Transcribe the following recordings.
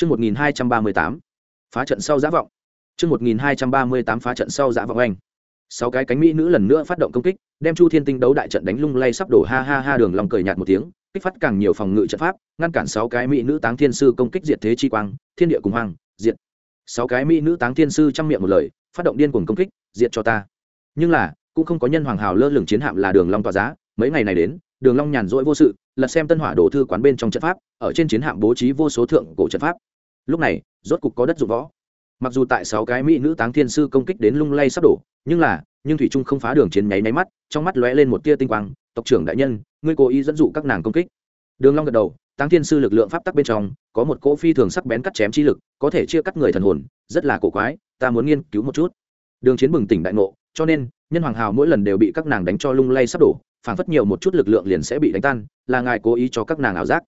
Chương 1238. Phá trận sau giã vọng. Chương 1238 phá trận sau giã vọng anh. Sáu cái cánh mỹ nữ lần nữa phát động công kích, đem Chu Thiên Tinh đấu đại trận đánh lung lay sắp đổ ha ha ha đường lòng cười nhạt một tiếng, kích phát càng nhiều phòng ngự trận pháp, ngăn cản sáu cái mỹ nữ táng thiên sư công kích diệt thế chi quang, thiên địa cùng hoàng, diệt. Sáu cái mỹ nữ táng thiên sư trong miệng một lời, phát động điên cuồng công kích, diệt cho ta. Nhưng là, cũng không có nhân hoàng hào lơ lửng chiến hạm là đường long tỏa giá, mấy ngày này đến, đường long nhàn rỗi vô sự, lật xem tân hỏa đồ thư quán bên trong trận pháp, ở trên chiến hạm bố trí vô số thượng cổ trận pháp. Lúc này, rốt cục có đất dụng võ. Mặc dù tại sáu cái mỹ nữ táng thiên sư công kích đến lung lay sắp đổ nhưng là nhưng thủy trung không phá đường chiến nháy nháy mắt trong mắt lóe lên một tia tinh quang tộc trưởng đại nhân ngươi cố ý dẫn dụ các nàng công kích. Đường long gật đầu táng thiên sư lực lượng pháp tắc bên trong có một cỗ phi thường sắc bén cắt chém chi lực có thể chia cắt người thần hồn rất là cổ quái ta muốn nghiên cứu một chút. Đường chiến bừng tỉnh đại ngộ cho nên nhân hoàng hào mỗi lần đều bị các nàng đánh cho lung lay sắp đổ phảng phất nhiều một chút lực lượng liền sẽ bị đánh tan, là ngài cố ý cho các nàng ảo giác.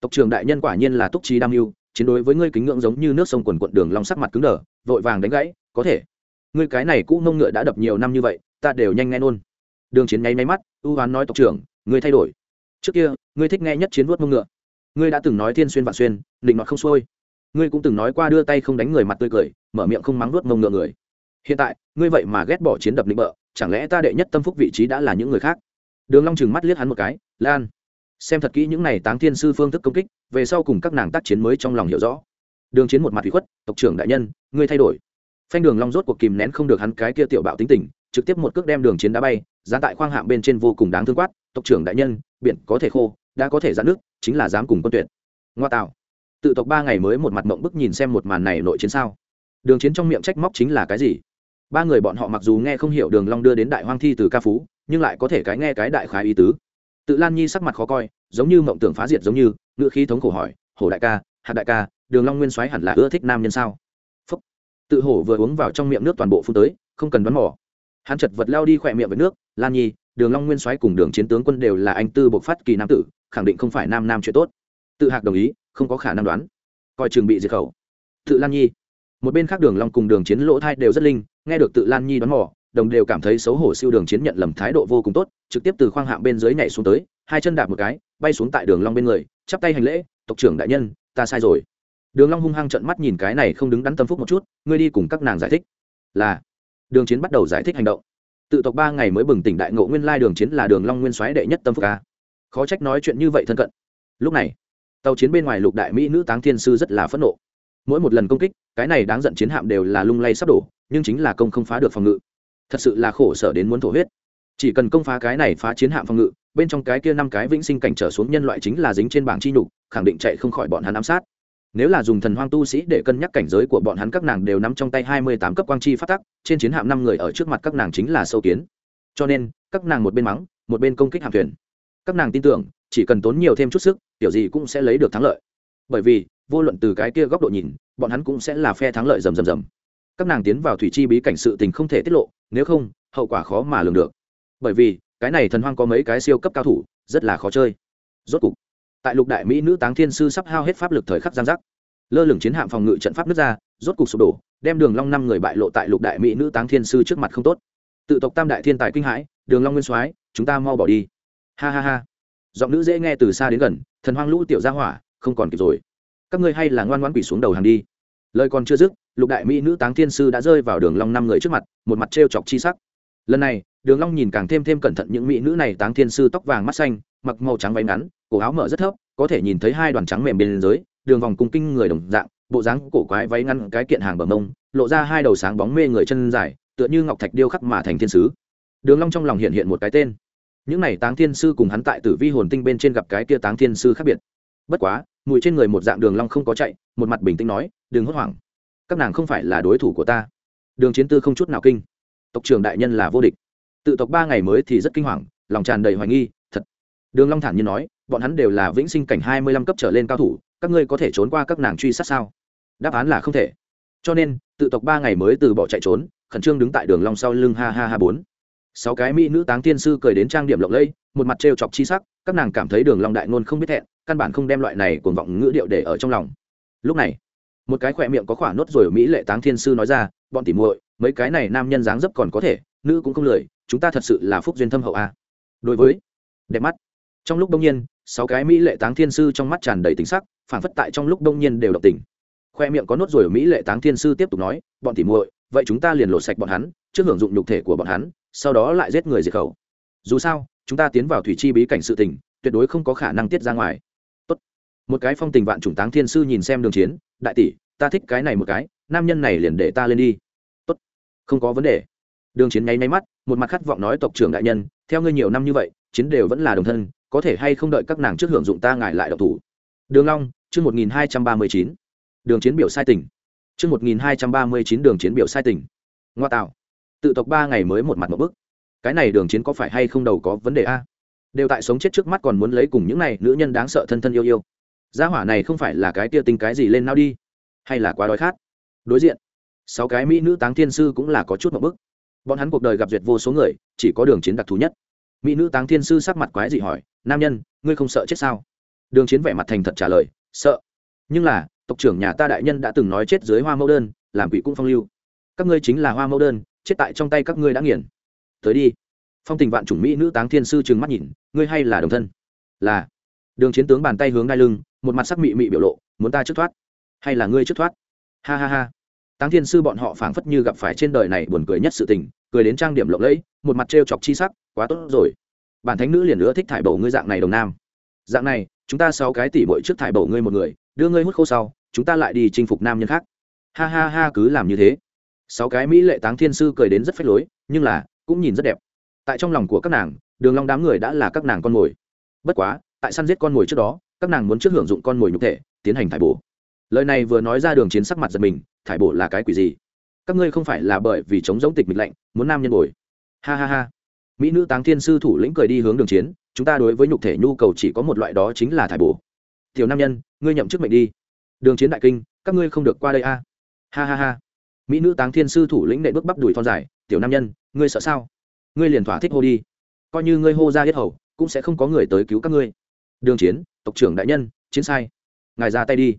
Tộc trưởng đại nhân quả nhiên là túc trí đam mưu, chiến đối với ngươi kính ngưỡng giống như nước sông quần quận đường long sắc mặt cứng đờ, vội vàng đánh gãy, có thể. Ngươi cái này cũ ngông ngựa đã đập nhiều năm như vậy, ta đều nhanh nghe nôn đường chiến nháy máy mắt, ưu hoán nói, tộc trưởng, ngươi thay đổi. Trước kia, ngươi thích nghe nhất chiến vuốt mông ngựa. Ngươi đã từng nói thiên xuyên vạn xuyên, định mặt không xuôi. Ngươi cũng từng nói qua đưa tay không đánh người mặt tươi cười, mở miệng không mắng vuốt mông ngựa người. Hiện tại, ngươi vậy mà ghét bỏ chiến đập định bợ, chẳng lẽ ta đệ nhất tâm phúc vị trí đã là những người khác? Đường long chừng mắt liếc hắn một cái, lan, xem thật kỹ những này táng thiên sư phương thức công kích, về sau cùng các nàng tác chiến mới trong lòng hiểu rõ. Đường chiến một mặt ủy khuất, tộc trưởng đại nhân, ngươi thay đổi. Phanh đường long rốt cuộc kìm nén không được hắn cái kia tiểu bạo tính tình, trực tiếp một cước đem đường chiến đá bay, giá tại khoang hạm bên trên vô cùng đáng thương quát, tộc trưởng đại nhân, biển có thể khô, đã có thể giãn nước, chính là dám cùng quân tuyệt. Ngoa tạo. Tự tộc ba ngày mới một mặt mộng bức nhìn xem một màn này nội chiến sao. Đường chiến trong miệng trách móc chính là cái gì? Ba người bọn họ mặc dù nghe không hiểu đường long đưa đến đại hoang thi từ ca phú nhưng lại có thể cái nghe cái đại khái ý tứ. Tự lan nhi sắc mặt khó coi, giống như mộng tưởng phá diệt giống như, ngựa khí thống khổ hỏi, hổ đại ca, hạt đại ca, đường long nguyên soái hẳn là ưa thích nam nhân sao? Phúc. tự hổ vừa uống vào trong miệng nước toàn bộ phun tới, không cần đoán mò. Hắn chật vật lao đi khỏe miệng với nước, lan nhi, đường long nguyên soái cùng đường chiến tướng quân đều là anh tư bộc phát kỳ nam tử, khẳng định không phải nam nam chuyện tốt. Tự hạc đồng ý, không có khả năng đoán. Coi trường bị diệt khẩu. Tự lan nhi. Một bên khác đường long cùng đường chiến lỗ thai đều rất linh, nghe được tự lan nhi đoán mò đồng đều cảm thấy xấu hổ siêu đường chiến nhận lầm thái độ vô cùng tốt, trực tiếp từ khoang hạng bên dưới nhảy xuống tới, hai chân đạp một cái, bay xuống tại đường long bên người, chắp tay hành lễ, tộc trưởng đại nhân, ta sai rồi. Đường long hung hăng trợn mắt nhìn cái này không đứng đắn tâm phúc một chút, ngươi đi cùng các nàng giải thích. Là, đường chiến bắt đầu giải thích hành động. Tự tộc ba ngày mới bừng tỉnh đại ngộ nguyên lai đường chiến là đường long nguyên soái đệ nhất tâm phúc a. Khó trách nói chuyện như vậy thân cận. Lúc này, tàu chiến bên ngoài lục đại mỹ nữ táng thiên sư rất là phẫn nộ. Mỗi một lần công kích, cái này đáng giận chiến hạm đều là lung lay sắp đổ, nhưng chính là công không phá được phòng ngự thật sự là khổ sở đến muốn thổ huyết. Chỉ cần công phá cái này phá chiến hạm phòng ngự, bên trong cái kia năm cái vĩnh sinh cảnh trở xuống nhân loại chính là dính trên bảng chi nhục, khẳng định chạy không khỏi bọn hắn ám sát. Nếu là dùng thần hoang tu sĩ để cân nhắc cảnh giới của bọn hắn, các nàng đều nắm trong tay hai mươi tám cấp quang chi phát tắc, trên chiến hạm năm người ở trước mặt các nàng chính là sâu kiến. Cho nên, các nàng một bên mắng, một bên công kích hạm thuyền. Các nàng tin tưởng, chỉ cần tốn nhiều thêm chút sức kiểu gì cũng sẽ lấy được thắng lợi. Bởi vì, vô luận từ cái kia góc độ nhìn, bọn hắn cũng sẽ là phe thắng lợi rầm rầm rầm các nàng tiến vào thủy chi bí cảnh sự tình không thể tiết lộ, nếu không, hậu quả khó mà lường được. Bởi vì, cái này thần hoang có mấy cái siêu cấp cao thủ, rất là khó chơi. Rốt cục, tại lục đại mỹ nữ táng thiên sư sắp hao hết pháp lực thời khắc giang giác, lơ lửng chiến hạm phòng ngự trận pháp nước ra, rốt cục sụp đổ, đem đường long năm người bại lộ tại lục đại mỹ nữ táng thiên sư trước mặt không tốt. Tự tộc tam đại thiên tài kinh hãi, đường long nguyên soái, chúng ta mau bỏ đi. Ha ha ha. Giọng nữ dễ nghe từ xa đến gần, thần hoang lũ tiểu gia hỏa, không còn kịp rồi. Các ngươi hay là ngoan ngoãn quỳ xuống đầu hàng đi lời còn chưa dứt, lục đại mỹ nữ táng thiên sư đã rơi vào đường long năm người trước mặt, một mặt trêu chọc chi sắc. Lần này, đường long nhìn càng thêm thêm cẩn thận những mỹ nữ này táng thiên sư tóc vàng mắt xanh, mặc màu trắng váy ngắn, cổ áo mở rất thấp, có thể nhìn thấy hai đoàn trắng mềm bên dưới, đường vòng cung kinh người đồng dạng, bộ dáng cổ quái váy ngắn cái kiện hàng bờ mông lộ ra hai đầu sáng bóng mê người chân dài, tựa như ngọc thạch điêu khắc mà thành thiên sứ. Đường long trong lòng hiện hiện một cái tên. Những này táng thiên sư cùng hắn tại tử vi hồn tinh bên trên gặp cái kia táng thiên sư khác biệt. Bất quá mùi trên người một dạng đường long không có chạy, một mặt bình tĩnh nói, đừng hốt hoảng. Các nàng không phải là đối thủ của ta. Đường chiến tư không chút nào kinh. Tộc trưởng đại nhân là vô địch. Tự tộc ba ngày mới thì rất kinh hoàng, lòng tràn đầy hoài nghi, thật. Đường long thản nhiên nói, bọn hắn đều là vĩnh sinh cảnh hai mươi lăm cấp trở lên cao thủ, các ngươi có thể trốn qua các nàng truy sát sao? Đáp án là không thể. Cho nên, tự tộc ba ngày mới từ bỏ chạy trốn, khẩn trương đứng tại đường long sau lưng ha ha ha bốn. Sáu cái mỹ nữ táng tiên sư cười đến trang điểm lộng lẫy, một mặt trêu chọc chi sắc, các nàng cảm thấy đường long đại ngôn không biết thẹn căn bản không đem loại này cuồng vọng ngữ điệu để ở trong lòng. Lúc này, một cái khỏe miệng có khỏa nốt rồi mỹ lệ táng thiên sư nói ra, bọn tỉ muội, mấy cái này nam nhân dáng dấp còn có thể, nữ cũng không lười, chúng ta thật sự là phúc duyên thâm hậu a. Đối với đẹp mắt, trong lúc đông nhiên, sáu cái mỹ lệ táng thiên sư trong mắt tràn đầy tính sắc phản phất tại trong lúc đông nhiên đều độc tình. Khoe miệng có nốt rồi mỹ lệ táng thiên sư tiếp tục nói, bọn tỉ muội, vậy chúng ta liền lột sạch bọn hắn, trước hưởng dụng nhục thể của bọn hắn, sau đó lại giết người diệt khẩu. Dù sao, chúng ta tiến vào thủy chi bí cảnh sự tình, tuyệt đối không có khả năng tiết ra ngoài một cái phong tình vạn chủng táng thiên sư nhìn xem đường chiến, đại tỷ, ta thích cái này một cái, nam nhân này liền để ta lên đi. Tốt. không có vấn đề. Đường chiến nháy máy mắt, một mặt khát vọng nói, tộc trưởng đại nhân, theo ngươi nhiều năm như vậy, chiến đều vẫn là đồng thân, có thể hay không đợi các nàng trước hưởng dụng ta ngài lại độc thủ? Đường long, chương một nghìn hai trăm ba mươi chín. Đường chiến biểu sai tỉnh chương một nghìn hai trăm ba mươi chín đường chiến biểu sai tỉnh ngoa tạo. Tự tộc ba ngày mới một mặt một bức. Cái này đường chiến có phải hay không đầu có vấn đề a? Đều tại sống chết trước mắt còn muốn lấy cùng những này nữ nhân đáng sợ thân thân yêu yêu gia hỏa này không phải là cái tia tinh cái gì lên nao đi, hay là quá đói khát? Đối diện, sáu cái mỹ nữ táng thiên sư cũng là có chút một bức. Bọn hắn cuộc đời gặp duyệt vô số người, chỉ có đường chiến đặc thù nhất. Mỹ nữ táng thiên sư sắc mặt quái dị hỏi, nam nhân, ngươi không sợ chết sao? Đường chiến vẻ mặt thành thật trả lời, sợ. Nhưng là, tộc trưởng nhà ta đại nhân đã từng nói chết dưới hoa mẫu đơn, làm quỷ cũng phong lưu. Các ngươi chính là hoa mẫu đơn, chết tại trong tay các ngươi đã nghiền. Tới đi. Phong tình vạn chủng mỹ nữ táng thiên sư trừng mắt nhìn, ngươi hay là đồng thân? Là. Đường chiến tướng bàn tay hướng đai lưng một mặt sắc mị mị biểu lộ, muốn ta trước thoát? Hay là ngươi trước thoát? Ha ha ha. Táng thiên sư bọn họ phảng phất như gặp phải trên đời này buồn cười nhất sự tình, cười đến trang điểm lộng lẫy, một mặt trêu chọc chi sắc, quá tốt rồi. Bản thánh nữ liền nữa thích thải bầu ngươi dạng này đồng nam. Dạng này, chúng ta sáu cái tỷ bội trước thải bầu ngươi một người, đưa ngươi hút khô sau, chúng ta lại đi chinh phục nam nhân khác. Ha ha ha, cứ làm như thế. Sáu cái mỹ lệ táng thiên sư cười đến rất phách lối, nhưng là, cũng nhìn rất đẹp. Tại trong lòng của các nàng, đường long đám người đã là các nàng con mồi. Bất quá, tại săn giết con mồi trước đó các nàng muốn trước hưởng dụng con mồi nhục thể, tiến hành thải bổ. Lời này vừa nói ra đường chiến sắc mặt giật mình, thải bổ là cái quỷ gì? Các ngươi không phải là bởi vì chống giống tịch mịch lạnh, muốn nam nhân bồi. Ha ha ha. Mỹ nữ táng thiên sư thủ lĩnh cười đi hướng đường chiến, chúng ta đối với nhục thể nhu cầu chỉ có một loại đó chính là thải bổ. Tiểu nam nhân, ngươi nhậm chức mệnh đi. Đường chiến đại kinh, các ngươi không được qua đây a. Ha ha ha. Mỹ nữ táng thiên sư thủ lĩnh nệ bước bắp đùi thon dài, tiểu nam nhân, ngươi sợ sao? Ngươi liền thỏa thích hô đi. Coi như ngươi hô ra yết hầu, cũng sẽ không có người tới cứu các ngươi. Đường chiến tộc trưởng đại nhân, chiến sai. Ngài ra tay đi.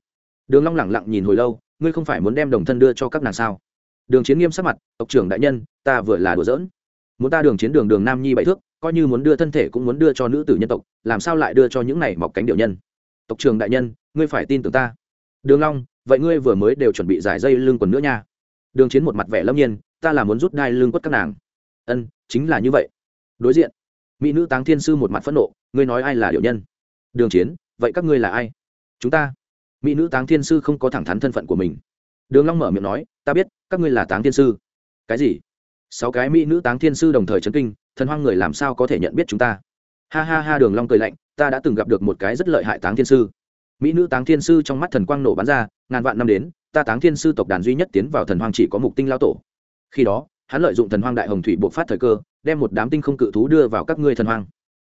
Đường long lẳng lặng nhìn hồi lâu, ngươi không phải muốn đem đồng thân đưa cho các nàng sao? Đường chiến nghiêm sắc mặt, tộc trưởng đại nhân, ta vừa là đùa giỡn. Muốn ta đường chiến đường đường nam nhi bảy thước, coi như muốn đưa thân thể cũng muốn đưa cho nữ tử nhân tộc, làm sao lại đưa cho những này mọc cánh điệu nhân? Tộc trưởng đại nhân, ngươi phải tin tưởng ta. Đường long, vậy ngươi vừa mới đều chuẩn bị giải dây lưng quần nữa nha. Đường chiến một mặt vẻ lâm nhiên, ta là muốn rút đai lưng quất các nàng. Ân, chính là như vậy. Đối diện, mỹ nữ táng thiên sư một mặt phẫn nộ, ngươi nói ai là điệu nhân? Đường chiến, vậy các ngươi là ai? Chúng ta. Mỹ nữ táng thiên sư không có thẳng thắn thân phận của mình. Đường long mở miệng nói, ta biết, các ngươi là táng thiên sư. Cái gì? Sáu cái mỹ nữ táng thiên sư đồng thời chấn kinh, thần hoang người làm sao có thể nhận biết chúng ta? Ha ha ha, đường long cười lạnh, ta đã từng gặp được một cái rất lợi hại táng thiên sư. Mỹ nữ táng thiên sư trong mắt thần quang nổ bắn ra, ngàn vạn năm đến, ta táng thiên sư tộc đàn duy nhất tiến vào thần hoang chỉ có mục tinh lao tổ. Khi đó, hắn lợi dụng thần hoang đại hồng thủy buộc phát thời cơ, đem một đám tinh không cự thú đưa vào các ngươi thần hoang.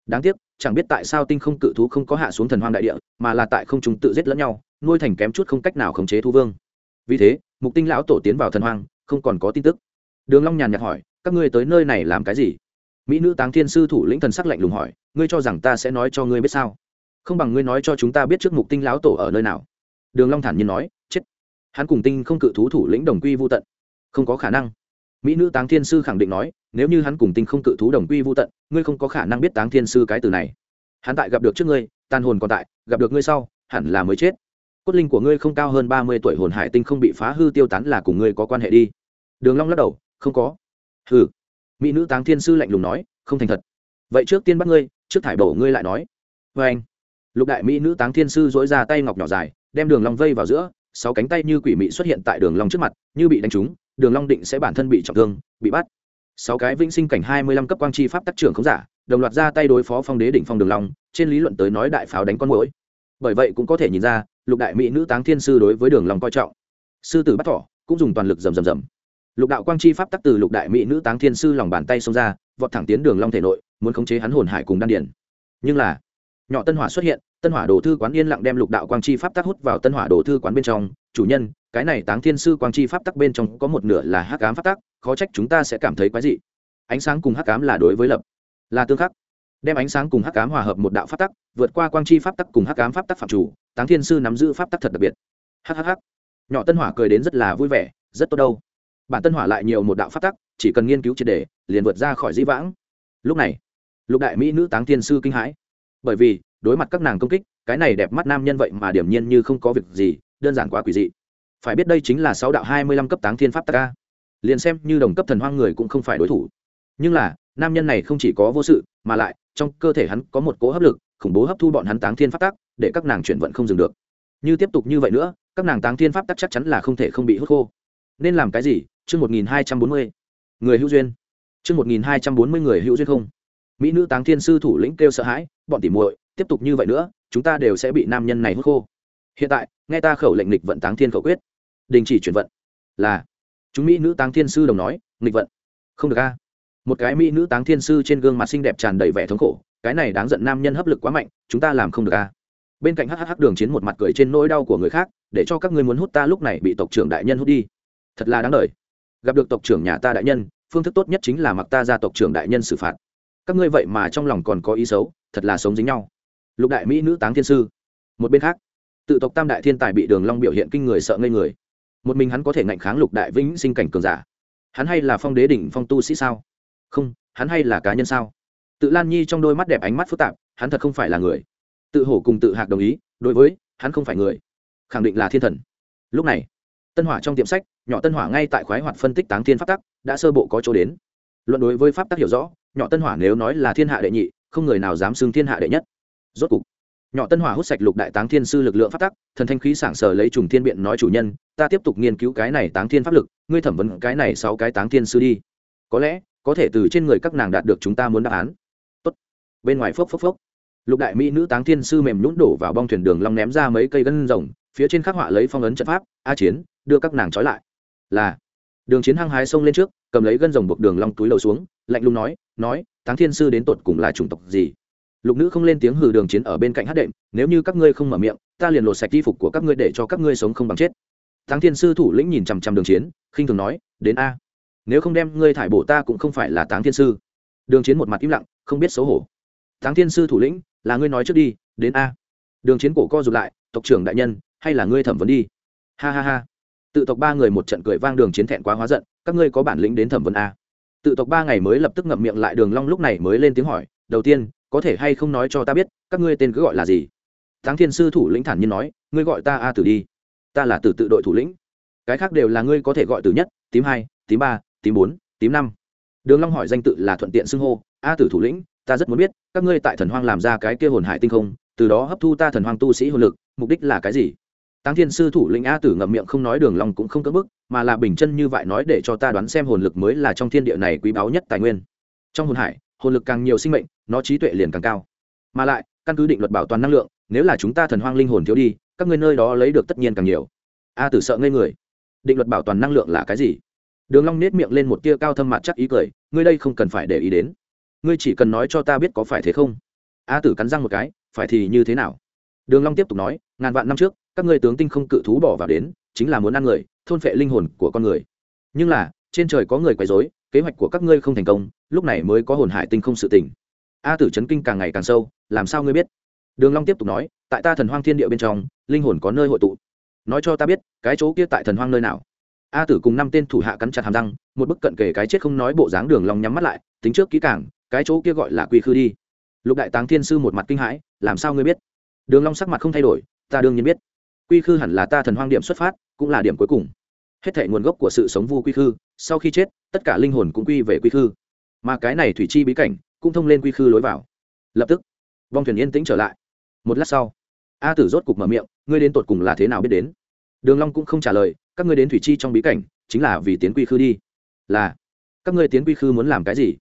Đáng tiếc chẳng biết tại sao tinh không cự thú không có hạ xuống thần hoang đại địa, mà là tại không chúng tự giết lẫn nhau, nuôi thành kém chút không cách nào khống chế thú vương. Vì thế, mục tinh lão tổ tiến vào thần hoang, không còn có tin tức. Đường long nhàn nhạt hỏi, các ngươi tới nơi này làm cái gì? Mỹ nữ táng thiên sư thủ lĩnh thần sắc lạnh lùng hỏi, ngươi cho rằng ta sẽ nói cho ngươi biết sao? Không bằng ngươi nói cho chúng ta biết trước mục tinh lão tổ ở nơi nào. Đường long thản nhiên nói, chết. Hắn cùng tinh không cự thú thủ lĩnh đồng quy vu tận. Không có khả năng mỹ nữ táng thiên sư khẳng định nói, nếu như hắn cùng tinh không cự thú đồng quy vu tận, ngươi không có khả năng biết táng thiên sư cái từ này. Hắn tại gặp được trước ngươi, tàn hồn còn tại, gặp được ngươi sau, hẳn là mới chết. Cốt linh của ngươi không cao hơn ba mươi tuổi hồn hải tinh không bị phá hư tiêu tán là cùng ngươi có quan hệ đi. Đường long lắc đầu, không có. Hừ. Mỹ nữ táng thiên sư lạnh lùng nói, không thành thật. Vậy trước tiên bắt ngươi, trước thải bổ ngươi lại nói. Với anh, lục đại mỹ nữ táng thiên sư dỗi ra tay ngọc nhỏ dài, đem đường long vây vào giữa, sáu cánh tay như quỷ mị xuất hiện tại đường long trước mặt, như bị đánh trúng đường long định sẽ bản thân bị trọng thương, bị bắt. Sáu cái vĩnh sinh cảnh hai mươi lăm cấp quang chi pháp tác trưởng không giả, đồng loạt ra tay đối phó phong đế đỉnh phong đường long, trên lý luận tới nói đại pháo đánh con mũi bởi vậy cũng có thể nhìn ra, lục đại mỹ nữ táng thiên sư đối với đường long coi trọng. Sư tử bắt thỏ cũng dùng toàn lực rầm rầm rầm. Lục đạo quang chi pháp tắc từ lục đại mỹ nữ táng thiên sư lòng bàn tay xông ra, vọt thẳng tiến đường long thể nội, muốn khống chế hắn hồn hải cùng đan điển nhưng là, nhỏ tân hỏa xuất hiện, tân hỏa đồ thư quán yên lặng đem lục đạo quang chi pháp tắc hút vào tân hỏa đồ thư quán bên trong chủ nhân, cái này táng thiên sư quang chi pháp tắc bên trong có một nửa là hắc ám pháp tắc, khó trách chúng ta sẽ cảm thấy quái dị. Ánh sáng cùng hắc ám là đối với lập, là tương khắc. Đem ánh sáng cùng hắc ám hòa hợp một đạo pháp tắc, vượt qua quang chi pháp tắc cùng hắc ám pháp tắc phạm chủ, táng thiên sư nắm giữ pháp tắc thật đặc biệt. Hhh nhỏ tân hỏa cười đến rất là vui vẻ, rất tốt đâu. Bản tân hỏa lại nhiều một đạo pháp tắc, chỉ cần nghiên cứu triệt đề liền vượt ra khỏi di vãng. Lúc này, lục đại mỹ nữ táng thiên sư kinh hãi. Bởi vì, đối mặt các nàng công kích, cái này đẹp mắt nam nhân vậy mà điểm nhiên như không có việc gì đơn giản quá quỷ dị. Phải biết đây chính là sáu đạo hai mươi lăm cấp táng thiên pháp tắc ca liền xem như đồng cấp thần hoang người cũng không phải đối thủ. Nhưng là, nam nhân này không chỉ có vô sự, mà lại, trong cơ thể hắn có một cỗ hấp lực, khủng bố hấp thu bọn hắn táng thiên pháp tắc, để các nàng chuyển vận không dừng được. Như tiếp tục như vậy nữa, các nàng táng thiên pháp tắc chắc chắn là không thể không bị hút khô. Nên làm cái gì? Chương một nghìn hai trăm bốn mươi. Người hữu duyên. Chương một nghìn hai trăm bốn mươi người hữu duyên không. Mỹ nữ táng thiên sư thủ lĩnh kêu sợ hãi, bọn tỉ muội, tiếp tục như vậy nữa, chúng ta đều sẽ bị nam nhân này hút khô. Hiện tại nghe ta khẩu lệnh lịch vận táng thiên khẩu quyết. Đình chỉ chuyển vận. Là, chúng mỹ nữ táng thiên sư đồng nói, nghịch vận. Không được a. Một cái mỹ nữ táng thiên sư trên gương mặt xinh đẹp tràn đầy vẻ thống khổ, cái này đáng giận nam nhân hấp lực quá mạnh, chúng ta làm không được a. Bên cạnh hhh đường chiến một mặt cười trên nỗi đau của người khác, để cho các ngươi muốn hút ta lúc này bị tộc trưởng đại nhân hút đi. Thật là đáng đời. Gặp được tộc trưởng nhà ta đại nhân, phương thức tốt nhất chính là mặc ta ra tộc trưởng đại nhân xử phạt. Các ngươi vậy mà trong lòng còn có ý xấu, thật là sống dính nhau. Lục đại mỹ nữ táng thiên sư. Một bên khác tự tộc tam đại thiên tài bị đường long biểu hiện kinh người sợ ngây người. Một mình hắn có thể ngạnh kháng lục đại vĩnh sinh cảnh cường giả. Hắn hay là phong đế đỉnh phong tu sĩ sao? Không, hắn hay là cá nhân sao? Tự lan nhi trong đôi mắt đẹp ánh mắt phức tạp, hắn thật không phải là người. Tự hổ cùng tự hạc đồng ý, đối với, hắn không phải người. Khẳng định là thiên thần. Lúc này, tân hỏa trong tiệm sách, nhỏ tân hỏa ngay tại khoái hoạt phân tích táng thiên pháp tắc, đã sơ bộ có chỗ đến. Luận đối với pháp tắc hiểu rõ, nhỏ tân hỏa nếu nói là thiên hạ đệ nhị, không người nào dám xưng thiên hạ đệ nhất. Rốt cục nhỏ tân hỏa hút sạch lục đại táng thiên sư lực lượng phát tắc, thần thanh khí sảng sờ lấy trùng thiên biện nói chủ nhân, ta tiếp tục nghiên cứu cái này táng thiên pháp lực, ngươi thẩm vấn cái này sáu cái táng thiên sư đi. Có lẽ, có thể từ trên người các nàng đạt được chúng ta muốn đáp án. Tốt. bên ngoài phốc phốc phốc. Lục đại mỹ nữ táng thiên sư mềm nhũn đổ vào bong thuyền đường long ném ra mấy cây gân rồng, phía trên khắc họa lấy phong ấn trận pháp, a chiến, đưa các nàng trói lại. Là. Đường chiến hăng hái xông lên trước, cầm lấy gân rồng buộc đường long túi lầu xuống, lạnh lùng nói nói, táng thiên sư đến tột cùng là chủng tộc gì? Lục nữ không lên tiếng hừ đường chiến ở bên cạnh hát đệm, nếu như các ngươi không mở miệng, ta liền lột sạch y phục của các ngươi để cho các ngươi sống không bằng chết. Thắng thiên sư thủ lĩnh nhìn chằm chằm đường chiến, khinh thường nói, đến a. Nếu không đem ngươi thải bổ ta cũng không phải là táng thiên sư. Đường chiến một mặt im lặng, không biết xấu hổ. Táng thiên sư thủ lĩnh, là ngươi nói trước đi, đến a. Đường chiến cổ co rụt lại, tộc trưởng đại nhân, hay là ngươi thẩm vấn đi. Ha ha ha. Tự tộc ba người một trận cười vang đường chiến thẹn quá hóa giận, các ngươi có bản lĩnh đến thẩm vấn a. Tự tộc ba ngày mới lập tức ngậm miệng lại, đường long lúc này mới lên tiếng hỏi, đầu tiên có thể hay không nói cho ta biết, các ngươi tên cứ gọi là gì? Thắng thiên sư thủ lĩnh thản nhiên nói, ngươi gọi ta a tử đi. Ta là tử tự đội thủ lĩnh. Cái khác đều là ngươi có thể gọi từ nhất, tím hai, tím ba, tím bốn, tím năm. Đường long hỏi danh tự là thuận tiện xưng hô, a tử thủ lĩnh, ta rất muốn biết, các ngươi tại thần hoang làm ra cái kia hồn hải tinh không, từ đó hấp thu ta thần hoang tu sĩ hồn lực, mục đích là cái gì? Tăng thiên sư thủ lĩnh a tử ngậm miệng không nói đường long cũng không cỡ bức mà là bình chân như vậy nói để cho ta đoán xem hồn lực mới là trong thiên địa này quý báu nhất tài nguyên. Trong hồn hải, hồn lực càng nhiều sinh mệnh nó trí tuệ liền càng cao. Mà lại, căn cứ định luật bảo toàn năng lượng, nếu là chúng ta thần hoang linh hồn thiếu đi, các ngươi nơi đó lấy được tất nhiên càng nhiều. A tử sợ ngây người. Định luật bảo toàn năng lượng là cái gì? Đường long nét miệng lên một tia cao thâm mặt chắc ý cười, ngươi đây không cần phải để ý đến. Ngươi chỉ cần nói cho ta biết có phải thế không? A tử cắn răng một cái, phải thì như thế nào? Đường long tiếp tục nói, ngàn vạn năm trước, các ngươi tướng tinh không cự thú bỏ vào đến, chính là muốn ăn người, thôn phệ linh hồn của con người. Nhưng là, trên trời có người quấy rối, kế hoạch của các ngươi không thành công, lúc này mới có hồn hải tinh không sự tình a tử chấn kinh càng ngày càng sâu, làm sao ngươi biết? Đường long tiếp tục nói, tại ta thần hoang thiên địa bên trong, linh hồn có nơi hội tụ. Nói cho ta biết, cái chỗ kia tại thần hoang nơi nào? A tử cùng năm tên thủ hạ cắn chặt hàm răng, một bức cận kề cái chết không nói bộ dáng đường long nhắm mắt lại, tính trước kỹ càng, cái chỗ kia gọi là quy khư đi. Lục đại táng thiên sư một mặt kinh hãi, làm sao ngươi biết? Đường long sắc mặt không thay đổi, ta đương nhiên biết. Quy khư hẳn là ta thần hoang điểm xuất phát, cũng là điểm cuối cùng. Hết thảy nguồn gốc của sự sống vu quy khư, sau khi chết, tất cả linh hồn cũng quy về quy khư. Mà cái này thủy chi bí cảnh cũng thông lên quy khư lối vào. Lập tức, vong thuyền yên tĩnh trở lại. Một lát sau, a tử rốt cục mở miệng, ngươi đến tột cùng là thế nào biết đến? Đường long cũng không trả lời, các ngươi đến thủy chi trong bí cảnh, chính là vì tiến quy khư đi. Là, các ngươi tiến quy khư muốn làm cái gì?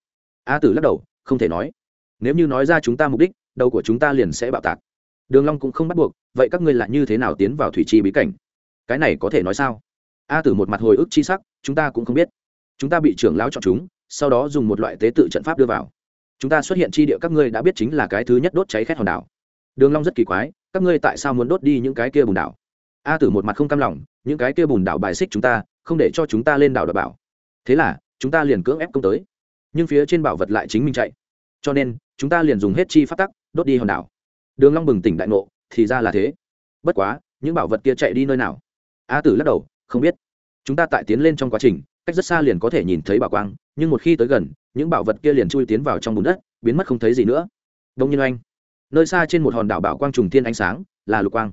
A tử lắc đầu, không thể nói. Nếu như nói ra chúng ta mục đích, đầu của chúng ta liền sẽ bạo tạc. Đường long cũng không bắt buộc, vậy các ngươi lại như thế nào tiến vào thủy chi bí cảnh? Cái này có thể nói sao? A tử một mặt hồi ức chi sắc, chúng ta cũng không biết. Chúng ta bị trưởng lão chọn chúng, sau đó dùng một loại tế tự trận pháp đưa vào chúng ta xuất hiện chi địa các ngươi đã biết chính là cái thứ nhất đốt cháy khét hòn đảo. Đường long rất kỳ quái, các ngươi tại sao muốn đốt đi những cái kia bùn đảo? A tử một mặt không cam lòng, những cái kia bùn đảo bài xích chúng ta, không để cho chúng ta lên đảo đảm bảo. Thế là, chúng ta liền cưỡng ép công tới. Nhưng phía trên bảo vật lại chính mình chạy. Cho nên, chúng ta liền dùng hết chi phát tắc, đốt đi hòn đảo. Đường long bừng tỉnh đại ngộ, thì ra là thế. Bất quá, những bảo vật kia chạy đi nơi nào? A tử lắc đầu, không biết. Chúng ta tại tiến lên trong quá trình, cách rất xa liền có thể nhìn thấy bảo quang, nhưng một khi tới gần những bảo vật kia liền chui tiến vào trong bùn đất biến mất không thấy gì nữa đông nhiên oanh nơi xa trên một hòn đảo bảo quang trùng thiên ánh sáng là lục quang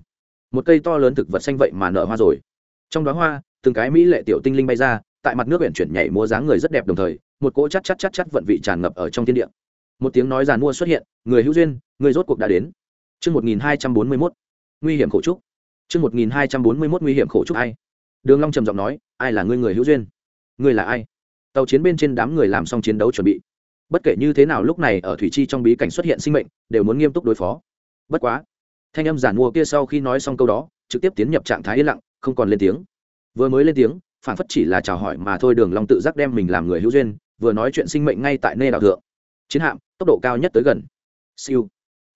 một cây to lớn thực vật xanh vậy mà nở hoa rồi trong đó hoa từng cái mỹ lệ tiểu tinh linh bay ra tại mặt nước biển chuyển nhảy múa dáng người rất đẹp đồng thời một cỗ chắt chắt chắt chắt vận vị tràn ngập ở trong thiên địa một tiếng nói giàn mua xuất hiện người hữu duyên người rốt cuộc đã đến Trước 1241, nguy hiểm khổ trúc. Trước 1241 nguy hiểm khổ trúc ai? Đường Long trầm giọng nói, ai là ngươi người hữu duyên? Ngươi là ai? Tàu chiến bên trên đám người làm xong chiến đấu chuẩn bị. Bất kể như thế nào lúc này ở thủy chi trong bí cảnh xuất hiện sinh mệnh, đều muốn nghiêm túc đối phó. Bất quá, thanh âm giản mua kia sau khi nói xong câu đó, trực tiếp tiến nhập trạng thái yên lặng, không còn lên tiếng. Vừa mới lên tiếng, phản phất chỉ là chào hỏi mà thôi Đường Long tự giác đem mình làm người hữu duyên, vừa nói chuyện sinh mệnh ngay tại nơi đảo thượng. Chiến hạm, tốc độ cao nhất tới gần. Siêu.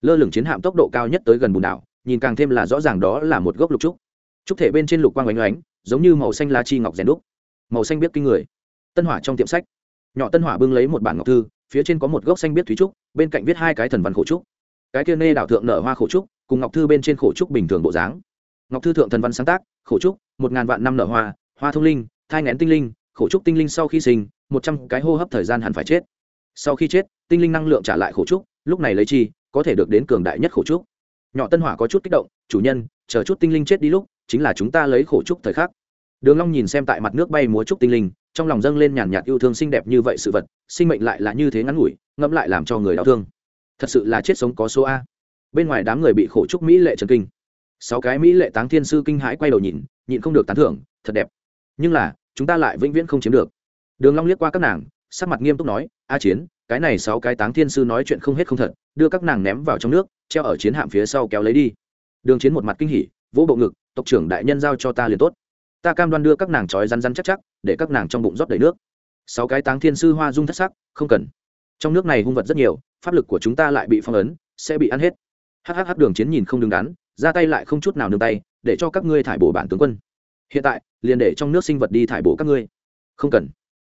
Lơ lửng chiến hạm tốc độ cao nhất tới gần bùn đảo, nhìn càng thêm là rõ ràng đó là một gốc lục trúc trúc thể bên trên lục quang oanh oánh giống như màu xanh lá chi ngọc rèn đúc màu xanh biết kinh người tân hỏa trong tiệm sách. Nhỏ tân hỏa bưng lấy một bản ngọc thư, phía trên có một gốc xanh biết thúy trúc, bên cạnh viết hai cái thần văn khổ trúc. Cái kia nê đảo thượng nở hoa khổ trúc, cùng ngọc thư bên trên khổ trúc bình thường bộ dáng. Ngọc thư thượng thần văn sáng tác, khổ trúc, một ngàn vạn năm nở hoa hoa thông linh, thai ngén tinh linh, khổ trúc tinh linh sau khi sinh, một trăm cái hô hấp thời gian hẳn phải chết. Sau khi chết, tinh linh năng lượng trả lại khổ trúc, lúc này lấy chi, có thể được đến cường đại nhất khổ trúc. Nhỏ tân hỏa có chút kích động, chủ nhân, chờ chút tinh linh chết đi lúc, chính là chúng ta lấy khổ trúc thời khắc. Đường long nhìn xem tại mặt nước bay múa trúc tinh linh trong lòng dâng lên nhàn nhạt yêu thương xinh đẹp như vậy sự vật, sinh mệnh lại là như thế ngắn ngủi, ngẫm lại làm cho người đau thương. Thật sự là chết sống có số a. Bên ngoài đám người bị khổ trúc mỹ lệ trần kinh. Sáu cái mỹ lệ táng thiên sư kinh hãi quay đầu nhìn, nhịn không được tán thưởng, thật đẹp. Nhưng là, chúng ta lại vĩnh viễn không chiếm được. Đường long liếc qua các nàng, sắc mặt nghiêm túc nói, a chiến, cái này sáu cái táng thiên sư nói chuyện không hết không thật, đưa các nàng ném vào trong nước, treo ở chiến hạm phía sau kéo lấy đi. Đường chiến một mặt kinh hỉ, vỗ bộ ngực, tộc trưởng đại nhân giao cho ta liền tốt ta cam đoan đưa các nàng trói rắn rắn chắc chắc, để các nàng trong bụng rót đầy nước. Sáu cái táng thiên sư hoa dung thất sắc, không cần. Trong nước này hung vật rất nhiều, pháp lực của chúng ta lại bị phong ấn, sẽ bị ăn hết. Hhh đường chiến nhìn không đứng đắn, ra tay lại không chút nào nương tay, để cho các ngươi thải bổ bản tướng quân. Hiện tại, liền để trong nước sinh vật đi thải bổ các ngươi. Không cần.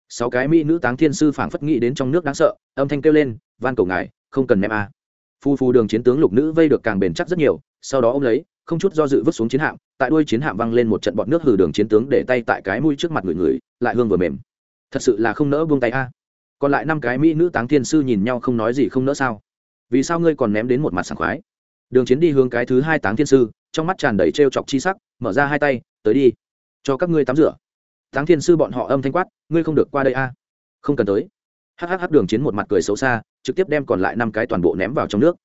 Sáu cái mỹ nữ táng thiên sư phảng phất nghĩ đến trong nước đáng sợ, âm thanh kêu lên, van cầu ngài, không cần ném a. À. phu phu đường chiến tướng lục nữ vây được càng bền chắc rất nhiều, sau đó ô m lấy không chút do dự vứt xuống chiến hạm, tại đuôi chiến hạm văng lên một trận bọt nước hử đường chiến tướng để tay tại cái mũi trước mặt người người, lại hương vừa mềm. Thật sự là không nỡ buông tay a. Còn lại năm cái mỹ nữ táng thiên sư nhìn nhau không nói gì không nỡ sao? Vì sao ngươi còn ném đến một mặt sảng khoái? Đường chiến đi hướng cái thứ hai táng thiên sư, trong mắt tràn đầy t r e o chọc chi sắc, mở ra hai tay, tới đi, cho các ngươi tắm rửa. Táng thiên sư bọn họ âm thanh quát, ngươi không được qua đây a. Không cần tới. Hhh đường chiến một mặt cười xấu xa, trực tiếp đem còn lại năm cái toàn bộ ném vào trong nước.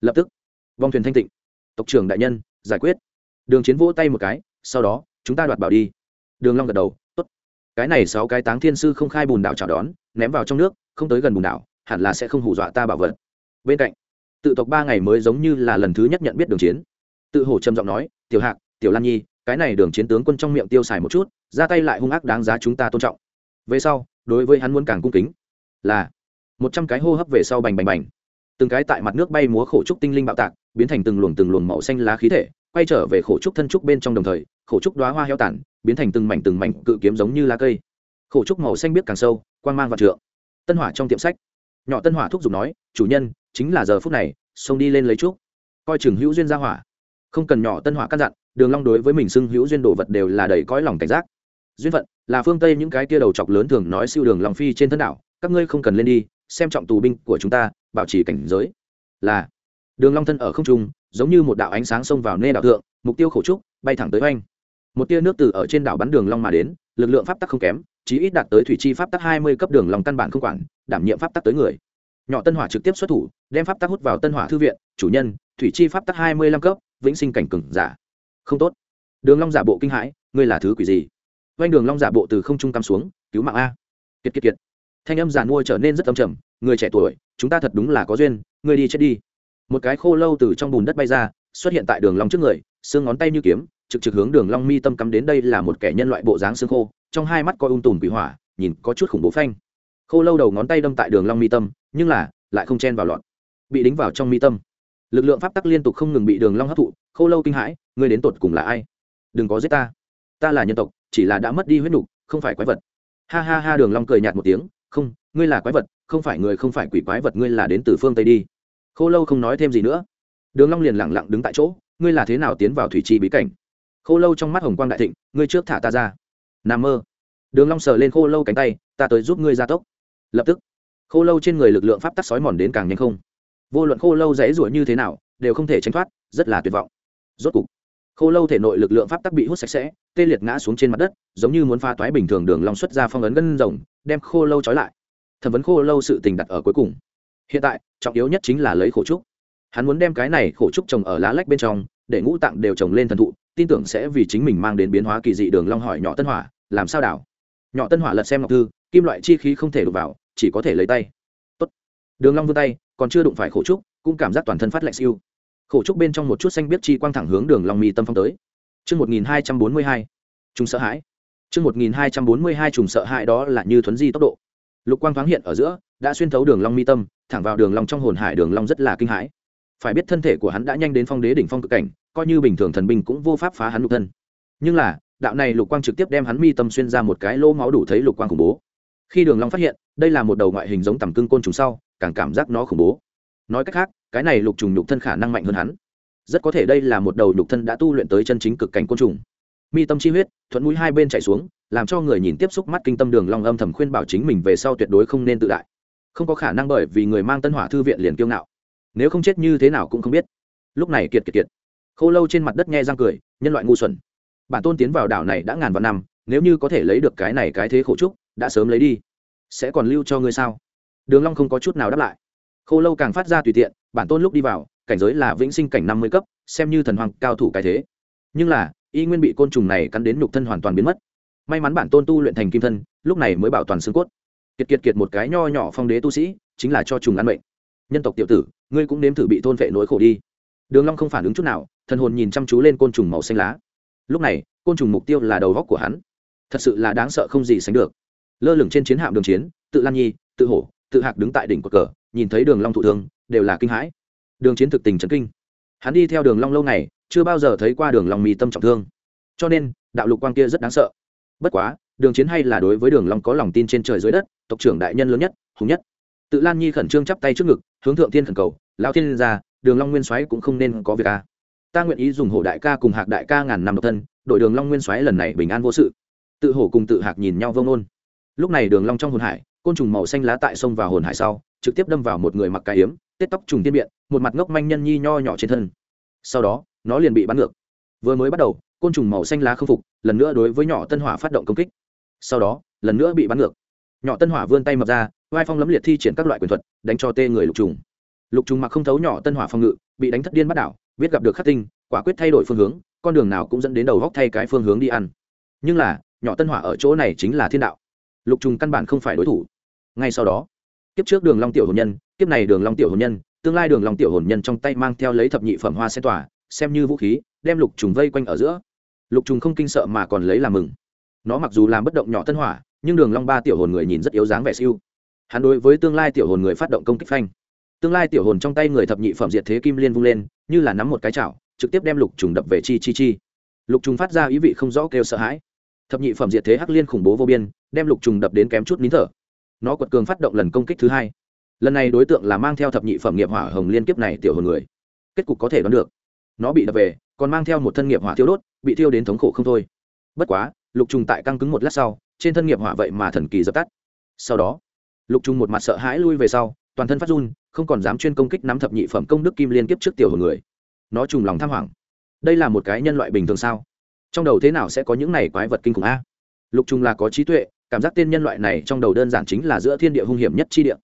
Lập tức vong thuyền thanh tịnh. Tộc trưởng đại nhân giải quyết. Đường chiến vỗ tay một cái, sau đó, chúng ta đoạt bảo đi. Đường long gật đầu, tốt. Cái này sáu cái táng thiên sư không khai bùn đảo chào đón, ném vào trong nước, không tới gần bùn đảo, hẳn là sẽ không hù dọa ta bảo vật. Bên cạnh, tự tộc ba ngày mới giống như là lần thứ nhất nhận biết đường chiến. Tự hổ trầm giọng nói, tiểu hạc, tiểu lan nhi, cái này đường chiến tướng quân trong miệng tiêu xài một chút, ra tay lại hung ác đáng giá chúng ta tôn trọng. Về sau, đối với hắn muốn càng cung kính, là một trăm cái hô hấp về sau bành bành bành. Từng cái tại mặt nước bay múa khổ trúc tinh linh bạo tạc biến thành từng luồng từng luồng màu xanh lá khí thể, quay trở về khổ trúc thân trúc bên trong đồng thời, khổ trúc đoá hoa heo tản, biến thành từng mảnh từng mảnh cự kiếm giống như lá cây. Khổ trúc màu xanh biết càng sâu, quang mang và trượng. Tân hỏa trong tiệm sách. Nhỏ tân hỏa thúc giục nói, chủ nhân, chính là giờ phút này, xông đi lên lấy trúc. Coi chừng hữu duyên ra hỏa. Không cần nhỏ tân hỏa căn dặn, đường long đối với mình xưng hữu duyên đồ vật đều là đầy cõi lòng cảnh giác. Duyên phận, là phương tây những cái kia đầu chọc lớn thường nói siêu đường long phi trên thân đảo, các ngươi không cần lên đi, xem trọng tù binh của chúng ta, bảo trì cảnh giới. Là đường long thân ở không trung, giống như một đạo ánh sáng xông vào nê đảo thượng, mục tiêu khổ trúc, bay thẳng tới oanh. Một tia nước từ ở trên đảo bắn đường long mà đến, lực lượng pháp tắc không kém, chí ít đạt tới thủy chi pháp tắc hai mươi cấp đường long căn bản không quản, đảm nhiệm pháp tắc tới người. Nhỏ tân hỏa trực tiếp xuất thủ, đem pháp tắc hút vào tân hỏa thư viện, chủ nhân, thủy chi pháp tắc hai mươi lăm cấp, vĩnh sinh cảnh cừng giả. Không tốt. Đường long giả bộ kinh hãi, ngươi là thứ quỷ gì? Oanh đường long giả bộ từ không trung cắm xuống, cứu mạng a. Kiệt kiệt kiệt. Thanh âm giàn mua trở nên rất âm trầm, người trẻ tuổi, chúng ta thật đúng là có duyên, ngươi đi chết đi một cái khô lâu từ trong bùn đất bay ra, xuất hiện tại đường long trước người, xương ngón tay như kiếm, trực trực hướng đường long mi tâm cắm đến đây là một kẻ nhân loại bộ dáng xương khô, trong hai mắt coi ung tùm quỷ hỏa, nhìn có chút khủng bố phanh. Khô lâu đầu ngón tay đâm tại đường long mi tâm, nhưng là, lại không chen vào loạn bị đính vào trong mi tâm. Lực lượng pháp tắc liên tục không ngừng bị đường long hấp thụ, khô lâu kinh hãi, ngươi đến tột cùng là ai? Đừng có giết ta. Ta là nhân tộc, chỉ là đã mất đi huyết nục, không phải quái vật. Ha ha ha, đường long cười nhạt một tiếng, không, ngươi là quái vật, không phải người, không phải quỷ quái vật, ngươi là đến từ phương tây đi khô lâu không nói thêm gì nữa. Đường long liền lặng lặng đứng tại chỗ, ngươi là thế nào tiến vào thủy trì bí cảnh? Khô lâu trong mắt hồng quang đại thịnh, ngươi trước thả ta ra. Nằm mơ. Đường long sờ lên khô lâu cánh tay, ta tới giúp ngươi gia tốc. Lập tức, khô lâu trên người lực lượng pháp tắc sói mòn đến càng nhanh không. Vô luận khô lâu dễ rủa như thế nào, đều không thể tránh thoát, rất là tuyệt vọng. Rốt cục, khô lâu thể nội lực lượng pháp tắc bị hút sạch sẽ, tê liệt ngã xuống trên mặt đất, giống như muốn pha toái bình thường đường long xuất ra phong ấn gân rồng, đem khô lâu trói lại. Thẩm vấn khô lâu sự tình đặt ở cuối cùng hiện tại, trọng yếu nhất chính là lấy khổ trúc. Hắn muốn đem cái này khổ trúc trồng ở lá lách bên trong, để ngũ tạng đều trồng lên thần thụ, tin tưởng sẽ vì chính mình mang đến biến hóa kỳ dị đường long hỏi nhỏ tân hỏa, làm sao đảo? Nhỏ tân hỏa lật xem ngọc thư, kim loại chi khí không thể đụng vào, chỉ có thể lấy tay. Tốt. đường long vươn tay, còn chưa đụng phải khổ trúc, cũng cảm giác toàn thân phát lạnh siêu. Khổ trúc bên trong một chút xanh biết chi quang thẳng hướng đường long mi tâm phong tới. Chương một nghìn hai trăm bốn mươi hai, trùng sợ hãi. Chương một nghìn hai trăm bốn mươi hai, trùng sợ hãi đó là như thuấn di tốc độ. Lục quang thoáng hiện ở giữa, đã xuyên thấu đường long mi tâm thẳng vào đường long trong hồn hải đường long rất là kinh hãi. Phải biết thân thể của hắn đã nhanh đến phong đế đỉnh phong cực cảnh, coi như bình thường thần binh cũng vô pháp phá hắn lục thân. Nhưng là, đạo này lục quang trực tiếp đem hắn mi tâm xuyên ra một cái lỗ máu đủ thấy lục quang khủng bố. Khi đường long phát hiện, đây là một đầu ngoại hình giống tầm cương côn trùng sau, càng cảm giác nó khủng bố. Nói cách khác, cái này lục trùng nhục thân khả năng mạnh hơn hắn. Rất có thể đây là một đầu nhục thân đã tu luyện tới chân chính cực cảnh côn trùng. Mi tâm chi huyết, thuận mũi hai bên chạy xuống, làm cho người nhìn tiếp xúc mắt kinh tâm đường long âm thầm khuyên bảo chính mình về sau tuyệt đối không nên tự đại không có khả năng bởi vì người mang tân hỏa thư viện liền kiêu ngạo. Nếu không chết như thế nào cũng không biết. Lúc này kiệt kiệt kiệt. Khô lâu trên mặt đất nghe răng cười, nhân loại ngu xuẩn. Bản tôn tiến vào đảo này đã ngàn vạn năm, nếu như có thể lấy được cái này cái thế khổ trúc, đã sớm lấy đi. Sẽ còn lưu cho ngươi sao? Đường long không có chút nào đáp lại. Khô lâu càng phát ra tùy tiện, bản tôn lúc đi vào, cảnh giới là vĩnh sinh cảnh năm mươi cấp, xem như thần hoàng cao thủ cái thế. Nhưng là, y nguyên bị côn trùng này cắn đến nhục thân hoàn toàn biến mất. May mắn bản tôn tu luyện thành kim thân, lúc này mới bảo toàn xương cốt kiệt kiệt kiệt một cái nho nhỏ phong đế tu sĩ, chính là cho trùng ăn mệnh. Nhân tộc tiểu tử, ngươi cũng nếm thử bị thôn vệ nỗi khổ đi. Đường long không phản ứng chút nào, thần hồn nhìn chăm chú lên côn trùng màu xanh lá. Lúc này, côn trùng mục tiêu là đầu góc của hắn. Thật sự là đáng sợ không gì sánh được. Lơ lửng trên chiến hạm đường chiến, tự lan nhi, tự hổ, tự hạc đứng tại đỉnh của cờ, nhìn thấy đường long thụ thương, đều là kinh hãi. Đường chiến thực tình chấn kinh. Hắn đi theo đường long lâu ngày, chưa bao giờ thấy qua đường long mì tâm trọng thương. Cho nên, đạo lục quang kia rất đáng sợ. Bất quá đường chiến hay là đối với đường long có lòng tin trên trời dưới đất, tộc trưởng đại nhân lớn nhất, hùng nhất. Tự lan nhi khẩn trương chắp tay trước ngực, hướng thượng thiên khẩn cầu, lão thiên ra, đường long nguyên soái cũng không nên có việc a ta nguyện ý dùng hổ đại ca cùng hạc đại ca ngàn năm độc thân đội đường long nguyên soái lần này bình an vô sự. Tự hổ cùng tự hạc nhìn nhau vông nôn. Lúc này đường long trong hồn hải, côn trùng màu xanh lá tại sông vào hồn hải sau, trực tiếp đâm vào một người mặc cái yếm, tết tóc trùng tiên biện, một mặt ngốc manh nhân nhi nho nhỏ trên thân. Sau đó, nó liền bị bắn ngược. Vừa mới bắt đầu, côn trùng màu xanh lá không phục, lần nữa đối với nhỏ tân hỏa phát động công kích sau đó, lần nữa bị bắn ngược. Nhỏ tân hỏa vươn tay mập ra vai phong lấm liệt thi triển các loại quyền thuật, đánh cho tê người lục trùng. Lục trùng mặc không thấu nhỏ tân hỏa phong ngự, bị đánh thất điên bắt đảo, biết gặp được khắc tinh, quả quyết thay đổi phương hướng, con đường nào cũng dẫn đến đầu góc thay cái phương hướng đi ăn. Nhưng là, nhỏ tân hỏa ở chỗ này chính là thiên đạo. Lục trùng căn bản không phải đối thủ. Ngay sau đó, kiếp trước đường long tiểu hồn nhân, kiếp này đường long tiểu hồn nhân, tương lai đường long tiểu hồn nhân trong tay mang theo lấy thập nhị phẩm hoa sen tỏa, xem như vũ khí, đem lục trùng vây quanh ở giữa. Lục trùng không kinh sợ mà còn lấy làm mừng nó mặc dù làm bất động nhỏ tân hỏa, nhưng đường long ba tiểu hồn người nhìn rất yếu dáng vẻ siêu. Hắn đối với tương lai tiểu hồn người phát động công kích phanh. Tương lai tiểu hồn trong tay người thập nhị phẩm diệt thế kim liên vung lên, như là nắm một cái chảo, trực tiếp đem lục trùng đập về chi chi chi. Lục trùng phát ra ý vị không rõ kêu sợ hãi. Thập nhị phẩm diệt thế hắc liên khủng bố vô biên, đem lục trùng đập đến kém chút nín thở. Nó quật cường phát động lần công kích thứ hai. Lần này đối tượng là mang theo thập nhị phẩm nghiệp hỏa hồng liên kiếp này tiểu hồn người. Kết cục có thể đoán được. Nó bị đập về, còn mang theo một thân nghiệp hỏa thiêu đốt, bị thiêu đến thống khổ không thôi. Bất quá lục trùng tại căng cứng một lát sau, trên thân nghiệp hỏa vậy mà thần kỳ dập tắt. Sau đó, lục trùng một mặt sợ hãi lui về sau, toàn thân phát run, không còn dám chuyên công kích nắm thập nhị phẩm công đức kim liên kiếp trước tiểu hồn người. Nó trùng lòng tham hoảng. Đây là một cái nhân loại bình thường sao? Trong đầu thế nào sẽ có những này quái vật kinh khủng a? Lục trùng là có trí tuệ, cảm giác tên nhân loại này trong đầu đơn giản chính là giữa thiên địa hung hiểm nhất chi địa.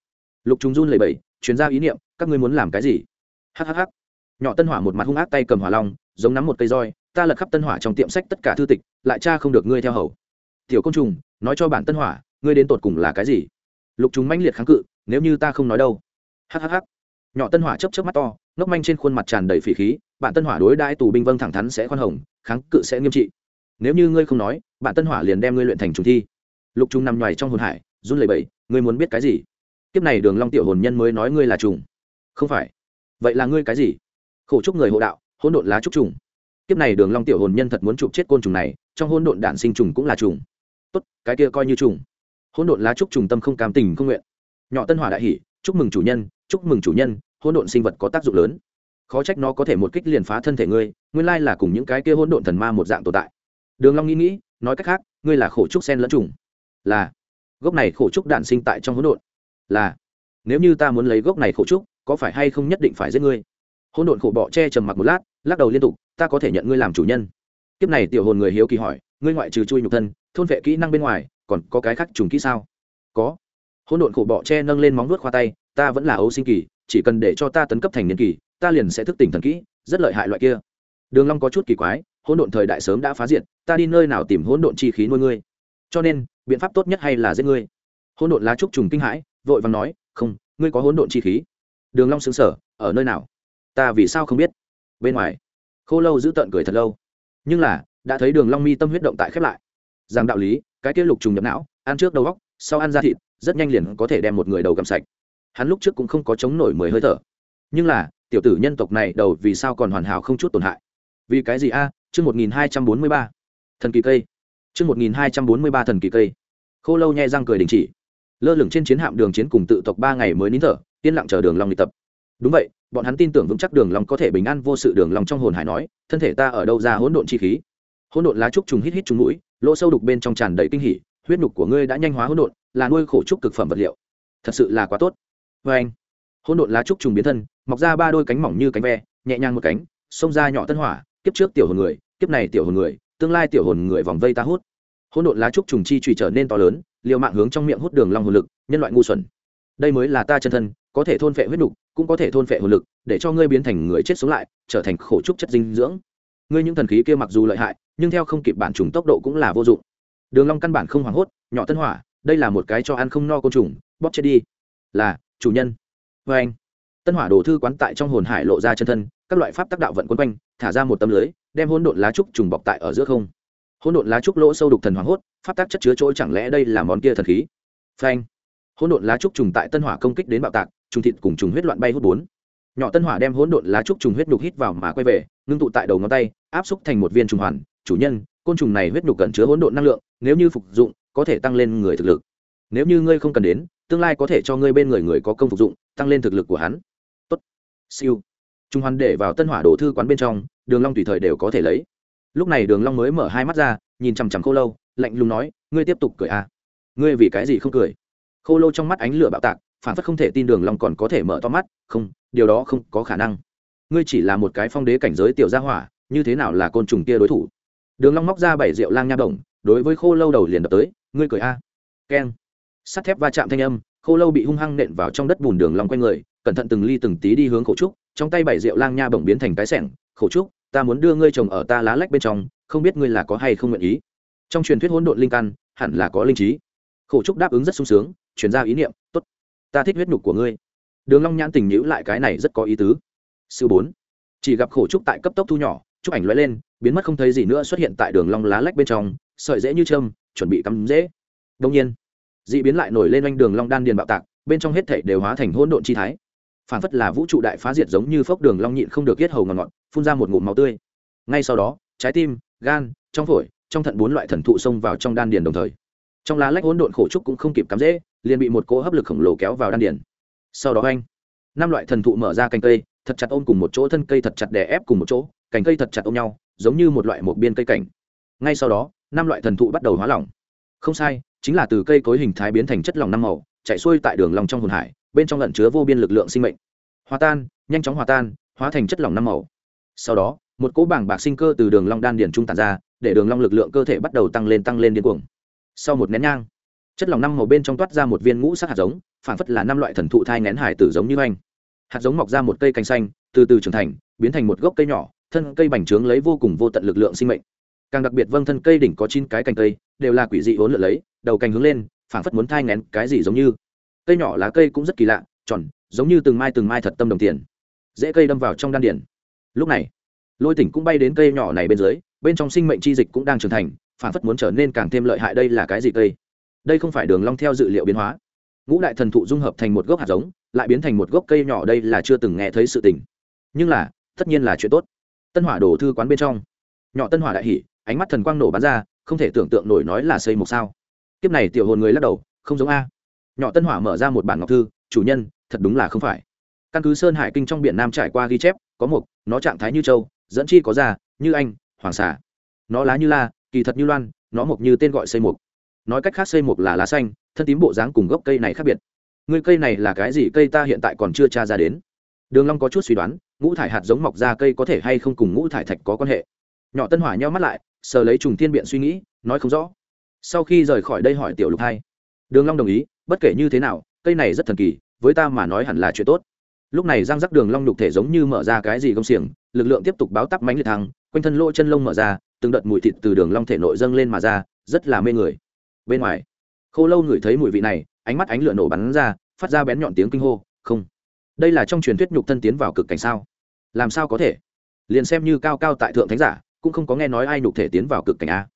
Lục trùng run lầy bầy chuyến ra ý niệm, các ngươi muốn làm cái gì? Hhh nhỏ tân hỏa một mặt hung ác tay cầm hỏa long, giống nắm một cây roi ta lật khắp tân hỏa trong tiệm sách tất cả thư tịch, lại cha không được ngươi theo hầu. Tiểu côn trùng, nói cho bản tân hỏa, ngươi đến tột cùng là cái gì? Lục trùng manh liệt kháng cự, nếu như ta không nói đâu. Hhh nhỏ tân hỏa chấp chấp mắt to, ngốc manh trên khuôn mặt tràn đầy phỉ khí bạn tân hỏa đối đãi tù binh vâng thẳng thắn sẽ khoan hồng, kháng cự sẽ nghiêm trị. Nếu như ngươi không nói bạn tân hỏa liền đem ngươi luyện thành trùng thi. Lục trùng nằm ngoài trong hồn hải, run lẩy bẩy, ngươi muốn biết cái gì? Kiếp này đường long tiểu hồn nhân mới nói ngươi là trùng. Không phải. Vậy là ngươi cái gì? Khổ trúc người hộ đạo, hỗn độn lá trúc trùng kiếp này đường long tiểu hồn nhân thật muốn chụp chết côn trùng này, trong hỗn độn đản sinh trùng cũng là trùng. Tốt, cái kia coi như trùng. Hỗn độn lá trúc trùng tâm không cam tình không nguyện. Nhỏ tân hỏa đại hỉ, chúc mừng chủ nhân, chúc mừng chủ nhân, hỗn độn sinh vật có tác dụng lớn. Khó trách nó có thể một kích liền phá thân thể ngươi, nguyên lai là cùng những cái kia hỗn độn thần ma một dạng tồn tại. Đường long nghĩ nghĩ, nói cách khác, ngươi là khổ trúc sen lẫn trùng. Là. Gốc này khổ trúc đản sinh tại trong hỗn độn. Là. Nếu như ta muốn lấy gốc này khổ trúc, có phải hay không nhất định phải giết ngươi? Hỗn độn khổ bọ che trầm mặc một lát, lắc đầu liên tục, ta có thể nhận ngươi làm chủ nhân. Kiếp này tiểu hồn người hiếu kỳ hỏi, ngươi ngoại trừ chui nhục thân, thôn vệ kỹ năng bên ngoài, còn có cái khác trùng kỹ sao? Có. Hỗn độn khổ bọ che nâng lên móng vuốt khoa tay, ta vẫn là ấu sinh kỳ, chỉ cần để cho ta tấn cấp thành niên kỳ, ta liền sẽ thức tỉnh thần kỹ, rất lợi hại loại kia. Đường long có chút kỳ quái, hỗn độn thời đại sớm đã phá diệt, ta đi nơi nào tìm hỗn độn chi khí nuôi ngươi? Cho nên, biện pháp tốt nhất hay là giết ngươi. Hỗn độn lá trúc trùng kinh hãi, vội vàng nói, không, ngươi có hỗn độn chi khí. Đường long sững sờ, ở nơi nào? Ta vì sao không biết? Bên ngoài, khô lâu giữ tận cười thật lâu. Nhưng là, đã thấy đường long mi tâm huyết động tại khép lại. Rằng đạo lý, cái kia lục trùng nhập não, ăn trước đầu góc, sau ăn ra thịt, rất nhanh liền có thể đem một người đầu cầm sạch. Hắn lúc trước cũng không có chống nổi mười hơi thở. Nhưng là, tiểu tử nhân tộc này đầu vì sao còn hoàn hảo không chút tổn hại? Vì cái gì a? Chương một nghìn hai trăm bốn mươi ba. Thần kỳ cây. Chương một nghìn hai trăm bốn mươi ba thần kỳ cây. Khô lâu nhai răng cười đình chỉ. Lơ lửng trên chiến hạm đường chiến cùng tự tộc ba ngày mới nín thở, yên lặng chờ đường long đi tập. Đúng vậy bọn hắn tin tưởng vững chắc đường lòng có thể bình an vô sự đường lòng trong hồn hải nói, thân thể ta ở đâu ra hỗn độn chi khí? Hỗn độn lá trúc trùng hít hít trùng mũi, lỗ sâu đục bên trong tràn đầy kinh hỉ, huyết nhục của ngươi đã nhanh hóa hỗn độn, là nuôi khổ trúc cực phẩm vật liệu. Thật sự là quá tốt. Vê anh, hỗn độn lá trúc trùng biến thân, mọc ra ba đôi cánh mỏng như cánh ve, nhẹ nhàng một cánh, xông ra nhỏ tân hỏa, kiếp trước tiểu hồn người, kiếp này tiểu hồn người, tương lai tiểu hồn người vòng vây ta hút. Hỗn độn lá trúc trùng chi trùy trở nên to lớn, liều mạng hướng trong miệng hút đường long hồn lực, nhân loại ngu xuẩn. Đây mới là ta chân thân có thể thôn phệ huyết nục cũng có thể thôn phệ hồn lực, để cho ngươi biến thành người chết sống lại, trở thành khổ trúc chất dinh dưỡng. Ngươi những thần khí kia mặc dù lợi hại, nhưng theo không kịp bản trùng tốc độ cũng là vô dụng. Đường long căn bản không hoảng hốt, nhỏ tân hỏa, đây là một cái cho ăn không no côn trùng, bóp chết đi. Là, chủ nhân. Với anh. Tân hỏa đồ thư quán tại trong hồn hải lộ ra chân thân, các loại pháp tác đạo vận quấn quanh, thả ra một tấm lưới, đem hỗn độn lá trúc trùng bọc tại ở giữa không. Hỗn độn lá trúc lỗ sâu đục thần hoàng hốt, pháp tác chất chứa chỗ chẳng lẽ đây là món kia thần khí? Phanh! Hỗn độn lá trúc trùng tại tân hỏa công kích đến bạo tạc trùng thịt cùng trùng huyết loạn bay hút bốn. Nhỏ tân hỏa đem hỗn độn lá trúc trùng huyết nhục hít vào mà quay về, ngưng tụ tại đầu ngón tay, áp xúc thành một viên trùng hoàn. Chủ nhân, côn trùng này huyết nhục gần chứa hỗn độn năng lượng, nếu như phục dụng, có thể tăng lên người thực lực. Nếu như ngươi không cần đến, tương lai có thể cho ngươi bên người người có công phục dụng, tăng lên thực lực của hắn. Tốt. Siêu. Trùng hoàn để vào tân hỏa đổ thư quán bên trong, đường long tùy thời đều có thể lấy. Lúc này đường long mới mở hai mắt ra, nhìn chằm chằm khô lâu, lạnh lùng nói, ngươi tiếp tục cười à? Ngươi vì cái gì không cười? Khô lâu trong mắt ánh lửa bạo tạc phản phất không thể tin đường long còn có thể mở to mắt, không, điều đó không có khả năng. Ngươi chỉ là một cái phong đế cảnh giới tiểu gia hỏa, như thế nào là côn trùng kia đối thủ? Đường long móc ra bảy rượu lang nha đồng, đối với khô lâu đầu liền đập tới, ngươi cười a. À. keng. Sắt thép va chạm thanh âm, khô lâu bị hung hăng nện vào trong đất bùn đường long quanh người, cẩn thận từng ly từng tí đi hướng khổ trúc, trong tay bảy rượu lang nha bổng biến thành cái sẻng, khổ trúc, ta muốn đưa ngươi trồng ở ta lá lách bên trong, không biết ngươi là có hay không nguyện ý? Trong truyền thuyết hỗn độn linh căn, hẳn là có linh trí. Khổ trúc đáp ứng rất sung sướng chuyển ra ý niệm, tốt ta thích huyết nhục của ngươi. Đường long nhãn tình nhữ lại cái này rất có ý tứ. Sư bốn. Chỉ gặp khổ trúc tại cấp tốc thu nhỏ, trúc ảnh lóe lên, biến mất không thấy gì nữa xuất hiện tại đường long lá lách bên trong, sợi dễ như châm, chuẩn bị cắm dễ. Đông nhiên, dị biến lại nổi lên anh đường long đan điền bạo tạc, bên trong hết thảy đều hóa thành hỗn độn chi thái. Phản phất là vũ trụ đại phá diệt giống như phốc đường long nhịn không được kết hầu ngọt ngọt phun ra một ngụm máu tươi. Ngay sau đó, trái tim, gan, trong phổi, trong thận bốn loại thần thụ xông vào trong đan điền đồng thời. Trong lá lách hỗn độn khổ trúc cũng không kịp cắm dễ liền bị một cỗ hấp lực khổng lồ kéo vào đan điền. Sau đó anh, năm loại thần thụ mở ra cành cây, thật chặt ôm cùng một chỗ, thân cây thật chặt đè ép cùng một chỗ, cành cây thật chặt ôm nhau, giống như một loại một biên cây cảnh. Ngay sau đó, năm loại thần thụ bắt đầu hóa lỏng. Không sai, chính là từ cây cối hình thái biến thành chất lỏng năm màu, chạy xuôi tại đường lòng trong hồn hải, bên trong lẩn chứa vô biên lực lượng sinh mệnh. Hòa tan, nhanh chóng hòa tan, hóa thành chất lỏng năm màu. Sau đó, một cỗ bảng bạc sinh cơ từ đường long đan điền trung tản ra, để đường long lực lượng cơ thể bắt đầu tăng lên tăng lên điên cuồng. Sau một nén nhang chất lỏng năm màu bên trong toát ra một viên ngũ sắc hạt giống phản phất là năm loại thần thụ thai ngén hải tử giống như anh. Hạt giống mọc ra một cây cành xanh, từ từ trưởng thành, biến thành một gốc cây nhỏ, thân cây bành trướng lấy vô cùng vô tận lực lượng sinh mệnh. Càng đặc biệt vâng thân cây đỉnh có chín cái cành cây, đều là quỷ dị hỗn lượn lấy, đầu cành hướng lên, phảng phất muốn thai ngén cái gì giống như. Cây nhỏ lá cây cũng rất kỳ lạ, tròn, giống như từng mai từng mai thật tâm đồng tiền. Dễ cây đâm vào trong đan điển lúc này, lôi tỉnh cũng bay đến cây nhỏ này bên dưới, bên trong sinh mệnh chi dịch cũng đang trưởng thành, phảng phất muốn trở nên càng thêm lợi hại đây là cái gì cây? Đây không phải đường long theo dự liệu biến hóa. Ngũ đại thần thụ dung hợp thành một gốc hạt giống, lại biến thành một gốc cây nhỏ đây là chưa từng nghe thấy sự tình. Nhưng là, tất nhiên là chuyện tốt. Tân hỏa đổ thư quán bên trong. Nhỏ tân hỏa đại hỉ, ánh mắt thần quang nổ bắn ra, không thể tưởng tượng nổi nói là xây một sao. Kiếp này tiểu hồn người lắc đầu, không giống a. Nhỏ tân hỏa mở ra một bản ngọc thư, chủ nhân, thật đúng là không phải. Căn cứ sơn hải kinh trong biển nam trải qua ghi chép, có một nó trạng thái như châu, dẫn chi có già như anh, hoàng xà. Nó lá như la, kỳ thật như loan, nó mộc như tên gọi xây mục nói cách khác xây mục là lá xanh, thân tím bộ dáng cùng gốc cây này khác biệt. Ngươi cây này là cái gì cây ta hiện tại còn chưa tra ra đến. Đường long có chút suy đoán, ngũ thải hạt giống mọc ra cây có thể hay không cùng ngũ thải thạch có quan hệ. Nhỏ tân hỏa nheo mắt lại, sờ lấy trùng thiên biện suy nghĩ, nói không rõ. Sau khi rời khỏi đây hỏi tiểu lục hai, đường long đồng ý, bất kể như thế nào, cây này rất thần kỳ, với ta mà nói hẳn là chuyện tốt. Lúc này giang rắc đường long đục thể giống như mở ra cái gì công xiềng, lực lượng tiếp tục báo tắp mánh liệt thăng, quanh thân lỗ chân lông mở ra, từng đợt mùi thịt từ đường long thể nội dâng lên mà ra, rất là mê người bên ngoài. Khô lâu ngửi thấy mùi vị này, ánh mắt ánh lửa nổ bắn ra, phát ra bén nhọn tiếng kinh hô, không, đây là trong truyền thuyết nhục thân tiến vào cực cảnh sao? Làm sao có thể? Liền xem như cao cao tại thượng thánh giả, cũng không có nghe nói ai nhục thể tiến vào cực cảnh a.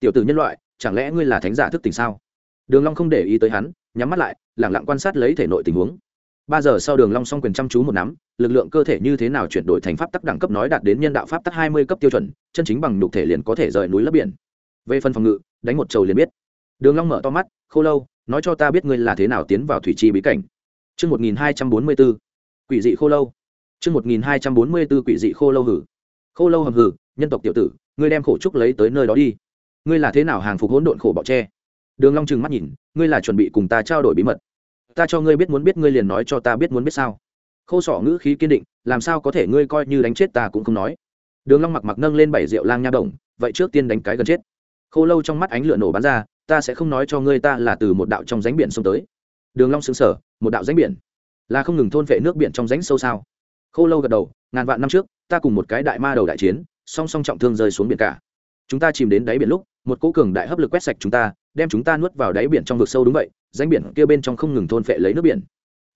Tiểu tử nhân loại, chẳng lẽ ngươi là thánh giả thức tỉnh sao? Đường long không để ý tới hắn, nhắm mắt lại, lặng lặng quan sát lấy thể nội tình huống. Ba giờ sau đường long song quyền chăm chú một nắm, lực lượng cơ thể như thế nào chuyển đổi thành pháp tắc đẳng cấp nói đạt đến nhân đạo pháp tắc hai mươi cấp tiêu chuẩn, chân chính bằng nhục thể liền có thể rời núi lấp biển. Về phần phòng ngự, đánh một trầu liền biết đường long mở to mắt khô lâu nói cho ta biết ngươi là thế nào tiến vào thủy chi bí cảnh. Chương một nghìn hai trăm bốn mươi 1244, quỷ dị khô lâu. Chương một nghìn hai trăm bốn mươi 1244 quỷ dị khô lâu hử. Khô lâu hầm hử nhân tộc tiểu tử ngươi đem khổ trúc lấy tới nơi đó đi. Ngươi là thế nào hàng phục hỗn độn khổ bọ tre? Đường long trừng mắt nhìn ngươi là chuẩn bị cùng ta trao đổi bí mật. Ta cho ngươi biết muốn biết ngươi liền nói cho ta biết muốn biết sao. Khô sọ ngữ khí kiên định làm sao có thể ngươi coi như đánh chết ta cũng không nói. Đường long mặc mặc nâng lên bảy rượu lang nha đồng vậy trước tiên đánh cái gần chết. Khô lâu trong mắt ánh lửa nổ bắn ra ta sẽ không nói cho ngươi ta là từ một đạo trong rãnh biển xông tới. Đường long sững sờ, một đạo rãnh biển? Là không ngừng thôn vệ nước biển trong rãnh sâu sao? Khô lâu gật đầu, ngàn vạn năm trước, ta cùng một cái đại ma đầu đại chiến, song song trọng thương rơi xuống biển cả. Chúng ta chìm đến đáy biển lúc, một cỗ cường đại hấp lực quét sạch chúng ta, đem chúng ta nuốt vào đáy biển trong vực sâu đúng vậy, rãnh biển kia bên trong không ngừng thôn phệ lấy nước biển.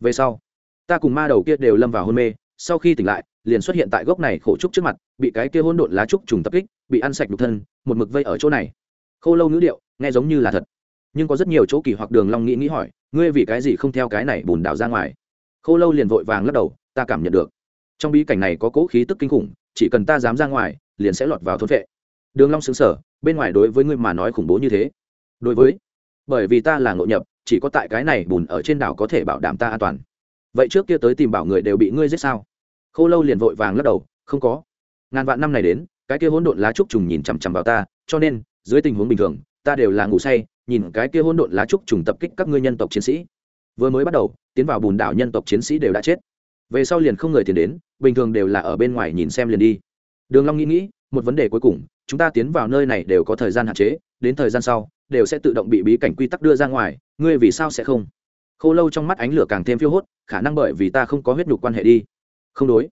Về sau, ta cùng ma đầu kia đều lâm vào hôn mê, sau khi tỉnh lại, liền xuất hiện tại gốc này khổ trúc trước mặt, bị cái kia hỗn độn lá trúc trùng tập kích, bị ăn sạch nhục thân, một mực vây ở chỗ này khô lâu ngữ điệu, nghe giống như là thật. Nhưng có rất nhiều chỗ kỳ hoặc đường long nghĩ nghĩ hỏi, ngươi vì cái gì không theo cái này bùn đảo ra ngoài? Khô lâu liền vội vàng lắc đầu, ta cảm nhận được. Trong bí cảnh này có cỗ khí tức kinh khủng, chỉ cần ta dám ra ngoài, liền sẽ lọt vào thôn vệ. Đường long sững sờ, bên ngoài đối với ngươi mà nói khủng bố như thế. Đối với? Bởi vì ta là ngộ nhập, chỉ có tại cái này bùn ở trên đảo có thể bảo đảm ta an toàn. Vậy trước kia tới tìm bảo người đều bị ngươi giết sao? Khô lâu liền vội vàng lắc đầu, không có. Ngàn vạn năm này đến, cái kia hỗn độn lá trúc trùng nhìn chằm chằm vào ta, cho nên dưới tình huống bình thường, ta đều là ngủ say, nhìn cái kia hỗn độn lá trúc trùng tập kích các ngươi nhân tộc chiến sĩ. Vừa mới bắt đầu, tiến vào bùn đảo nhân tộc chiến sĩ đều đã chết. Về sau liền không người tiền đến, bình thường đều là ở bên ngoài nhìn xem liền đi. Đường long nghĩ nghĩ, một vấn đề cuối cùng, chúng ta tiến vào nơi này đều có thời gian hạn chế, đến thời gian sau, đều sẽ tự động bị bí cảnh quy tắc đưa ra ngoài, ngươi vì sao sẽ không? Khô lâu trong mắt ánh lửa càng thêm phiêu hốt, khả năng bởi vì ta không có huyết nhục quan hệ đi. Không đối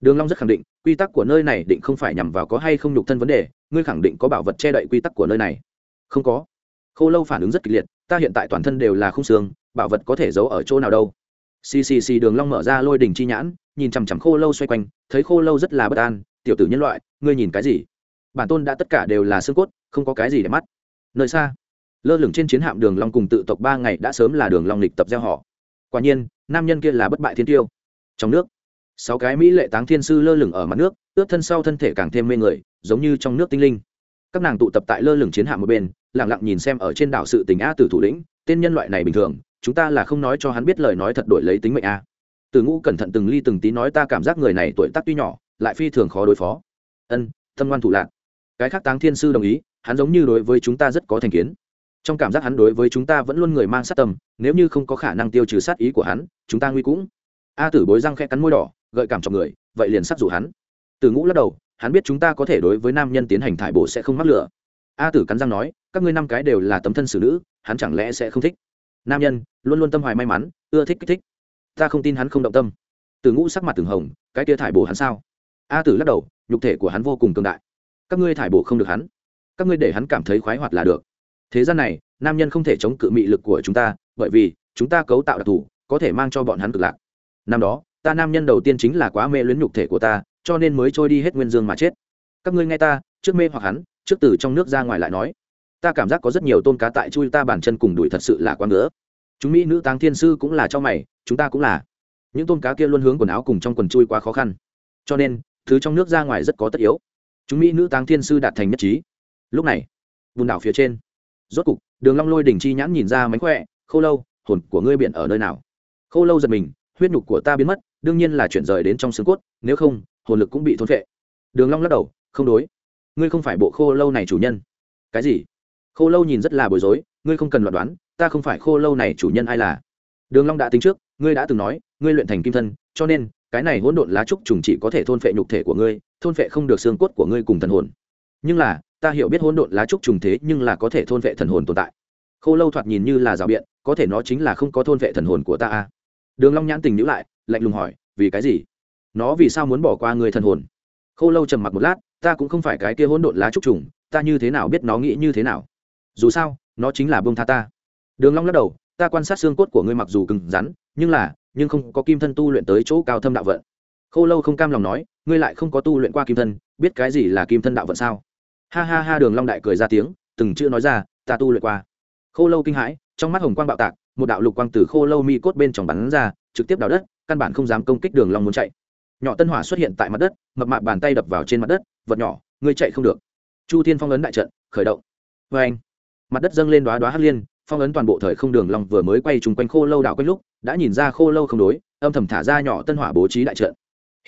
đường long rất khẳng định, quy tắc của nơi này định không phải nhằm vào có hay không nhục thân vấn đề, ngươi khẳng định có bảo vật che đậy quy tắc của nơi này. Không có. Khô lâu phản ứng rất kịch liệt, ta hiện tại toàn thân đều là khung xương, bảo vật có thể giấu ở chỗ nào đâu. Ccc đường long mở ra lôi đỉnh chi nhãn, nhìn chằm chằm khô lâu xoay quanh, thấy khô lâu rất là bất an, tiểu tử nhân loại, ngươi nhìn cái gì? Bản tôn đã tất cả đều là xương cốt, không có cái gì để mắt. Nơi xa, lơ lửng trên chiến hạm đường long cùng tự tộc ba ngày đã sớm là đường long lịch tập gieo họ. Quả nhiên, nam nhân kia là bất bại thiên tiêu. Trong nước sáu cái mỹ lệ táng thiên sư lơ lửng ở mặt nước, ướt thân sau thân thể càng thêm mê người, giống như trong nước tinh linh. Các nàng tụ tập tại lơ lửng chiến hạm một bên, lặng lặng nhìn xem ở trên đảo sự tình a tử thủ lĩnh, tên nhân loại này bình thường, chúng ta là không nói cho hắn biết lời nói thật đổi lấy tính mệnh a. Từ ngũ cẩn thận từng ly từng tí nói ta cảm giác người này tuổi tác tuy nhỏ, lại phi thường khó đối phó. Ân tâm ngoan thủ lạc cái khác táng thiên sư đồng ý, hắn giống như đối với chúng ta rất có thành kiến. Trong cảm giác hắn đối với chúng ta vẫn luôn người mang sát tâm, nếu như không có khả năng tiêu trừ sát ý của hắn, chúng ta nguy cũng. A tử bối răng khẽ cắn môi đỏ gợi cảm cho người, vậy liền sắc dụ hắn. Từ ngũ lắc đầu, hắn biết chúng ta có thể đối với nam nhân tiến hành thải bổ sẽ không mắc lửa. A tử cắn răng nói, các ngươi năm cái đều là tấm thân xử nữ, hắn chẳng lẽ sẽ không thích? Nam nhân, luôn luôn tâm hoài may mắn, ưa thích kích thích. Ta không tin hắn không động tâm. Từ ngũ sắc mặt từng hồng, cái kia thải bổ hắn sao? A tử lắc đầu, nhục thể của hắn vô cùng cường đại. Các ngươi thải bổ không được hắn. Các ngươi để hắn cảm thấy khoái hoạt là được. Thế gian này, nam nhân không thể chống cự mị lực của chúng ta, bởi vì chúng ta cấu tạo đặc thù, có thể mang cho bọn hắn cực lạc. Năm đó ta nam nhân đầu tiên chính là quá mê luyến nhục thể của ta, cho nên mới trôi đi hết nguyên dương mà chết. Các ngươi nghe ta, trước mê hoặc hắn, trước từ trong nước ra ngoài lại nói. Ta cảm giác có rất nhiều tôn cá tại chui ta bàn chân cùng đuổi thật sự là quá nữa chúng mỹ nữ táng thiên sư cũng là cho mày, chúng ta cũng là. Những tôn cá kia luôn hướng quần áo cùng trong quần chui quá khó khăn. Cho nên, thứ trong nước ra ngoài rất có tất yếu. Chúng mỹ nữ táng thiên sư đạt thành nhất trí. Lúc này vùng đảo phía trên, rốt cục, đường long lôi đỉnh chi nhãn nhìn ra mánh khỏe, khô lâu, hồn của ngươi biển ở nơi nào? Khô lâu giật mình, huyết nhục của ta biến mất đương nhiên là chuyển rời đến trong xương cốt, nếu không, hồn lực cũng bị thôn phệ. Đường long lắc đầu, không đối, ngươi không phải bộ khô lâu này chủ nhân. Cái gì? Khô lâu nhìn rất là bối rối, ngươi không cần loạn đoán, ta không phải khô lâu này chủ nhân ai là. Đường long đã tính trước, ngươi đã từng nói, ngươi luyện thành kim thân, cho nên, cái này hỗn độn lá trúc trùng chỉ có thể thôn phệ nhục thể của ngươi, thôn phệ không được xương cốt của ngươi cùng thần hồn. Nhưng là, ta hiểu biết hỗn độn lá trúc trùng thế nhưng là có thể thôn phệ thần hồn tồn tại. Khô lâu thoạt nhìn như là rào biện, có thể nó chính là không có thôn vệ thần hồn của ta à. đường long nhãn tình nhíu lại lạnh lùng hỏi, vì cái gì? Nó vì sao muốn bỏ qua người thần hồn? Khô lâu trầm mặc một lát, ta cũng không phải cái kia hỗn độn lá trúc trùng, ta như thế nào biết nó nghĩ như thế nào? Dù sao, nó chính là bông tha ta. Đường long lắc đầu, ta quan sát xương cốt của ngươi mặc dù cứng rắn, nhưng là, nhưng không có kim thân tu luyện tới chỗ cao thâm đạo vận. Khô lâu không cam lòng nói, ngươi lại không có tu luyện qua kim thân, biết cái gì là kim thân đạo vận sao? Ha ha ha, đường long đại cười ra tiếng, từng chữ nói ra, ta tu luyện qua. Khô lâu kinh hãi, trong mắt hồng quang bạo tạc, một đạo lục quang từ khô lâu mi cốt bên trong bắn ra, trực tiếp đào đất căn bản không dám công kích đường long muốn chạy nhỏ tân hỏa xuất hiện tại mặt đất mập mạp bàn tay đập vào trên mặt đất vật nhỏ ngươi chạy không được chu thiên phong ấn đại trận khởi động với anh mặt đất dâng lên đóa đóa hắc liên phong ấn toàn bộ thời không đường long vừa mới quay trùng quanh khô lâu đạo quanh lúc đã nhìn ra khô lâu không đối âm thầm thả ra nhỏ tân hỏa bố trí đại trận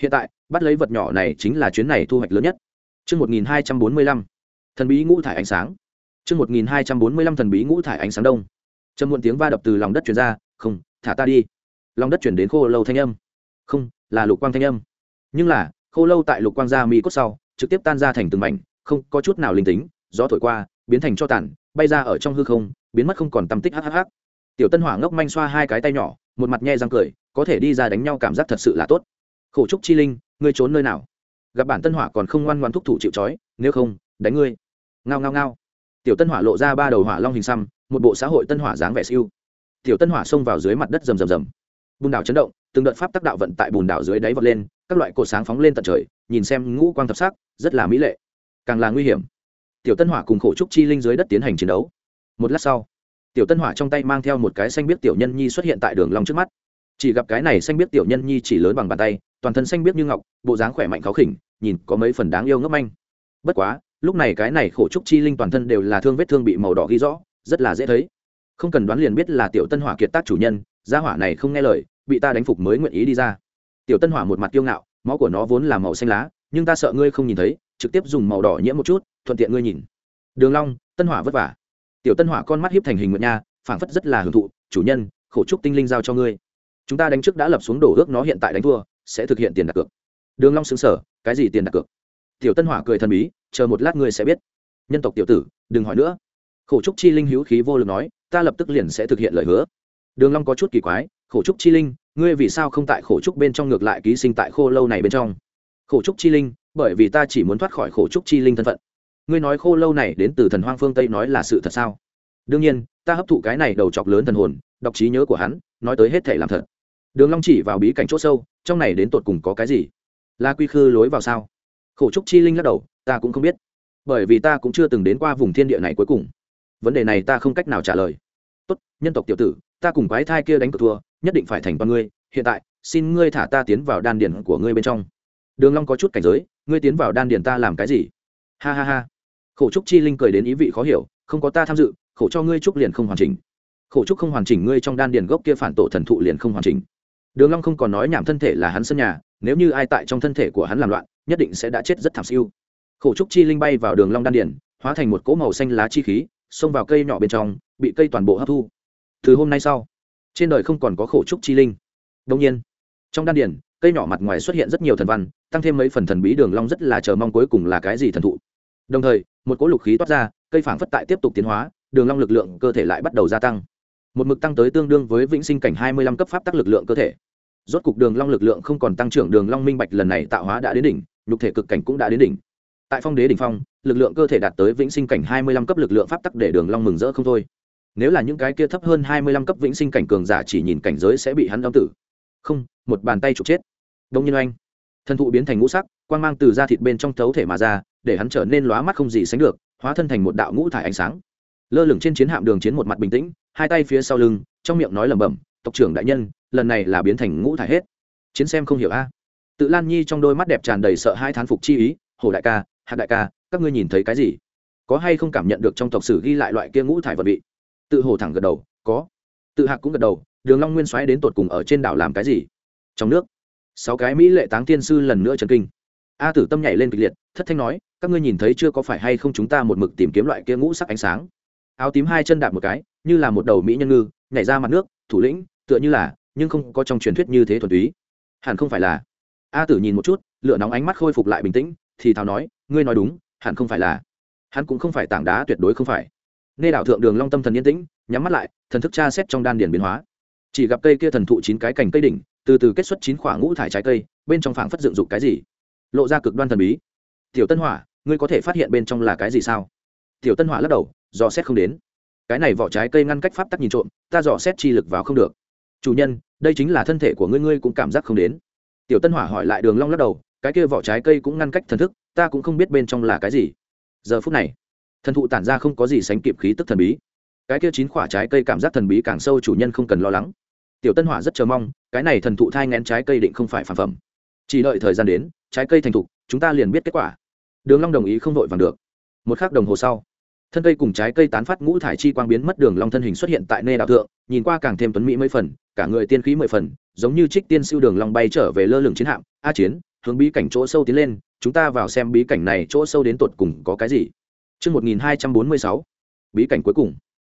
hiện tại bắt lấy vật nhỏ này chính là chuyến này thu hoạch lớn nhất Trước 1245, thần bí ngũ thải ánh sáng. Trước 1245 thần bí ngũ thải ánh sáng đông. Trầm muộn tiếng va đập từ lòng đất truyền ra, "Không, thả ta đi." Lòng đất chuyển đến khô lâu thanh âm. "Không, là lục quang thanh âm." Nhưng là, khô lâu tại lục quang ra mi cốt sau, trực tiếp tan ra thành từng mảnh, không có chút nào linh tính, gió thổi qua, biến thành cho tàn, bay ra ở trong hư không, biến mất không còn tâm tích hhh. Tiểu Tân Hỏa ngốc manh xoa hai cái tay nhỏ, một mặt nhe răng cười, có thể đi ra đánh nhau cảm giác thật sự là tốt. Khổ trúc chi linh, ngươi trốn nơi nào? Gặp bản Tân Hỏa còn không ngoan ngoãn thúc thủ chịu trói, nếu không, đánh ngươi ngao ngao ngao tiểu tân hỏa lộ ra ba đầu hỏa long hình xăm một bộ xã hội tân hỏa dáng vẻ siêu tiểu tân hỏa xông vào dưới mặt đất rầm rầm rầm bùn đảo chấn động, từng đợt pháp tác đạo vận tại bùn đảo dưới đáy vọt lên, các loại cột sáng phóng lên tận trời, nhìn xem ngũ quang thập sắc, rất là mỹ lệ. Càng là nguy hiểm. Tiểu tân hỏa cùng khổ trúc chi linh dưới đất tiến hành chiến đấu. Một lát sau, tiểu tân hỏa trong tay mang theo một cái xanh biết tiểu nhân nhi xuất hiện tại đường long trước mắt. Chỉ gặp cái này xanh biết tiểu nhân nhi chỉ lớn bằng bàn tay, toàn thân xanh biết như ngọc, bộ dáng khỏe mạnh khó khỉnh, nhìn có mấy phần đáng yêu ngấp manh. Bất quá, lúc này cái này khổ trúc chi linh toàn thân đều là thương vết thương bị màu đỏ ghi rõ, rất là dễ thấy. Không cần đoán liền biết là tiểu tân hỏa kiệt tác chủ nhân gia hỏa này không nghe lời, bị ta đánh phục mới nguyện ý đi ra. Tiểu tân hỏa một mặt kiêu ngạo, máu của nó vốn là màu xanh lá, nhưng ta sợ ngươi không nhìn thấy, trực tiếp dùng màu đỏ nhiễm một chút, thuận tiện ngươi nhìn. Đường long, tân hỏa vất vả. Tiểu tân hỏa con mắt hiếp thành hình nguyện nha, phảng phất rất là hưởng thụ, chủ nhân, khổ trúc tinh linh giao cho ngươi. Chúng ta đánh trước đã lập xuống đổ ước nó hiện tại đánh thua, sẽ thực hiện tiền đặt cược. Đường long sững sờ, cái gì tiền đặt cược? Tiểu tân hỏa cười thần bí, chờ một lát ngươi sẽ biết. Nhân tộc tiểu tử, đừng hỏi nữa. Khổ trúc chi linh hữu khí vô lực nói, ta lập tức liền sẽ thực hiện lời hứa đường long có chút kỳ quái, khổ trúc chi linh, ngươi vì sao không tại khổ trúc bên trong ngược lại ký sinh tại khô lâu này bên trong? Khổ trúc chi linh, bởi vì ta chỉ muốn thoát khỏi khổ trúc chi linh thân phận. Ngươi nói khô lâu này đến từ thần hoang phương tây nói là sự thật sao? Đương nhiên, ta hấp thụ cái này đầu chọc lớn thần hồn, đọc trí nhớ của hắn, nói tới hết thể làm thật. Đường long chỉ vào bí cảnh chỗ sâu, trong này đến tột cùng có cái gì? Là quy khư lối vào sao? Khổ trúc chi linh lắc đầu, ta cũng không biết, bởi vì ta cũng chưa từng đến qua vùng thiên địa này cuối cùng. Vấn đề này ta không cách nào trả lời. Tốt, nhân tộc tiểu tử ta cùng quái thai kia đánh cược thua, nhất định phải thành toàn ngươi, hiện tại, xin ngươi thả ta tiến vào đan điền của ngươi bên trong. Đường long có chút cảnh giới, ngươi tiến vào đan điền ta làm cái gì? Ha ha ha. Khổ trúc chi linh cười đến ý vị khó hiểu, không có ta tham dự, khổ cho ngươi trúc liền không hoàn chỉnh. Khổ trúc không hoàn chỉnh ngươi trong đan điền gốc kia phản tổ thần thụ liền không hoàn chỉnh. Đường long không còn nói nhảm thân thể là hắn sân nhà, nếu như ai tại trong thân thể của hắn làm loạn, nhất định sẽ đã chết rất thảm siêu. Khổ trúc chi linh bay vào đường long đan điển hóa thành một cỗ màu xanh lá chi khí, xông vào cây nhỏ bên trong, bị cây toàn bộ hấp thu từ hôm nay sau, trên đời không còn có khổ trúc chi linh. Đông nhiên, trong đan điển cây nhỏ mặt ngoài xuất hiện rất nhiều thần văn, tăng thêm mấy phần thần bí đường long rất là chờ mong cuối cùng là cái gì thần thụ. Đồng thời, một cỗ lục khí toát ra, cây phảng phất tại tiếp tục tiến hóa, đường long lực lượng cơ thể lại bắt đầu gia tăng. Một mực tăng tới tương đương với vĩnh sinh cảnh hai mươi lăm cấp pháp tắc lực lượng cơ thể. Rốt cục đường long lực lượng không còn tăng trưởng, đường long minh bạch lần này tạo hóa đã đến đỉnh, nhục thể cực cảnh cũng đã đến đỉnh. Tại phong đế đỉnh phong, lực lượng cơ thể đạt tới vĩnh sinh cảnh hai mươi lăm cấp lực lượng pháp tắc để đường long mừng rỡ không thôi nếu là những cái kia thấp hơn hai mươi lăm cấp vĩnh sinh cảnh cường giả chỉ nhìn cảnh giới sẽ bị hắn đóng tử. Không, một bàn tay trục chết. Đông nhiên oanh. Thân thụ biến thành ngũ sắc, quang mang từ da thịt bên trong thấu thể mà ra, để hắn trở nên lóa mắt không gì sánh được, hóa thân thành một đạo ngũ thải ánh sáng. Lơ lửng trên chiến hạm đường chiến một mặt bình tĩnh, hai tay phía sau lưng, trong miệng nói lẩm bẩm, tộc trưởng đại nhân, lần này là biến thành ngũ thải hết. Chiến xem không hiểu a. Tự lan nhi trong đôi mắt đẹp tràn đầy sợ hai thán phục chi ý, hồ đại ca hạt đại ca, các ngươi nhìn thấy cái gì? Có hay không cảm nhận được trong tộc sử ghi lại loại kia ngũ thải vật vị? Tự hồ thẳng gật đầu, có. Tự hạc cũng gật đầu, đường long nguyên xoáy đến tột cùng ở trên đảo làm cái gì? Trong nước. Sáu cái mỹ lệ táng tiên sư lần nữa chấn kinh. A tử tâm nhảy lên kịch liệt, thất thanh nói, các ngươi nhìn thấy chưa có phải hay không chúng ta một mực tìm kiếm loại kia ngũ sắc ánh sáng? Áo tím hai chân đạp một cái, như là một đầu mỹ nhân ngư, nhảy ra mặt nước, thủ lĩnh, tựa như là, nhưng không có trong truyền thuyết như thế thuần túy. Hẳn không phải là. A tử nhìn một chút, lửa nóng ánh mắt khôi phục lại bình tĩnh, thì thào nói, ngươi nói đúng, hẳn không phải là. Hắn cũng không phải tảng đá tuyệt đối không phải nê đảo thượng đường long tâm thần yên tĩnh, nhắm mắt lại, thần thức tra xét trong đan điền biến hóa. Chỉ gặp cây kia thần thụ chín cái cành cây đỉnh, từ từ kết xuất chín khoảng ngũ thải trái cây, bên trong phảng phất dựng dục cái gì. Lộ ra cực đoan thần bí. Tiểu tân hỏa, ngươi có thể phát hiện bên trong là cái gì sao? Tiểu tân hỏa lắc đầu, dò xét không đến. Cái này vỏ trái cây ngăn cách pháp tắc nhìn trộm, ta dò xét chi lực vào không được. Chủ nhân, đây chính là thân thể của ngươi ngươi cũng cảm giác không đến. Tiểu tân hỏa hỏi lại đường long lắc đầu, cái kia vỏ trái cây cũng ngăn cách thần thức, ta cũng không biết bên trong là cái gì. Giờ phút này thần thụ tản ra không có gì sánh kịp khí tức thần bí. Cái kia chín quả trái cây cảm giác thần bí càng sâu chủ nhân không cần lo lắng. Tiểu tân hỏa rất chờ mong, cái này thần thụ thai ngén trái cây định không phải phản phẩm. Chỉ đợi thời gian đến, trái cây thành thục, chúng ta liền biết kết quả. Đường long đồng ý không vội vàng được. Một khắc đồng hồ sau, thân cây cùng trái cây tán phát ngũ thải chi quang biến mất, đường long thân hình xuất hiện tại nơi đạo thượng, nhìn qua càng thêm tuấn mỹ mấy phần, cả người tiên khí mười phần, giống như trích tiên siêu đường long bay trở về lơ lửng chiến hạm, a chiến, hướng bí cảnh chỗ sâu tiến lên, chúng ta vào xem bí cảnh này chỗ sâu đến tột cùng có cái gì chương một nghìn hai trăm bốn mươi sáu. Bí cảnh cuối cùng.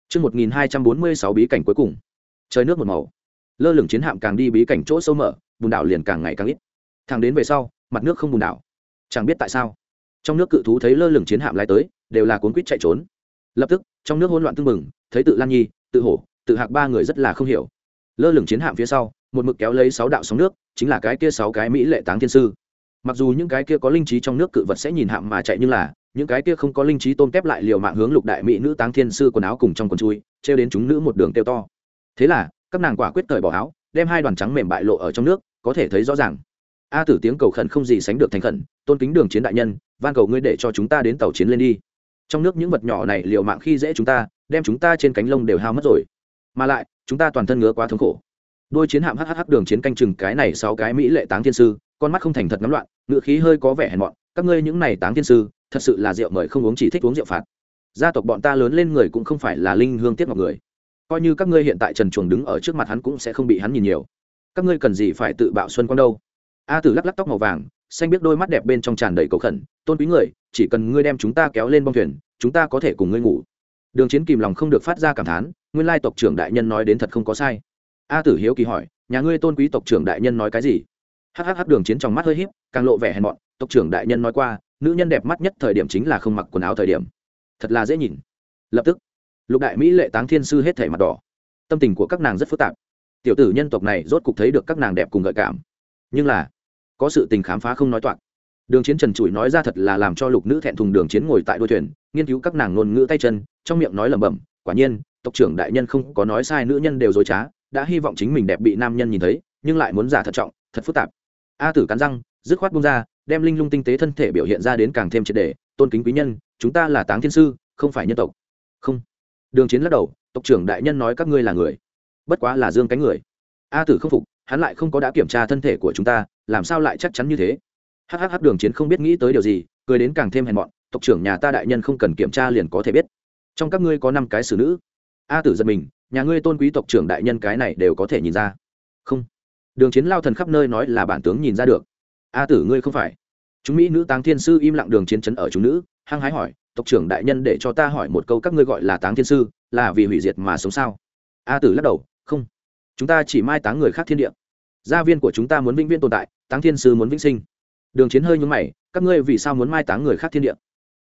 Chương một nghìn hai trăm bốn mươi sáu bí cảnh cuối cùng. Trời nước một màu. Lơ lửng chiến hạm càng đi bí cảnh chỗ sâu mở, bùn đảo liền càng ngày càng ít. Thẳng đến về sau, mặt nước không bùn đảo. Chẳng biết tại sao, trong nước cự thú thấy lơ lửng chiến hạm lái tới, đều là cuốn quýt chạy trốn. Lập tức, trong nước hỗn loạn tưng bừng, thấy tự lan nhi, tự hổ, tự hạc ba người rất là không hiểu. Lơ lửng chiến hạm phía sau, một mực kéo lấy sáu đạo sóng nước, chính là cái kia sáu cái mỹ lệ táng thiên sư. Mặc dù những cái kia có linh trí trong nước cự vật sẽ nhìn hạm mà chạy nhưng là những cái kia không có linh trí tôm tép lại liều mạng hướng lục đại mỹ nữ táng thiên sư quần áo cùng trong quần chui, trêu đến chúng nữ một đường tiêu to. Thế là, các nàng quả quyết thời bỏ áo, đem hai đoàn trắng mềm bại lộ ở trong nước, có thể thấy rõ ràng. A tử tiếng cầu khẩn không gì sánh được thành khẩn, tôn kính đường chiến đại nhân, van cầu ngươi để cho chúng ta đến tàu chiến lên đi. Trong nước những vật nhỏ này liều mạng khi dễ chúng ta, đem chúng ta trên cánh lông đều hao mất rồi. Mà lại, chúng ta toàn thân ngứa quá thống khổ. Đôi chiến hạm hhh đường chiến canh chừng cái này sáu cái mỹ lệ táng thiên sư, con mắt không thành thật ngắm loạn, ngựa khí hơi có vẻ hèn mọn. Các ngươi những này táng thiên sư thật sự là rượu mời không uống chỉ thích uống rượu phạt. Gia tộc bọn ta lớn lên người cũng không phải là linh hương tiếc ngọc người. Coi như các ngươi hiện tại trần chuồng đứng ở trước mặt hắn cũng sẽ không bị hắn nhìn nhiều. Các ngươi cần gì phải tự bạo xuân quang đâu? A tử lắc lắc tóc màu vàng, xanh biết đôi mắt đẹp bên trong tràn đầy cầu khẩn, tôn quý người, chỉ cần ngươi đem chúng ta kéo lên bong thuyền, chúng ta có thể cùng ngươi ngủ. Đường chiến kìm lòng không được phát ra cảm thán, nguyên lai tộc trưởng đại nhân nói đến thật không có sai. A tử hiếu kỳ hỏi, nhà ngươi tôn quý tộc trưởng đại nhân nói cái gì? Hhh đường chiến trong mắt hơi h í p càng lộ vẻ hèn mọn, tộc trưởng đại nhân nói qua nữ nhân đẹp mắt nhất thời điểm chính là không mặc quần áo thời điểm. Thật là dễ nhìn. Lập tức, lục đại mỹ lệ táng thiên sư hết thể mặt đỏ. Tâm tình của các nàng rất phức tạp. Tiểu tử nhân tộc này rốt cục thấy được các nàng đẹp cùng gợi cảm. Nhưng là, có sự tình khám phá không nói toạc. Đường chiến trần trụi nói ra thật là làm cho lục nữ thẹn thùng đường chiến ngồi tại đôi thuyền, nghiên cứu các nàng ngôn ngữ tay chân, trong miệng nói lẩm bẩm, quả nhiên, tộc trưởng đại nhân không có nói sai, nữ nhân đều dối trá, đã hy vọng chính mình đẹp bị nam nhân nhìn thấy, nhưng lại muốn giả thật trọng, thật phức tạp. A tử cắn răng, dứt khoát bung ra đem linh lung tinh tế thân thể biểu hiện ra đến càng thêm triệt đề, tôn kính quý nhân, chúng ta là táng thiên sư, không phải nhân tộc. Không. Đường chiến lắc đầu, tộc trưởng đại nhân nói các ngươi là người. Bất quá là dương cánh người. A tử không phục, hắn lại không có đã kiểm tra thân thể của chúng ta, làm sao lại chắc chắn như thế? Hhh đường chiến không biết nghĩ tới điều gì, cười đến càng thêm hèn mọn, tộc trưởng nhà ta đại nhân không cần kiểm tra liền có thể biết. Trong các ngươi có năm cái xử nữ. A tử giật mình, nhà ngươi tôn quý tộc trưởng đại nhân cái này đều có thể nhìn ra. Không. Đường chiến lao thần khắp nơi nói là bản tướng nhìn ra được a tử ngươi không phải. Chúng mỹ nữ táng thiên sư im lặng đường chiến chấn ở chúng nữ, hăng hái hỏi, tộc trưởng đại nhân để cho ta hỏi một câu các ngươi gọi là táng thiên sư, là vì hủy diệt mà sống sao? A tử lắc đầu, không. Chúng ta chỉ mai táng người khác thiên địa. Gia viên của chúng ta muốn vĩnh viễn tồn tại, táng thiên sư muốn vĩnh sinh. Đường chiến hơi nhúng mày, các ngươi vì sao muốn mai táng người khác thiên địa?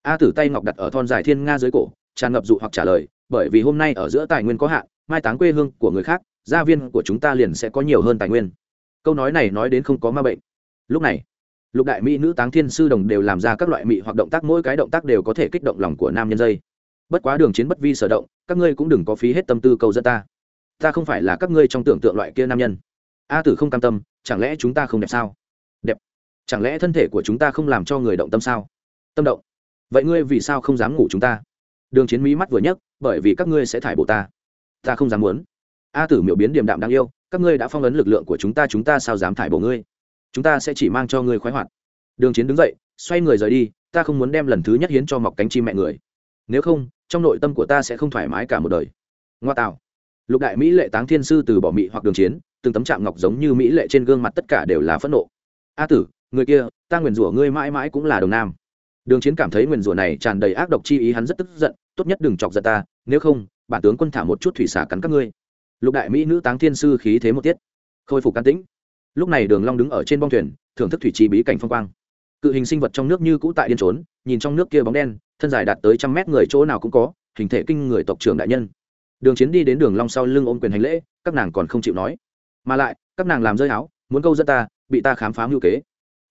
A tử tay ngọc đặt ở thon dài thiên nga dưới cổ, tràn ngập dụ hoặc trả lời, bởi vì hôm nay ở giữa tài nguyên có hạn, mai táng quê hương của người khác, gia viên của chúng ta liền sẽ có nhiều hơn tài nguyên. Câu nói này nói đến không có ma bệnh lúc này, lục đại mỹ nữ táng thiên sư đồng đều làm ra các loại mỹ hoặc động tác, mỗi cái động tác đều có thể kích động lòng của nam nhân dây. Bất quá đường chiến bất vi sở động, các ngươi cũng đừng có phí hết tâm tư câu dẫn ta. Ta không phải là các ngươi trong tưởng tượng loại kia nam nhân. A tử không cam tâm, chẳng lẽ chúng ta không đẹp sao? Đẹp. Chẳng lẽ thân thể của chúng ta không làm cho người động tâm sao? Tâm động. Vậy ngươi vì sao không dám ngủ chúng ta? Đường chiến mỹ mắt vừa nhấc, bởi vì các ngươi sẽ thải bộ ta. Ta không dám muốn. A tử miểu biến điềm đạm đáng yêu, các ngươi đã phong ấn lực lượng của chúng ta chúng ta sao dám thải bộ ngươi? Chúng ta sẽ chỉ mang cho ngươi khoái hoạt. Đường chiến đứng dậy, xoay người rời đi, ta không muốn đem lần thứ nhất hiến cho mọc cánh chim mẹ người. Nếu không, trong nội tâm của ta sẽ không thoải mái cả một đời. Ngoa tạo. Lục đại mỹ lệ táng thiên sư từ bỏ mỹ hoặc đường chiến, từng tấm chạm ngọc giống như mỹ lệ trên gương mặt tất cả đều là phẫn nộ. A tử, người kia, ta nguyền rủa ngươi mãi mãi cũng là đồng nam. Đường chiến cảm thấy nguyền rủa này tràn đầy ác độc chi ý, hắn rất tức giận, tốt nhất đừng chọc giận ta, nếu không, bản tướng quân thả một chút thủy xả cắn các ngươi. Lục đại mỹ nữ táng thiên sư khí thế một tiết, khôi phục can tĩnh lúc này đường long đứng ở trên bong thuyền, thưởng thức thủy trì bí cảnh phong quang. Cự hình sinh vật trong nước như cũ tại điên trốn, nhìn trong nước kia bóng đen, thân dài đạt tới trăm mét người chỗ nào cũng có, hình thể kinh người tộc trưởng đại nhân. Đường chiến đi đến đường long sau lưng ôm quyền hành lễ, các nàng còn không chịu nói. Mà lại, các nàng làm rơi áo, muốn câu dẫn ta, bị ta khám phá mưu kế.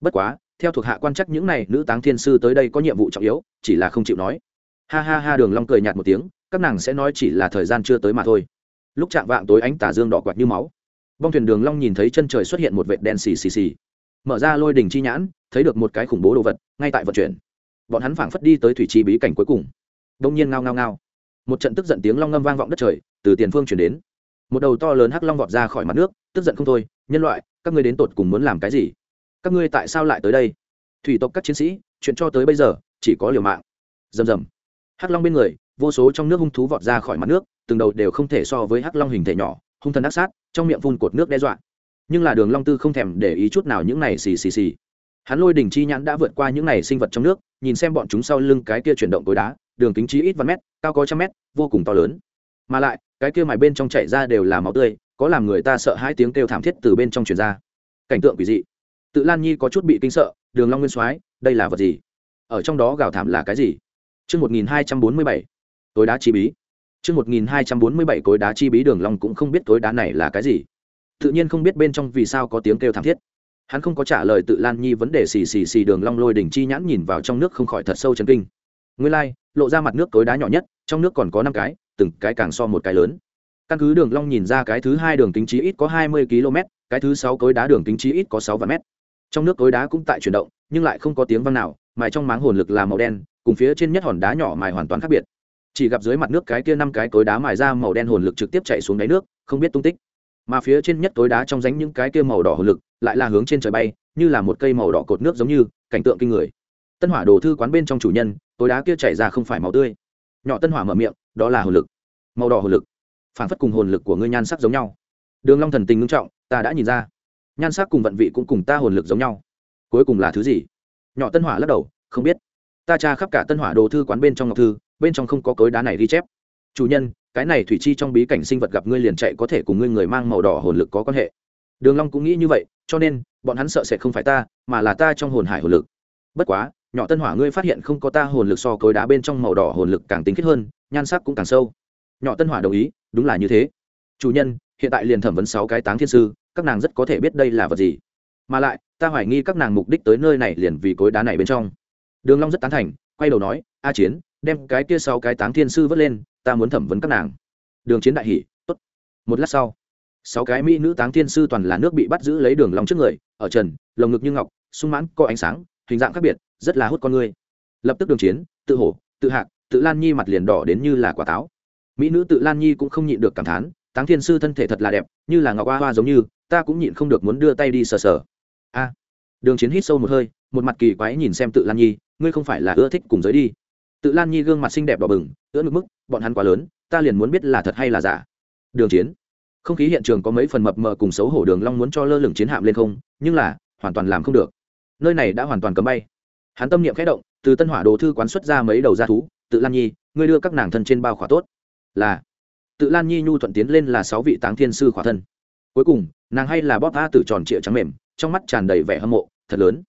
Bất quá, theo thuộc hạ quan chắc những này nữ táng thiên sư tới đây có nhiệm vụ trọng yếu, chỉ là không chịu nói. Ha ha ha, đường long cười nhạt một tiếng, các nàng sẽ nói chỉ là thời gian chưa tới mà thôi. Lúc chạm vạng tối ánh tà dương đỏ quạt như máu bong thuyền đường long nhìn thấy chân trời xuất hiện một vệt đen xì xì xì. Mở ra lôi đỉnh chi nhãn, thấy được một cái khủng bố đồ vật, ngay tại vận chuyển. Bọn hắn phảng phất đi tới thủy chi bí cảnh cuối cùng. Đông nhiên ngao ngao ngao. Một trận tức giận tiếng long ngâm vang vọng đất trời, từ tiền phương chuyển đến. Một đầu to lớn hắc long vọt ra khỏi mặt nước, tức giận không thôi, nhân loại, các ngươi đến tột cùng muốn làm cái gì? Các ngươi tại sao lại tới đây? Thủy tộc các chiến sĩ, chuyện cho tới bây giờ, chỉ có liều mạng. Rầm rầm. Hắc long bên người, vô số trong nước hung thú vọt ra khỏi mặt nước, từng đầu đều không thể so với hắc long hình thể nhỏ hung thần ác sát, trong miệng phun cột nước đe dọa. Nhưng là đường long tư không thèm để ý chút nào những này xì xì xì. Hắn lôi đỉnh chi nhãn đã vượt qua những này sinh vật trong nước, nhìn xem bọn chúng sau lưng cái kia chuyển động tối đá, đường kính chí ít vạn mét, cao có trăm mét, vô cùng to lớn. Mà lại, cái kia mài bên trong chảy ra đều là máu tươi, có làm người ta sợ hai tiếng kêu thảm thiết từ bên trong truyền ra. Cảnh tượng quỷ dị. Tự lan nhi có chút bị kinh sợ, đường long nguyên soái, đây là vật gì? Ở trong đó gào thảm là cái gì? Chương một nghìn hai trăm bốn mươi bảy. Tối đá chi bí. Trước 1247 cối đá chi bí đường long cũng không biết cối đá này là cái gì. Tự nhiên không biết bên trong vì sao có tiếng kêu thảm thiết. Hắn không có trả lời tự lan nhi vấn đề xì xì xì đường long lôi đỉnh chi nhãn nhìn vào trong nước không khỏi thật sâu chấn kinh. Nguyên lai like, lộ ra mặt nước cối đá nhỏ nhất trong nước còn có năm cái từng cái càng so một cái lớn. Căn cứ đường long nhìn ra cái thứ hai đường kính chí ít có hai mươi km cái thứ sáu cối đá đường kính chí ít có sáu vạn mét. Trong nước cối đá cũng tại chuyển động nhưng lại không có tiếng vang nào mài trong máng hồn lực là màu đen cùng phía trên nhất hòn đá nhỏ mài hoàn toàn khác biệt chỉ gặp dưới mặt nước cái kia năm cái cối đá mài ra màu đen hồn lực trực tiếp chạy xuống đáy nước, không biết tung tích. Mà phía trên nhất cối đá trong ránh những cái kia màu đỏ hồn lực lại là hướng trên trời bay, như là một cây màu đỏ cột nước giống như, cảnh tượng kinh người. Tân hỏa đồ thư quán bên trong chủ nhân cối đá kia chảy ra không phải máu tươi. Nhỏ tân hỏa mở miệng, đó là hồn lực. Màu đỏ hồn lực. Phản phất cùng hồn lực của ngươi nhan sắc giống nhau. Đường long thần tình ngưng trọng, ta đã nhìn ra. Nhan sắc cùng vận vị cũng cùng ta hồn lực giống nhau. Cuối cùng là thứ gì? Nhỏ tân hỏa lắc đầu, không biết. Ta tra khắp cả tân hỏa đồ thư quán bên trong ngọc thư bên trong không có cối đá này ghi chép. Chủ nhân, cái này thủy chi trong bí cảnh sinh vật gặp ngươi liền chạy có thể cùng ngươi người mang màu đỏ hồn lực có quan hệ. Đường long cũng nghĩ như vậy, cho nên, bọn hắn sợ sẽ không phải ta, mà là ta trong hồn hải hồn lực. Bất quá, nhỏ tân hỏa ngươi phát hiện không có ta hồn lực so cối đá bên trong màu đỏ hồn lực càng tính kết hơn, nhan sắc cũng càng sâu. Nhỏ tân hỏa đồng ý, đúng là như thế. Chủ nhân, hiện tại liền thẩm vấn sáu cái táng thiên sư, các nàng rất có thể biết đây là vật gì. Mà lại, ta hoài nghi các nàng mục đích tới nơi này liền vì cối đá này bên trong. Đường long rất tán thành, quay đầu nói, a chiến đem cái kia sau cái táng thiên sư vớt lên, ta muốn thẩm vấn các nàng. Đường chiến đại hỉ, tốt. Một lát sau, sáu cái mỹ nữ táng thiên sư toàn là nước bị bắt giữ lấy đường lòng trước người, ở trần, lồng ngực như ngọc, sung mãn, có ánh sáng, hình dạng khác biệt, rất là hút con người. Lập tức đường chiến, tự hổ, tự hạc, tự lan nhi mặt liền đỏ đến như là quả táo. Mỹ nữ tự lan nhi cũng không nhịn được cảm thán, táng thiên sư thân thể thật là đẹp, như là ngọc hoa hoa giống như, ta cũng nhịn không được muốn đưa tay đi sờ sờ. A. Đường chiến hít sâu một hơi, một mặt kỳ quái nhìn xem tự lan nhi, ngươi không phải là ưa thích cùng giới đi tự lan nhi gương mặt xinh đẹp đỏ bừng, ưỡn ngực mức, bọn hắn quá lớn, ta liền muốn biết là thật hay là giả. Đường chiến. Không khí hiện trường có mấy phần mập mờ cùng xấu hổ, đường long muốn cho lơ lửng chiến hạm lên không, nhưng là, hoàn toàn làm không được. Nơi này đã hoàn toàn cấm bay. Hắn tâm niệm khẽ động, từ tân hỏa đồ thư quán xuất ra mấy đầu gia thú, tự lan nhi, ngươi đưa các nàng thân trên bao khỏa tốt. Là. Tự lan nhi nhu thuận tiến lên là sáu vị táng thiên sư khỏa thân. Cuối cùng, nàng hay là bóp tha tử tròn trịa trắng mềm, trong mắt tràn đầy vẻ hâm mộ, thật lớn.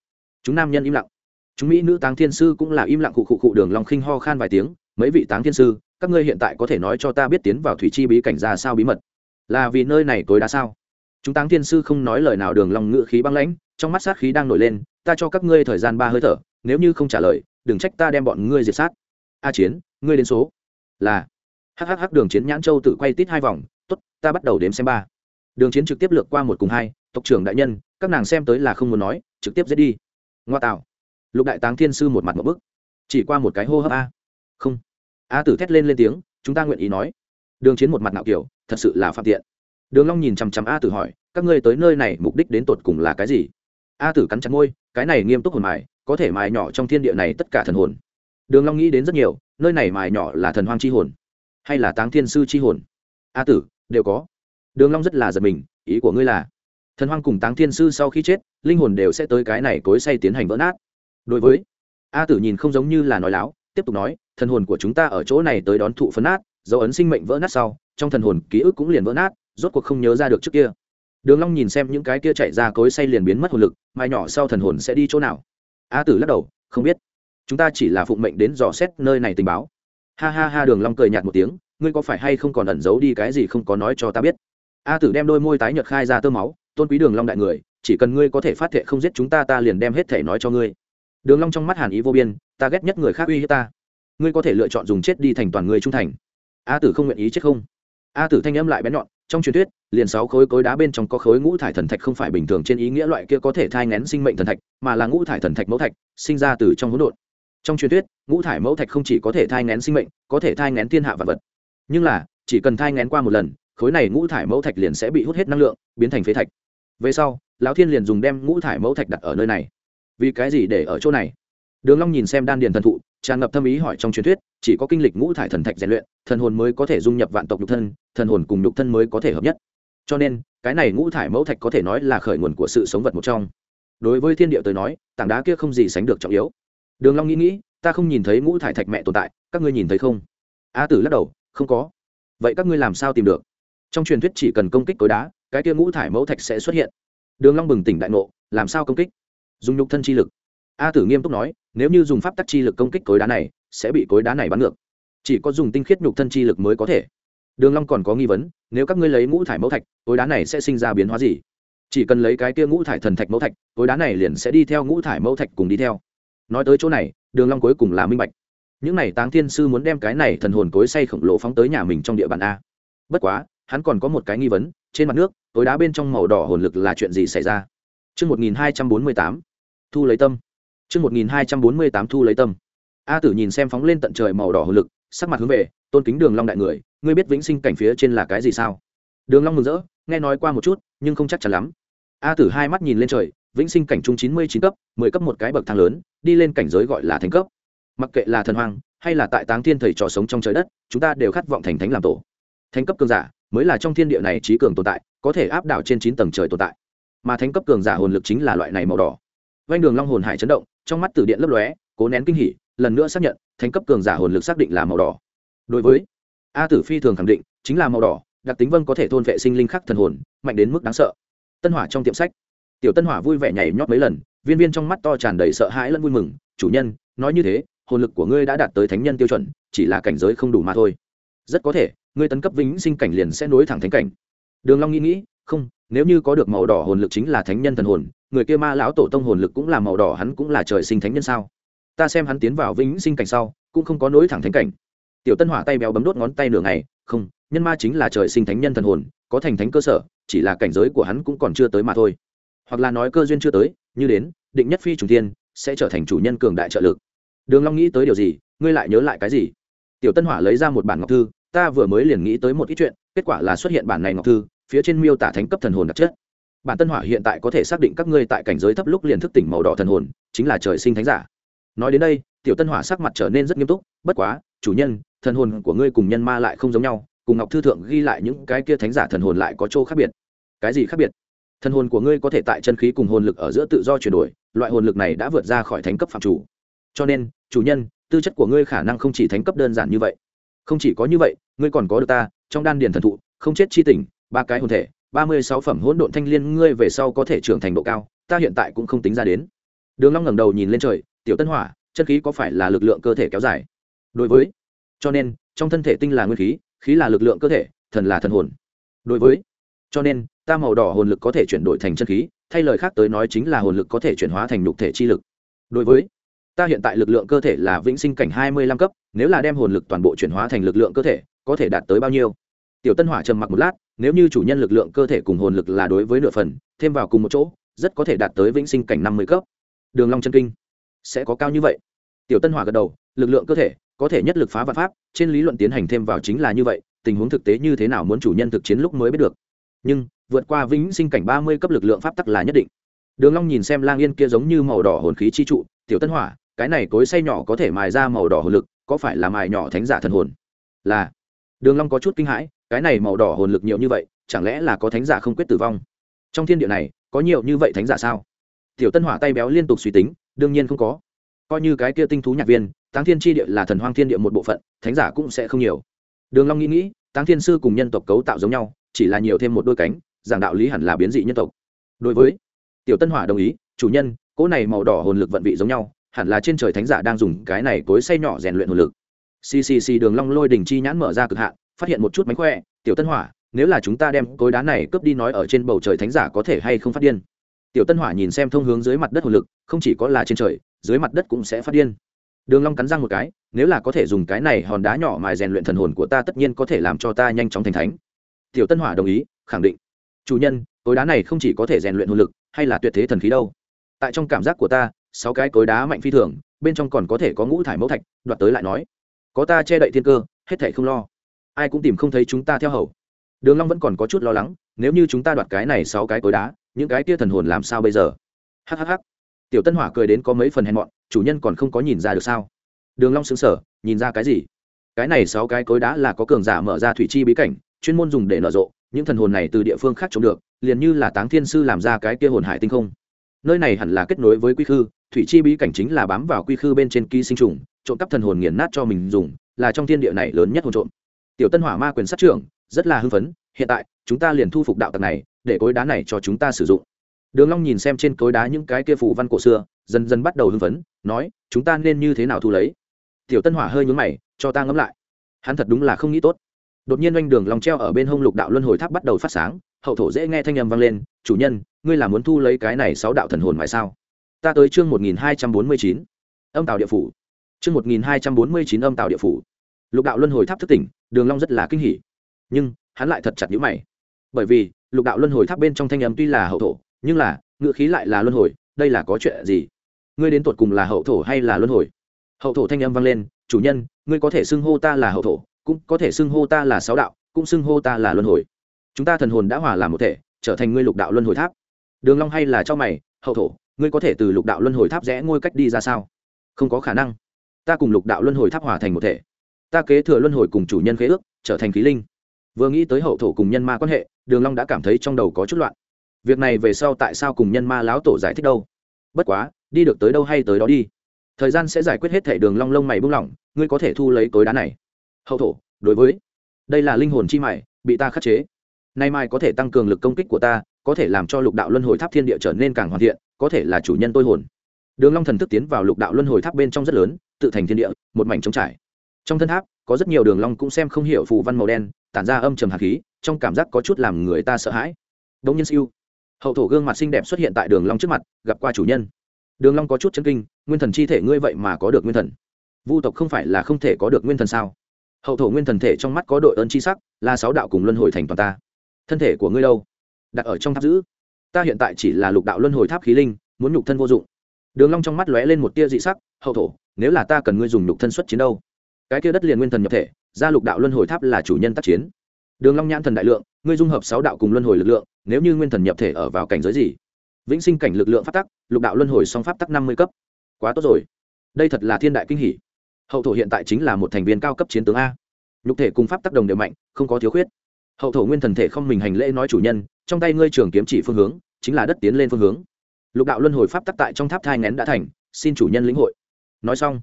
Chúng nam nhân im lặng chúng mỹ nữ táng thiên sư cũng là im lặng cụ cụ cụ đường long khinh ho khan vài tiếng, mấy vị táng thiên sư, các ngươi hiện tại có thể nói cho ta biết tiến vào thủy chi bí cảnh ra sao bí mật? Là vì nơi này tối đa sao? Chúng táng thiên sư không nói lời nào đường long ngựa khí băng lãnh, trong mắt sát khí đang nổi lên, ta cho các ngươi thời gian ba hơi thở, nếu như không trả lời, đừng trách ta đem bọn ngươi diệt sát. A chiến, ngươi đến số. Là. Hhh đường chiến nhãn châu tự quay tít hai vòng, tốt, ta bắt đầu đếm xem ba. Đường chiến trực tiếp lược qua một cùng hai, tộc trưởng đại nhân, các nàng xem tới là không muốn nói, trực tiếp giết đi. Ngoa tạo lục đại táng thiên sư một mặt một bức. Chỉ qua một cái hô hấp a. Không. A tử thét lên lên tiếng, chúng ta nguyện ý nói. Đường chiến một mặt nạo kiểu, thật sự là phạm tiện. Đường long nhìn chằm chằm a tử hỏi, các ngươi tới nơi này mục đích đến tột cùng là cái gì? A tử cắn chặt môi, cái này nghiêm túc hồn mài, có thể mài nhỏ trong thiên địa này tất cả thần hồn. Đường long nghĩ đến rất nhiều, nơi này mài nhỏ là thần hoang chi hồn, hay là táng thiên sư chi hồn? A tử, đều có. Đường long rất là giật mình, ý của ngươi là, thần hoang cùng táng thiên sư sau khi chết, linh hồn đều sẽ tới cái này cối say tiến hành vỡ nát đối với, a tử nhìn không giống như là nói láo, tiếp tục nói, thần hồn của chúng ta ở chỗ này tới đón thụ phấn nát, dấu ấn sinh mệnh vỡ nát sau, trong thần hồn ký ức cũng liền vỡ nát, rốt cuộc không nhớ ra được trước kia. Đường long nhìn xem những cái kia chạy ra cối say liền biến mất hồn lực, mai nhỏ sau thần hồn sẽ đi chỗ nào? A tử lắc đầu, không biết. Chúng ta chỉ là phụng mệnh đến dò xét nơi này tình báo. Ha ha ha, đường long cười nhạt một tiếng, ngươi có phải hay không còn ẩn giấu đi cái gì không có nói cho ta biết? A tử đem đôi môi tái nhợt khai ra tơ máu, tôn quý đường long đại người, chỉ cần ngươi có thể phát thệ không giết chúng ta ta liền đem hết thể nói cho ngươi đường long trong mắt hàn ý vô biên, ta ghét nhất người khác uy hiếp ta. Ngươi có thể lựa chọn dùng chết đi thành toàn người trung thành. A tử không nguyện ý chết không? A tử thanh âm lại bén nhọn, trong truyền thuyết, liền sáu khối cối đá bên trong có khối ngũ thải thần thạch không phải bình thường trên ý nghĩa loại kia có thể thai ngén sinh mệnh thần thạch, mà là ngũ thải thần thạch mẫu thạch, sinh ra từ trong hỗn độn. Trong truyền thuyết, ngũ thải mẫu thạch không chỉ có thể thai ngén sinh mệnh, có thể thai ngén thiên hạ vật vật. Nhưng là, chỉ cần thai ngén qua một lần, khối này ngũ thải mẫu thạch liền sẽ bị hút hết năng lượng, biến thành phế thạch. Về sau, lão thiên liền dùng đem ngũ thải mẫu thạch đặt ở nơi này vì cái gì để ở chỗ này? Đường long nhìn xem đan điền thần thụ, tràn ngập thâm ý hỏi trong truyền thuyết, chỉ có kinh lịch ngũ thải thần thạch rèn luyện, thần hồn mới có thể dung nhập vạn tộc nhục thân, thần hồn cùng nhục thân mới có thể hợp nhất. Cho nên, cái này ngũ thải mẫu thạch có thể nói là khởi nguồn của sự sống vật một trong. Đối với thiên địa tới nói, tảng đá kia không gì sánh được trọng yếu. Đường long nghĩ nghĩ, ta không nhìn thấy ngũ thải thạch mẹ tồn tại, các ngươi nhìn thấy không? A tử lắc đầu, không có. Vậy các ngươi làm sao tìm được? Trong truyền thuyết chỉ cần công kích cối đá, cái kia ngũ thải mẫu thạch sẽ xuất hiện. Đường long bừng tỉnh đại ngộ, làm sao công kích? Dùng nhục thân chi lực. A tử nghiêm túc nói nếu như dùng pháp tắc chi lực công kích cối đá này sẽ bị cối đá này bắn ngược. Chỉ có dùng tinh khiết nhục thân chi lực mới có thể. Đường long còn có nghi vấn nếu các ngươi lấy ngũ thải mẫu thạch cối đá này sẽ sinh ra biến hóa gì? Chỉ cần lấy cái kia ngũ thải thần thạch mẫu thạch cối đá này liền sẽ đi theo ngũ thải mẫu thạch cùng đi theo. Nói tới chỗ này đường long cuối cùng là minh bạch. Những này táng thiên sư muốn đem cái này thần hồn cối say khổng lồ phóng tới nhà mình trong địa bàn a. Bất quá hắn còn có một cái nghi vấn trên mặt nước cối đá bên trong màu đỏ hồn lực là chuyện gì xảy ra? Trước 1248, thu lấy tâm. Trước 1248 thu lấy tâm. A Tử nhìn xem phóng lên tận trời màu đỏ hồ lực, sắc mặt hướng về, tôn kính Đường Long đại người, ngươi biết vĩnh sinh cảnh phía trên là cái gì sao? Đường Long mừng rỡ, nghe nói qua một chút, nhưng không chắc chắn lắm. A Tử hai mắt nhìn lên trời, vĩnh sinh cảnh trung chín mươi chín cấp, mười cấp một cái bậc thang lớn, đi lên cảnh giới gọi là thánh cấp. Mặc kệ là thần hoàng, hay là tại táng thiên thầy trò sống trong trời đất, chúng ta đều khát vọng thành thánh làm tổ. Thánh cấp cường giả, mới là trong thiên địa này trí cường tồn tại, có thể áp đảo trên chín tầng trời tồn tại. Mà thánh cấp cường giả hồn lực chính là loại này màu đỏ. Vành Đường Long hồn hải chấn động, trong mắt tử điện lấp lóe cố nén kinh hỉ lần nữa xác nhận thánh cấp cường giả hồn lực xác định là màu đỏ. Đối với a tử phi thường khẳng định chính là màu đỏ đặc tính vân có thể thôn vệ sinh linh khắc thần hồn mạnh đến mức đáng sợ. Tân hỏa trong tiệm sách. Tiểu tân hỏa vui vẻ nhảy nhót mấy lần viên viên trong mắt to tràn đầy sợ hãi lẫn vui mừng chủ nhân nói như thế hồn lực của ngươi đã đạt tới thánh nhân tiêu chuẩn chỉ là cảnh giới không đủ mà thôi. Rất có thể ngươi tấn cấp vĩnh sinh cảnh liền sẽ nối thẳng thánh cảnh. Đường long nghĩ nghĩ không nếu như có được màu đỏ hồn lực chính là thánh nhân thần hồn người kia ma lão tổ tông hồn lực cũng là màu đỏ, hắn cũng là trời sinh thánh nhân sao? Ta xem hắn tiến vào vĩnh sinh cảnh sau, cũng không có nối thẳng thánh cảnh. Tiểu tân hỏa tay béo bấm đốt ngón tay nửa ngày, không, nhân ma chính là trời sinh thánh nhân thần hồn, có thành thánh cơ sở, chỉ là cảnh giới của hắn cũng còn chưa tới mà thôi. Hoặc là nói cơ duyên chưa tới, như đến, định nhất phi trùng tiên sẽ trở thành chủ nhân cường đại trợ lực. Đường long nghĩ tới điều gì, ngươi lại nhớ lại cái gì? Tiểu tân hỏa lấy ra một bản ngọc thư, ta vừa mới liền nghĩ tới một ít chuyện, kết quả là xuất hiện bản này ngọc thư, phía trên miêu tả thánh cấp thần hồn đặc chất bản tân hỏa hiện tại có thể xác định các ngươi tại cảnh giới thấp lúc liền thức tỉnh màu đỏ thần hồn, chính là trời sinh thánh giả. Nói đến đây, tiểu tân hỏa sắc mặt trở nên rất nghiêm túc, bất quá, chủ nhân, thần hồn của ngươi cùng nhân ma lại không giống nhau, cùng ngọc thư thượng ghi lại những cái kia thánh giả thần hồn lại có chỗ khác biệt. Cái gì khác biệt? Thần hồn của ngươi có thể tại chân khí cùng hồn lực ở giữa tự do chuyển đổi, loại hồn lực này đã vượt ra khỏi thánh cấp phạm chủ. Cho nên, chủ nhân, tư chất của ngươi khả năng không chỉ thánh cấp đơn giản như vậy. Không chỉ có như vậy, ngươi còn có được ta, trong đan điền thần thụ, không chết chi tỉnh, ba cái hồn thể ba mươi sáu phẩm hỗn độn thanh liên ngươi về sau có thể trưởng thành độ cao, ta hiện tại cũng không tính ra đến. Đường long ngẩng đầu nhìn lên trời, tiểu tân hỏa, chân khí có phải là lực lượng cơ thể kéo dài? Đối với, cho nên, trong thân thể tinh là nguyên khí khí là lực lượng cơ thể, thần là thần hồn. Đối với, cho nên, ta màu đỏ hồn lực có thể chuyển đổi thành chân khí, thay lời khác tới nói chính là hồn lực có thể chuyển hóa thành nhục thể chi lực. Đối với, ta hiện tại lực lượng cơ thể là vĩnh sinh cảnh hai mươi lăm cấp, nếu là đem hồn lực toàn bộ chuyển hóa thành lực lượng cơ thể, có thể đạt tới bao nhiêu? Tiểu tân hỏa trầm mặc một lát, nếu như chủ nhân lực lượng cơ thể cùng hồn lực là đối với nửa phần, thêm vào cùng một chỗ, rất có thể đạt tới vĩnh sinh cảnh năm mươi cấp. Đường long chân kinh, sẽ có cao như vậy? Tiểu tân hỏa gật đầu, lực lượng cơ thể, có thể nhất lực phá vạn pháp, trên lý luận tiến hành thêm vào chính là như vậy, tình huống thực tế như thế nào muốn chủ nhân thực chiến lúc mới biết được. Nhưng, vượt qua vĩnh sinh cảnh ba mươi cấp lực lượng pháp tắc là nhất định. Đường long nhìn xem lang yên kia giống như màu đỏ hồn khí chi trụ, tiểu tân hỏa, cái này cối xay nhỏ có thể mài ra màu đỏ hồn lực, có phải là mài nhỏ thánh giả thần hồn? Là. Đường long có chút kinh hãi cái này màu đỏ hồn lực nhiều như vậy, chẳng lẽ là có thánh giả không quyết tử vong? Trong thiên địa này, có nhiều như vậy thánh giả sao? Tiểu tân hỏa tay béo liên tục suy tính, đương nhiên không có. Coi như cái kia tinh thú nhạc viên, táng thiên tri địa là thần hoang thiên địa một bộ phận, thánh giả cũng sẽ không nhiều. Đường long nghĩ nghĩ, táng thiên sư cùng nhân tộc cấu tạo giống nhau, chỉ là nhiều thêm một đôi cánh, giảng đạo lý hẳn là biến dị nhân tộc. Đối với tiểu tân hỏa đồng ý, chủ nhân, cỗ này màu đỏ hồn lực vận vị giống nhau, hẳn là trên trời thánh giả đang dùng cái này cối say nhỏ rèn luyện hồn lực. Ccc đường long lôi đỉnh chi nhãn mở ra cực hạn phát hiện một chút mánh khỏe, tiểu tân hỏa, nếu là chúng ta đem cối đá này cướp đi nói ở trên bầu trời thánh giả có thể hay không phát điên? Tiểu tân hỏa nhìn xem thông hướng dưới mặt đất hồn lực, không chỉ có là trên trời, dưới mặt đất cũng sẽ phát điên. Đường long cắn răng một cái, nếu là có thể dùng cái này hòn đá nhỏ mài rèn luyện thần hồn của ta tất nhiên có thể làm cho ta nhanh chóng thành thánh. Tiểu tân hỏa đồng ý, khẳng định. Chủ nhân, cối đá này không chỉ có thể rèn luyện hồn lực, hay là tuyệt thế thần khí đâu? Tại trong cảm giác của ta, sáu cái cối đá mạnh phi thường, bên trong còn có thể có ngũ thải mẫu thạch, đoạt tới lại nói. Có ta che đậy thiên cơ, hết thảy không lo ai cũng tìm không thấy chúng ta theo hầu. Đường long vẫn còn có chút lo lắng, nếu như chúng ta đoạt cái này sáu cái cối đá, những cái kia thần hồn làm sao bây giờ? Hhh tiểu tân hỏa cười đến có mấy phần hèn mọn, chủ nhân còn không có nhìn ra được sao? Đường long sững sờ, nhìn ra cái gì? Cái này sáu cái cối đá là có cường giả mở ra thủy chi bí cảnh, chuyên môn dùng để nở rộ, những thần hồn này từ địa phương khác trộm được, liền như là táng thiên sư làm ra cái kia hồn hải tinh không. Nơi này hẳn là kết nối với quy khư, thủy chi bí cảnh chính là bám vào quy khư bên trên ký sinh trùng, trộm cắp thần hồn nghiền nát cho mình dùng, là trong thiên địa này lớn nhất hồn trộm tiểu tân hỏa ma quyền sát trưởng, rất là hưng phấn, hiện tại, chúng ta liền thu phục đạo tặc này, để cối đá này cho chúng ta sử dụng. Đường long nhìn xem trên cối đá những cái kia phù văn cổ xưa, dần dần bắt đầu hưng phấn, nói, chúng ta nên như thế nào thu lấy? Tiểu tân hỏa hơi nhướng mày, cho ta ngẫm lại. Hắn thật đúng là không nghĩ tốt. Đột nhiên oanh đường long treo ở bên hông lục đạo luân hồi tháp bắt đầu phát sáng, hậu thổ dễ nghe thanh âm vang lên, chủ nhân, ngươi là muốn thu lấy cái này sáu đạo thần hồn phải sao? Ta tới chương một nghìn hai trăm bốn mươi chín, âm tào địa phủ. Chương một nghìn hai trăm bốn mươi chín, âm tào địa phủ lục đạo luân hồi tháp thức tỉnh, đường long rất là kinh hỉ. Nhưng, hắn lại thật chặt nhíu mày. Bởi vì, lục đạo luân hồi tháp bên trong thanh âm tuy là hậu thổ, nhưng là ngựa khí lại là luân hồi, đây là có chuyện gì? Ngươi đến tột cùng là hậu thổ hay là luân hồi? Hậu thổ thanh âm vang lên, chủ nhân, ngươi có thể xưng hô ta là hậu thổ, cũng có thể xưng hô ta là sáu đạo, cũng xưng hô ta là luân hồi. Chúng ta thần hồn đã hòa làm một thể, trở thành ngươi lục đạo luân hồi tháp. Đường long hay là cho mày, hậu thổ, ngươi có thể từ lục đạo luân hồi tháp rẽ ngôi cách đi ra sao? Không có khả năng. Ta cùng lục đạo luân hồi tháp hòa thành một thể ta kế thừa luân hồi cùng chủ nhân khế ước, trở thành khí linh. Vừa nghĩ tới hậu thổ cùng nhân ma quan hệ, đường long đã cảm thấy trong đầu có chút loạn. Việc này về sau tại sao cùng nhân ma láo tổ giải thích đâu? Bất quá, đi được tới đâu hay tới đó đi. Thời gian sẽ giải quyết hết thể, đường long lông mày buông lỏng, ngươi có thể thu lấy cối đá này. Hậu thổ, đối với, đây là linh hồn chi mày bị ta khắc chế. Nay mai có thể tăng cường lực công kích của ta, có thể làm cho lục đạo luân hồi tháp thiên địa trở nên càng hoàn thiện, có thể là chủ nhân tôi hồn. Đường long thần thức tiến vào lục đạo luân hồi tháp bên trong rất lớn, tự thành thiên địa, một mảnh trống trải trong thân tháp, có rất nhiều đường long cũng xem không hiểu phù văn màu đen, tản ra âm trầm hạt khí, trong cảm giác có chút làm người ta sợ hãi. Đông nhân siêu. Hậu thổ gương mặt xinh đẹp xuất hiện tại đường long trước mặt, gặp qua chủ nhân. Đường long có chút chấn kinh, nguyên thần chi thể ngươi vậy mà có được nguyên thần. Vu tộc không phải là không thể có được nguyên thần sao? Hậu thổ nguyên thần thể trong mắt có đội ơn chi sắc, là sáu đạo cùng luân hồi thành toàn ta. Thân thể của ngươi đâu? Đặt ở trong tháp giữ. Ta hiện tại chỉ là lục đạo luân hồi tháp khí linh, muốn nhục thân vô dụng. Đường long trong mắt lóe lên một tia dị sắc, hậu thổ, nếu là ta cần ngươi dùng nhục thân xuất chiến đâu? Cái kia đất liền nguyên thần nhập thể ra lục đạo luân hồi tháp là chủ nhân tác chiến. Đường long nhãn thần đại lượng, ngươi dung hợp sáu đạo cùng luân hồi lực lượng, nếu như nguyên thần nhập thể ở vào cảnh giới gì? Vĩnh sinh cảnh lực lượng pháp tắc, lục đạo luân hồi song pháp tắc năm mươi cấp. Quá tốt rồi. Đây thật là thiên đại kinh hỉ. Hậu thổ hiện tại chính là một thành viên cao cấp chiến tướng a. Nhục thể cùng pháp tác đồng đều mạnh, không có thiếu khuyết. Hậu thổ nguyên thần thể không mình hành lễ nói chủ nhân, trong tay ngươi trường kiếm chỉ phương hướng, chính là đất tiến lên phương hướng. Lục đạo luân hồi pháp tắc tại trong tháp thai ngén đã thành, xin chủ nhân lĩnh hội. Nói xong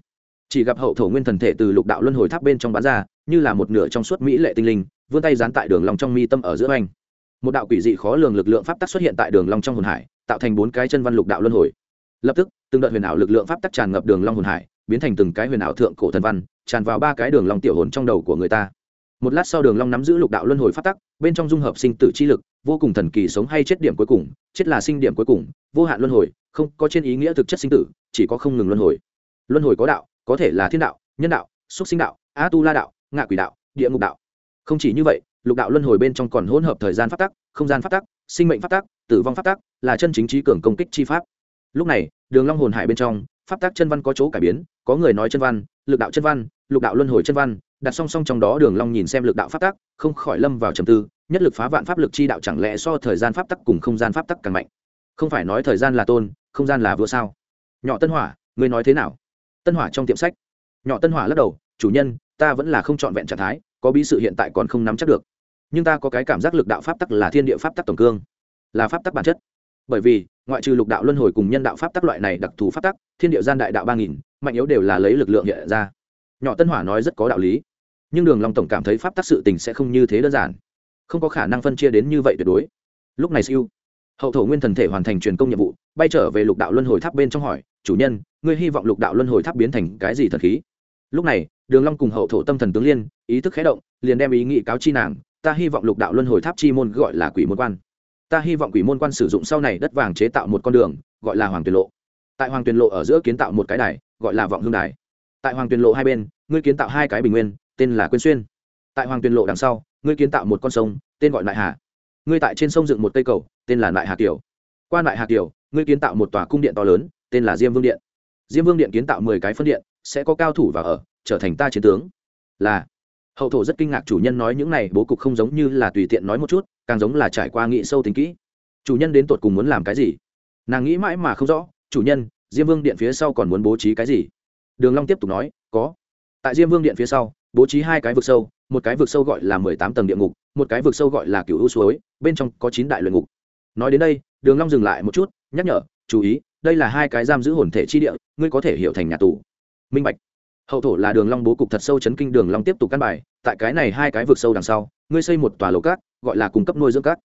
chỉ gặp hậu thổ nguyên thần thể từ lục đạo luân hồi tháp bên trong bán ra, như là một nửa trong suốt mỹ lệ tinh linh, vươn tay dán tại đường lòng trong mi tâm ở giữa anh một đạo quỷ dị khó lường lực lượng pháp tắc xuất hiện tại đường long trong hồn hải, tạo thành bốn cái chân văn lục đạo luân hồi. Lập tức, từng đợt huyền ảo lực lượng pháp tắc tràn ngập đường long hồn hải, biến thành từng cái huyền ảo thượng cổ thần văn, tràn vào ba cái đường long tiểu hồn trong đầu của người ta. Một lát sau đường long nắm giữ lục đạo luân hồi pháp tắc, bên trong dung hợp sinh tử chi lực, vô cùng thần kỳ sống hay chết điểm cuối cùng, chết là sinh điểm cuối cùng, vô hạn luân hồi, không có trên ý nghĩa thực chất sinh tử, chỉ có không ngừng luân hồi. Luân hồi có đạo có thể là thiên đạo, nhân đạo xuất sinh đạo a tu la đạo, ngạ quỷ đạo, địa ngục đạo. Không chỉ như vậy, lục đạo luân hồi bên trong còn hỗn hợp thời gian phát tắc, không gian phát tắc, sinh mệnh phát tắc, tử vong phát tắc, là chân chính trí cường công kích chi pháp. Lúc này, đường long hồn hải bên trong, pháp tắc chân văn có chỗ cải biến, có người nói chân văn, lực đạo chân văn, lục đạo luân hồi chân văn, đặt song song trong đó đường long nhìn xem lực đạo pháp tắc, không khỏi lâm vào trầm tư, nhất lực phá vạn pháp lực chi đạo chẳng lẽ so thời gian pháp tắc cùng không gian pháp tắc càng mạnh? Không phải nói thời gian là tôn, không gian là vua sao? Nhỏ tân hỏa, ngươi nói thế nào? Tân hỏa trong tiệm sách. Nhỏ tân hỏa lắc đầu, chủ nhân, ta vẫn là không trọn vẹn trạng thái, có bí sự hiện tại còn không nắm chắc được. Nhưng ta có cái cảm giác lực đạo pháp tắc là thiên địa pháp tắc tổng cương, là pháp tắc bản chất. Bởi vì, ngoại trừ lục đạo luân hồi cùng nhân đạo pháp tắc loại này đặc thù pháp tắc, thiên địa gian đại đạo ba nghìn, mạnh yếu đều là lấy lực lượng hiện ra. Nhỏ tân hỏa nói rất có đạo lý. Nhưng đường long tổng cảm thấy pháp tắc sự tình sẽ không như thế đơn giản. Không có khả năng phân chia đến như vậy tuyệt đối. Lúc này siêu hậu thổ nguyên thần thể hoàn thành truyền công nhiệm vụ, bay trở về lục đạo luân hồi tháp bên trong hỏi, chủ nhân, ngươi hy vọng lục đạo luân hồi tháp biến thành cái gì thật khí? Lúc này, đường long cùng hậu thổ tâm thần tướng liên, ý thức khẽ động, liền đem ý nghị cáo chi nàng, ta hy vọng lục đạo luân hồi tháp chi môn gọi là quỷ môn quan. Ta hy vọng quỷ môn quan sử dụng sau này đất vàng chế tạo một con đường, gọi là hoàng tuyền lộ. Tại hoàng tuyền lộ ở giữa kiến tạo một cái đài, gọi là vọng hương đài. Tại hoàng tuyền lộ hai bên, ngươi kiến tạo hai cái bình nguyên, tên là quyên xuyên. Tại hoàng tuyền lộ đằng sau, ngươi kiến tạo một con sông, tên gọi lại hà ngươi tại trên sông dựng một cây cầu, tên là nại hà kiều. Qua nại hà kiều, ngươi kiến tạo một tòa cung điện to lớn, tên là diêm vương điện. Diêm vương điện kiến tạo mười cái phân điện, sẽ có cao thủ vào ở, trở thành ta chiến tướng. Là. Hậu thổ rất kinh ngạc chủ nhân nói những này, bố cục không giống như là tùy tiện nói một chút, càng giống là trải qua nghị sâu tính kỹ. Chủ nhân đến tột cùng muốn làm cái gì? Nàng nghĩ mãi mà không rõ, chủ nhân, diêm vương điện phía sau còn muốn bố trí cái gì? Đường long tiếp tục nói, có. Tại diêm vương điện phía sau, bố trí hai cái vực sâu một cái vực sâu gọi là mười tám tầng địa ngục, một cái vực sâu gọi là cựu u suối, bên trong có chín đại luyện ngục. Nói đến đây, đường long dừng lại một chút, nhắc nhở, chú ý, đây là hai cái giam giữ hồn thể chi địa, ngươi có thể hiểu thành nhà tù. Minh bạch. Hậu thổ là đường long bố cục thật sâu chấn kinh đường long tiếp tục căn bài, tại cái này hai cái vực sâu đằng sau, ngươi xây một tòa lầu cát, gọi là cung cấp nuôi dưỡng cát.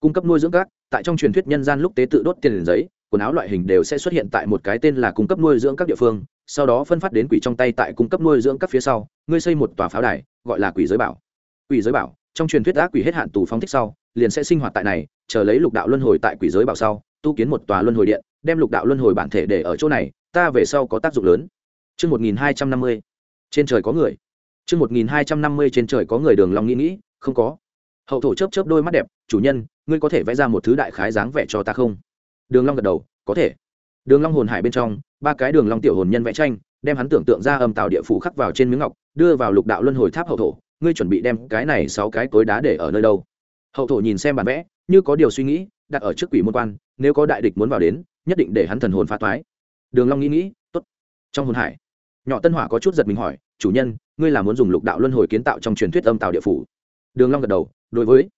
Cung cấp nuôi dưỡng cát, tại trong truyền thuyết nhân gian lúc tế tự đốt tiền giấy, quần áo loại hình đều sẽ xuất hiện tại một cái tên là cung cấp nuôi dưỡng các địa phương, sau đó phân phát đến quỷ trong tay tại cung cấp nuôi dưỡng các phía sau, ngươi xây một tòa pháo đài gọi là quỷ giới bảo quỷ giới bảo trong truyền thuyết ác quỷ hết hạn tù phóng thích sau liền sẽ sinh hoạt tại này chờ lấy lục đạo luân hồi tại quỷ giới bảo sau tu kiến một tòa luân hồi điện đem lục đạo luân hồi bản thể để ở chỗ này ta về sau có tác dụng lớn Chương 1250. Trên trời có người. Chương 1250 trên trời có người Đường Long nghĩ nghĩ, không có. Hậu thổ chớp chớp đôi mắt đẹp, "Chủ nhân, ngươi có thể vẽ ra một thứ đại khái dáng vẻ cho ta không?" Đường Long gật đầu, "Có thể." Đường Long hồn hải bên trong, ba cái Đường Long tiểu hồn nhân vẽ tranh, đem hắn tưởng tượng ra âm tạo địa phủ khắc vào trên miếng ngọc, đưa vào lục đạo luân hồi tháp hậu thổ, ngươi chuẩn bị đem cái này sáu cái cối đá để ở nơi đâu? Hậu thổ nhìn xem bản vẽ, như có điều suy nghĩ, đặt ở trước quỷ môn quan, nếu có đại địch muốn vào đến, nhất định để hắn thần hồn phá toái. Đường Long nghĩ nghĩ, tốt. Trong hồn hải, nhỏ tân hỏa có chút giật mình hỏi chủ nhân ngươi là muốn dùng lục đạo luân hồi kiến tạo trong truyền thuyết âm tạo địa phủ đường long gật đầu đối với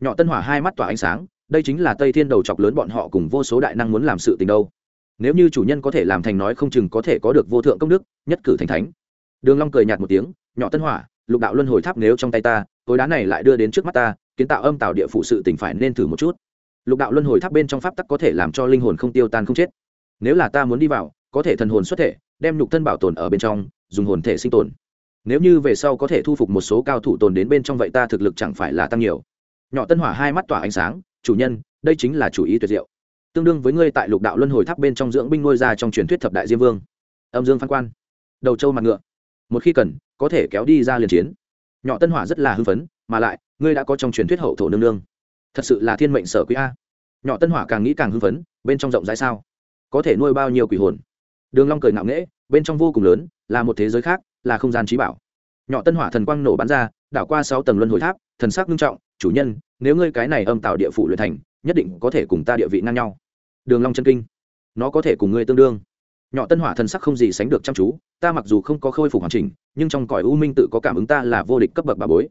nhỏ tân hỏa hai mắt tỏa ánh sáng đây chính là tây thiên đầu chọc lớn bọn họ cùng vô số đại năng muốn làm sự tình đâu nếu như chủ nhân có thể làm thành nói không chừng có thể có được vô thượng công đức, nhất cử thành thánh. Đường long cười nhạt một tiếng, nhỏ tân hỏa, lục đạo luân hồi tháp nếu trong tay ta khối đá này lại đưa đến trước mắt ta, kiến tạo âm tạo địa phủ sự tình phải nên thử một chút. Lục đạo luân hồi tháp bên trong pháp tắc có thể làm cho linh hồn không tiêu tan không chết. Nếu là ta muốn đi vào, có thể thần hồn xuất thể, đem nhục thân bảo tồn ở bên trong, dùng hồn thể sinh tồn. Nếu như về sau có thể thu phục một số cao thủ tồn đến bên trong vậy ta thực lực chẳng phải là tăng nhiều. Nhỏ tân hỏa hai mắt tỏa ánh sáng, chủ nhân, đây chính là chủ ý tuyệt diệu tương đương với ngươi tại lục đạo luân hồi tháp bên trong dưỡng binh nuôi ra trong truyền thuyết thập đại diêm vương. Âm dương phan quan. Đầu châu mặt ngựa. Một khi cần, có thể kéo đi ra liền chiến. Nhỏ tân hỏa rất là hưng phấn, mà lại, ngươi đã có trong truyền thuyết hậu thổ nương nương. Thật sự là thiên mệnh sở quý a. Nhỏ tân hỏa càng nghĩ càng hưng phấn, bên trong rộng rãi sao? Có thể nuôi bao nhiêu quỷ hồn? Đường long cười ngạo nghễ, bên trong vô cùng lớn, là một thế giới khác, là không gian trí bảo. Nhỏ tân hỏa thần quang nổ bắn ra, đảo qua sáu tầng luân hồi tháp, thần sắc nghiêm trọng, chủ nhân, nếu ngươi cái này âm tạo địa phủ luyện thành, nhất định có thể cùng ta địa vị ngang nhau đường long chân kinh, nó có thể cùng ngươi tương đương. Nhỏ tân hỏa thần sắc không gì sánh được chăm chú, ta mặc dù không có khôi phục hoàn chỉnh, nhưng trong cõi u minh tự có cảm ứng ta là vô địch cấp bậc bà bối.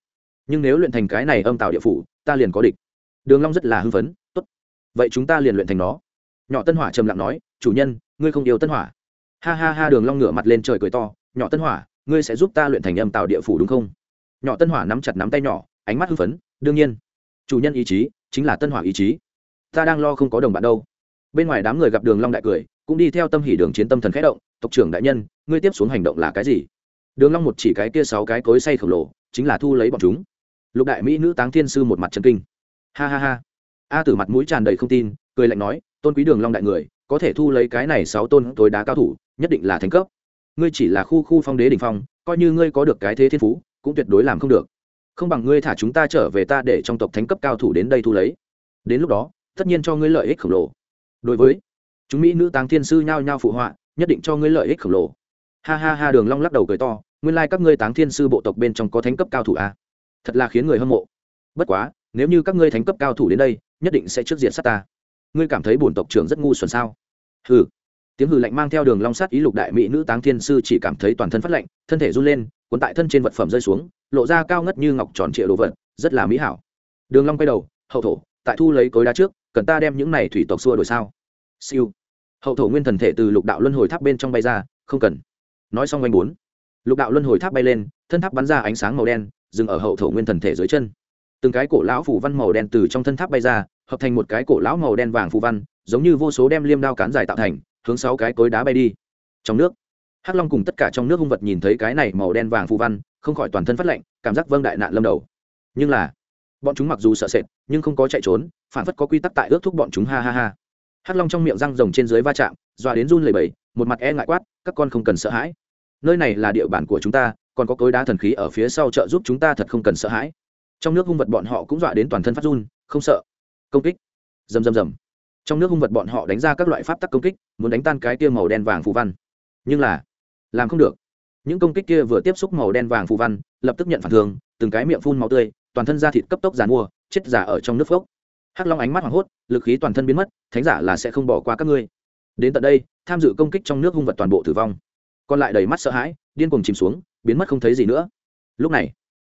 Nhưng nếu luyện thành cái này âm tạo địa phủ, ta liền có địch. Đường long rất là hưng phấn, tốt, vậy chúng ta liền luyện thành nó. Nhỏ tân hỏa trầm lặng nói, chủ nhân, ngươi không yêu tân hỏa. Ha ha ha, đường long ngửa mặt lên trời cười to, nhỏ tân hỏa, ngươi sẽ giúp ta luyện thành âm tạo địa phủ đúng không? Nhỏ tân hỏa nắm chặt nắm tay nhỏ, ánh mắt hưng phấn, đương nhiên. Chủ nhân ý chí chính là tân hỏa ý chí. Ta đang lo không có đồng bạn đâu bên ngoài đám người gặp đường long đại cười, cũng đi theo tâm hỉ đường chiến tâm thần khẽ động, tộc trưởng đại nhân, ngươi tiếp xuống hành động là cái gì? Đường long một chỉ cái kia sáu cái cối say khổng lồ, chính là thu lấy bọn chúng. Lục đại mỹ nữ táng thiên sư một mặt chân kinh. Ha ha ha. A tử mặt mũi tràn đầy không tin, cười lạnh nói, tôn quý đường long đại người, có thể thu lấy cái này sáu tôn tối đá cao thủ, nhất định là thành cấp. Ngươi chỉ là khu khu phong đế đỉnh phong, coi như ngươi có được cái thế thiên phú, cũng tuyệt đối làm không được. Không bằng ngươi thả chúng ta trở về ta để trong tộc thánh cấp cao thủ đến đây thu lấy. Đến lúc đó, tất nhiên cho ngươi lợi ích khổng lồ đối với, chúng mỹ nữ táng thiên sư nhao nhao phụ họa, nhất định cho ngươi lợi ích khổng lồ. Ha ha ha, đường long lắc đầu cười to, nguyên lai các ngươi táng thiên sư bộ tộc bên trong có thánh cấp cao thủ à? thật là khiến người hâm mộ. Bất quá, nếu như các ngươi thánh cấp cao thủ đến đây, nhất định sẽ trước diện sát ta. Ngươi cảm thấy bổn tộc trưởng rất ngu xuẩn sao? Hừ. Tiếng hừ lạnh mang theo đường long sát ý lục đại mỹ nữ táng thiên sư chỉ cảm thấy toàn thân phát lạnh, thân thể run lên, cuốn tại thân trên vật phẩm rơi xuống, lộ ra cao ngất như ngọc tròn trịa đồ vật, rất là mỹ hảo. Đường long quay đầu, hậu thổ, tại thu lấy cối đá trước cần ta đem những này thủy tộc xua đổi sao? Siêu. Hậu thổ nguyên thần thể từ lục đạo luân hồi tháp bên trong bay ra, không cần. Nói xong anh bốn, lục đạo luân hồi tháp bay lên, thân tháp bắn ra ánh sáng màu đen, dừng ở hậu thổ nguyên thần thể dưới chân. Từng cái cổ lão phủ văn màu đen từ trong thân tháp bay ra, hợp thành một cái cổ lão màu đen vàng phù văn, giống như vô số đem liêm đao cán dài tạo thành, hướng sáu cái cối đá bay đi. Trong nước, hắc long cùng tất cả trong nước hung vật nhìn thấy cái này màu đen vàng phù văn, không khỏi toàn thân phát lạnh, cảm giác vâng đại nạn lâm đầu. Nhưng là bọn chúng mặc dù sợ sệt, nhưng không có chạy trốn, phản phất có quy tắc tại ước thúc bọn chúng, ha ha ha. Hắc long trong miệng răng rồng trên dưới va chạm, dọa đến run lầy bầy một mặt e ngại quát, các con không cần sợ hãi. Nơi này là địa bàn của chúng ta, còn có cối đá thần khí ở phía sau trợ giúp chúng ta thật không cần sợ hãi. Trong nước hung vật bọn họ cũng dọa đến toàn thân phát run, không sợ. Công kích. Rầm rầm rầm. Trong nước hung vật bọn họ đánh ra các loại pháp tắc công kích, muốn đánh tan cái tia màu đen vàng phù văn. Nhưng là, làm không được. Những công kích kia vừa tiếp xúc màu đen vàng phù văn, lập tức nhận phản thương từng cái miệng phun máu tươi toàn thân da thịt cấp tốc giàn mua chết giả ở trong nước phốc. Hắc long ánh mắt hoảng hốt, lực khí toàn thân biến mất, thánh giả là sẽ không bỏ qua các ngươi. Đến tận đây, tham dự công kích trong nước hung vật toàn bộ tử vong. Còn lại đầy mắt sợ hãi, điên cuồng chìm xuống, biến mất không thấy gì nữa. Lúc này,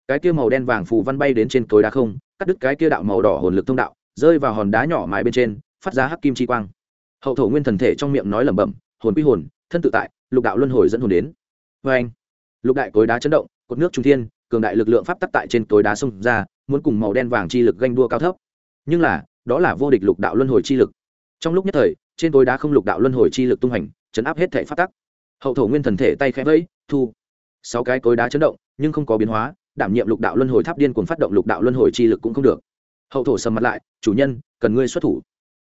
cái kia màu đen vàng phù văn bay đến trên cối đá không, cắt đứt cái kia đạo màu đỏ hồn lực thông đạo, rơi vào hòn đá nhỏ mái bên trên, phát ra hắc kim chi quang. Hậu thổ nguyên thần thể trong miệng nói lẩm bẩm, hồn quy hồn, thân tự tại, lục đạo luân hồi dẫn hồn đến. Vê anh lục đại cối đá chấn động cột nước trung thiên, cường đại lực lượng pháp tắc tại trên tối đá sông ra, muốn cùng màu đen vàng chi lực ganh đua cao thấp. Nhưng là, đó là vô địch lục đạo luân hồi chi lực. Trong lúc nhất thời, trên tối đá không lục đạo luân hồi chi lực tung hành, chấn áp hết thể pháp tắc. Hậu thổ nguyên thần thể tay khẽ vẫy, thu. Sáu cái cối đá chấn động, nhưng không có biến hóa, đảm nhiệm lục đạo luân hồi tháp điên cuồng phát động lục đạo luân hồi chi lực cũng không được. Hậu thổ sầm mặt lại, chủ nhân, cần ngươi xuất thủ.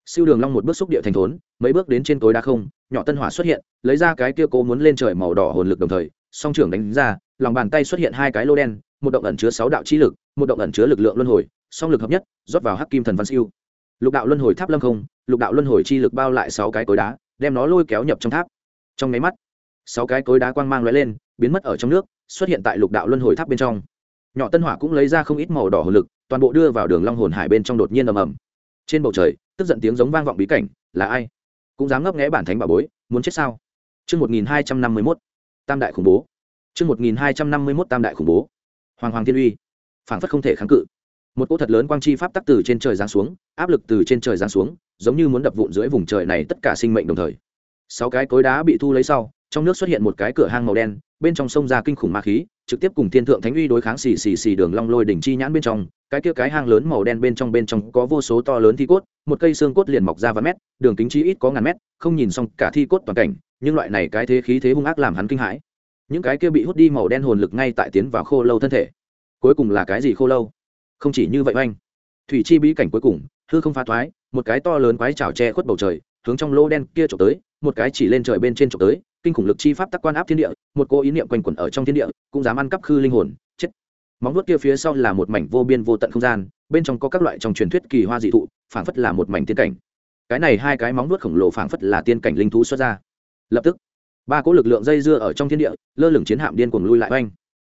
Siêu đường long một bước xúc địa thành thốn, mấy bước đến trên tối đá không, nhỏ tân hỏa xuất hiện, lấy ra cái kia cố muốn lên trời màu đỏ hồn lực đồng thời, song trưởng đánh ra lòng bàn tay xuất hiện hai cái lô đen, một động ẩn chứa sáu đạo chi lực, một động ẩn chứa lực lượng luân hồi, song lực hợp nhất, rót vào hắc kim thần văn siêu. Lục đạo luân hồi tháp lâm không, lục đạo luân hồi chi lực bao lại sáu cái cối đá, đem nó lôi kéo nhập trong tháp. Trong máy mắt, sáu cái cối đá quang mang lóe lên, biến mất ở trong nước, xuất hiện tại lục đạo luân hồi tháp bên trong. Nhỏ tân hỏa cũng lấy ra không ít màu đỏ hồ lực, toàn bộ đưa vào đường long hồn hải bên trong đột nhiên ầm ầm. Trên bầu trời, tức giận tiếng giống vang vọng bí cảnh, là ai? Cũng dám ngấp nghé bản thánh bảo bối, muốn chết sao? Chương một nghìn hai trăm năm mươi mốt, tam đại khủng bố chương một nghìn hai trăm năm mươi mốt tam đại khủng bố. Hoàng hoàng thiên uy. Phản phất không thể kháng cự. Một cỗ thật lớn quang chi pháp tắc từ trên trời giáng xuống, áp lực từ trên trời giáng xuống, giống như muốn đập vụn dưới vùng trời này tất cả sinh mệnh đồng thời. Sáu cái cối đá bị thu lấy sau, trong nước xuất hiện một cái cửa hang màu đen, bên trong sông ra kinh khủng ma khí, trực tiếp cùng thiên thượng thánh uy đối kháng xì xì xì đường long lôi đỉnh chi nhãn bên trong. Cái kia cái hang lớn màu đen bên trong bên trong có vô số to lớn thi cốt, một cây xương cốt liền mọc ra vài mét, đường kính chí ít có ngàn mét, không nhìn xong cả thi cốt toàn cảnh, nhưng loại này cái thế khí thế hung ác làm hắn kinh hãi những cái kia bị hút đi màu đen hồn lực ngay tại tiến vào khô lâu thân thể. Cuối cùng là cái gì khô lâu? Không chỉ như vậy oanh. Thủy chi bí cảnh cuối cùng, hư không phá thoái, một cái to lớn quái trào che khuất bầu trời, hướng trong lô đen kia trộm tới, một cái chỉ lên trời bên trên trộm tới, kinh khủng lực chi pháp tắc quan áp thiên địa, một cô ý niệm quanh quẩn ở trong thiên địa, cũng dám ăn cắp khư linh hồn, chết. Móng vuốt kia phía sau là một mảnh vô biên vô tận không gian, bên trong có các loại trong truyền thuyết kỳ hoa dị thụ, phảng phất là một mảnh tiên cảnh. Cái này hai cái móng vuốt khổng lồ phảng phất là tiên cảnh linh thú xuất ra. Lập tức ba cỗ lực lượng dây dưa ở trong thiên địa, lơ lửng chiến hạm điên cuồng lui lại oanh.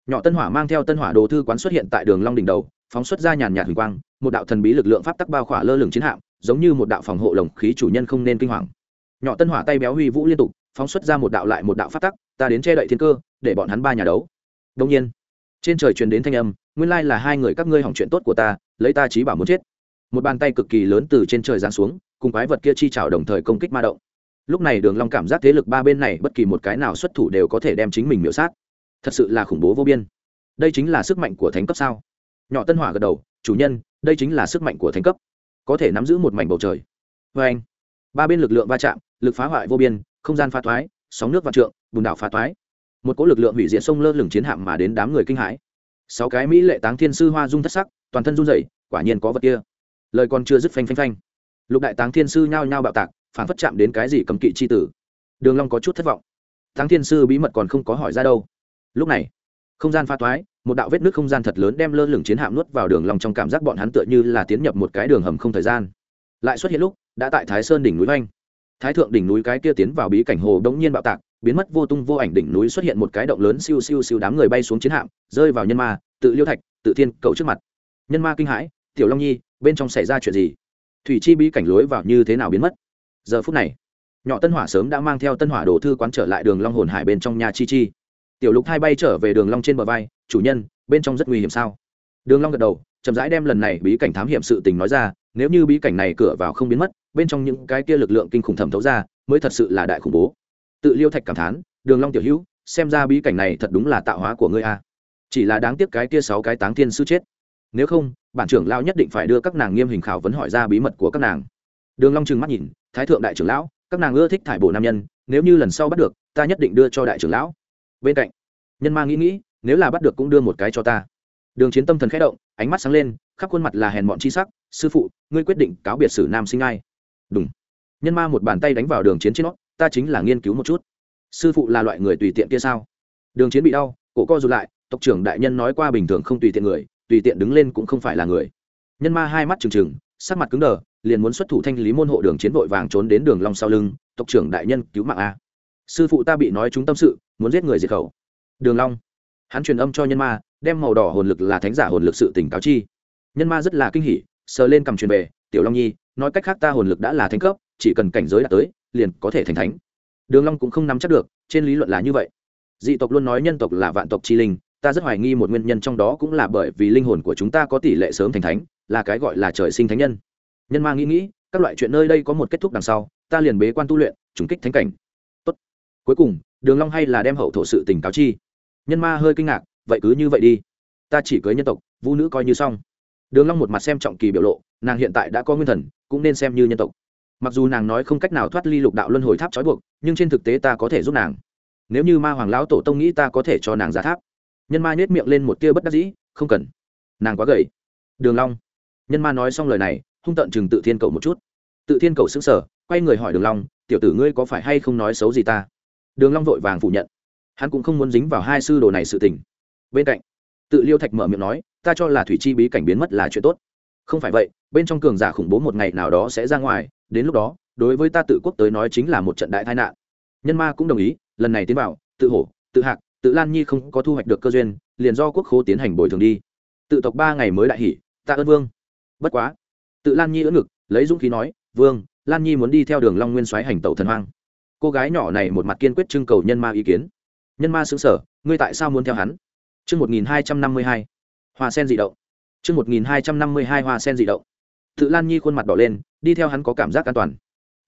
Nhỏ tân hỏa mang theo tân hỏa đồ thư quán xuất hiện tại đường long đỉnh đầu, phóng xuất ra nhàn nhạt huỳnh quang, một đạo thần bí lực lượng pháp tắc bao khỏa lơ lửng chiến hạm, giống như một đạo phòng hộ lồng khí chủ nhân không nên kinh hoàng. Nhỏ tân hỏa tay béo huy vũ liên tục, phóng xuất ra một đạo lại một đạo pháp tắc, ta đến che đậy thiên cơ, để bọn hắn ba nhà đấu. Đông nhiên, trên trời truyền đến thanh âm, nguyên lai là hai người các ngươi hỏng chuyện tốt của ta, lấy ta trí bảo muốn chết. Một bàn tay cực kỳ lớn từ trên trời giáng xuống, cùng quái vật kia chi chảo đồng thời công kích ma động lúc này đường long cảm giác thế lực ba bên này bất kỳ một cái nào xuất thủ đều có thể đem chính mình miểu sát. Thật sự là khủng bố vô biên. Đây chính là sức mạnh của thánh cấp sao? Nhỏ tân hỏa gật đầu, chủ nhân, đây chính là sức mạnh của thánh cấp. Có thể nắm giữ một mảnh bầu trời. Với anh, ba bên lực lượng va chạm, lực phá hoại vô biên, không gian phá thoái, sóng nước vạn trượng, bùn đảo phá thoái. Một cỗ lực lượng hủy diệt sông lơ lửng chiến hạm mà đến đám người kinh hãi. Sáu cái mỹ lệ táng thiên sư hoa dung thất sắc, toàn thân run rẩy, quả nhiên có vật kia. Lời còn chưa dứt phanh phanh phanh. Lục đại táng thiên sư nhao nhao bạo tạc phản phất chạm đến cái gì cấm kỵ chi tử. Đường long có chút thất vọng. Thắng thiên sư bí mật còn không có hỏi ra đâu. Lúc này, không gian pha toái, một đạo vết nước không gian thật lớn đem lơ lửng chiến hạm nuốt vào đường long trong cảm giác bọn hắn tựa như là tiến nhập một cái đường hầm không thời gian. Lại xuất hiện lúc, đã tại thái sơn đỉnh núi vanh thái thượng đỉnh núi cái kia tiến vào bí cảnh hồ đống nhiên bạo tạc, biến mất vô tung vô ảnh đỉnh núi xuất hiện một cái động lớn siêu siêu siêu đám người bay xuống chiến hạm, rơi vào nhân ma, tự liêu thạch, tự thiên, cầu trước mặt. Nhân ma kinh hãi, tiểu long nhi, bên trong xảy ra chuyện gì? Thủy chi bí cảnh lối vào như thế nào biến mất? Giờ phút này, nhỏ tân hỏa sớm đã mang theo tân hỏa đồ thư quán trở lại đường long hồn hải bên trong nhà chi chi. Tiểu lục hai bay trở về đường long trên bờ vai, chủ nhân, bên trong rất nguy hiểm sao? Đường long gật đầu, chậm rãi đem lần này bí cảnh thám hiểm sự tình nói ra, nếu như bí cảnh này cửa vào không biến mất, bên trong những cái kia lực lượng kinh khủng thẩm thấu ra, mới thật sự là đại khủng bố. Tự liêu thạch cảm thán, đường long tiểu hữu, xem ra bí cảnh này thật đúng là tạo hóa của ngươi a. Chỉ là đáng tiếc cái kia sáu cái táng thiên sư chết. Nếu không, bản trưởng lao nhất định phải đưa các nàng nghiêm hình khảo vấn hỏi ra bí mật của các nàng đường long trừng mắt nhìn, thái thượng đại trưởng lão, các nàng ưa thích thải bổ nam nhân, nếu như lần sau bắt được, ta nhất định đưa cho đại trưởng lão. Bên cạnh, nhân ma nghĩ nghĩ, nếu là bắt được cũng đưa một cái cho ta. Đường chiến tâm thần khẽ động, ánh mắt sáng lên, khắp khuôn mặt là hèn mọn chi sắc, sư phụ, ngươi quyết định cáo biệt sử nam sinh ai? Đúng nhân ma một bàn tay đánh vào đường chiến trên nó, ta chính là nghiên cứu một chút. Sư phụ là loại người tùy tiện kia sao? Đường chiến bị đau, cổ co rụt lại, tộc trưởng đại nhân nói qua bình thường không tùy tiện người, tùy tiện đứng lên cũng không phải là người. Nhân ma hai mắt trừng trừng sắc mặt cứng đờ, liền muốn xuất thủ thanh lý môn hộ đường chiến vội vàng trốn đến đường long sau lưng, tộc trưởng đại nhân cứu mạng a. Sư phụ ta bị nói chúng tâm sự, muốn giết người diệt khẩu. Đường long, hắn truyền âm cho nhân ma, đem màu đỏ hồn lực là thánh giả hồn lực sự tỉnh cáo chi. Nhân ma rất là kinh hỉ, sờ lên cầm truyền về tiểu long nhi, nói cách khác ta hồn lực đã là thánh cấp, chỉ cần cảnh giới đạt tới, liền có thể thành thánh. Đường long cũng không nắm chắc được, trên lý luận là như vậy. Dị tộc luôn nói nhân tộc là vạn tộc chi linh, ta rất hoài nghi một nguyên nhân trong đó cũng là bởi vì linh hồn của chúng ta có tỷ lệ sớm thành thánh là cái gọi là trời sinh thánh nhân. Nhân ma nghĩ nghĩ, các loại chuyện nơi đây có một kết thúc đằng sau, ta liền bế quan tu luyện, trùng kích thánh cảnh. Tốt. Cuối cùng, đường long hay là đem hậu thổ sự tình cáo chi? Nhân ma hơi kinh ngạc, vậy cứ như vậy đi. Ta chỉ cưới nhân tộc, vũ nữ coi như xong. Đường long một mặt xem trọng kỳ biểu lộ, nàng hiện tại đã có nguyên thần, cũng nên xem như nhân tộc. Mặc dù nàng nói không cách nào thoát ly lục đạo luân hồi tháp trói buộc, nhưng trên thực tế ta có thể giúp nàng. Nếu như ma hoàng lão tổ tông nghĩ ta có thể cho nàng giá tháp. Nhân ma nhếch miệng lên một tia bất đắc dĩ, không cần. Nàng quá gầy. Đường long nhân ma nói xong lời này, hung tận chừng tự thiên cầu một chút. Tự thiên cầu sững sờ, quay người hỏi đường long, tiểu tử ngươi có phải hay không nói xấu gì ta? Đường long vội vàng phủ nhận. Hắn cũng không muốn dính vào hai sư đồ này sự tình. Bên cạnh, tự liêu thạch mở miệng nói, ta cho là thủy chi bí cảnh biến mất là chuyện tốt. Không phải vậy, bên trong cường giả khủng bố một ngày nào đó sẽ ra ngoài, đến lúc đó, đối với ta tự quốc tới nói chính là một trận đại tai nạn. Nhân ma cũng đồng ý, lần này tiến vào, tự hổ, tự hạc, tự lan nhi không có thu hoạch được cơ duyên, liền do quốc khố tiến hành bồi thường đi. Tự tộc ba ngày mới đại hỷ ta ơn vương bất quá tự lan nhi ưỡn ngực lấy dũng khí nói vương lan nhi muốn đi theo đường long nguyên soái hành tẩu thần hoang cô gái nhỏ này một mặt kiên quyết trưng cầu nhân ma ý kiến nhân ma xứng sở ngươi tại sao muốn theo hắn chương một nghìn hai trăm năm mươi hai hoa sen dị động. Trước 1252 hoa sen dị động. Tự Lan Nhi khuôn mặt đỏ lên, đi theo hắn có cảm giác an toàn.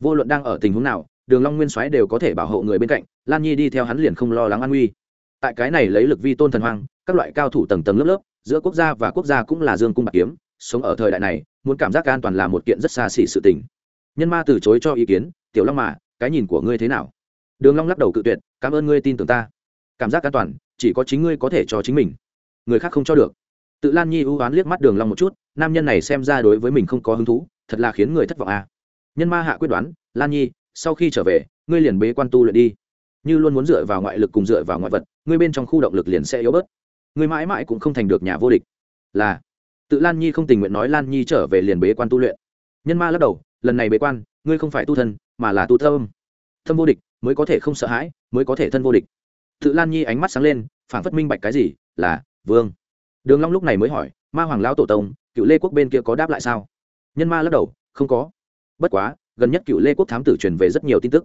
Vô luận đang ở tình huống nào, Đường Long Nguyên Soái đều có thể bảo hộ người bên cạnh, Lan Nhi đi theo hắn liền không lo lắng an nguy. Tại cái này lấy lực vi tôn thần hoang, các loại cao thủ tầng tầng lớp lớp, giữa quốc gia và quốc gia cũng là dương cung bạc kiếm, sống ở thời đại này, muốn cảm giác an toàn là một kiện rất xa xỉ sự tình. Nhân Ma từ chối cho ý kiến, "Tiểu Long mà, cái nhìn của ngươi thế nào?" Đường Long lắc đầu cự tuyệt, "Cảm ơn ngươi tin tưởng ta. Cảm giác an toàn, chỉ có chính ngươi có thể cho chính mình, người khác không cho được." tự lan nhi ưu oán liếc mắt đường long một chút nam nhân này xem ra đối với mình không có hứng thú thật là khiến người thất vọng à nhân ma hạ quyết đoán lan nhi sau khi trở về ngươi liền bế quan tu luyện đi như luôn muốn dựa vào ngoại lực cùng dựa vào ngoại vật ngươi bên trong khu động lực liền sẽ yếu bớt ngươi mãi mãi cũng không thành được nhà vô địch là tự lan nhi không tình nguyện nói lan nhi trở về liền bế quan tu luyện nhân ma lắc đầu lần này bế quan ngươi không phải tu thân mà là tu thâm thâm vô địch mới có thể không sợ hãi mới có thể thân vô địch tự lan nhi ánh mắt sáng lên phản phất minh bạch cái gì là vương đường long lúc này mới hỏi ma hoàng lão tổ tông cựu lê quốc bên kia có đáp lại sao nhân ma lắc đầu không có bất quá gần nhất cựu lê quốc thám tử truyền về rất nhiều tin tức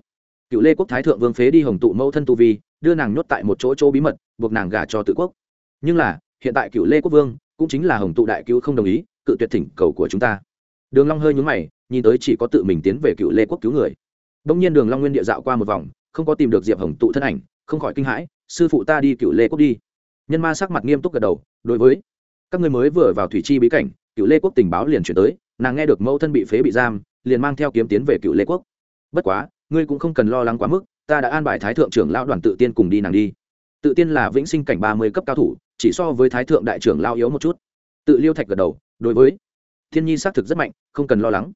cựu lê quốc thái thượng vương phế đi hồng tụ mẫu thân tu vi đưa nàng nhốt tại một chỗ chỗ bí mật buộc nàng gả cho tự quốc nhưng là hiện tại cựu lê quốc vương cũng chính là hồng tụ đại cứu không đồng ý, cự tuyệt thỉnh cầu của chúng ta. Đường long hơi nhún mày, nhìn tới chỉ có tự mình tiến về cựu lê quốc cứu người. Đông nhiên đường long nguyên địa dạo qua một vòng, không có tìm được diệp hồng tụ thân ảnh, không khỏi kinh hãi, sư phụ ta đi cựu lê quốc đi. Nhân ma sắc mặt nghiêm túc gật đầu, đối với các người mới vừa vào thủy chi bí cảnh, cựu lê quốc tình báo liền chuyển tới, nàng nghe được mẫu thân bị phế bị giam, liền mang theo kiếm tiến về cựu lê quốc. Bất quá, ngươi cũng không cần lo lắng quá mức, ta đã an bài thái thượng trưởng lão đoàn tự tiên cùng đi nàng đi. Tự tiên là vĩnh sinh cảnh ba mươi cấp cao thủ chỉ so với thái thượng đại trưởng lao yếu một chút. Tự liêu thạch gật đầu, đối với. Thiên nhi xác thực rất mạnh, không cần lo lắng.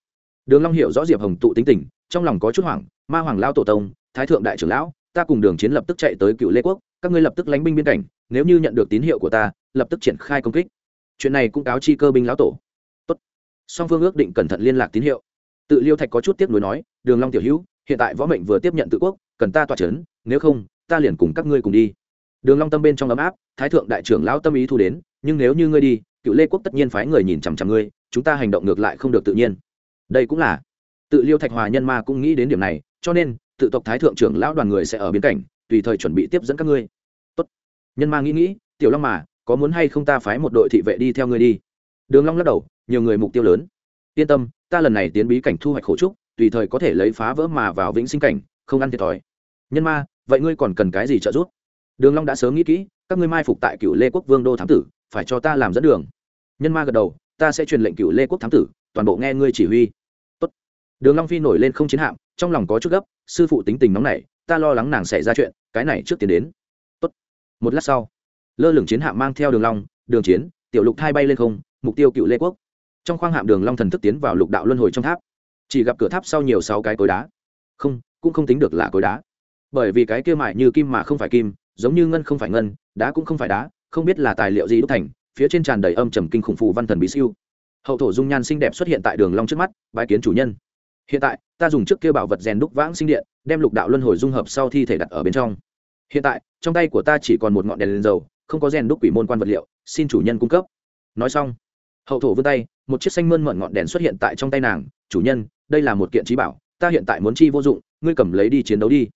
Đường long hiểu rõ diệp hồng tụ tính tình, trong lòng có chút hoảng, ma hoàng lao tổ tông, thái thượng đại trưởng lão, ta cùng đường chiến lập tức chạy tới cựu lê quốc, các ngươi lập tức lánh binh biên cảnh, nếu như nhận được tín hiệu của ta, lập tức triển khai công kích. Chuyện này cũng cáo chi cơ binh lão tổ. Tốt. song phương ước định cẩn thận liên lạc tín hiệu. Tự liêu thạch có chút tiếp nối nói, đường long tiểu hữu, hiện tại võ mệnh vừa tiếp nhận tự quốc, cần ta tỏa chấn, nếu không, ta liền cùng các ngươi cùng đi đường long tâm bên trong ấm áp, thái thượng đại trưởng lão tâm ý thu đến, nhưng nếu như ngươi đi, cựu lê quốc tất nhiên phái người nhìn chằm chằm ngươi, chúng ta hành động ngược lại không được tự nhiên. Đây cũng là, tự liêu thạch hòa nhân ma cũng nghĩ đến điểm này, cho nên, tự tộc thái thượng trưởng lão đoàn người sẽ ở biên cảnh tùy thời chuẩn bị tiếp dẫn các ngươi. Tốt. nhân ma nghĩ nghĩ, tiểu long mà, có muốn hay không ta phái một đội thị vệ đi theo ngươi đi? Đường long lắc đầu, nhiều người mục tiêu lớn. Yên tâm, ta lần này tiến bí cảnh thu hoạch khổ trúc, tùy thời có thể lấy phá vỡ mà vào vĩnh sinh cảnh, không ăn thiệt thòi. Nhân ma, vậy ngươi còn cần cái gì trợ giúp? Đường long đã sớm nghĩ kỹ, các ngươi mai phục tại cựu lê quốc vương đô thám tử, phải cho ta làm dẫn đường. Nhân ma gật đầu, ta sẽ truyền lệnh cựu lê quốc thám tử, toàn bộ nghe ngươi chỉ huy. Tốt. đường long phi nổi lên không chiến hạm, trong lòng có chút gấp, sư phụ tính tình nóng nảy, ta lo lắng nàng xảy ra chuyện, cái này trước tiến đến. Tốt. một lát sau, lơ lửng chiến hạm mang theo đường long, đường chiến, tiểu lục thai bay lên không, mục tiêu cựu lê quốc. Trong khoang hạm đường long thần thức tiến vào lục đạo luân hồi trong tháp. Chỉ gặp cửa tháp sau nhiều sáu cái cối đá. Không, cũng không tính được là cối đá. Bởi vì cái kia mại như kim mà không phải kim giống như ngân không phải ngân, đá cũng không phải đá, không biết là tài liệu gì đúc thành, phía trên tràn đầy âm trầm kinh khủng phù văn thần bí siêu. Hậu thổ dung nhan xinh đẹp xuất hiện tại đường long trước mắt, bái kiến chủ nhân. Hiện tại, ta dùng trước kia bảo vật rèn đúc vãng sinh điện, đem lục đạo luân hồi dung hợp sau thi thể đặt ở bên trong. Hiện tại, trong tay của ta chỉ còn một ngọn đèn lên dầu, không có rèn đúc quỷ môn quan vật liệu, xin chủ nhân cung cấp. Nói xong, hậu thổ vươn tay, một chiếc xanh mơn mởn ngọn đèn xuất hiện tại trong tay nàng, chủ nhân, đây là một kiện trí bảo, ta hiện tại muốn chi vô dụng, ngươi cầm lấy đi chiến đấu đi.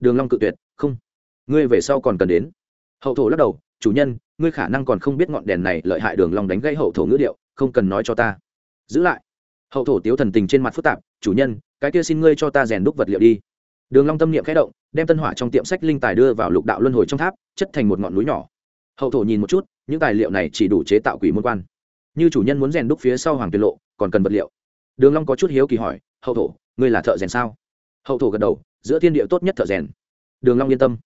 Đường long cự tuyệt, không ngươi về sau còn cần đến. Hậu thổ lắc đầu, chủ nhân, ngươi khả năng còn không biết ngọn đèn này lợi hại đường long đánh gãy hậu thổ ngữ điệu, không cần nói cho ta. Giữ lại. Hậu thổ tiếu thần tình trên mặt phức tạp, chủ nhân, cái kia xin ngươi cho ta rèn đúc vật liệu đi. Đường long tâm niệm khẽ động, đem tân hỏa trong tiệm sách linh tài đưa vào lục đạo luân hồi trong tháp, chất thành một ngọn núi nhỏ. Hậu thổ nhìn một chút, những tài liệu này chỉ đủ chế tạo quỷ môn quan. Như chủ nhân muốn rèn đúc phía sau hoàng tuyệt lộ, còn cần vật liệu. Đường long có chút hiếu kỳ hỏi, hậu thổ, ngươi là thợ rèn sao? Hậu thổ gật đầu, giữa thiên địa tốt nhất thợ rèn. Đường long yên tâm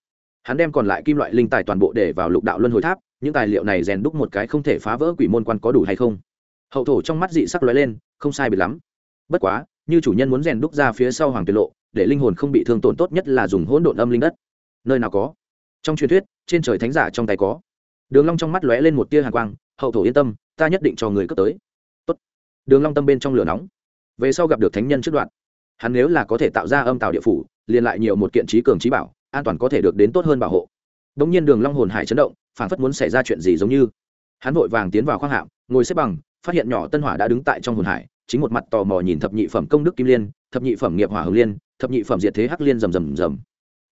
hắn đem còn lại kim loại linh tài toàn bộ để vào lục đạo luân hồi tháp, những tài liệu này rèn đúc một cái không thể phá vỡ quỷ môn quan có đủ hay không? Hậu thổ trong mắt dị sắc lóe lên, không sai biệt lắm. Bất quá, như chủ nhân muốn rèn đúc ra phía sau hoàng tuyệt lộ, để linh hồn không bị thương tổn tốt nhất là dùng hỗn độn âm linh đất. Nơi nào có? Trong truyền thuyết, trên trời thánh giả trong tay có. Đường long trong mắt lóe lên một tia hàn quang, hậu thổ yên tâm, ta nhất định cho người cấp tới. Tốt. đường long tâm bên trong lửa nóng. Về sau gặp được thánh nhân trước đoạn, hắn nếu là có thể tạo ra âm tào địa phủ, liền lại nhiều một kiện trí cường trí bảo an toàn có thể được đến tốt hơn bảo hộ. Đống nhiên đường long hồn hải chấn động, phảng phất muốn xảy ra chuyện gì giống như. Hắn vội vàng tiến vào khoang hạm, ngồi xếp bằng, phát hiện nhỏ tân hỏa đã đứng tại trong hồn hải, chính một mặt tò mò nhìn thập nhị phẩm công đức kim liên, thập nhị phẩm nghiệp hỏa hồng liên, thập nhị phẩm diệt thế hắc liên rầm rầm rầm.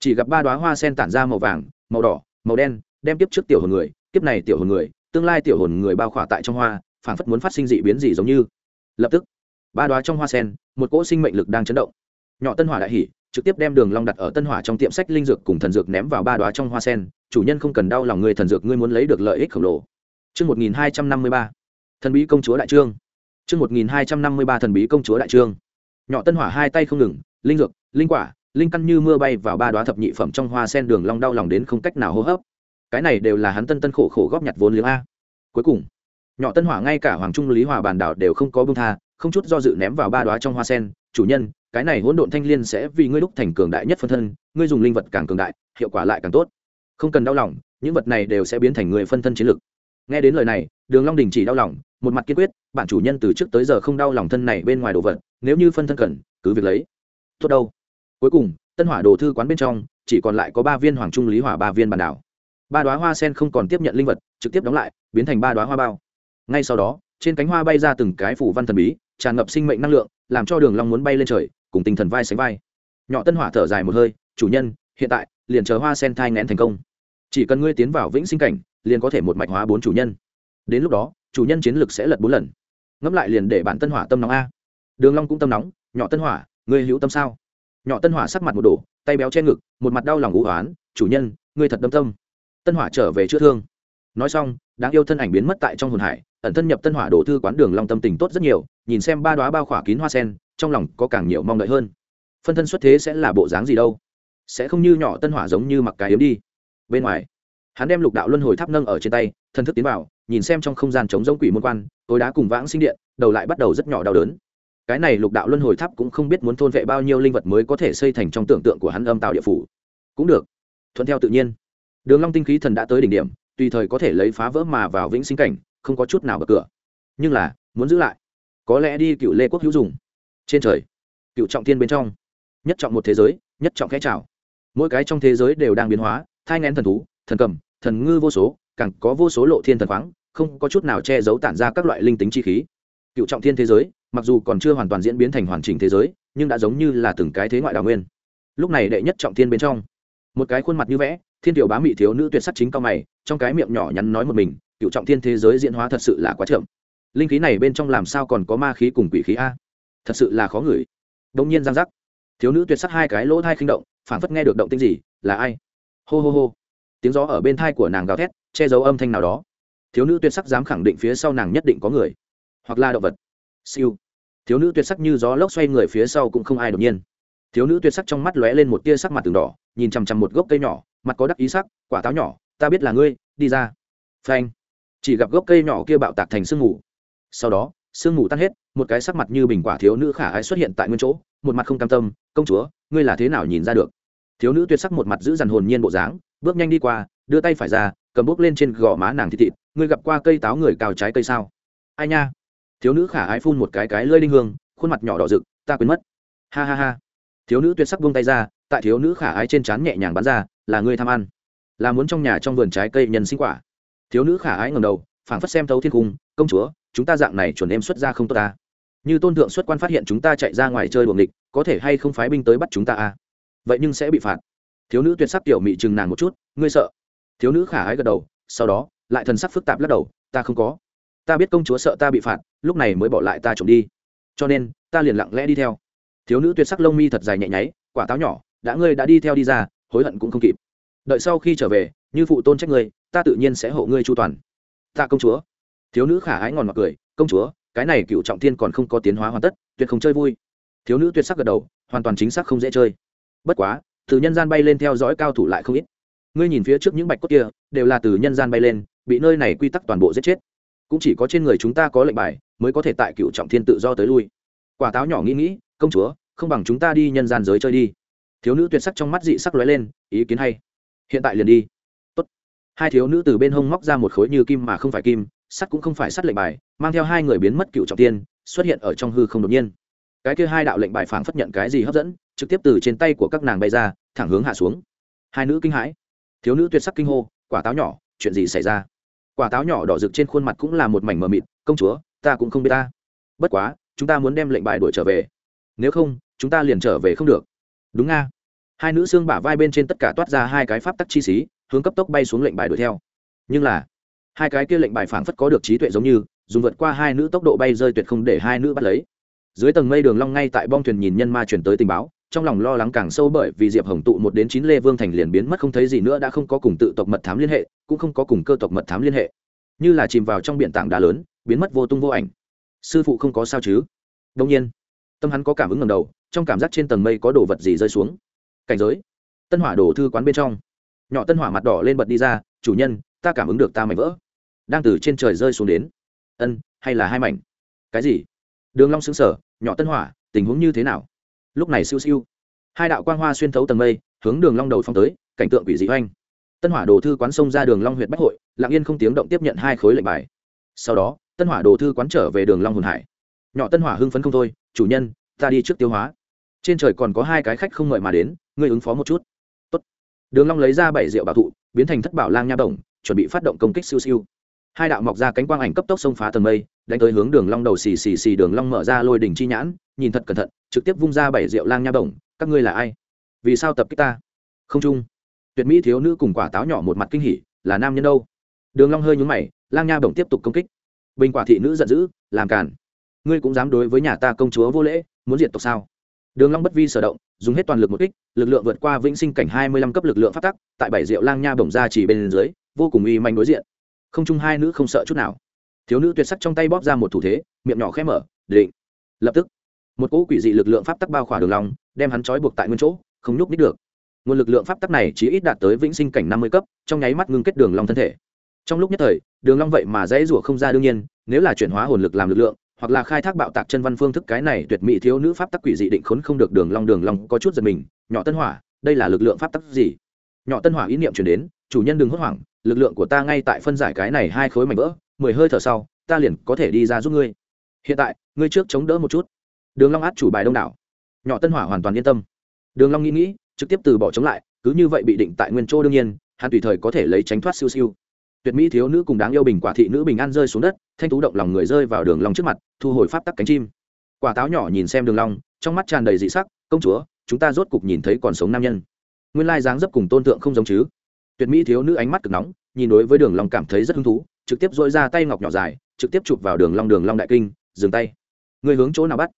Chỉ gặp ba đóa hoa sen tản ra màu vàng, màu đỏ, màu đen, đem tiếp trước tiểu hồn người tiếp này tiểu hồn người, tương lai tiểu hồn người bao khỏa tại trong hoa, phảng phất muốn phát sinh dị biến gì giống như. Lập tức, ba đóa trong hoa sen, một cỗ sinh mệnh lực đang chấn động. Nhỏ tân hỏa đại hỉ trực tiếp đem đường long đặt ở tân hỏa trong tiệm sách linh dược cùng thần dược ném vào ba đóa trong hoa sen, chủ nhân không cần đau lòng người thần dược, ngươi muốn lấy được lợi ích khổng lồ. Chương một nghìn hai trăm năm mươi ba, thần bí công chúa đại trương. Chương một nghìn hai trăm năm mươi ba, thần bí công chúa đại trương. Nhỏ tân hỏa hai tay không ngừng, linh dược, linh quả, linh căn như mưa bay vào ba đóa thập nhị phẩm trong hoa sen, đường long đau lòng đến không cách nào hô hấp. Cái này đều là hắn tân tân khổ khổ góp nhặt vốn liếng a. Cuối cùng, nhỏ tân hỏa ngay cả hoàng trung lý hòa bàn đảo đều không có bông tha, không chút do dự ném vào ba đóa trong hoa sen, chủ nhân cái này hỗn độn thanh liên sẽ vì ngươi đúc thành cường đại nhất phân thân, ngươi dùng linh vật càng cường đại, hiệu quả lại càng tốt. Không cần đau lòng, những vật này đều sẽ biến thành người phân thân chiến lực. Nghe đến lời này, đường long đình chỉ đau lòng, một mặt kiên quyết, bản chủ nhân từ trước tới giờ không đau lòng thân này bên ngoài đồ vật, nếu như phân thân cần, cứ việc lấy. Tốt đâu. Cuối cùng, tân hỏa đồ thư quán bên trong, chỉ còn lại có ba viên hoàng trung lý hỏa ba viên bản đảo. Ba đóa hoa sen không còn tiếp nhận linh vật, trực tiếp đóng lại, biến thành ba đóa hoa bao. Ngay sau đó, trên cánh hoa bay ra từng cái phủ văn thần bí, tràn ngập sinh mệnh năng lượng, làm cho đường long muốn bay lên trời cùng tinh thần vai sánh vai. Nhỏ tân hỏa thở dài một hơi, chủ nhân, hiện tại, liền chờ hoa sen thai ngén thành công. Chỉ cần ngươi tiến vào vĩnh sinh cảnh, liền có thể một mạch hóa bốn chủ nhân. Đến lúc đó, chủ nhân chiến lực sẽ lật bốn lần. Ngẫm lại liền để bản tân hỏa tâm nóng a. Đường long cũng tâm nóng, nhỏ tân hỏa, ngươi hữu tâm sao? Nhỏ tân hỏa sắc mặt một đổ, tay béo che ngực, một mặt đau lòng ngũ hoán chủ nhân, ngươi thật đâm tâm. Tân hỏa trở về chữa thương. Nói xong, đáng yêu thân ảnh biến mất tại trong hồn hải, ẩn thân nhập tân hỏa đổ thư quán đường long tâm tình tốt rất nhiều, nhìn xem ba đóa bao khỏa kín hoa sen trong lòng có càng nhiều mong đợi hơn. Phân thân xuất thế sẽ là bộ dáng gì đâu? Sẽ không như nhỏ tân hỏa giống như mặc cái yếm đi. Bên ngoài, hắn đem lục đạo luân hồi tháp nâng ở trên tay thân thức tiến vào, nhìn xem trong không gian chống giống quỷ môn quan, tối đá cùng vãng sinh điện, đầu lại bắt đầu rất nhỏ đau đớn. Cái này lục đạo luân hồi tháp cũng không biết muốn thôn vệ bao nhiêu linh vật mới có thể xây thành trong tưởng tượng của hắn âm tạo địa phủ. Cũng được, thuận theo tự nhiên. Đường long tinh khí thần đã tới đỉnh điểm, tùy thời có thể lấy phá vỡ mà vào vĩnh sinh cảnh, không có chút nào bật cửa. Nhưng là, muốn giữ lại, có lẽ đi cựu lê quốc hữu dùng trên trời, cựu trọng thiên bên trong, nhất trọng một thế giới, nhất trọng khẽ trào mỗi cái trong thế giới đều đang biến hóa, thai ngén thần thú, thần cầm, thần ngư vô số, càng có vô số lộ thiên thần khoáng, không có chút nào che giấu tản ra các loại linh tính chi khí. Cựu trọng thiên thế giới, mặc dù còn chưa hoàn toàn diễn biến thành hoàn chỉnh thế giới, nhưng đã giống như là từng cái thế ngoại đào nguyên. Lúc này đệ nhất trọng thiên bên trong, một cái khuôn mặt như vẽ, thiên tiểu bá mị thiếu nữ tuyệt sắc chính cao mày, trong cái miệng nhỏ nhắn nói một mình, cựu trọng thiên thế giới diễn hóa thật sự là quá chậm. Linh khí này bên trong làm sao còn có ma khí cùng quỷ khí a? Thật sự là khó ngửi. Đông nhiên giang giác. Thiếu nữ tuyệt sắc hai cái lỗ thai khinh động phản phất nghe được động tinh gì, là ai? Hô hô hô. Tiếng gió ở bên thai của nàng gào thét, che giấu âm thanh nào đó. Thiếu nữ tuyệt sắc dám khẳng định phía sau nàng nhất định có người, hoặc là động vật. Siêu. Thiếu nữ tuyệt sắc như gió lốc xoay người phía sau cũng không ai đột nhiên. Thiếu nữ tuyệt sắc trong mắt lóe lên một tia sắc mặt từng đỏ, nhìn chằm chằm một gốc cây nhỏ, mặt có đắc ý sắc, quả táo nhỏ, ta biết là ngươi, đi ra. Phanh. Chỉ gặp gốc cây nhỏ kia bạo tạc thành sương mù. Sau đó sương mù tan hết, một cái sắc mặt như bình quả thiếu nữ khả ái xuất hiện tại nguyên chỗ, một mặt không cam tâm, công chúa, ngươi là thế nào nhìn ra được? Thiếu nữ tuyệt sắc một mặt giữ dằn hồn nhiên bộ dáng, bước nhanh đi qua, đưa tay phải ra, cầm bốc lên trên gò má nàng thịt thịt, ngươi gặp qua cây táo người cào trái cây sao? Ai nha. Thiếu nữ khả ái phun một cái cái lơi linh hương, khuôn mặt nhỏ đỏ rực, ta quên mất. Ha ha ha. Thiếu nữ tuyệt sắc buông tay ra, tại thiếu nữ khả ái trên trán nhẹ nhàng bắn ra, là ngươi tham ăn, là muốn trong nhà trong vườn trái cây nhân sinh quả. Thiếu nữ khả ái ngầm đầu, phảng phất xem thấu thiên cung công chúa, chúng ta dạng này chuẩn em xuất ra không tốt ta. Như tôn thượng xuất quan phát hiện chúng ta chạy ra ngoài chơi buồng địch có thể hay không phái binh tới bắt chúng ta à? Vậy nhưng sẽ bị phạt. Thiếu nữ tuyệt sắc tiểu mị chừng nàng một chút, ngươi sợ. Thiếu nữ khả ái gật đầu, sau đó, lại thần sắc phức tạp lắc đầu, ta không có. Ta biết công chúa sợ ta bị phạt, lúc này mới bỏ lại ta trộm đi. Cho nên, ta liền lặng lẽ đi theo. Thiếu nữ tuyệt sắc lông mi thật dài nhẹ nháy, quả táo nhỏ, đã ngươi đã đi theo đi ra, hối hận cũng không kịp. Đợi sau khi trở về, như phụ tôn trách ngươi, ta tự nhiên sẽ hộ ngươi chu toàn. Ta công chúa thiếu nữ khả ái ngòn mặc cười, công chúa, cái này cựu trọng thiên còn không có tiến hóa hoàn tất, tuyệt không chơi vui. Thiếu nữ tuyệt sắc gật đầu, hoàn toàn chính xác không dễ chơi. Bất quá, từ nhân gian bay lên theo dõi cao thủ lại không ít. Ngươi nhìn phía trước những bạch cốt kia, đều là từ nhân gian bay lên, bị nơi này quy tắc toàn bộ giết chết. Cũng chỉ có trên người chúng ta có lệnh bài, mới có thể tại cựu trọng thiên tự do tới lui. Quả táo nhỏ nghĩ nghĩ, công chúa, không bằng chúng ta đi nhân gian giới chơi đi. Thiếu nữ tuyệt sắc trong mắt dị sắc lóe lên, ý kiến hay. Hiện tại liền đi. Tốt. hai thiếu nữ từ bên hông móc ra một khối như kim mà không phải kim sắt cũng không phải sắt lệnh bài, mang theo hai người biến mất cựu trọng tiên, xuất hiện ở trong hư không đột nhiên. Cái kia hai đạo lệnh bài phảng phất nhận cái gì hấp dẫn, trực tiếp từ trên tay của các nàng bay ra, thẳng hướng hạ xuống. Hai nữ kinh hãi. Thiếu nữ tuyệt sắc kinh hô, quả táo nhỏ, chuyện gì xảy ra? Quả táo nhỏ đỏ rực trên khuôn mặt cũng là một mảnh mờ mịt, công chúa, ta cũng không biết ta. Bất quá, chúng ta muốn đem lệnh bài đuổi trở về. Nếu không, chúng ta liền trở về không được. Đúng nga. Hai nữ xương bả vai bên trên tất cả toát ra hai cái pháp tắc chi xí, hướng cấp tốc bay xuống lệnh bài đuổi theo. Nhưng là hai cái kia lệnh bài phảng phất có được trí tuệ giống như, dùng vượt qua hai nữ tốc độ bay rơi tuyệt không để hai nữ bắt lấy. Dưới tầng mây đường long ngay tại bong thuyền nhìn nhân ma chuyển tới tình báo, trong lòng lo lắng càng sâu bởi vì diệp hồng tụ một đến chín lê vương thành liền biến mất không thấy gì nữa đã không có cùng tự tộc mật thám liên hệ, cũng không có cùng cơ tộc mật thám liên hệ. Như là chìm vào trong biển tảng đá lớn, biến mất vô tung vô ảnh. Sư phụ không có sao chứ? Đông nhiên, tâm hắn có cảm ứng ngầm đầu, trong cảm giác trên tầng mây có đồ vật gì rơi xuống. Cảnh giới. Tân hỏa đổ thư quán bên trong. Nhỏ tân hỏa mặt đỏ lên bật đi ra, chủ nhân, ta cảm ứng được ta mảnh vỡ đang từ trên trời rơi xuống đến. Ân, hay là hai mảnh? Cái gì? Đường long sững sở nhỏ tân hỏa, tình huống như thế nào? Lúc này siêu siêu. Hai đạo quang hoa xuyên thấu tầng mây, hướng đường long đầu phong tới, cảnh tượng quỷ dị hoành. Tân hỏa đồ thư quán xông ra đường long huyện bách hội, lặng yên không tiếng động tiếp nhận hai khối lệnh bài. Sau đó, tân hỏa đồ thư quán trở về đường long hồn hải. Nhỏ tân hỏa hưng phấn không thôi, chủ nhân, ta đi trước tiêu hóa. Trên trời còn có hai cái khách không mời mà đến, ngươi ứng phó một chút. Tốt. đường long lấy ra bảy rượu bảo thụ, biến thành thất bảo lang nha đồng chuẩn bị phát động công kích siêu siêu hai đạo mọc ra cánh quang ảnh cấp tốc xông phá tầng mây, đánh tới hướng đường long đầu xì xì xì đường long mở ra lôi đỉnh chi nhãn, nhìn thật cẩn thận, trực tiếp vung ra bảy rượu lang nha động các ngươi là ai? Vì sao tập kích ta? Không chung. Tuyệt mỹ thiếu nữ cùng quả táo nhỏ một mặt kinh hỉ, là nam nhân đâu? Đường long hơi nhướng mày, lang nha bổng tiếp tục công kích. Bình quả thị nữ giận dữ, làm cản ngươi cũng dám đối với nhà ta công chúa vô lễ, muốn diệt tộc sao? Đường long bất vi sở động, dùng hết toàn lực một kích, lực lượng vượt qua vĩnh sinh cảnh hai mươi lăm cấp lực lượng phát tắc, tại bảy rượu lang nha bổng ra chỉ bên dưới, vô cùng uy manh đối diện không chung hai nữ không sợ chút nào. Thiếu nữ tuyệt sắc trong tay bóp ra một thủ thế, miệng nhỏ khẽ mở, định. Lập tức, một cỗ quỷ dị lực lượng pháp tắc bao khỏa đường long, đem hắn trói buộc tại nguyên chỗ, không nhúc nít được. Nguồn lực lượng pháp tắc này chỉ ít đạt tới vĩnh sinh cảnh năm mươi cấp, trong nháy mắt ngưng kết đường long thân thể. Trong lúc nhất thời, đường long vậy mà dễ rủa không ra đương nhiên, nếu là chuyển hóa hồn lực làm lực lượng, hoặc là khai thác bạo tạc chân văn phương thức cái này tuyệt mỹ thiếu nữ pháp tắc quỷ dị định khốn không được đường long đường long có chút giật mình, nhỏ tân hỏa, đây là lực lượng pháp tắc gì? Nhỏ tân hỏa ý niệm truyền đến, chủ nhân đừng hốt hoảng lực lượng của ta ngay tại phân giải cái này hai khối mảnh vỡ, mười hơi thở sau, ta liền có thể đi ra giúp ngươi. Hiện tại, ngươi trước chống đỡ một chút. Đường long át chủ bài đông đảo. Nhỏ tân hỏa hoàn toàn yên tâm. Đường long nghĩ nghĩ, trực tiếp từ bỏ chống lại, cứ như vậy bị định tại nguyên chỗ đương nhiên, hắn tùy thời có thể lấy tránh thoát siêu siêu. Tuyệt mỹ thiếu nữ cùng đáng yêu bình quả thị nữ bình an rơi xuống đất, thanh tú động lòng người rơi vào đường long trước mặt, thu hồi pháp tắc cánh chim. Quả táo nhỏ nhìn xem đường long, trong mắt tràn đầy dị sắc, công chúa, chúng ta rốt cục nhìn thấy còn sống nam nhân. Nguyên lai dáng dấp cùng tôn tượng không giống chứ tuyệt mỹ thiếu nữ ánh mắt cực nóng, nhìn đối với đường long cảm thấy rất hứng thú, trực tiếp dội ra tay ngọc nhỏ dài, trực tiếp chụp vào đường long đường long đại kinh, dừng tay. Ngươi hướng chỗ nào bắt?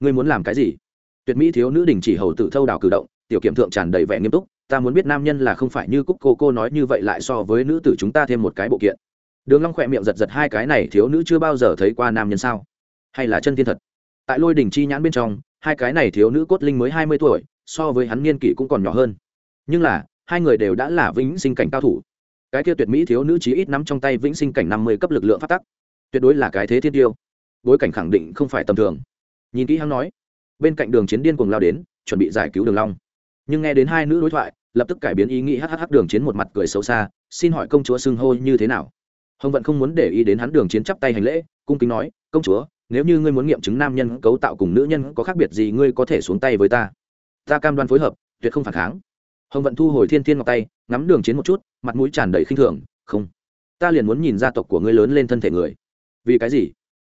Ngươi muốn làm cái gì? Tuyệt mỹ thiếu nữ đình chỉ hầu tử thâu đào cử động, tiểu kiểm thượng tràn đầy vẻ nghiêm túc, ta muốn biết nam nhân là không phải như cúc cô cô nói như vậy lại so với nữ tử chúng ta thêm một cái bộ kiện. Đường long khoẹt miệng giật giật hai cái này thiếu nữ chưa bao giờ thấy qua nam nhân sao? Hay là chân thiên thật? Tại lôi đỉnh chi nhãn bên trong, hai cái này thiếu nữ cốt linh mới hai mươi tuổi, so với hắn niên kỷ cũng còn nhỏ hơn. Nhưng là hai người đều đã là vĩnh sinh cảnh cao thủ. Cái kia tuyệt mỹ thiếu nữ chí ít nắm trong tay vĩnh sinh cảnh năm mươi cấp lực lượng phát tắc. Tuyệt đối là cái thế thiên tiêu. Bối cảnh khẳng định không phải tầm thường. Nhìn kỹ hắn nói, bên cạnh đường chiến điên cuồng lao đến, chuẩn bị giải cứu đường long. Nhưng nghe đến hai nữ đối thoại, lập tức cải biến ý nghĩ hhh đường chiến một mặt cười xấu xa, xin hỏi công chúa xưng hô như thế nào? Hồng vận không muốn để ý đến hắn đường chiến chắp tay hành lễ, cung kính nói, công chúa, nếu như ngươi muốn nghiệm chứng nam nhân cấu tạo cùng nữ nhân có khác biệt gì, ngươi có thể xuống tay với ta. Ta cam đoan phối hợp, tuyệt không phản kháng hồng vận thu hồi thiên thiên ngọc tay, ngắm đường chiến một chút, mặt mũi tràn đầy khinh thường, không, ta liền muốn nhìn gia tộc của ngươi lớn lên thân thể người. Vì cái gì?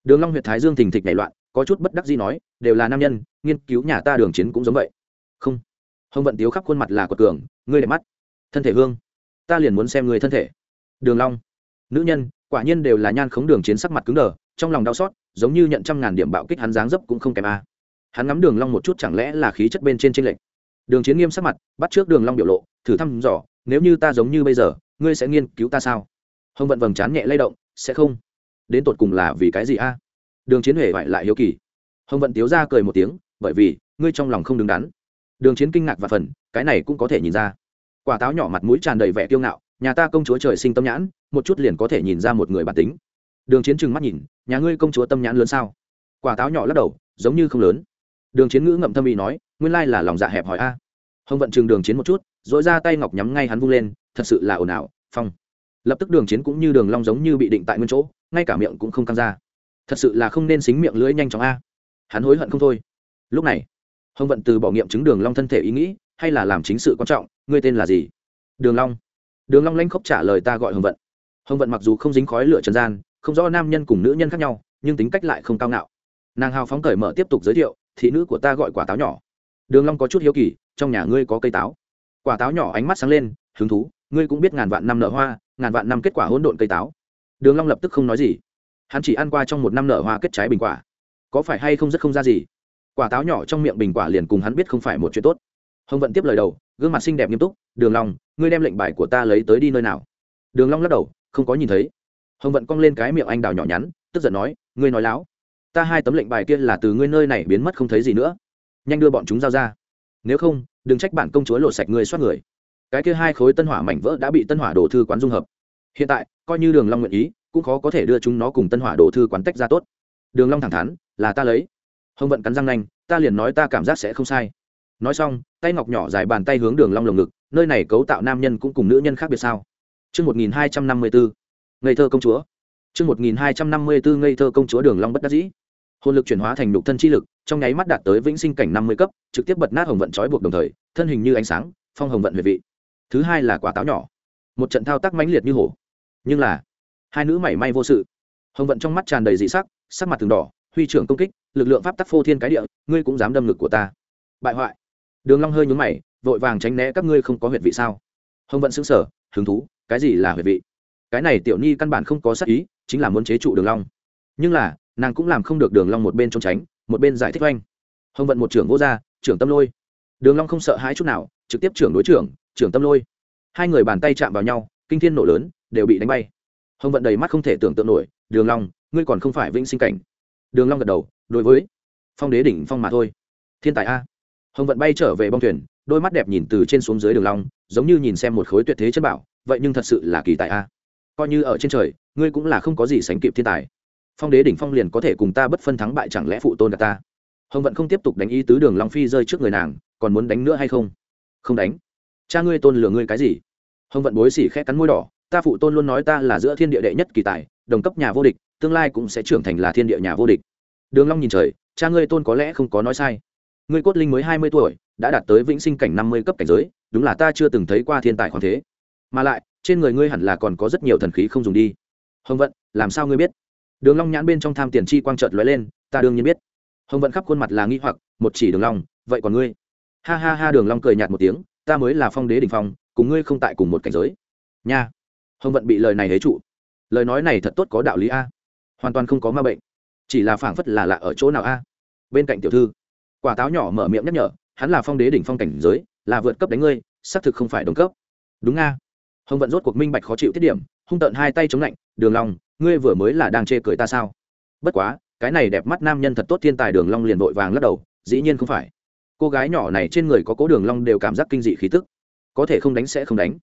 Đường long Huyệt thái dương thình thịch nảy loạn, có chút bất đắc dĩ nói, đều là nam nhân, nghiên cứu nhà ta đường chiến cũng giống vậy. Không. Hồng vận tiếu khắp khuôn mặt là quật cường, ngươi đẹp mắt. Thân thể hương ta liền muốn xem người thân thể. Đường long, nữ nhân, quả nhiên đều là nhan khống đường chiến sắc mặt cứng đờ, trong lòng đau xót, giống như nhận trăm ngàn điểm bạo kích hắn dáng dấp cũng không kém a. Hắn ngắm đường long một chút chẳng lẽ là khí chất bên trên trên lệnh đường chiến nghiêm sắc mặt, bắt trước đường long biểu lộ, thử thăm dò, nếu như ta giống như bây giờ, ngươi sẽ nghiên cứu ta sao? Hồng vận vầng trán nhẹ lay động, sẽ không. Đến tột cùng là vì cái gì a? Đường chiến huệ vải lại hiếu kỳ. Hồng vận tiếu ra cười một tiếng, bởi vì, ngươi trong lòng không đứng đắn. Đường chiến kinh ngạc và phần, cái này cũng có thể nhìn ra. Quả táo nhỏ mặt mũi tràn đầy vẻ kiêu ngạo, nhà ta công chúa trời sinh tâm nhãn, một chút liền có thể nhìn ra một người bản tính. Đường chiến trừng mắt nhìn, nhà ngươi công chúa tâm nhãn lớn sao? Quả táo nhỏ lắc đầu, giống như không lớn đường chiến ngữ ngậm thâm ý nói, nguyên lai là lòng dạ hẹp hỏi a. Hồng vận chừng đường chiến một chút dội ra tay ngọc nhắm ngay hắn vung lên, thật sự là ồn ào, phong. Lập tức đường chiến cũng như đường long giống như bị định tại nguyên chỗ, ngay cả miệng cũng không căng ra. Thật sự là không nên xính miệng lưỡi nhanh chóng a. Hắn hối hận không thôi. Lúc này, hồng vận từ bỏ nghiệm chứng đường long thân thể ý nghĩ, hay là làm chính sự quan trọng, ngươi tên là gì? Đường long. Đường long lanh khóc trả lời ta gọi hồng vận. Hồng vận mặc dù không dính khói lửa trần gian, không rõ nam nhân cùng nữ nhân khác nhau, nhưng tính cách lại không cao ngạo. Nàng hào phóng cởi mở tiếp tục giới thiệu thị nữ của ta gọi quả táo nhỏ. Đường long có chút hiếu kỳ, trong nhà ngươi có cây táo. Quả táo nhỏ ánh mắt sáng lên, hứng thú, ngươi cũng biết ngàn vạn năm nở hoa, ngàn vạn năm kết quả hỗn độn cây táo. Đường long lập tức không nói gì. Hắn chỉ ăn qua trong một năm nở hoa kết trái bình quả. Có phải hay không rất không ra gì? Quả táo nhỏ trong miệng bình quả liền cùng hắn biết không phải một chuyện tốt. Hồng vận tiếp lời đầu, gương mặt xinh đẹp nghiêm túc, đường long, ngươi đem lệnh bài của ta lấy tới đi nơi nào? Đường long lắc đầu, không có nhìn thấy. Hồng vận cong lên cái miệng anh đào nhỏ nhắn, tức giận nói, ngươi nói láo ta hai tấm lệnh bài kia là từ ngươi nơi này biến mất không thấy gì nữa. Nhanh đưa bọn chúng giao ra. Nếu không đừng trách bản công chúa lộ sạch ngươi soát người. Cái kia hai khối tân hỏa mảnh vỡ đã bị tân hỏa đồ thư quán dung hợp. Hiện tại coi như đường long nguyện ý cũng khó có thể đưa chúng nó cùng tân hỏa đồ thư quán tách ra tốt. Đường long thẳng thắn là ta lấy. Hồng vận cắn răng nhanh, ta liền nói ta cảm giác sẽ không sai. Nói xong tay ngọc nhỏ dài bàn tay hướng đường long lồng ngực nơi này cấu tạo nam nhân cũng cùng nữ nhân khác biệt sao? Trước 1254, ngây thơ công chúa. Trước 1254 ngây thơ công chúa đường long bất đắc dĩ. Hồn lực chuyển hóa thành nhục thân chi lực, trong nháy mắt đạt tới vĩnh sinh cảnh 50 cấp, trực tiếp bật nát hồng vận trói buộc đồng thời, thân hình như ánh sáng, phong hồng vận huyệt vị. Thứ hai là quả táo nhỏ. Một trận thao tác mãnh liệt như hổ. Nhưng là, hai nữ mảy may vô sự. Hồng vận trong mắt tràn đầy dị sắc, sắc mặt từng đỏ, huy trưởng công kích, lực lượng pháp tắc phô thiên cái địa, ngươi cũng dám đâm ngực của ta. Bại hoại. Đường Long hơi nhướng mày, vội vàng tránh né các ngươi không có huyệt vị sao? Hồng vận sững sờ, hứng thú, cái gì là huyệt vị? Cái này tiểu nhi căn bản không có sát ý, chính là muốn chế trụ Đường Long. Nhưng là, nàng cũng làm không được Đường Long một bên trốn tránh, một bên giải thích oanh. Hồng vận một trưởng vô ra, trưởng tâm lôi. Đường Long không sợ hãi chút nào, trực tiếp trưởng đối trưởng, trưởng tâm lôi. Hai người bàn tay chạm vào nhau, kinh thiên nổ lớn, đều bị đánh bay. Hồng vận đầy mắt không thể tưởng tượng nổi, Đường Long, ngươi còn không phải vĩnh sinh cảnh. Đường Long gật đầu, đối với Phong Đế đỉnh phong mà thôi. Thiên tài a hồng vận bay trở về bong thuyền đôi mắt đẹp nhìn từ trên xuống dưới đường long giống như nhìn xem một khối tuyệt thế chân bảo vậy nhưng thật sự là kỳ tài a coi như ở trên trời, ngươi cũng là không có gì sánh kịp thiên tài. Phong đế đỉnh phong liền có thể cùng ta bất phân thắng bại chẳng lẽ phụ tôn cả ta? Hồng vận không tiếp tục đánh ý tứ đường long phi rơi trước người nàng, còn muốn đánh nữa hay không? Không đánh. Cha ngươi tôn lừa ngươi cái gì? Hồng vận bối xỉ khẽ cắn môi đỏ, ta phụ tôn luôn nói ta là giữa thiên địa đệ nhất kỳ tài, đồng cấp nhà vô địch, tương lai cũng sẽ trưởng thành là thiên địa nhà vô địch. Đường long nhìn trời, cha ngươi tôn có lẽ không có nói sai. Ngươi cốt linh mới hai mươi tuổi, đã đạt tới vĩnh sinh cảnh năm mươi cấp cảnh giới, đúng là ta chưa từng thấy qua thiên tài khoáng thế. Mà lại trên người ngươi hẳn là còn có rất nhiều thần khí không dùng đi. Hồng vận, làm sao ngươi biết? Đường long nhãn bên trong tham tiền chi quang trợt lóe lên, ta đương nhiên biết. Hồng vận khắp khuôn mặt là nghi hoặc, một chỉ đường long, vậy còn ngươi? Ha ha ha, đường long cười nhạt một tiếng, ta mới là phong đế đỉnh phong, cùng ngươi không tại cùng một cảnh giới. Nha. Hồng vận bị lời này hế trụ. Lời nói này thật tốt có đạo lý a. Hoàn toàn không có ma bệnh. Chỉ là phảng phất là lạ ở chỗ nào a. Bên cạnh tiểu thư, quả táo nhỏ mở miệng nhắc nhở, hắn là phong đế đỉnh phong cảnh giới, là vượt cấp đánh ngươi, xác thực không phải đồng cấp. Đúng nga hồng vận rốt cuộc minh bạch khó chịu tiết điểm hung tợn hai tay chống lạnh đường Long, ngươi vừa mới là đang chê cười ta sao? Bất quá cái này đẹp mắt nam nhân thật tốt thiên tài đường long liền vội vàng lắc đầu dĩ nhiên không phải. Cô gái nhỏ này trên người có cố đường long đều cảm giác kinh dị khí tức. Có thể không đánh sẽ không đánh.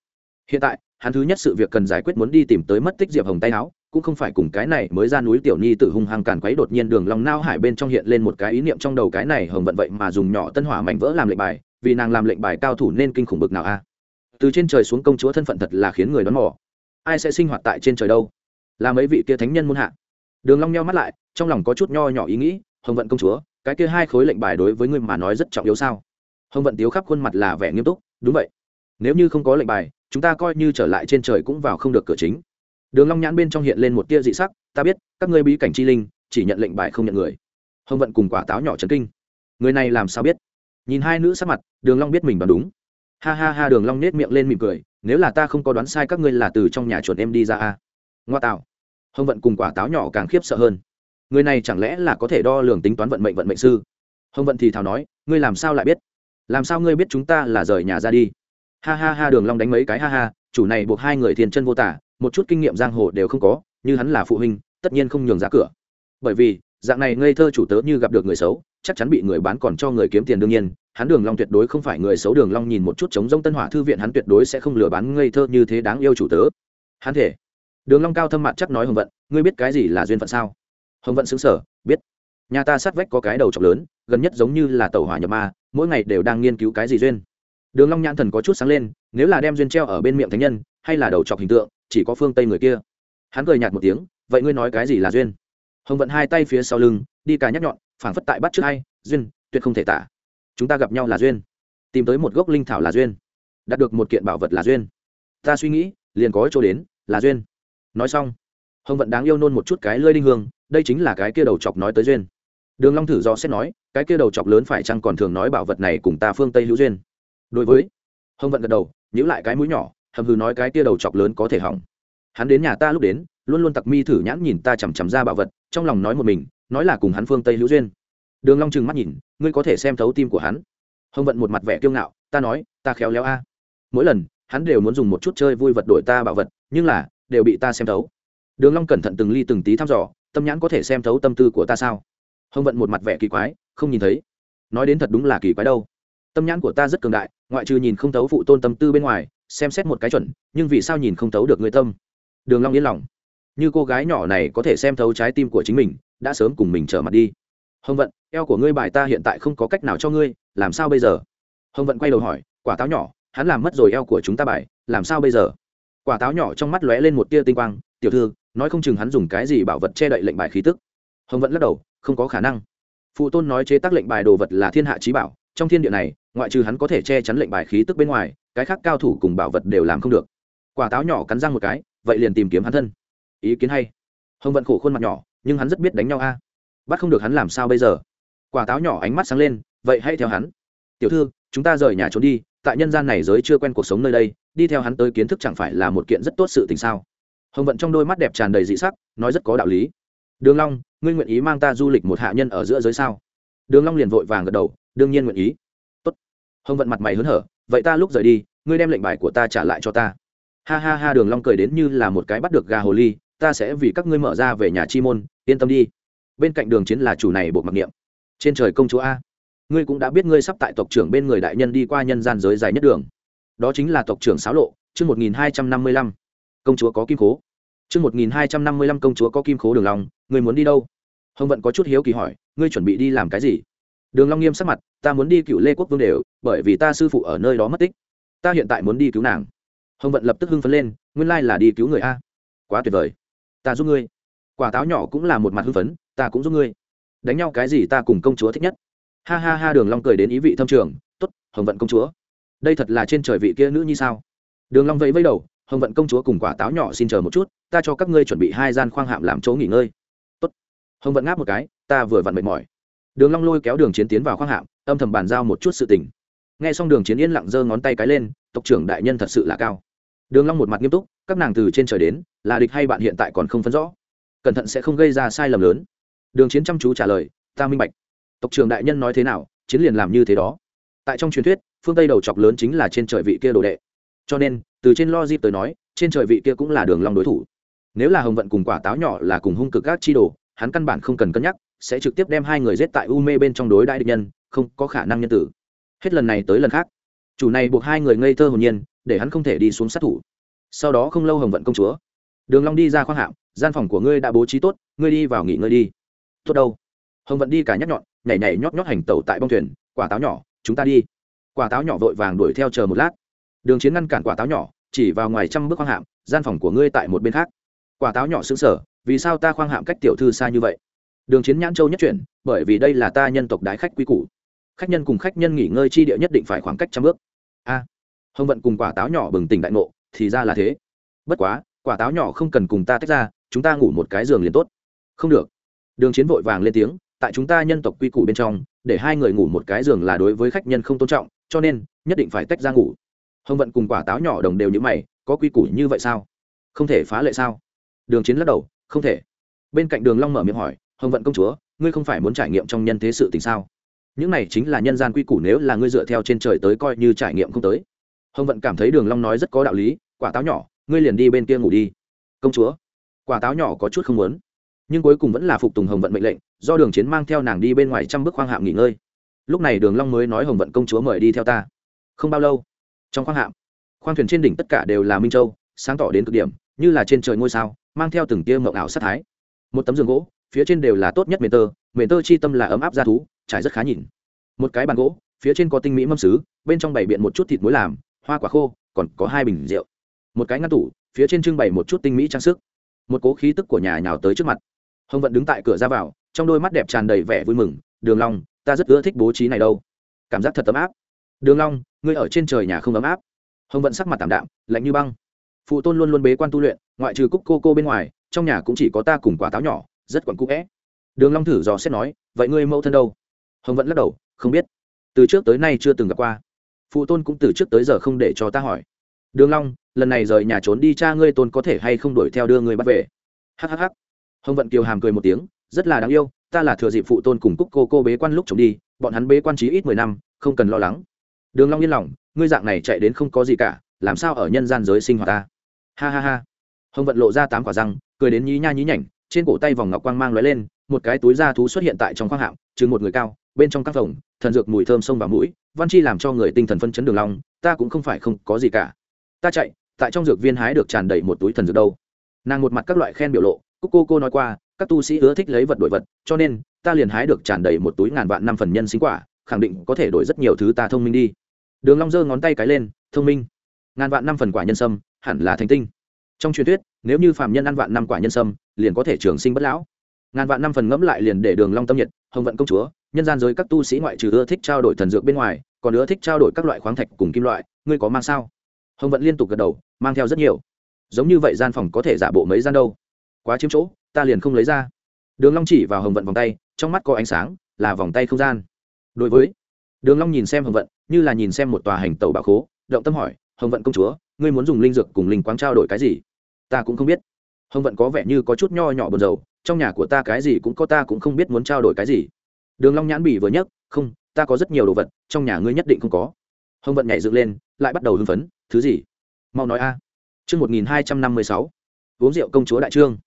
Hiện tại hắn thứ nhất sự việc cần giải quyết muốn đi tìm tới mất tích diệp hồng tay áo cũng không phải cùng cái này mới ra núi tiểu nhi tử hung hăng càn quấy đột nhiên đường long nao hải bên trong hiện lên một cái ý niệm trong đầu cái này hồng vận vậy mà dùng nhỏ tân hỏa mảnh vỡ làm lệnh bài vì nàng làm lệnh bài cao thủ nên kinh khủng bực nào a từ trên trời xuống công chúa thân phận thật là khiến người đoán mò. Ai sẽ sinh hoạt tại trên trời đâu? Là mấy vị kia thánh nhân muôn hạ. Đường long nheo mắt lại, trong lòng có chút nho nhỏ ý nghĩ, hồng vận công chúa, cái kia hai khối lệnh bài đối với ngươi mà nói rất trọng yếu sao? Hồng vận tiếu khắp khuôn mặt là vẻ nghiêm túc, đúng vậy. Nếu như không có lệnh bài, chúng ta coi như trở lại trên trời cũng vào không được cửa chính. Đường long nhãn bên trong hiện lên một tia dị sắc, ta biết, các ngươi bí cảnh chi linh, chỉ nhận lệnh bài không nhận người. Hồng vận cùng quả táo nhỏ chấn kinh, người này làm sao biết? Nhìn hai nữ sắc mặt, đường long biết mình đoán đúng ha ha ha, đường long nét miệng lên mỉm cười, nếu là ta không có đoán sai các ngươi là từ trong nhà chuột em đi ra a. Ngoa tạo. Hồng vận cùng quả táo nhỏ càng khiếp sợ hơn. Người này chẳng lẽ là có thể đo lường tính toán vận mệnh vận mệnh sư? Hồng vận thì thào nói, ngươi làm sao lại biết? Làm sao ngươi biết chúng ta là rời nhà ra đi? Ha ha ha, đường long đánh mấy cái ha ha, chủ này buộc hai người thiên chân vô tả, một chút kinh nghiệm giang hồ đều không có, như hắn là phụ huynh, tất nhiên không nhường ra cửa. Bởi vì, dạng này ngây thơ chủ tớ như gặp được người xấu, chắc chắn bị người bán còn cho người kiếm tiền đương nhiên hắn đường long tuyệt đối không phải người xấu, đường long nhìn một chút chống rông tân hỏa thư viện, hắn tuyệt đối sẽ không lừa bán ngây thơ như thế đáng yêu chủ tớ. Hắn thể đường long cao thâm mặt chắc nói hồng vận, ngươi biết cái gì là duyên phận sao? Hồng vận sững sờ biết. Nhà ta sát vách có cái đầu trọc lớn, gần nhất giống như là tàu hỏa nhập ma, mỗi ngày đều đang nghiên cứu cái gì duyên. Đường long nhãn thần có chút sáng lên, nếu là đem duyên treo ở bên miệng thánh nhân, hay là đầu trọc hình tượng, chỉ có phương tây người kia. Hắn cười nhạt một tiếng, vậy ngươi nói cái gì là duyên? Hồng vận hai tay phía sau lưng, đi cả nhắc nhọn, phảng phất tại bắt trước hay duyên, tuyệt không thể tả chúng ta gặp nhau là duyên. Tìm tới một gốc linh thảo là duyên. Đạt được một kiện bảo vật là duyên. Ta suy nghĩ, liền có chỗ đến, là duyên. Nói xong, hồng vận đáng yêu nôn một chút cái lơi đinh hương, đây chính là cái kia đầu chọc nói tới duyên. Đường long thử do xét nói, cái kia đầu chọc lớn phải chăng còn thường nói bảo vật này cùng ta phương tây hữu duyên. Đối với, hồng vận gật đầu, nhíu lại cái mũi nhỏ, hầm hừ nói cái kia đầu chọc lớn có thể hỏng. Hắn đến nhà ta lúc đến, luôn luôn tặc mi thử nhãn nhìn ta chằm chằm ra bảo vật, trong lòng nói một mình, nói là cùng hắn phương tây hữu duyên đường long trừng mắt nhìn, ngươi có thể xem thấu tim của hắn. Hồng vận một mặt vẻ kiêu ngạo, ta nói, ta khéo léo a. Mỗi lần, hắn đều muốn dùng một chút chơi vui vật đổi ta bảo vật, nhưng là, đều bị ta xem thấu. Đường long cẩn thận từng ly từng tí thăm dò, tâm nhãn có thể xem thấu tâm tư của ta sao? Hồng vận một mặt vẻ kỳ quái, không nhìn thấy. Nói đến thật đúng là kỳ quái đâu. Tâm nhãn của ta rất cường đại, ngoại trừ nhìn không thấu phụ tôn tâm tư bên ngoài, xem xét một cái chuẩn, nhưng vì sao nhìn không thấu được người tâm? Đường long yên lòng. Như cô gái nhỏ này có thể xem thấu trái tim của chính mình, đã sớm cùng mình trở mặt đi hồng vận, eo của ngươi bài ta hiện tại không có cách nào cho ngươi, làm sao bây giờ? Hồng vận quay đầu hỏi, quả táo nhỏ, hắn làm mất rồi eo của chúng ta bài, làm sao bây giờ? Quả táo nhỏ trong mắt lóe lên một tia tinh quang, tiểu thư, nói không chừng hắn dùng cái gì bảo vật che đậy lệnh bài khí tức. Hồng vận lắc đầu, không có khả năng. Phụ tôn nói chế tác lệnh bài đồ vật là thiên hạ trí bảo, trong thiên địa này, ngoại trừ hắn có thể che chắn lệnh bài khí tức bên ngoài, cái khác cao thủ cùng bảo vật đều làm không được. Quả táo nhỏ cắn răng một cái, vậy liền tìm kiếm hắn thân. Ý kiến hay. Hồng vận khổ khuôn mặt nhỏ, nhưng hắn rất biết đánh nhau a bắt không được hắn làm sao bây giờ? Quả táo nhỏ ánh mắt sáng lên, vậy hãy theo hắn. Tiểu thư, chúng ta rời nhà trốn đi, tại nhân gian này giới chưa quen cuộc sống nơi đây, đi theo hắn tới kiến thức chẳng phải là một kiện rất tốt sự tình sao? Hồng vận trong đôi mắt đẹp tràn đầy dị sắc, nói rất có đạo lý. Đường long, ngươi nguyện ý mang ta du lịch một hạ nhân ở giữa giới sao? Đường long liền vội vàng gật đầu, đương nhiên nguyện ý. Tốt. Hồng vận mặt mày hớn hở, vậy ta lúc rời đi, ngươi đem lệnh bài của ta trả lại cho ta. Ha ha ha, đường long cười đến như là một cái bắt được gà hồ ly, ta sẽ vì các ngươi mở ra về nhà chi môn, yên tâm đi bên cạnh đường chiến là chủ này bộ mặc niệm. Trên trời công chúa a. Ngươi cũng đã biết ngươi sắp tại tộc trưởng bên người đại nhân đi qua nhân gian giới dài nhất đường. Đó chính là tộc trưởng sáo lộ, chương một nghìn hai trăm năm mươi lăm. Công chúa có kim khố. Chương một nghìn hai trăm năm mươi lăm công chúa có kim khố đường long, ngươi muốn đi đâu? Hồng vận có chút hiếu kỳ hỏi, ngươi chuẩn bị đi làm cái gì? Đường long nghiêm sắc mặt, ta muốn đi cựu lê quốc vương đều, bởi vì ta sư phụ ở nơi đó mất tích. Ta hiện tại muốn đi cứu nàng. Hồng vận lập tức hưng phấn lên, nguyên lai là đi cứu người a. Quá tuyệt vời. Ta giúp ngươi quả táo nhỏ cũng là một mặt hưng phấn, ta cũng giúp ngươi. Đánh nhau cái gì ta cùng công chúa thích nhất. Ha ha ha, đường long cười đến ý vị thâm trường, tốt, hồng vận công chúa. Đây thật là trên trời vị kia nữ như sao? Đường long vẫy vẫy đầu, hồng vận công chúa cùng quả táo nhỏ xin chờ một chút, ta cho các ngươi chuẩn bị hai gian khoang hạm làm chỗ nghỉ ngơi. Tốt. Hồng vận ngáp một cái, ta vừa vặn mệt mỏi. Đường long lôi kéo đường chiến tiến vào khoang hạm, âm thầm bàn giao một chút sự tình. Nghe xong đường chiến yên lặng giơ ngón tay cái lên, tộc trưởng đại nhân thật sự là cao. Đường long một mặt nghiêm túc, các nàng từ trên trời đến, là địch hay bạn hiện tại còn không phân rõ cẩn thận sẽ không gây ra sai lầm lớn. Đường chiến chăm chú trả lời, ta minh bạch. Tộc trưởng đại nhân nói thế nào, chiến liền làm như thế đó. Tại trong truyền thuyết, phương tây đầu chọc lớn chính là trên trời vị kia đồ đệ. Cho nên, từ trên lo dip tới nói, trên trời vị kia cũng là đường long đối thủ. Nếu là hồng vận cùng quả táo nhỏ là cùng hung cực các chi đồ, hắn căn bản không cần cân nhắc, sẽ trực tiếp đem hai người giết tại u mê bên trong đối đại địch nhân, không có khả năng nhân tử. Hết lần này tới lần khác, chủ này buộc hai người ngây thơ hồn nhiên, để hắn không thể đi xuống sát thủ. Sau đó không lâu hồng vận công chúa, đường long đi ra khoang hạm gian phòng của ngươi đã bố trí tốt, ngươi đi vào nghỉ ngơi đi. Tốt đâu. Hồng vận đi cả nhắc nhọn, nhảy nhảy nhót nhót hành tẩu tại bông thuyền, quả táo nhỏ, chúng ta đi. Quả táo nhỏ vội vàng đuổi theo chờ một lát. Đường chiến ngăn cản quả táo nhỏ, chỉ vào ngoài trăm bước khoang hạm, gian phòng của ngươi tại một bên khác. Quả táo nhỏ xứng sở vì sao ta khoang hạm cách tiểu thư xa như vậy? Đường chiến nhãn châu nhất chuyển, bởi vì đây là ta nhân tộc đái khách quý củ. Khách nhân cùng khách nhân nghỉ ngơi chi địa nhất định phải khoảng cách trăm bước. A. Hồng vận cùng quả táo nhỏ bừng tỉnh đại ngộ, thì ra là thế. Bất quá, quả táo nhỏ không cần cùng ta tách ra chúng ta ngủ một cái giường liền tốt. Không được. Đường chiến vội vàng lên tiếng, tại chúng ta nhân tộc quy củ bên trong, để hai người ngủ một cái giường là đối với khách nhân không tôn trọng, cho nên, nhất định phải tách ra ngủ. Hồng vận cùng quả táo nhỏ đồng đều như mày, có quy củ như vậy sao? Không thể phá lệ sao? Đường chiến lắc đầu, không thể. Bên cạnh đường long mở miệng hỏi, hồng vận công chúa, ngươi không phải muốn trải nghiệm trong nhân thế sự tình sao? Những này chính là nhân gian quy củ nếu là ngươi dựa theo trên trời tới coi như trải nghiệm không tới. Hồng vận cảm thấy đường long nói rất có đạo lý, quả táo nhỏ, ngươi liền đi bên kia ngủ đi. Công chúa quả táo nhỏ có chút không muốn. Nhưng cuối cùng vẫn là phục tùng hồng vận mệnh lệnh, do đường chiến mang theo nàng đi bên ngoài trăm bước khoang hạm nghỉ ngơi. Lúc này đường long mới nói hồng vận công chúa mời đi theo ta. Không bao lâu, trong khoang hạm, khoang thuyền trên đỉnh tất cả đều là minh châu, sáng tỏ đến cực điểm, như là trên trời ngôi sao, mang theo từng tia mộng ảo sát thái. Một tấm giường gỗ, phía trên đều là tốt nhất mền tơ mền tơ chi tâm là ấm áp ra thú, trải rất khá nhìn. Một cái bàn gỗ, phía trên có tinh mỹ mâm sứ, bên trong bày biện một chút thịt muối làm, hoa quả khô, còn có hai bình rượu. Một cái ngăn tủ, phía trên trưng bày một chút tinh mỹ trang sức một cố khí tức của nhà nhào tới trước mặt. Hồng vận đứng tại cửa ra vào, trong đôi mắt đẹp tràn đầy vẻ vui mừng, đường long, ta rất ưa thích bố trí này đâu. Cảm giác thật ấm áp. Đường long, ngươi ở trên trời nhà không ấm áp. Hồng vận sắc mặt tạm đạm, lạnh như băng. Phụ tôn luôn luôn bế quan tu luyện, ngoại trừ cúc cô cô bên ngoài, trong nhà cũng chỉ có ta cùng quả táo nhỏ, rất quẩn cũ vẽ. Đường long thử dò xét nói, vậy ngươi mẫu thân đâu? Hồng vận lắc đầu, không biết. Từ trước tới nay chưa từng gặp qua. Phụ tôn cũng từ trước tới giờ không để cho ta hỏi đường long, lần này rời nhà trốn đi cha ngươi tôn có thể hay không đuổi theo đưa ngươi bắt về? Hhh hồng vận kiều hàm cười một tiếng, rất là đáng yêu, ta là thừa dịp phụ tôn cùng cúc cô cô bế quan lúc chống đi, bọn hắn bế quan trí ít mười năm, không cần lo lắng. Đường long yên lòng, ngươi dạng này chạy đến không có gì cả, làm sao ở nhân gian giới sinh hoạt ta? Ha ha ha. Hồng vận lộ ra tám quả răng, cười đến nhí nha nhí nhảnh, trên cổ tay vòng ngọc quang mang lóe lên, một cái túi da thú xuất hiện tại trong khoang hạm chừng một người cao, bên trong các phòng, thần dược, mùi thơm sông vào mũi, văn chi làm cho người tinh thần phân chấn đường long, ta cũng không phải không có gì cả ta chạy, tại trong dược viên hái được tràn đầy một túi thần dược đâu. Nàng một mặt các loại khen biểu lộ cúc cô cô nói qua, các tu sĩ ưa thích lấy vật đổi vật, cho nên, ta liền hái được tràn đầy một túi ngàn vạn năm phần nhân sinh quả, khẳng định có thể đổi rất nhiều thứ ta thông minh đi. Đường long giơ ngón tay cái lên, thông minh. Ngàn vạn năm phần quả nhân sâm, hẳn là thành tinh. Trong truyền thuyết, nếu như phàm nhân ăn vạn năm quả nhân sâm, liền có thể trường sinh bất lão. Ngàn vạn năm phần ngẫm lại liền để đường long tâm nhiệt, hồng vận công chúa, nhân gian giới các tu sĩ ngoại trừ ưa thích trao đổi thần dược bên ngoài, còn ưa thích trao đổi các loại khoáng thạch cùng kim loại, ngươi có mang sao? Hồng vận liên tục gật đầu, mang theo rất nhiều. Giống như vậy gian phòng có thể giả bộ mấy gian đâu. Quá chiếm chỗ, ta liền không lấy ra. Đường long chỉ vào hồng vận vòng tay, trong mắt có ánh sáng, là vòng tay không gian. Đối với đường long nhìn xem hồng vận, như là nhìn xem một tòa hành tẩu bảo khố, động tâm hỏi, hồng vận công chúa, ngươi muốn dùng linh dược cùng linh quáng trao đổi cái gì? Ta cũng không biết. Hồng vận có vẻ như có chút nho nhỏ buồn rầu, trong nhà của ta cái gì cũng có, ta cũng không biết muốn trao đổi cái gì. Đường long nhãn bỉ vừa nhấc, không, ta có rất nhiều đồ vật, trong nhà ngươi nhất định không có. Hồng vận nhảy dựng lên lại bắt đầu hưng phấn, thứ gì? Mau nói a. Chương một nghìn hai trăm năm mươi sáu, uống rượu công chúa đại trương.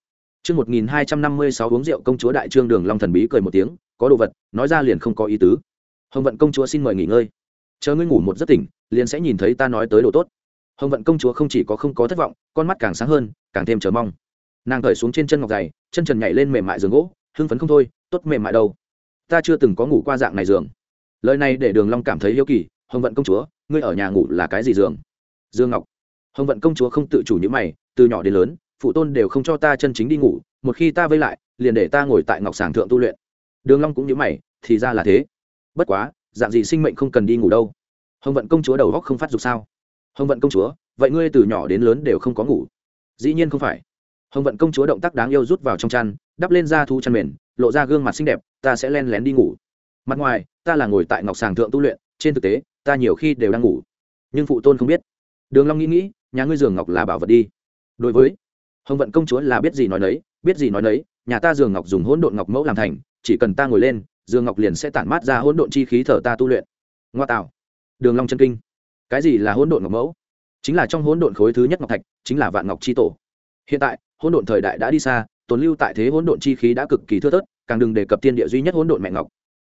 Chương một nghìn hai trăm năm mươi sáu, uống rượu công chúa đại trương đường long thần bí cười một tiếng, có đồ vật, nói ra liền không có ý tứ. Hồng vận công chúa xin mời nghỉ ngơi. Chờ ngươi ngủ một giấc tỉnh, liền sẽ nhìn thấy ta nói tới đồ tốt. Hồng vận công chúa không chỉ có không có thất vọng, con mắt càng sáng hơn, càng thêm chờ mong. Nàng cởi xuống trên chân ngọc dày chân trần nhảy lên mềm mại giường gỗ, hưng phấn không thôi, tốt mềm mại đâu. Ta chưa từng có ngủ qua dạng này giường. Lời này để đường long cảm thấy hiếu kỳ hồng vận công chúa, ngươi ở nhà ngủ là cái gì giường? Dương ngọc. Hồng vận công chúa không tự chủ như mày, từ nhỏ đến lớn, phụ tôn đều không cho ta chân chính đi ngủ, một khi ta vây lại, liền để ta ngồi tại ngọc sàng thượng tu luyện. Đường long cũng như mày, thì ra là thế. Bất quá, dạng gì sinh mệnh không cần đi ngủ đâu? Hồng vận công chúa đầu góc không phát dục sao? Hồng vận công chúa, vậy ngươi từ nhỏ đến lớn đều không có ngủ? Dĩ nhiên không phải. Hồng vận công chúa động tác đáng yêu rút vào trong chăn, đắp lên da thu chăn mền lộ ra gương mặt xinh đẹp, ta sẽ len lén đi ngủ. Mặt ngoài, ta là ngồi tại ngọc sàng thượng tu luyện, trên thực tế ta nhiều khi đều đang ngủ. Nhưng phụ tôn không biết. Đường long nghĩ nghĩ, nhà ngươi giường ngọc là bảo vật đi. Đối với, hồng vận công chúa là biết gì nói nấy, biết gì nói nấy, nhà ta giường ngọc dùng hỗn độn ngọc mẫu làm thành, chỉ cần ta ngồi lên, giường ngọc liền sẽ tản mát ra hỗn độn chi khí thở ta tu luyện. Ngoa tạo. Đường long chân kinh. Cái gì là hỗn độn ngọc mẫu? Chính là trong hỗn độn khối thứ nhất ngọc thạch, chính là vạn ngọc chi tổ. Hiện tại, hỗn độn thời đại đã đi xa, tồn lưu tại thế hỗn độn chi khí đã cực kỳ thưa thớt, càng đừng đề cập thiên địa duy nhất hỗn độn mẹ ngọc.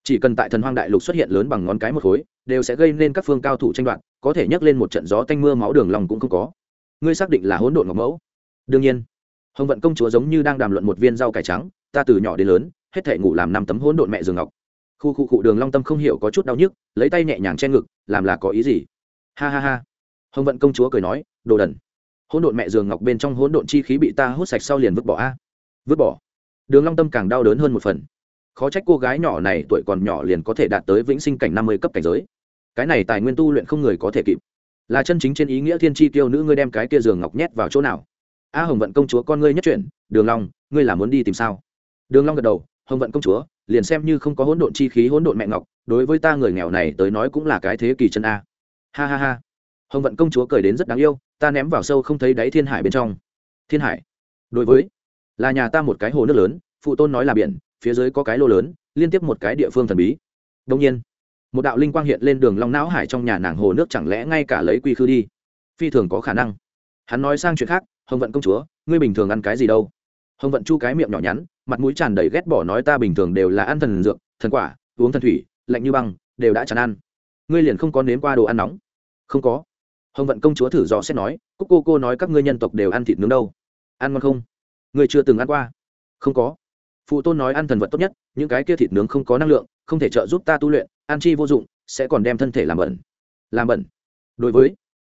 Chỉ cần tại thần hoang đại lục xuất hiện lớn bằng ngón cái một khối đều sẽ gây nên các phương cao thủ tranh đoạt, có thể nhấc lên một trận gió tanh mưa máu đường lòng cũng không có. Ngươi xác định là hỗn độn ngọc mẫu? Đương nhiên. Hồng vận công chúa giống như đang đàm luận một viên rau cải trắng, ta từ nhỏ đến lớn, hết thể ngủ làm năm tấm hỗn độn mẹ giường ngọc. Khu khu cụ đường long tâm không hiểu có chút đau nhức, lấy tay nhẹ nhàng che ngực, làm là có ý gì? Ha ha ha. Hồng vận công chúa cười nói, đồ đần. Hỗn độn mẹ giường ngọc bên trong hỗn độn chi khí bị ta hút sạch sau liền vứt bỏ a. Vứt bỏ. Đường long tâm càng đau đớn hơn một phần. Khó trách cô gái nhỏ này tuổi còn nhỏ liền có thể đạt tới vĩnh sinh cảnh năm mươi cấp cảnh giới cái này tài nguyên tu luyện không người có thể kịp. Là chân chính trên ý nghĩa thiên chi tiêu nữ ngươi đem cái kia giường ngọc nhét vào chỗ nào? A hồng vận công chúa con ngươi nhất chuyển, đường long, ngươi là muốn đi tìm sao? Đường long gật đầu, hồng vận công chúa, liền xem như không có hỗn độn chi khí, hỗn độn mẹ ngọc, đối với ta người nghèo này tới nói cũng là cái thế kỳ chân a. Ha ha ha. Hồng vận công chúa cười đến rất đáng yêu, ta ném vào sâu không thấy đáy thiên hải bên trong. Thiên hải? Đối với, là nhà ta một cái hồ nước lớn, phụ tôn nói là biển, phía dưới có cái lô lớn, liên tiếp một cái địa phương thần bí. Đông nhiên một đạo linh quang hiện lên đường long não hải trong nhà nàng hồ nước chẳng lẽ ngay cả lấy quy khư đi? Phi thường có khả năng. Hắn nói sang chuyện khác, hồng vận công chúa, ngươi bình thường ăn cái gì đâu? Hồng vận chu cái miệng nhỏ nhắn, mặt mũi tràn đầy ghét bỏ nói, ta bình thường đều là ăn thần dược, thần quả, uống thần thủy, lạnh như băng, đều đã chán ăn. Ngươi liền không có nếm qua đồ ăn nóng. Không có. Hồng vận công chúa thử dò xét nói, cúc cô cô nói các ngươi nhân tộc đều ăn thịt nướng đâu? Ăn ngon không? Ngươi chưa từng ăn qua. Không có. Phụ tôn nói ăn thần vật tốt nhất, những cái kia thịt nướng không có năng lượng, không thể trợ giúp ta tu luyện ăn chi vô dụng, sẽ còn đem thân thể làm bẩn. Làm bẩn? Đối với,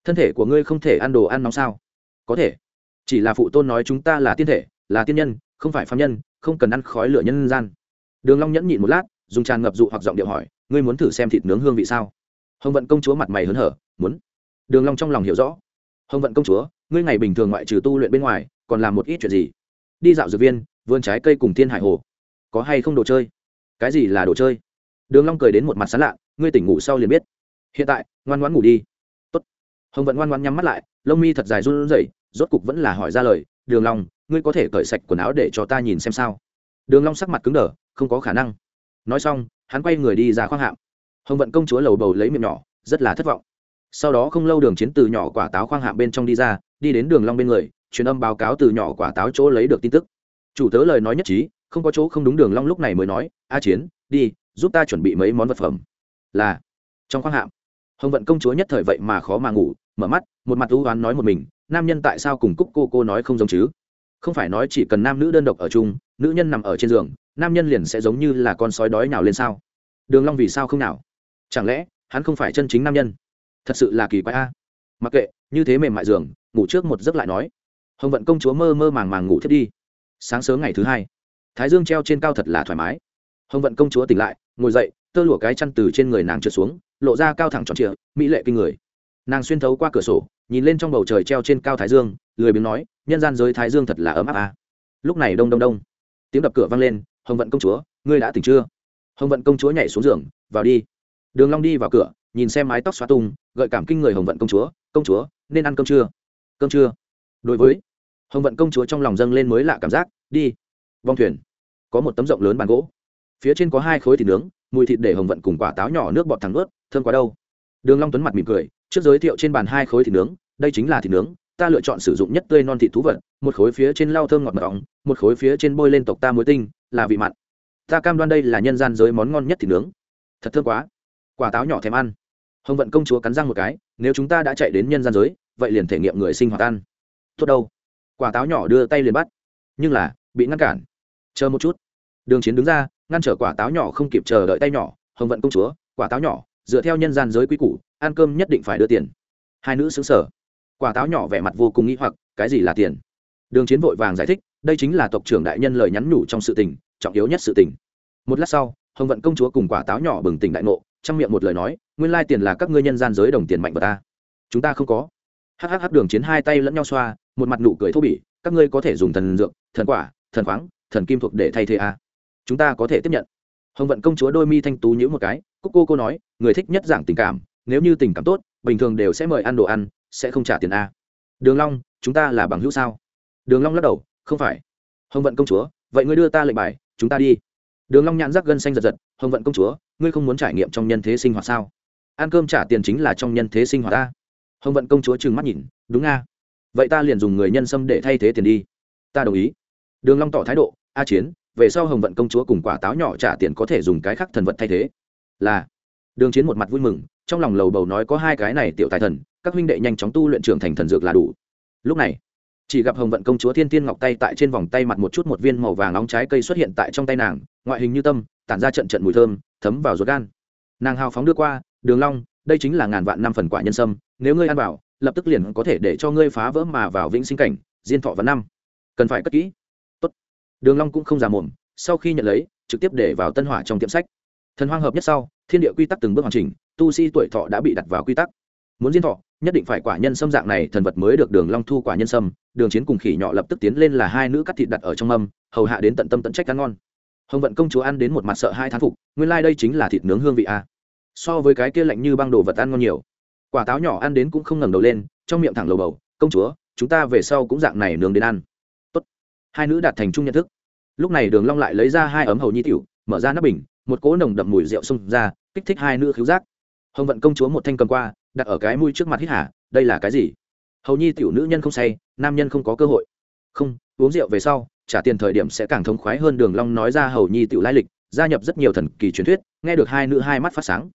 thân thể của ngươi không thể ăn đồ ăn nóng sao? Có thể. Chỉ là phụ tôn nói chúng ta là tiên thể, là tiên nhân, không phải phạm nhân, không cần ăn khói lửa nhân gian. Đường long nhẫn nhịn một lát, dùng tràn ngập dụ hoặc giọng điệu hỏi, ngươi muốn thử xem thịt nướng hương vị sao? Hồng vận công chúa mặt mày hớn hở, muốn. Đường long trong lòng hiểu rõ. Hồng vận công chúa, ngươi ngày bình thường ngoại trừ tu luyện bên ngoài, còn làm một ít chuyện gì? Đi dạo dược viên vườn trái cây cùng thiên hải hồ. Có hay không đồ chơi? Cái gì là đồ chơi? Đường long cười đến một mặt sán lạ, ngươi tỉnh ngủ sau liền biết. Hiện tại, ngoan ngoãn ngủ đi. Tốt. Hồng vận ngoan ngoãn nhắm mắt lại, lông mi thật dài run rẩy, rốt cục vẫn là hỏi ra lời, đường long, ngươi có thể cởi sạch quần áo để cho ta nhìn xem sao? Đường long sắc mặt cứng đờ, không có khả năng. Nói xong, hắn quay người đi ra khoang hạm. Hồng vận công chúa lầu bầu lấy miệng nhỏ, rất là thất vọng. Sau đó không lâu đường chiến từ nhỏ quả táo khoang hạm bên trong đi ra, đi đến đường long bên người, truyền âm báo cáo từ nhỏ quả táo chỗ lấy được tin tức. Chủ tớ lời nói nhất trí, không có chỗ không đúng đường long lúc này mới nói, a chiến, đi giúp ta chuẩn bị mấy món vật phẩm. Là, trong khoang hạm, hồng vận công chúa nhất thời vậy mà khó mà ngủ, mở mắt, một mặt ưu oán nói một mình, nam nhân tại sao cùng cúc cô cô nói không giống chứ? Không phải nói chỉ cần nam nữ đơn độc ở chung, nữ nhân nằm ở trên giường, nam nhân liền sẽ giống như là con sói đói nào lên sao? Đường long vì sao không nào chẳng lẽ, hắn không phải chân chính nam nhân? Thật sự là kỳ quái a. Mặc kệ, như thế mềm mại giường, ngủ trước một giấc lại nói. Hồng vận công chúa mơ mơ màng màng ngủ thiết đi. Sáng sớm ngày thứ hai, thái dương treo trên cao thật là thoải mái. Hồng vận công chúa tỉnh lại ngồi dậy, tơ lụa cái chăn từ trên người nàng trượt xuống, lộ ra cao thẳng tròn trịa, mỹ lệ kinh người. Nàng xuyên thấu qua cửa sổ, nhìn lên trong bầu trời treo trên cao thái dương, lười biếng nói, nhân gian giới thái dương thật là ấm áp à. lúc này đông đông đông, tiếng đập cửa vang lên, hồng vận công chúa, ngươi đã tỉnh chưa? Hồng vận công chúa nhảy xuống giường, vào đi. Đường long đi vào cửa, nhìn xem mái tóc xóa tung, gợi cảm kinh người hồng vận công chúa công chúa, nên ăn cơm chưa? Cơm chưa. Đối với hồng vận công chúa trong lòng dâng lên mới lạ cảm giác, đi vong thuyền. Có một tấm rộng lớn bàn gỗ phía trên có hai khối thịt nướng, mùi thịt để hồng vận cùng quả táo nhỏ nước bọt thẳng ướt thơm quá đâu. Đường long tuấn mặt mỉm cười, trước giới thiệu trên bàn hai khối thịt nướng, đây chính là thịt nướng, ta lựa chọn sử dụng nhất tươi non thịt thú vật, một khối phía trên lau thơm ngọt mật ong một khối phía trên bôi lên tộc ta muối tinh, là vị mặn. Ta cam đoan đây là nhân gian giới món ngon nhất thịt nướng. Thật thơm quá. Quả táo nhỏ thèm ăn. Hồng vận công chúa cắn răng một cái, nếu chúng ta đã chạy đến nhân gian giới, vậy liền thể nghiệm người sinh hoạt ăn. Tốt đâu. Quả táo nhỏ đưa tay liền bắt. Nhưng là, bị ngăn cản. Chờ một chút. Đường chiến đứng ra ngăn trở quả táo nhỏ không kịp chờ đợi tay nhỏ, hồng vận công chúa, quả táo nhỏ, dựa theo nhân gian giới quy củ, ăn cơm nhất định phải đưa tiền. Hai nữ xứng sở quả táo nhỏ vẻ mặt vô cùng nghĩ hoặc, cái gì là tiền? Đường chiến vội vàng giải thích, đây chính là tộc trưởng đại nhân lời nhắn nhủ trong sự tình, trọng yếu nhất sự tình. Một lát sau, hồng vận công chúa cùng quả táo nhỏ bừng tỉnh đại ngộ, trong miệng một lời nói, nguyên lai tiền là các ngươi nhân gian giới đồng tiền mạnh của ta. Chúng ta không có. Hhh đường chiến hai tay lẫn nhau xoa, một mặt nụ cười thô bỉ, các ngươi có thể dùng thần dược, thần quả, thần khoáng, thần kim thuộc để thay thế à chúng ta có thể tiếp nhận. Hồng vận công chúa đôi mi thanh tú nhữ một cái cúc cô cô nói, người thích nhất giảng tình cảm, nếu như tình cảm tốt, bình thường đều sẽ mời ăn đồ ăn, sẽ không trả tiền a. Đường long, chúng ta là bằng hữu sao? Đường long lắc đầu, không phải. Hồng vận công chúa, vậy ngươi đưa ta lệnh bài, chúng ta đi. Đường long nhãn rắc gân xanh giật giật, hồng vận công chúa, ngươi không muốn trải nghiệm trong nhân thế sinh hoạt sao? Ăn cơm trả tiền chính là trong nhân thế sinh hoạt ta hồng vận công chúa trừng mắt nhìn, đúng a. Vậy ta liền dùng người nhân sâm để thay thế tiền đi. Ta đồng ý. Đường long tỏ thái độ, a chiến về sau hồng vận công chúa cùng quả táo nhỏ trả tiền có thể dùng cái khác thần vật thay thế. Là, đường chiến một mặt vui mừng, trong lòng lầu bầu nói có hai cái này tiểu tài thần, các huynh đệ nhanh chóng tu luyện trưởng thành thần dược là đủ. Lúc này, chỉ gặp hồng vận công chúa thiên tiên ngọc tay tại trên vòng tay mặt một chút một viên màu vàng nóng trái cây xuất hiện tại trong tay nàng, ngoại hình như tâm, tản ra trận trận mùi thơm, thấm vào ruột gan. Nàng hào phóng đưa qua, đường long, đây chính là ngàn vạn năm phần quả nhân sâm, nếu ngươi ăn vào, lập tức liền có thể để cho ngươi phá vỡ mà vào vĩnh sinh cảnh, diên thọ vạn năm. Cần phải cất kỹ đường long cũng không già mồm, sau khi nhận lấy, trực tiếp để vào tân hỏa trong tiệm sách. Thần hoang hợp nhất sau, thiên địa quy tắc từng bước hoàn chỉnh, tu sĩ tuổi thọ đã bị đặt vào quy tắc. Muốn diên thọ, nhất định phải quả nhân sâm dạng này, thần vật mới được đường long thu quả nhân sâm, đường chiến cùng khỉ nhỏ lập tức tiến lên là hai nữ cắt thịt đặt ở trong mâm, hầu hạ đến tận tâm tận trách ăn ngon. Hồng vận công chúa ăn đến một mặt sợ hai thán phục, nguyên lai like đây chính là thịt nướng hương vị a. So với cái kia lạnh như băng đồ vật ăn ngon nhiều. Quả táo nhỏ ăn đến cũng không ngẩng đầu lên, trong miệng thẳng lầu bầu, công chúa, chúng ta về sau cũng dạng này nướng đến ăn. Tốt. Hai nữ đạt thành chung nhận thức lúc này đường long lại lấy ra hai ấm hầu nhi tiểu, mở ra nắp bình, một cỗ nồng đậm mùi rượu xông ra, kích thích hai nữ khiếu giác. Hồng vận công chúa một thanh cầm qua, đặt ở cái mũi trước mặt hít hả đây là cái gì? Hầu nhi tiểu nữ nhân không say, nam nhân không có cơ hội. Không, uống rượu về sau, trả tiền thời điểm sẽ càng thống khoái hơn đường long nói ra hầu nhi tiểu lai lịch, gia nhập rất nhiều thần kỳ truyền thuyết, nghe được hai nữ hai mắt phát sáng.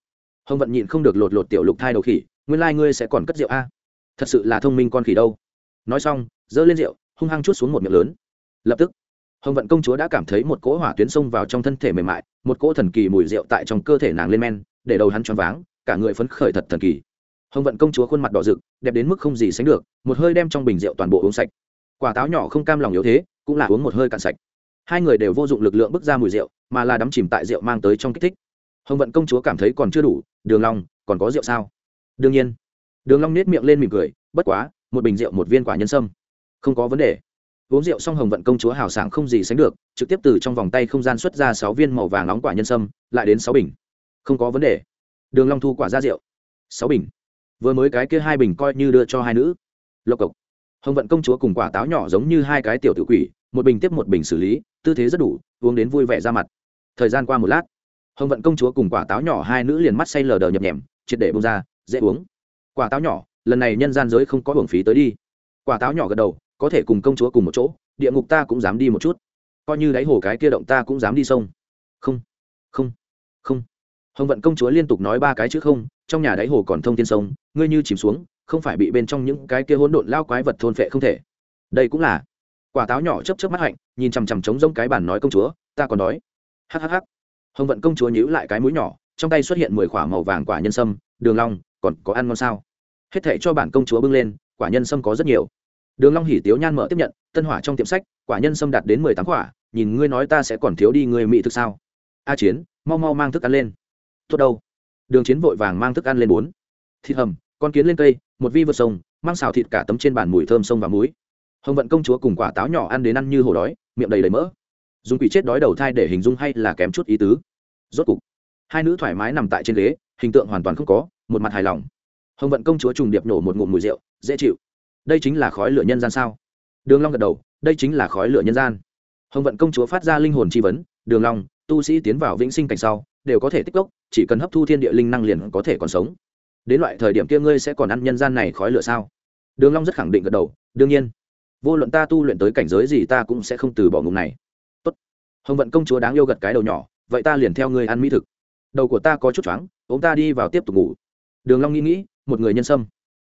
Hồng vận nhịn không được lột lột tiểu lục thai đầu khỉ, nguyên lai ngươi sẽ còn cất rượu a? Thật sự là thông minh con khỉ đâu. Nói xong dơ lên rượu, hung hăng chút xuống một miệng lớn. Lập tức hồng vận công chúa đã cảm thấy một cỗ hỏa tuyến xông vào trong thân thể mềm mại, một cỗ thần kỳ mùi rượu tại trong cơ thể nàng lên men, để đầu hắn choáng váng, cả người phấn khởi thật thần kỳ. Hồng vận công chúa khuôn mặt đỏ rực, đẹp đến mức không gì sánh được, một hơi đem trong bình rượu toàn bộ uống sạch. Quả táo nhỏ không cam lòng yếu thế, cũng là uống một hơi cạn sạch. Hai người đều vô dụng lực lượng bước ra mùi rượu, mà là đắm chìm tại rượu mang tới trong kích thích. Hồng vận công chúa cảm thấy còn chưa đủ, đường long, còn có rượu sao? Đương nhiên. Đường long nét miệng lên mỉm cười, bất quá, một bình rượu một viên quả nhân sâm. Không có vấn đề uống rượu xong hồng vận công chúa hào sảng không gì sánh được, trực tiếp từ trong vòng tay không gian xuất ra sáu viên màu vàng nóng quả nhân sâm, lại đến sáu bình. Không có vấn đề. Đường long thu quả ra rượu. Sáu bình. Vừa mới cái kia hai bình coi như đưa cho hai nữ. Lộc cộc. Hồng vận công chúa cùng quả táo nhỏ giống như hai cái tiểu tự quỷ, một bình tiếp một bình xử lý, tư thế rất đủ, uống đến vui vẻ ra mặt. Thời gian qua một lát, hồng vận công chúa cùng quả táo nhỏ hai nữ liền mắt say lờ đờ nhập nhèm, triệt để bông ra, dễ uống. Quả táo nhỏ, lần này nhân gian giới không có hưởng phí tới đi. Quả táo nhỏ gật đầu có thể cùng công chúa cùng một chỗ, địa ngục ta cũng dám đi một chút. Coi như đáy hồ cái kia động ta cũng dám đi sông. Không không không. Hồng vận công chúa liên tục nói ba cái chữ không, trong nhà đáy hồ còn thông thiên sông, ngươi như chìm xuống, không phải bị bên trong những cái kia hỗn độn lao quái vật thôn phệ không thể. Đây cũng là. Quả táo nhỏ chấp chấp mắt hạnh, nhìn chằm chằm trống rông cái bàn nói công chúa, ta còn đói. Hhh hồng vận công chúa nhíu lại cái mũi nhỏ, trong tay xuất hiện mười quả màu vàng quả nhân sâm, đường long, còn có ăn ngon sao? Hết thảy cho bản công chúa bưng lên, quả nhân sâm có rất nhiều đường long hỉ tiếu nhan mở tiếp nhận, tân hỏa trong tiệm sách, quả nhân sâm đạt đến mười tám quả, nhìn ngươi nói ta sẽ còn thiếu đi người mỹ thực sao? A chiến, mau mau mang thức ăn lên. Tốt đâu? Đường chiến vội vàng mang thức ăn lên bốn. Thịt hầm, con kiến lên cây, một vi vượt sông, mang xào thịt cả tấm trên bàn mùi thơm sông và muối. Hồng vận công chúa cùng quả táo nhỏ ăn đến ăn như hổ đói, miệng đầy đầy mỡ. Dùng quỷ chết đói đầu thai để hình dung hay là kém chút ý tứ. Rốt cục, hai nữ thoải mái nằm tại trên ghế, hình tượng hoàn toàn không có, một mặt hài lòng. Hồng vận công chúa trùng điệp nổ một ngụm mùi rượu, dễ chịu đây chính là khói lửa nhân gian sao? Đường long gật đầu, đây chính là khói lửa nhân gian. Hồng vận công chúa phát ra linh hồn chi vấn, đường long, tu sĩ tiến vào vĩnh sinh cảnh sau, đều có thể tích lốc chỉ cần hấp thu thiên địa linh năng liền có thể còn sống. Đến loại thời điểm kia ngươi sẽ còn ăn nhân gian này khói lửa sao? Đường long rất khẳng định gật đầu, đương nhiên. Vô luận ta tu luyện tới cảnh giới gì ta cũng sẽ không từ bỏ ngụm này. Tốt. Hồng vận công chúa đáng yêu gật cái đầu nhỏ, vậy ta liền theo ngươi ăn mỹ thực. Đầu của ta có chút choáng ôm ta đi vào tiếp tục ngủ. Đường long nghĩ nghĩ, một người nhân sâm.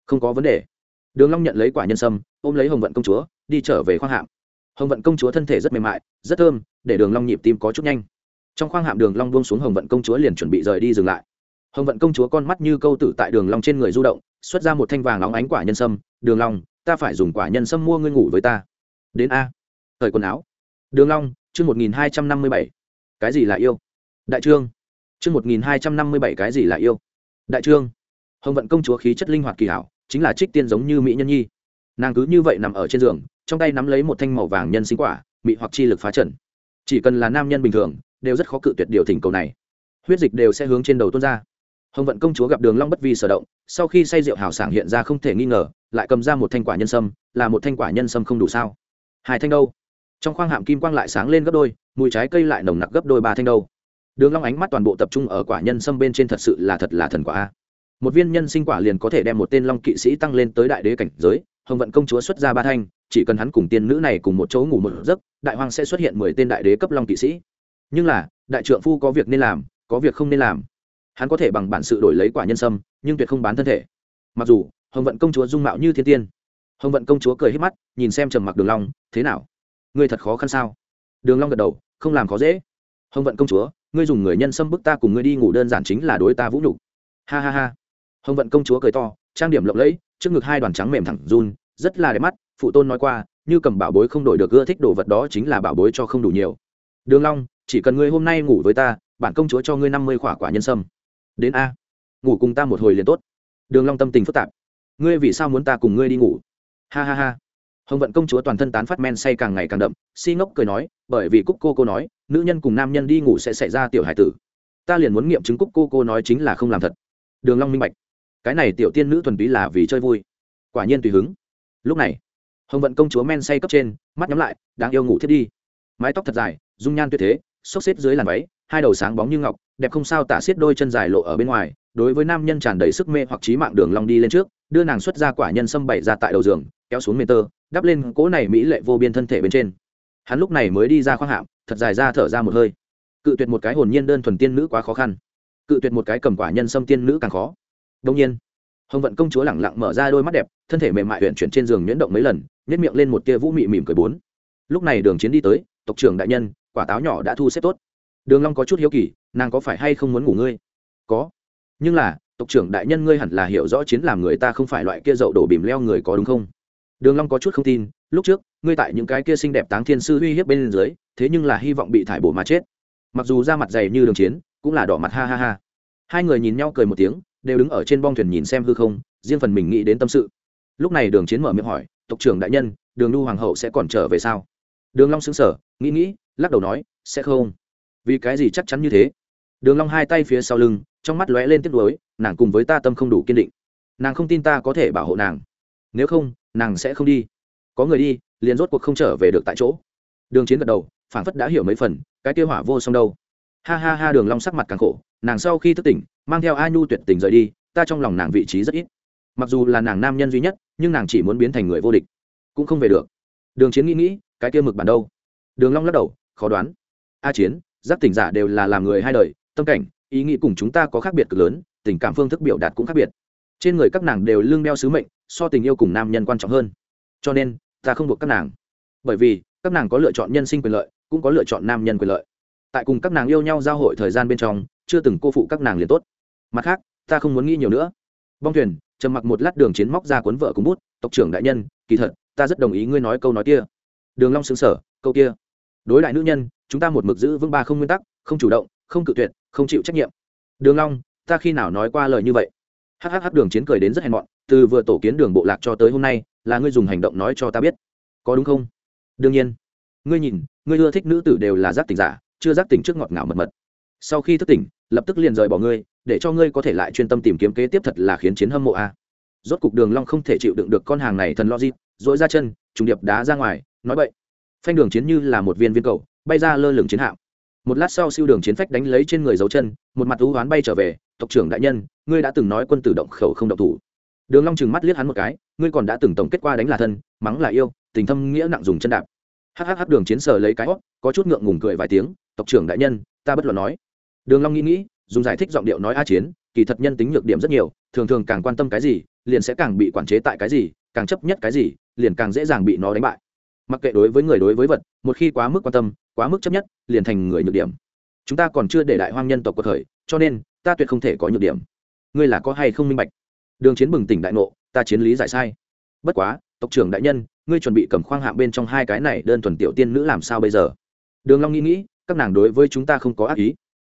Không có vấn đề đường long nhận lấy quả nhân sâm, ôm lấy hồng vận công chúa, đi trở về khoang hạm. Hồng vận công chúa thân thể rất mềm mại, rất thơm, để đường long nhịp tim có chút nhanh. Trong khoang hạm đường long buông xuống hồng vận công chúa liền chuẩn bị rời đi dừng lại. Hồng vận công chúa con mắt như câu tử tại đường long trên người du động, xuất ra một thanh vàng óng ánh quả nhân sâm, đường long, ta phải dùng quả nhân sâm mua ngươi ngủ với ta. Đến a. Thời quần áo. Đường long, chương một nghìn hai trăm năm mươi bảy. Cái gì là yêu? Đại trương. Chương một nghìn hai trăm năm mươi bảy, cái gì là yêu? Đại trương. Hồng vận công chúa khí chất linh hoạt kỳ hảo chính là trích tiên giống như mỹ nhân nhi. Nàng cứ như vậy nằm ở trên giường, trong tay nắm lấy một thanh màu vàng nhân sinh quả, mị hoặc chi lực phá trần. Chỉ cần là nam nhân bình thường, đều rất khó cự tuyệt điều thỉnh cầu này. Huyết dịch đều sẽ hướng trên đầu tuôn ra. Hồng vận công chúa gặp đường long bất vi sở động, sau khi say rượu hào sảng hiện ra không thể nghi ngờ, lại cầm ra một thanh quả nhân sâm, là một thanh quả nhân sâm không đủ sao? Hai thanh đâu? Trong khoang hạm kim quang lại sáng lên gấp đôi, mùi trái cây lại nồng nặc gấp đôi ba thanh đâu. Đường long ánh mắt toàn bộ tập trung ở quả nhân sâm bên trên thật sự là thật là thần quả a một viên nhân sinh quả liền có thể đem một tên long kỵ sĩ tăng lên tới đại đế cảnh giới, hồng vận công chúa xuất ra ba thanh, chỉ cần hắn cùng tiên nữ này cùng một chỗ ngủ một giấc, đại hoàng sẽ xuất hiện mười tên đại đế cấp long kỵ sĩ. Nhưng là, đại trượng phu có việc nên làm, có việc không nên làm. Hắn có thể bằng bản sự đổi lấy quả nhân sâm, nhưng tuyệt không bán thân thể. Mặc dù, hồng vận công chúa dung mạo như thiên tiên. Hồng vận công chúa cười hết mắt, nhìn xem trầm mặc đường long, thế nào? Ngươi thật khó khăn sao? Đường long gật đầu, không làm khó dễ. Hồng vận công chúa, ngươi dùng người nhân sâm bức ta cùng ngươi đi ngủ, đơn giản chính là đối ta vũ nhục. Ha ha ha hồng vận công chúa cười to, trang điểm lộng lẫy, trước ngực hai đoàn trắng mềm thẳng run, rất là đẹp mắt, phụ tôn nói qua, như cầm bảo bối không đổi được ưa thích đồ vật đó chính là bảo bối cho không đủ nhiều. Đường long, chỉ cần ngươi hôm nay ngủ với ta, bản công chúa cho ngươi năm mươi khỏa quả nhân sâm. Đến a. Ngủ cùng ta một hồi liền tốt. Đường long tâm tình phức tạp. Ngươi vì sao muốn ta cùng ngươi đi ngủ? Ha ha ha. Hồng vận công chúa toàn thân tán phát men say càng ngày càng đậm, si ngốc cười nói, bởi vì cúc cô cô nói, nữ nhân cùng nam nhân đi ngủ sẽ xảy ra tiểu hải tử. Ta liền muốn nghiệm chứng cúc cô cô nói chính là không làm thật. Đường long minh bạch cái này tiểu tiên nữ thuần túy là vì chơi vui. Quả nhiên tùy hứng. Lúc này, hồng vận công chúa men say cấp trên, mắt nhắm lại đang yêu ngủ thiết đi. Mái tóc thật dài, dung nhan tuyệt thế, xốc xếp dưới làn váy, hai đầu sáng bóng như ngọc, đẹp không sao tả xiết đôi chân dài lộ ở bên ngoài, đối với nam nhân tràn đầy sức mê hoặc trí mạng đường long đi lên trước, đưa nàng xuất ra quả nhân sâm bày ra tại đầu giường, kéo xuống mền tơ, đắp lên cỗ này mỹ lệ vô biên thân thể bên trên. Hắn lúc này mới đi ra khoang hạm, thật dài ra thở ra một hơi. Cự tuyệt một cái hồn nhiên đơn thuần tiên nữ quá khó khăn. Cự tuyệt một cái cầm quả nhân sâm tiên nữ càng khó đông nhiên, hồng vận công chúa lẳng lặng mở ra đôi mắt đẹp, thân thể mềm mại huyện chuyển trên giường nhuyễn động mấy lần nhét miệng lên một tia vũ mị mỉm cười bốn. Lúc này đường chiến đi tới, tộc trưởng đại nhân, quả táo nhỏ đã thu xếp tốt. Đường long có chút hiếu kỳ, nàng có phải hay không muốn ngủ ngươi? Có. Nhưng là, tộc trưởng đại nhân ngươi hẳn là hiểu rõ chiến làm người ta không phải loại kia dậu đổ bìm leo người có đúng không? Đường long có chút không tin, lúc trước, ngươi tại những cái kia xinh đẹp táng thiên sư uy hiếp bên dưới, thế nhưng là hy vọng bị thải bổ mà chết. Mặc dù da mặt dày như đường chiến, cũng là đỏ mặt ha ha ha. Hai người nhìn nhau cười một tiếng đều đứng ở trên bong thuyền nhìn xem hư không, riêng phần mình nghĩ đến tâm sự. Lúc này đường chiến mở miệng hỏi, tộc trưởng đại nhân, đường nu hoàng hậu sẽ còn trở về sao? Đường long sững sờ, nghĩ nghĩ, lắc đầu nói, sẽ không. Vì cái gì chắc chắn như thế? Đường long hai tay phía sau lưng, trong mắt lóe lên tiếc nuối, nàng cùng với ta tâm không đủ kiên định. Nàng không tin ta có thể bảo hộ nàng. Nếu không, nàng sẽ không đi. Có người đi, liền rốt cuộc không trở về được tại chỗ. Đường chiến gật đầu, phảng phất đã hiểu mấy phần, cái kia hỏa vô song đâu? Ha ha ha, đường long sắc mặt càng khổ, nàng sau khi thức tỉnh, mang theo a nhu tuyệt tình rời đi, ta trong lòng nàng vị trí rất ít. Mặc dù là nàng nam nhân duy nhất, nhưng nàng chỉ muốn biến thành người vô địch, cũng không về được. Đường chiến nghĩ nghĩ, cái kia mực bản đâu? Đường long lắc đầu, khó đoán. A chiến, giác tỉnh giả đều là làm người hai đời, tâm cảnh, ý nghĩ cùng chúng ta có khác biệt cực lớn, tình cảm phương thức biểu đạt cũng khác biệt. Trên người các nàng đều lương đeo sứ mệnh, so tình yêu cùng nam nhân quan trọng hơn. Cho nên, ta không buộc các nàng. Bởi vì, các nàng có lựa chọn nhân sinh quyền lợi, cũng có lựa chọn nam nhân quyền lợi tại cùng các nàng yêu nhau giao hội thời gian bên trong, chưa từng cô phụ các nàng liền tốt. Mặt khác, ta không muốn nghĩ nhiều nữa. Bong thuyền, trầm mặc một lát đường chiến móc ra cuốn vợ cùng bút. Tộc trưởng đại nhân, kỳ thật, ta rất đồng ý ngươi nói câu nói kia. Đường long sướng sở câu kia. Đối đại nữ nhân, chúng ta một mực giữ vững ba không nguyên tắc, không chủ động, không cự tuyệt, không chịu trách nhiệm. Đường long, ta khi nào nói qua lời như vậy? Hhh đường chiến cười đến rất hèn mọn. Từ vừa tổ kiến đường bộ lạc cho tới hôm nay, là ngươi dùng hành động nói cho ta biết. Có đúng không? Đương nhiên. Ngươi nhìn, ngươi ưa thích nữ tử đều là giác tình giả chưa giác tỉnh trước ngọt ngào mật mật. Sau khi thức tỉnh, lập tức liền rời bỏ ngươi, để cho ngươi có thể lại chuyên tâm tìm kiếm kế tiếp thật là khiến chiến hâm mộ a. Rốt cục đường long không thể chịu đựng được con hàng này thần logic dỗi ra chân, trùng điệp đá ra ngoài, nói vậy phanh đường chiến như là một viên viên cầu, bay ra lơ lửng chiến hạm. Một lát sau siêu đường chiến phách đánh lấy trên người dấu chân, một mặt thú hoán bay trở về, tộc trưởng đại nhân, ngươi đã từng nói quân tử động khẩu không động thủ. Đường long chừng mắt liếc hắn một cái, ngươi còn đã từng tổng kết qua đánh là thân, mắng là yêu, tình thâm nghĩa nặng dùng chân đạp. Hhh đường chiến sờ lấy cái hót có chút ngượng ngùng cười vài tiếng tộc trưởng đại nhân, ta bất luận nói. Đường long nghĩ nghĩ, dùng giải thích giọng điệu nói a chiến, kỳ thật nhân tính nhược điểm rất nhiều, thường thường càng quan tâm cái gì, liền sẽ càng bị quản chế tại cái gì, càng chấp nhất cái gì, liền càng dễ dàng bị nó đánh bại. Mặc kệ đối với người đối với vật, một khi quá mức quan tâm, quá mức chấp nhất, liền thành người nhược điểm. Chúng ta còn chưa để đại hoang nhân tộc cuộc khởi, cho nên, ta tuyệt không thể có nhược điểm. Ngươi là có hay không minh bạch? Đường chiến bừng tỉnh đại ngộ, ta chiến lý giải sai. Bất quá, tộc trưởng đại nhân, ngươi chuẩn bị cầm khoang hạng bên trong hai cái này đơn thuần tiểu tiên nữ làm sao bây giờ? Đường long nghĩ nghĩ các nàng đối với chúng ta không có ác ý,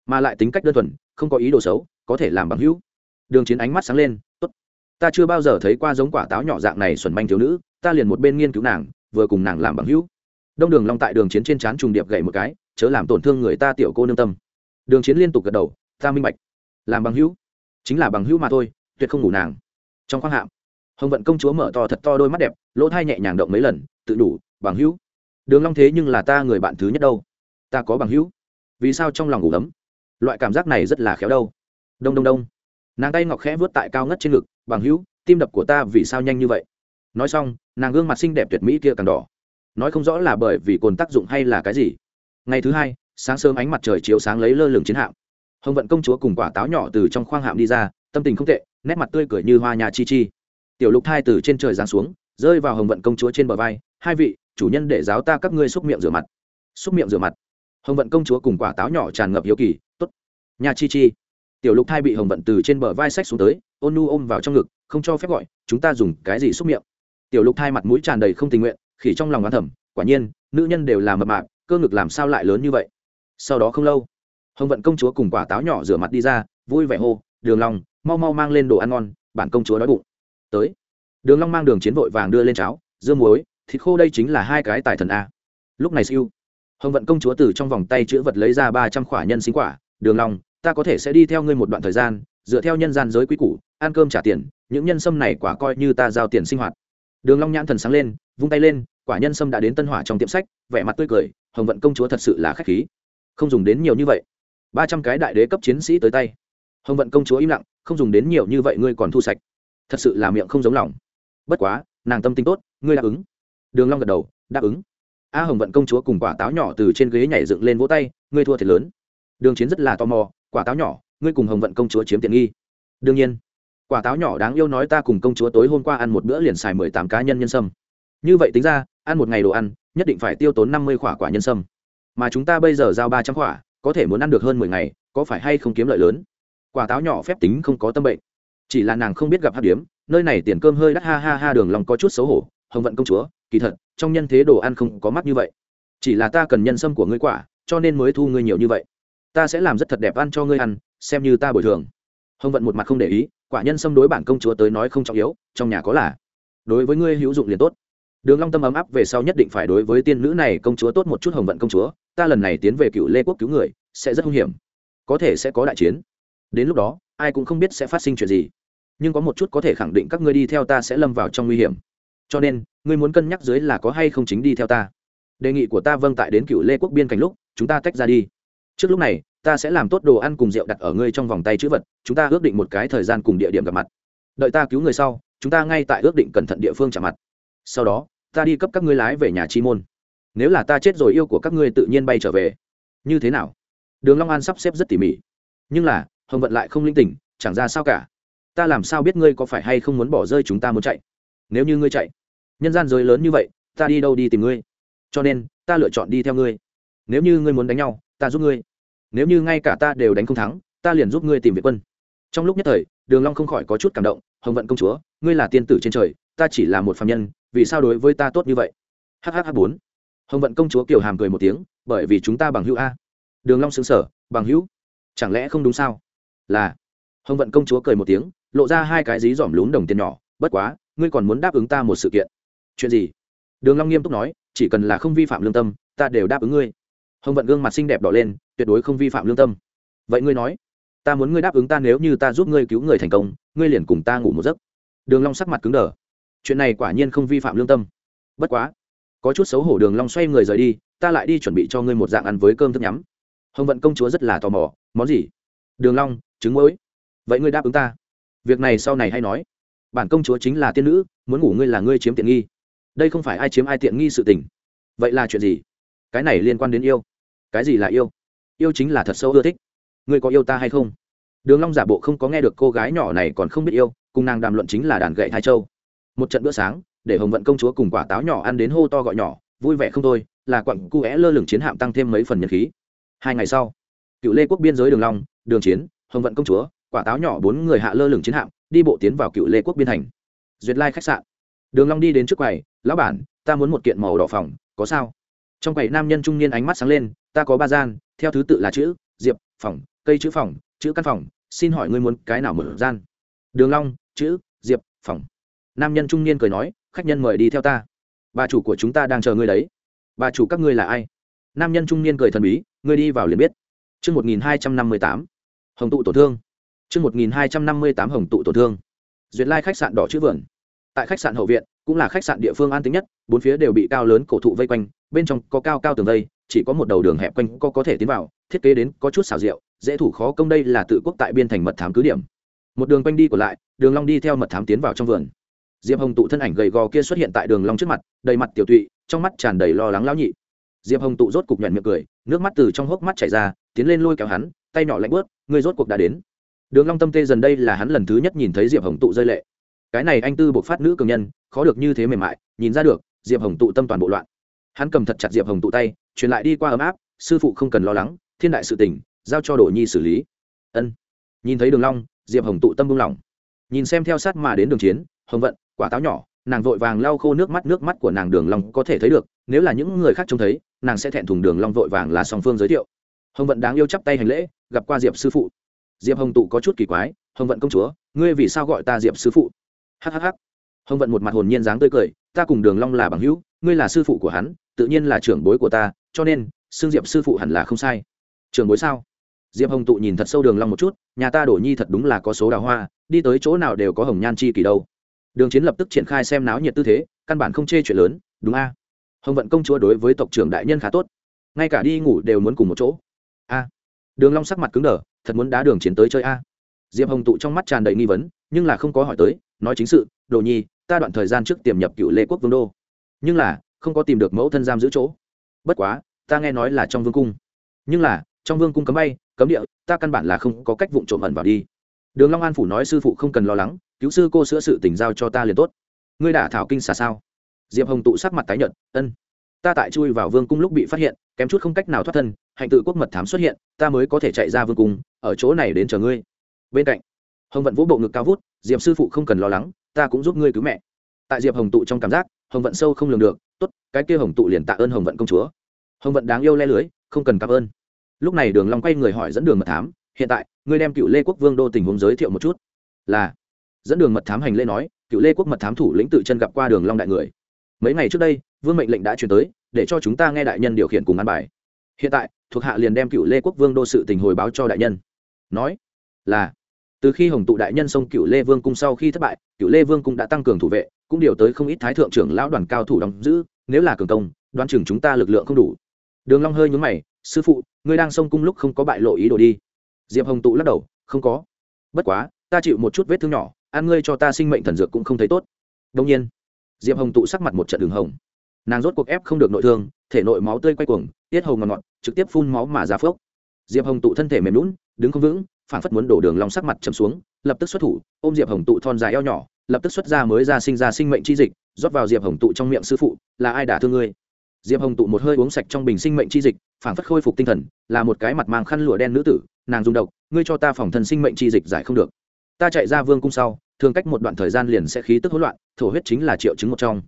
mà lại tính cách đơn thuần, không có ý đồ xấu, có thể làm bằng hữu. Đường chiến ánh mắt sáng lên, tốt, ta chưa bao giờ thấy qua giống quả táo nhỏ dạng này xuẩn manh thiếu nữ, ta liền một bên nghiên cứu nàng, vừa cùng nàng làm bằng hữu. Đông đường long tại đường chiến trên trán trùng điệp gậy một cái, chớ làm tổn thương người ta tiểu cô nương tâm. Đường chiến liên tục gật đầu, ta minh bạch. Làm bằng hữu, chính là bằng hữu mà thôi, tuyệt không ngủ nàng. Trong khoang hạm, hồng vận công chúa mở to thật to đôi mắt đẹp, lỗ thai nhẹ nhàng động mấy lần, tự đủ, bằng hữu. Đường long thế nhưng là ta người bạn thứ nhất đâu ta có bằng hữu. Vì sao trong lòng ngủ ấm loại cảm giác này rất là khéo đâu. Đông đông đông. Nàng tay ngọc khẽ vớt tại cao ngất trên ngực, bằng hữu, tim đập của ta vì sao nhanh như vậy? Nói xong, nàng gương mặt xinh đẹp tuyệt mỹ kia càng đỏ. Nói không rõ là bởi vì cồn tác dụng hay là cái gì. Ngày thứ hai, sáng sớm ánh mặt trời chiếu sáng lấy lơ lửng chiến hạm. Hồng vận công chúa cùng quả táo nhỏ từ trong khoang hạm đi ra, tâm tình không tệ, nét mặt tươi cười như hoa nhà chi chi. Tiểu lục thai từ trên trời giáng xuống, rơi vào hồng vận công chúa trên bờ vai, hai vị, chủ nhân để giáo ta các ngươi xúc miệng rửa mặt. Xúc miệng rửa mặt hồng vận công chúa cùng quả táo nhỏ tràn ngập hiếu kỳ t ố t nhà chi chi. Tiểu lục thai bị hồng vận từ trên bờ vai sách xuống tới, ôn nu ôm vào trong ngực, không cho phép gọi, chúng ta dùng cái gì xúc miệng? Tiểu lục thai mặt mũi tràn đầy không tình nguyện, khỉ trong lòng oán thẩm quả nhiên, nữ nhân đều là mập mạp, cơ ngực làm sao lại lớn như vậy? Sau đó không lâu, hồng vận công chúa cùng quả táo nhỏ rửa mặt đi ra, vui vẻ hô, đường long, mau mau mang lên đồ ăn ngon, bản công chúa đói bụng. Tới, đường long mang đường chiến vội vàng đưa lên cháo, dưa muối, thịt khô đây chính là hai cái tài thần a. Lúc này siêu hồng vận công chúa từ trong vòng tay chữ vật lấy ra ba trăm khỏa nhân sinh quả, đường long, ta có thể sẽ đi theo ngươi một đoạn thời gian, dựa theo nhân gian giới quý củ, ăn cơm trả tiền, những nhân sâm này quả coi như ta giao tiền sinh hoạt. Đường long nhãn thần sáng lên, vung tay lên, quả nhân sâm đã đến tân hỏa trong tiệm sách, vẻ mặt tươi cười, hồng vận công chúa thật sự là khách khí. Không dùng đến nhiều như vậy. Ba trăm cái đại đế cấp chiến sĩ tới tay. Hồng vận công chúa im lặng, không dùng đến nhiều như vậy ngươi còn thu sạch. Thật sự là miệng không giống lòng. Bất quá, nàng tâm tính tốt, ngươi đáp ứng. Đường long gật đầu, đáp ứng a hồng vận công chúa cùng quả táo nhỏ từ trên ghế nhảy dựng lên vỗ tay, ngươi thua thiệt lớn. Đường chiến rất là tò mò, quả táo nhỏ, ngươi cùng hồng vận công chúa chiếm tiện nghi. Đương nhiên, quả táo nhỏ đáng yêu nói ta cùng công chúa tối hôm qua ăn một bữa liền xài mười tám cá nhân nhân sâm. Như vậy tính ra, ăn một ngày đồ ăn, nhất định phải tiêu tốn năm mươi quả quả nhân sâm. Mà chúng ta bây giờ giao ba trăm quả có thể muốn ăn được hơn mười ngày, có phải hay không kiếm lợi lớn? Quả táo nhỏ phép tính không có tâm bệnh. Chỉ là nàng không biết gặp hát điếm, nơi này tiền cơm hơi đắt ha ha ha, đường lòng có chút xấu hổ, hồng vận công chúa kỳ thật, trong nhân thế đồ ăn không có mắt như vậy. Chỉ là ta cần nhân sâm của ngươi quả, cho nên mới thu ngươi nhiều như vậy. Ta sẽ làm rất thật đẹp ăn cho ngươi ăn, xem như ta bồi thường. Hồng vận một mặt không để ý, quả nhân sâm đối bản công chúa tới nói không trọng yếu, trong nhà có là. Đối với ngươi hữu dụng liền tốt. Đường long tâm ấm áp về sau nhất định phải đối với tiên nữ này công chúa tốt một chút hồng vận công chúa, ta lần này tiến về cựu lê quốc cứu người, sẽ rất hung hiểm. Có thể sẽ có đại chiến. Đến lúc đó, ai cũng không biết sẽ phát sinh chuyện gì. Nhưng có một chút có thể khẳng định các ngươi đi theo ta sẽ lâm vào trong nguy hiểm cho nên, ngươi muốn cân nhắc dưới là có hay không chính đi theo ta. Đề nghị của ta vâng tại đến cựu lê quốc biên cảnh lúc, chúng ta tách ra đi. Trước lúc này, ta sẽ làm tốt đồ ăn cùng rượu đặt ở ngươi trong vòng tay chữ vật, chúng ta ước định một cái thời gian cùng địa điểm gặp mặt. Đợi ta cứu người sau, chúng ta ngay tại ước định cẩn thận địa phương trả mặt. Sau đó, ta đi cấp các ngươi lái về nhà chi môn. Nếu là ta chết rồi yêu của các ngươi tự nhiên bay trở về. Như thế nào? Đường long an sắp xếp rất tỉ mỉ. Nhưng là, hồng vận lại không linh tỉnh, chẳng ra sao cả. Ta làm sao biết ngươi có phải hay không muốn bỏ rơi chúng ta muốn chạy? Nếu như ngươi chạy nhân gian giới lớn như vậy, ta đi đâu đi tìm ngươi? Cho nên, ta lựa chọn đi theo ngươi. Nếu như ngươi muốn đánh nhau, ta giúp ngươi. Nếu như ngay cả ta đều đánh không thắng, ta liền giúp ngươi tìm việt quân. Trong lúc nhất thời, đường long không khỏi có chút cảm động, hồng vận công chúa, ngươi là tiên tử trên trời, ta chỉ là một phàm nhân, vì sao đối với ta tốt như vậy? Hhh bốn. Hồng vận công chúa kiều hàm cười một tiếng, bởi vì chúng ta bằng hữu a. Đường long sững sờ, bằng hữu? Chẳng lẽ không đúng sao? Là. Hồng vận công chúa cười một tiếng, lộ ra hai cái dí dỏm lún đồng tiền nhỏ, bất quá, ngươi còn muốn đáp ứng ta một sự kiện chuyện gì? Đường long nghiêm túc nói, chỉ cần là không vi phạm lương tâm, ta đều đáp ứng ngươi. Hồng vận gương mặt xinh đẹp đỏ lên, tuyệt đối không vi phạm lương tâm. Vậy ngươi nói, ta muốn ngươi đáp ứng ta nếu như ta giúp ngươi cứu người thành công, ngươi liền cùng ta ngủ một giấc. Đường long sắc mặt cứng đờ. Chuyện này quả nhiên không vi phạm lương tâm. Bất quá, có chút xấu hổ đường long xoay người rời đi, ta lại đi chuẩn bị cho ngươi một dạng ăn với cơm thức nhắm. Hồng vận công chúa rất là tò mò, món gì? Đường long, trứng muối. Vậy ngươi đáp ứng ta. Việc này sau này hay nói. Bản công chúa chính là tiên nữ, muốn ngủ ngươi là ngươi chiếm tiện nghi đây không phải ai chiếm ai tiện nghi sự tình. Vậy là chuyện gì? Cái này liên quan đến yêu. Cái gì là yêu? Yêu chính là thật sâu ưa thích. Ngươi có yêu ta hay không? Đường long giả bộ không có nghe được cô gái nhỏ này còn không biết yêu, cùng nàng đàm luận chính là đàn gậy thái châu. Một trận bữa sáng, để hồng vận công chúa cùng quả táo nhỏ ăn đến hô to gọi nhỏ, vui vẻ không thôi, là quặng cu é lơ lửng chiến hạm tăng thêm mấy phần nhật khí. Hai ngày sau, cựu lê quốc biên giới đường long, đường chiến, hồng vận công chúa, quả táo nhỏ bốn người hạ lơ lửng chiến hạm, đi bộ tiến vào cựu lê quốc biên thành. Duyệt lai khách sạn đường long đi đến trước quầy, lão bản, ta muốn một kiện màu đỏ phòng có sao? Trong quầy nam nhân trung niên ánh mắt sáng lên, ta có ba gian, theo thứ tự là chữ, diệp phòng cây chữ phòng chữ căn phòng xin hỏi ngươi muốn cái nào mở gian? Đường long, chữ, diệp phòng nam nhân trung niên cười nói, khách nhân mời đi theo ta. Bà chủ của chúng ta đang chờ ngươi đấy. Bà chủ các ngươi là ai? Nam nhân trung niên cười thần bí, ngươi đi vào liền biết. Chương một nghìn hai trăm năm mươi tám. Hồng tụ tổn thương. Chương một nghìn hai trăm năm mươi tám hồng tụ tổn thương. Duyệt lai khách sạn đỏ chữ vườn tại khách sạn hậu viện cũng là khách sạn địa phương an tính nhất bốn phía đều bị cao lớn cổ thụ vây quanh bên trong có cao cao tường vây chỉ có một đầu đường hẹp quanh có có thể tiến vào thiết kế đến có chút xảo diệu dễ thủ khó công đây là tự quốc tại biên thành mật thám cứ điểm. Một đường quanh đi của lại đường long đi theo mật thám tiến vào trong vườn. Diệp hồng tụ thân ảnh gầy gò kia xuất hiện tại đường long trước mặt đầy mặt tiểu tụy trong mắt tràn đầy lo lắng lão nhị. Diệp hồng tụ rốt cục nhọn miệng cười nước mắt từ trong hốc mắt chảy ra tiến lên lôi kéo hắn tay nhỏ lạnh bước, ngươi rốt cuộc đã đến. Đường long tâm tê dần đây là hắn lần thứ nhất nhìn thấy diệp hồng tụ rơi lệ cái này anh tư buộc phát nữ cường nhân, khó được như thế mềm mại, nhìn ra được, diệp hồng tụ tâm toàn bộ loạn. Hắn cầm thật chặt diệp hồng tụ tay, truyền lại đi qua ấm áp, sư phụ không cần lo lắng, thiên đại sự tình, giao cho đồ nhi xử lý. Ân. Nhìn thấy đường long, diệp hồng tụ tâm buông lỏng. Nhìn xem theo sát mà đến đường chiến, hồng vận, quả táo nhỏ, nàng vội vàng lau khô nước mắt nước mắt của nàng đường long có thể thấy được, nếu là những người khác trông thấy, nàng sẽ thẹn thùng đường long vội vàng là song phương giới thiệu. Hồng vận đáng yêu chắp tay hành lễ, gặp qua diệp sư phụ. Diệp hồng tụ có chút kỳ quái, hồng vận công chúa, ngươi vì sao gọi ta diệp sư phụ? Hhh hồng vận một mặt hồn nhiên dáng tươi cười, ta cùng đường long là bằng hữu, ngươi là sư phụ của hắn, tự nhiên là trưởng bối của ta, cho nên xương diệp sư phụ hẳn là không sai. Trưởng bối sao? Diệp hồng tụ nhìn thật sâu đường long một chút, nhà ta đổ nhi thật đúng là có số đào hoa, đi tới chỗ nào đều có hồng nhan chi kỳ đâu. Đường chiến lập tức triển khai xem náo nhiệt tư thế, căn bản không chê chuyện lớn, đúng a. Hồng vận công chúa đối với tộc trưởng đại nhân khá tốt, ngay cả đi ngủ đều muốn cùng một chỗ. A. Đường long sắc mặt cứng đờ, thật muốn đá đường chiến tới chơi a. Diệp hồng tụ trong mắt tràn đầy nghi vấn, nhưng là không có hỏi tới nói chính sự, đồ nhi, ta đoạn thời gian trước tiềm nhập cựu lê quốc vương đô. Nhưng là, không có tìm được mẫu thân giam giữ chỗ. Bất quá, ta nghe nói là trong vương cung. Nhưng là, trong vương cung cấm bay, cấm địa, ta căn bản là không có cách vụng trộm ẩn vào đi. Đường long an phủ nói sư phụ không cần lo lắng, cứu sư cô sữa sự tình giao cho ta liền tốt. Ngươi đả thảo kinh xà sao? Diệp hồng tụ sắc mặt tái nhợt, ân, ta tại chui vào vương cung lúc bị phát hiện, kém chút không cách nào thoát thân, hạnh tự quốc mật thám xuất hiện, ta mới có thể chạy ra vương cung, ở chỗ này đến chờ ngươi. Bên cạnh, hồng vận vũ bộ ngực cao vút diệp sư phụ không cần lo lắng, ta cũng giúp ngươi cứu mẹ. Tại diệp hồng tụ trong cảm giác, hồng vận sâu không lường được, tốt, cái kia hồng tụ liền tạ ơn hồng vận công chúa. Hồng vận đáng yêu le lưới, không cần cảm ơn. Lúc này đường long quay người hỏi dẫn đường mật thám, hiện tại, ngươi đem cựu lê quốc vương đô tình huống giới thiệu một chút. Là, dẫn đường mật thám hành lễ nói, cựu lê quốc mật thám thủ lĩnh tự chân gặp qua đường long đại người. Mấy ngày trước đây, vương mệnh lệnh đã truyền tới, để cho chúng ta nghe đại nhân điều khiển cùng an bài. Hiện tại, thuộc hạ liền đem cựu lê quốc vương đô sự tình hồi báo cho đại nhân. Nói, là từ khi hồng tụ đại nhân xông cựu lê vương cung sau khi thất bại cựu lê vương cung đã tăng cường thủ vệ, cũng điều tới không ít thái thượng trưởng lão đoàn cao thủ đóng giữ, nếu là cường công, đoán chừng chúng ta lực lượng không đủ. Đường long hơi nhún mày, sư phụ, ngươi đang xông cung lúc không có bại lộ ý đồ đi. Diệp hồng tụ lắc đầu, không có. Bất quá, ta chịu một chút vết thương nhỏ, ăn ngươi cho ta sinh mệnh thần dược cũng không thấy tốt. Đương nhiên, diệp hồng tụ sắc mặt một trận đường hồng. Nàng rốt cuộc ép không được nội thương, thể nội máu tươi quay cuồng, tiết hầu ngọt ngọt, trực tiếp phun máu mà ra phước diệp hồng tụ thân thể mềm lún đứng không vững phản phất muốn đổ đường long sắc mặt chầm xuống, lập tức xuất thủ, ôm diệp hồng tụ thon dài eo nhỏ, lập tức xuất ra mới ra sinh ra sinh mệnh chi dịch, rót vào diệp hồng tụ trong miệng sư phụ, là ai đả thương ngươi? Diệp hồng tụ một hơi uống sạch trong bình sinh mệnh chi dịch phản phất khôi phục tinh thần, là một cái mặt mang khăn lụa đen nữ tử, nàng dùng độc, ngươi cho ta phòng thân sinh mệnh chi dịch giải không được. Ta chạy ra vương cung sau, thường cách một đoạn thời gian liền sẽ khí tức hỗn loạn, thổ huyết chính là triệu chứng một trong.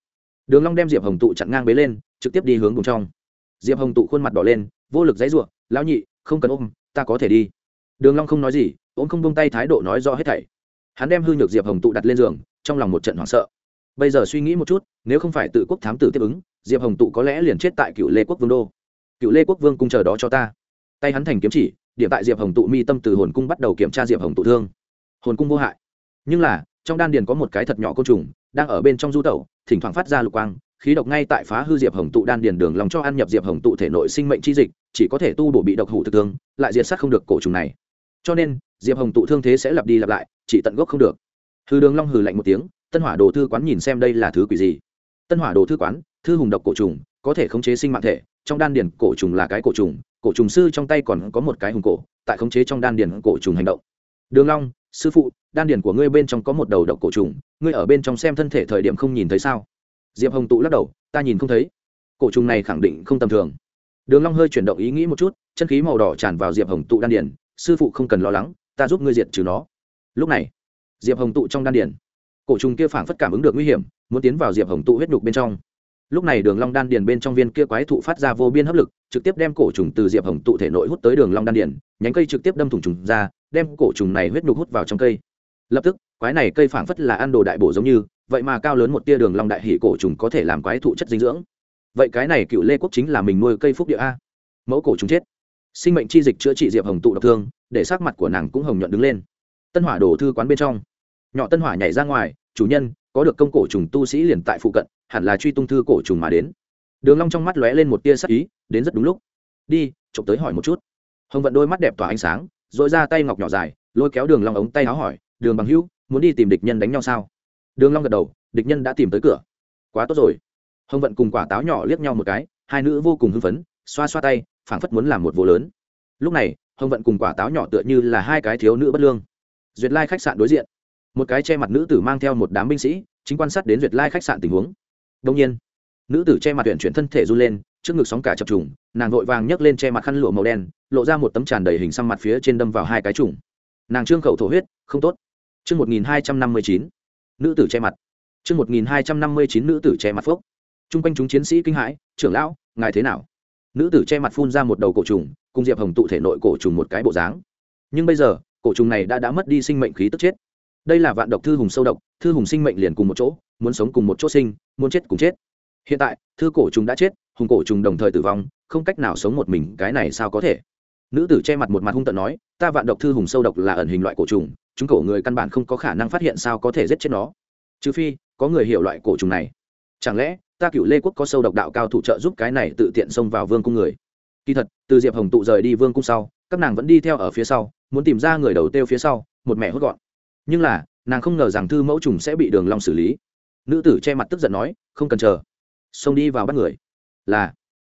Đường long đem diệp hồng tụ chặn ngang bế lên, trực tiếp đi hướng cùng trong. Diệp hồng tụ khuôn mặt đỏ lên, vô lực dãy rủa lão nhị, không cần ôm, ta có thể đi đường long không nói gì ôm không buông tay thái độ nói rõ hết thảy. Hắn đem hư nhược diệp hồng tụ đặt lên giường, trong lòng một trận hoảng sợ. Bây giờ suy nghĩ một chút, nếu không phải tự quốc thám tử tiếp ứng, diệp hồng tụ có lẽ liền chết tại cựu lê quốc vương đô. Cựu lê quốc vương cung chờ đó cho ta. Tay hắn thành kiếm chỉ, điểm tại diệp hồng tụ mi tâm từ hồn cung bắt đầu kiểm tra diệp hồng tụ thương. Hồn cung vô hại. Nhưng là, trong đan điền có một cái thật nhỏ côn trùng, đang ở bên trong du tẩu, thỉnh thoảng phát ra lục quang, khí độc ngay tại phá hư diệp hồng tụ đan điền đường lòng cho ăn nhập diệp hồng tụ thể nội sinh mệnh chi dịch, chỉ có thể tu bổ bị độc hủ thực thương, lại diệt sát không được cổ trùng này cho nên, diệp hồng tụ thương thế sẽ lặp đi lặp lại, chỉ tận gốc không được. Hư đường long hừ lạnh một tiếng, tân hỏa đồ thư quán nhìn xem đây là thứ quỷ gì? Tân hỏa đồ thư quán, thư hùng độc cổ trùng, có thể khống chế sinh mạng thể, trong đan điển cổ trùng là cái cổ trùng cổ trùng sư trong tay còn có một cái hùng cổ, tại khống chế trong đan điển cổ trùng hành động. Đường long, sư phụ, đan điển của ngươi bên trong có một đầu độc cổ trùng, ngươi ở bên trong xem thân thể thời điểm không nhìn thấy sao? Diệp hồng tụ lắc đầu, ta nhìn không thấy. Cổ trùng này khẳng định không tầm thường. Đường long hơi chuyển động ý nghĩ một chút, chân khí màu đỏ tràn vào diệp hồng tụ đan điển sư phụ không cần lo lắng, ta giúp ngươi diệt trừ nó. Lúc này, diệp hồng tụ trong đan điền, cổ trùng kia phảng phất cảm ứng được nguy hiểm, muốn tiến vào diệp hồng tụ huyết nhục bên trong. Lúc này đường long đan điền bên trong viên kia quái thụ phát ra vô biên hấp lực, trực tiếp đem cổ trùng từ diệp hồng tụ thể nội hút tới đường long đan điền, nhánh cây trực tiếp đâm thủng trùng ra, đem cổ trùng này huyết nhục hút vào trong cây. Lập tức, quái này cây phảng phất là ăn đồ đại bổ giống như, vậy mà cao lớn một tia đường long đại hỉ cổ trùng có thể làm quái thụ chất dinh dưỡng. Vậy cái này cựu lê quốc chính là mình nuôi cây phúc địa a? Mẫu cổ trùng chết sinh mệnh chi dịch chữa trị diệp hồng tụ độc thương, để sắc mặt của nàng cũng hồng nhuận đứng lên. Tân hỏa đổ thư quán bên trong. Nhỏ tân hỏa nhảy ra ngoài, chủ nhân, có được công cổ trùng tu sĩ liền tại phụ cận, hẳn là truy tung thư cổ trùng mà đến. Đường long trong mắt lóe lên một tia sắc ý, đến rất đúng lúc. Đi, chụp tới hỏi một chút. Hồng vận đôi mắt đẹp tỏa ánh sáng, rồi ra tay ngọc nhỏ dài, lôi kéo đường long ống tay áo hỏi, đường bằng hữu, muốn đi tìm địch nhân đánh nhau sao? Đường long gật đầu, địch nhân đã tìm tới cửa. Quá tốt rồi. Hồng vận cùng quả táo nhỏ liếc nhau một cái, hai nữ vô cùng hưng phấn, xoa xoa tay phảng phất muốn làm một vụ lớn. Lúc này, hồng vận cùng quả táo nhỏ tựa như là hai cái thiếu nữ bất lương. Duyệt lai khách sạn đối diện. Một cái che mặt nữ tử mang theo một đám binh sĩ, chính quan sát đến duyệt lai khách sạn tình huống. Đông nhiên, nữ tử che mặt tuyển chuyển thân thể run lên, trước ngực sóng cả chập trùng, nàng vội vàng nhấc lên che mặt khăn lụa màu đen, lộ ra một tấm tràn đầy hình xăm mặt phía trên đâm vào hai cái trùng. Nàng trương khẩu thổ huyết, không tốt. Chương một nghìn hai trăm năm mươi chín, nữ tử che mặt. Chương một nghìn hai trăm năm mươi chín, nữ tử che mặt phốc. T r u n g quanh chúng chiến sĩ kinh hãi, trưởng lão, ngài thế nào? Nữ tử che mặt phun ra một đầu cổ trùng, cùng diệp hồng tụ thể nội cổ trùng một cái bộ dáng. Nhưng bây giờ, cổ trùng này đã đã mất đi sinh mệnh khí tức chết. Đây là vạn độc thư hùng sâu độc, thư hùng sinh mệnh liền cùng một chỗ, muốn sống cùng một chỗ sinh, muốn chết cùng chết. Hiện tại, thư cổ trùng đã chết, hùng cổ trùng đồng thời tử vong, không cách nào sống một mình, cái này sao có thể? Nữ tử che mặt một mặt hung tận nói, ta vạn độc thư hùng sâu độc là ẩn hình loại cổ trùng, chúng cổ người căn bản không có khả năng phát hiện sao có thể giết chết nó. Trừ phi, có người hiểu loại cổ trùng này. Chẳng lẽ ta cựu lê quốc có sâu độc đạo cao thủ trợ giúp cái này tự tiện xông vào vương cung người. Kỳ thật, từ diệp hồng tụ rời đi vương cung sau, các nàng vẫn đi theo ở phía sau, muốn tìm ra người đầu tiêu phía sau, một mẹ hốt gọn. Nhưng là, nàng không ngờ rằng thư mẫu trùng sẽ bị đường long xử lý. Nữ tử che mặt tức giận nói, không cần chờ, xông đi vào bắt người. Là,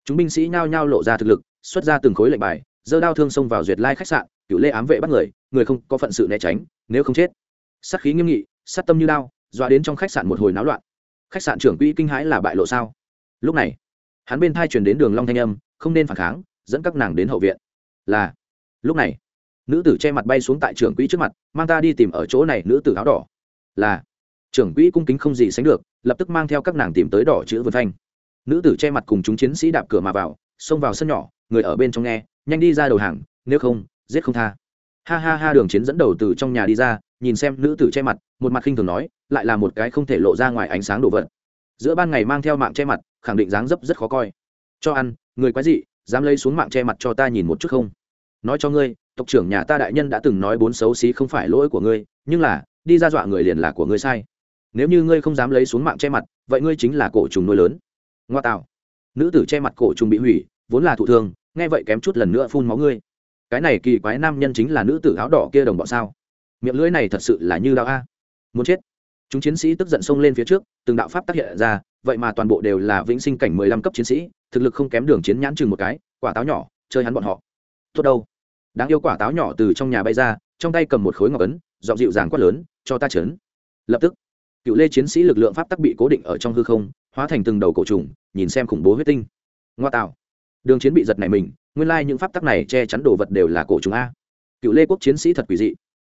chúng binh sĩ nhao nhao lộ ra thực lực, xuất ra từng khối lệnh bài, giơ đao thương xông vào duyệt lai khách sạn cựu lê ám vệ bắt người người không có phận sự né tránh, nếu không chết. Sát khí nghiêm nghị, sát tâm như đao, dọa đến trong khách sạn một hồi náo loạn khách sạn trưởng quỹ kinh hãi là bại lộ sao? Lúc này, hắn bên thai chuyển đến đường long thanh âm, không nên phản kháng, dẫn các nàng đến hậu viện. Là, lúc này, nữ tử che mặt bay xuống tại trưởng quỹ trước mặt, mang ta đi tìm ở chỗ này nữ tử áo đỏ. Là, trưởng quỹ cung kính không gì sánh được, lập tức mang theo các nàng tìm tới đỏ chữ vườn thanh. Nữ tử che mặt cùng chúng chiến sĩ đạp cửa mà vào, xông vào sân nhỏ, người ở bên trong nghe, nhanh đi ra đầu hàng, nếu không, giết không tha. Ha ha ha, đường chiến dẫn đầu từ trong nhà đi ra nhìn xem nữ tử che mặt, một mặt khinh thường nói, lại là một cái không thể lộ ra ngoài ánh sáng đồ vật. Giữa ban ngày mang theo mạng che mặt, khẳng định dáng dấp rất khó coi. Cho ăn, người quái dị, dám lấy xuống mạng che mặt cho ta nhìn một chút không? Nói cho ngươi, tộc trưởng nhà ta đại nhân đã từng nói bốn xấu xí không phải lỗi của ngươi, nhưng là, đi ra dọa người liền là của ngươi sai. Nếu như ngươi không dám lấy xuống mạng che mặt, vậy ngươi chính là cổ trùng nuôi lớn. Ngoa tạo. Nữ tử che mặt cổ trùng bị hủy, vốn là thụ thương, nghe vậy kém chút lần nữa phun máu ngươi. Cái này kỳ quái nam nhân chính là nữ tử áo đỏ kia đồng bọn sao? Miệng lưỡi này thật sự là như đạo a. Muốn chết. Chúng chiến sĩ tức giận xông lên phía trước, từng đạo pháp tác hiện ra, vậy mà toàn bộ đều là vĩnh sinh cảnh mười lăm cấp chiến sĩ, thực lực không kém đường chiến nhãn chừng một cái, quả táo nhỏ, chơi hắn bọn họ. Tốt đâu. Đáng yêu quả táo nhỏ từ trong nhà bay ra, trong tay cầm một khối ngọc ấn dọn dịu dàng quát lớn, cho ta chấn. Lập tức, cựu lê chiến sĩ lực lượng pháp tắc bị cố định ở trong hư không, hóa thành từng đầu cổ trùng, nhìn xem khủng bố huyết tinh. Ngoa tạo. Đường chiến bị giật này mình, nguyên lai những pháp tắc này che chắn đồ vật đều là cổ trùng a. Cựu lê quốc chiến sĩ thật quỷ dị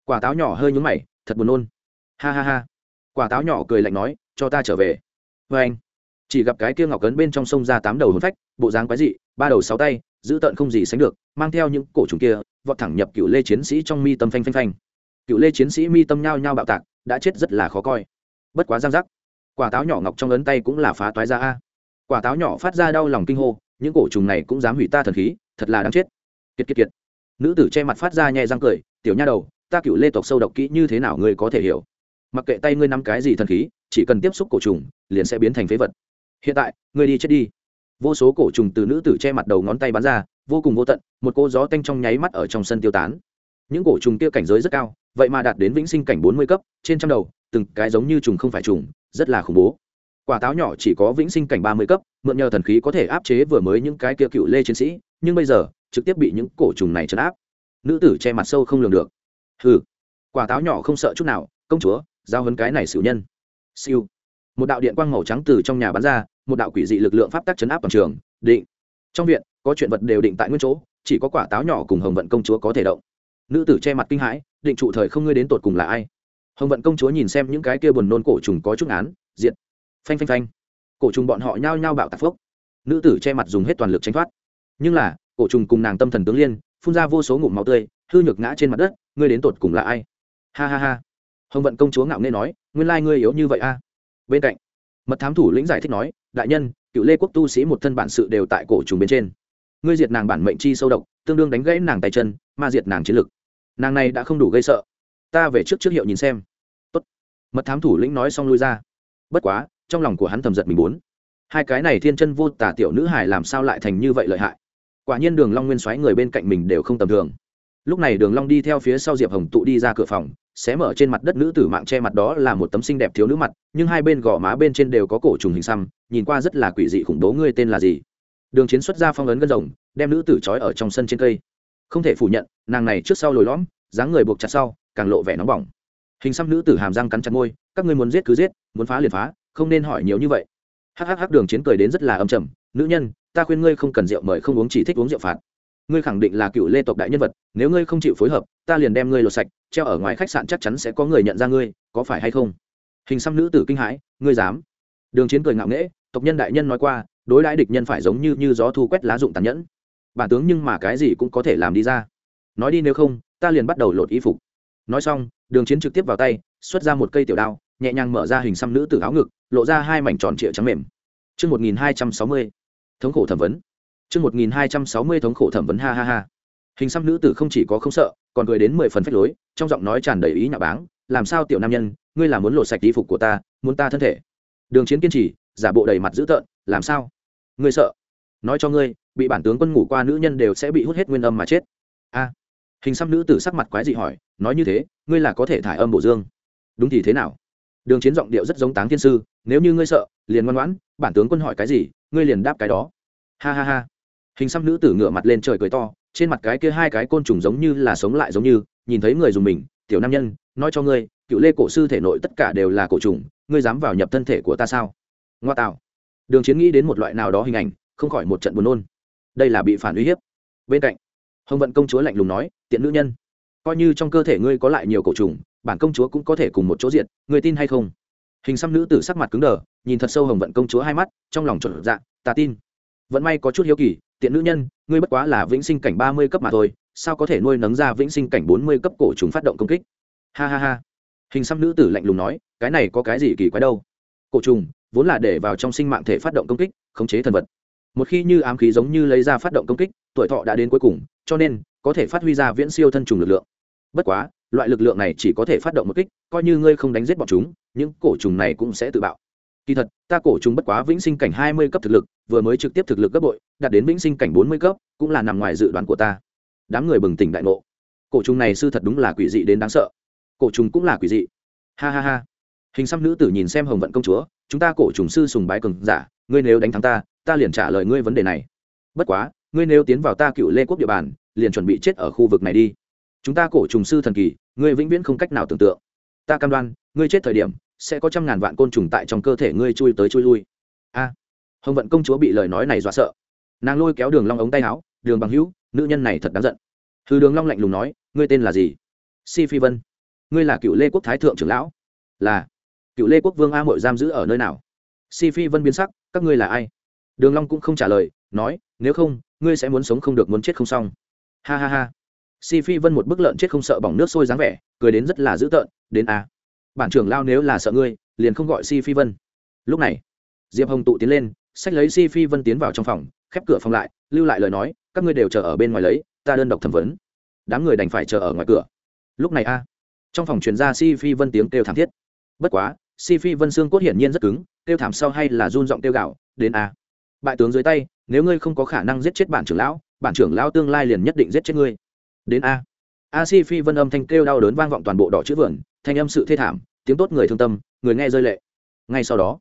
quả táo nhỏ hơi nhúng mày, thật buồn nôn. Ha ha ha. Quả táo nhỏ cười lạnh nói, cho ta trở về. Vê anh, chỉ gặp cái kia ngọc cấn bên trong sông ra tám đầu hồn phách, bộ dáng quái dị, ba đầu sáu tay, giữ tợn không gì sánh được, mang theo những cổ trùng kia, vọt thẳng nhập cựu lê chiến sĩ trong mi tâm phanh phanh phanh. Cựu lê chiến sĩ mi tâm nhao nhao bạo tạc, đã chết rất là khó coi. Bất quá giang giác quả táo nhỏ ngọc trong ấn tay cũng là phá toái ra a. Quả táo nhỏ phát ra đau lòng kinh hô, những cổ trùng này cũng dám hủy ta thần khí, thật là đáng chết. Kiệt kiệt kiệt. Nữ tử che mặt phát ra nhẹ răng cười, tiểu nha đầu ta cựu lê tộc sâu độc kỹ như thế nào ngươi có thể hiểu? Mặc kệ tay ngươi nắm cái gì thần khí, chỉ cần tiếp xúc cổ trùng, liền sẽ biến thành phế vật. Hiện tại, ngươi đi chết đi. Vô số cổ trùng từ nữ tử che mặt đầu ngón tay bắn ra, vô cùng vô tận, một cô gió tanh trong nháy mắt ở trong sân tiêu tán. Những cổ trùng kia cảnh giới rất cao, vậy mà đạt đến vĩnh sinh cảnh bốn mươi cấp, trên trăm đầu, từng cái giống như trùng không phải trùng, rất là khủng bố. Quả táo nhỏ chỉ có vĩnh sinh cảnh ba mươi cấp, mượn nhờ thần khí có thể áp chế vừa mới những cái kia cựu lê chiến sĩ, nhưng bây giờ, trực tiếp bị những cổ trùng này chấn áp. Nữ tử che mặt sâu không lường được hừ, quả táo nhỏ không sợ chút nào, công chúa, giao hấn cái này xỉu nhân. Siêu. Một đạo điện quang màu trắng từ trong nhà bắn ra, một đạo quỷ dị lực lượng pháp tắc chấn áp toàn trường, định. Trong viện, có chuyện vật đều định tại nguyên chỗ, chỉ có quả táo nhỏ cùng hồng vận công chúa có thể động. Nữ tử che mặt kinh hãi, định trụ thời không ngươi đến tột cùng là ai? Hồng vận công chúa nhìn xem những cái kia buồn nôn cổ trùng có chút án diện phanh phanh phanh. Cổ trùng bọn họ nhao nhao bạo tạc phốc. Nữ tử che mặt dùng hết toàn lực tránh thoát. Nhưng là, cổ trùng cùng nàng tâm thần tướng liên, phun ra vô số ngụm máu tươi hư nhược ngã trên mặt đất, ngươi đến tột cùng là ai? Ha ha ha. Hồng vận công chúa ngạo nghê nói, nguyên lai ngươi yếu như vậy a. Bên cạnh, mật thám thủ lĩnh giải thích nói, đại nhân, cựu lê quốc tu sĩ một thân bản sự đều tại cổ trùng bên trên. Ngươi diệt nàng bản mệnh chi sâu độc, tương đương đánh gãy nàng tay chân mà diệt nàng chiến lực. Nàng này đã không đủ gây sợ. Ta về trước trước hiệu nhìn xem. Tốt. mật thám thủ lĩnh nói xong lui ra. Bất quá, trong lòng của hắn thầm giật mình muốn. Hai cái này thiên chân vô tả tiểu nữ hải làm sao lại thành như vậy lợi hại? Quả nhiên đường long nguyên xoáy người bên cạnh mình đều không tầm thường lúc này đường long đi theo phía sau diệp hồng tụ đi ra cửa phòng, xé mở trên mặt đất nữ tử mạng che mặt đó là một tấm xinh đẹp thiếu nữ mặt, nhưng hai bên gò má bên trên đều có cổ trùng hình xăm, nhìn qua rất là quỷ dị khủng bố ngươi tên là gì? Đường chiến xuất ra phong ấn gân rồng, đem nữ tử trói ở trong sân trên cây. Không thể phủ nhận, nàng này trước sau lồi lõm, dáng người buộc chặt sau, càng lộ vẻ nóng bỏng. Hình xăm nữ tử hàm răng cắn chặt môi, các ngươi muốn giết cứ giết, muốn phá liền phá, không nên hỏi nhiều như vậy. Hhh đường chiến cười đến rất là âm trầm, nữ nhân, ta khuyên ngươi không cần rượu mời không uống chỉ thích uống rượu phạt ngươi khẳng định là cựu lê tộc đại nhân vật nếu ngươi không chịu phối hợp ta liền đem ngươi lột sạch treo ở ngoài khách sạn chắc chắn sẽ có người nhận ra ngươi có phải hay không? Hình xăm nữ tử kinh hãi ngươi dám? Đường chiến cười ngạo nghễ tộc nhân đại nhân nói qua đối đãi địch nhân phải giống như như gió thu quét lá dụng tàn nhẫn. Bản tướng nhưng mà cái gì cũng có thể làm đi ra. Nói đi nếu không ta liền bắt đầu lột y phục. Nói xong đường chiến trực tiếp vào tay xuất ra một cây tiểu đao nhẹ nhàng mở ra hình xăm nữ tử áo ngực lộ ra hai mảnh tròn trịa trắng mềm. Trước 1260, thống khổ thẩm vấn. Chương 1260 thống khổ thẩm vấn ha ha ha. Hình xăm nữ tử không chỉ có không sợ, còn cười đến mười phần phách lối, trong giọng nói tràn đầy ý nhạo báng, làm sao tiểu nam nhân, ngươi là muốn lột sạch y phục của ta, muốn ta thân thể. Đường Chiến kiên trì, giả bộ đầy mặt dữ tợn, làm sao? Ngươi sợ? Nói cho ngươi, bị bản tướng quân ngủ qua nữ nhân đều sẽ bị hút hết nguyên âm mà chết. A. Hình xăm nữ tử sắc mặt quái dị hỏi, nói như thế, ngươi là có thể thải âm bổ dương. Đúng thì thế nào? Đường Chiến giọng điệu rất giống Táng Thiên sư, nếu như ngươi sợ, liền ngoan ngoãn, bản tướng quân hỏi cái gì, ngươi liền đáp cái đó ha ha ha hình xăm nữ tử ngựa mặt lên trời cười to, trên mặt cái kia hai cái côn trùng giống như là sống lại giống như, nhìn thấy người dùng mình, tiểu nam nhân, nói cho ngươi, cựu lê cổ sư thể nội tất cả đều là cổ trùng, ngươi dám vào nhập thân thể của ta sao? Ngoa tạo. Đường chiến nghĩ đến một loại nào đó hình ảnh, không khỏi một trận buồn nôn. Đây là bị phản uy hiếp. Bên cạnh, hồng vận công chúa lạnh lùng nói, tiện nữ nhân, coi như trong cơ thể ngươi có lại nhiều cổ trùng, bản công chúa cũng có thể cùng một chỗ diện ngươi tin hay không? Hình xăm nữ tử sắc mặt cứng đờ, nhìn thật sâu hồng vận công chúa hai mắt, trong lòng trộn dạ ta tin. Vẫn may có chút hiếu kỳ tiện nữ nhân, ngươi bất quá là vĩnh sinh cảnh ba mươi cấp mà thôi, sao có thể nuôi nấng ra vĩnh sinh cảnh bốn mươi cấp cổ trùng phát động công kích? Ha ha ha. Hình xăm nữ tử lạnh lùng nói, cái này có cái gì kỳ quái đâu? Cổ trùng, vốn là để vào trong sinh mạng thể phát động công kích, khống chế thần vật. Một khi như ám khí giống như lấy ra phát động công kích, tuổi thọ đã đến cuối cùng, cho nên có thể phát huy ra viễn siêu thân trùng lực lượng. Bất quá, loại lực lượng này chỉ có thể phát động một kích, coi như ngươi không đánh giết bọn chúng, những cổ trùng này cũng sẽ tự bạo kỳ thật, ta cổ trùng bất quá vĩnh sinh cảnh hai mươi cấp thực lực, vừa mới trực tiếp thực lực gấp bội, đạt đến vĩnh sinh cảnh bốn mươi cấp, cũng là nằm ngoài dự đoán của ta. Đám người bừng tỉnh đại ngộ. Cổ trùng này sư thật đúng là quỷ dị đến đáng sợ. Cổ trùng cũng là quỷ dị. Ha ha ha. Hình xăm nữ tử nhìn xem hồng vận công chúa, chúng ta cổ trùng sư sùng bái cường giả, ngươi nếu đánh thắng ta ta liền trả lời ngươi vấn đề này. Bất quá, ngươi nếu tiến vào ta cựu lê quốc địa bàn, liền chuẩn bị chết ở khu vực này đi. Chúng ta cổ trùng sư thần kỳ, ngươi vĩnh viễn không cách nào tưởng tượng. Ta cam đoan, ngươi chết thời điểm sẽ có trăm ngàn vạn côn trùng tại trong cơ thể ngươi chui tới chui lui. A, hồng vận công chúa bị lời nói này dọa sợ. Nàng lôi kéo đường long ống tay áo, đường bằng hữu, nữ nhân này thật đáng giận. Thư đường long lạnh lùng nói, ngươi tên là gì? Si phi vân. Ngươi là cựu lê quốc thái thượng trưởng lão. Là. Cựu lê quốc vương a mội giam giữ ở nơi nào? Si phi vân biến sắc, các ngươi là ai? Đường long cũng không trả lời, nói, nếu không, ngươi sẽ muốn sống không được muốn chết không xong. Ha ha ha. Si phi vân một bức lợn chết không sợ bỏng nước sôi dáng vẻ, cười đến rất là dữ tợn, đến a bản trưởng lao nếu là sợ ngươi, liền không gọi si phi vân. Lúc này, diệp hồng tụ tiến lên sách lấy si phi vân tiến vào trong phòng, khép cửa phòng lại, lưu lại lời nói, các ngươi đều chờ ở bên ngoài lấy, ta đơn độc thẩm vấn. Đám người đành phải chờ ở ngoài cửa. Lúc này a, trong phòng truyền ra si phi vân tiếng kêu thảm thiết. Bất quá, si phi vân xương cốt hiển nhiên rất cứng, kêu thảm sau hay là run giọng kêu gạo đến a. Bại tướng dưới tay, nếu ngươi không có khả năng giết chết bản trưởng lão, bản trưởng lão tương lai liền nhất định giết chết ngươi. Đến a. A si phi vân âm thanh kêu đau đớn vang vọng toàn bộ đỏ chữ vườn thanh âm sự thê thảm, tiếng tốt người thương tâm, người nghe rơi lệ. Ngay sau đó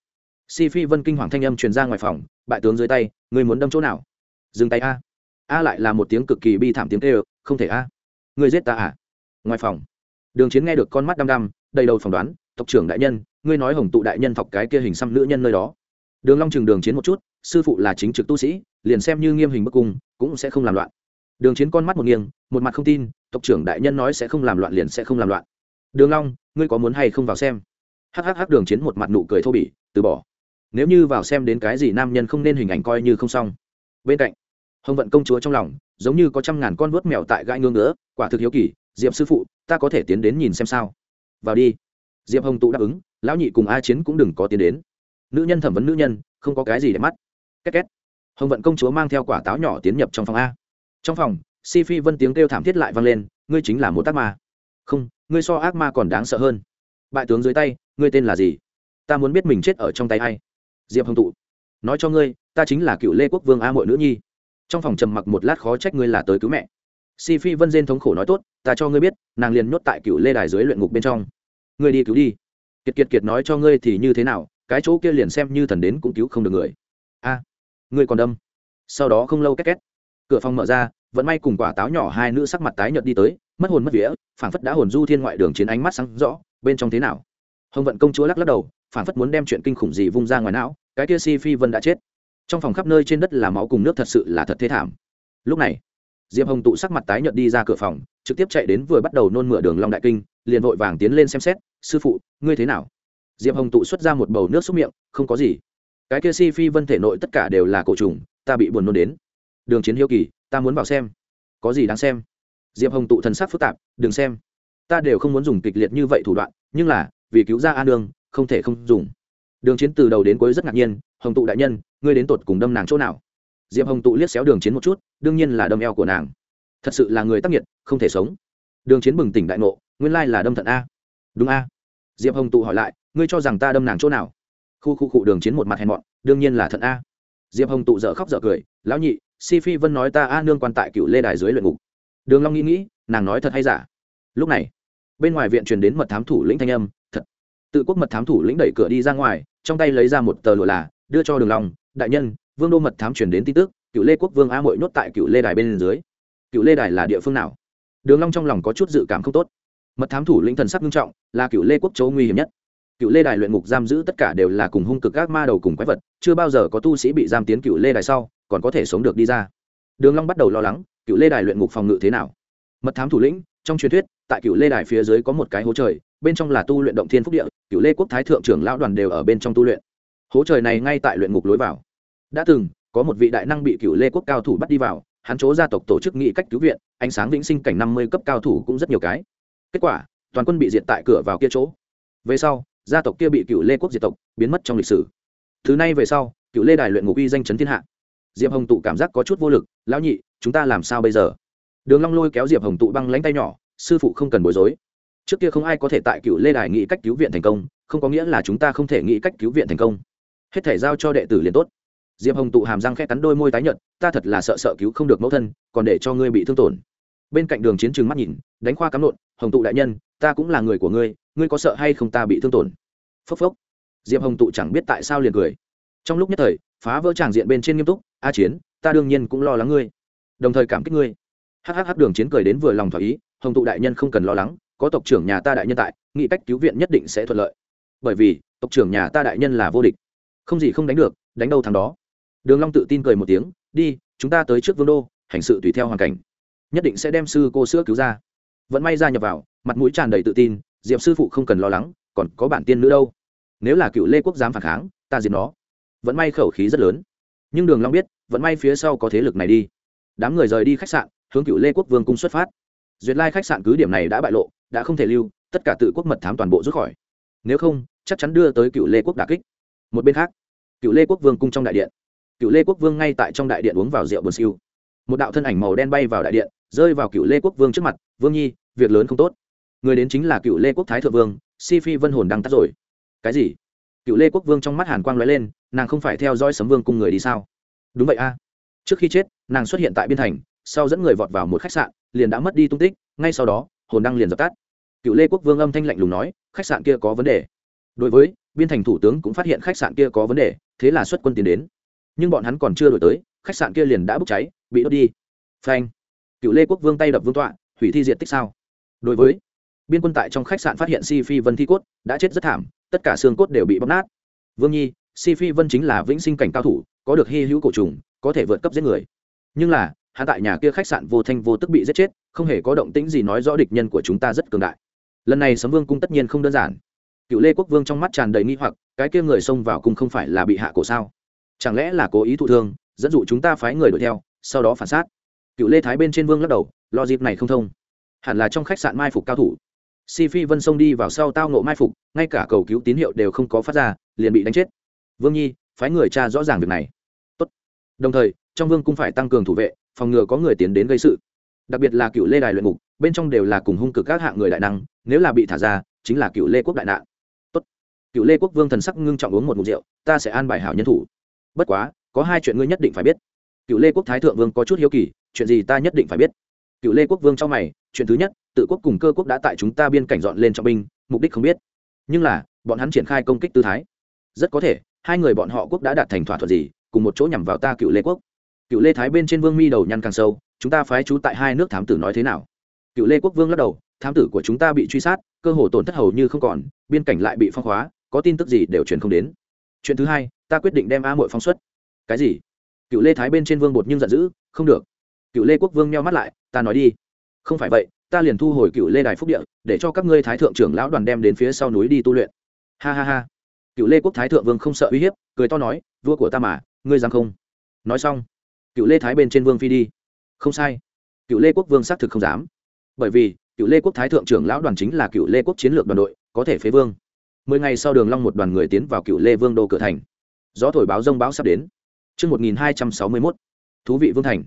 si phi vân kinh hoàng thanh âm truyền ra ngoài phòng, bại tướng dưới tay người muốn đâm chỗ nào? Dừng tay a. A lại là một tiếng cực kỳ bi thảm tiếng kêu, không thể a. Người giết ta à? Ngoài phòng, đường chiến nghe được con mắt đăm đăm, đầy đầu phỏng đoán, tộc trưởng đại nhân, ngươi nói hồng tụ đại nhân thọc cái kia hình xăm nữ nhân nơi đó. Đường long chừng đường chiến một chút, sư phụ là chính trực tu sĩ, liền xem như nghiêm hình bức cung, cũng sẽ không làm loạn. Đường chiến con mắt một nghiêng, một mặt không tin, tộc trưởng đại nhân nói sẽ không làm loạn liền sẽ không làm loạn đường long, ngươi có muốn hay không vào xem? Hhh đường chiến một mặt nụ cười thô bỉ, từ bỏ. Nếu như vào xem đến cái gì nam nhân không nên hình ảnh coi như không xong. Bên cạnh, hồng vận công chúa trong lòng, giống như có trăm ngàn con vuốt mèo tại gãi ngưỡng nữa quả thực hiếu kỳ, diệp sư phụ, ta có thể tiến đến nhìn xem sao? Vào đi. Diệp hồng tụ đáp ứng, lão nhị cùng a chiến cũng đừng có tiến đến. Nữ nhân thẩm vấn nữ nhân, không có cái gì để mắt. Két két. Hồng vận công chúa mang theo quả táo nhỏ tiến nhập trong phòng a. Trong phòng, si phi vân tiếng kêu thảm thiết lại vang lên, ngươi chính là một tác ma. Không ngươi so ác ma còn đáng sợ hơn. Bại tướng dưới tay, ngươi tên là gì? Ta muốn biết mình chết ở trong tay a i diệp hồng tụ, nói cho ngươi, ta chính là cựu lê quốc vương a mội nữ nhi. Trong phòng trầm mặc một lát khó trách ngươi là tới cứu mẹ. Si phi vân dên thống khổ nói tốt, ta cho ngươi biết, nàng liền nhốt tại cựu lê đài dưới luyện ngục bên trong. Ngươi đi cứu đi. Kiệt kiệt kiệt nói cho ngươi thì như thế nào, cái chỗ kia liền xem như thần đến cũng cứu không được người. A, ngươi còn đâm. Sau đó không lâu két két. Cửa phòng mở ra vẫn may cùng quả táo nhỏ hai nữ sắc mặt tái nhợt đi tới mất hồn mất vía, phảng phất đã hồn du thiên ngoại đường chiến ánh mắt sáng rõ, bên trong thế nào? Hồng vận công chúa lắc lắc đầu, phảng phất muốn đem chuyện kinh khủng gì vung ra ngoài não, cái kia si phi vân đã chết. Trong phòng khắp nơi trên đất là máu cùng nước thật sự là thật thế thảm. Lúc này, diệp hồng tụ sắc mặt tái nhợt đi ra cửa phòng, trực tiếp chạy đến vừa bắt đầu nôn mửa đường long đại kinh, liền vội vàng tiến lên xem xét, sư phụ, ngươi thế nào? Diệp hồng tụ xuất ra một bầu nước xúc miệng, không có gì. Cái kia si phi vân thể nội tất cả đều là cổ trùng, ta bị buồn nôn đến. Đường chiến hiếu kỳ, ta muốn vào xem. Có gì đáng xem? Diệp hồng tụ thần sắc phức tạp, đừng xem. Ta đều không muốn dùng kịch liệt như vậy thủ đoạn, nhưng là, vì cứu ra a nương, không thể không dùng. Đường chiến từ đầu đến cuối rất ngạc nhiên, hồng tụ đại nhân, ngươi đến tột cùng đâm nàng chỗ nào? Diệp hồng tụ liếc xéo đường chiến một chút, đương nhiên là đâm eo của nàng. Thật sự là người tác nghiệt, không thể sống. Đường chiến bừng tỉnh đại ngộ, nguyên lai là đâm thận a. Đúng a. Diệp hồng tụ hỏi lại, ngươi cho rằng ta đâm nàng chỗ nào? Khu khu cụ đường chiến một mặt hèn mọn, đương nhiên là thận a. Diệp hồng tụ dở khóc dở cười, lão nhị, si phi vân nói ta a nương quan tại cựu lê đài dưới luyện ngục đường long nghĩ nghĩ, nàng nói thật hay giả? Lúc này, bên ngoài viện truyền đến mật thám thủ lĩnh thanh âm, thật. Tự quốc mật thám thủ lĩnh đẩy cửa đi ra ngoài, trong tay lấy ra một tờ lụa là, đưa cho đường long, đại nhân, vương đô mật thám truyền đến tin tức cựu lê quốc vương a mội nhốt tại cựu lê đài bên dưới. Cựu lê đài là địa phương nào? Đường long trong lòng có chút dự cảm không tốt. Mật thám thủ lĩnh thần sắc nghiêm trọng, là cựu lê quốc châu nguy hiểm nhất. Cựu lê đài luyện ngục giam giữ tất cả đều là cùng hung cực các ma đầu cùng quái vật, chưa bao giờ có tu sĩ bị giam tiến cựu lê đài sau, còn có thể sống được đi ra. Đường long bắt đầu lo lắng cựu lê đài luyện ngục phòng ngự thế nào? Mật thám thủ lĩnh, trong truyền thuyết, tại cựu lê đài phía dưới có một cái hố trời, bên trong là tu luyện động thiên phúc địa cựu lê quốc thái thượng trưởng lão đoàn đều ở bên trong tu luyện. Hố trời này ngay tại luyện ngục lối vào. Đã từng, có một vị đại năng bị cựu lê quốc cao thủ bắt đi vào, hắn chỗ gia tộc tổ chức nghị cách cứu viện, ánh sáng vĩnh sinh cảnh năm mươi cấp cao thủ cũng rất nhiều cái. Kết quả, toàn quân bị diệt tại cửa vào kia chỗ. Về sau, gia tộc kia bị cựu lê quốc diệt tộc, biến mất trong lịch sử. Thứ này về sau cựu lê đài luyện ngục uy danh chấn thiên hạ. Diệp hồng tụ cảm giác có chút vô lực, lão nhị chúng ta làm sao bây giờ? Đường long lôi kéo diệp hồng tụ băng lánh tay nhỏ, sư phụ không cần bối rối. Trước kia không ai có thể tại cựu lê đài nghĩ cách cứu viện thành công, không có nghĩa là chúng ta không thể nghĩ cách cứu viện thành công. Hết thể giao cho đệ tử liền tốt. Diệp hồng tụ hàm răng khẽ cắn đôi môi tái nhợt, ta thật là sợ sợ cứu không được mẫu thân, còn để cho ngươi bị thương tổn. Bên cạnh đường chiến trường mắt nhìn, đánh khoa cắm nộn, hồng tụ đại nhân, ta cũng là người của ngươi ngươi có sợ hay không ta bị thương tổn? Phốc phốc. Diệp hồng tụ chẳng biết tại sao liền cười. Trong lúc nhất thời, phá vỡ tràng diện bên trên nghiêm túc, a chiến, ta đương nhiên cũng lo lắng ngươi đồng thời cảm kích ngươi. Hhh đường chiến cười đến vừa lòng thỏa ý, hồng tụ đại nhân không cần lo lắng, có tộc trưởng nhà ta đại nhân tại nghị cách cứu viện nhất định sẽ thuận lợi. Bởi vì, tộc trưởng nhà ta đại nhân là vô địch. Không gì không đánh được, đánh đâu thằng đó. Đường long tự tin cười một tiếng, đi, chúng ta tới trước vương đô, hành sự tùy theo hoàn cảnh. Nhất định sẽ đem sư cô sữa cứu ra. Vẫn may ra nhập vào, mặt mũi tràn đầy tự tin, diệp sư phụ không cần lo lắng, còn có bản tiên nữa đâu. Nếu là cựu lê quốc dám phản kháng, ta diệt nó. Vẫn may khẩu khí rất lớn. Nhưng đường long biết vẫn may phía sau có thế lực này đi đám người rời đi khách sạn, hướng cựu lê quốc vương cung xuất phát. Duyệt lai khách sạn cứ điểm này đã bại lộ, đã không thể lưu, tất cả tự quốc mật thám toàn bộ rút khỏi. Nếu không, chắc chắn đưa tới cựu lê quốc đà kích. Một bên khác, cựu lê quốc vương cung trong đại điện. Cựu lê quốc vương ngay tại trong đại điện uống vào rượu bồn siêu. Một đạo thân ảnh màu đen bay vào đại điện, rơi vào cựu lê quốc vương trước mặt, vương nhi, việc lớn không tốt. Người đến chính là cựu lê quốc thái thượng vương, si phi vân hồn đang tắt rồi. Cái gì? Cựu lê quốc vương trong mắt hàn quang lóe lên, nàng không phải theo dõi sấm vương cung người đi sao? Đúng vậy a trước khi chết, nàng xuất hiện tại biên thành, sau dẫn người vọt vào một khách sạn, liền đã mất đi tung tích, ngay sau đó, hồn đăng liền dập tắt. Cựu lê quốc vương âm thanh lạnh lùng nói, khách sạn kia có vấn đề. Đối với, biên thành thủ tướng cũng phát hiện khách sạn kia có vấn đề, thế là xuất quân tiến đến. Nhưng bọn hắn còn chưa đổi tới, khách sạn kia liền đã bốc cháy, bị đốt đi. Phanh. Cựu lê quốc vương tay đập vương tọa, hủy thi diện tích sao? Đối với, biên quân tại trong khách sạn phát hiện si phi vân thi cốt, đã chết rất thảm, tất cả xương cốt đều bị bóc nát. Vương nhi, si phi vân chính là vĩnh sinh cảnh cao thủ, có được hy hữu cổ trùng có thể vượt cấp giết người. Nhưng là hạ tại nhà kia khách sạn vô thanh vô tức bị giết chết, không hề có động tĩnh gì nói rõ địch nhân của chúng ta rất cường đại. Lần này sấm vương cung tất nhiên không đơn giản. Cựu lê quốc vương trong mắt tràn đầy nghi hoặc, cái kia người xông vào cung không phải là bị hạ cổ sao? Chẳng lẽ là cố ý thụ thương, dẫn dụ chúng ta phái người đuổi theo, sau đó phản xác cựu lê thái bên trên vương lắc đầu, lo dịp này không thông. Hẳn là trong khách sạn mai phục cao thủ. Si phi vân xông đi vào sau tao nộ mai phục, ngay cả cầu cứu tín hiệu đều không có phát ra, liền bị đánh chết. Vương nhi, phái người cha rõ ràng việc này đồng thời, trong vương cung phải tăng cường thủ vệ, phòng ngừa có người tiến đến gây sự. Đặc biệt là cựu lê đài luyện ngục, bên trong đều là cùng hung cực các hạng người đại năng, nếu là bị thả ra, chính là cựu lê quốc đại nạn. Tốt. cựu lê quốc vương thần sắc ngưng trọng uống một mục rượu, ta sẽ an bài hảo nhân thủ. Bất quá, có hai chuyện ngươi nhất định phải biết. Cựu lê quốc thái thượng vương có chút hiếu kỳ, chuyện gì ta nhất định phải biết. Cựu lê quốc vương trong mày, chuyện thứ nhất, tự quốc cùng cơ quốc đã tại chúng ta biên cảnh dọn lên trọng binh, mục đích không biết. Nhưng là, bọn hắn triển khai công kích tư thái. Rất có thể, hai người bọn họ quốc đã đạt thành thỏa thuận gì cùng một chỗ nhằm vào ta cựu lê quốc. Cựu lê thái bên trên vương mi đầu nhăn càng sâu, chúng ta phái chú tại hai nước thám tử nói thế nào? Cựu lê quốc vương lắc đầu, thám tử của chúng ta bị truy sát, cơ hồ tổn thất hầu như không còn, biên cảnh lại bị phong hóa, có tin tức gì đều truyền không đến. Chuyện thứ hai, ta quyết định đem a mội phong xuất. Cái gì? Cựu lê thái bên trên vương bột nhưng giận dữ, không được. Cựu lê quốc vương meo mắt lại, ta nói đi. Không phải vậy, ta liền thu hồi cựu lê đài phúc địa, để cho các ngươi thái thượng trưởng lão đoàn đem đến phía sau núi đi tu luyện. Ha ha ha. Cựu lê quốc thái thượng vương không sợ uy hiếp, cười to nói, vua của ta mà ngươi dám không nói xong cựu lê thái bên trên vương phi đi không sai cựu lê quốc vương xác thực không dám bởi vì cựu lê quốc thái thượng trưởng lão đoàn chính là cựu lê quốc chiến lược đoàn đội có thể phế vương mười ngày sau đường long một đoàn người tiến vào cựu lê vương đô cửa thành gió thổi báo rông báo sắp đến Trước 1261, thú vị vương thành.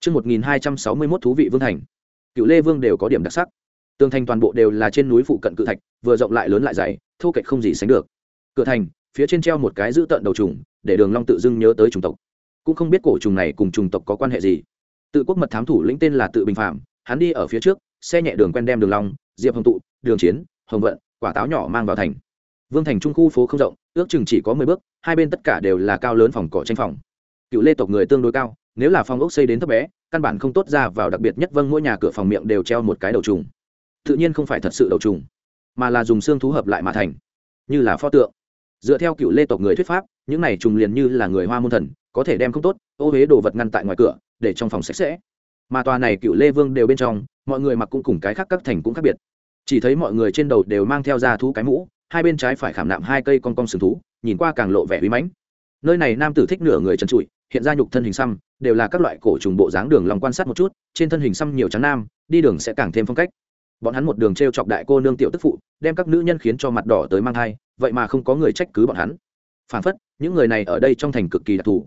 Trước 1261 thú vị vương thành. Cựu Lê Vương đều có điểm đặc sắc. Tường thành toàn bộ đều là trên núi phụ cận cự thạch, vừa rộng lại lớn lại dày, thô kệch không gì sánh được. Cửa thành, phía trên treo một cái giữ tận đầu trùng, để Đường Long tự dưng nhớ tới chủng tộc. Cũng không biết cổ trùng này cùng chủng tộc có quan hệ gì. Tự quốc mật thám thủ lĩnh tên là Tự Bình Phạm, hắn đi ở phía trước, xe nhẹ đường quen đem Đường Long, Diệp Hồng tụ, Đường Chiến, Hồng Vận, quả táo nhỏ mang vào thành. Vương thành trung khu phố không rộng, ước chừng chỉ có mười bước, hai bên tất cả đều là cao lớn phòng cỏ tranh phòng cựu lê tộc người tương đối cao nếu là phòng ốc xây đến thấp bé căn bản không tốt ra vào đặc biệt nhất vâng mỗi nhà cửa phòng miệng đều treo một cái đầu trùng tự nhiên không phải thật sự đầu trùng mà là dùng xương thú hợp lại mà thành như là pho tượng dựa theo cựu lê tộc người thuyết pháp, những này trùng liền như là người hoa môn thần, có thể đem không tốt, ô huế đồ vật ngăn tại ngoài cửa, để trong phòng sạch sẽ. Mà tòa này cựu lê vương đều bên trong, mọi người mặc cũng cùng cái khác các thành cũng khác biệt. Chỉ thấy mọi người trên đầu đều mang theo da thú cái mũ, hai bên trái phải khảm nạm hai cây con con sừng thú, nhìn qua càng lộ vẻ uy mãnh. Nơi này nam tử thích nửa người trần trụi, hiện ra nhục thân hình xăm, đều là các loại cổ trùng bộ dáng đường lòng quan sát một chút, trên thân hình xăm nhiều trắng nam, đi đường sẽ càng thêm phong cách bọn hắn một đường t r e o chọc đại cô nương tiểu tức phụ, đem các nữ nhân khiến cho mặt đỏ tới mang thai, vậy mà không có người trách cứ bọn hắn. Phản phất, những người này ở đây trong thành cực kỳ đặc thù.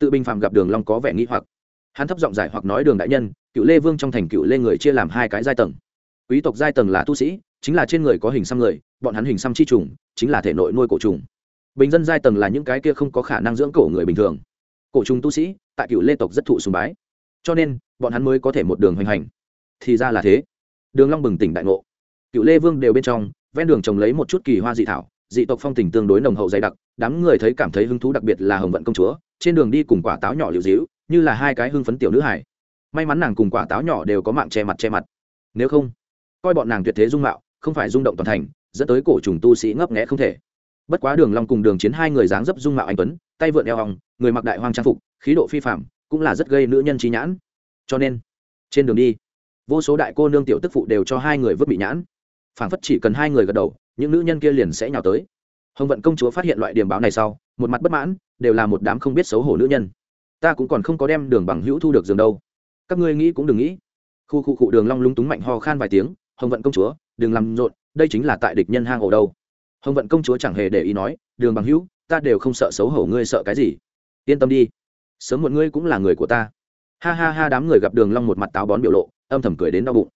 Tự bình phạm gặp đường long có vẻ nghĩ hoặc. Hắn thấp giọng giải hoặc nói đường đại nhân, cựu lê vương trong thành cựu lê người chia làm hai cái giai tầng. Quý tộc giai tầng là tu sĩ, chính là trên người có hình xăm người, bọn hắn hình xăm chi trùng, chính là thể nội nuôi cổ trùng. Bình dân giai tầng là những cái kia không có khả năng dưỡng cổ người bình thường. Cổ trùng tu sĩ, tại cựu lê tộc rất thụ sùng bái. Cho nên, bọn hắn mới có thể một đường hoành hành. Thì ra là thế đường long bừng tỉnh đại ngộ. Cựu lê vương đều bên trong ven đường trồng lấy một chút kỳ hoa dị thảo dị tộc phong tình tương đối nồng hậu dày đặc đám người thấy cảm thấy hứng thú đặc biệt là hồng vận công chúa trên đường đi cùng quả táo nhỏ liều dĩu như là hai cái hưng phấn tiểu nữ hải may mắn nàng cùng quả táo nhỏ đều có mạng che mặt che mặt. Nếu không coi bọn nàng tuyệt thế dung mạo không phải rung động toàn thành dẫn tới cổ trùng tu sĩ ngấp nghẽ không thể. Bất quá đường long cùng đường chiến hai người dáng dấp dung mạo anh tuấn tay vượn eo hồng người mặc đại hoang trang phục khí độ phi phàm, cũng là rất gây nữ nhân trí nhãn. Cho nên trên đường đi vô số đại cô nương tiểu tức phụ đều cho hai người vứt bị nhãn. Phảng phất chỉ cần hai người gật đầu, những nữ nhân kia liền sẽ nhào tới. Hồng vận công chúa phát hiện loại điểm báo này sau, một mặt bất mãn, đều là một đám không biết xấu hổ nữ nhân. Ta cũng còn không có đem đường bằng hữu thu được giường đâu. Các ngươi nghĩ cũng đừng nghĩ. Khu khu cụ đường long lúng túng mạnh ho khan vài tiếng, hồng vận công chúa, đừng làm rộn, đây chính là tại địch nhân hang ổ đâu. Hồng vận công chúa chẳng hề để ý nói, đường bằng hữu, ta đều không sợ xấu hổ ngươi sợ cái gì. Yên tâm đi. Sớm muộn ngươi cũng là người của ta. Ha ha ha, đám người gặp đường long một mặt táo bón biểu lộ âm thầm cười đến đau bụng.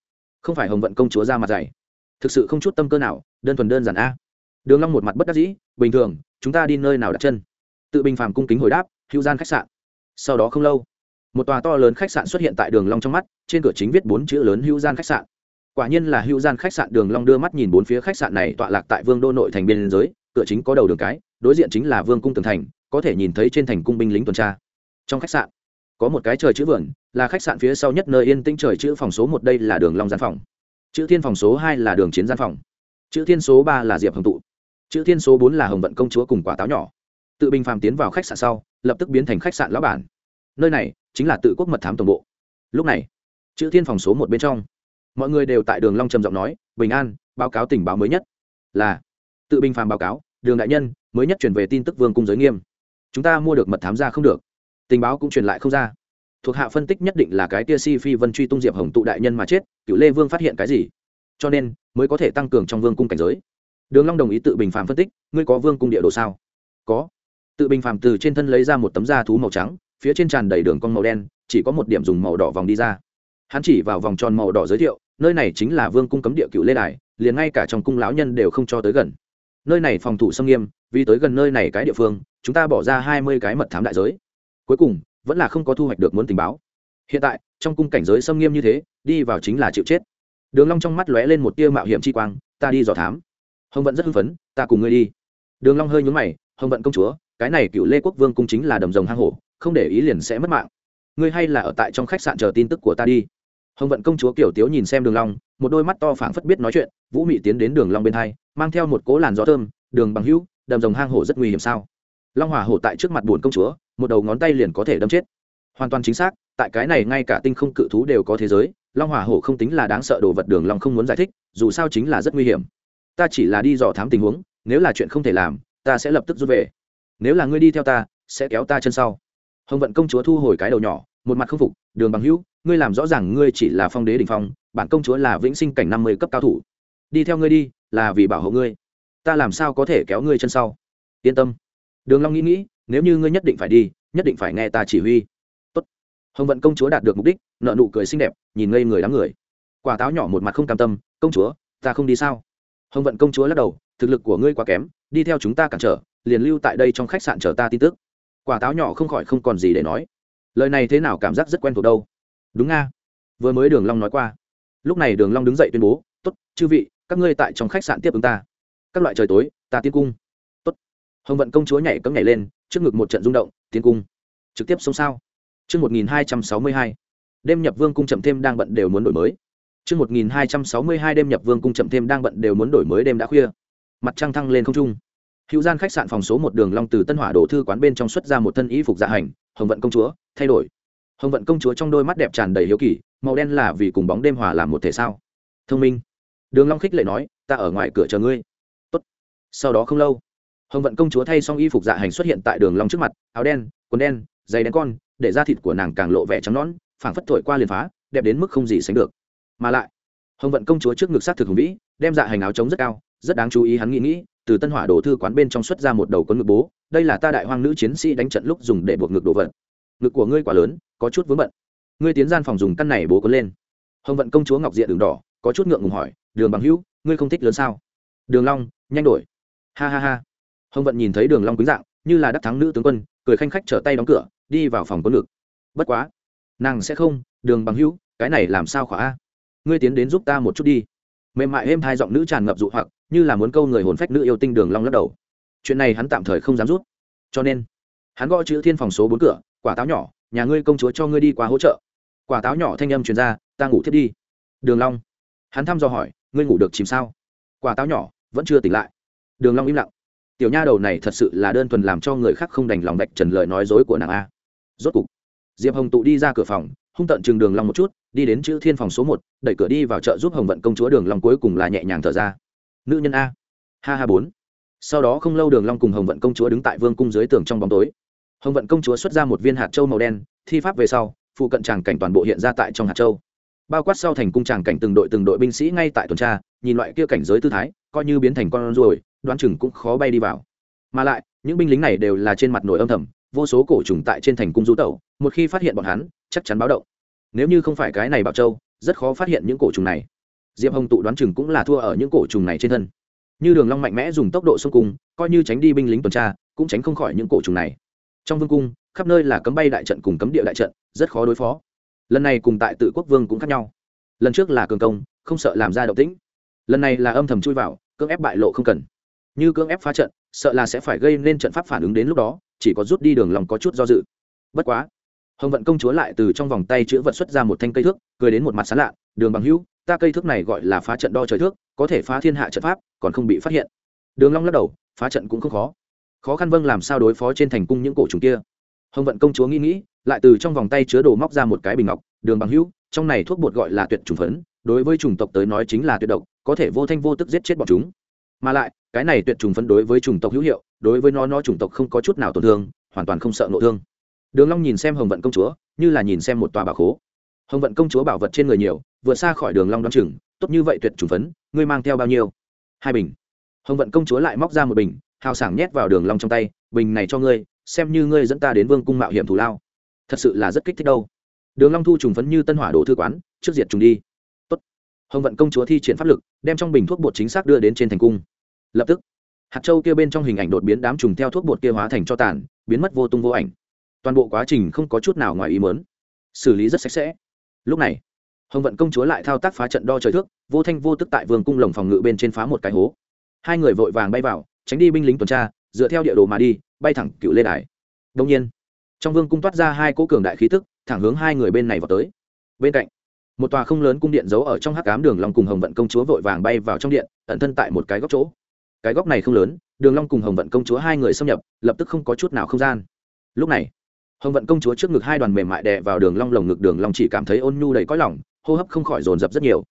Không phải hồng vận công chúa ra mặt dày. Thực sự không chút tâm cơ nào, đơn thuần đơn giản a. Đường long một mặt bất đắc dĩ, bình thường, chúng ta đi nơi nào đặt chân? Tự bình phàm cung kính hồi đáp, hữu gian khách sạn. Sau đó không lâu, một tòa to lớn khách sạn xuất hiện tại đường long trong mắt, trên cửa chính viết bốn chữ lớn hữu gian khách sạn. Quả nhiên là hữu gian khách sạn, đường long đưa mắt nhìn bốn phía khách sạn này tọa lạc tại vương đô nội thành biên giới, cửa chính có đầu đường cái, đối diện chính là vương cung tường thành, có thể nhìn thấy trên thành cung binh lính tuần tra. Trong khách sạn, có một cái trời chữ vườn là khách sạn phía sau nhất nơi yên tĩnh trời chữ phòng số một đây là đường long gian phòng. Chữ thiên phòng số hai là đường chiến gian phòng. Chữ thiên số ba là diệp hồng tụ. Chữ thiên số bốn là hồng vận công chúa cùng quả táo nhỏ. Tự bình phàm tiến vào khách sạn sau, lập tức biến thành khách sạn lão bản. Nơi này chính là tự quốc mật thám tổng bộ. Lúc này, chữ thiên phòng số một bên trong, mọi người đều tại đường long trầm giọng nói, bình an, báo cáo tình báo mới nhất. Là, tự bình phàm báo cáo, đường đại nhân, mới nhất truyền về tin tức vương cung giới nghiêm. Chúng ta mua được mật thám ra không được. Tình báo cũng truyền lại không ra thuộc hạ phân tích nhất định là cái tia si phi vân truy tung diệp hồng tụ đại nhân mà chết cựu lê vương phát hiện cái gì? Cho nên, mới có thể tăng cường trong vương cung cảnh giới. Đường long đồng ý tự bình phàm phân tích, ngươi có vương cung địa đồ sao? Có. Tự bình phàm từ trên thân lấy ra một tấm da thú màu trắng, phía trên tràn đầy đường cong màu đen, chỉ có một điểm dùng màu đỏ vòng đi ra. Hắn chỉ vào vòng tròn màu đỏ giới thiệu, nơi này chính là vương cung cấm địa cựu lê đài, liền ngay cả trong cung lão nhân đều không cho tới gần. Nơi này phòng thủ xâm nghiêm, vì tới gần nơi này cái địa phương, chúng ta bỏ ra hai mươi cái mật thám đại giới. Cuối cùng vẫn là không có thu hoạch được muốn tình báo. Hiện tại, trong cung cảnh giới xâm nghiêm như thế, đi vào chính là chịu chết. Đường long trong mắt lóe lên một tia mạo hiểm chi quang, ta đi dò thám. Hồng vận rất hưng phấn, ta cùng ngươi đi. Đường long hơi nhún mày, hồng vận công chúa, cái này cựu lê quốc vương cung chính là đầm rồng hang hổ, không để ý liền sẽ mất mạng. Ngươi hay là ở tại trong khách sạn chờ tin tức của ta đi. Hồng vận công chúa kiểu tiếu nhìn xem đường long, một đôi mắt to phảng phất biết nói chuyện, vũ mị tiến đến đường long bên hai, mang theo một cố làn gió thơm, đường bằng hữu, đầm rồng hang hổ rất nguy hiểm sao? Long hỏa hổ tại trước mặt buồn công chúa, một đầu ngón tay liền có thể đâm chết. Hoàn toàn chính xác, tại cái này ngay cả tinh không cự thú đều có thế giới, long hỏa hổ không tính là đáng sợ đồ vật đường long không muốn giải thích, dù sao chính là rất nguy hiểm. Ta chỉ là đi dò thám tình huống, nếu là chuyện không thể làm, ta sẽ lập tức rút về. Nếu là ngươi đi theo ta, sẽ kéo ta chân sau. Hồng vận công chúa thu hồi cái đầu nhỏ, một mặt không phục, đường bằng hữu, ngươi làm rõ ràng ngươi chỉ là phong đế đình phong, bản công chúa là vĩnh sinh cảnh năm mươi cấp cao thủ. Đi theo ngươi đi, là vì bảo hộ ngươi. Ta làm sao có thể kéo ngươi chân sau? Yên tâm đường long nghĩ nghĩ, nếu như ngươi nhất định phải đi, nhất định phải nghe ta chỉ huy. Tốt. Hồng vận công chúa đạt được mục đích nợ nụ cười xinh đẹp, nhìn ngây người đám người. Quả táo nhỏ một mặt không cam tâm, công chúa, ta không đi sao? Hồng vận công chúa lắc đầu, thực lực của ngươi quá kém, đi theo chúng ta cản trở, liền lưu tại đây trong khách sạn chờ ta tin tức. Quả táo nhỏ không khỏi không còn gì để nói. Lời này thế nào cảm giác rất quen thuộc đâu. Đúng nga. Vừa mới đường long nói qua. Lúc này đường long đứng dậy tuyên bố, tốt, chư vị, các ngươi tại trong khách sạn tiếp ứng ta. Các loại trời tối, ta tiến cung hồng vận công chúa nhảy cấm nhảy lên, trước ngực một trận rung động, tiến cung. Trực tiếp xông sao. Trước một nghìn hai trăm sáu mươi hai. Đêm nhập vương cung chậm thêm đang bận đều muốn đổi mới. Trước một nghìn hai trăm sáu mươi hai đêm nhập vương cung chậm thêm đang bận đều muốn đổi mới đêm đã khuya. Mặt trăng thăng lên không trung. Hữu gian khách sạn phòng số một đường long từ tân hỏa đổ thư quán bên trong xuất ra một thân y phục dạ hành, hồng vận công chúa, thay đổi. Hồng vận công chúa trong đôi mắt đẹp tràn đầy hiếu kỳ, màu đen là vì cùng bóng đêm hòa làm một thể sao? Thông minh. Đường long khích lệ nói, ta ở ngoài cửa chờ ngươi. Tốt. Sau đó không lâu hồng vận công chúa thay xong y phục dạ hành xuất hiện tại đường long trước mặt, áo đen, quần đen, giày đen con, để da thịt của nàng càng lộ vẻ trắng nõn, phảng phất thổi qua liền phá, đẹp đến mức không gì sánh được. Mà lại, hồng vận công chúa trước ngực sát thực hùng vĩ, đem dạ hành áo chống rất cao, rất đáng chú ý hắn nghĩ nghĩ, từ tân hỏa đồ thư quán bên trong xuất ra một đầu con ngực bố, đây là ta đại hoang nữ chiến sĩ đánh trận lúc dùng để buộc ngực đồ vật. Ngực của ngươi quá lớn, có chút vướng bận. Ngươi tiến gian phòng dùng căn này bố có lên. Hồng vận công chúa ngọc diện đường đỏ, có chút ngượng ngùng hỏi, đường bằng hữu, ngươi không thích lớn sao? Đường long, nhanh đổi. Ha ha ha hồng vận nhìn thấy đường long quý dạng, như là đắc thắng nữ tướng quân, cười khanh khách trở tay đóng cửa, đi vào phòng quân ngực. Bất quá, nàng sẽ không, đường bằng hữu, cái này làm sao khỏa a? Ngươi tiến đến giúp ta một chút đi. Mềm mại êm hai giọng nữ tràn ngập dụ hoặc, như là muốn câu người hồn phách nữ yêu tinh đường long lắc đầu. Chuyện này hắn tạm thời không dám rút. Cho nên, hắn gõ chữ thiên phòng số bốn cửa, quả táo nhỏ, nhà ngươi công chúa cho ngươi đi qua hỗ trợ. Quả táo nhỏ thanh âm truyền ra, ta ngủ thiết đi. Đường long, hắn thăm dò hỏi, ngươi ngủ được chìm sao? Quả táo nhỏ, vẫn chưa tỉnh lại. Đường long im lặng tiểu nha đầu này thật sự là đơn thuần làm cho người khác không đành lòng vạch trần lời nói dối của nàng a. Rốt cục, diệp hồng tụ đi ra cửa phòng, hung tận chừng đường long một chút, đi đến chữ thiên phòng số một, đẩy cửa đi vào chợ giúp hồng vận công chúa đường long cuối cùng là nhẹ nhàng thở ra. Nữ nhân a. Ha ha bốn. Sau đó không lâu đường long cùng hồng vận công chúa đứng tại vương cung dưới tường trong bóng tối. Hồng vận công chúa xuất ra một viên hạt châu màu đen, thi pháp về sau, phụ cận tràng cảnh toàn bộ hiện ra tại trong hạt châu. Bao quát sau thành cung tràng cảnh từng đội từng đội binh sĩ ngay tại tuần tra, nhìn loại kia cảnh giới tư thái, coi như biến thành con ruồi đoán chừng cũng khó bay đi vào. Mà lại, những binh lính này đều là trên mặt nổi âm thầm, vô số cổ trùng tại trên thành cung du tẩu, một khi phát hiện bọn hắn, chắc chắn báo động. Nếu như không phải cái này bảo châu, rất khó phát hiện những cổ trùng này. Diệp hồng tụ đoán chừng cũng là thua ở những cổ trùng này trên thân. Như đường long mạnh mẽ dùng tốc độ xông cung, coi như tránh đi binh lính tuần tra, cũng tránh không khỏi những cổ trùng này. Trong vương cung, khắp nơi là cấm bay đại trận cùng cấm địa đại trận, rất khó đối phó. Lần này cùng tại tự quốc vương cũng khác nhau. Lần trước là cường công, không sợ làm ra động tĩnh. Lần này là âm thầm chui vào, cưỡng ép bại lộ không cần như cưỡng ép phá trận, sợ là sẽ phải gây nên trận pháp phản ứng đến lúc đó, chỉ có rút đi đường lòng có chút do dự. Bất quá, hồng vận công chúa lại từ trong vòng tay chữ vật xuất ra một thanh cây thước, cười đến một mặt sán lạ, đường bằng hữu, ta cây thước này gọi là phá trận đo trời thước, có thể phá thiên hạ trận pháp, còn không bị phát hiện. Đường long lắc đầu, phá trận cũng không khó. Khó khăn vâng làm sao đối phó trên thành cung những cổ trùng kia? Hồng vận công chúa nghĩ nghĩ, lại từ trong vòng tay chứa đồ móc ra một cái bình ngọc, đường bằng hữu, trong này thuốc bột gọi là tuyệt trùng phấn, đối với chủng tộc tới nói chính là tuyệt độc, có thể vô thanh vô tức giết chết bọn chúng. Mà lại cái này tuyệt trùng phấn đối với chủng tộc hữu hiệu, đối với nó nó chủng tộc không có chút nào tổn thương, hoàn toàn không sợ nội thương. Đường long nhìn xem hồng vận công chúa, như là nhìn xem một tòa bảo khố. Hồng vận công chúa bảo vật trên người nhiều, vượt xa khỏi đường long đoán chừng, tốt như vậy tuyệt trùng phấn, ngươi mang theo bao nhiêu? Hai bình. Hồng vận công chúa lại móc ra một bình, hào sảng nhét vào đường long trong tay, bình này cho ngươi, xem như ngươi dẫn ta đến vương cung mạo hiểm thủ lao. Thật sự là rất kích thích đâu. Đường long thu trùng phấn như tân hỏa đổ thư quán, trước diệt trùng đi. Tốt. Hồng vận công chúa thi triển pháp lực, đem trong bình thuốc bột chính xác đưa đến trên thành cung lập tức, hạt châu kia bên trong hình ảnh đột biến đám trùng theo thuốc bột kia hóa thành cho tàn, biến mất vô tung vô ảnh. Toàn bộ quá trình không có chút nào ngoài ý muốn. Xử lý rất sạch sẽ. Lúc này, hồng vận công chúa lại thao tác phá trận đo trời thước, vô thanh vô tức tại vương cung lồng phòng ngự bên trên phá một cái hố. Hai người vội vàng bay vào, tránh đi binh lính tuần tra, dựa theo địa đồ mà đi, bay thẳng cựu lê đài. Đông nhiên, trong vương cung toát ra hai cỗ cường đại khí tức, thẳng hướng hai người bên này vào tới. Bên cạnh, một tòa không lớn cung điện giấu ở trong hắc cám đường long cùng hồng vận công chúa vội vàng bay vào trong điện, ẩn thân tại một cái góc chỗ cái góc này không lớn, đường long cùng hồng vận công chúa hai người xâm nhập, lập tức không có chút nào không gian. Lúc này, hồng vận công chúa trước ngực hai đoàn mềm mại đè vào đường long lồng ngực, đường long chỉ cảm thấy ôn nhu đầy cõi lòng, hô hấp không khỏi dồn dập rất nhiều.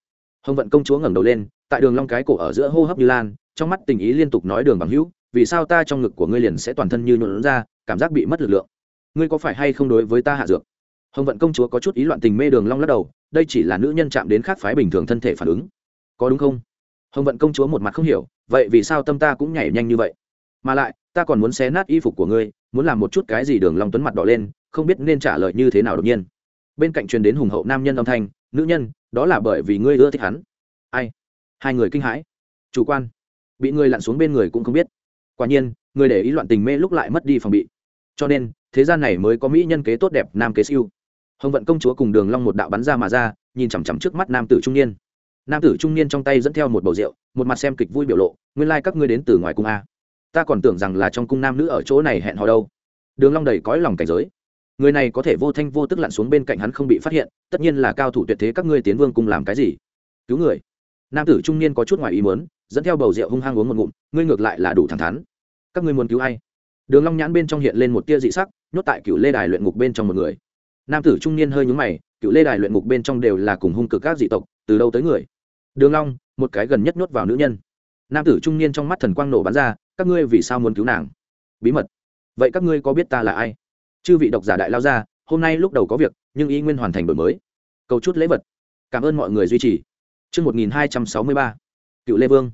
Hồng vận công chúa ngẩng đầu lên, tại đường long cái cổ ở giữa hô hấp như lan, trong mắt tình ý liên tục nói đường bằng hữu, vì sao ta trong ngực của ngươi liền sẽ toàn thân như nhuộn ra, cảm giác bị mất lực lượng. Ngươi có phải hay không đối với ta hạ dược? Hồng vận công chúa có chút ý loạn tình mê đường long lắc đầu, đây chỉ là nữ nhân chạm đến khác phái bình thường thân thể phản ứng. Có đúng không? Hồng vận công chúa một mặt không hiểu, vậy vì sao tâm ta cũng nhảy nhanh như vậy? Mà lại, ta còn muốn xé nát y phục của ngươi, muốn làm một chút cái gì đường long tuấn mặt đỏ lên, không biết nên trả lời như thế nào đột nhiên. Bên cạnh truyền đến hùng hậu nam nhân âm thanh, nữ nhân, đó là bởi vì ngươi ưa thích hắn. Ai? Hai người kinh hãi. Chủ quan. Bị người lặn xuống bên người cũng không biết. Quả nhiên, người để ý loạn tình mê lúc lại mất đi phòng bị. Cho nên, thế gian này mới có mỹ nhân kế tốt đẹp nam kế siêu. Hồng vận công chúa cùng đường long một đạo bắn ra mà ra, nhìn chằm chằm trước mắt nam tử trung niên nam tử trung niên trong tay dẫn theo một bầu rượu, một mặt xem kịch vui biểu lộ, nguyên lai like các ngươi đến từ ngoài cung a. Ta còn tưởng rằng là trong cung nam nữ ở chỗ này hẹn hò đâu. Đường long đầy cõi lòng cảnh giới. Người này có thể vô thanh vô tức lặn xuống bên cạnh hắn không bị phát hiện, tất nhiên là cao thủ tuyệt thế các ngươi tiến vương cung làm cái gì? Cứu người. Nam tử trung niên có chút ngoài ý muốn, dẫn theo bầu rượu hung hăng uống một ngụm, ngươi ngược lại là đủ thẳng thắn. Các ngươi muốn cứu ai? Đường long nhãn bên trong hiện lên một tia dị sắc, nhốt tại cựu lê đài luyện ngục bên trong một người. Nam tử trung niên hơi nhướng mày cựu lê đài luyện ngục bên trong đều là cùng hung cực các dị tộc, từ đâu tới người? Đường long một cái gần nhất nhốt vào nữ nhân. Nam tử trung niên trong mắt thần quang nổ bắn ra các ngươi vì sao muốn cứu nàng? Bí mật. Vậy các ngươi có biết ta là ai? Chư vị độc giả đại lao ra hôm nay lúc đầu có việc nhưng y nguyên hoàn thành đổi mới. Cầu chút lễ vật. Cảm ơn mọi người duy trì. Trước 1263, cựu lê vương.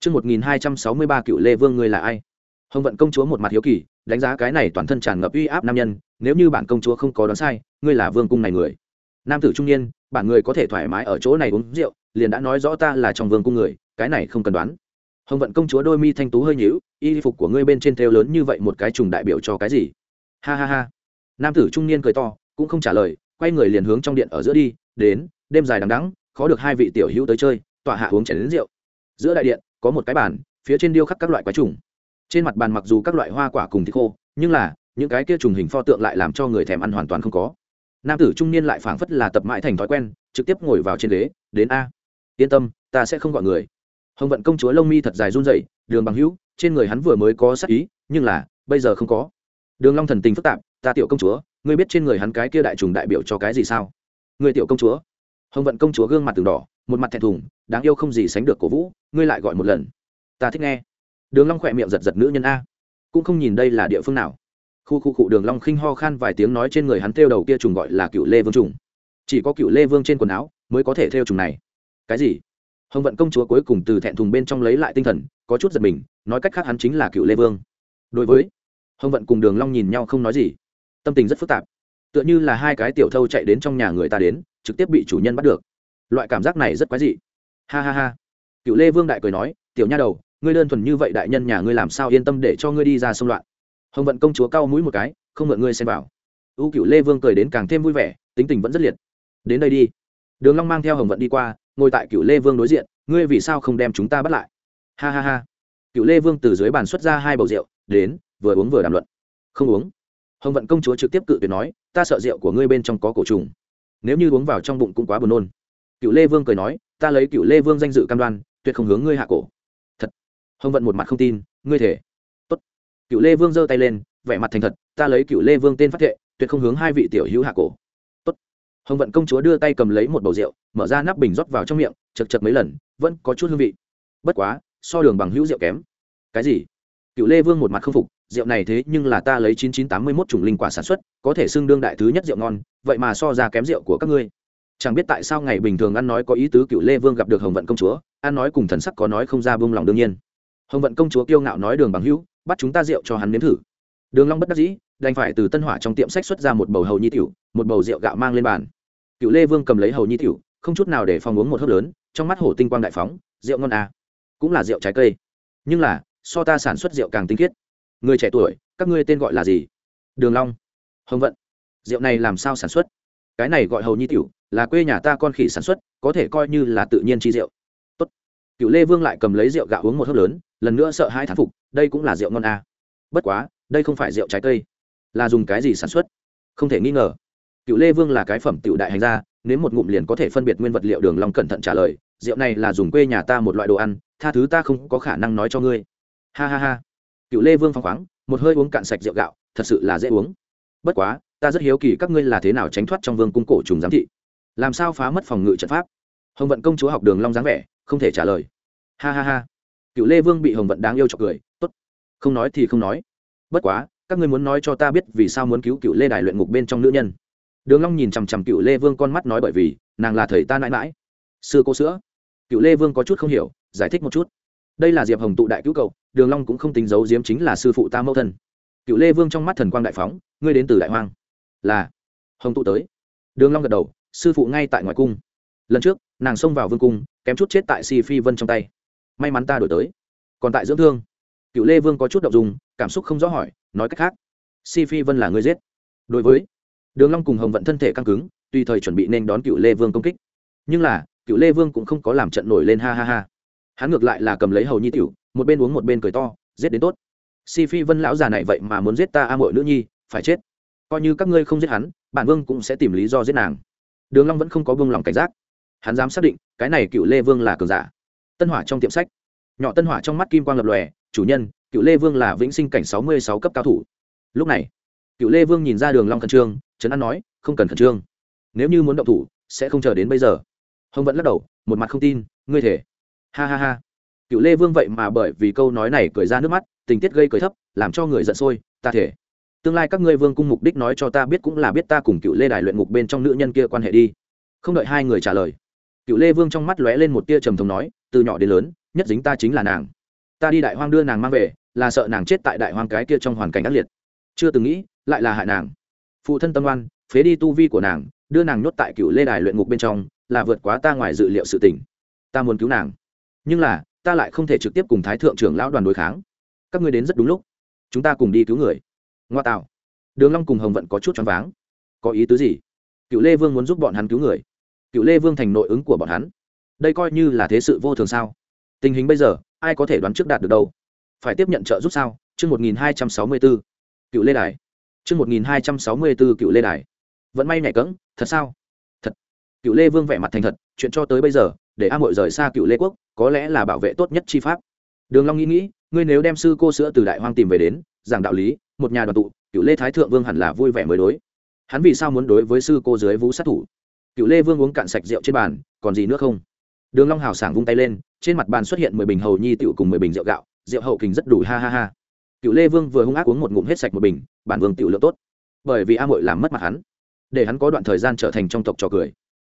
Trước 1263 cựu lê vương ngươi là ai? Hồng vận công chúa một mặt hiếu kỳ, đánh giá cái này toàn thân tràn ngập uy áp nam nhân, nếu như bản công chúa không có đoán sai, ngươi là vương cung này người. Nam tử trung niên, bản người có thể thoải mái ở chỗ này uống rượu, liền đã nói rõ ta là trong vương cung người, cái này không cần đoán. Hồng vận công chúa đôi mi thanh tú hơi nhíu, y phục của ngươi bên trên thêu lớn như vậy một cái trùng đại biểu cho cái gì? Ha ha ha. Nam tử trung niên cười to, cũng không trả lời, quay người liền hướng trong điện ở giữa đi, đến, đêm dài đằng đẵng, khó được hai vị tiểu hữu tới chơi, tọa hạ uống chén đến rượu giữa đại điện có một cái bàn phía trên điêu khắc các loại quái trùng trên mặt bàn mặc dù các loại hoa quả cùng thịt khô nhưng là những cái kia trùng hình pho tượng lại làm cho người thèm ăn hoàn toàn không có nam tử trung niên lại phảng phất là tập mãi thành thói quen, trực tiếp ngồi vào trên ghế, đến a. Yên tâm, ta sẽ không gọi người. Hồng vận công chúa lông mi thật dài run rẩy, đường bằng hữu, trên người hắn vừa mới có sắc ý, nhưng là, bây giờ không có. Đường long thần tình phức tạp, ta tiểu công chúa, ngươi biết trên người hắn cái kia đại trùng đại biểu cho cái gì sao? Ngươi tiểu công chúa. Hồng vận công chúa gương mặt từng đỏ, một mặt thẹn thùng, đáng yêu không gì sánh được cổ vũ, ngươi lại gọi một lần. Ta thích nghe. Đường long khỏe miệng giật giật nữ nhân a. Cũng không nhìn đây là địa phương nào khu khu cụ đường long khinh ho khan vài tiếng nói trên người hắn thêu đầu kia trùng gọi là cựu lê vương trùng. Chỉ có cựu lê vương trên quần áo mới có thể thêu trùng này. Cái gì? Hồng vận công chúa cuối cùng từ thẹn thùng bên trong lấy lại tinh thần, có chút giật mình, nói cách khác hắn chính là cựu lê vương. Đối với hồng vận cùng đường long nhìn nhau không nói gì, tâm tình rất phức tạp. Tựa như là hai cái tiểu thâu chạy đến trong nhà người ta đến, trực tiếp bị chủ nhân bắt được. Loại cảm giác này rất quái dị. Ha ha ha. Cựu lê vương đại cười nói, tiểu nha đầu, ngươi đơn thuần như vậy đại nhân nhà ngươi làm sao yên tâm để cho ngươi đi ra xung loạn? Hồng vận công chúa cau mũi một cái, không mượn ngươi xem vào. U cựu lê vương cười đến càng thêm vui vẻ, tính tình vẫn rất liệt. Đến đây đi. Đường long mang theo hồng vận đi qua, ngồi tại cựu lê vương đối diện, ngươi vì sao không đem chúng ta bắt lại? Ha ha ha. Cựu lê vương từ dưới bàn xuất ra hai bầu rượu, đến, vừa uống vừa đàm luận. Không uống. Hồng vận công chúa trực tiếp cự tuyệt nói, ta sợ rượu của ngươi bên trong có cổ trùng. Nếu như uống vào trong bụng cũng quá buồn nôn. Cựu lê vương cười nói, ta lấy cựu lê vương danh dự cam đoan, tuyệt không hướng ngươi hạ cổ. Thật. Hồng vận một mặt không tin, ngươi thể cựu lê vương giơ tay lên, vẻ mặt thành thật, ta lấy cựu lê vương tên phát thệ, tuyệt không hướng hai vị tiểu hữu hạ cổ. Tốt. Hồng vận công chúa đưa tay cầm lấy một bầu rượu, mở ra nắp bình rót vào trong miệng, chật chật mấy lần, vẫn có chút hương vị. Bất quá, so đường bằng hữu rượu kém. Cái gì? Cựu lê vương một mặt không phục, rượu này thế nhưng là ta lấy chín chín tám mươi mốt chủng linh quả sản xuất, có thể xưng đương đại thứ nhất rượu ngon, vậy mà so ra kém rượu của các ngươi. Chẳng biết tại sao ngày bình thường ăn nói có ý tứ cựu lê vương gặp được hồng vận công chúa, ăn nói cùng thần sắc có nói không ra bông lòng đương nhiên. Hồng vận công chúa kiêu ngạo nói đường bằng hữu bắt chúng ta rượu cho hắn nếm thử. Đường long bất đắc dĩ, đành phải từ tân hỏa trong tiệm sách xuất ra một bầu hầu nhi tiểu, một bầu rượu gạo mang lên bàn. Cựu lê vương cầm lấy hầu nhi tiểu, không chút nào để phòng uống một hớp lớn, trong mắt hổ tinh quang đại phóng, rượu ngon à. Cũng là rượu trái cây. Nhưng là, so ta sản xuất rượu càng tinh khiết. Người trẻ tuổi, các ngươi tên gọi là gì? Đường long. Hồng vận. Rượu này làm sao sản xuất? Cái này gọi hầu nhi tiểu, là quê nhà ta con khỉ sản xuất, có thể coi như là tự nhiên chi rượu. Tốt. Cựu lê vương lại cầm lấy rượu gạo uống một hớp lớn lần nữa sợ hai thán phục, đây cũng là rượu ngon à. bất quá, đây không phải rượu trái cây, là dùng cái gì sản xuất? Không thể nghi ngờ. Cựu lê vương là cái phẩm tiểu đại hành gia nếu một ngụm liền có thể phân biệt nguyên vật liệu đường long cẩn thận trả lời, rượu này là dùng quê nhà ta một loại đồ ăn, tha thứ ta không có khả năng nói cho ngươi. Ha ha ha. Cựu lê vương phong khoáng, một hơi uống cạn sạch rượu gạo, thật sự là dễ uống. Bất quá, ta rất hiếu kỳ các ngươi là thế nào tránh thoát trong vương cung cổ trùng giám thị. Làm sao phá mất phòng ngự trận pháp? Hồng vận công chúa học đường long dáng vẻ, không thể trả lời. Ha ha ha cựu lê vương bị hồng vận đáng yêu chọc cười, tốt, không nói thì không nói. Bất quá, các ngươi muốn nói cho ta biết vì sao muốn cứu cựu lê đài luyện ngục bên trong nữ nhân. Đường long nhìn chằm chằm cựu lê vương con mắt nói bởi vì nàng là thầy ta mãi mãi. Sư cô sữa. Cựu lê vương có chút không hiểu, giải thích một chút. Đây là diệp hồng tụ đại cứu cậu, đường long cũng không tính giấu diếm chính là sư phụ ta mẫu thân. Cựu lê vương trong mắt thần quang đại phóng, ngươi đến từ đại hoang. Là. Hồng tụ tới. Đường long gật đầu, sư phụ ngay tại ngoài cung. Lần trước, nàng xông vào vương cung, kém chút chết tại si phi vân trong tay may mắn ta đổi tới. Còn tại dưỡng thương. Cựu lê vương có chút động dung, cảm xúc không rõ hỏi, nói cách khác. Si phi vân là người giết. Đối với, đường long cùng hồng vận thân thể căng cứng, tùy thời chuẩn bị nên đón cựu lê vương công kích. Nhưng là, cựu lê vương cũng không có làm trận nổi lên ha ha ha. Hắn ngược lại là cầm lấy hầu nhi tiểu, một bên uống một bên cười to, giết đến tốt. Si phi vân lão già này vậy mà muốn giết ta a muội nữ nhi, phải chết. Coi như các ngươi không giết hắn, bản vương cũng sẽ tìm lý do giết nàng. Đường long vẫn không có vương lòng cảnh giác. Hắn dám xác định, cái này cựu lê vương là cường giả tân hỏa trong tiệm sách. Nhỏ tân hỏa trong mắt kim quang lập lòe, chủ nhân, cựu lê vương là vĩnh sinh cảnh sáu mươi sáu cấp cao thủ. Lúc này, cựu lê vương nhìn ra đường long khẩn trương, trấn an nói, không cần khẩn trương. Nếu như muốn động thủ, sẽ không chờ đến bây giờ. Hồng vẫn lắc đầu, một mặt không tin, ngươi thể. Ha ha ha. Cựu lê vương vậy mà bởi vì câu nói này cười ra nước mắt, tình tiết gây cười thấp, làm cho người giận sôi, ta thể. Tương lai các ngươi vương cung mục đích nói cho ta biết cũng là biết ta cùng cựu lê đài luyện ngục bên trong nữ nhân kia quan hệ đi. Không đợi hai người trả lời, cựu lê vương trong mắt lóe lên một tia trầm thống nói từ nhỏ đến lớn, nhất dính ta chính là nàng. Ta đi đại hoang đưa nàng mang về, là sợ nàng chết tại đại hoang cái kia trong hoàn cảnh ác liệt. Chưa từng nghĩ, lại là hại nàng. Phụ thân tâm oan, phế đi tu vi của nàng, đưa nàng nhốt tại cựu lê đài luyện ngục bên trong, là vượt quá ta ngoài dự liệu sự tình. Ta muốn cứu nàng. Nhưng là, ta lại không thể trực tiếp cùng thái thượng trưởng lão đoàn đối kháng. Các ngươi đến rất đúng lúc. Chúng ta cùng đi cứu người. Ngoa tạo. Đường long cùng hồng vận có chút choáng váng. Có ý tứ gì? Cựu lê vương muốn giúp bọn hắn cứu người. Cựu lê vương thành nội ứng của bọn hắn đây coi như là thế sự vô thường sao? Tình hình bây giờ, ai có thể đoán trước đạt được đâu? Phải tiếp nhận trợ giúp sao? Chương một nghìn hai trăm sáu mươi bốn cựu lê đài. Chương một nghìn hai trăm sáu mươi bốn cựu lê đài. Vẫn may nhảy cẫng, thật sao? Thật. Cựu lê vương vẻ mặt thành thật, chuyện cho tới bây giờ, để a mội rời xa cựu lê quốc, có lẽ là bảo vệ tốt nhất chi pháp. Đường long nghĩ nghĩ, ngươi nếu đem sư cô sữa từ đại hoang tìm về đến, giảng đạo lý, một nhà đoàn tụ, cựu lê thái thượng vương hẳn là vui vẻ mới đối. Hắn vì sao muốn đối với sư cô dưới vũ sát thủ? Cựu lê vương uống cạn sạch rượu trên bàn, còn gì nữa không? Đường long hào sảng vung tay lên, trên mặt bàn xuất hiện mười bình hầu nhi tiểu cùng mười bình rượu gạo, rượu hậu kình rất đủ, ha ha ha. Cựu lê vương vừa hung ác uống một ngụm hết sạch một bình, bản vương tiểu lượng tốt. Bởi vì a muội làm mất mặt hắn, để hắn có đoạn thời gian trở thành trong tộc trò cười.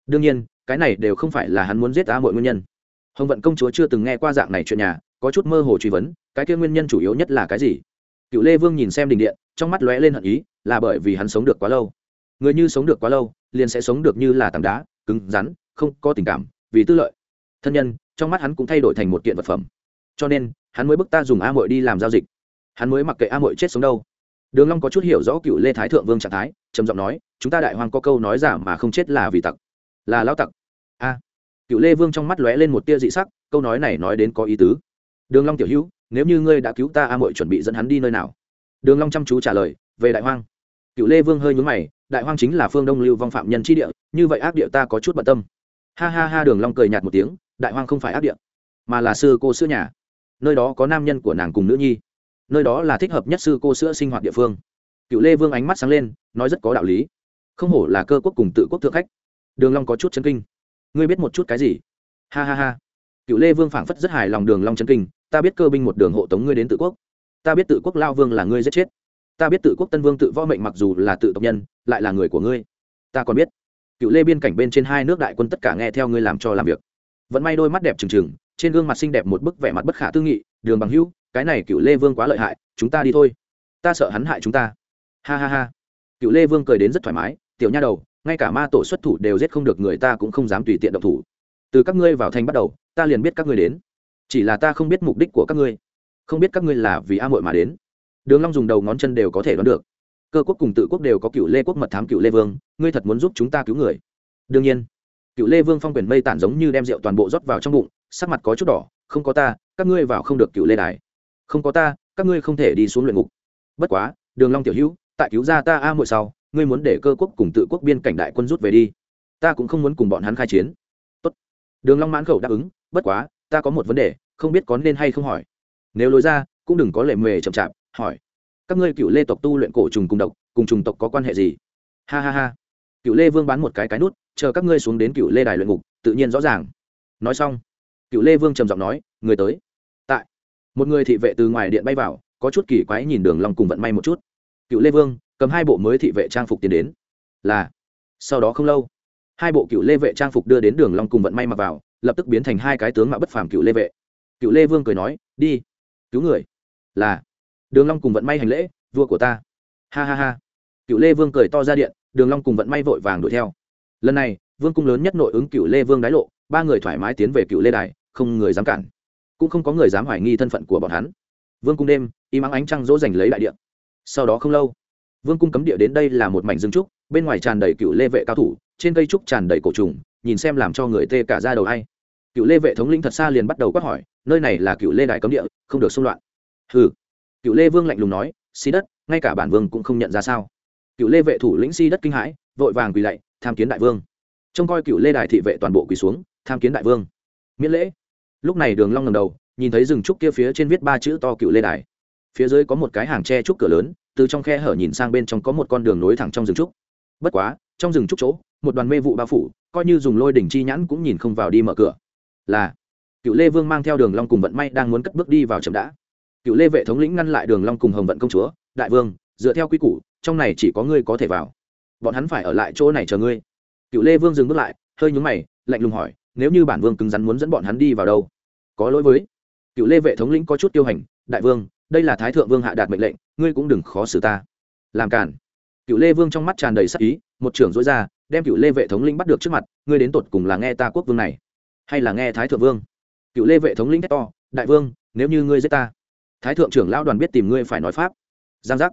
Đương nhiên, cái này đều không phải là hắn muốn giết a muội nguyên nhân. Hồng vận công chúa chưa từng nghe qua dạng này chuyện nhà, có chút mơ hồ truy vấn, cái kia nguyên nhân chủ yếu nhất là cái gì? Cựu lê vương nhìn xem đình điện, trong mắt lóe lên hận ý, là bởi vì hắn sống được quá lâu. Người như sống được quá lâu, liền sẽ sống được như là tảng đá, cứng rắn, không có tình cảm, vì tư lợi thân nhân, trong mắt hắn cũng thay đổi thành một kiện vật phẩm. Cho nên, hắn mới bức ta dùng a mội đi làm giao dịch. Hắn mới mặc kệ a mội chết sống đâu. Đường long có chút hiểu rõ cựu lê thái thượng vương trạng thái, trầm giọng nói, chúng ta đại hoàng có câu nói giả mà không chết là vì tặc. Là lao tặc. A. Cựu lê vương trong mắt lóe lên một tia dị sắc, câu nói này nói đến có ý tứ. Đường long tiểu hữu, nếu như ngươi đã cứu ta a mội chuẩn bị dẫn hắn đi nơi nào? Đường long chăm chú trả lời, về đại hoang. Cựu lê vương hơi nhún mày, đại hoang chính là phương đông lưu vong phạm nhân chi địa, như vậy ác địa ta có chút bận tâm. Ha ha ha, đường long cười nhạt một tiếng đại hoang không phải ác địa, mà là sư cô sữa nhà. Nơi đó có nam nhân của nàng cùng nữ nhi. Nơi đó là thích hợp nhất sư cô sữa sinh hoạt địa phương. Cựu lê vương ánh mắt sáng lên, nói rất có đạo lý. Không hổ là cơ quốc cùng tự quốc thượng khách. Đường long có chút chấn kinh. Ngươi biết một chút cái gì? Ha ha ha. Cựu lê vương phảng phất rất hài lòng đường long chấn kinh. Ta biết cơ binh một đường hộ tống ngươi đến tự quốc. Ta biết tự quốc lao vương là ngươi giết chết. Ta biết tự quốc tân vương tự võ mệnh mặc dù là tự tộc nhân, lại là người của ngươi. Ta còn biết. Cựu lê biên cảnh bên trên hai nước đại quân tất cả nghe theo ngươi làm cho làm việc vẫn may đôi mắt đẹp trừng trừng, trên gương mặt xinh đẹp một bức vẻ mặt bất khả tư nghị, đường bằng hữu, cái này cựu lê vương quá lợi hại, chúng ta đi thôi. Ta sợ hắn hại chúng ta. Ha ha ha. Cựu lê vương cười đến rất thoải mái, tiểu nha đầu, ngay cả ma tổ xuất thủ đều giết không được người ta cũng không dám tùy tiện động thủ. Từ các ngươi vào thành bắt đầu, ta liền biết các ngươi đến. Chỉ là ta không biết mục đích của các ngươi, không biết các ngươi là vì a muội mà đến. Đường long dùng đầu ngón chân đều có thể đoán được. Cơ quốc cùng tự quốc đều có cựu lê quốc mật thám cựu lê vương, ngươi thật muốn giúp chúng ta cứu người. Đương nhiên cựu lê vương phong quyền mây tản giống như đem rượu toàn bộ rót vào trong bụng, sắc mặt có chút đỏ, không có ta, các ngươi vào không được cựu lê đài. Không có ta, các ngươi không thể đi xuống luyện ngục. Bất quá, đường long tiểu hữu, tại cứu gia ta a muội sau, ngươi muốn để cơ quốc cùng tự quốc biên cảnh đại quân rút về đi. Ta cũng không muốn cùng bọn hắn khai chiến. Tốt. đường long mãn khẩu đáp ứng, bất quá, ta có một vấn đề, không biết có nên hay không hỏi. Nếu lối ra, cũng đừng có lệ mề chậm chạp, hỏi. Các ngươi cựu lê tộc tu luyện cổ trùng cùng độc, cùng trùng tộc có quan hệ gì? Ha ha ha. Cựu lê vương bán một cái cái nút chờ các ngươi xuống đến cựu lê đài luyện ngục, tự nhiên rõ ràng. Nói xong, cựu lê vương trầm giọng nói, người tới. Tại, một người thị vệ từ ngoài điện bay vào, có chút kỳ quái nhìn đường long cùng vận may một chút. Cựu lê vương, cầm hai bộ mới thị vệ trang phục tiến đến. Là. Sau đó không lâu, hai bộ cựu lê vệ trang phục đưa đến đường long cùng vận may mặc vào, lập tức biến thành hai cái tướng mạo bất phàm cựu lê vệ. Cựu lê vương cười nói, đi, cứu người. Là. Đường long cùng vận may hành lễ, vua của ta. Ha ha ha. Cựu lê vương cười to ra điện, đường long cùng vận may vội vàng đuổi theo lần này, vương cung lớn nhất nội ứng cựu lê vương đái lộ, ba người thoải mái tiến về cựu lê đài, không người dám cản. Cũng không có người dám hoài nghi thân phận của bọn hắn. Vương cung đêm, im ắng ánh trăng dỗ dành lấy đại điện sau đó không lâu, vương cung cấm địa đến đây là một mảnh rừng trúc, bên ngoài tràn đầy cựu lê vệ cao thủ, trên cây trúc tràn đầy cổ trùng, nhìn xem làm cho người tê cả ra đầu hay cựu lê vệ thống lĩnh thật xa liền bắt đầu quát hỏi, nơi này là cựu lê đài cấm địa, không được xung loạn. Hừ. Cựu lê vương lạnh lùng nói si đất, ngay cả bản vương cũng không nhận ra sao? Cựu lê vệ thủ lĩnh si đất kinh hãi vội vàng quỳ lạy, tham kiến đại vương. Trông coi cựu lê đài thị vệ toàn bộ quỳ xuống, tham kiến đại vương. Miễn lễ. Lúc này đường long ngầm đầu, nhìn thấy rừng trúc kia phía trên viết ba chữ to cựu lê đài. Phía dưới có một cái hàng tre trúc cửa lớn, từ trong khe hở nhìn sang bên trong có một con đường nối thẳng trong rừng trúc. Bất quá, trong rừng trúc chỗ, một đoàn mê vụ bao phủ, coi như dùng lôi đỉnh chi nhãn cũng nhìn không vào đi mở cửa. Là cựu lê vương mang theo đường long cùng vận may đang muốn cất bước đi vào chậm đã. Cựu lê vệ thống lĩnh ngăn lại đường long cùng hồng vận công chúa, đại vương, dựa theo quy củ, trong này chỉ có ngươi có thể vào bọn hắn phải ở lại chỗ này chờ ngươi. Cựu lê vương dừng bước lại, hơi nhúng mày, lạnh lùng hỏi, nếu như bản vương cứng rắn muốn dẫn bọn hắn đi vào đâu? Có lỗi với. Cựu lê vệ thống lĩnh có chút tiêu hành, đại vương, đây là thái thượng vương hạ đạt mệnh lệnh, ngươi cũng đừng khó xử ta. Làm cản cựu lê vương trong mắt tràn đầy sắc ý, một trưởng dối ra, đem cựu lê vệ thống lĩnh bắt được trước mặt, ngươi đến tột cùng là nghe ta quốc vương này, hay là nghe thái thượng vương? Cựu lê vệ thống lĩnh thét to, đại vương, nếu như ngươi giết ta, thái thượng trưởng lão đoàn biết tìm ngươi phải nói pháp. Giang giác.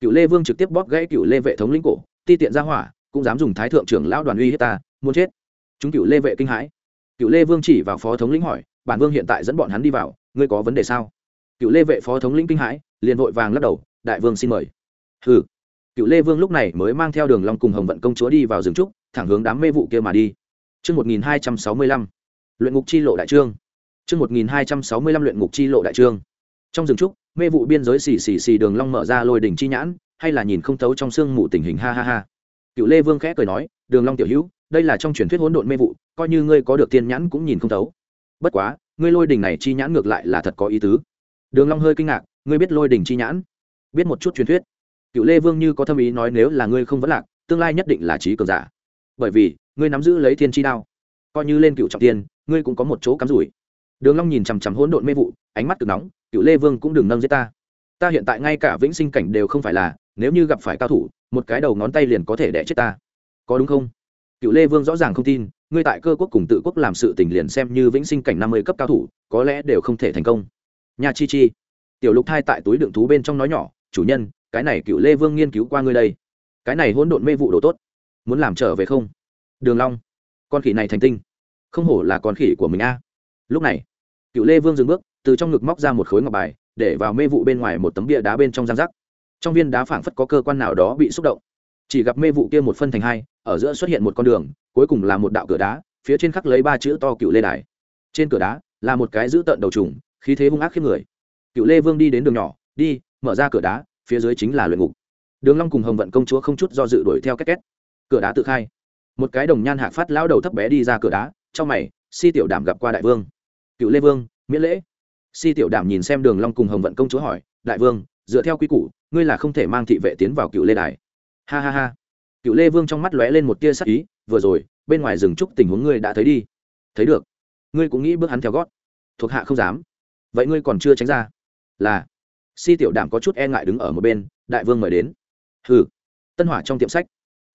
Cựu lê vương trực tiếp bóp gãy cựu lê vệ thống lĩnh cổ ti tiện ra hỏa, cũng dám dùng thái thượng trưởng lão đoàn uy hiếp ta, muốn chết. Chúng cựu lê vệ kinh hãi. Cựu lê vương chỉ vào phó thống lĩnh hỏi, bản vương hiện tại dẫn bọn hắn đi vào, ngươi có vấn đề sao? Cựu lê vệ phó thống lĩnh kinh hãi, liền vội vàng lắc đầu, đại vương xin mời. Hừ. Cựu lê vương lúc này mới mang theo đường long cùng hồng vận công chúa đi vào rừng trúc, thẳng hướng đám mê vụ kia mà đi. Chương một nghìn hai trăm sáu mươi lăm. Luyện ngục chi lộ đại trương. Chương một nghìn hai trăm sáu mươi lăm luyện ngục chi lộ đại trương. Trong rừng trúc, mê vụ biên giới xì xì xì đường long mở ra lôi đỉnh chi nhãn hay là nhìn không thấu trong xương mù tình hình, ha ha ha. Cựu lê vương khẽ cười nói, đường long tiểu hữu, đây là trong truyền thuyết hỗn độn mê vụ, coi như ngươi có được tiên nhãn cũng nhìn không thấu. Bất quá, ngươi lôi đỉnh này chi nhãn ngược lại là thật có ý tứ. Đường long hơi kinh ngạc, ngươi biết lôi đỉnh chi nhãn? Biết một chút truyền thuyết. Cựu lê vương như có thâm ý nói, nếu là ngươi không vấn lạc, tương lai nhất định là trí cường giả. Bởi vì, ngươi nắm giữ lấy thiên chi đao, coi như lên cựu trọng tiên, ngươi cũng có một chỗ cắm rủi. Đường long nhìn chằm chằm hỗn độn mê vụ, ánh mắt cực nóng, cựu lê vương cũng đừng nâng giết ta. Ta hiện tại ngay cả vĩnh sinh cảnh đều không phải là nếu như gặp phải cao thủ, một cái đầu ngón tay liền có thể đẻ chết ta. Có đúng không? Cựu lê vương rõ ràng không tin, ngươi tại cơ quốc cùng tự quốc làm sự tình liền xem như vĩnh sinh cảnh năm mươi cấp cao thủ, có lẽ đều không thể thành công. Nhà chi chi, tiểu lục thai tại túi đựng thú bên trong nói nhỏ, chủ nhân, cái này cựu lê vương nghiên cứu qua ngươi đây. Cái này hỗn độn mê vụ đồ tốt, muốn làm trở về không? Đường long, con khỉ này thành tinh, không hổ là con khỉ của mình a. Lúc này, cựu lê vương dừng bước, từ trong ngực móc ra một khối ngọc bài, để vào mê vụ bên ngoài một tấm bia đá bên trong giang rắc trong viên đá phảng phất có cơ quan nào đó bị xúc động. Chỉ gặp mê vụ kia một phân thành hai, ở giữa xuất hiện một con đường, cuối cùng là một đạo cửa đá, phía trên khắc lấy ba chữ to cựu lê đài. Trên cửa đá là một cái giữ tợn đầu trùng, khí thế hung ác khiếp người. Cựu lê vương đi đến đường nhỏ, đi, mở ra cửa đá, phía dưới chính là luyện ngục. Đường long cùng hồng vận công chúa không chút do dự đuổi theo két két. Cửa đá tự khai. Một cái đồng nhan hạc phát lão đầu thấp bé đi ra cửa đá, trong mày, si tiểu đảm gặp qua đại vương. Cựu lê vương, miễn lễ. Si tiểu đảm nhìn xem đường long cùng hồng vận công chúa hỏi, đại vương dựa theo quy củ, ngươi là không thể mang thị vệ tiến vào cựu lê đài. Ha ha ha. Cựu lê vương trong mắt lóe lên một tia sắc ý, vừa rồi, bên ngoài rừng trúc tình huống ngươi đã thấy đi. Thấy được. Ngươi cũng nghĩ bước hắn theo gót. Thuộc hạ không dám. Vậy ngươi còn chưa tránh ra. Là. Si tiểu đảm có chút e ngại đứng ở một bên, đại vương mời đến. Hừ. Tân hỏa trong tiệm sách.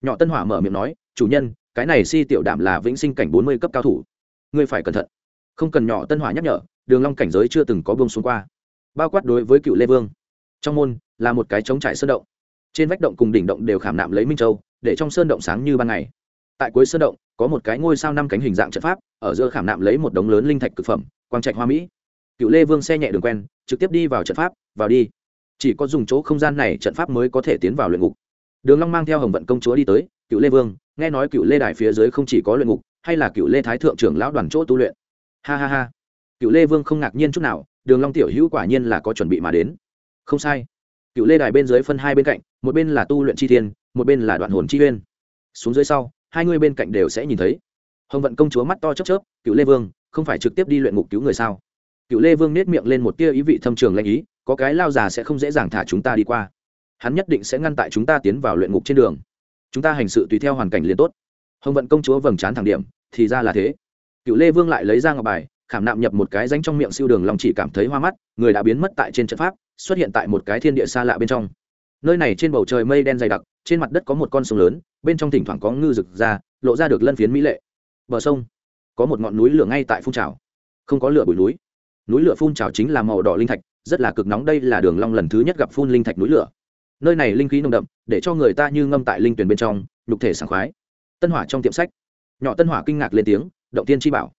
Nhỏ tân hỏa mở miệng nói, chủ nhân, cái này si tiểu đảm là vĩnh sinh cảnh bốn mươi cấp cao thủ. Ngươi phải cẩn thận. Không cần nhỏ tân hỏa nhắc nhở, đường long cảnh giới chưa từng có vương xuống qua. Bao quát đối với cựu lê vương trong môn là một cái chống trải sơn động. Trên vách động cùng đỉnh động đều khảm nạm lấy minh châu, để trong sơn động sáng như ban ngày. Tại cuối sơn động, có một cái ngôi sao năm cánh hình dạng trận pháp, ở giữa khảm nạm lấy một đống lớn linh thạch cực phẩm, quang trạch hoa mỹ. Cựu lê vương xe nhẹ đường quen, trực tiếp đi vào trận pháp, vào đi. Chỉ có dùng chỗ không gian này trận pháp mới có thể tiến vào luyện ngục. Đường long mang theo hồng vận công chúa đi tới, cựu lê vương, nghe nói cựu lê đài phía dưới không chỉ có luyện ngục, hay là cựu lê thái thượng trưởng lão đoàn chỗ tu luyện? Ha ha ha. Cựu lê vương không ngạc nhiên chút nào, đường long tiểu hữu quả nhiên là có chuẩn bị mà đến không sai. Cựu lê đài bên dưới phân hai bên cạnh, một bên là tu luyện chi thiên, một bên là đoạn hồn chi uyên. Xuống dưới sau, hai người bên cạnh đều sẽ nhìn thấy. Hồng vận công chúa mắt to chớp chớp, cựu lê vương, không phải trực tiếp đi luyện ngục cứu người sao? Cựu lê vương nết miệng lên một tia ý vị thâm trường lanh ý, có cái lao già sẽ không dễ dàng thả chúng ta đi qua. Hắn nhất định sẽ ngăn tại chúng ta tiến vào luyện ngục trên đường. Chúng ta hành sự tùy theo hoàn cảnh liền tốt. Hồng vận công chúa vầng trán thẳng điểm, thì ra là thế. Cựu lê vương lại lấy ra ngọc bài, khảm nạm nhập một cái danh trong miệng siêu đường, lòng chỉ cảm thấy hoa mắt, người đã biến mất tại trên trận pháp xuất hiện tại một cái thiên địa xa lạ bên trong. Nơi này trên bầu trời mây đen dày đặc, trên mặt đất có một con sông lớn, bên trong thỉnh thoảng có ngư rực ra, lộ ra được lân phiến mỹ lệ. Bờ sông, có một ngọn núi lửa ngay tại phun trào. Không có lửa bụi núi. Núi lửa phun trào chính là màu đỏ linh thạch, rất là cực nóng, đây là đường long lần thứ nhất gặp phun linh thạch núi lửa. Nơi này linh khí nồng đậm, để cho người ta như ngâm tại linh tuyển bên trong, nhục thể sảng khoái. Tân hỏa trong tiệm sách. Nhỏ tân hỏa kinh ngạc lên tiếng, động thiên chi bảo.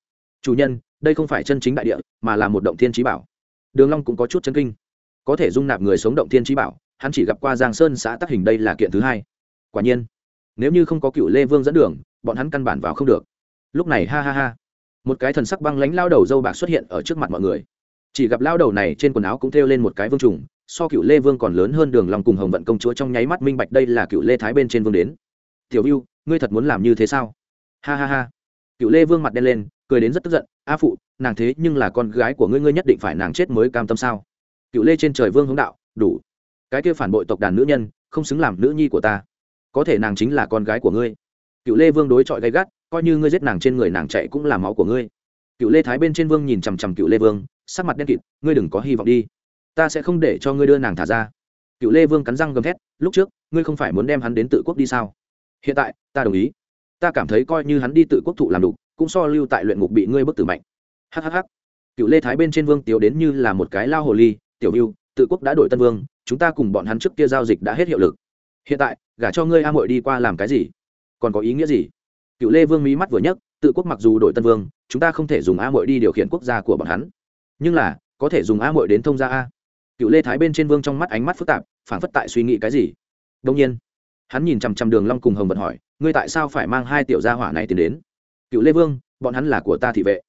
Chủ nhân, đây không phải chân chính đại địa, mà là một động thiên trí bảo. Đường long cũng có chút chấn kinh có thể dung nạp người sống động thiên trí bảo, hắn chỉ gặp qua giang sơn xã tắc hình đây là kiện thứ hai. Quả nhiên, nếu như không có cựu lê vương dẫn đường, bọn hắn căn bản vào không được. Lúc này, ha ha ha, một cái thần sắc băng lãnh lao đầu dâu bạc xuất hiện ở trước mặt mọi người. Chỉ gặp lao đầu này trên quần áo cũng thêu lên một cái vương trùng, so cựu lê vương còn lớn hơn đường lòng cùng hồng vận công chúa trong nháy mắt minh bạch đây là cựu lê thái bên trên vương đến. Tiểu viu ngươi thật muốn làm như thế sao? Ha ha ha. Cựu lê vương mặt đen lên, cười đến rất tức giận, a phụ, nàng thế nhưng là con gái của ngươi ngươi nhất định phải nàng chết mới cam tâm sao? Cựu lê trên trời vương hướng đạo, đủ. Cái kia phản bội tộc đàn nữ nhân, không xứng làm nữ nhi của ta. Có thể nàng chính là con gái của ngươi. Cựu lê vương đối chọi gay gắt, coi như ngươi giết nàng trên người nàng chạy cũng là máu của ngươi. Cựu lê thái bên trên vương nhìn chằm chằm cựu lê vương, sắc mặt đen kịt, ngươi đừng có hy vọng đi. Ta sẽ không để cho ngươi đưa nàng thả ra. Cựu lê vương cắn răng gầm thét, lúc trước, ngươi không phải muốn đem hắn đến tự quốc đi sao? Hiện tại, ta đồng ý. Ta cảm thấy coi như hắn đi tự quốc thụ làm đủ cũng so lưu tại luyện ngục bị ngươi bức tử mạnh. Hhh cựu lê thái bên trên vương tiếu đến như là một cái lao hồ ly tiểu mưu tự quốc đã đổi tân vương, chúng ta cùng bọn hắn trước kia giao dịch đã hết hiệu lực. Hiện tại, gả cho ngươi a mội đi qua làm cái gì? Còn có ý nghĩa gì? Cựu lê vương mí mắt vừa nhấc, tự quốc mặc dù đổi tân vương, chúng ta không thể dùng a mội đi điều khiển quốc gia của bọn hắn. Nhưng là, có thể dùng a mội đến thông gia a. Cựu lê thái bên trên vương trong mắt ánh mắt phức tạp phản phất tại suy nghĩ cái gì. Đông nhiên, hắn nhìn chằm chằm đường long cùng hồng vật hỏi, ngươi tại sao phải mang hai tiểu gia hỏa này tiến đến? Cựu lê vương, bọn hắn là của ta thị vệ.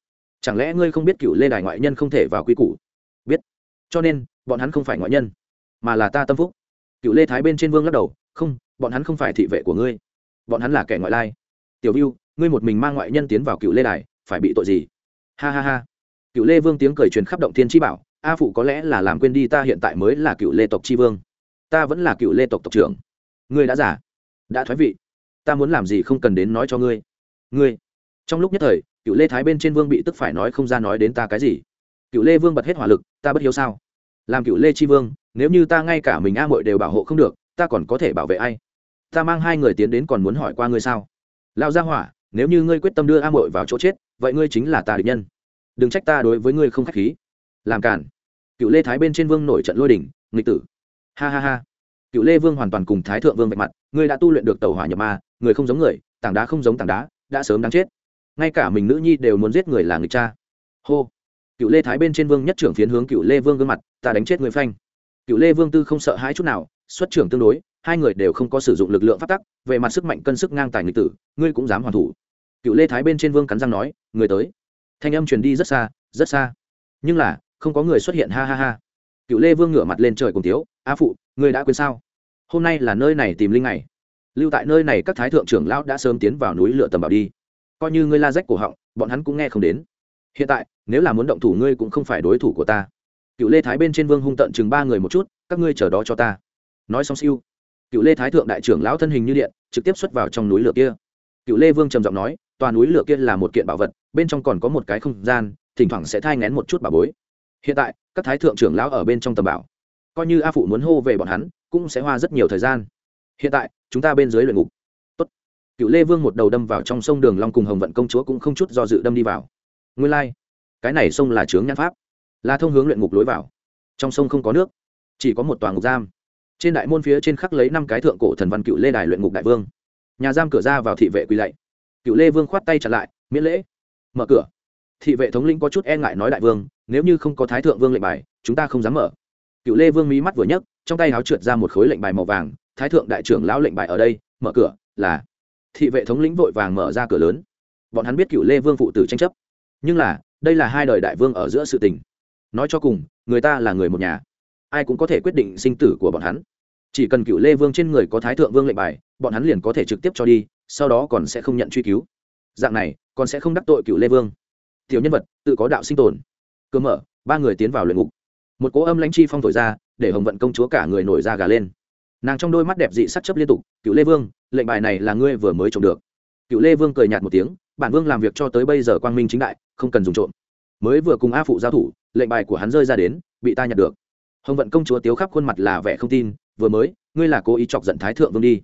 Chẳng lẽ ngươi không biết cựu lê đài ngoại nhân không thể vào quy củ? Cho nên, bọn hắn không phải ngoại nhân, mà là ta tâm phúc. Cựu lê thái bên trên vương lắc đầu, không, bọn hắn không phải thị vệ của ngươi. Bọn hắn là kẻ ngoại lai. Tiểu viu ngươi một mình mang ngoại nhân tiến vào cựu lê đài, phải bị tội gì? Ha ha ha. Cựu lê vương tiếng cười truyền khắp động thiên chi bảo, a phụ có lẽ là làm quên đi ta hiện tại mới là cựu lê tộc chi vương. Ta vẫn là cựu lê tộc tộc trưởng. Ngươi đã giả đã thoái vị. Ta muốn làm gì không cần đến nói cho ngươi. Ngươi. Trong lúc nhất thời, cựu lê thái bên trên vương bị tức phải nói không ra nói đến ta cái gì. Cựu lê vương bật hết hỏa lực, ta bất hiếu sao? Làm cựu lê tri vương, nếu như ta ngay cả mình a mội đều bảo hộ không được, ta còn có thể bảo vệ ai? Ta mang hai người tiến đến còn muốn hỏi qua ngươi sao? Lao gia hỏa, nếu như ngươi quyết tâm đưa a mội vào chỗ chết, vậy ngươi chính là ta địch nhân. Đừng trách ta đối với ngươi không k h á c h khí. Làm cản cựu lê thái bên trên vương nổi trận lôi đỉnh nghịch tử. Ha ha ha. Cựu lê vương hoàn toàn cùng thái thượng vương vạch mặt, ngươi đã tu luyện được tàu hỏa nhập ma, người không giống người, tảng đá không giống tảng đá, đã sớm đáng chết. Ngay cả mình nữ nhi đều muốn giết người là người cha. Hô cựu lê thái bên trên vương nhất trưởng phiến hướng cựu lê vương gương mặt, ta đánh chết người phanh. Cựu lê vương tư không sợ hãi chút nào, xuất trưởng tương đối, hai người đều không có sử dụng lực lượng phát tắc, về mặt sức mạnh cân sức ngang tài nghịch tử, ngươi cũng dám hoàn thủ. Cựu lê thái bên trên vương cắn răng nói, người tới. Thanh âm truyền đi rất xa rất xa. Nhưng là, không có người xuất hiện, ha ha ha. Cựu lê vương ngửa mặt lên trời cùng tiếu a phụ, ngươi đã quên sao? Hôm nay là nơi này tìm linh này lưu tại nơi này các thái thượng trưởng lão đã sớm tiến vào núi lửa tầm bảo đi. Coi như ngươi la rách cổ họng, bọn hắn cũng nghe không đến hiện tại, nếu là muốn động thủ ngươi cũng không phải đối thủ của ta. Cựu lê thái bên trên vương hung tận chừng ba người một chút, các ngươi chờ đó cho ta. Nói xong siêu, cựu lê thái thượng đại trưởng lão thân hình như điện, trực tiếp xuất vào trong núi lửa kia. Cựu lê vương trầm giọng nói, tòa núi lửa kia là một kiện bảo vật, bên trong còn có một cái không gian, thỉnh thoảng sẽ thai ngén một chút bà bối. Hiện tại, các thái thượng trưởng lão ở bên trong tầm bảo, coi như a phụ muốn hô về bọn hắn, cũng sẽ hoa rất nhiều thời gian. Hiện tại, chúng ta bên dưới luyện ngục. Tốt. cựu lê vương một đầu đâm vào trong sông đường long cùng hồng vận công chúa cũng không chút do dự đâm đi vào nguyên lai、like. cái này sông là trướng nhãn pháp, là thông hướng luyện ngục lối vào. Trong sông không có nước, chỉ có một tòa ngục giam. Trên đại môn phía trên khắc lấy năm cái thượng cổ thần văn cựu lê đài luyện ngục đại vương. Nhà giam cửa ra vào thị vệ quỳ lạy. Cựu lê vương khoát tay chặn lại, miễn lễ. Mở cửa. Thị vệ thống lĩnh có chút e ngại nói đại vương, nếu như không có thái thượng vương lệnh bài, chúng ta không dám mở. Cựu lê vương mí mắt vừa nhấc, trong tay áo trượt ra một khối lệnh bài màu vàng, thái thượng đại trưởng lão lệnh bài ở đây, mở cửa, là thị vệ thống lĩnh vội vàng mở ra cửa lớn. Bọn hắn biết cựu lê vương phụ tử tranh chấp nhưng là, đây là hai đời đại vương ở giữa sự tình. Nói cho cùng, người ta là người một nhà. Ai cũng có thể quyết định sinh tử của bọn hắn. Chỉ cần cựu lê vương trên người có thái thượng vương lệnh bài, bọn hắn liền có thể trực tiếp cho đi, sau đó còn sẽ không nhận truy cứu. Dạng này, còn sẽ không đắc tội cựu lê vương. Tiểu nhân vật, tự có đạo sinh tồn. Cơ mở, ba người tiến vào luyện ngục. Một cỗ âm lãnh chi phong thổi ra, để hồng vận công chúa cả người nổi ra gà lên. Nàng trong đôi mắt đẹp dị sắc chấp liên tục, cựu lê vương, lệnh bài này là ngươi vừa mới trộm được. Cựu lê vương cười nhạt một tiếng bản vương làm việc cho tới bây giờ quang minh chính đại, không cần dùng trộm. Mới vừa cùng a phụ giao thủ, lệnh bài của hắn rơi ra đến, bị ta nhặt được. Hồng vận công chúa tiếu khắp khuôn mặt là vẻ không tin, vừa mới, ngươi là cố ý chọc giận thái thượng vương đi.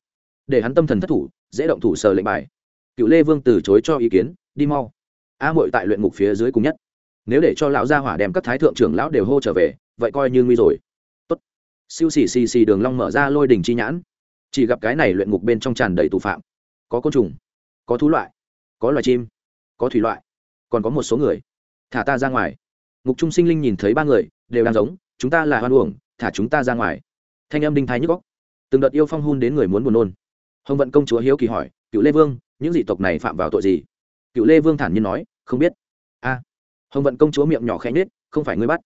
Để hắn tâm thần thất thủ, dễ động thủ sờ lệnh bài. Cựu lê vương từ chối cho ý kiến, đi mau. A mội tại luyện ngục phía dưới cùng nhất. Nếu để cho lão gia hỏa đem các thái thượng trưởng lão đều hô trở về, vậy coi như nguy rồi. Tốt. Siêu xì xì xì đường long mở ra lôi đỉnh chi nhãn. Chỉ gặp cái này luyện ngục bên trong tràn đầy tù phạm. Có côn trùng, có thú loại có loài chim, có thủy loại, còn có một số người. Thả ta ra ngoài. Ngục trung sinh linh nhìn thấy ba người, đều đang giống, chúng ta là hoan uổng, thả chúng ta ra ngoài. Thanh âm đinh thái nhức góc từng đợt yêu phong hun đến người muốn buồn nôn. Hồng vận công chúa hiếu kỳ hỏi, cựu lê vương, những dị tộc này phạm vào tội gì? Cựu lê vương thản nhiên nói, không biết. A. Hồng vận công chúa miệng nhỏ khẽ nhết không phải ngươi bắt.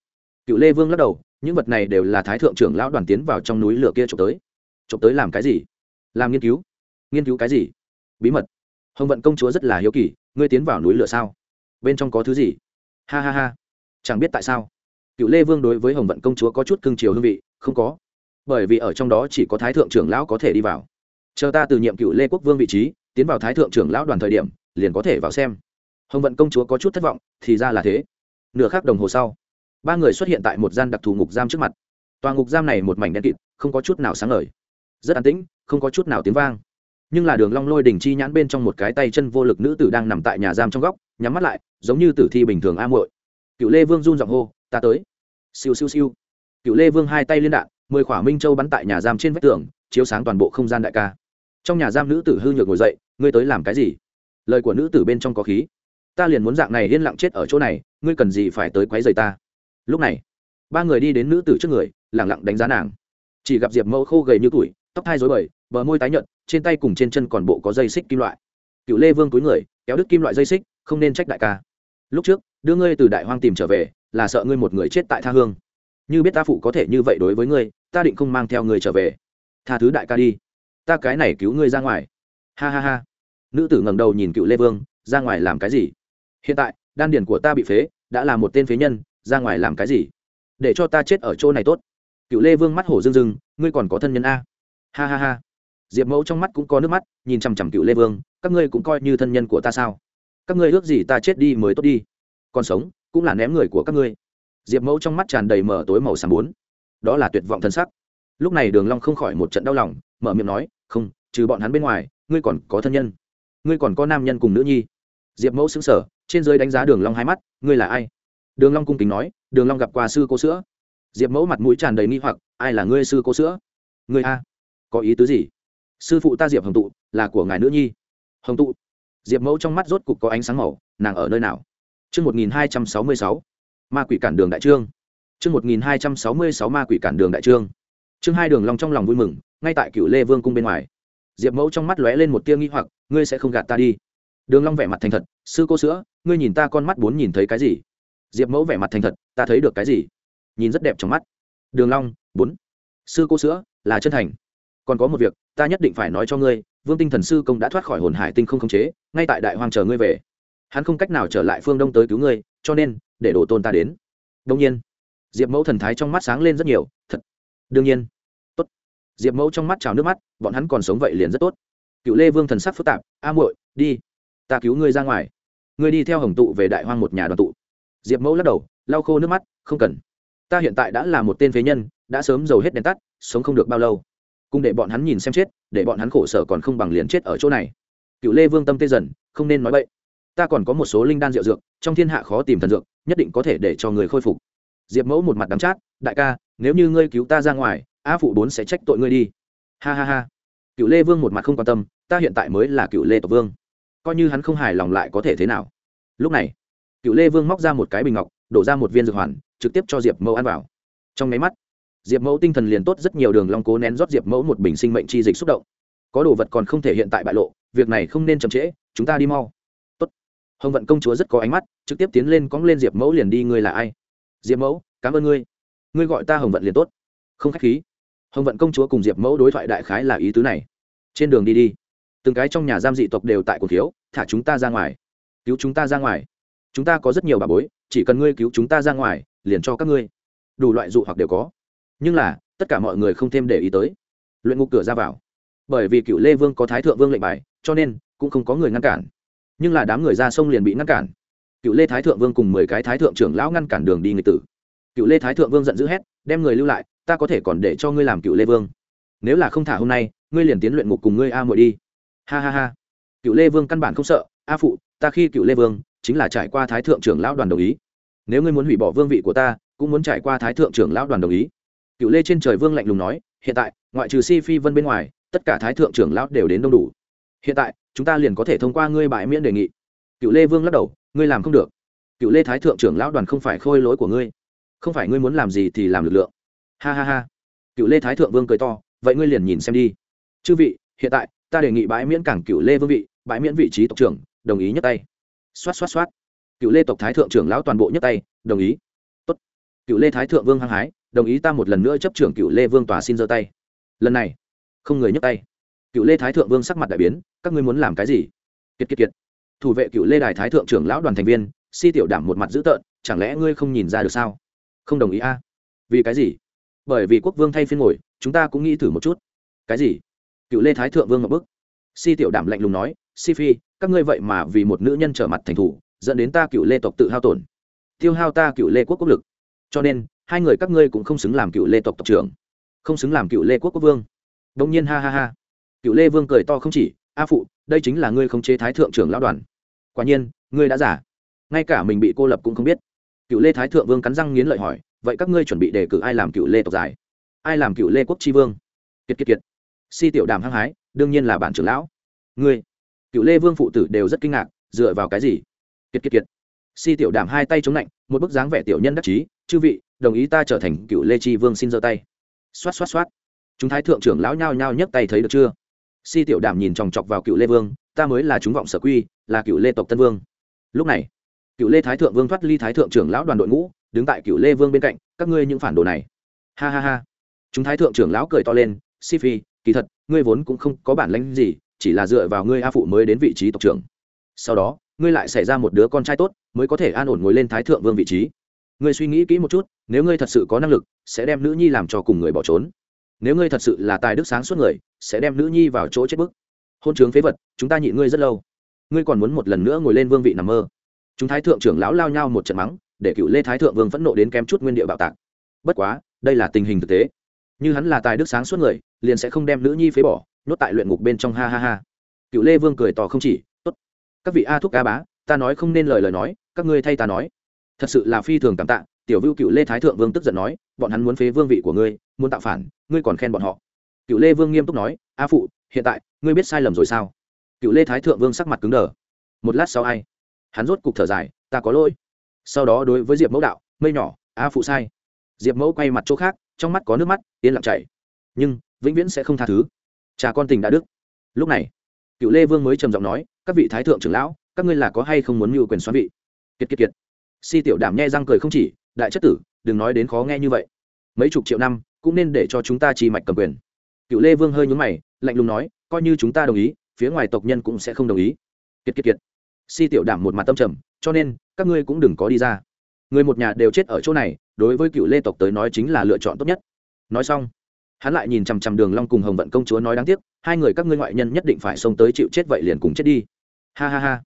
Cựu lê vương lắc đầu, những vật này đều là thái thượng trưởng lão đoàn tiến vào trong núi lửa kia trộm tới. Trộm tới làm cái gì? Làm nghiên cứu. Nghiên cứu cái gì? Bí mật hồng vận công chúa rất là hiếu kỳ, ngươi tiến vào núi lửa sao? Bên trong có thứ gì? Ha ha ha. Chẳng biết tại sao. Cựu lê vương đối với hồng vận công chúa có chút cưng chiều hương vị, không có. Bởi vì ở trong đó chỉ có thái thượng trưởng lão có thể đi vào. Chờ ta từ nhiệm cựu lê quốc vương vị trí, tiến vào thái thượng trưởng lão đoàn thời điểm, liền có thể vào xem. Hồng vận công chúa có chút thất vọng, thì ra là thế. Nửa khắc đồng hồ sau, ba người xuất hiện tại một gian đặc thù ngục giam trước mặt. Tòa ngục giam này một mảnh đen kịt, không có chút nào sáng ngời. Rất an tĩnh, không có chút nào tiếng vang nhưng là đường long lôi đỉnh chi nhãn bên trong một cái tay chân vô lực nữ tử đang nằm tại nhà giam trong góc, nhắm mắt lại, giống như tử thi bình thường a muội. Cựu lê vương run giọng hô, ta tới. Siêu siêu siêu. Cựu lê vương hai tay liên đạn, mười khỏa minh châu bắn tại nhà giam trên vách tường, chiếu sáng toàn bộ không gian đại ca. Trong nhà giam nữ tử hư nhược ngồi dậy, ngươi tới làm cái gì? Lời của nữ tử bên trong có khí. Ta liền muốn dạng này yên lặng chết ở chỗ này, ngươi cần gì phải tới quấy rầy ta? Lúc này, ba người đi đến nữ tử trước người lẳng lặng đánh giá nàng. Chỉ gặp diệp mẫu khô gầy như tuổi, tóc thay rối bời, bờ môi tái nhợt trên tay cùng trên chân còn bộ có dây xích kim loại. Cựu lê vương túi người, kéo đứt kim loại dây xích, không nên trách đại ca. Lúc trước, đưa ngươi từ đại hoang tìm trở về, là sợ ngươi một người chết tại tha hương. Như biết ta phụ có thể như vậy đối với ngươi, ta định không mang theo ngươi trở về. Tha thứ đại ca đi. Ta cái này cứu ngươi ra ngoài. Ha ha ha. Nữ tử ngẩng đầu nhìn cựu lê vương, ra ngoài làm cái gì? Hiện tại, đan điển của ta bị phế, đã là một tên phế nhân, ra ngoài làm cái gì? Để cho ta chết ở chỗ này tốt. Cựu lê vương mắt hổ dưng dưng ngươi còn có thân nhân a. Ha ha ha diệp mẫu trong mắt cũng có nước mắt, nhìn chằm chằm cựu lê vương, các ngươi cũng coi như thân nhân của ta sao? Các ngươi ước gì ta chết đi mới tốt đi. Còn sống, cũng là ném người của các ngươi. Diệp mẫu trong mắt tràn đầy mở tối màu xám bốn. Đó là tuyệt vọng thân sắc. Lúc này đường long không khỏi một trận đau lòng, mở miệng nói, không, trừ bọn hắn bên ngoài, ngươi còn có thân nhân. Ngươi còn có nam nhân cùng nữ nhi. Diệp mẫu xứng sở trên dưới đánh giá đường long hai mắt, ngươi là ai? Đường long cung kính nói, đường long gặp qua sư cô sữa. Diệp mẫu mặt mũi tràn đầy nghi hoặc, ai là ngươi sư cô sữa? Ngươi a, có ý tứ gì? Sư phụ ta diệp hồng tụ là của ngài nữ nhi hồng tụ diệp mẫu trong mắt rốt cục có ánh sáng màu nàng ở nơi nào chương một nghìn hai trăm sáu mươi sáu ma quỷ cản đường đại trương chương một nghìn hai trăm sáu mươi sáu ma quỷ cản đường đại trương chương hai đường long trong lòng vui mừng ngay tại cựu lê vương cung bên ngoài diệp mẫu trong mắt lóe lên một tia nghi hoặc ngươi sẽ không gạt ta đi đường long vẻ mặt thành thật sư cô sữa ngươi nhìn ta con mắt bốn nhìn thấy cái gì diệp mẫu vẻ mặt thành thật ta thấy được cái gì nhìn rất đẹp trong mắt đường long bốn sư cô sữa là chân thành còn có một việc, ta nhất định phải nói cho ngươi, vương tinh thần sư công đã thoát khỏi hồn hải tinh không khống chế, ngay tại đại hoàng chờ ngươi về. Hắn không cách nào trở lại phương đông tới cứu ngươi, cho nên, để đổ tôn ta đến. Đông nhiên, diệp mẫu thần thái trong mắt sáng lên rất nhiều, thật. Đương nhiên. Tốt. Diệp mẫu trong mắt trào nước mắt, bọn hắn còn sống vậy liền rất tốt. Cựu lê vương thần sắc phức tạp, a muội, đi. Ta cứu ngươi ra ngoài. Ngươi đi theo hồng tụ về đại hoang một nhà đoàn tụ. Diệp mẫu lắc đầu, lau khô nước mắt, không cần. Ta hiện tại đã là một tên phế nhân, đã sớm giàu hết đèn tắt, sống không được bao lâu cùng để bọn hắn nhìn xem chết, để bọn hắn khổ sở còn không bằng liền chết ở chỗ này. Cựu lê vương tâm tê dần, không nên nói vậy ta còn có một số linh đan rượu dược, trong thiên hạ khó tìm thần dược, nhất định có thể để cho người khôi phục. Diệp mẫu một mặt đắm chát, đại ca, nếu như ngươi cứu ta ra ngoài, a phụ bốn sẽ trách tội ngươi đi. Ha ha ha. Cựu lê vương một mặt không quan tâm, ta hiện tại mới là cựu lê tộc vương. Coi như hắn không hài lòng lại có thể thế nào? Lúc này, cựu lê vương móc ra một cái bình ngọc, đổ ra một viên dược hoàn, trực tiếp cho diệp mẫu ăn vào. Trong máy mắt diệp mẫu tinh thần liền tốt, rất nhiều đường long cố nén rót diệp mẫu một bình sinh mệnh chi dịch xúc động. Có đồ vật còn không thể hiện tại bại lộ, việc này không nên chậm trễ, chúng ta đi mau. Tốt. Hồng vận công chúa rất có ánh mắt, trực tiếp tiến lên cõng lên diệp mẫu liền đi, ngươi là ai? Diệp mẫu, cảm ơn ngươi. Ngươi gọi ta hồng vận liền tốt. Không khách khí. Hồng vận công chúa cùng diệp mẫu đối thoại đại khái là ý tứ này. Trên đường đi đi. Từng cái trong nhà giam dị tộc đều tại cổ thiếu thả chúng ta ra ngoài. Cứu chúng ta ra ngoài. Chúng ta có rất nhiều bà bối, chỉ cần ngươi cứu chúng ta ra ngoài, liền cho các ngươi. Đủ loại dụ hoặc đều có nhưng là, tất cả mọi người không thêm để ý tới. Luyện ngục cửa ra vào. Bởi vì cựu lê vương có thái thượng vương lệnh bài, cho nên, cũng không có người ngăn cản. Nhưng là đám người ra sông liền bị ngăn cản. Cựu lê thái thượng vương cùng mười cái thái thượng trưởng lão ngăn cản đường đi người tử. Cựu lê thái thượng vương giận dữ hét, đem người lưu lại, ta có thể còn để cho ngươi làm cựu lê vương. Nếu là không thả hôm nay, ngươi liền tiến luyện ngục cùng ngươi a muội đi. Ha ha ha. Cựu lê vương căn bản không sợ, a phụ, ta khi cựu lê vương, chính là trải qua thái thượng trưởng lão đoàn đồng ý. Nếu ngươi muốn hủy bỏ vương vị của ta, cũng muốn trải qua thái thượng trưởng lão đoàn đồng ý cựu lê trên trời vương lạnh lùng nói, hiện tại, ngoại trừ si phi vân bên ngoài, tất cả thái thượng trưởng lão đều đến đông đủ. Hiện tại, chúng ta liền có thể thông qua ngươi bãi miễn đề nghị. Cựu lê vương lắc đầu, ngươi làm không được. Cựu lê thái thượng trưởng lão đoàn không phải khôi lỗi của ngươi. Không phải ngươi muốn làm gì thì làm lực lượng. Ha ha ha. Cựu lê thái thượng vương cười to, vậy ngươi liền nhìn xem đi. Chư vị, hiện tại, ta đề nghị bãi miễn cảng cựu lê vương vị, bãi miễn vị trí tộc trưởng, đồng ý nhấc tay. Xoát xoát xoát. Cựu lê tộc thái thượng trưởng lão toàn bộ nhấc tay, đồng ý. Tốt. cựu lê thái thượng vương hăng hái đồng ý ta một lần nữa chấp trưởng cựu lê vương tòa xin giơ tay. Lần này, không người nhấc tay. Cựu lê thái thượng vương sắc mặt đại biến, các ngươi muốn làm cái gì? Kiệt kiệt kiệt. Thủ vệ cựu lê đài thái thượng trưởng lão đoàn thành viên, si tiểu đảm một mặt dữ tợn, chẳng lẽ ngươi không nhìn ra được sao? Không đồng ý a. Vì cái gì? Bởi vì quốc vương thay phiên ngồi, chúng ta cũng nghĩ thử một chút. Cái gì? Cựu lê thái thượng vương ngập bức. Si tiểu đảm lạnh lùng nói, si phi, các ngươi vậy mà vì một nữ nhân trở mặt thành thủ, dẫn đến ta cựu lê tộc tự hao tổn. Tiêu hao ta cựu lê quốc quốc lực. Cho nên hai người các ngươi cũng không xứng làm cựu lê tộc tộc trưởng, không xứng làm cựu lê quốc quốc vương. Đông nhiên ha ha ha. Cựu lê vương cười to không chỉ, a phụ, đây chính là ngươi không chế thái thượng trưởng lão đoàn. Quả nhiên, ngươi đã giả. Ngay cả mình bị cô lập cũng không biết. Cựu lê thái thượng vương cắn răng nghiến lợi hỏi, vậy các ngươi chuẩn bị đề cử ai làm cựu lê tộc giải? Ai làm cựu lê quốc tri vương? Kiệt kiệt kiệt. Si tiểu đàm hăng hái, đương nhiên là bản trưởng lão. Ngươi? Cựu lê vương phụ tử đều rất kinh ngạc, dựa vào cái gì? Kiệt kiệt kiệt. Si tiểu đàm hai tay chống lạnh, một bức dáng vẻ tiểu nhân đắc chí, chư vị đồng ý ta trở thành cựu lê tri vương xin giơ tay. Xoát xoát xoát. Chúng thái thượng trưởng lão nhao nhao nhấc tay thấy được chưa? Si tiểu đàm nhìn chòng chọc vào cựu lê vương, ta mới là chúng vọng sở quy, là cựu lê tộc tân vương. Lúc này, cựu lê thái thượng vương thoát ly thái thượng trưởng lão đoàn đội ngũ, đứng tại cựu lê vương bên cạnh, các ngươi những phản đồ này. Ha ha ha. Chúng thái thượng trưởng lão cười to lên, si phi, kỳ thật, ngươi vốn cũng không có bản lãnh gì, chỉ là dựa vào ngươi a phụ mới đến vị trí tộc trưởng. Sau đó, ngươi lại xảy ra một đứa con trai tốt, mới có thể an ổn ngồi lên thái thượng vương vị trí ngươi suy nghĩ kỹ một chút, nếu ngươi thật sự có năng lực, sẽ đem nữ nhi làm cho cùng người bỏ trốn. Nếu ngươi thật sự là tài đức sáng suốt người, sẽ đem nữ nhi vào chỗ chết bức. Hôn trướng phế vật, chúng ta nhịn ngươi rất lâu. Ngươi còn muốn một lần nữa ngồi lên vương vị nằm mơ. Chúng thái thượng trưởng lão lao nhau một trận mắng, để cựu lê thái thượng vương phẫn nộ đến kém chút nguyên địa bạo tạc. Bất quá, đây là tình hình thực tế. Như hắn là tài đức sáng suốt người, liền sẽ không đem nữ nhi phế bỏ, nhốt tại luyện ngục bên trong, ha ha ha. Cựu lê vương cười tỏ không chỉ, tốt, các vị a thúc a bá, ta nói không nên lời lời nói, các ngươi thay ta nói thật sự là phi thường cảm tạ, tiểu vưu cựu lê thái thượng vương tức giận nói, bọn hắn muốn phế vương vị của ngươi, muốn tạo phản, ngươi còn khen bọn họ. Cựu lê vương nghiêm túc nói, a phụ, hiện tại, ngươi biết sai lầm rồi sao? Cựu lê thái thượng vương sắc mặt cứng đờ. Một lát sau ai? Hắn rốt cục thở dài, ta có lỗi. Sau đó đối với diệp mẫu đạo, mây nhỏ, a phụ sai. Diệp mẫu quay mặt chỗ khác, trong mắt có nước mắt, yên lặng chảy. Nhưng, vĩnh viễn sẽ không tha thứ. Cha con tình đã đức lúc này, cựu lê vương mới trầm giọng nói, các vị thái thượng trưởng lão, các ngươi là có hay không muốn mưu quyền xoắn vị? Kiệt kiệt kiệt si tiểu đảm nhe răng cười không chỉ, đại chất tử, đừng nói đến khó nghe như vậy. Mấy chục triệu năm, cũng nên để cho chúng ta trì mạch cầm quyền. Cựu lê vương hơi nhúng mày, lạnh lùng nói, coi như chúng ta đồng ý, phía ngoài tộc nhân cũng sẽ không đồng ý. Kiệt kiệt kiệt. Si tiểu đảm một mặt tâm trầm, cho nên, các ngươi cũng đừng có đi ra. Người một nhà đều chết ở chỗ này, đối với cựu lê tộc tới nói chính là lựa chọn tốt nhất. Nói xong, hắn lại nhìn chằm chằm đường long cùng hồng vận công chúa nói đáng tiếc, hai người các ngươi ngoại nhân nhất định phải xông tới chịu chết vậy liền cùng chết đi. Ha ha ha.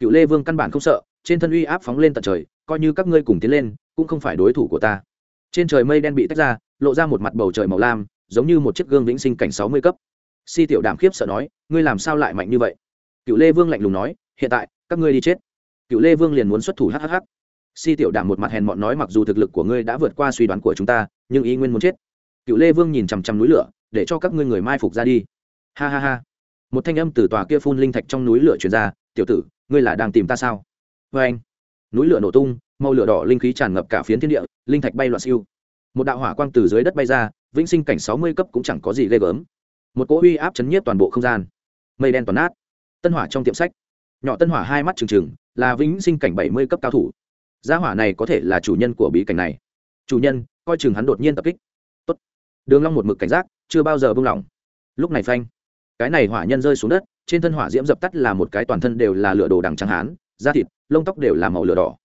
Cựu lê vương căn bản không sợ trên thân uy áp phóng lên tận trời, coi như các ngươi cùng tiến lên, cũng không phải đối thủ của ta. Trên trời mây đen bị tách ra, lộ ra một mặt bầu trời màu lam, giống như một chiếc gương vĩnh sinh cảnh sáu mươi cấp. Si tiểu đảm khiếp sợ nói, ngươi làm sao lại mạnh như vậy? Cựu lê vương lạnh lùng nói, hiện tại, các ngươi đi chết. Cựu lê vương liền muốn xuất thủ hhh si tiểu đảm một mặt hèn mọn nói, mặc dù thực lực của ngươi đã vượt qua suy đoán của chúng ta, nhưng ý nguyên muốn chết. Cựu lê vương nhìn chằm chằm núi lửa, để cho các ngươi người mai phục ra đi. Ha ha ha. Một thanh âm từ tòa kia phun linh thạch trong núi lửa truyền ra, tiểu tử, ngươi là đang tìm ta sao? Vê anh. Núi lửa nổ tung, màu lửa đỏ linh khí tràn ngập cả phiến thiên địa, linh thạch bay loạn siêu. Một đạo hỏa quang từ dưới đất bay ra, vĩnh sinh cảnh sáu mươi cấp cũng chẳng có gì ghê gớm. Một cỗ uy áp chấn nhiếp toàn bộ không gian. Mây đen toàn nát. Tân hỏa trong tiệm sách. Nhỏ tân hỏa hai mắt trừng trừng, là vĩnh sinh cảnh bảy mươi cấp cao thủ. Gia hỏa này có thể là chủ nhân của bí cảnh này. Chủ nhân, coi chừng hắn đột nhiên tập kích. Tốt. đường long một mực cảnh giác, chưa bao giờ buông lỏng. Lúc này phanh, cái này hỏa nhân rơi xuống đất, trên thân hỏa diễm dập tắt là một cái toàn thân đều là lửa đồ đằng trắng hán, da thịt lông tóc đều là màu lửa đỏ.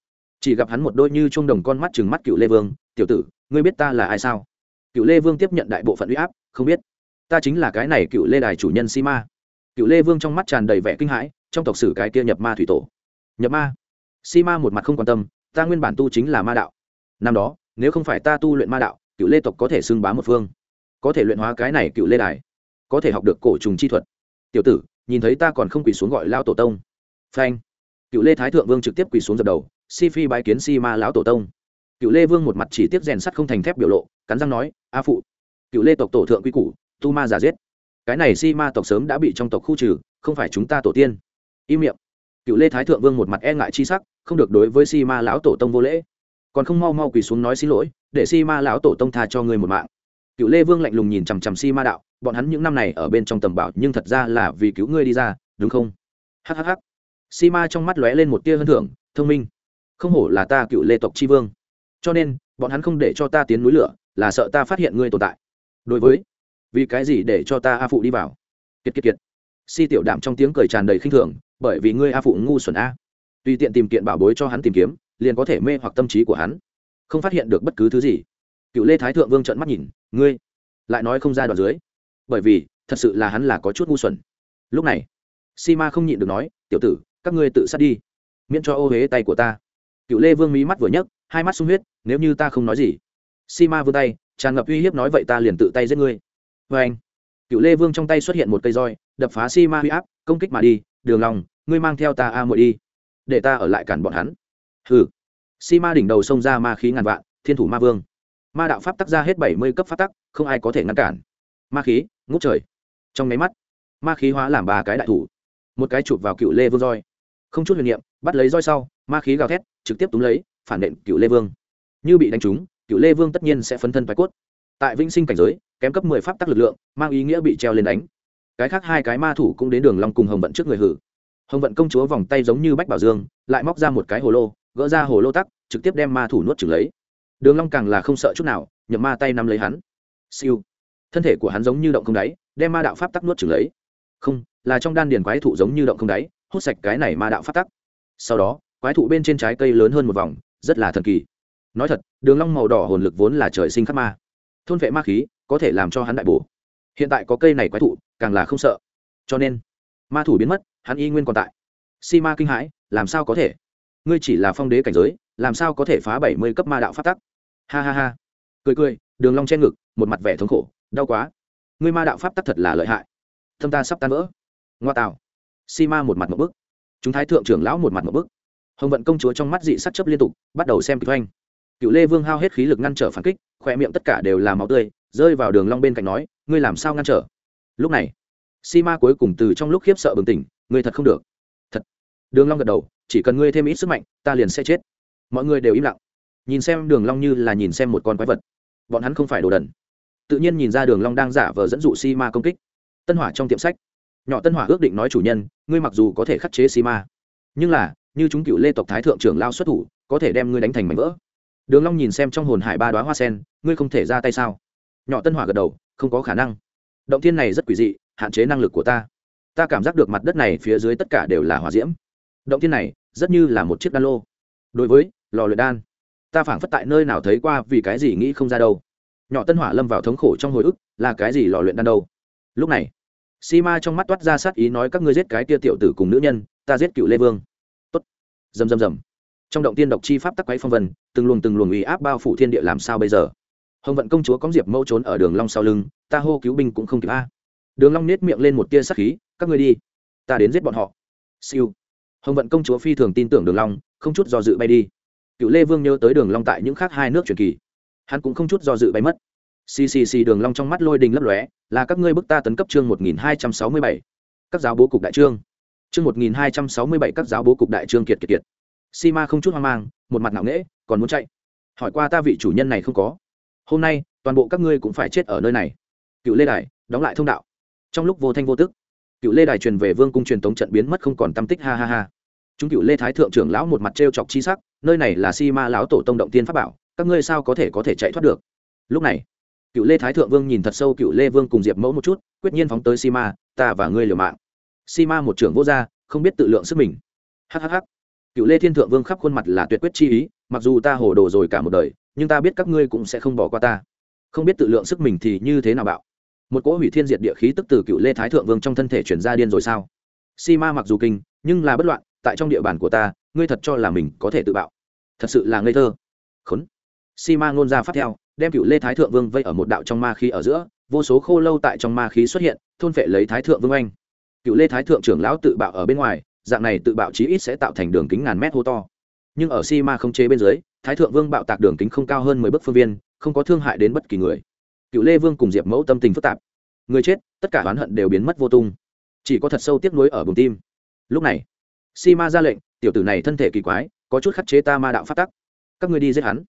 Chỉ gặp hắn một đôi như chuông đồng con mắt chừng mắt cựu lê vương, tiểu tử, ngươi biết ta là ai sao? Cựu lê vương tiếp nhận đại bộ phận uy áp, không biết. Ta chính là cái này cựu lê đài chủ nhân si ma cựu lê vương trong mắt tràn đầy vẻ kinh hãi, trong tộc sử cái kia nhập ma thủy tổ. Nhập ma? Si ma một mặt không quan tâm, ta nguyên bản tu chính là ma đạo. Năm đó, nếu không phải ta tu luyện ma đạo, cựu lê tộc có thể xưng bá một phương. Có thể luyện hóa cái này cựu lê đài. Có thể học được cổ trùng chi thuật. Tiểu tử, nhìn thấy ta còn không quỳ xuống gọi lao tổ tông. Phanh cựu lê thái thượng vương trực tiếp quỳ xuống dập đầu, si phi bái kiến si ma lão tổ tông. Cựu lê vương một mặt chỉ tiếp rèn sắt không thành thép biểu lộ, cắn răng nói, a phụ. Cựu lê tộc tổ thượng quy củ, tu ma giả giết. Cái này si ma tộc sớm đã bị trong tộc khu trừ, không phải chúng ta tổ tiên. Im miệng. Cựu lê thái thượng vương một mặt e ngại chi sắc, không được đối với si ma lão tổ tông vô lễ. Còn không mau mau quỳ xuống nói xin lỗi, để si ma lão tổ tông tha cho người một mạng. Cựu lê vương lạnh lùng nhìn chằm chằm si ma đạo, bọn hắn những năm này ở bên trong tầm bảo, nhưng thật ra là vì cứu ngươi đi ra, đúng không? Hhh si ma trong mắt lóe lên một tia hơn thưởng, thông minh. Không hổ là ta cựu lê tộc tri vương. Cho nên, bọn hắn không để cho ta tiến núi lửa, là sợ ta phát hiện ngươi tồn tại. Đối với, vì cái gì để cho ta a phụ đi vào? Kiệt kiệt kiệt. Si tiểu đạm trong tiếng cười tràn đầy khinh thường, bởi vì ngươi a phụ ngu xuẩn a. Tùy tiện tìm kiện bảo bối cho hắn tìm kiếm, liền có thể mê hoặc tâm trí của hắn. Không phát hiện được bất cứ thứ gì. Cựu lê thái thượng vương trợn mắt nhìn, ngươi? Lại nói không ra đoạn dưới, bởi vì, thật sự là hắn là có chút ngu xuẩn. Lúc này si ma không nhịn được nói, tiểu tử các ngươi tự sát đi. Miễn cho ô huế tay của ta. Cựu lê vương mí mắt vừa nhấc, hai mắt sung huyết, nếu như ta không nói gì. Si ma vươn tay, tràn ngập uy hiếp nói vậy ta liền tự tay giết ngươi. Vê anh, cựu lê vương trong tay xuất hiện một cây roi, đập phá si ma huy áp, công kích mà đi, đường lòng ngươi mang theo ta a muội đi, để ta ở lại cản bọn hắn. Hừ. Si ma đỉnh đầu xông ra ma khí ngàn vạn, thiên thủ ma vương. Ma đạo pháp tắc ra hết bảy mươi cấp pháp tắc, không ai có thể ngăn cản. Ma khí, ngút trời. Trong máy mắt, ma khí hóa làm ba cái đại thủ. Một cái chụp vào cựu lê vương roi không chút huyền niệm, bắt lấy roi sau, ma khí gào thét, trực tiếp túm lấy, phản nện cựu lê vương. Như bị đánh trúng cựu lê vương tất nhiên sẽ phấn thân bài cốt. Tại vĩnh sinh cảnh giới, kém cấp mười pháp tắc lực lượng, mang ý nghĩa bị treo lên đánh. Cái khác hai cái ma thủ cũng đến đường long cùng hồng vận trước người hử. Hồng vận công chúa vòng tay giống như bách bảo dương, lại móc ra một cái hồ lô, gỡ ra hồ lô tắc, trực tiếp đem ma thủ nuốt chửng lấy. Đường long càng là không sợ chút nào, nhậm ma tay nắm lấy hắn. Siêu. Thân thể của hắn giống như động không đáy, đem ma đạo pháp tắc nuốt chửng lấy. Không, là trong đan điền quái thụ giống như động không đáy hút sạch cái này ma đạo phát tắc. Sau đó, quái thụ bên trên trái cây lớn hơn một vòng, rất là thần kỳ. Nói thật, đường long màu đỏ hồn lực vốn là trời sinh khắc ma. Thôn vệ ma khí, có thể làm cho hắn đại bổ. Hiện tại có cây này quái thụ, càng là không sợ. Cho nên, ma thủ biến mất, hắn y nguyên còn tại. Si ma kinh hãi, làm sao có thể? Ngươi chỉ là phong đế cảnh giới, làm sao có thể phá bảy mươi cấp ma đạo phát tắc? Ha ha ha. Cười cười, đường long che ngực, một mặt vẻ thống khổ, đau quá. Ngươi ma đạo pháp tắc thật là lợi hại. Thâm ta sắp tan vỡ. Ngoa tạo si ma một mặt một bức. Chúng thái thượng trưởng lão một mặt một bức. Hồng vận công chúa trong mắt dị sắc chấp liên tục, bắt đầu xem kịch thanh. cựu lê vương hao hết khí lực ngăn trở phản kích khoe miệng tất cả đều là máu tươi, rơi vào đường long bên cạnh nói, ngươi làm sao ngăn trở? Lúc này si ma cuối cùng từ trong lúc khiếp sợ bừng tỉnh, ngươi thật không được. Thật. Đường long gật đầu, chỉ cần ngươi thêm ít sức mạnh, ta liền sẽ chết. Mọi người đều im lặng. Nhìn xem đường long như là nhìn xem một con quái vật. Bọn hắn không phải đồ đần. Tự nhiên nhìn ra đường long đang giả vờ dẫn dụ si ma công kích. Tân hỏa trong tiệm sách nhỏ tân hỏa ước định nói chủ nhân, ngươi mặc dù có thể khắc chế si ma nhưng là, như chúng cựu lê tộc thái thượng trưởng lao xuất thủ, có thể đem ngươi đánh thành mảnh vỡ. Đường long nhìn xem trong hồn hải ba đóa hoa sen, ngươi không thể ra tay sao? Nhỏ tân hỏa gật đầu, không có khả năng. Động thiên này rất quỷ dị, hạn chế năng lực của ta. Ta cảm giác được mặt đất này phía dưới tất cả đều là hỏa diễm. Động thiên này, rất như là một chiếc đan lô. Đối với, lò luyện đan, ta phảng phất tại nơi nào thấy qua vì cái gì nghĩ không ra đâu. Nhỏ tân hỏa lâm vào thống khổ trong hồi ức, là cái gì lò luyện đan đâu? Lúc này si ma trong mắt toát ra sát ý nói các ngươi giết cái tia tiểu tử cùng nữ nhân, ta giết cựu lê vương. Tốt. Dầm dầm dầm. Trong động tiên độc chi pháp tắc quấy phong vân, từng luồng từng luồng uy áp bao phủ thiên địa làm sao bây giờ? Hồng vận công chúa có diệp mẫu trốn ở đường long sau lưng, ta hô cứu binh cũng không kịp a. Đường long nết miệng lên một tia sát khí, các ngươi đi, ta đến giết bọn họ. Siêu. Hồng vận công chúa phi thường tin tưởng đường long, không chút do dự bay đi. Cựu lê vương nhớ tới đường long tại những khác hai nước truyền kỳ, hắn cũng không chút do dự bay mất xì xì xì đường long trong mắt lôi đình lấp lóe, là các ngươi bức ta tấn cấp chương một nghìn hai trăm sáu mươi bảy. Các giáo bố cục đại trương. Chương một nghìn hai trăm sáu mươi bảy các giáo bố cục đại trương kiệt kiệt kiệt. Sima không chút hoang mang, một mặt ngạo nghễ, còn muốn chạy. Hỏi qua ta vị chủ nhân này không có. Hôm nay, toàn bộ các ngươi cũng phải chết ở nơi này. Cựu lê đài, đóng lại thông đạo. Trong lúc vô thanh vô tức, cựu lê đài truyền về vương cung truyền tống trận biến mất không còn tâm tích, ha ha ha. Chúng cựu lê thái thượng trưởng lão một mặt treo chọc chi sắc, nơi này là Sima lão tổ tông động tiên pháp bảo, các ngươi sao có thể có thể chạy thoát được? Lúc này cựu lê thái thượng vương nhìn thật sâu cựu lê vương cùng diệp mẫu một chút, quyết nhiên phóng tới si ma ta và ngươi liều mạng. Si ma một trưởng vô gia, không biết tự lượng sức mình. Hhh cựu lê thiên thượng vương khắp khuôn mặt là tuyệt quyết chi ý, mặc dù ta hồ đồ rồi cả một đời, nhưng ta biết các ngươi cũng sẽ không bỏ qua ta. Không biết tự lượng sức mình thì như thế nào bạo? Một cỗ hủy thiên diệt địa khí tức từ cựu lê thái thượng vương trong thân thể chuyển ra điên rồi sao? Si ma mặc dù kinh, nhưng là bất loạn, tại trong địa bàn của ta, ngươi thật cho là mình có thể tự bạo. Thật sự là ngây thơ. Khốn. Si ma ngôn ra phát theo đem cựu lê thái thượng vương vây ở một đạo trong ma khí ở giữa, vô số khô lâu tại trong ma khí xuất hiện, thôn phệ lấy thái thượng vương anh. Cựu lê thái thượng trưởng lão tự bạo ở bên ngoài, dạng này tự bạo chí ít sẽ tạo thành đường kính ngàn mét hô to. Nhưng ở si ma không chế bên dưới, thái thượng vương bạo tạc đường kính không cao hơn mười bước phương viên, không có thương hại đến bất kỳ người. Cựu lê vương cùng diệp mẫu tâm tình phức tạp. Người chết, tất cả oán hận đều biến mất vô tung. Chỉ có thật sâu tiếc nuối ở bùng tim. Lúc này si ma ra lệnh, tiểu tử này thân thể kỳ quái, có chút khắc chế ta ma đạo phát tắc. Các ngươi đi giết hắn.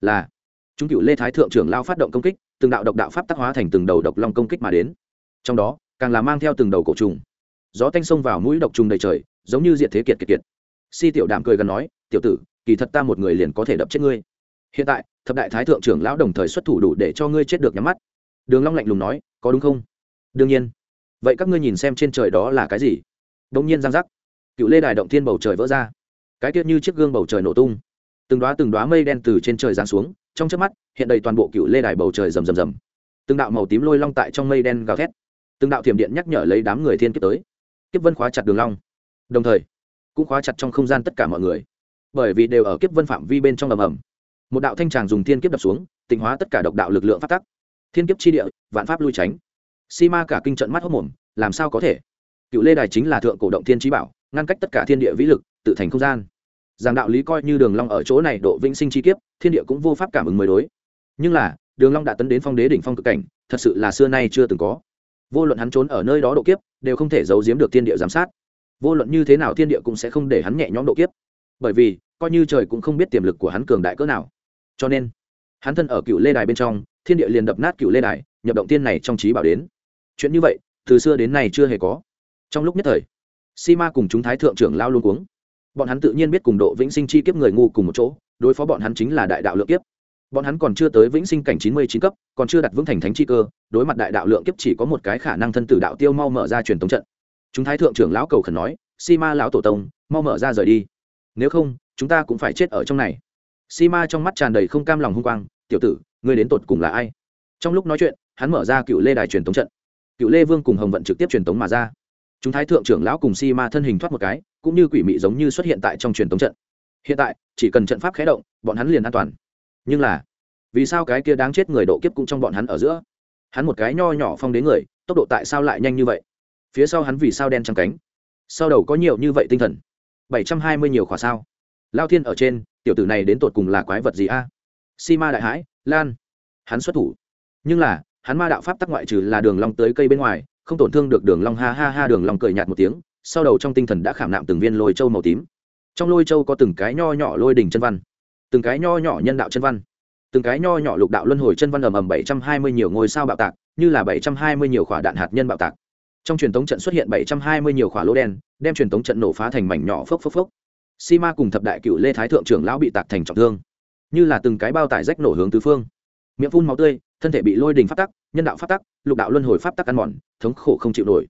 Là chúng cựu lê thái thượng trưởng lao phát động công kích, từng đạo độc đạo pháp tác hóa thành từng đầu độc long công kích mà đến. Trong đó, càng là mang theo từng đầu cổ trùng. Gió tanh xông vào mũi độc trùng đầy trời, giống như diệt thế kiệt kiệt kiệt. Si tiểu đảm cười gần nói, tiểu tử, kỳ thật ta một người liền có thể đập chết ngươi. Hiện tại, thập đại thái thượng trưởng lão đồng thời xuất thủ đủ để cho ngươi chết được nhắm mắt. Đường long lạnh lùng nói, có đúng không? Đương nhiên. Vậy các ngươi nhìn xem trên trời đó là cái gì? Đống nhiên giang giác. Cựu lê đài động thiên bầu trời vỡ ra. Cái tiết như chiếc gương bầu trời nổ tung. Từng đóa từng đóa mây đen từ trên trời giáng xuống trong chớp mắt, hiện đầy toàn bộ cựu lê đài bầu trời rầm rầm rầm. Từng đạo màu tím lôi long tại trong mây đen gào thét. Từng đạo thiểm điện nhắc nhở lấy đám người thiên kiếp tới. Kiếp vân khóa chặt đường long. Đồng thời, cũng khóa chặt trong không gian tất cả mọi người. Bởi vì đều ở kiếp vân phạm vi bên trong ầm ầm. Một đạo thanh tràng dùng thiên kiếp đập xuống, tịnh hóa tất cả độc đạo lực lượng phát tắc. Thiên kiếp chi địa, vạn pháp lui tránh. Si ma cả kinh trận mắt hốc mồm, làm sao có thể? Cựu lê đài chính là thượng cổ động thiên trí bảo, ngăn cách tất cả thiên địa vĩ lực, tự thành không gian rằng đạo lý coi như đường long ở chỗ này độ vĩnh sinh chi kiếp, thiên địa cũng vô pháp cảm ứng mới đối. Nhưng là, đường long đã tấn đến phong đế đỉnh phong cực cảnh, thật sự là xưa nay chưa từng có. Vô luận hắn trốn ở nơi đó độ kiếp, đều không thể giấu giếm được thiên địa giám sát. Vô luận như thế nào thiên địa cũng sẽ không để hắn nhẹ nhõm độ kiếp. Bởi vì, coi như trời cũng không biết tiềm lực của hắn cường đại cỡ nào. Cho nên, hắn thân ở cựu lê đài bên trong, thiên địa liền đập nát cựu lê đài, nhập động tiên này trong trí bảo đến. Chuyện như vậy, từ xưa đến nay chưa hề có. Trong lúc nhất thời si ma cùng chúng thái thượng trưởng lao luôn cuống bọn hắn tự nhiên biết cùng độ vĩnh sinh chi kiếp người ngu cùng một chỗ, đối phó bọn hắn chính là đại đạo lượng kiếp. Bọn hắn còn chưa tới vĩnh sinh cảnh chín mươi chín cấp, còn chưa đặt vững thành thánh chi cơ, đối mặt đại đạo lượng kiếp chỉ có một cái khả năng thân tử đạo tiêu mau mở ra truyền tống trận. Chúng thái thượng trưởng lão cầu khẩn nói si ma lão tổ tông, mau mở ra rời đi. Nếu không, chúng ta cũng phải chết ở trong này. Si ma trong mắt tràn đầy không cam lòng hung quang, tiểu tử, ngươi đến tột cùng là ai? Trong lúc nói chuyện, hắn mở ra cựu lê đài truyền tống trận. Cựu lê vương cùng hồng vận trực tiếp truyền tống mà ra chúng thái thượng trưởng lão cùng si ma thân hình thoát một cái, cũng như quỷ mị giống như xuất hiện tại trong truyền tống trận. Hiện tại, chỉ cần trận pháp khé động, bọn hắn liền an toàn. Nhưng là, vì sao cái kia đáng chết người độ kiếp cũng trong bọn hắn ở giữa? Hắn một cái nho nhỏ phong đến người, tốc độ tại sao lại nhanh như vậy? Phía sau hắn vì sao đen trắng cánh? Sau đầu có nhiều như vậy tinh thần? Bảy trăm hai mươi nhiều khỏa sao? Lao thiên ở trên, tiểu tử này đến tột cùng là quái vật gì a? Si ma đại hãi, lan. Hắn xuất thủ. Nhưng là, hắn ma đạo pháp tắc ngoại trừ là đường long tới cây bên ngoài không tổn thương được đường long ha ha ha, đường long cười nhạt một tiếng, sau đầu trong tinh thần đã khảm nạm từng viên lôi châu màu tím. Trong lôi châu có từng cái nho nhỏ lôi đỉnh chân văn, từng cái nho nhỏ nhân đạo chân văn, từng cái nho nhỏ lục đạo luân hồi chân văn ầm ầm bảy trăm hai mươi nhiều ngôi sao bạo tạc, như là bảy trăm hai mươi nhiều quả đạn hạt nhân bạo tạc. Trong truyền thống trận xuất hiện bảy trăm hai mươi nhiều quả lỗ đen, đem truyền thống trận nổ phá thành mảnh nhỏ phốc phốc phốc. Si ma cùng thập đại cựu lê thái thượng trưởng lão bị tạc thành trọng thương, như là từng cái bao tải rách nổ hướng tứ phương miệng phun máu tươi, thân thể bị lôi đình phát tắc, nhân đạo phát tắc, lục đạo luân hồi pháp tắc ăn mòn, thống khổ không chịu nổi.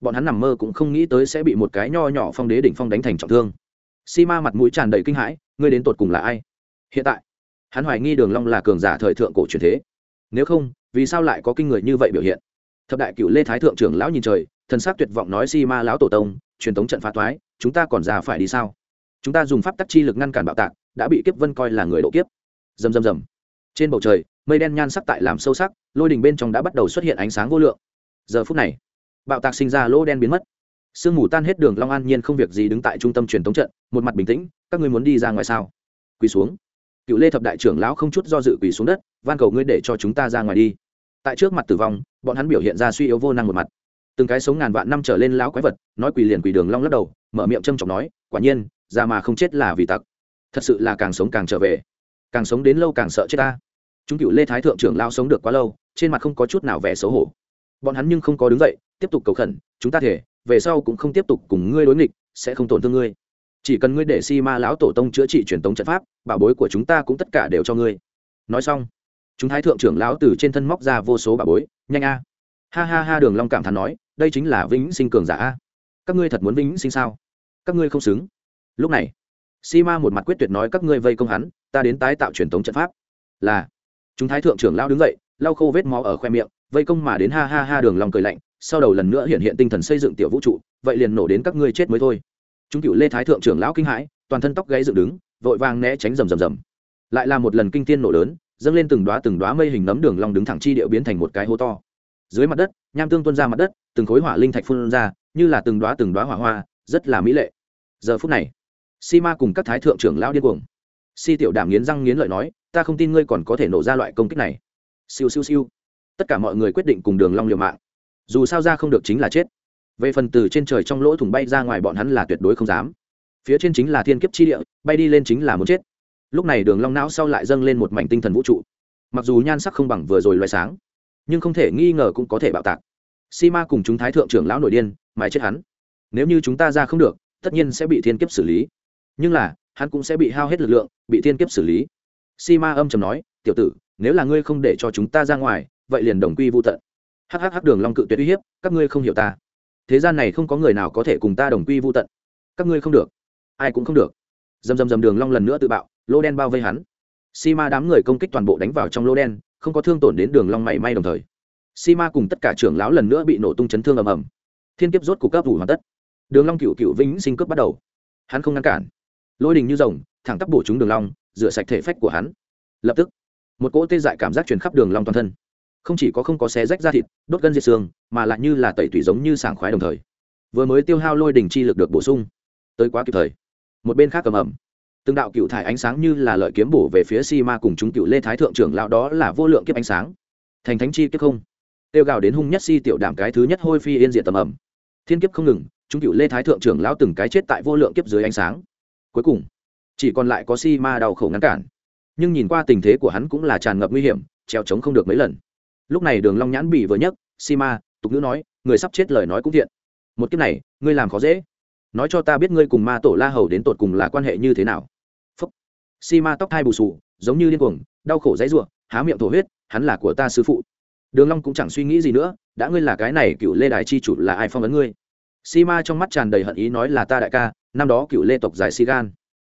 Bọn hắn nằm mơ cũng không nghĩ tới sẽ bị một cái nho nhỏ phong đế đỉnh phong đánh thành trọng thương. Si ma mặt mũi tràn đầy kinh hãi, ngươi đến tột cùng là ai? Hiện tại, hắn hoài nghi đường long là cường giả thời thượng cổ truyền thế. Nếu không, vì sao lại có kinh người như vậy biểu hiện? Thập đại cựu lê thái thượng trưởng lão nhìn trời, thần sắc tuyệt vọng nói si ma lão tổ tông, truyền thống trận phá toái, chúng ta còn già phải đi sao? Chúng ta dùng pháp tắc chi lực ngăn cản bạo tạc, đã bị kiếp vân coi là người độ kiếp. Rầm rầm rầm. Trên bầu trời mây đen nhan sắc tại làm sâu sắc, lôi đình bên trong đã bắt đầu xuất hiện ánh sáng vô lượng. Giờ phút này, bạo tạc sinh ra lỗ đen biến mất. Sương mù tan hết đường long an nhiên không việc gì đứng tại trung tâm truyền thống trận, một mặt bình tĩnh, các ngươi muốn đi ra ngoài sao? Quỳ xuống. Cựu lê thập đại trưởng lão không chút do dự quỳ xuống đất, van cầu ngươi để cho chúng ta ra ngoài đi. Tại trước mặt tử vong, bọn hắn biểu hiện ra suy yếu vô năng một mặt. Từng cái sống ngàn vạn năm trở lên lão quái vật, nói quỳ liền quỳ đường long lắc đầu, mở miệng châm trọng nói, quả nhiên, già mà không chết là vì tặc. Thật sự là càng sống càng trở về. Càng sống đến lâu càng sợ chết ta chúng cựu lê thái thượng trưởng lao sống được quá lâu, trên mặt không có chút nào vẻ xấu hổ. Bọn hắn nhưng không có đứng dậy, tiếp tục cầu khẩn, chúng ta thể về sau cũng không tiếp tục cùng ngươi đối nghịch, sẽ không tổn thương ngươi. Chỉ cần ngươi để si ma lão tổ tông chữa trị truyền tống trận pháp, bảo bối của chúng ta cũng tất cả đều cho ngươi. Nói xong, chúng thái thượng trưởng lão từ trên thân móc ra vô số bảo bối, nhanh a. Ha ha ha, đường long cảm thán nói, đây chính là vĩnh sinh cường giả a. Các ngươi thật muốn vĩnh sinh sao? Các ngươi không xứng. Lúc này, si ma một mặt quyết tuyệt nói, các ngươi vây công hắn, ta đến tái tạo truyền tống trận pháp. Là chúng thái thượng trưởng lão đứng dậy, lau khô vết máu ở khoe miệng, vây công mà đến ha ha ha đường long cười lạnh, sau đầu lần nữa hiện hiện tinh thần xây dựng tiểu vũ trụ, vậy liền nổ đến các ngươi chết mới thôi. Chúng cựu lê thái thượng trưởng lão kinh hãi, toàn thân tóc gáy dựng đứng, vội vàng né tránh rầm rầm rầm. Lại là một lần kinh thiên nổ lớn, dâng lên từng đóa từng đóa mây hình nấm đường long đứng thẳng chi điệu biến thành một cái hố to. Dưới mặt đất, nham tương tuôn ra mặt đất, từng khối hỏa linh thạch phun ra, như là từng đóa từng đóa hỏa hoa, rất là mỹ lệ. Giờ phút này si ma cùng các thái thượng trưởng lão điên cuồng. Si tiểu đảm nghiến răng nghiến lợi nói ta không tin ngươi còn có thể nổ ra loại công kích này. Siêu siêu siêu. Tất cả mọi người quyết định cùng đường long liều mạng. Dù sao ra không được chính là chết. Về phần từ trên trời trong lỗ thủng bay ra ngoài bọn hắn là tuyệt đối không dám. Phía trên chính là thiên kiếp chi địa, bay đi lên chính là muốn chết. Lúc này đường long não sau lại dâng lên một mảnh tinh thần vũ trụ. Mặc dù nhan sắc không bằng vừa rồi loại sáng, nhưng không thể nghi ngờ cũng có thể bạo tạc. Si ma cùng chúng thái thượng trưởng lão nổi điên mãi chết hắn. Nếu như chúng ta ra không được, tất nhiên sẽ bị thiên kiếp xử lý. Nhưng là, hắn cũng sẽ bị hao hết lực lượng, bị thiên kiếp xử lý si ma âm trầm nói, tiểu tử, nếu là ngươi không để cho chúng ta ra ngoài, vậy liền đồng quy vô tận. Hhh đường long cự tuyệt uy hiếp, các ngươi không hiểu ta. Thế gian này không có người nào có thể cùng ta đồng quy vô tận. Các ngươi không được. Ai cũng không được. Dầm dầm dầm, đường long lần nữa tự bạo, lô đen bao vây hắn. Si ma đám người công kích toàn bộ đánh vào trong lô đen, không có thương tổn đến đường long mảy may đồng thời. Si ma cùng tất cả trưởng lão lần nữa bị nổ tung chấn thương ầm ầm. Thiên kiếp rốt cục cấp đủ hoàn tất. Đường long cựu cựu vĩnh sinh cướp bắt đầu. Hắn không ngăn cản. Lôi đình như rồng thẳng tắp bổ trúng đường long, rửa sạch thể phách của hắn. Lập tức, một cỗ tê dại cảm giác truyền khắp đường long toàn thân. Không chỉ có không có xé rách da thịt, đốt gân diệt xương, mà lại như là tẩy tủy giống như sảng khoái đồng thời. Vừa mới tiêu hao lôi đỉnh chi lực được bổ sung. Tới quá kịp thời. Một bên khác cầm ẩm từng đạo cựu thải ánh sáng như là lợi kiếm bổ về phía si ma cùng chúng cựu lê thái thượng trưởng lão đó là vô lượng kiếp ánh sáng. Thành thánh chi kiếp không. Tiêu gào đến hung nhất si tiểu đảm cái thứ nhất hôi phi yên diệt tầm ẩm thiên kiếp không ngừng, chúng cựu lê thái thượng trưởng lão từng cái chết tại vô lượng kiếp dưới ánh sáng. Cuối cùng chỉ còn lại có si ma đau khổ ngăn cản. Nhưng nhìn qua tình thế của hắn cũng là tràn ngập nguy hiểm, treo trống không được mấy lần. Lúc này đường long nhãn bị vừa nhấc, si ma, tục ngữ nói, người sắp chết lời nói cũng thiện. Một kiếp này, ngươi làm khó dễ. Nói cho ta biết ngươi cùng ma tổ la hầu đến tột cùng là quan hệ như thế nào. Phúc. Si ma tóc hai bù sù giống như điên cuồng, đau khổ dãy ruộng há miệng thổ huyết, hắn là của ta sư phụ. Đường long cũng chẳng suy nghĩ gì nữa, đã ngươi là cái này cựu lê Đài chi chủ là ai phong ấn ngươi? Si ma trong mắt tràn đầy hận ý nói là ta đại ca, năm đó cựu lê tộc giải si gan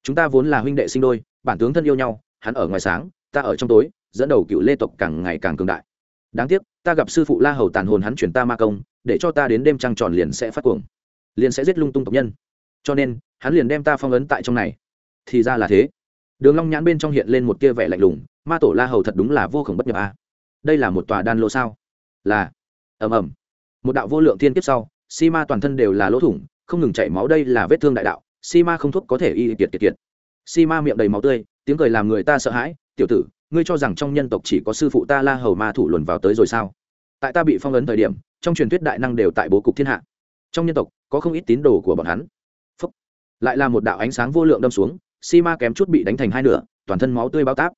chúng ta vốn là huynh đệ sinh đôi, bản tướng thân yêu nhau, hắn ở ngoài sáng, ta ở trong tối, dẫn đầu cựu lê tộc càng ngày càng cường đại. Đáng tiếc, ta gặp sư phụ la hầu tàn hồn hắn chuyển ta ma công, để cho ta đến đêm trăng tròn liền sẽ phát cuồng, liền sẽ giết lung tung tộc nhân. Cho nên, hắn liền đem ta phong ấn tại trong này. Thì ra là thế. Đường long nhãn bên trong hiện lên một tia vẻ lạnh lùng, ma tổ la hầu thật đúng là vô cùng bất nhập a. À. đây là một tòa đan lô sao? Là. Ầm ầm. Một đạo vô lượng thiên kiếp sau si ma toàn thân đều là lỗ thủng, không ngừng chảy máu, đây là vết thương đại đạo si ma không thuốc có thể y kiệt kiệt kiệt. Si ma miệng đầy máu tươi, tiếng cười làm người ta sợ hãi, tiểu tử, ngươi cho rằng trong nhân tộc chỉ có sư phụ ta la hầu ma thủ luồn vào tới rồi sao? Tại ta bị phong ấn thời điểm, trong truyền thuyết đại năng đều tại bố cục thiên hạ. Trong nhân tộc, có không ít tín đồ của bọn hắn. Phúc. lại là một đạo ánh sáng vô lượng đâm xuống si ma kém chút bị đánh thành hai nửa, toàn thân máu tươi bao táp.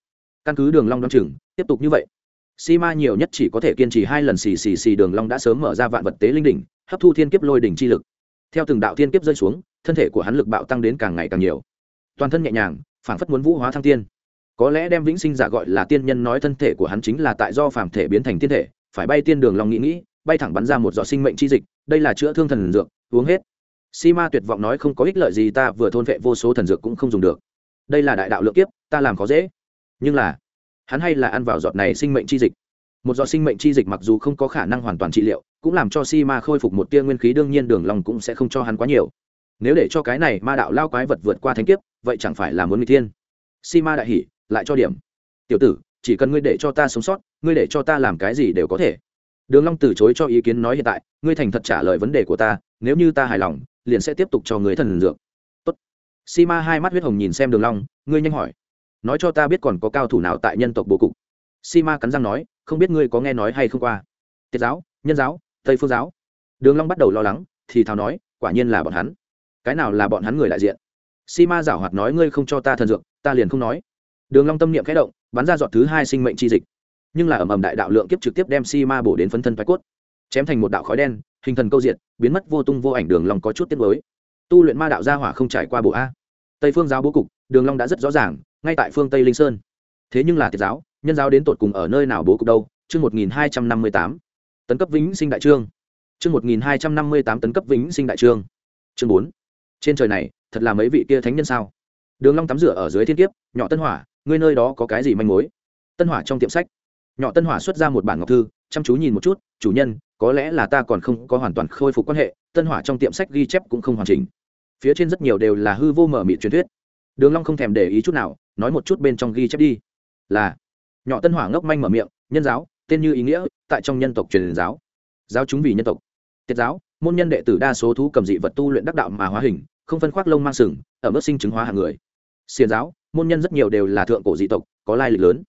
Căn cứ đường long đ o chừng, tiếp tục như vậy. Si ma nhiều nhất chỉ có thể kiên trì hai lần xì xì xì đường long đã sớm mở ra vạn vật tế linh đỉnh, hấp thu thiên kiếp lôi đỉnh chi lực. Theo từng đạo thiên kiếp rơi xuống thân thể của hắn lực bạo tăng đến càng ngày càng nhiều. Toàn thân nhẹ nhàng, phảng phất muốn vũ hóa thăng tiên. Có lẽ đem vĩnh sinh giả gọi là tiên nhân nói thân thể của hắn chính là tại do phàm thể biến thành tiên thể, phải bay tiên đường lòng nghĩ nghĩ, bay thẳng bắn ra một giọt sinh mệnh chi dịch, đây là chữa thương thần dược, uống hết. Si ma tuyệt vọng nói không có ích lợi gì ta, vừa thôn vệ vô số thần dược cũng không dùng được. Đây là đại đạo lượng kiếp, ta làm khó dễ. Nhưng là, hắn hay là ăn vào giọt này sinh mệnh chi dịch. Một giọt sinh mệnh chi dịch mặc dù không có khả năng hoàn toàn trị liệu, cũng làm cho si ma khôi phục một tia nguyên khí, đương nhiên đường lòng cũng sẽ không cho hắn quá nhiều nếu để cho cái này ma đạo lao quái vật vượt qua thánh kiếp, vậy chẳng phải là muốn người thiên? Si ma đại hỉ, lại cho điểm. Tiểu tử, chỉ cần ngươi để cho ta sống sót, ngươi để cho ta làm cái gì đều có thể. Đường long từ chối cho ý kiến nói hiện tại, ngươi thành thật trả lời vấn đề của ta, nếu như ta hài lòng, liền sẽ tiếp tục cho ngươi thần dược. Tốt. Si ma hai mắt huyết hồng nhìn xem đường long, ngươi nhanh hỏi. Nói cho ta biết còn có cao thủ nào tại nhân tộc bố cục? Si ma cắn răng nói, không biết ngươi có nghe nói hay không qua. Tiết giáo, nhân giáo, tây phương giáo. Đường long bắt đầu lo lắng, thì thào nói, quả nhiên là bọn hắn cái nào là bọn hắn người đại diện? Si ma giảo hoạt nói, ngươi không cho ta thần dược, ta liền không nói. Đường long tâm niệm khẽ động, bắn ra giọt thứ hai sinh mệnh chi dịch. Nhưng là ầm ầm đại đạo lượng kiếp trực tiếp đem si ma bổ đến phấn thân thoái cốt. Chém thành một đạo khói đen, hình thần câu diệt, biến mất vô tung vô ảnh, đường long có chút tiếc nuối. Tu luyện ma đạo gia hỏa không trải qua bộ a. Tây phương giáo bố cục, đường long đã rất rõ ràng, ngay tại phương tây linh sơn. Thế nhưng là tiệt giáo, nhân giáo đến tột cùng ở nơi nào bố cục đâu? Chương một nghìn hai trăm năm mươi tám, tấn cấp vĩnh sinh đại trương. Chương một nghìn hai trăm năm mươi tám, tấn cấp vĩnh sinh đại trương. Chương bốn trên trời này, thật là mấy vị kia thánh nhân sao? Đường long tắm rửa ở dưới thiên kiếp, nhỏ tân hỏa, ngươi nơi đó có cái gì manh mối? Tân hỏa trong tiệm sách. Nhỏ tân hỏa xuất ra một bản ngọc thư, chăm chú nhìn một chút, chủ nhân, có lẽ là ta còn không có hoàn toàn khôi phục quan hệ, tân hỏa trong tiệm sách ghi chép cũng không hoàn chỉnh. Phía trên rất nhiều đều là hư vô mở mịt truyền thuyết. Đường long không thèm để ý chút nào, nói một chút bên trong ghi chép đi. Là, nhỏ tân hỏa ngốc manh mở miệng, nhân giáo, tên như ý nghĩa, tại trong nhân tộc truyền giáo. Giáo chúng vì nhân tộc. Tiết giáo môn nhân đệ tử đa số thú cầm dị vật tu luyện đắc đạo mà hóa hình, không phân khoác lông mang sừng ở mức sinh chứng hóa hàng người. Xiền giáo, môn nhân rất nhiều đều là thượng cổ dị tộc, có lai lịch lớn.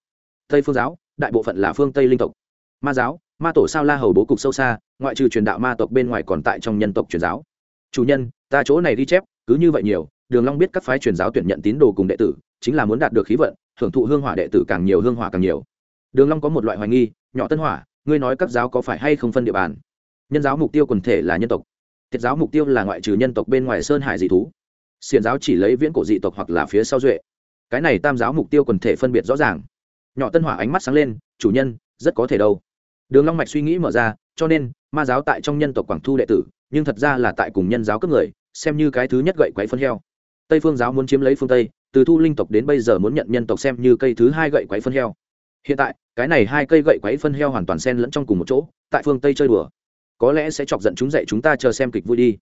Tây phương giáo, đại bộ phận là phương tây linh tộc. Ma giáo, ma tổ sao la hầu bố cục sâu xa, ngoại trừ truyền đạo ma tộc bên ngoài còn tại trong nhân tộc truyền giáo. Chủ nhân, ta chỗ này ghi chép, cứ như vậy nhiều, đường long biết các phái truyền giáo tuyển nhận tín đồ cùng đệ tử, chính là muốn đạt được khí vận thưởng thụ hương hỏa đệ tử càng nhiều, hương hỏa càng nhiều. Đường long có một loại hoài nghi, nhỏ tân hỏa, ngươi nói các giáo có phải hay không phân địa bàn? Nhân giáo mục tiêu quần thể là nhân tộc. Thiệt giáo mục tiêu là ngoại trừ nhân tộc bên ngoài sơn hải dị thú. Xiền giáo chỉ lấy viễn cổ dị tộc hoặc là phía sau duệ. Cái này tam giáo mục tiêu quần thể phân biệt rõ ràng. Nhỏ tân hỏa ánh mắt sáng lên, chủ nhân, rất có thể đâu. Đường long mạch suy nghĩ mở ra, cho nên, ma giáo tại trong nhân tộc quảng thu đệ tử, nhưng thật ra là tại cùng nhân giáo cấp người, xem như cái thứ nhất gậy quấy phân heo. Tây phương giáo muốn chiếm lấy phương tây, từ thu linh tộc đến bây giờ muốn nhận nhân tộc xem như cây thứ hai gậy quấy phân heo. Hiện tại, cái này hai cây gậy quấy phân heo hoàn toàn xen lẫn trong cùng một chỗ, tại phương tây chơi đùa có lẽ sẽ chọc giận chúng dậy chúng ta chờ xem kịch vui đi.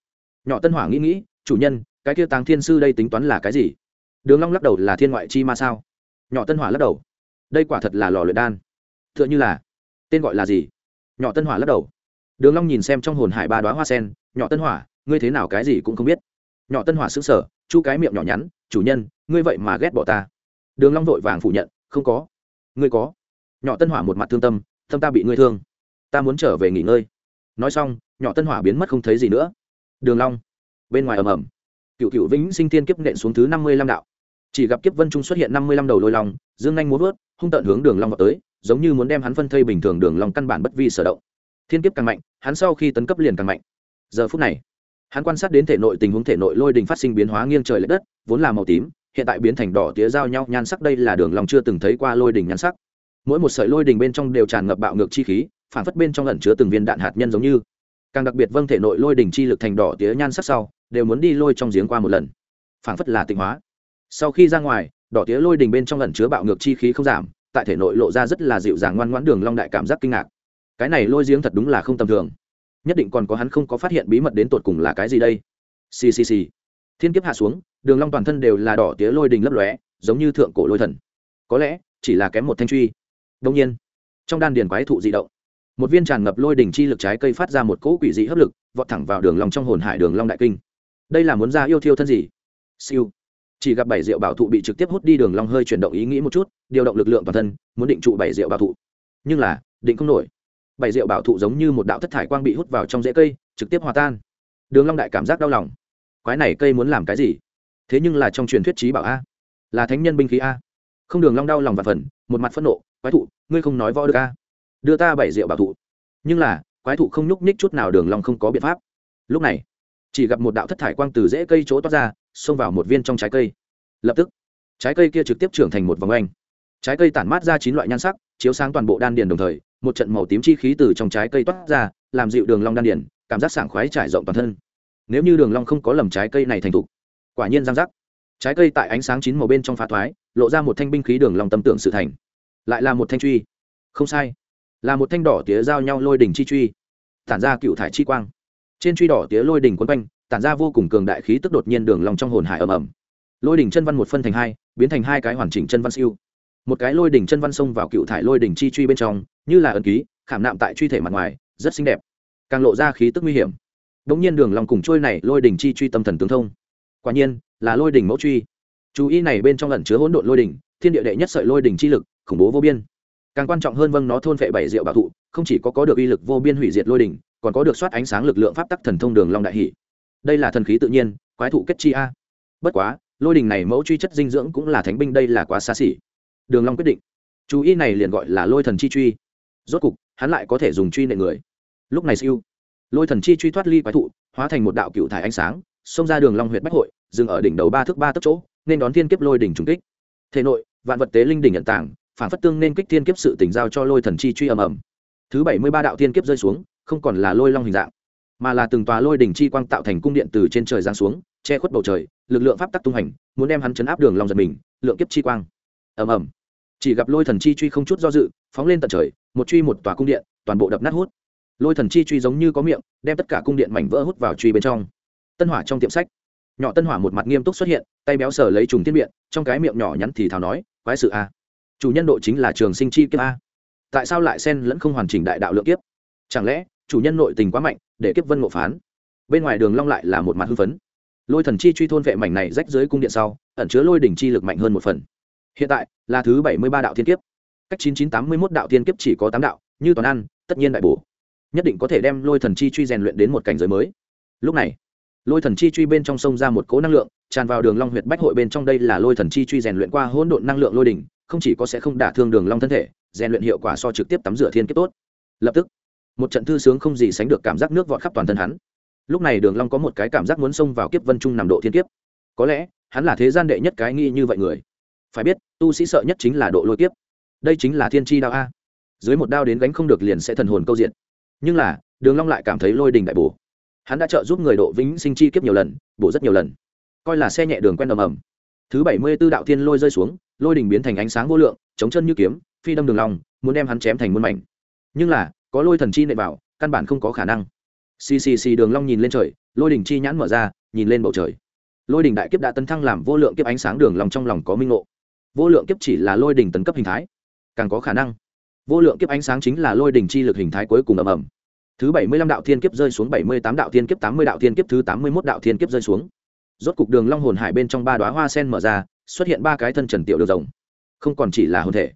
Nhỏ tân hỏa nghĩ nghĩ, chủ nhân, cái kia tàng thiên sư đây tính toán là cái gì? Đường long lắc đầu là thiên ngoại chi ma sao? Nhỏ tân hỏa lắc đầu, đây quả thật là lò luyện đan. Tựa như là, tên gọi là gì? Nhỏ tân hỏa lắc đầu, đường long nhìn xem trong hồn hải ba đóa hoa sen, nhỏ tân hỏa, ngươi thế nào cái gì cũng không biết. Nhỏ tân hỏa sững sờ, chu cái miệng nhỏ nhắn, chủ nhân, ngươi vậy mà ghét bỏ ta. Đường long vội vàng phủ nhận, không có, ngươi có. Nhỏ tân hỏa một mặt thương tâm tâm ta bị ngươi thương, ta muốn trở về nghỉ ngơi nói xong, nhỏ tân hỏa biến mất không thấy gì nữa. Đường long, bên ngoài ầm ầm. Cựu cựu vĩnh sinh Thiên kiếp nện xuống thứ năm mươi lăm đạo. Chỉ gặp kiếp vân trung xuất hiện năm mươi lăm đầu lôi long, dương nhanh muốn vớt, hung tận hướng đường long vào tới, giống như muốn đem hắn phân thây bình thường đường long căn bản bất vi sở động. Thiên kiếp càng mạnh, hắn sau khi tấn cấp liền càng mạnh. Giờ phút này, hắn quan sát đến thể nội tình huống thể nội lôi đình phát sinh biến hóa nghiêng trời lệch đất, vốn là màu tím, hiện tại biến thành đỏ tía giao nhau, nhan sắc đây là đường Long chưa từng thấy qua lôi đình nhan sắc. Mỗi một sợi lôi đình bên trong đều tràn ngập bạo ngược chi khí phản phất bên trong ẩn chứa từng viên đạn hạt nhân giống như. Càng đặc biệt vâng thể nội lôi đỉnh chi lực thành đỏ tía nhan sắc sau, đều muốn đi lôi trong giếng qua một lần. Phản phất là tịnh hóa. Sau khi ra ngoài, đỏ tía lôi đỉnh bên trong ẩn chứa bạo ngược chi khí không giảm, tại thể nội lộ ra rất là dịu dàng ngoan ngoãn đường long đại cảm giác kinh ngạc. Cái này lôi giếng thật đúng là không tầm thường. Nhất định còn có hắn không có phát hiện bí mật đến tột cùng là cái gì đây. Xì xì xì. Thiên kiếp hạ xuống, đường long toàn thân đều là đỏ tía lôi đình lấp lóe, giống như thượng cổ lôi thần. Có lẽ, chỉ là kém một thanh truy. Đông nhiên, trong đan điền quái thụ dị động một viên tràn ngập lôi đỉnh chi lực trái cây phát ra một cỗ quỷ dị hấp lực, vọt thẳng vào đường long trong hồn hải đường long đại kinh. Đây là muốn ra yêu thiêu thân gì? Siêu. Chỉ gặp bảy rượu bảo thụ bị trực tiếp hút đi đường long hơi chuyển động ý nghĩ một chút, điều động lực lượng toàn thân, muốn định trụ bảy rượu bảo thụ. Nhưng là, định không nổi. Bảy rượu bảo thụ giống như một đạo thất thải quang bị hút vào trong rễ cây, trực tiếp hòa tan. Đường long đại cảm giác đau lòng. Quái này cây muốn làm cái gì? Thế nhưng là trong truyền thuyết trí bảo a. Là thánh nhân binh khí a. Không đường long đau lòng và phần, một mặt phẫn nộ, quái thụ, ngươi không nói võ được a đưa ta bảy rượu bảo thụ. Nhưng là, quái thụ không nhúc nhích chút nào đường long không có biện pháp. Lúc này, chỉ gặp một đạo thất thải quang từ rễ cây chỗ toát ra, xông vào một viên trong trái cây. Lập tức, trái cây kia trực tiếp trưởng thành một vòng anh trái cây tản mát ra chín loại nhan sắc, chiếu sáng toàn bộ đan điền đồng thời, một trận màu tím chi khí từ trong trái cây toát ra, làm dịu đường long đan điền, cảm giác sảng khoái trải rộng toàn thân. Nếu như đường long không có lầm trái cây này thành thục, quả nhiên giang rắc. Trái cây tại ánh sáng chín màu bên trong phá thoái, lộ ra một thanh binh khí đường long tâm tưởng sự thành. Lại là một thanh truy. Không sai là một thanh đỏ tía giao nhau lôi đỉnh chi truy, tản ra cựu thải chi quang. Trên truy đỏ tía lôi đỉnh quấn quanh, tản ra vô cùng cường đại khí tức đột nhiên đường lòng trong hồn hải ầm ầm. Lôi đỉnh chân văn một phân thành hai, biến thành hai cái hoàn chỉnh chân văn siêu. Một cái lôi đỉnh chân văn xông vào cựu thải lôi đỉnh chi truy bên trong, như là ẩn ký, khảm nạm tại truy thể mặt ngoài, rất xinh đẹp. Càng lộ ra khí tức nguy hiểm. Đống nhiên đường lòng cùng trôi này lôi đỉnh chi truy tâm thần tương thông. Quả nhiên, là lôi đỉnh mẫu truy. Chú ý này bên trong ẩn chứa hỗn độn lôi đỉnh, thiên địa đệ nhất sợi lôi đỉnh chi lực, khủng bố vô biên càng quan trọng hơn vâng nó thôn vệ bảy rượu bảo thụ, không chỉ có có được uy lực vô biên hủy diệt lôi đình còn có được soát ánh sáng lực lượng pháp tắc thần thông đường long đại hỷ. Đây là thần khí tự nhiên, quái thụ kết chi a. Bất quá, lôi đình này mẫu truy chất dinh dưỡng cũng là thánh binh, đây là quá xa xỉ. Đường long quyết định. Chú ý này liền gọi là lôi thần chi truy. Rốt cục, hắn lại có thể dùng truy nệ người. Lúc này siêu, lôi thần chi truy thoát ly quái thụ, hóa thành một đạo cựu thải ánh sáng, xông ra đường long huyệt bách hội, dừng ở đỉnh đầu ba thước ba tấc chỗ, nên đón thiên kiếp lôi đỉnh trùng kích. Thể nội, vạn vật tế linh đỉnh nhận tảng phản phất tương nên kích thiên kiếp sự tỉnh giao cho lôi thần chi truy ầm ầm. Thứ bảy mươi ba đạo thiên kiếp rơi xuống không còn là lôi long hình dạng mà là từng tòa lôi đỉnh chi quang tạo thành cung điện từ trên trời giáng xuống che khuất bầu trời lực lượng pháp tắc tung hành muốn đem hắn chấn áp đường long giật mình lượng kiếp chi quang. Ầm ầm. Chỉ gặp lôi thần chi truy không chút do dự phóng lên tận trời một truy một tòa cung điện toàn bộ đập nát hút. Lôi thần chi truy giống như có miệng đem tất cả cung điện mảnh vỡ hút vào truy bên trong. Tân hỏa trong tiệm sách. Nhỏ tân hỏa một mặt nghiêm túc xuất hiện tay béo sờ lấy trùng tiên miệng, trong cái miệng nhỏ nhắn thì thào nói quái sự a chủ nhân độ chính là trường sinh chi kiếp a. Tại sao lại xen lẫn không hoàn chỉnh đại đạo lượng kiếp? Chẳng lẽ, chủ nhân nội tình quá mạnh, để kiếp vân ngộ phán? Bên ngoài đường long lại là một mặt hư phấn. Lôi thần chi truy thôn vệ mảnh này rách dưới cung điện sau, ẩn chứa lôi đỉnh chi lực mạnh hơn một phần. Hiện tại, là thứ bảy mươi ba đạo thiên kiếp. Cách chín chín tám mươi 9981 đạo thiên kiếp chỉ có tám đạo, như toàn ăn, tất nhiên đại bổ. Nhất định có thể đem lôi thần chi truy rèn luyện đến một cảnh giới mới. Lúc này, lôi thần chi truy bên trong sông ra một cỗ năng lượng, tràn vào đường long huyệt bách hội bên trong đây là lôi thần chi truy rèn luyện qua hỗn độn năng lượng lôi đỉnh không chỉ có sẽ không đả thương đường long thân thể, rèn luyện hiệu quả so trực tiếp tắm rửa thiên kiếp tốt. Lập tức, một trận thư sướng không gì sánh được cảm giác nước vọt khắp toàn thân hắn. Lúc này đường long có một cái cảm giác muốn xông vào kiếp vân trung nằm độ thiên kiếp. Có lẽ, hắn là thế gian đệ nhất cái nghi như vậy người. Phải biết, tu sĩ sợ nhất chính là độ lôi kiếp. Đây chính là thiên chi đao a. Dưới một đao đến gánh không được liền sẽ thần hồn câu diện. Nhưng là, đường long lại cảm thấy lôi đình đại bổ. Hắn đã trợ giúp người độ vĩnh sinh chi kiếp nhiều lần, bổ rất nhiều lần. Coi là xe nhẹ đường quen ầm ầm. Thứ bảy mươi tư đạo thiên lôi rơi xuống lôi đình biến thành ánh sáng vô lượng, chống chân như kiếm, phi đâm đường long, muốn đem hắn chém thành muôn mảnh. Nhưng là, có lôi thần chi nệ vào căn bản không có khả năng. Xì xì xì đường long nhìn lên trời, lôi đình chi nhãn mở ra, nhìn lên bầu trời. Lôi đình đại kiếp đã tấn thăng làm vô lượng kiếp ánh sáng đường long trong lòng có minh ngộ. Vô lượng kiếp chỉ là lôi đình tấn cấp hình thái, càng có khả năng. Vô lượng kiếp ánh sáng chính là lôi đình chi lực hình thái cuối cùng ầm ầm. Thứ bảy mươi lăm đạo thiên kiếp rơi xuống, bảy mươi tám đạo thiên kiếp, tám mươi đạo thiên kiếp thứ tám mươi mốt đạo thiên kiếp rơi xuống. Rốt cục đường long hồn hải bên trong ba đóa hoa sen mở ra xuất hiện ba cái thân trần tiểu được rồng. Không còn chỉ là hồn thể,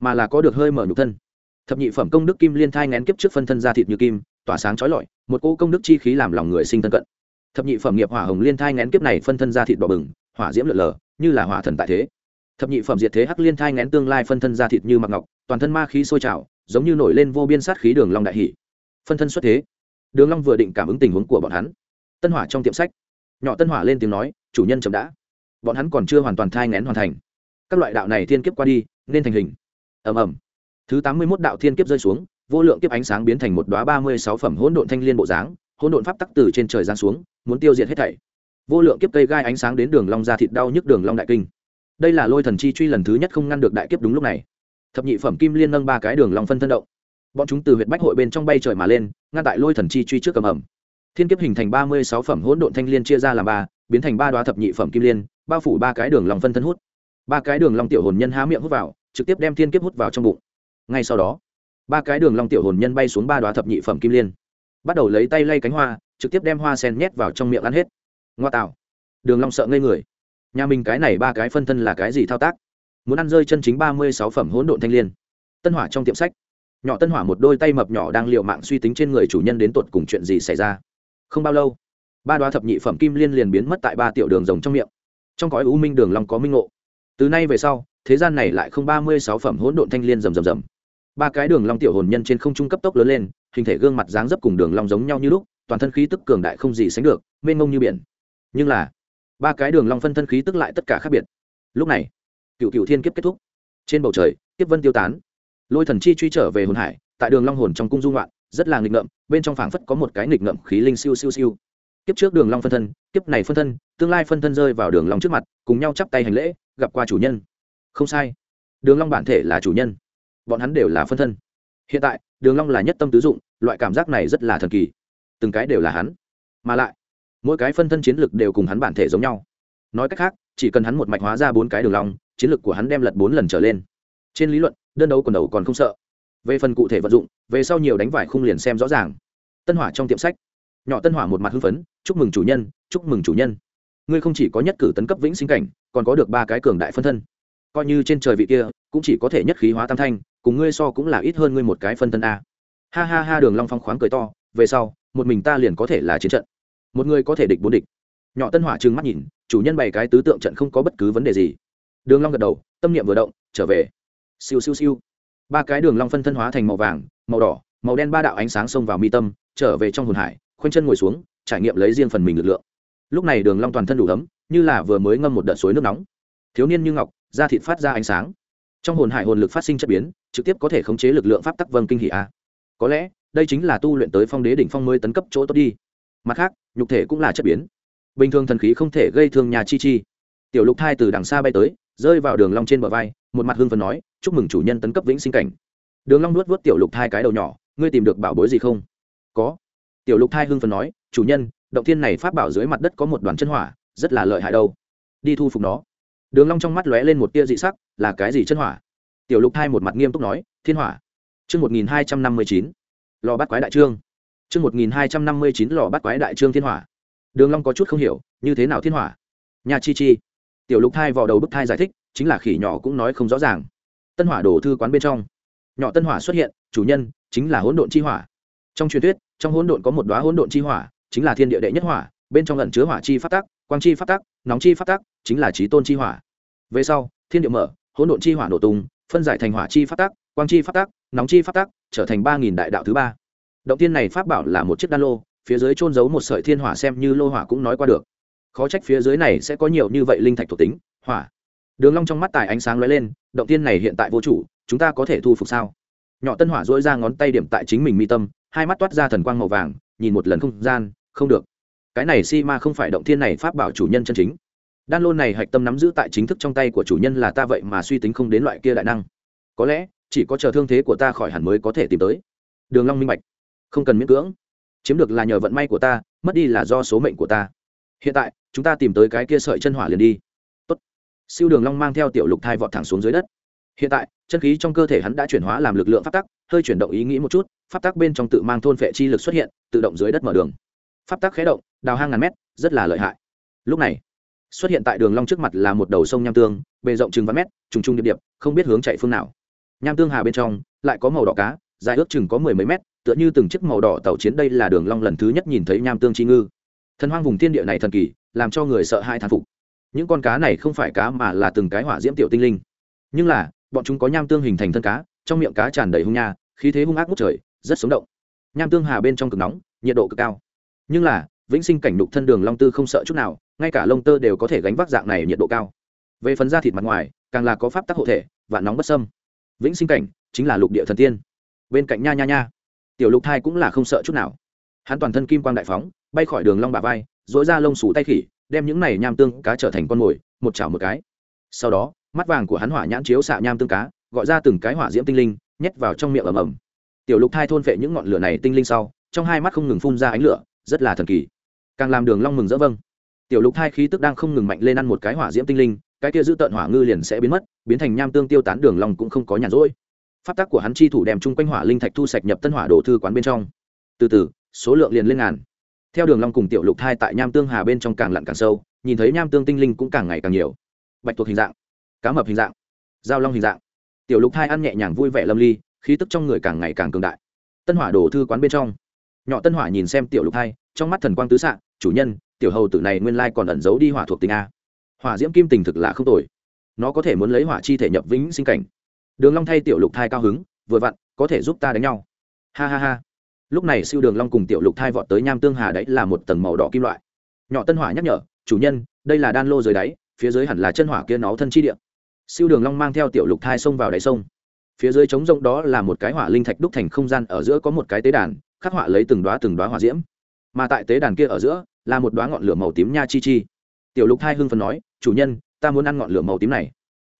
mà là có được hơi mở nhục thân. Thập nhị phẩm công đức kim liên thai ngén kiếp trước phân thân ra thịt như kim, tỏa sáng chói lọi, một cỗ công đức chi khí làm lòng người sinh thân cận. Thập nhị phẩm nghiệp hỏa hồng liên thai ngén kiếp này phân thân ra thịt đỏ bừng, hỏa diễm lượn lờ, như là hỏa thần tại thế. Thập nhị phẩm diệt thế hắc liên thai ngén tương lai phân thân ra thịt như mặc ngọc, toàn thân ma khí sôi trào, giống như nổi lên vô biên sát khí đường long đại hỷ phân thân xuất thế, đường long vừa định cảm ứng tình huống của bọn hắn. Tân hỏa trong tiệm sách, nhỏ tân hỏa lên tiếng nói, chủ nhân chậm đã bọn hắn còn chưa hoàn toàn thai ngén hoàn thành. Các loại đạo này thiên kiếp qua đi, nên thành hình. Ầm ầm. Thứ tám mươi mốt đạo thiên kiếp rơi xuống, vô lượng kiếp ánh sáng biến thành một đóa ba mươi sáu phẩm hỗn độn thanh liên bộ dáng, hỗn độn pháp tắc từ trên trời giáng xuống, muốn tiêu diệt hết thảy. Vô lượng kiếp cây gai ánh sáng đến đường long ra thịt đau nhức đường long đại kinh. Đây là lôi thần chi truy lần thứ nhất không ngăn được đại kiếp đúng lúc này. Thập nhị phẩm kim liên nâng ba cái đường long phân thân động. Bọn chúng từ huyệt bách hội bên trong bay trời mà lên, ngăn tại lôi thần chi truy trước cầm ẩm. Thiên kiếp hình thành ba mươi sáu phẩm hỗn độn thanh liên chia ra làm ba, biến thành ba đoá thập nhị phẩm kim liên bao phủ ba cái đường long phân thân hút. Ba cái đường long tiểu hồn nhân há miệng hút vào, trực tiếp đem thiên kiếp hút vào trong bụng. Ngay sau đó, ba cái đường long tiểu hồn nhân bay xuống ba đoá thập nhị phẩm kim liên. Bắt đầu lấy tay lay cánh hoa, trực tiếp đem hoa sen nhét vào trong miệng ăn hết. Ngoa tạo. Đường long sợ ngây người. Nhà mình cái này ba cái phân thân là cái gì thao tác? Muốn ăn rơi chân chính ba mươi sáu phẩm hỗn độn thanh liên. Tân hỏa trong tiệm sách. Nhỏ tân hỏa một đôi tay mập nhỏ đang liều mạng suy tính trên người chủ nhân đến tột cùng chuyện gì xảy ra. Không bao lâu, ba đoá thập nhị phẩm kim liên liền biến mất tại ba tiểu đường rồng trong miệng trong cõi u minh đường long có minh ngộ. Từ nay về sau, thế gian này lại không ba mươi sáu phẩm hỗn độn thanh liên rầm rầm rầm. Ba cái đường long tiểu hồn nhân trên không trung cấp tốc lớn lên, hình thể gương mặt dáng dấp cùng đường long giống nhau như lúc, toàn thân khí tức cường đại không gì sánh được, mênh mông như biển. Nhưng là, ba cái đường long phân thân khí tức lại tất cả khác biệt. Lúc này, cựu cựu thiên kiếp kết thúc. Trên bầu trời, kiếp vân tiêu tán. Lôi thần chi truy trở về hồn hải, tại đường long hồn trong cung dung loạn rất là nghịch ngợm, bên trong phảng phất có một cái nghịch ngợm khí linh siêu siêu siêu kiếp trước đường long phân thân, kiếp này phân thân, tương lai phân thân rơi vào đường long trước mặt, cùng nhau chắp tay hành lễ, gặp qua chủ nhân. Không sai. Đường long bản thể là chủ nhân. Bọn hắn đều là phân thân. Hiện tại, đường long là nhất tâm tứ dụng, loại cảm giác này rất là thần kỳ. Từng cái đều là hắn. Mà lại, mỗi cái phân thân chiến lực đều cùng hắn bản thể giống nhau. Nói cách khác, chỉ cần hắn một mạch hóa ra bốn cái đường long, chiến lực của hắn đem lật bốn lần trở lên. Trên lý luận, đơn đấu quần đầu còn không sợ. Về phần cụ thể vận dụng, về sau nhiều đánh vải khung liền xem rõ ràng. Tân hỏa trong tiệm sách nhỏ tân hỏa một mặt hưng phấn, chúc mừng chủ nhân, chúc mừng chủ nhân. Ngươi không chỉ có nhất cử tấn cấp vĩnh sinh cảnh, còn có được ba cái cường đại phân thân. Coi như trên trời vị kia, cũng chỉ có thể nhất khí hóa tam thanh, cùng ngươi so cũng là ít hơn ngươi một cái phân thân a. Ha ha ha, đường long phong khoáng cười to, về sau, một mình ta liền có thể là chiến trận. Một người có thể địch bốn địch. Nhỏ tân hỏa trừng mắt nhìn, chủ nhân bày cái tứ tượng trận không có bất cứ vấn đề gì. Đường long gật đầu, tâm niệm vừa động, trở về. Siêu siêu siêu. Ba cái đường long phân thân hóa thành màu vàng, màu đỏ, màu đen ba đạo ánh sáng xông vào mi tâm, trở về trong hồn hải khoanh chân ngồi xuống, trải nghiệm lấy riêng phần mình lực lượng. Lúc này đường long toàn thân đủ ấm, như là vừa mới ngâm một đợt suối nước nóng. Thiếu niên như ngọc, da thịt phát ra ánh sáng. Trong hồn hải hồn lực phát sinh chất biến, trực tiếp có thể khống chế lực lượng pháp tắc vâng kinh hỉ a. Có lẽ, đây chính là tu luyện tới phong đế đỉnh phong mới tấn cấp chỗ tốt đi. Mặt khác, nhục thể cũng là chất biến. Bình thường thần khí không thể gây thương nhà chi chi. Tiểu lục thai từ đằng xa bay tới, rơi vào đường long trên bờ vai, một mặt hương phấn nói, chúc mừng chủ nhân tấn cấp vĩnh sinh cảnh. Đường long nuốt vớt tiểu lục thai cái đầu nhỏ, ngươi tìm được bảo bối gì không? Có tiểu lục thai hương phần nói, chủ nhân, động thiên này pháp bảo dưới mặt đất có một đoàn chân hỏa, rất là lợi hại đâu. Đi thu phục nó. Đường long trong mắt lóe lên một tia dị sắc, là cái gì chân hỏa? Tiểu lục thai một mặt nghiêm túc nói, thiên hỏa. Chương một nghìn hai trăm năm mươi chín, lò bắt quái đại trương. Chương một nghìn hai trăm năm mươi chín, lò bắt quái đại trương thiên hỏa. Đường long có chút không hiểu, như thế nào thiên hỏa? Nhà chi chi. Tiểu lục thai vào đầu bức thai giải thích, chính là khỉ nhỏ cũng nói không rõ ràng. Tân hỏa đổ thư quán bên trong. Nhỏ tân hỏa xuất hiện, chủ nhân, chính là hỗn độn chi hỏa. Trong truyền thuyết trong hỗn độn có một đóa hỗn độn chi hỏa, chính là thiên địa đệ nhất hỏa, bên trong ẩn chứa hỏa chi phát tắc, quang chi phát tắc, nóng chi phát tắc, chính là trí tôn chi hỏa. Về sau, thiên địa mở, hỗn độn chi hỏa nổ tung, phân giải thành hỏa chi phát tắc, quang chi phát tắc, nóng chi phát tắc, trở thành ba nghìn đại đạo thứ ba. Động tiên này pháp bảo là một chiếc đan lô, phía dưới chôn giấu một sợi thiên hỏa xem như lô hỏa cũng nói qua được. Khó trách phía dưới này sẽ có nhiều như vậy linh thạch thuộc tính, hỏa. Đường long trong mắt tài ánh sáng lóe lên, động tiên này hiện tại vô chủ, chúng ta có thể thu phục sao? Nhỏ tân hỏa duỗi ra ngón tay điểm tại chính mình mi tâm hai mắt toát ra thần quang màu vàng, nhìn một lần không gian, không được. Cái này si ma không phải động thiên này pháp bảo chủ nhân chân chính. Đan lô này hạch tâm nắm giữ tại chính thức trong tay của chủ nhân là ta vậy mà suy tính không đến loại kia đại năng. Có lẽ, chỉ có chờ thương thế của ta khỏi hẳn mới có thể tìm tới. Đường long minh bạch. Không cần miễn cưỡng. Chiếm được là nhờ vận may của ta, mất đi là do số mệnh của ta. Hiện tại, chúng ta tìm tới cái kia sợi chân hỏa liền đi. Tốt. siêu đường long mang theo tiểu lục thai vọt thẳng xuống dưới đất hiện tại, chân khí trong cơ thể hắn đã chuyển hóa làm lực lượng pháp tắc, hơi chuyển động ý nghĩ một chút, pháp tắc bên trong tự mang thôn phệ chi lực xuất hiện, tự động dưới đất mở đường. Pháp tắc khé động, đào hang ngàn mét, rất là lợi hại. Lúc này, xuất hiện tại đường long trước mặt là một đầu sông nham tương, bề rộng chừng vài mét, trùng trùng điệp điệp, không biết hướng chạy phương nào. Nham tương hà bên trong, lại có màu đỏ cá, dài ước chừng có mười mấy mét, tựa như từng chiếc màu đỏ tàu chiến đây là đường long lần thứ nhất nhìn thấy nham tương chi ngư. Thần hoang vùng thiên địa này thần kỳ, làm cho người sợ hãi thán phục. Những con cá này không phải cá mà là từng cái hỏa diễm tiểu tinh linh. Nhưng là bọn chúng có nham tương hình thành thân cá, trong miệng cá tràn đầy hung nha, khí thế hung ác ngút trời, rất sống động. Nham tương hà bên trong cực nóng, nhiệt độ cực cao. Nhưng là, vĩnh sinh cảnh đục thân đường long tư không sợ chút nào, ngay cả lông tơ đều có thể gánh vác dạng này nhiệt độ cao. Về phần da thịt mặt ngoài, càng là có pháp tắc hộ thể và nóng bất sâm vĩnh sinh cảnh chính là lục địa thần tiên. Bên cạnh nha nha nha, tiểu lục thai cũng là không sợ chút nào. Hắn toàn thân kim quang đại phóng, bay khỏi đường long bà vai dỗi ra lông sủ tay khỉ, đem những này nham tương cá trở thành con mồi, một chảo một cái. Sau đó mắt vàng của hắn hỏa nhãn chiếu xạ nham tương cá, gọi ra từng cái hỏa diễm tinh linh, nhét vào trong miệng ầm ầm. Tiểu lục thai thôn phệ những ngọn lửa này tinh linh sau, trong hai mắt không ngừng phun ra ánh lửa, rất là thần kỳ. Càng làm đường long mừng rỡ vâng. Tiểu lục thai khí tức đang không ngừng mạnh lên ăn một cái hỏa diễm tinh linh, cái kia giữ tận hỏa ngư liền sẽ biến mất, biến thành nham tương tiêu tán đường long cũng không có nhàn rỗi. Pháp tắc của hắn chi thủ đem chung quanh hỏa linh thạch thu sạch nhập tân hỏa đổ thư quán bên trong. Từ từ, số lượng liền lên ngàn. Theo đường long cùng tiểu lục thai tại nham tương hà bên trong càng lặn càng sâu, nhìn thấy nham tương tinh linh cũng càng ngày càng nhiều. Bạch tuộc hình dạng cá mập hình dạng giao long hình dạng. Tiểu lục hai ăn nhẹ nhàng vui vẻ lâm ly khí tức trong người càng ngày càng cường đại. Tân hỏa đổ thư quán bên trong. Nhỏ tân hỏa nhìn xem tiểu lục hai, trong mắt thần quang tứ xạ chủ nhân tiểu hầu tử này nguyên lai còn ẩn giấu đi hỏa thuộc tình a. Hỏa diễm kim tình thực là không tồi. Nó có thể muốn lấy hỏa chi thể nhập vĩnh sinh cảnh. Đường long thay tiểu lục thai cao hứng vừa vặn có thể giúp ta đánh nhau. Ha ha ha. Lúc này siêu đường long cùng tiểu lục thai vọt tới nham tương hà đấy là một tầng màu đỏ kim loại. Nhỏ tân hỏa nhắc nhở chủ nhân đây là đan lô dưới đáy phía dưới hẳn là chân hỏa kia nó thân chi địa siêu đường long mang theo tiểu lục thai xông vào đáy sông. Phía dưới trống rộng đó là một cái hỏa linh thạch đúc thành không gian, ở giữa có một cái tế đàn, khắc họa lấy từng đóa từng đóa hỏa diễm. Mà tại tế đàn kia ở giữa, là một đóa ngọn lửa màu tím nha chi chi. Tiểu lục thai hưng phấn nói, chủ nhân, ta muốn ăn ngọn lửa màu tím này.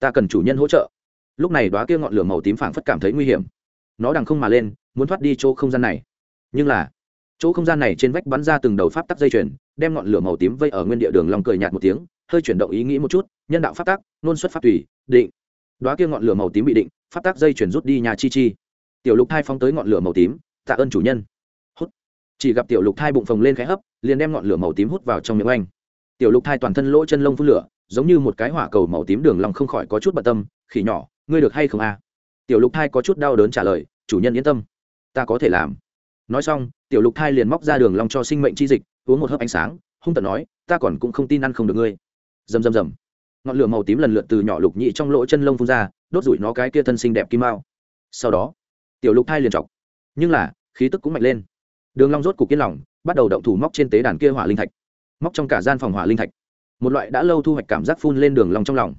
Ta cần chủ nhân hỗ trợ. Lúc này đóa kia ngọn lửa màu tím phảng phất cảm thấy nguy hiểm. Nó đằng không mà lên, muốn thoát đi chỗ không gian này. Nhưng là, chỗ không gian này trên vách bắn ra từng đầu pháp tắc dây chuyền đem ngọn lửa màu tím vây ở nguyên địa đường long cười nhạt một tiếng, hơi chuyển động ý nghĩ một chút, nhân đạo pháp tắc nôn xuất pháp tùy, định. Đóa kia ngọn lửa màu tím bị định, pháp tắc dây chuyển rút đi nhà chi chi. Tiểu lục thai phóng tới ngọn lửa màu tím, tạ ơn chủ nhân. Hút. Chỉ gặp tiểu lục thai bụng phồng lên khẽ hấp, liền đem ngọn lửa màu tím hút vào trong miệng anh. Tiểu lục thai toàn thân lỗ chân lông phun lửa, giống như một cái hỏa cầu màu tím đường lòng không khỏi có chút bận tâm, khỉ nhỏ, ngươi được hay không a? Tiểu lục thai có chút đau đớn trả lời, chủ nhân yên tâm, ta có thể làm. Nói xong, tiểu lục thai liền móc ra đường long cho sinh mệnh chi dịch uống một hớp ánh sáng, hung tận nói, ta còn cũng không tin ăn không được ngươi. Rầm rầm rầm. Ngọn lửa màu tím lần lượt từ nhỏ lục nhị trong lỗ chân lông phun ra, đốt rủi nó cái kia thân xinh đẹp kim mao. Sau đó, tiểu lục thai liền chọc. Nhưng là, khí tức cũng mạnh lên. Đường long rốt cục kiên lòng, bắt đầu động thủ móc trên tế đàn kia hỏa linh thạch. Móc trong cả gian phòng hỏa linh thạch. Một loại đã lâu thu hoạch cảm giác phun lên đường long trong lòng.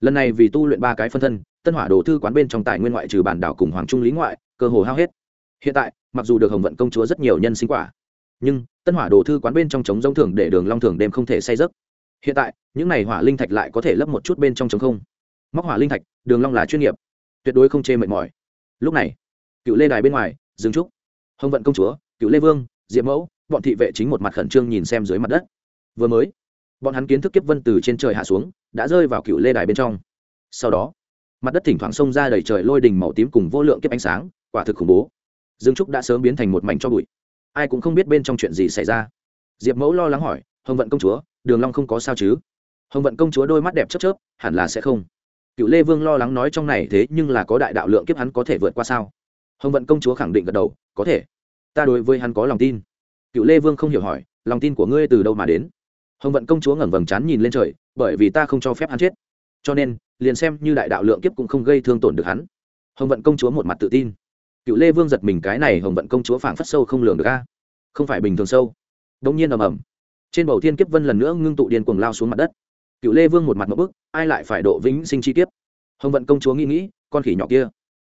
Lần này vì tu luyện ba cái phân thân, tân hỏa đồ thư quán bên trong tài nguyên ngoại trừ bản đảo cùng hoàng trung lý ngoại, cơ hồ hao hết. Hiện tại, mặc dù được hồng vận công chúa rất nhiều nhân sinh quả nhưng tân hỏa đồ thư quán bên trong trống rông thường để đường long thường đêm không thể say giấc. Hiện tại, những này hỏa linh thạch lại có thể lấp một chút bên trong trống không. Móc hỏa linh thạch, đường long là chuyên nghiệp, tuyệt đối không chê mệt mỏi. Lúc này, cựu lê đài bên ngoài dừng trúc, hồng vận công chúa, cựu lê vương, diệp mẫu, bọn thị vệ chính một mặt khẩn trương nhìn xem dưới mặt đất. Vừa mới, bọn hắn kiến thức kiếp vân từ trên trời hạ xuống, đã rơi vào cựu lê đài bên trong. Sau đó, mặt đất thỉnh thoảng xông ra đầy trời lôi đình màu tím cùng vô lượng kiếp ánh sáng, quả thực khủng bố. Dương trúc đã sớm biến thành một mảnh cho bụi ai cũng không biết bên trong chuyện gì xảy ra. Diệp mẫu lo lắng hỏi, hồng vận công chúa, đường long không có sao chứ? Hồng vận công chúa đôi mắt đẹp chớp chớp, hẳn là sẽ không. Cựu lê vương lo lắng nói trong này thế nhưng là có đại đạo lượng kiếp hắn có thể vượt qua sao? Hồng vận công chúa khẳng định gật đầu, có thể. Ta đối với hắn có lòng tin. Cựu lê vương không hiểu hỏi, lòng tin của ngươi từ đâu mà đến? Hồng vận công chúa ngẩng vầng trán nhìn lên trời, bởi vì ta không cho phép hắn chết. Cho nên, liền xem như đại đạo lượng kiếp cũng không gây thương tổn được hắn. Hồng vận công chúa một mặt tự tin cựu lê vương giật mình, cái này hồng vận công chúa phảng phất sâu không lường được a. Không phải bình thường sâu. Đông nhiên ầm ầm. Trên bầu thiên kiếp vân lần nữa ngưng tụ điên cuồng lao xuống mặt đất. Cựu lê vương một mặt một bức, ai lại phải độ vĩnh sinh chi kiếp? Hồng vận công chúa nghĩ nghĩ, con khỉ nhỏ kia.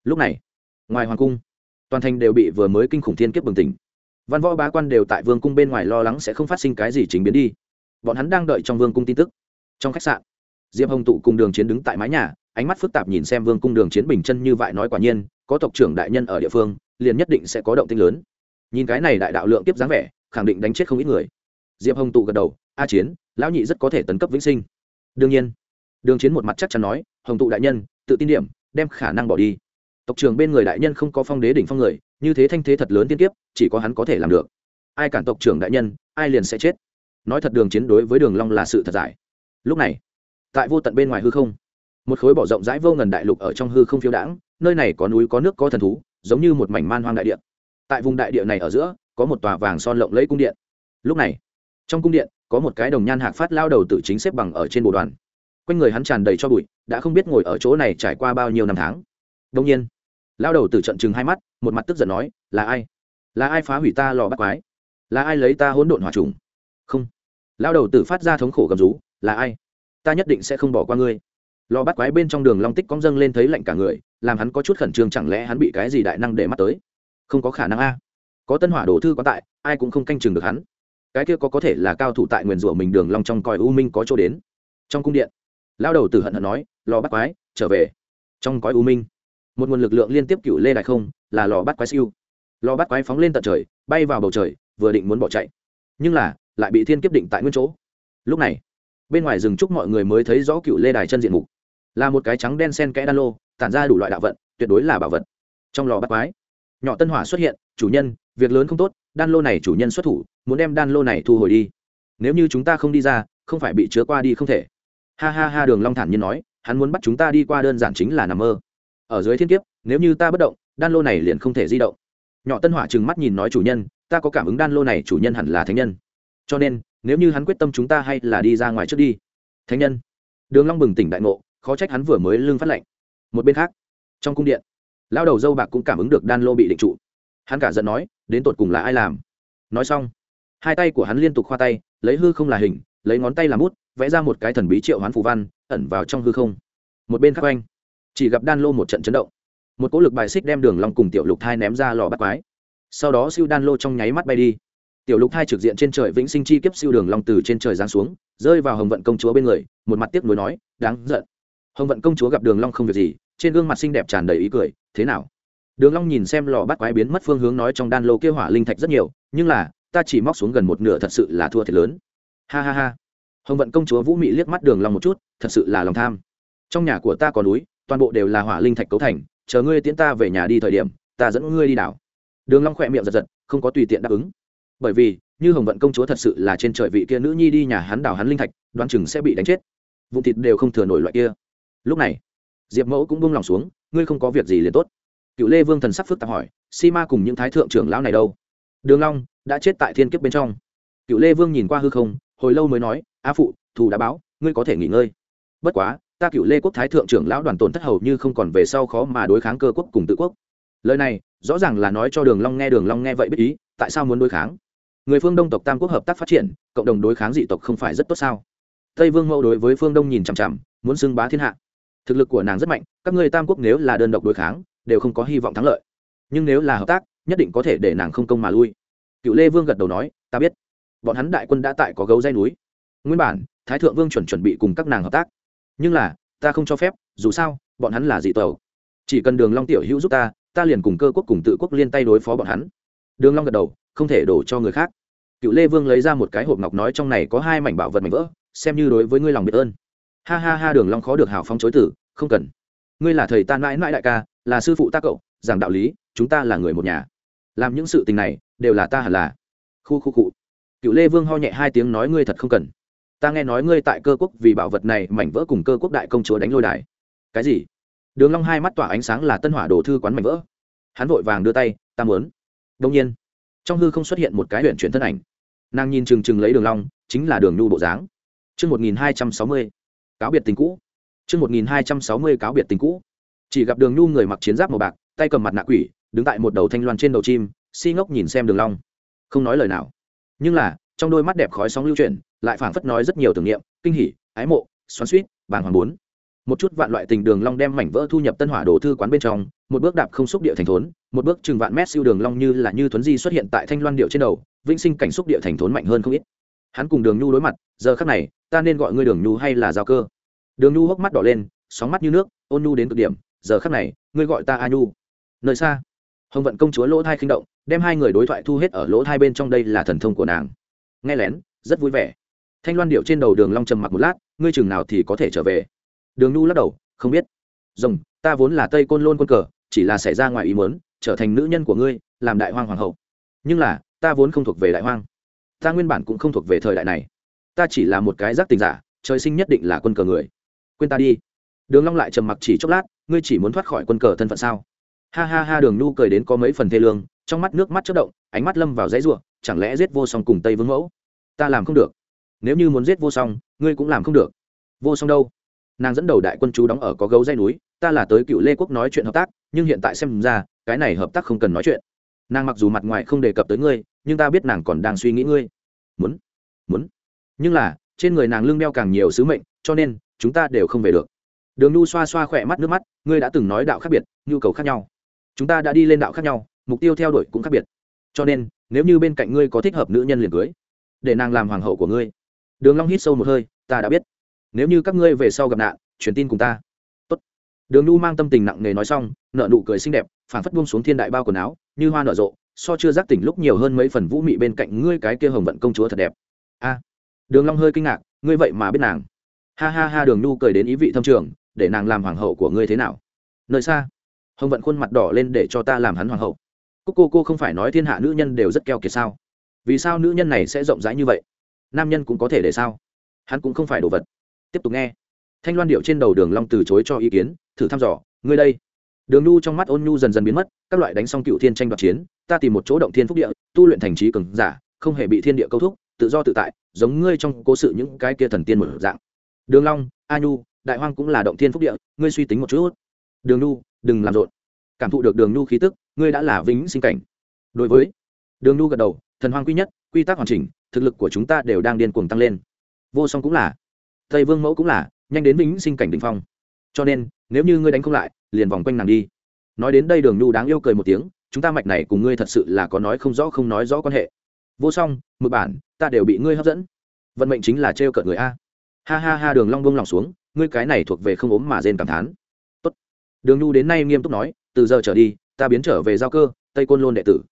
Lúc này, ngoài hoàng cung, toàn thành đều bị vừa mới kinh khủng thiên kiếp bừng tỉnh. Văn võ bá quan đều tại vương cung bên ngoài lo lắng sẽ không phát sinh cái gì chính biến đi. Bọn hắn đang đợi trong vương cung tin tức. Trong khách sạn, diệp hồng tụ cùng đường chiến đứng tại mái nhà, ánh mắt phức tạp nhìn xem vương cung đường chiến bình chân như vậy nói quả nhiên có tộc trưởng đại nhân ở địa phương liền nhất định sẽ có động tinh lớn. Nhìn cái này đại đạo lượng tiếp dáng vẻ khẳng định đánh chết không ít người. Diệp hồng tụ gật đầu a chiến lão nhị rất có thể tấn cấp vĩnh sinh. Đương nhiên. Đường chiến một mặt chắc chắn nói hồng tụ đại nhân tự tin điểm đem khả năng bỏ đi. Tộc trưởng bên người đại nhân không có phong đế đỉnh phong người như thế thanh thế thật lớn tiên tiếp, chỉ có hắn có thể làm được. Ai cản tộc trưởng đại nhân ai liền sẽ chết. Nói thật đường chiến đối với đường long là sự thật giải. Lúc này tại vô tận bên ngoài hư không một khối bỏ rộng rãi vô ngần đại lục ở trong hư không phiêu đãng, nơi này có núi, có nước, có thần thú, giống như một mảnh man hoang đại địa. Tại vùng đại địa này ở giữa, có một tòa vàng son lộng lẫy cung điện. Lúc này, trong cung điện, có một cái đồng nhan hạc phát lao đầu tự chính xếp bằng ở trên bộ đoàn. Quanh người hắn tràn đầy cho bụi, đã không biết ngồi ở chỗ này trải qua bao nhiêu năm tháng. Đông nhiên, lao đầu từ trận chừng hai mắt, một mặt tức giận nói, là ai? Là ai phá hủy ta lò bắt quái? Là ai lấy ta hỗn độn hòa trùng? Không. Lao đầu tử phát ra thống khổ gầm rú, là ai? Ta nhất định sẽ không bỏ qua ngươi lò bắt quái bên trong đường long tích cong dâng lên thấy lạnh cả người, làm hắn có chút khẩn trương chẳng lẽ hắn bị cái gì đại năng để mắt tới? Không có khả năng a. Có tân hỏa đổ thư có tại, ai cũng không canh chừng được hắn. Cái kia có có thể là cao thủ tại nguyền rủa mình đường long trong coi u minh có chỗ đến. Trong cung điện lao đầu tử hận hận nói, lò bắt quái, trở về. Trong cõi u minh, một nguồn lực lượng liên tiếp cựu lê đại không, là lò bắt quái siêu. Lò bắt quái phóng lên tận trời, bay vào bầu trời, vừa định muốn bỏ chạy. Nhưng là, lại bị thiên kiếp định tại nguyên chỗ. Lúc này, bên ngoài rừng trúc mọi người mới thấy rõ cựu lê đài chân diện mục là một cái trắng đen sen kẽ đan lô, tản ra đủ loại đạo vận, tuyệt đối là bảo vật. Trong lò bắt quái, nhỏ tân hỏa xuất hiện, chủ nhân, việc lớn không tốt, đan lô này chủ nhân xuất thủ, muốn đem đan lô này thu hồi đi. Nếu như chúng ta không đi ra, không phải bị chứa qua đi không thể. Ha ha ha, đường long thản nhiên nói, hắn muốn bắt chúng ta đi qua đơn giản chính là nằm mơ. Ở dưới thiên kiếp, nếu như ta bất động, đan lô này liền không thể di động. Nhỏ tân hỏa trừng mắt nhìn nói, chủ nhân, ta có cảm ứng đan lô này chủ nhân hẳn là thánh nhân. Cho nên, nếu như hắn quyết tâm chúng ta hay là đi ra ngoài trước đi. Thánh nhân? Đường long bừng tỉnh đại ngộ khó trách hắn vừa mới lưng phát lệnh một bên khác, trong cung điện lao đầu dâu bạc cũng cảm ứng được đan lô bị định trụ. Hắn cả giận nói, đến tột cùng là ai làm? Nói xong, hai tay của hắn liên tục khoa tay, lấy hư không là hình, lấy ngón tay làm bút, vẽ ra một cái thần bí triệu hoán phù văn, ẩn vào trong hư không. Một bên khác oanh chỉ gặp đan lô một trận chấn động. Một cỗ lực bài xích đem đường long cùng tiểu lục thai ném ra lò bắt quái. Sau đó siêu đan lô trong nháy mắt bay đi. Tiểu lục thai trực diện trên trời vĩnh sinh chi kiếp siêu đường long từ trên trời giáng xuống, rơi vào hồng vận công chúa bên người, một mặt tiếc nuối nói, đáng giận hồng vận công chúa gặp đường long không việc gì, trên gương mặt xinh đẹp tràn đầy ý cười, thế nào? Đường long nhìn xem lò bắt quái biến mất phương hướng nói trong đan lô kia hỏa linh thạch rất nhiều, nhưng là, ta chỉ móc xuống gần một nửa thật sự là thua thiệt lớn. Ha ha ha. Hồng vận công chúa vũ mị liếc mắt đường long một chút, thật sự là lòng tham. Trong nhà của ta có núi, toàn bộ đều là hỏa linh thạch cấu thành, chờ ngươi tiễn ta về nhà đi thời điểm, ta dẫn ngươi đi đảo. Đường long khoẹt miệng giật giật, không có tùy tiện đáp ứng. Bởi vì, như hồng vận công chúa thật sự là trên trời vị kia nữ nhi đi nhà hắn đảo hắn linh thạch đoan chừng sẽ bị đánh chết. Vụ thịt đều không thừa nổi loại kia lúc này, diệp mẫu cũng buông lòng xuống, ngươi không có việc gì liền tốt. Cựu lê vương thần sắc phức tạp hỏi, si ma cùng những thái thượng trưởng lão này đâu? Đường long đã chết tại thiên kiếp bên trong. Cựu lê vương nhìn qua hư không, hồi lâu mới nói, a phụ, thù đã báo, ngươi có thể nghỉ ngơi. Bất quá, ta cựu lê quốc thái thượng trưởng lão đoàn tổn thất hầu như không còn về sau khó mà đối kháng cơ quốc cùng tự quốc. Lời này, rõ ràng là nói cho đường long nghe, đường long nghe vậy biết ý, tại sao muốn đối kháng? Người phương đông tộc tam quốc hợp tác phát triển, cộng đồng đối kháng dị tộc không phải rất tốt sao? Tây vương mẫu đối với phương đông nhìn chằm chằm, muốn xưng bá thiên hạ thực lực của nàng rất mạnh, các người tam quốc nếu là đơn độc đối kháng, đều không có hy vọng thắng lợi. Nhưng nếu là hợp tác, nhất định có thể để nàng không công mà lui. Cựu lê vương gật đầu nói, ta biết. Bọn hắn đại quân đã tại có gấu dây núi. Nguyên bản, thái thượng vương chuẩn chuẩn bị cùng các nàng hợp tác. Nhưng là, ta không cho phép, dù sao, bọn hắn là dị tàu chỉ cần đường long tiểu hữu giúp ta ta liền cùng cơ quốc cùng tự quốc liên tay đối phó bọn hắn. Đường long gật đầu, không thể đổ cho người khác. Cựu lê vương lấy ra một cái hộp ngọc nói, trong này có hai mảnh bảo vật mảnh vỡ, xem như đối với ngươi lòng biết ơn ha ha ha, đường long khó được hào phóng chối tử, không cần. Ngươi là thầy ta mãi mãi đại ca, là sư phụ ta cậu, giảng đạo lý, chúng ta là người một nhà. Làm những sự tình này, đều là ta hẳn là. Khu khu cụ cựu lê vương ho nhẹ hai tiếng nói ngươi thật không cần. Ta nghe nói ngươi tại cơ quốc vì bảo vật này mảnh vỡ cùng cơ quốc đại công chúa đánh lôi đài. Cái gì? Đường long hai mắt tỏa ánh sáng là tân hỏa đồ thư quán mảnh vỡ. Hắn vội vàng đưa tay, ta muốn. Đông nhiên, trong hư không xuất hiện một cái huyện chuyển thân ảnh. Nàng nhìn chừng chừng lấy đường long, chính là đường nhu bộ dáng. Chương một nghìn hai trăm sáu mươi cáo biệt tình cũ. Chương một nghìn hai trăm sáu mươi cáo biệt tình cũ. Chỉ gặp đường nhu người mặc chiến giáp màu bạc tay cầm mặt nạ quỷ đứng tại một đầu thanh loan trên đầu chim si ngốc nhìn xem đường long. Không nói lời nào. Nhưng là trong đôi mắt đẹp khói sóng lưu chuyển lại phảng phất nói rất nhiều tưởng niệm kinh hỉ ái mộ xoắn xuýt, bàng hoàng muốn. một chút vạn loại tình đường long đem mảnh vỡ thu nhập tân hỏa đồ thư quán bên trong một bước đạp không xúc địa thành thốn một bước chừng vạn mét siêu đường long như là như thuấn di xuất hiện tại thanh loan điệu trên đầu vĩnh sinh cảnh xúc địa thành thốn mạnh hơn không ít. Hắn cùng đường nhu đối mặt giờ khắc này ta nên gọi ngươi đường nhu hay là giao cơ? Đường nhu hốc mắt đỏ lên, sóng mắt như nước, ôn nhu đến cực điểm, giờ khắc này, ngươi gọi ta a nhu. Nơi xa, hồng vận công chúa lỗ thai khinh động, đem hai người đối thoại thu hết ở lỗ thai bên trong đây là thần thông của nàng. Nghe lén, rất vui vẻ. Thanh loan điệu trên đầu đường long trầm mặc một lát, ngươi chừng nào thì có thể trở về. Đường nhu lắc đầu, không biết. Rồng, ta vốn là tây côn lôn quân cờ, chỉ là xảy ra ngoài ý muốn, trở thành nữ nhân của ngươi, làm đại hoang hoàng hậu. Nhưng là, ta vốn không thuộc về đại hoang. Ta nguyên bản cũng không thuộc về thời đại này ta chỉ là một cái giác tình giả, trời sinh nhất định là quân cờ người. Quên ta đi. Đường long lại trầm mặc chỉ chốc lát, ngươi chỉ muốn thoát khỏi quân cờ thân phận sao? Ha ha ha, đường nu cười đến có mấy phần thê lương, trong mắt nước mắt chớp động, ánh mắt lâm vào dãy rủa, chẳng lẽ giết vô song cùng tây vương mẫu? Ta làm không được. Nếu như muốn giết vô song, ngươi cũng làm không được. Vô song đâu? Nàng dẫn đầu đại quân chú đóng ở có gấu dây núi, ta là tới cựu lê quốc nói chuyện hợp tác, nhưng hiện tại xem ra, cái này hợp tác không cần nói chuyện. Nàng mặc dù mặt ngoài không đề cập tới ngươi, nhưng ta biết nàng còn đang suy nghĩ ngươi. Muốn. Muốn nhưng là, trên người nàng lưng đeo càng nhiều sứ mệnh, cho nên, chúng ta đều không về được. Đường nhu xoa xoa khỏe mắt nước mắt, ngươi đã từng nói đạo khác biệt, nhu cầu khác nhau. Chúng ta đã đi lên đạo khác nhau, mục tiêu theo đuổi cũng khác biệt. Cho nên, nếu như bên cạnh ngươi có thích hợp nữ nhân liền cưới, để nàng làm hoàng hậu của ngươi. Đường long hít sâu một hơi, ta đã biết. Nếu như các ngươi về sau gặp nạn, truyền tin cùng ta. Tốt. đường nhu mang tâm tình nặng nề nói xong nợ nụ cười xinh đẹp, phảng phất buông xuống thiên đại bao quần áo, như hoa nở rộ, so chưa giác tỉnh lúc nhiều hơn mấy phần vũ mị bên cạnh ngươi cái kia hồng vận công chúa thật đẹp. A đường long hơi kinh ngạc, ngươi vậy mà biết nàng. Ha ha ha, đường nhu cười đến ý vị thâm trường, để nàng làm hoàng hậu của ngươi thế nào? Nơi xa. Hồng vận khuôn mặt đỏ lên để cho ta làm hắn hoàng hậu. Cô cô cô không phải nói thiên hạ nữ nhân đều rất keo kiệt sao? Vì sao nữ nhân này sẽ rộng rãi như vậy? Nam nhân cũng có thể để sao? Hắn cũng không phải đồ vật. Tiếp tục nghe. Thanh loan điệu trên đầu đường long từ chối cho ý kiến, thử thăm dò, ngươi đây? Đường nhu trong mắt ôn nhu dần dần biến mất, các loại đánh xong cựu thiên tranh đoạt chiến, ta tìm một chỗ động thiên phúc địa, tu luyện thành trí cường giả, không hề bị thiên địa câu thúc tự do tự tại, giống ngươi trong cố sự những cái kia thần tiên một dạng. Đường long, a nhu, đại hoang cũng là động thiên phúc địa, ngươi suy tính một chút. Đường nhu, đừng làm rộn. Cảm thụ được đường nhu khí tức, ngươi đã là vĩnh sinh cảnh. Đối với, đường nhu gật đầu, thần hoang quy nhất, quy tắc hoàn chỉnh, thực lực của chúng ta đều đang điên cuồng tăng lên. Vô song cũng là, tây vương mẫu cũng là, nhanh đến vĩnh sinh cảnh đỉnh phong. Cho nên, nếu như ngươi đánh không lại, liền vòng quanh nàng đi. Nói đến đây đường nhu đáng yêu cười một tiếng, chúng ta mạch này cùng ngươi thật sự là có nói không rõ không nói rõ quan hệ vô song, mực bản, ta đều bị ngươi hấp dẫn. Vận mệnh chính là trêu cợt người a. Ha ha ha, đường long bông lòng xuống, ngươi cái này thuộc về không ốm mà rên cảm thán. Tốt. đường nhu đến nay nghiêm túc nói, từ giờ trở đi, ta biến trở về giao cơ, tây côn lôn đệ tử.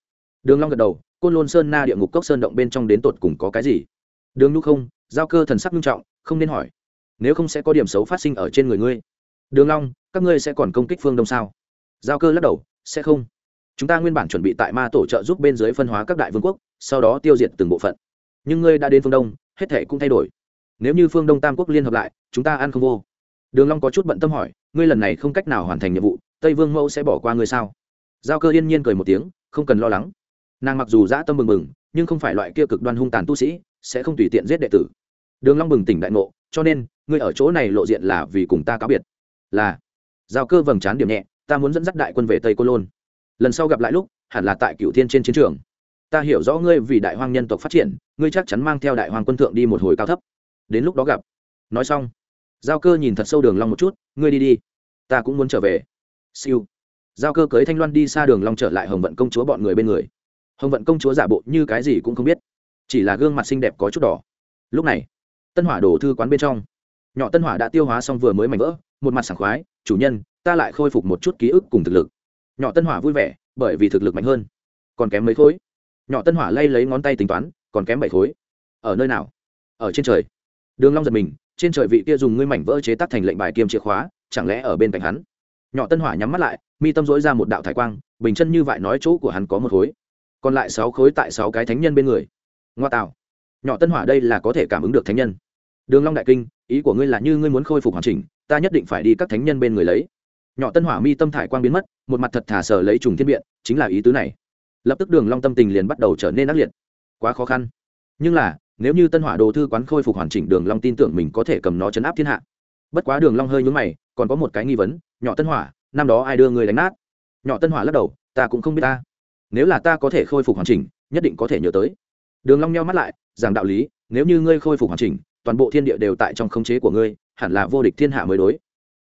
Đường long gật đầu, côn lôn sơn na địa ngục cốc sơn động bên trong đến tột cùng có cái gì? Đường nhu không, giao cơ thần sắc nghiêm trọng, không nên hỏi. Nếu không sẽ có điểm xấu phát sinh ở trên người ngươi. Đường long, các ngươi sẽ còn công kích phương đông sao? Giao cơ lắc đầu, sẽ không. Chúng ta nguyên bản chuẩn bị tại ma tổ trợ giúp bên dưới phân hóa các đại vương quốc sau đó tiêu diệt từng bộ phận. Nhưng ngươi đã đến phương đông, hết thể cũng thay đổi. Nếu như phương đông tam quốc liên hợp lại, chúng ta ăn không vô. Đường long có chút bận tâm hỏi, ngươi lần này không cách nào hoàn thành nhiệm vụ, tây vương mẫu sẽ bỏ qua ngươi sao? Giao cơ yên nhiên cười một tiếng, không cần lo lắng. Nàng mặc dù dã tâm mừng mừng, nhưng không phải loại kia cực đoan hung tàn tu sĩ, sẽ không tùy tiện giết đệ tử. Đường long bừng tỉnh đại ngộ, cho nên, ngươi ở chỗ này lộ diện là vì cùng ta cáo biệt. Là. Giao cơ vầng trán điểm nhẹ, ta muốn dẫn dắt đại quân về tây côn lôn. Lần sau gặp lại lúc, hẳn là tại cựu thiên trên chiến trường ta hiểu rõ ngươi vì đại hoang nhân tộc phát triển, ngươi chắc chắn mang theo đại hoàng quân thượng đi một hồi cao thấp. Đến lúc đó gặp. Nói xong, giao cơ nhìn thật sâu đường long một chút, ngươi đi đi, ta cũng muốn trở về. Siêu. Giao cơ cưới thanh loan đi xa đường long trở lại hồng vận công chúa bọn người bên người. Hồng vận công chúa giả bộ như cái gì cũng không biết, chỉ là gương mặt xinh đẹp có chút đỏ. Lúc này, tân hỏa đổ thư quán bên trong. Nhỏ tân hỏa đã tiêu hóa xong vừa mới mảnh vỡ, một mặt sảng khoái, chủ nhân, ta lại khôi phục một chút ký ức cùng thực lực. Nhỏ tân hỏa vui vẻ, bởi vì thực lực mạnh hơn, còn kém mấy khối nhỏ tân hỏa lay lấy ngón tay tính toán, còn kém bảy khối. Ở nơi nào? Ở trên trời. Đường long giật mình, trên trời vị kia dùng ngươi mảnh vỡ chế tác thành lệnh bài kiêm chìa khóa, chẳng lẽ ở bên cạnh hắn? Nhỏ tân hỏa nhắm mắt lại, mi tâm dối ra một đạo thải quang, bình chân như vậy nói chỗ của hắn có một khối. Còn lại sáu khối tại sáu cái thánh nhân bên người. Ngoa tạo. Nhỏ tân hỏa đây là có thể cảm ứng được thánh nhân. Đường long đại kinh, ý của ngươi là như ngươi muốn khôi phục hoàn chỉnh, ta nhất định phải đi các thánh nhân bên người lấy. Nhỏ tân hỏa mi tâm thải quang biến mất, một mặt thật thả sở lấy trùng thiên biện, chính là ý tứ này lập tức đường long tâm tình liền bắt đầu trở nên ác liệt. Quá khó khăn. Nhưng là, nếu như tân hỏa đồ thư quán khôi phục hoàn chỉnh, đường long tin tưởng mình có thể cầm nó chấn áp thiên hạ. Bất quá đường long hơi nhướng mày, còn có một cái nghi vấn, nhỏ tân hỏa, năm đó ai đưa người đánh nát? Nhỏ tân hỏa lắc đầu, ta cũng không biết ta. Nếu là ta có thể khôi phục hoàn chỉnh, nhất định có thể nhớ tới. Đường long nheo mắt lại, giảng đạo lý, nếu như ngươi khôi phục hoàn chỉnh, toàn bộ thiên địa đều tại trong khống chế của ngươi, hẳn là vô địch thiên hạ mới đối.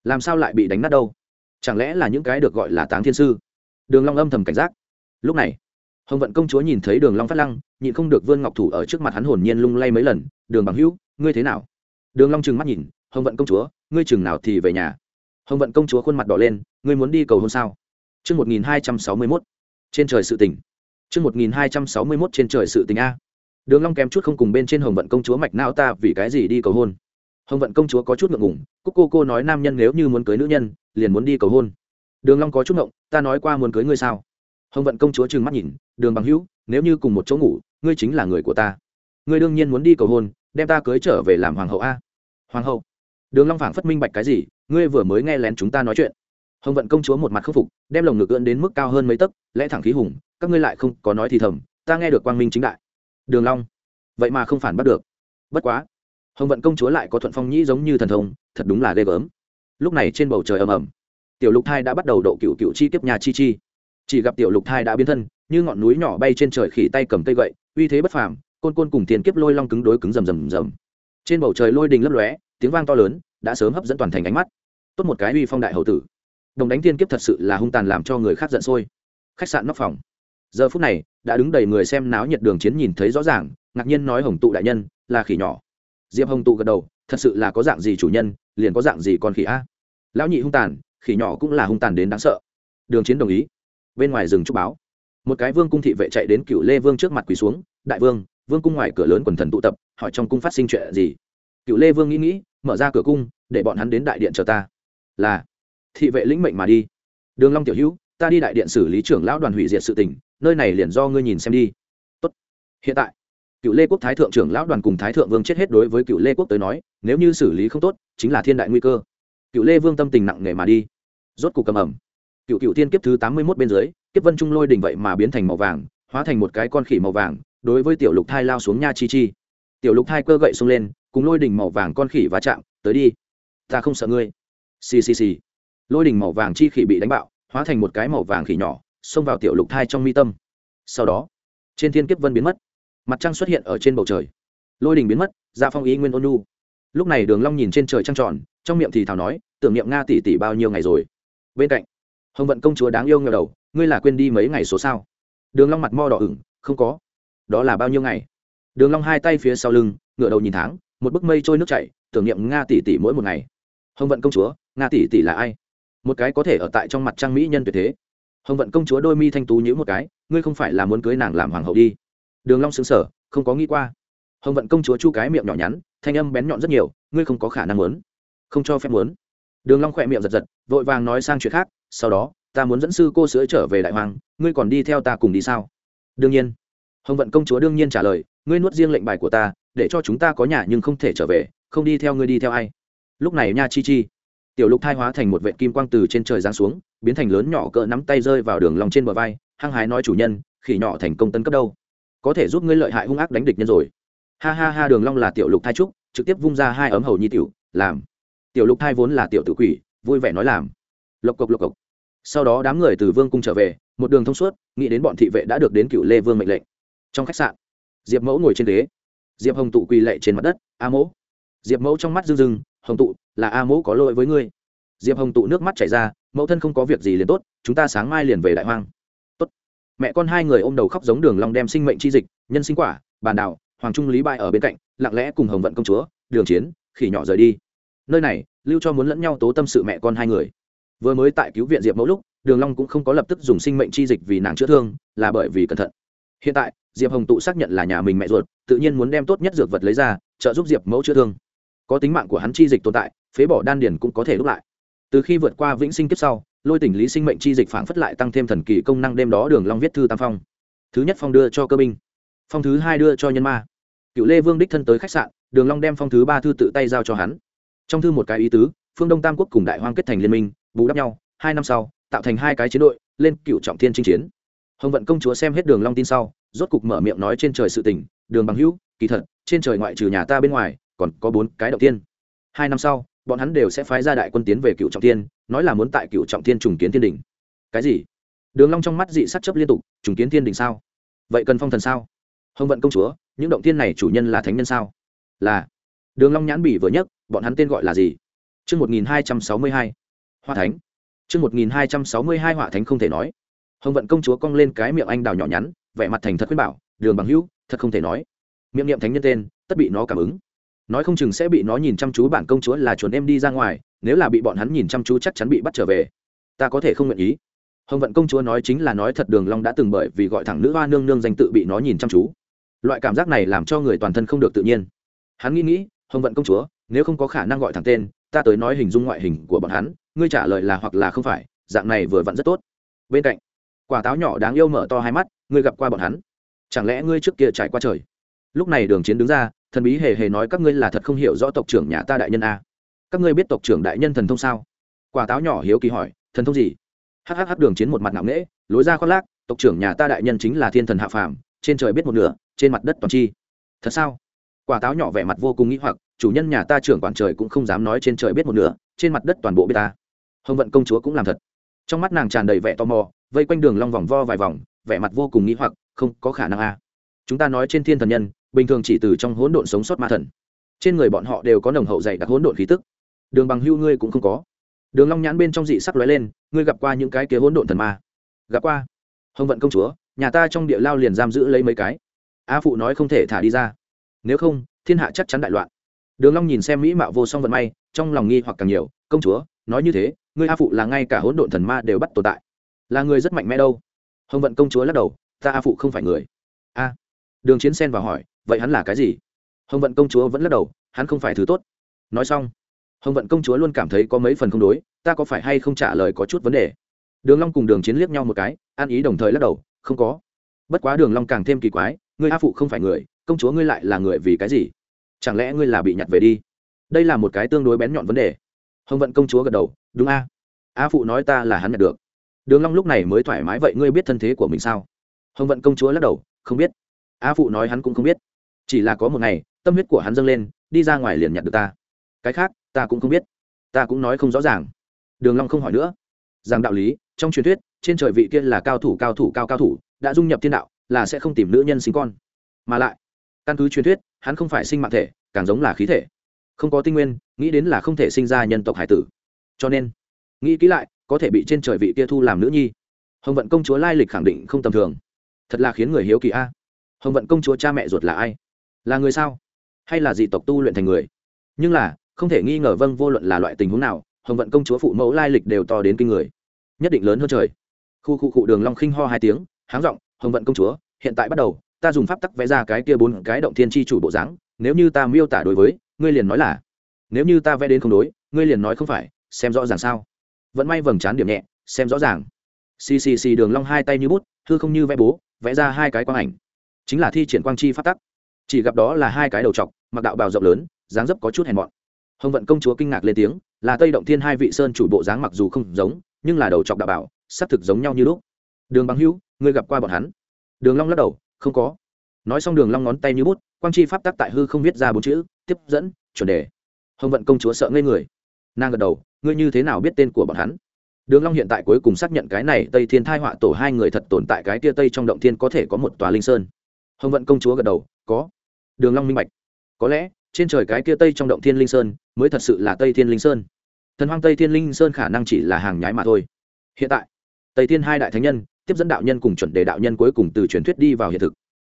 Làm sao lại bị đánh nát đâu? Chẳng lẽ là những cái được gọi là táng thiên sư? Đường long âm thầm cảnh giác. Lúc này hồng vận công chúa nhìn thấy đường long phát lăng, nhịn không được vươn ngọc thủ ở trước mặt hắn hồn nhiên lung lay mấy lần, đường bằng hữu, ngươi thế nào? Đường long trừng mắt nhìn, hồng vận công chúa, ngươi chừng nào thì về nhà? Hồng vận công chúa khuôn mặt đỏ lên, ngươi muốn đi cầu hôn sao? Chương một nghìn hai trăm sáu mươi mốt. Trên trời sự tình. Chương một nghìn hai trăm sáu mươi mốt trên trời sự tình a. Đường long kém chút không cùng bên trên hồng vận công chúa mạch não ta vì cái gì đi cầu hôn. Hồng vận công chúa có chút ngượng ngùng cúc cô cô nói nam nhân nếu như muốn cưới nữ nhân, liền muốn đi cầu hôn. Đường long có chút ngượng ta nói qua muốn cưới ngươi sao? Hồng vận công chúa trừng mắt nhìn, đường bằng hữu, nếu như cùng một chỗ ngủ, ngươi chính là người của ta. Ngươi đương nhiên muốn đi cầu hôn, đem ta cưới trở về làm hoàng hậu a. Hoàng hậu? Đường long phảng phất minh bạch cái gì, ngươi vừa mới nghe lén chúng ta nói chuyện. Hồng vận công chúa một mặt khâm phục, đem lồng ngực ưỡn đến mức cao hơn mấy tấc, lẽ thẳng khí hùng, các ngươi lại không có nói thì thầm, ta nghe được quang minh chính đại. Đường long, vậy mà không phản bắt được. Bất quá. Hồng vận công chúa lại có thuận phong nhĩ giống như thần thông, thật đúng là ghê gớm. Lúc này trên bầu trời ầm ầm, tiểu lục thai đã bắt đầu độ cựu cựu chi tiếp nhà chi chi chỉ gặp tiểu lục thai đã biến thân, như ngọn núi nhỏ bay trên trời khỉ tay cầm cây gậy, uy thế bất phàm, côn côn cùng tiền kiếp lôi long cứng đối cứng rầm rầm rầm. Trên bầu trời lôi đình lấp lóe, tiếng vang to lớn, đã sớm hấp dẫn toàn thành ánh mắt. Tốt một cái uy phong đại hậu tử. Đồng đánh tiên kiếp thật sự là hung tàn làm cho người khác giận sôi. Khách sạn nóc phòng. Giờ phút này, đã đứng đầy người xem náo nhiệt đường chiến nhìn thấy rõ ràng, ngạc nhiên nói hồng tụ đại nhân, là khỉ nhỏ. Diệp hồng tụ gật đầu, thật sự là có dạng gì chủ nhân, liền có dạng gì con khỉ a. Lão nhị hung tàn, khỉ nhỏ cũng là hung tàn đến đáng sợ. Đường chiến đồng ý bên ngoài rừng trúc báo. Một cái vương cung thị vệ chạy đến cựu lê vương trước mặt quỳ xuống, đại vương vương cung ngoài cửa lớn quần thần tụ tập, hỏi trong cung phát sinh chuyện gì? Cựu lê vương nghĩ nghĩ, mở ra cửa cung, để bọn hắn đến đại điện chờ ta. Là. Thị vệ lĩnh mệnh mà đi. Đường long tiểu hữu, ta đi đại điện xử lý trưởng lão đoàn hủy diệt sự tình, nơi này liền do ngươi nhìn xem đi. Tốt. Hiện tại, cựu lê quốc thái thượng trưởng lão đoàn cùng thái thượng vương chết hết đối với cựu lê quốc tới nói, nếu như xử lý không tốt, chính là thiên đại nguy cơ. Cựu lê vương tâm tình nặng nề mà đi. Rốt cục cầm ẩm cựu cựu Tiên kiếp thứ tám mươi mốt bên dưới, kiếp vân trung lôi đỉnh vậy mà biến thành màu vàng, hóa thành một cái con khỉ màu vàng, đối với tiểu lục thai lao xuống nha chi chi. Tiểu lục thai cơ gậy xông lên, cùng lôi đỉnh màu vàng con khỉ va chạm, tới đi, ta không sợ ngươi. Xì xì xì. Lôi đỉnh màu vàng chi khỉ bị đánh bạo, hóa thành một cái màu vàng khỉ nhỏ, xông vào tiểu lục thai trong mi tâm. Sau đó, trên thiên kiếp vân biến mất, mặt trăng xuất hiện ở trên bầu trời. Lôi đình biến mất ra phong ý nguyên ôn nu lúc này đường long nhìn trên trời trăng tròn, trong miệng thì thào nói, tưởng niệm nga tỷ tỷ bao nhiêu ngày rồi? Bên cạnh hồng vận công chúa đáng yêu ngờ đầu, ngươi là quên đi mấy ngày số sao? Đường long mặt mo đỏ ửng, không có. Đó là bao nhiêu ngày? Đường long hai tay phía sau lưng, ngửa đầu nhìn tháng, một bức mây trôi nước chảy, tưởng niệm nga tỷ tỷ mỗi một ngày. Hồng vận công chúa, nga tỷ tỷ là ai? Một cái có thể ở tại trong mặt trang mỹ nhân tuyệt thế. Hồng vận công chúa đôi mi thanh tú nhíu một cái, ngươi không phải là muốn cưới nàng làm hoàng hậu đi. Đường long sững sờ, không có nghĩ qua. Hồng vận công chúa chu cái miệng nhỏ nhắn, thanh âm bén nhọn rất nhiều, ngươi không có khả năng muốn. Không cho phép muốn. Đường long khoẹt miệng giật giật, vội vàng nói sang chuyện khác sau đó, ta muốn dẫn sư cô sữa trở về đại hoàng ngươi còn đi theo ta cùng đi sao? Đương nhiên. Hồng vận công chúa đương nhiên trả lời, ngươi nuốt riêng lệnh bài của ta, để cho chúng ta có nhà nhưng không thể trở về, không đi theo ngươi đi theo ai? Lúc này nha chi chi, tiểu lục thai hóa thành một vệ kim quang từ trên trời giáng xuống, biến thành lớn nhỏ cỡ nắm tay rơi vào đường lòng trên bờ vai, hăng hái nói chủ nhân, khỉ nhỏ thành công tân cấp đâu? Có thể giúp ngươi lợi hại hung ác đánh địch nhân rồi. Ha ha ha, đường long là tiểu lục thai trúc, trực tiếp vung ra hai ấm hầu nhi tiểu, làm. Tiểu lục thai vốn là tiểu tự quỷ, vui vẻ nói làm lộc cộc lộc cộc. Sau đó đám người từ vương cung trở về, một đường thông suốt, nghĩ đến bọn thị vệ đã được đến cựu lê vương mệnh lệnh. Trong khách sạn, diệp mẫu ngồi trên ghế. Diệp hồng tụ quỳ lệ trên mặt đất, a mẫu. Diệp mẫu trong mắt rưng rưng, hồng tụ, là a mẫu có lỗi với ngươi. Diệp hồng tụ nước mắt chảy ra, mẫu thân không có việc gì liền tốt, chúng ta sáng mai liền về đại hoang. Tốt. Mẹ con hai người ôm đầu khóc giống đường long đem sinh mệnh chi dịch, nhân sinh quả, bàn đảo, hoàng trung lý bại ở bên cạnh, lặng lẽ cùng hồng vận công chúa, đường chiến, khỉ nhỏ rời đi. Nơi này, lưu cho muốn lẫn nhau tố tâm sự mẹ con hai người vừa mới tại cứu viện diệp mẫu lúc, đường long cũng không có lập tức dùng sinh mệnh chi dịch vì nàng chữa thương, là bởi vì cẩn thận. Hiện tại, diệp hồng tụ xác nhận là nhà mình mẹ ruột, tự nhiên muốn đem tốt nhất dược vật lấy ra, trợ giúp diệp mẫu chữa thương. Có tính mạng của hắn chi dịch tồn tại, phế bỏ đan điền cũng có thể đúc lại. Từ khi vượt qua vĩnh sinh kiếp sau, lôi tỉnh lý sinh mệnh chi dịch phảng phất lại tăng thêm thần kỳ công năng đêm đó đường long viết thư tam phong. Thứ nhất phong đưa cho cơ binh, phong thứ hai đưa cho nhân ma. Cựu lê vương đích thân tới khách sạn, đường long đem phong thứ ba thư tự tay giao cho hắn. Trong thư một cái ý tứ, phương đông tam quốc cùng đại hoang kết thành liên minh bù đắp nhau, hai năm sau, tạo thành hai cái chiến đội, lên cựu trọng thiên chinh chiến. Hồng vận công chúa xem hết đường long tin sau, rốt cục mở miệng nói trên trời sự tình, đường bằng hữu, kỳ thật, trên trời ngoại trừ nhà ta bên ngoài, còn có bốn cái động tiên. Hai năm sau, bọn hắn đều sẽ phái ra đại quân tiến về cựu trọng thiên, nói là muốn tại cựu trọng thiên trùng kiến thiên đình. Cái gì? Đường long trong mắt dị sắc chấp liên tục, trùng kiến thiên đình sao? Vậy cần phong thần sao? Hồng vận công chúa, những động thiên này chủ nhân là thánh nhân sao? Là. Đường long nhãn bỉ vừa nhất bọn hắn tên gọi là gì? Chương một nghìn hai trăm sáu mươi hai hoa thánh. Chương một nghìn hai trăm sáu mươi hai họa thánh không thể nói. Hồng vận công chúa cong lên cái miệng anh đào nhỏ nhắn, vẻ mặt thành thật khuyên bảo, đường bằng hữu, thật không thể nói. Miệng niệm thánh nhân tên, tất bị nó cảm ứng. Nói không chừng sẽ bị nó nhìn chăm chú bản công chúa là chuồn em đi ra ngoài, nếu là bị bọn hắn nhìn chăm chú chắc chắn bị bắt trở về. Ta có thể không nguyện ý. Hồng vận công chúa nói chính là nói thật, đường long đã từng bởi vì gọi thẳng nữ hoa nương nương danh tự bị nó nhìn chăm chú. Loại cảm giác này làm cho người toàn thân không được tự nhiên. Hắn nghĩ nghĩ, hồng vận công chúa, nếu không có khả năng gọi thẳng tên ta tới nói hình dung ngoại hình của bọn hắn, ngươi trả lời là hoặc là không phải, dạng này vừa vặn rất tốt. Bên cạnh, quả táo nhỏ đáng yêu mở to hai mắt, ngươi gặp qua bọn hắn? Chẳng lẽ ngươi trước kia trải qua trời? Lúc này đường chiến đứng ra, thần bí hề hề nói các ngươi là thật không hiểu rõ tộc trưởng nhà ta đại nhân a. Các ngươi biết tộc trưởng đại nhân thần thông sao? Quả táo nhỏ hiếu kỳ hỏi, thần thông gì? Hhh đường chiến một mặt ngạo nễ lối ra khoác lác, tộc trưởng nhà ta đại nhân chính là thiên thần hạ phàm, trên trời biết một nửa, trên mặt đất toàn chi. Thật sao? Quả táo nhỏ vẻ mặt vô cùng nghĩ hoặc chủ nhân nhà ta trưởng quản trời cũng không dám nói trên trời biết một nửa, trên mặt đất toàn bộ biết ta. Hồng vận công chúa cũng làm thật. Trong mắt nàng tràn đầy vẻ tò mò, vây quanh đường long vòng vo vài vòng, vẻ mặt vô cùng nghĩ hoặc, không có khả năng a. Chúng ta nói trên thiên thần nhân, bình thường chỉ từ trong hỗn độn sống sót ma thần. Trên người bọn họ đều có nồng hậu dày đặc hỗn độn khí tức. Đường bằng hưu ngươi cũng không có. Đường long nhãn bên trong dị sắc lóe lên, ngươi gặp qua những cái kia hỗn độn thần ma? Gặp qua. Hồng vận công chúa, nhà ta trong địa lao liền giam giữ lấy mấy cái. A phụ nói không thể thả đi ra. Nếu không, thiên hạ chắc chắn đại loạn đường long nhìn xem mỹ mạo vô song vận may, trong lòng nghi hoặc càng nhiều, công chúa, nói như thế, ngươi a phụ là ngay cả hỗn độn thần ma đều bắt tồn tại. Là người rất mạnh mẽ đâu. Hồng vận công chúa lắc đầu, ta a phụ không phải người. A. Đường chiến xen vào hỏi, vậy hắn là cái gì? Hồng vận công chúa vẫn lắc đầu, hắn không phải thứ tốt. Nói xong, hồng vận công chúa luôn cảm thấy có mấy phần không đối, ta có phải hay không trả lời có chút vấn đề? Đường long cùng đường chiến liếc nhau một cái, an ý đồng thời lắc đầu, không có. Bất quá đường long càng thêm kỳ quái, ngươi a phụ không phải người, công chúa ngươi lại là người vì cái gì? Chẳng lẽ ngươi là bị nhặt về đi? Đây là một cái tương đối bén nhọn vấn đề. Hồng vận công chúa gật đầu, đúng a. A phụ nói ta là hắn nhặt được. Đường long lúc này mới thoải mái, vậy ngươi biết thân thế của mình sao? Hồng vận công chúa lắc đầu, không biết. A phụ nói hắn cũng không biết. Chỉ là có một ngày, tâm huyết của hắn dâng lên, đi ra ngoài liền nhặt được ta. Cái khác, ta cũng không biết. Ta cũng nói không rõ ràng. Đường long không hỏi nữa. Rằng đạo lý, trong truyền thuyết, trên trời vị kia là cao thủ cao thủ, cao cao thủ, đã dung nhập thiên đạo, là sẽ không tìm nữ nhân sinh con. Mà lại, căn cứ truyền thuyết, hắn không phải sinh mạng thể càng giống là khí thể. Không có tinh nguyên, nghĩ đến là không thể sinh ra nhân tộc hải tử. Cho nên, nghĩ kỹ lại, có thể bị trên trời vị kia thu làm nữ nhi. Hồng vận công chúa lai lịch khẳng định không tầm thường. Thật là khiến người hiếu kỳ a. Hồng vận công chúa cha mẹ ruột là ai? Là người sao? Hay là dị tộc tu luyện thành người? Nhưng là, không thể nghi ngờ vâng vô luận là loại tình huống nào, hồng vận công chúa phụ mẫu lai lịch đều to đến kinh người. Nhất định lớn hơn trời. Khu khu cụ đường long khinh ho hai tiếng, háng giọng, hồng vận công chúa, hiện tại bắt đầu, ta dùng pháp tắc vẽ ra cái kia bốn cái động thiên chi chủ bộ dáng nếu như ta miêu tả đối với, ngươi liền nói là, nếu như ta vẽ đến không đối, ngươi liền nói không phải, xem rõ ràng sao? Vẫn may vầng trán điểm nhẹ, xem rõ ràng. Xì xì xì đường long hai tay như bút, thư không như vẽ bố, vẽ ra hai cái quang ảnh. Chính là thi triển quang chi phát tắc. Chỉ gặp đó là hai cái đầu trọc, mặc đạo bào rộng lớn, dáng dấp có chút hèn mọn. Hồng vận công chúa kinh ngạc lên tiếng, là tây động thiên hai vị sơn chủ bộ dáng mặc dù không giống, nhưng là đầu trọc đạo bảo sắp thực giống nhau như lúc. Đường bằng hữu, ngươi gặp qua bọn hắn? Đường long lắc đầu, không có. Nói xong đường long ngón tay như bút quang chi pháp tắc tại hư không viết ra bốn chữ, tiếp dẫn, chuẩn đề. Hồng vận công chúa sợ ngây người. Nàng gật đầu, ngươi như thế nào biết tên của bọn hắn? Đường long hiện tại cuối cùng xác nhận cái này, tây thiên thai họa tổ hai người thật tồn tại cái kia tây trong động thiên có thể có một tòa linh sơn. Hồng vận công chúa gật đầu, có. Đường long minh bạch. Có lẽ, trên trời cái kia tây trong động thiên linh sơn mới thật sự là tây thiên linh sơn. Thần hoang tây thiên linh sơn khả năng chỉ là hàng nhái mà thôi. Hiện tại, tây thiên hai đại thánh nhân, tiếp dẫn đạo nhân cùng chuẩn đề đạo nhân cuối cùng từ truyền thuyết đi vào hiện thực.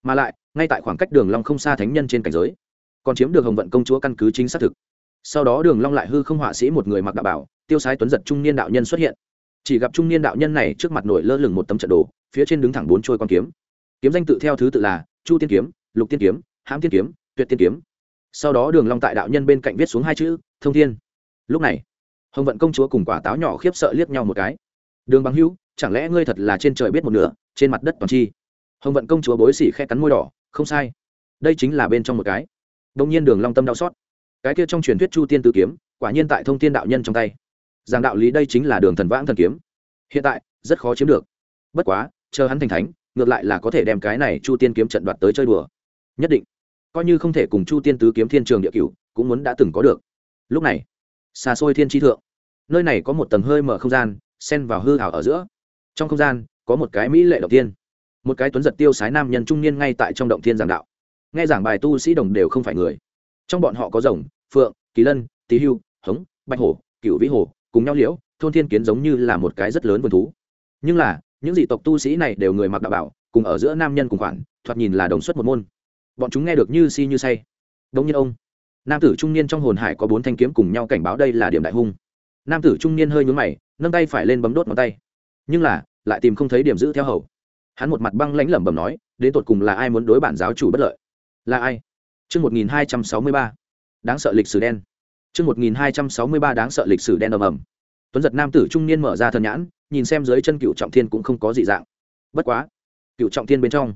Mà lại ngay tại khoảng cách đường long không xa thánh nhân trên cảnh giới còn chiếm được hồng vận công chúa căn cứ chính xác thực sau đó đường long lại hư không họa sĩ một người mặc đạo bảo tiêu sái tuấn giật trung niên đạo nhân xuất hiện chỉ gặp trung niên đạo nhân này trước mặt nổi lơ lửng một tấm trận đồ phía trên đứng thẳng bốn trôi quan kiếm kiếm danh tự theo thứ tự là chu tiên kiếm lục tiên kiếm hãm tiên kiếm tuyệt tiên kiếm sau đó đường long tại đạo nhân bên cạnh viết xuống hai chữ thông thiên lúc này hồng vận công chúa cùng quả táo nhỏ khiếp sợ liếc nhau một cái đường bằng hữu chẳng lẽ ngươi thật là trên trời biết một nửa trên mặt đất toàn chi hồng vận công chúa bối xỉ khe cắn môi đỏ không sai. Đây chính là bên trong một cái. Đông nhiên đường long tâm đau xót. Cái kia trong truyền thuyết chu tiên tử kiếm, quả nhiên tại thông thiên đạo nhân trong tay. Giảng đạo lý đây chính là đường thần vãng thần kiếm. Hiện tại, rất khó chiếm được. Bất quá, chờ hắn thành thánh, ngược lại là có thể đem cái này chu tiên kiếm trận đoạt tới chơi đùa. Nhất định, coi như không thể cùng chu tiên tứ kiếm thiên trường địa cửu, cũng muốn đã từng có được. Lúc này, xa xôi thiên tri thượng, nơi này có một tầng hơi mở không gian, xen vào hư hảo ở giữa. Trong không gian, có một cái mỹ lệ đầu tiên một cái tuấn giật tiêu sái nam nhân trung niên ngay tại trong động thiên giảng đạo. Nghe giảng bài tu sĩ đồng đều không phải người. Trong bọn họ có rồng, phượng, kỳ lân tý hưu, hống, bạch hổ cựu vĩ hổ, cùng nhau liễu, thôn thiên kiến giống như là một cái rất lớn vườn thú. Nhưng là, những dị tộc tu sĩ này đều người mặc đạo bảo, cùng ở giữa nam nhân cùng khoản, thoạt nhìn là đồng xuất một môn. Bọn chúng nghe được như si như say. Đống nhiên ông, nam tử trung niên trong hồn hải có bốn thanh kiếm cùng nhau cảnh báo đây là điểm đại hung. Nam tử trung niên hơi nhún mày, nâng tay phải lên bấm đốt ngón tay. Nhưng là, lại tìm không thấy điểm giữ theo hầu hắn một mặt băng lãnh lẩm bẩm nói đến tột cùng là ai muốn đối bản giáo chủ bất lợi là ai Chương 1263. Đáng sợ lịch sử đen. Chương 1263 đáng sợ lịch sử đen ầm ầm. Tuấn giật nam tử trung niên mở ra thần nhãn, nhìn xem dưới chân Cựu Trọng Thiên cũng không có gì dạng. Bất quá, Cựu Trọng Thiên bên trong,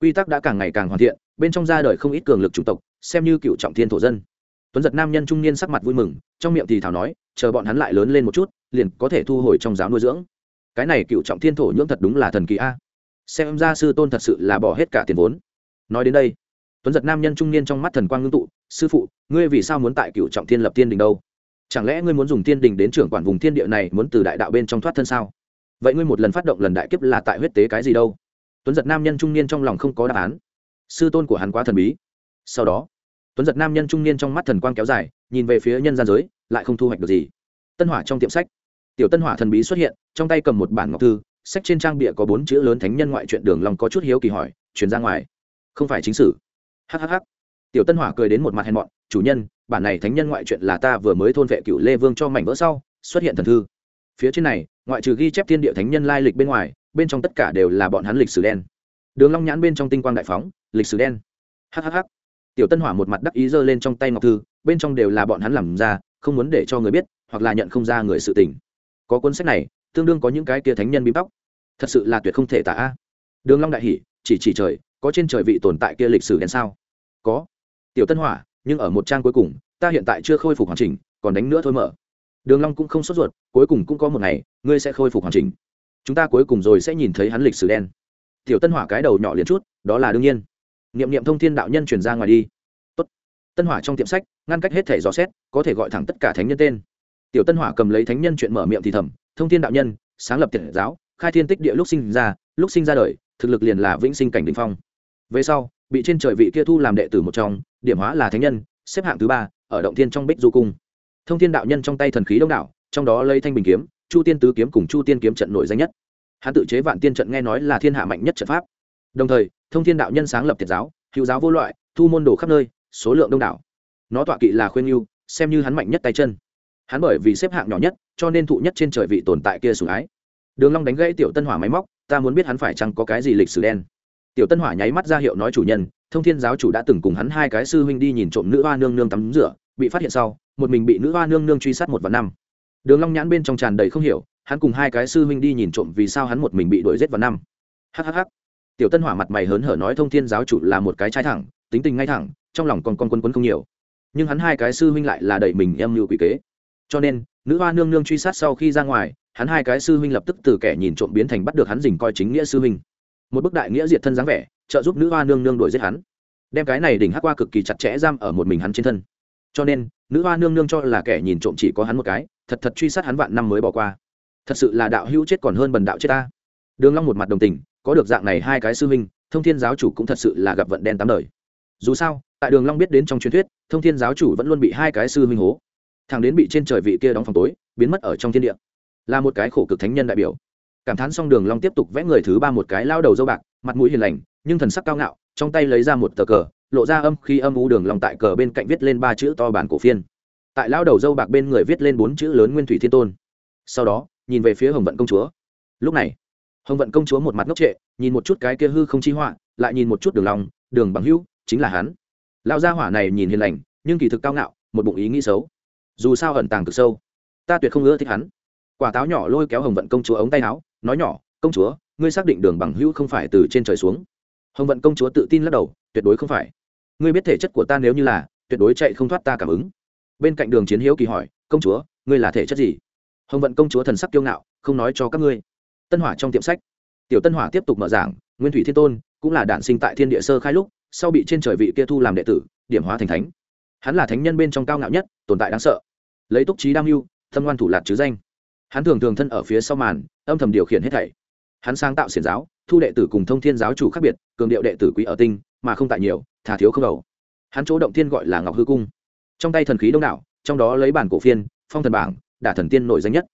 quy tắc đã càng ngày càng hoàn thiện, bên trong ra đời không ít cường lực chủng tộc, xem như Cựu Trọng Thiên thổ dân. Tuấn giật nam nhân trung niên sắc mặt vui mừng, trong miệng thì thào nói, chờ bọn hắn lại lớn lên một chút, liền có thể thu hồi trong giáo nuôi dưỡng. Cái này Cựu Trọng Thiên thổ nhưỡng thật đúng là thần kỳ a. Xem ra sư tôn thật sự là bỏ hết cả tiền vốn. Nói đến đây, tuấn giật nam nhân trung niên trong mắt thần quang ngưng tụ sư phụ ngươi vì sao muốn tại cựu trọng thiên lập thiên đình đâu? Chẳng lẽ ngươi muốn dùng thiên đình đến trưởng quản vùng thiên địa này muốn từ đại đạo bên trong thoát thân sao? Vậy ngươi một lần phát động lần đại kiếp là tại huyết tế cái gì đâu? Tuấn giật nam nhân trung niên trong lòng không có đáp án. Sư tôn của hắn quá thần bí. Sau đó tuấn giật nam nhân trung niên trong mắt thần quang kéo dài nhìn về phía nhân gian giới lại không thu hoạch được gì. Tân hỏa trong tiệm sách tiểu tân hỏa thần bí xuất hiện trong tay cầm một bản ngọc thư sách trên trang bịa có bốn chữ lớn thánh nhân ngoại truyện đường long có chút hiếu kỳ hỏi truyền ra ngoài. Không phải chính sử. Hhh tiểu tân hỏa cười đến một mặt hèn mọn, chủ nhân, bản này thánh nhân ngoại truyện là ta vừa mới thôn vệ cựu lê vương cho mảnh vỡ sau, xuất hiện thần thư. Phía trên này, ngoại trừ ghi chép thiên địa thánh nhân lai lịch bên ngoài, bên trong tất cả đều là bọn hắn lịch sử đen. Đường long nhãn bên trong tinh quang đại phóng, lịch sử đen. Hhh tiểu tân hỏa một mặt đắc ý giơ lên trong tay ngọc thư, bên trong đều là bọn hắn làm ra, không muốn để cho người biết, hoặc là nhận không ra người sự tình. Có cuốn sách này tương đương có những cái kia thánh nhân bím tóc. Thật sự là tuyệt không thể tả a. Đường long đại hỉ, chỉ chỉ trời, có trên trời vị tồn tại kia lịch sử đen sao? Có. Tiểu tân hỏa, nhưng ở một trang cuối cùng, ta hiện tại chưa khôi phục hoàn chỉnh, còn đánh nữa thôi mở. Đường long cũng không sốt ruột, cuối cùng cũng có một ngày, ngươi sẽ khôi phục hoàn chỉnh. Chúng ta cuối cùng rồi sẽ nhìn thấy hắn lịch sử đen. Tiểu tân hỏa cái đầu nhỏ liền chút, đó là đương nhiên. Niệm niệm thông thiên đạo nhân truyền ra ngoài đi. Tốt. Tân hỏa trong tiệm sách, ngăn cách hết thể dò xét, có thể gọi thẳng tất cả thánh nhân tên tiểu tân hỏa cầm lấy thánh nhân chuyện mở miệng thì thầm, thông thiên đạo nhân, sáng lập tiện giáo, khai thiên tích địa lúc sinh ra, lúc sinh ra đời, thực lực liền là vĩnh sinh cảnh đỉnh phong. Về sau, bị trên trời vị kia thu làm đệ tử một trong, điểm hóa là thánh nhân, xếp hạng thứ ba, ở động thiên trong bích du cung. Thông thiên đạo nhân trong tay thần khí đông đảo, trong đó lấy thanh bình kiếm, chu tiên tứ kiếm cùng chu tiên kiếm trận nổi danh nhất. Hắn tự chế vạn tiên trận nghe nói là thiên hạ mạnh nhất trận pháp. Đồng thời, thông thiên đạo nhân sáng lập tiệt giáo, hữu giáo vô loại, thu môn đồ khắp nơi, số lượng đông đảo. Nó tọa kỵ là khuyên yêu xem như hắn mạnh nhất tay chân hắn bởi vì xếp hạng nhỏ nhất, cho nên thụ nhất trên trời vị tồn tại kia sủng ái. Đường long đánh gãy tiểu tân hỏa máy móc, ta muốn biết hắn phải chăng có cái gì lịch sử đen. Tiểu tân hỏa nháy mắt ra hiệu nói chủ nhân, thông thiên giáo chủ đã từng cùng hắn hai cái sư huynh đi nhìn trộm nữ hoa nương nương tắm rửa, bị phát hiện sau, một mình bị nữ hoa nương nương truy sát một vạn năm. Đường long nhãn bên trong tràn đầy không hiểu, hắn cùng hai cái sư huynh đi nhìn trộm vì sao hắn một mình bị đuổi giết vào năm. Hhh tiểu tân hỏa mặt mày hớn hở nói thông thiên giáo chủ là một cái trai thẳng, tính tình ngay thẳng, trong lòng còn con quân quân không nhiều. Nhưng hắn hai cái sư huynh lại là đẩy mình em như quỷ kế cho nên, nữ hoa nương nương truy sát sau khi ra ngoài, hắn hai cái sư huynh lập tức từ kẻ nhìn trộm biến thành bắt được hắn dình coi chính nghĩa sư huynh. Một bức đại nghĩa diệt thân dáng vẻ, trợ giúp nữ hoa nương nương đuổi giết hắn. Đem cái này đỉnh hắc qua cực kỳ chặt chẽ giam ở một mình hắn trên thân. Cho nên, nữ hoa nương nương cho là kẻ nhìn trộm chỉ có hắn một cái, thật thật truy sát hắn vạn năm mới bỏ qua. Thật sự là đạo hữu chết còn hơn bần đạo chết ta. Đường long một mặt đồng tình, có được dạng này hai cái sư huynh, thông thiên giáo chủ cũng thật sự là gặp vận đen tám đời. Dù sao, tại đường long biết đến trong truyền thuyết, thông thiên giáo chủ vẫn luôn bị hai cái sư huynh hố thằng đến bị trên trời vị kia đóng phòng tối, biến mất ở trong thiên địa. Là một cái khổ cực thánh nhân đại biểu. Cảm thán xong đường long tiếp tục vẽ người thứ ba một cái lao đầu dâu bạc, mặt mũi hiền lành, nhưng thần sắc cao ngạo, trong tay lấy ra một tờ cờ, lộ ra âm khi âm u đường long tại cờ bên cạnh viết lên ba chữ to bản cổ phiên. Tại lao đầu dâu bạc bên người viết lên bốn chữ lớn nguyên thủy thiên tôn. Sau đó, nhìn về phía hồng vận công chúa. Lúc này, hồng vận công chúa một mặt ngốc trệ, nhìn một chút cái kia hư không chi họa, lại nhìn một chút đường long, đường bằng hữu, chính là hắn. Lao gia hỏa này nhìn hiền lành, nhưng kỳ thực cao ngạo, một bụng ý nghĩ xấu dù sao ẩn tàng cực sâu, ta tuyệt không ưa thích hắn. Quả táo nhỏ lôi kéo hồng vận công chúa ống tay áo, nói nhỏ, công chúa, ngươi xác định đường bằng hữu không phải từ trên trời xuống. Hồng vận công chúa tự tin lắc đầu, tuyệt đối không phải. Ngươi biết thể chất của ta nếu như là, tuyệt đối chạy không thoát ta cảm ứng. Bên cạnh đường chiến hiếu kỳ hỏi, công chúa, ngươi là thể chất gì? Hồng vận công chúa thần sắc kiêu ngạo, không nói cho các ngươi. Tân hỏa trong tiệm sách. Tiểu tân hỏa tiếp tục mở giảng, nguyên thủy thiên tôn cũng là đản sinh tại thiên địa sơ khai lúc, sau bị trên trời vị kia thu làm đệ tử, điểm hóa thành thánh hắn là thánh nhân bên trong cao ngạo nhất, tồn tại đáng sợ. Lấy túc trí đam mưu, thâm ngoan thủ lạc chứ danh. Hắn thường thường thân ở phía sau màn, âm thầm điều khiển hết thảy. Hắn sáng tạo xiển giáo, thu đệ tử cùng thông thiên giáo chủ khác biệt, cường điệu đệ tử quý ở tinh, mà không tại nhiều, thà thiếu không đầu. Hắn chỗ động thiên gọi là ngọc hư cung. Trong tay thần khí đông đảo, trong đó lấy bản cổ phiên, phong thần bảng, đả thần tiên nổi danh nhất.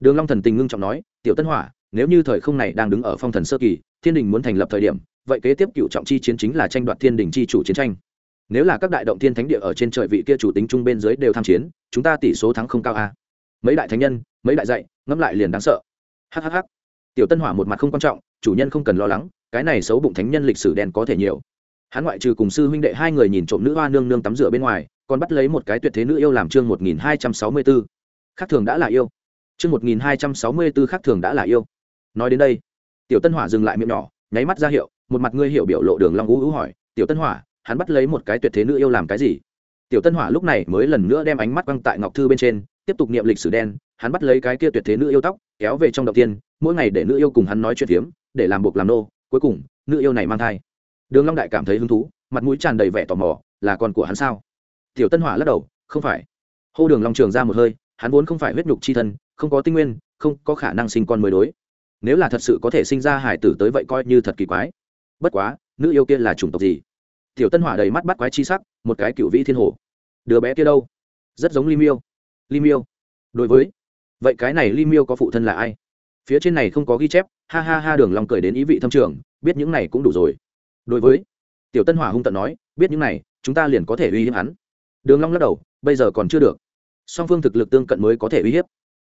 Đường long thần tình ngưng trọng nói, tiểu tân hỏa, nếu như thời không này đang đứng ở phong thần sơ kỳ, thiên đình muốn thành lập thời điểm, vậy kế tiếp cựu trọng chi chiến chính là tranh đoạt thiên đình chi chủ chiến tranh nếu là các đại động thiên thánh địa ở trên trời vị kia chủ tính trung bên dưới đều tham chiến, chúng ta tỷ số thắng không cao a. Mấy đại thánh nhân, mấy đại dạy, ngẫm lại liền đáng sợ. Hhh tiểu tân hỏa một mặt không quan trọng, chủ nhân không cần lo lắng, cái này xấu bụng thánh nhân lịch sử đen có thể nhiều. Hắn ngoại trừ cùng sư huynh đệ hai người nhìn trộm nữ hoa nương nương tắm rửa bên ngoài, còn bắt lấy một cái tuyệt thế nữ yêu làm chương một nghìn hai trăm sáu mươi b ố khác thường đã là yêu. Chương một nghìn hai trăm sáu mươi b ố khác thường đã là yêu. Nói đến đây, tiểu tân hỏa dừng lại miệng nhỏ, nháy mắt ra hiệu, một mặt ngươi hiểu biểu lộ đường long ú ú hỏi, tiểu tân hỏa hắn bắt lấy một cái tuyệt thế nữ yêu làm cái gì? Tiểu tân hỏa lúc này mới lần nữa đem ánh mắt quăng tại ngọc thư bên trên, tiếp tục niệm lịch sử đen, hắn bắt lấy cái kia tuyệt thế nữ yêu tóc, kéo về trong đầu tiên, mỗi ngày để nữ yêu cùng hắn nói chuyện phiếm, để làm buộc làm nô, cuối cùng, nữ yêu này mang thai. Đường long đại cảm thấy hứng thú, mặt mũi tràn đầy vẻ tò mò, là con của hắn sao? Tiểu tân hỏa lắc đầu, không phải. Hô đường long trường ra một hơi, hắn vốn không phải huyết nhục chi thân, không có tinh nguyên, không có khả năng sinh con mới đối. Nếu là thật sự có thể sinh ra hải tử tới vậy coi như thật kỳ quái. Bất quá, nữ yêu kia là chủng tộc gì? Tiểu tân hỏa đầy mắt bắt quái chi sắc, một cái cựu vĩ thiên hồ. Đứa bé kia đâu? Rất giống ly miêu. Ly miêu. Đối với, vậy cái này ly miêu có phụ thân là ai? Phía trên này không có ghi chép, ha ha ha đường long cười đến ý vị thâm trường, biết những này cũng đủ rồi. Đối với, tiểu tân hỏa hung tận nói, biết những này, chúng ta liền có thể uy hiếp hắn. Đường long lắc đầu, bây giờ còn chưa được. Song phương thực lực tương cận mới có thể uy hiếp.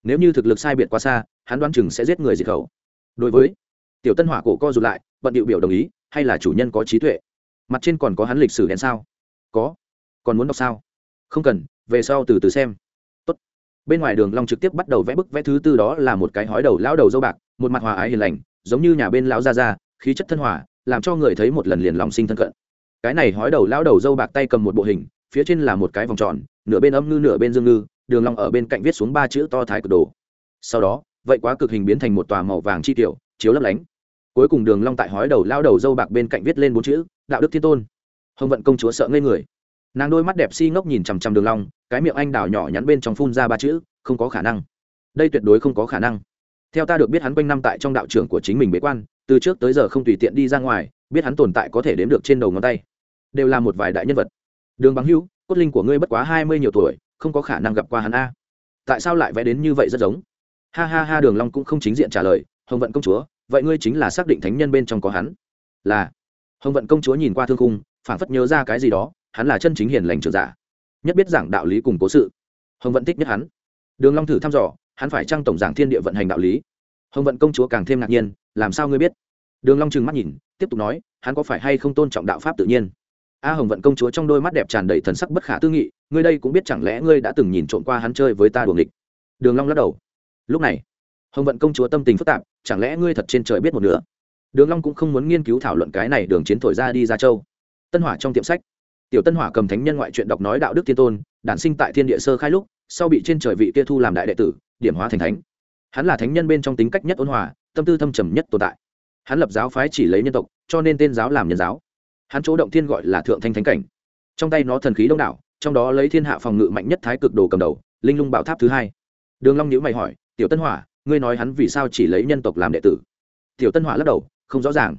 Nếu như thực lực sai biệt quá xa, hắn đoán chừng sẽ giết người diệt khẩu. Đối với, tiểu tân hỏa cổ co rụt lại, bận điệu biểu đồng ý, hay là chủ nhân có trí tuệ? Mặt trên còn có hắn lịch sử đèn sao? Có. Còn muốn đọc sao? Không cần, về sau từ từ xem. Tốt. bên ngoài đường long trực tiếp bắt đầu vẽ bức vẽ thứ tư đó là một cái hói đầu lão đầu dâu bạc, một mặt hòa ái hiền lành, giống như nhà bên lão gia gia, khí chất thân hòa, làm cho người thấy một lần liền lòng sinh thân cận. Cái này hói đầu lão đầu dâu bạc tay cầm một bộ hình, phía trên là một cái vòng tròn, nửa bên âm ngư nửa bên dương ngư, đường long ở bên cạnh viết xuống ba chữ to thái cực đồ. Sau đó, vậy quá cực hình biến thành một tòa màu vàng chi tiểu, chiếu lấp lánh. Cuối cùng đường long tại hói đầu lão đầu dâu bạc bên cạnh viết lên bốn chữ đạo đức thiên tôn. Hồng vận công chúa sợ ngây người. Nàng đôi mắt đẹp si ngốc nhìn chằm chằm đường long, cái miệng anh đào nhỏ nhắn bên trong phun ra ba chữ, không có khả năng. Đây tuyệt đối không có khả năng. Theo ta được biết hắn quanh năm tại trong đạo trưởng của chính mình bế quan, từ trước tới giờ không tùy tiện đi ra ngoài, biết hắn tồn tại có thể đếm được trên đầu ngón tay. Đều là một vài đại nhân vật. Đường bằng hữu, cốt linh của ngươi bất quá hai mươi nhiều tuổi, không có khả năng gặp qua hắn a. Tại sao lại vẽ đến như vậy rất giống? Ha ha ha, đường long cũng không chính diện trả lời, hồng vận công chúa, vậy ngươi chính là xác định thánh nhân bên trong có hắn. Là hồng vận công chúa nhìn qua thương khung phản phất nhớ ra cái gì đó, hắn là chân chính hiền lành trưởng giả, nhất biết giảng đạo lý cùng cố sự. Hồng vận thích nhất hắn. Đường long thử thăm dò, hắn phải trang tổng giảng thiên địa vận hành đạo lý? Hồng vận công chúa càng thêm ngạc nhiên, làm sao ngươi biết? Đường long trừng mắt nhìn, tiếp tục nói, hắn có phải hay không tôn trọng đạo pháp tự nhiên? A hồng vận công chúa trong đôi mắt đẹp tràn đầy thần sắc bất khả tư nghị, ngươi đây cũng biết chẳng lẽ ngươi đã từng nhìn trộm qua hắn chơi với ta đuổi nghịch? Đường long lắc đầu. Lúc này, hồng vận công chúa tâm tình phức tạp, chẳng lẽ ngươi thật trên trời biết một nửa? Đường long cũng không muốn nghiên cứu thảo luận cái này đường chiến thổi ra đi ra châu. Tân hỏa trong tiệm sách. Tiểu tân hỏa cầm thánh nhân ngoại truyện đọc nói đạo đức thiên tôn, đản sinh tại thiên địa sơ khai lúc, sau bị trên trời vị kia thu làm đại đệ tử, điểm hóa thành thánh. Hắn là thánh nhân bên trong tính cách nhất ôn hòa, tâm tư thâm trầm nhất tồn tại. Hắn lập giáo phái chỉ lấy nhân tộc, cho nên tên giáo làm nhân giáo. Hắn chỗ động thiên gọi là thượng thanh thánh cảnh. Trong tay nó thần khí đông đảo, trong đó lấy thiên hạ phòng ngự mạnh nhất thái cực đồ cầm đầu, linh lung bảo tháp thứ hai. Đường long nhữ mày hỏi, tiểu tân hỏa, ngươi nói hắn vì sao chỉ lấy nhân tộc làm đệ tử? Tiểu tân hỏa lắc đầu không rõ ràng.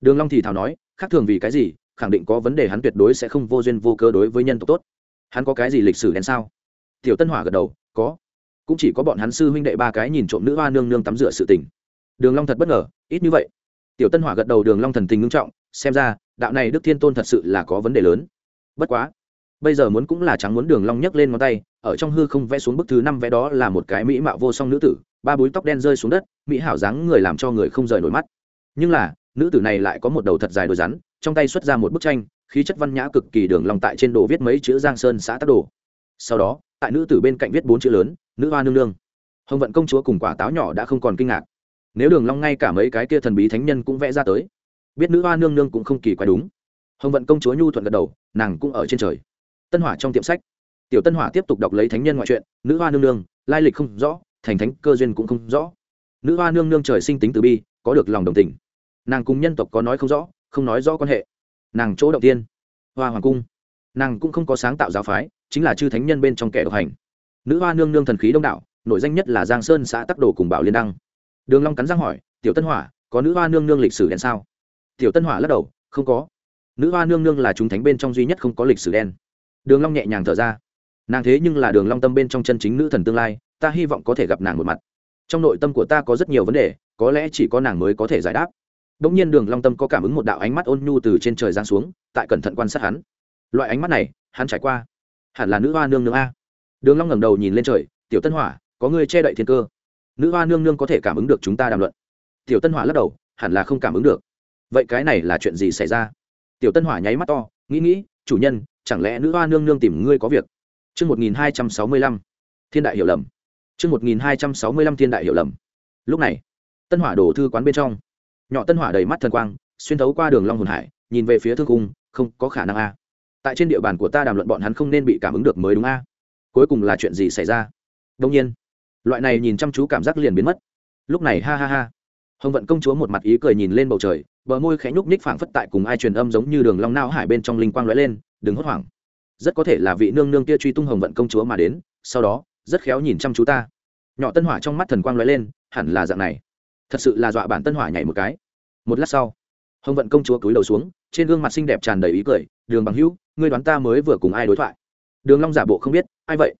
Đường long thì thào nói, khác thường vì cái gì, khẳng định có vấn đề hắn tuyệt đối sẽ không vô duyên vô cớ đối với nhân tộc tốt. Hắn có cái gì lịch sử đen sao? Tiểu tân hỏa gật đầu, có. Cũng chỉ có bọn hắn sư huynh đệ ba cái nhìn trộm nữ hoa nương nương tắm rửa sự tình. Đường long thật bất ngờ, ít như vậy. Tiểu tân hỏa gật đầu đường long thần tình ngưng trọng, xem ra, đạo này đức thiên tôn thật sự là có vấn đề lớn. Bất quá, bây giờ muốn cũng là trắng muốn đường long nhấc lên ngón tay, ở trong hư không vẽ xuống bức thứ năm vẽ đó là một cái mỹ mạo vô song nữ tử, ba búi tóc đen rơi xuống đất, mỹ hảo dáng người làm cho người không rời nổi mắt nhưng là, nữ tử này lại có một đầu thật dài đôi rắn, trong tay xuất ra một bức tranh, khí chất văn nhã cực kỳ đường long tại trên đồ viết mấy chữ giang sơn xã tắc đồ. Sau đó, tại nữ tử bên cạnh viết bốn chữ lớn, nữ hoa nương nương. Hồng vận công chúa cùng quả táo nhỏ đã không còn kinh ngạc. Nếu đường long ngay cả mấy cái kia thần bí thánh nhân cũng vẽ ra tới, biết nữ hoa nương nương cũng không kỳ quái đúng. Hồng vận công chúa nhu thuận gật đầu, nàng cũng ở trên trời. Tân hỏa trong tiệm sách. Tiểu tân hỏa tiếp tục đọc lấy thánh nhân ngoại truyện, nữ hoa nương nương, lai lịch không rõ, thành thánh cơ duyên cũng không rõ. Nữ hoa nương nương trời sinh tính từ bi, có được lòng đồng tình nàng cùng nhân tộc có nói không rõ, không nói rõ quan hệ. Nàng chỗ đầu tiên, hoa hoàng cung. Nàng cũng không có sáng tạo giáo phái, chính là chư thánh nhân bên trong kẻ độc hành. Nữ hoa nương nương thần khí đông đảo, nổi danh nhất là giang sơn xã tắc đồ cùng bảo liên đăng. Đường long cắn răng hỏi, tiểu tân hỏa, có nữ hoa nương nương lịch sử đen sao? Tiểu tân hỏa lắc đầu, không có. Nữ hoa nương nương là chúng thánh bên trong duy nhất không có lịch sử đen. Đường long nhẹ nhàng thở ra. Nàng thế nhưng là đường long tâm bên trong chân chính nữ thần tương lai, ta hy vọng có thể gặp nàng một mặt. Trong nội tâm của ta có rất nhiều vấn đề, có lẽ chỉ có nàng mới có thể giải đáp đống nhiên đường long tâm có cảm ứng một đạo ánh mắt ôn nhu từ trên trời giáng xuống tại cẩn thận quan sát hắn. Loại ánh mắt này hắn trải qua. Hẳn là nữ hoa nương nương a. Đường long ngẩng đầu nhìn lên trời tiểu tân hỏa có người che đậy thiên cơ. Nữ hoa nương nương có thể cảm ứng được chúng ta đàm luận. Tiểu tân hỏa lắc đầu hẳn là không cảm ứng được. Vậy cái này là chuyện gì xảy ra? Tiểu tân hỏa nháy mắt to nghĩ nghĩ chủ nhân chẳng lẽ nữ hoa nương nương tìm ngươi có việc? Chương 1265. Thiên đại hiểu lầm. Chương 1265 Thiên đại hiểu lầm. Lúc này, Tân Hỏa đổ thư quán bên trong, nhỏ Tân Hỏa đầy mắt thần quang, xuyên thấu qua đường Long hồn hải, nhìn về phía Thương cung, không, có khả năng a. Tại trên địa bàn của ta đàm luận bọn hắn không nên bị cảm ứng được mới đúng a. Cuối cùng là chuyện gì xảy ra? Đương nhiên, loại này nhìn chăm chú cảm giác liền biến mất. Lúc này ha ha ha. Hồng vận công chúa một mặt ý cười nhìn lên bầu trời, bờ môi khẽ nhúc nhích phảng phất tại cùng ai truyền âm giống như đường long não hải bên trong linh quang lóe lên, đừng hốt hoảng rất có thể là vị nương nương kia truy tung hồng vận công chúa mà đến sau đó rất khéo nhìn chăm chú ta nhỏ tân hỏa trong mắt thần quang lóe lên hẳn là dạng này thật sự là dọa bản tân hỏa nhảy một cái. Một lát sau, hồng vận công chúa cúi đầu xuống, trên gương mặt xinh đẹp tràn đầy ý cười, đường bằng hữu, ngươi đoán ta mới vừa cùng ai đối thoại? Đường long giả bộ không biết, ai vậy?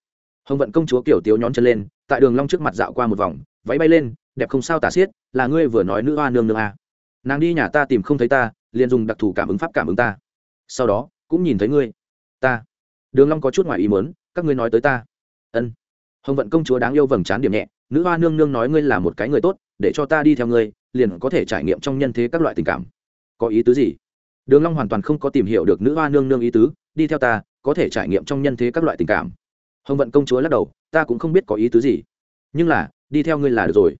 Hồng vận công chúa kiểu tiếu nhón chân lên, tại đường long trước mặt dạo qua một vòng, váy bay lên, đẹp không sao tả xiết, là ngươi vừa nói nữ hoa nương nương à. nàng đi nhà ta tìm không thấy ta, liền dùng đặc thù cảm ứng pháp cảm ứng ta. Sau đó, cũng nhìn thấy ngươi, ta. Đường long có chút ngoài ý muốn, các ngươi nói tới ta. Ân. Hồng vận công chúa đáng yêu vầng trán điểm nhẹ, nữ hoa nương nương nói ngươi là một cái người tốt để cho ta đi theo ngươi, liền có thể trải nghiệm trong nhân thế các loại tình cảm. Có ý tứ gì? Đường long hoàn toàn không có tìm hiểu được nữ hoa nương nương ý tứ, đi theo ta, có thể trải nghiệm trong nhân thế các loại tình cảm. Hồng vận công chúa lắc đầu, ta cũng không biết có ý tứ gì. Nhưng là, đi theo ngươi là được rồi.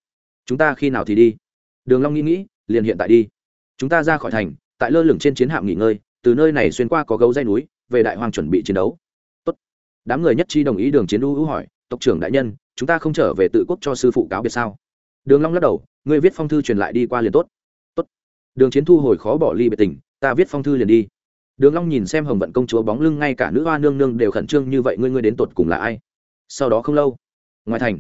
Chúng ta khi nào thì đi? Đường long nghĩ nghĩ, liền hiện tại đi. Chúng ta ra khỏi thành, tại lơ lửng trên chiến hạm nghỉ ngơi, từ nơi này xuyên qua có gấu dây núi, về đại hoàng chuẩn bị chiến đấu. Tốt. đám người nhất chi đồng ý đường chiến u hỏi, tộc trưởng đại nhân, chúng ta không trở về tự quốc cho sư phụ cáo biệt sao? Đường long lắc đầu, ngươi viết phong thư truyền lại đi qua liền tốt. Tốt. Đường chiến thu hồi khó bỏ ly biệt tình, ta viết phong thư liền đi. Đường long nhìn xem hồng vận công chúa bóng lưng, ngay cả nữ hoa nương nương đều khẩn trương như vậy, ngươi ngươi đến tột cùng là ai? Sau đó không lâu, ngoài thành,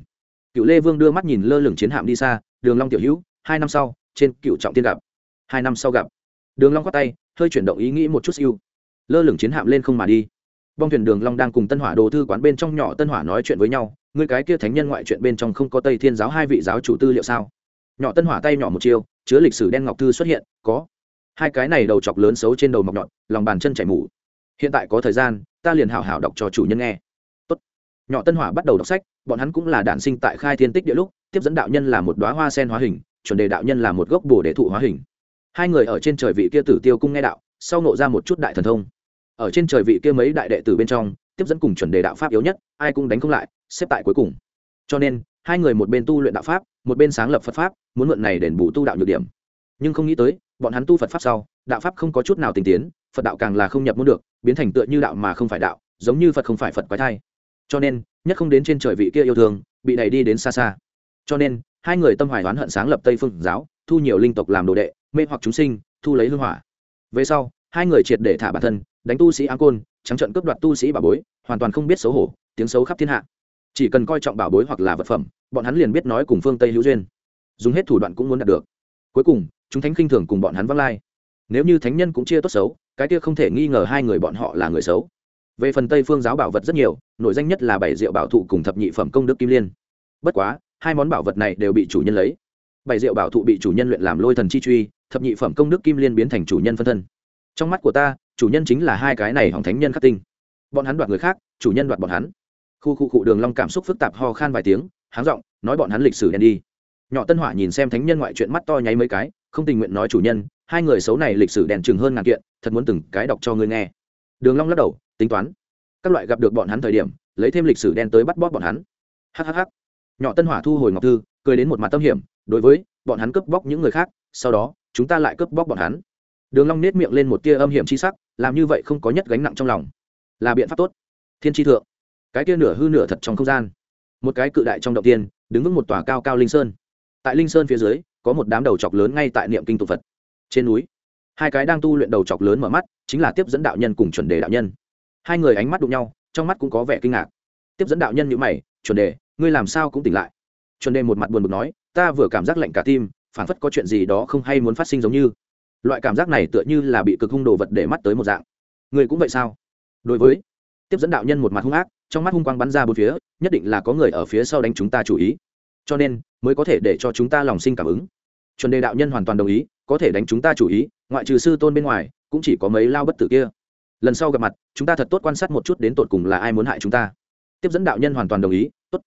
cựu lê vương đưa mắt nhìn lơ lửng chiến hạm đi xa, đường long tiểu hữu, hai năm sau, trên cựu trọng tiên gặp. Hai năm sau gặp. Đường long quát tay, hơi chuyển động ý nghĩ một chút siêu lơ lửng chiến hạm lên không mà đi. Bong thuyền đường long đang cùng tân hỏa đồ thư quán bên trong nhỏ tân hỏa nói chuyện với nhau ngươi cái kia thánh nhân ngoại chuyện bên trong không có tây thiên giáo hai vị giáo chủ tư liệu sao? Nhỏ tân hỏa tay nhỏ một chiêu, chứa lịch sử đen ngọc thư xuất hiện, có. Hai cái này đầu chọc lớn xấu trên đầu mọc nhọn, lòng bàn chân chảy mủ hiện tại có thời gian, ta liền hảo hảo đọc cho chủ nhân nghe. Tốt. Nhỏ tân hỏa bắt đầu đọc sách, bọn hắn cũng là đản sinh tại khai thiên tích địa lúc, tiếp dẫn đạo nhân là một đóa hoa sen hóa hình, chuẩn đề đạo nhân là một gốc bồ đề thụ hóa hình. Hai người ở trên trời vị kia tử tiêu cung nghe đạo, sau nộ ra một chút đại thần thông. Ở trên trời vị kia mấy đại đệ tử bên trong tiếp dẫn cùng chuẩn đề đạo pháp yếu nhất, ai cũng đánh không lại, xếp tại cuối cùng. Cho nên, hai người một bên tu luyện đạo pháp, một bên sáng lập phật pháp, muốn mượn này đền bù tu đạo nhược điểm. Nhưng không nghĩ tới, bọn hắn tu phật pháp sau, đạo pháp không có chút nào tình tiến, phật đạo càng là không nhập muốn được, biến thành tựa như đạo mà không phải đạo, giống như phật không phải phật quái thai. Cho nên, nhất không đến trên trời vị kia yêu thương, bị đẩy đi đến xa xa. Cho nên, hai người tâm hoài oán hận sáng lập tây phương giáo, thu nhiều linh tộc làm đồ đệ, mê hoặc chúng sinh, thu lấy hương hỏa. Về sau, hai người triệt để thả bản thân, đánh tu sĩ áng côn trắng trận cướp đoạt tu sĩ bảo bối, hoàn toàn không biết xấu hổ, tiếng xấu khắp thiên hạ. Chỉ cần coi trọng bảo bối hoặc là vật phẩm, bọn hắn liền biết nói cùng phương tây hữu duyên. Dùng hết thủ đoạn cũng muốn đạt được. Cuối cùng, chúng thánh khinh thường cùng bọn hắn văng lai. Nếu như thánh nhân cũng chia tốt xấu, cái kia không thể nghi ngờ hai người bọn họ là người xấu. Về phần tây phương giáo bảo vật rất nhiều nội danh nhất là bảy rượu bảo thụ cùng thập nhị phẩm công đức kim liên. Bất quá, hai món bảo vật này đều bị chủ nhân lấy. Bảy rượu bảo thụ bị chủ nhân luyện làm lôi thần chi truy, thập nhị phẩm công đức kim liên biến thành chủ nhân phân thân. Trong mắt của ta chủ nhân chính là hai cái này hỏng thánh nhân khắc tinh. Bọn hắn đoạt người khác, chủ nhân đoạt bọn hắn. Khu khu cụ đường long cảm xúc phức tạp ho khan vài tiếng, háng giọng, nói bọn hắn lịch sử đen đi. Nhỏ tân hỏa nhìn xem thánh nhân ngoại chuyện mắt to nháy mấy cái, không tình nguyện nói chủ nhân, hai người xấu này lịch sử đèn chừng hơn ngàn kiện, thật muốn từng cái đọc cho ngươi nghe. Đường long lắc đầu, tính toán. Các loại gặp được bọn hắn thời điểm, lấy thêm lịch sử đen tới bắt bóp bọn hắn. Hhh nhỏ tân hỏa thu hồi ngọc thư, cười đến một mặt tâm hiểm, đối với, bọn hắn cướp bóc những người khác, sau đó, chúng ta lại cướp bóc bọn hắn đường long nét miệng lên một tia âm hiểm chi sắc, làm như vậy không có nhất gánh nặng trong lòng. Là biện pháp tốt. Thiên tri thượng. Cái kia nửa hư nửa thật trong không gian. Một cái cự đại trong động tiên, đứng vững một tòa cao cao linh sơn. Tại linh sơn phía dưới, có một đám đầu chọc lớn ngay tại niệm kinh tụ phật. Trên núi, hai cái đang tu luyện đầu chọc lớn mở mắt, chính là tiếp dẫn đạo nhân cùng chuẩn đề đạo nhân. Hai người ánh mắt đụng nhau, trong mắt cũng có vẻ kinh ngạc. Tiếp dẫn đạo nhân nhữ mày, chuẩn đề, ngươi làm sao cũng tỉnh lại? Chuẩn đề một mặt buồn bực nói, ta vừa cảm giác lạnh cả tim phản phất có chuyện gì đó không hay muốn phát sinh giống như loại cảm giác này tựa như là bị cực hung đồ vật để mắt tới một dạng. Người cũng vậy sao? Đối với tiếp dẫn đạo nhân một mặt hung ác, trong mắt hung quang bắn ra bốn phía, nhất định là có người ở phía sau đánh chúng ta chủ ý. Cho nên, mới có thể để cho chúng ta lòng sinh cảm ứng. Chuẩn đề đạo nhân hoàn toàn đồng ý, có thể đánh chúng ta chủ ý, ngoại trừ sư tôn bên ngoài, cũng chỉ có mấy lao bất tử kia. Lần sau gặp mặt, chúng ta thật tốt quan sát một chút đến tột cùng là ai muốn hại chúng ta. Tiếp dẫn đạo nhân hoàn toàn đồng ý, tốt.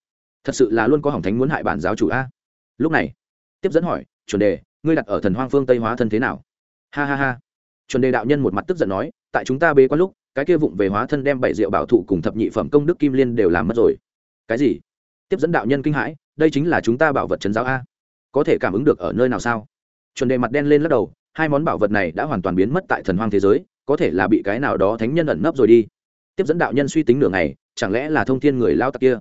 Thật sự là luôn có hỏng thánh muốn hại bản giáo chủ a. Lúc này, tiếp dẫn hỏi, chuẩn đề, ngươi đặt ở thần hoang phương tây hóa thân thế nào? Ha ha ha. Chuẩn đề đạo nhân một mặt tức giận nói, tại chúng ta bế quan lúc, cái kia vụng về hóa thân đem bảy rượu bảo thụ cùng thập nhị phẩm công đức kim liên đều làm mất rồi. Cái gì? Tiếp dẫn đạo nhân kinh hãi, đây chính là chúng ta bảo vật trấn giáo a. Có thể cảm ứng được ở nơi nào sao? Chuẩn đề mặt đen lên lắc đầu, hai món bảo vật này đã hoàn toàn biến mất tại thần hoang thế giới, có thể là bị cái nào đó thánh nhân ẩn nấp rồi đi. Tiếp dẫn đạo nhân suy tính nửa ngày, chẳng lẽ là thông thiên người lao tặc kia?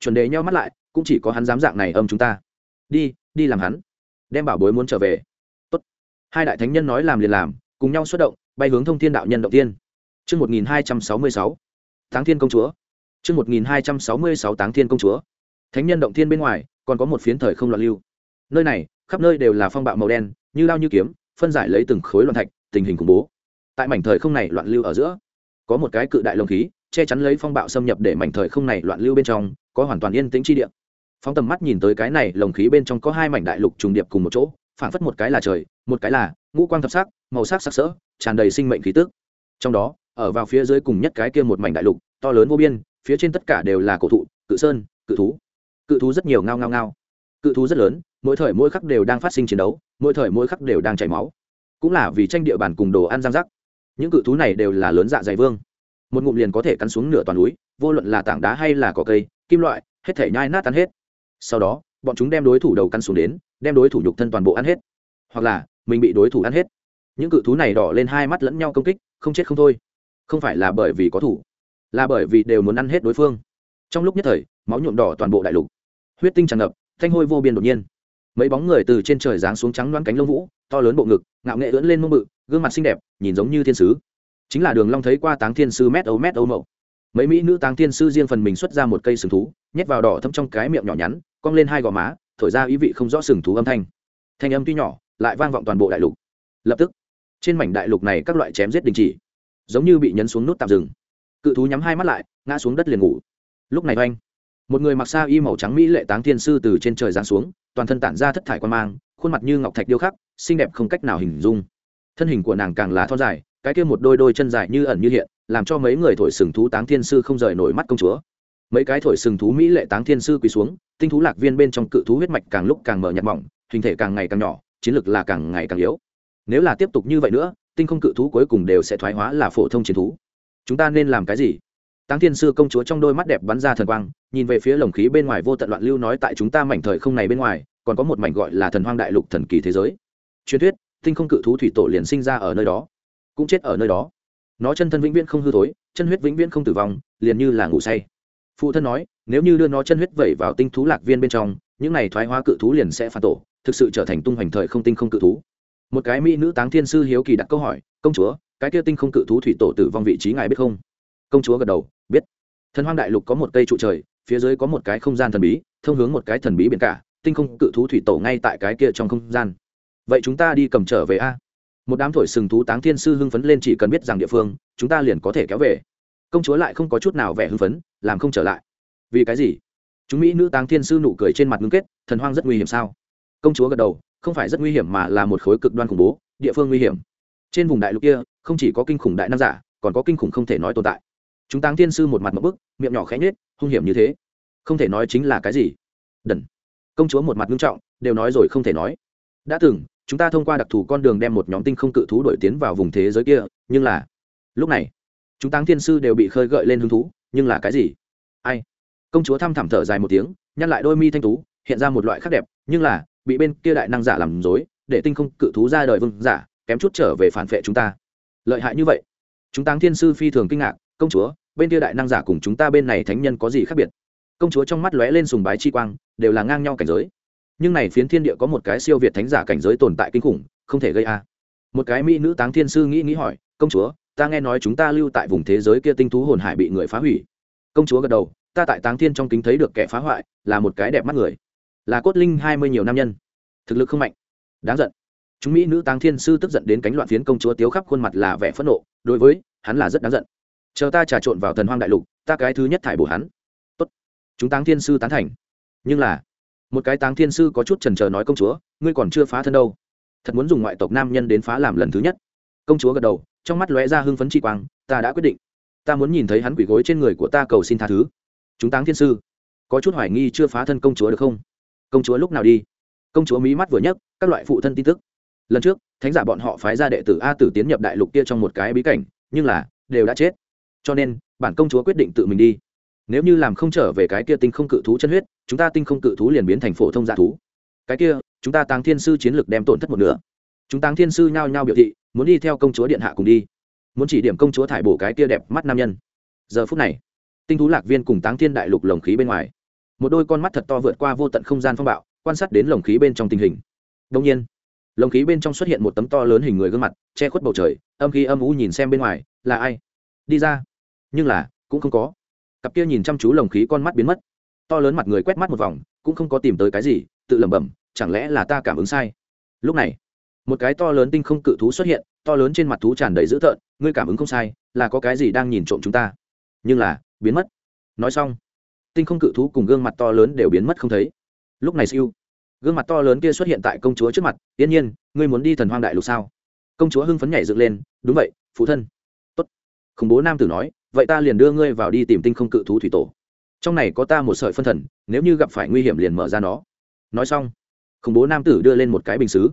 Chuẩn đề nhau mắt lại, cũng chỉ có hắn dám dạng này âm chúng ta. Đi đi làm hắn. Đem bảo bối muốn trở về hai đại thánh nhân nói làm liền làm cùng nhau xuất động bay hướng thông thiên đạo nhân động tiên Trước 1266, Táng Thiên Công Chúa. Trước 1266 Táng Thiên Công Chúa. Thánh nhân động thiên bên ngoài, còn có một phiến thời không loạn lưu. Nơi này, khắp nơi đều là phong bạo màu đen, như lao như kiếm, phân giải lấy từng khối loạn thạch, tình hình khủng bố. Tại mảnh thời không này loạn lưu ở giữa, có một cái cự đại lồng khí, che chắn lấy phong bạo xâm nhập để mảnh thời không này loạn lưu bên trong, có hoàn toàn yên tĩnh chi địa. Phóng tầm mắt nhìn tới cái này, lồng khí bên trong có hai mảnh đại lục trùng điệp cùng một chỗ, phảng phất một cái là trời, một cái là ngũ quang thập sắc, màu sắc sắc sỡ, tràn đầy sinh mệnh khí tức. Trong đó, ở vào phía dưới cùng nhất cái kia một mảnh đại lục to lớn vô biên phía trên tất cả đều là cổ thụ cự sơn cự thú. Cự thú rất nhiều ngao ngao ngao. Cự thú rất lớn mỗi thời mỗi khắc đều đang phát sinh chiến đấu mỗi thời mỗi khắc đều đang chảy máu. Cũng là vì tranh địa bàn cùng đồ ăn giang rắc. Những cự thú này đều là lớn dạ dày vương. Một ngụm liền có thể cắn xuống nửa toàn núi vô luận là tảng đá hay là cỏ cây kim loại hết thể nhai nát tan hết. Sau đó bọn chúng đem đối thủ đầu cắn xuống đến đem đối thủ nhục thân toàn bộ ăn hết. Hoặc là, mình bị đối thủ ăn hết. Những cự thú này đỏ lên hai mắt lẫn nhau công kích, không chết không thôi. Không phải là bởi vì có thủ, là bởi vì đều muốn ăn hết đối phương. Trong lúc nhất thời, máu nhuộm đỏ toàn bộ đại lục. Huyết tinh tràn ngập, thanh hôi vô biên đột nhiên. Mấy bóng người từ trên trời giáng xuống trắng loáng cánh lông vũ, to lớn bộ ngực, ngạo nghệ ưỡn lên mông bự, gương mặt xinh đẹp, nhìn giống như thiên sứ. Chính là đường long thấy qua táng thiên sư mét ấu mét ấu mậu. Mấy mỹ nữ táng thiên sư riêng phần mình xuất ra một cây sừng thú, nhét vào đỏ thâm trong cái miệng nhỏ nhắn, cong lên hai gò má thổi ra ý vị không rõ sừng thú âm thanh. Thanh âm tuy nhỏ, lại vang vọng toàn bộ đại lục. Lập tức, trên mảnh đại lục này các loại chém giết đình chỉ, giống như bị nhấn xuống nút tạm dừng. Cự thú nhắm hai mắt lại, ngã xuống đất liền ngủ. Lúc này oanh, một người mặc xa y màu trắng mỹ lệ táng thiên sư từ trên trời giáng xuống, toàn thân tản ra thất thải quan mang, khuôn mặt như ngọc thạch điêu khắc, xinh đẹp không cách nào hình dung. Thân hình của nàng càng là thon dài, cái kia một đôi đôi chân dài như ẩn như hiện, làm cho mấy người thổi sừng thú táng thiên sư không rời nổi mắt công chúa mấy cái thổi sừng thú mỹ lệ táng thiên sư quỳ xuống, tinh thú lạc viên bên trong cự thú huyết mạch càng lúc càng mở nhạt mỏng, hình thể càng ngày càng nhỏ, chiến lực là càng ngày càng yếu. Nếu là tiếp tục như vậy nữa, tinh không cự thú cuối cùng đều sẽ thoái hóa là phổ thông chiến thú. Chúng ta nên làm cái gì? Táng thiên sư công chúa trong đôi mắt đẹp bắn ra thần quang, nhìn về phía lồng khí bên ngoài vô tận loạn lưu nói tại chúng ta mảnh thời không này bên ngoài, còn có một mảnh gọi là thần hoang đại lục thần kỳ thế giới. Truyền thuyết, tinh không cự thú thủy tổ liền sinh ra ở nơi đó, cũng chết ở nơi đó. Nó chân thân vĩnh viễn không hư thối, chân huyết vĩnh viễn không tử vong, liền như là ngủ say phụ thân nói, nếu như đưa nó chân huyết vẩy vào tinh thú lạc viên bên trong, những này thoái hóa cự thú liền sẽ phản tổ, thực sự trở thành tung hoành thời không tinh không cự thú. Một cái mỹ nữ táng thiên sư hiếu kỳ đặt câu hỏi, công chúa, cái kia tinh không cự thú thủy tổ tử vong vị trí ngài biết không? Công chúa gật đầu, biết. Thần hoang đại lục có một cây trụ trời, phía dưới có một cái không gian thần bí, thông hướng một cái thần bí biển cả, tinh không cự thú thủy tổ ngay tại cái kia trong không gian. Vậy chúng ta đi cầm trở về a. Một đám thổi sừng thú táng thiên sư hưng phấn lên chỉ cần biết rằng địa phương, chúng ta liền có thể kéo về công chúa lại không có chút nào vẻ hưng phấn, làm không trở lại. Vì cái gì? Chúng mỹ nữ táng thiên sư nụ cười trên mặt ngưng kết, thần hoang rất nguy hiểm sao? Công chúa gật đầu, không phải rất nguy hiểm mà là một khối cực đoan khủng bố, địa phương nguy hiểm. Trên vùng đại lục kia, không chỉ có kinh khủng đại nam giả, còn có kinh khủng không thể nói tồn tại. Chúng táng thiên sư một mặt một bức, miệng nhỏ khẽ nhết hung hiểm như thế. Không thể nói chính là cái gì? Đần. Công chúa một mặt nghiêm trọng, đều nói rồi không thể nói. Đã từng, chúng ta thông qua đặc thù con đường đem một nhóm tinh không cự thú đổi tiến vào vùng thế giới kia, nhưng là, lúc này chúng táng thiên sư đều bị khơi gợi lên hứng thú, nhưng là cái gì? Ai? Công chúa thăm thẳm thở dài một tiếng, nhăn lại đôi mi thanh tú, hiện ra một loại khác đẹp, nhưng là, bị bên kia đại năng giả làm dối để tinh không cự thú ra đời vương giả, kém chút trở về phản vệ chúng ta. Lợi hại như vậy. Chúng táng thiên sư phi thường kinh ngạc, công chúa, bên kia đại năng giả cùng chúng ta bên này thánh nhân có gì khác biệt? Công chúa trong mắt lóe lên sùng bái chi quang, đều là ngang nhau cảnh giới. Nhưng này phiến thiên địa có một cái siêu việt thánh giả cảnh giới tồn tại kinh khủng, không thể gây a. Một cái mỹ nữ táng thiên sư nghĩ nghĩ hỏi, công chúa ta nghe nói chúng ta lưu tại vùng thế giới kia tinh thú hồn hải bị người phá hủy. Công chúa gật đầu, ta tại táng thiên trong kính thấy được kẻ phá hoại, là một cái đẹp mắt người. Là cốt linh hai mươi nhiều nam nhân. Thực lực không mạnh. Đáng giận. Chúng mỹ nữ táng thiên sư tức giận đến cánh loạn phiến công chúa tiếu khắp khuôn mặt là vẻ phẫn nộ, đối với, hắn là rất đáng giận. Chờ ta trà trộn vào thần hoang đại lục, ta cái thứ nhất thải bổ hắn. Tốt. Chúng táng thiên sư tán thành. Nhưng là, một cái táng thiên sư có chút trần trờ nói công chúa, ngươi còn chưa phá thân đâu. Thật muốn dùng ngoại tộc nam nhân đến phá làm lần thứ nhất. Công chúa gật đầu trong mắt lóe ra hưng phấn chi quang, ta đã quyết định. Ta muốn nhìn thấy hắn quỷ gối trên người của ta cầu xin tha thứ. Chúng táng thiên sư, có chút hoài nghi chưa phá thân công chúa được không? Công chúa lúc nào đi? Công chúa mí mắt vừa nhấc, các loại phụ thân tin tức. Lần trước, thánh giả bọn họ phái ra đệ tử a tử tiến nhập đại lục kia trong một cái bí cảnh, nhưng là, đều đã chết. Cho nên, bản công chúa quyết định tự mình đi. Nếu như làm không trở về cái kia tinh không cự thú chân huyết, chúng ta tinh không cự thú liền biến thành phổ thông giả thú. Cái kia, chúng ta táng thiên sư chiến lược đem tổn thất một nửa chúng táng thiên sư nhao nhao biểu thị, muốn đi theo công chúa điện hạ cùng đi. Muốn chỉ điểm công chúa thải bổ cái kia đẹp mắt nam nhân. Giờ phút này, tinh thú lạc viên cùng táng thiên đại lục lồng khí bên ngoài. Một đôi con mắt thật to vượt qua vô tận không gian phong bạo, quan sát đến lồng khí bên trong tình hình. Đông nhiên, lồng khí bên trong xuất hiện một tấm to lớn hình người gương mặt, che khuất bầu trời, âm khí âm u nhìn xem bên ngoài, là ai? Đi ra. Nhưng là, cũng không có. Cặp kia nhìn chăm chú lồng khí con mắt biến mất. To lớn mặt người quét mắt một vòng, cũng không có tìm tới cái gì, tự lẩm bẩm, chẳng lẽ là ta cảm ứng sai? Lúc này một cái to lớn tinh không cự thú xuất hiện, to lớn trên mặt thú tràn đầy dữ tợn, ngươi cảm ứng không sai, là có cái gì đang nhìn trộm chúng ta. Nhưng là, biến mất. Nói xong, tinh không cự thú cùng gương mặt to lớn đều biến mất không thấy. Lúc này siêu, gương mặt to lớn kia xuất hiện tại công chúa trước mặt, yên nhiên, ngươi muốn đi thần hoang đại lục sao? Công chúa hưng phấn nhảy dựng lên, đúng vậy, phụ thân. Tốt. khủng bố nam tử nói, vậy ta liền đưa ngươi vào đi tìm tinh không cự thú thủy tổ. Trong này có ta một sợi phân thần, nếu như gặp phải nguy hiểm liền mở ra nó. Nói xong, khủng bố nam tử đưa lên một cái bình xứ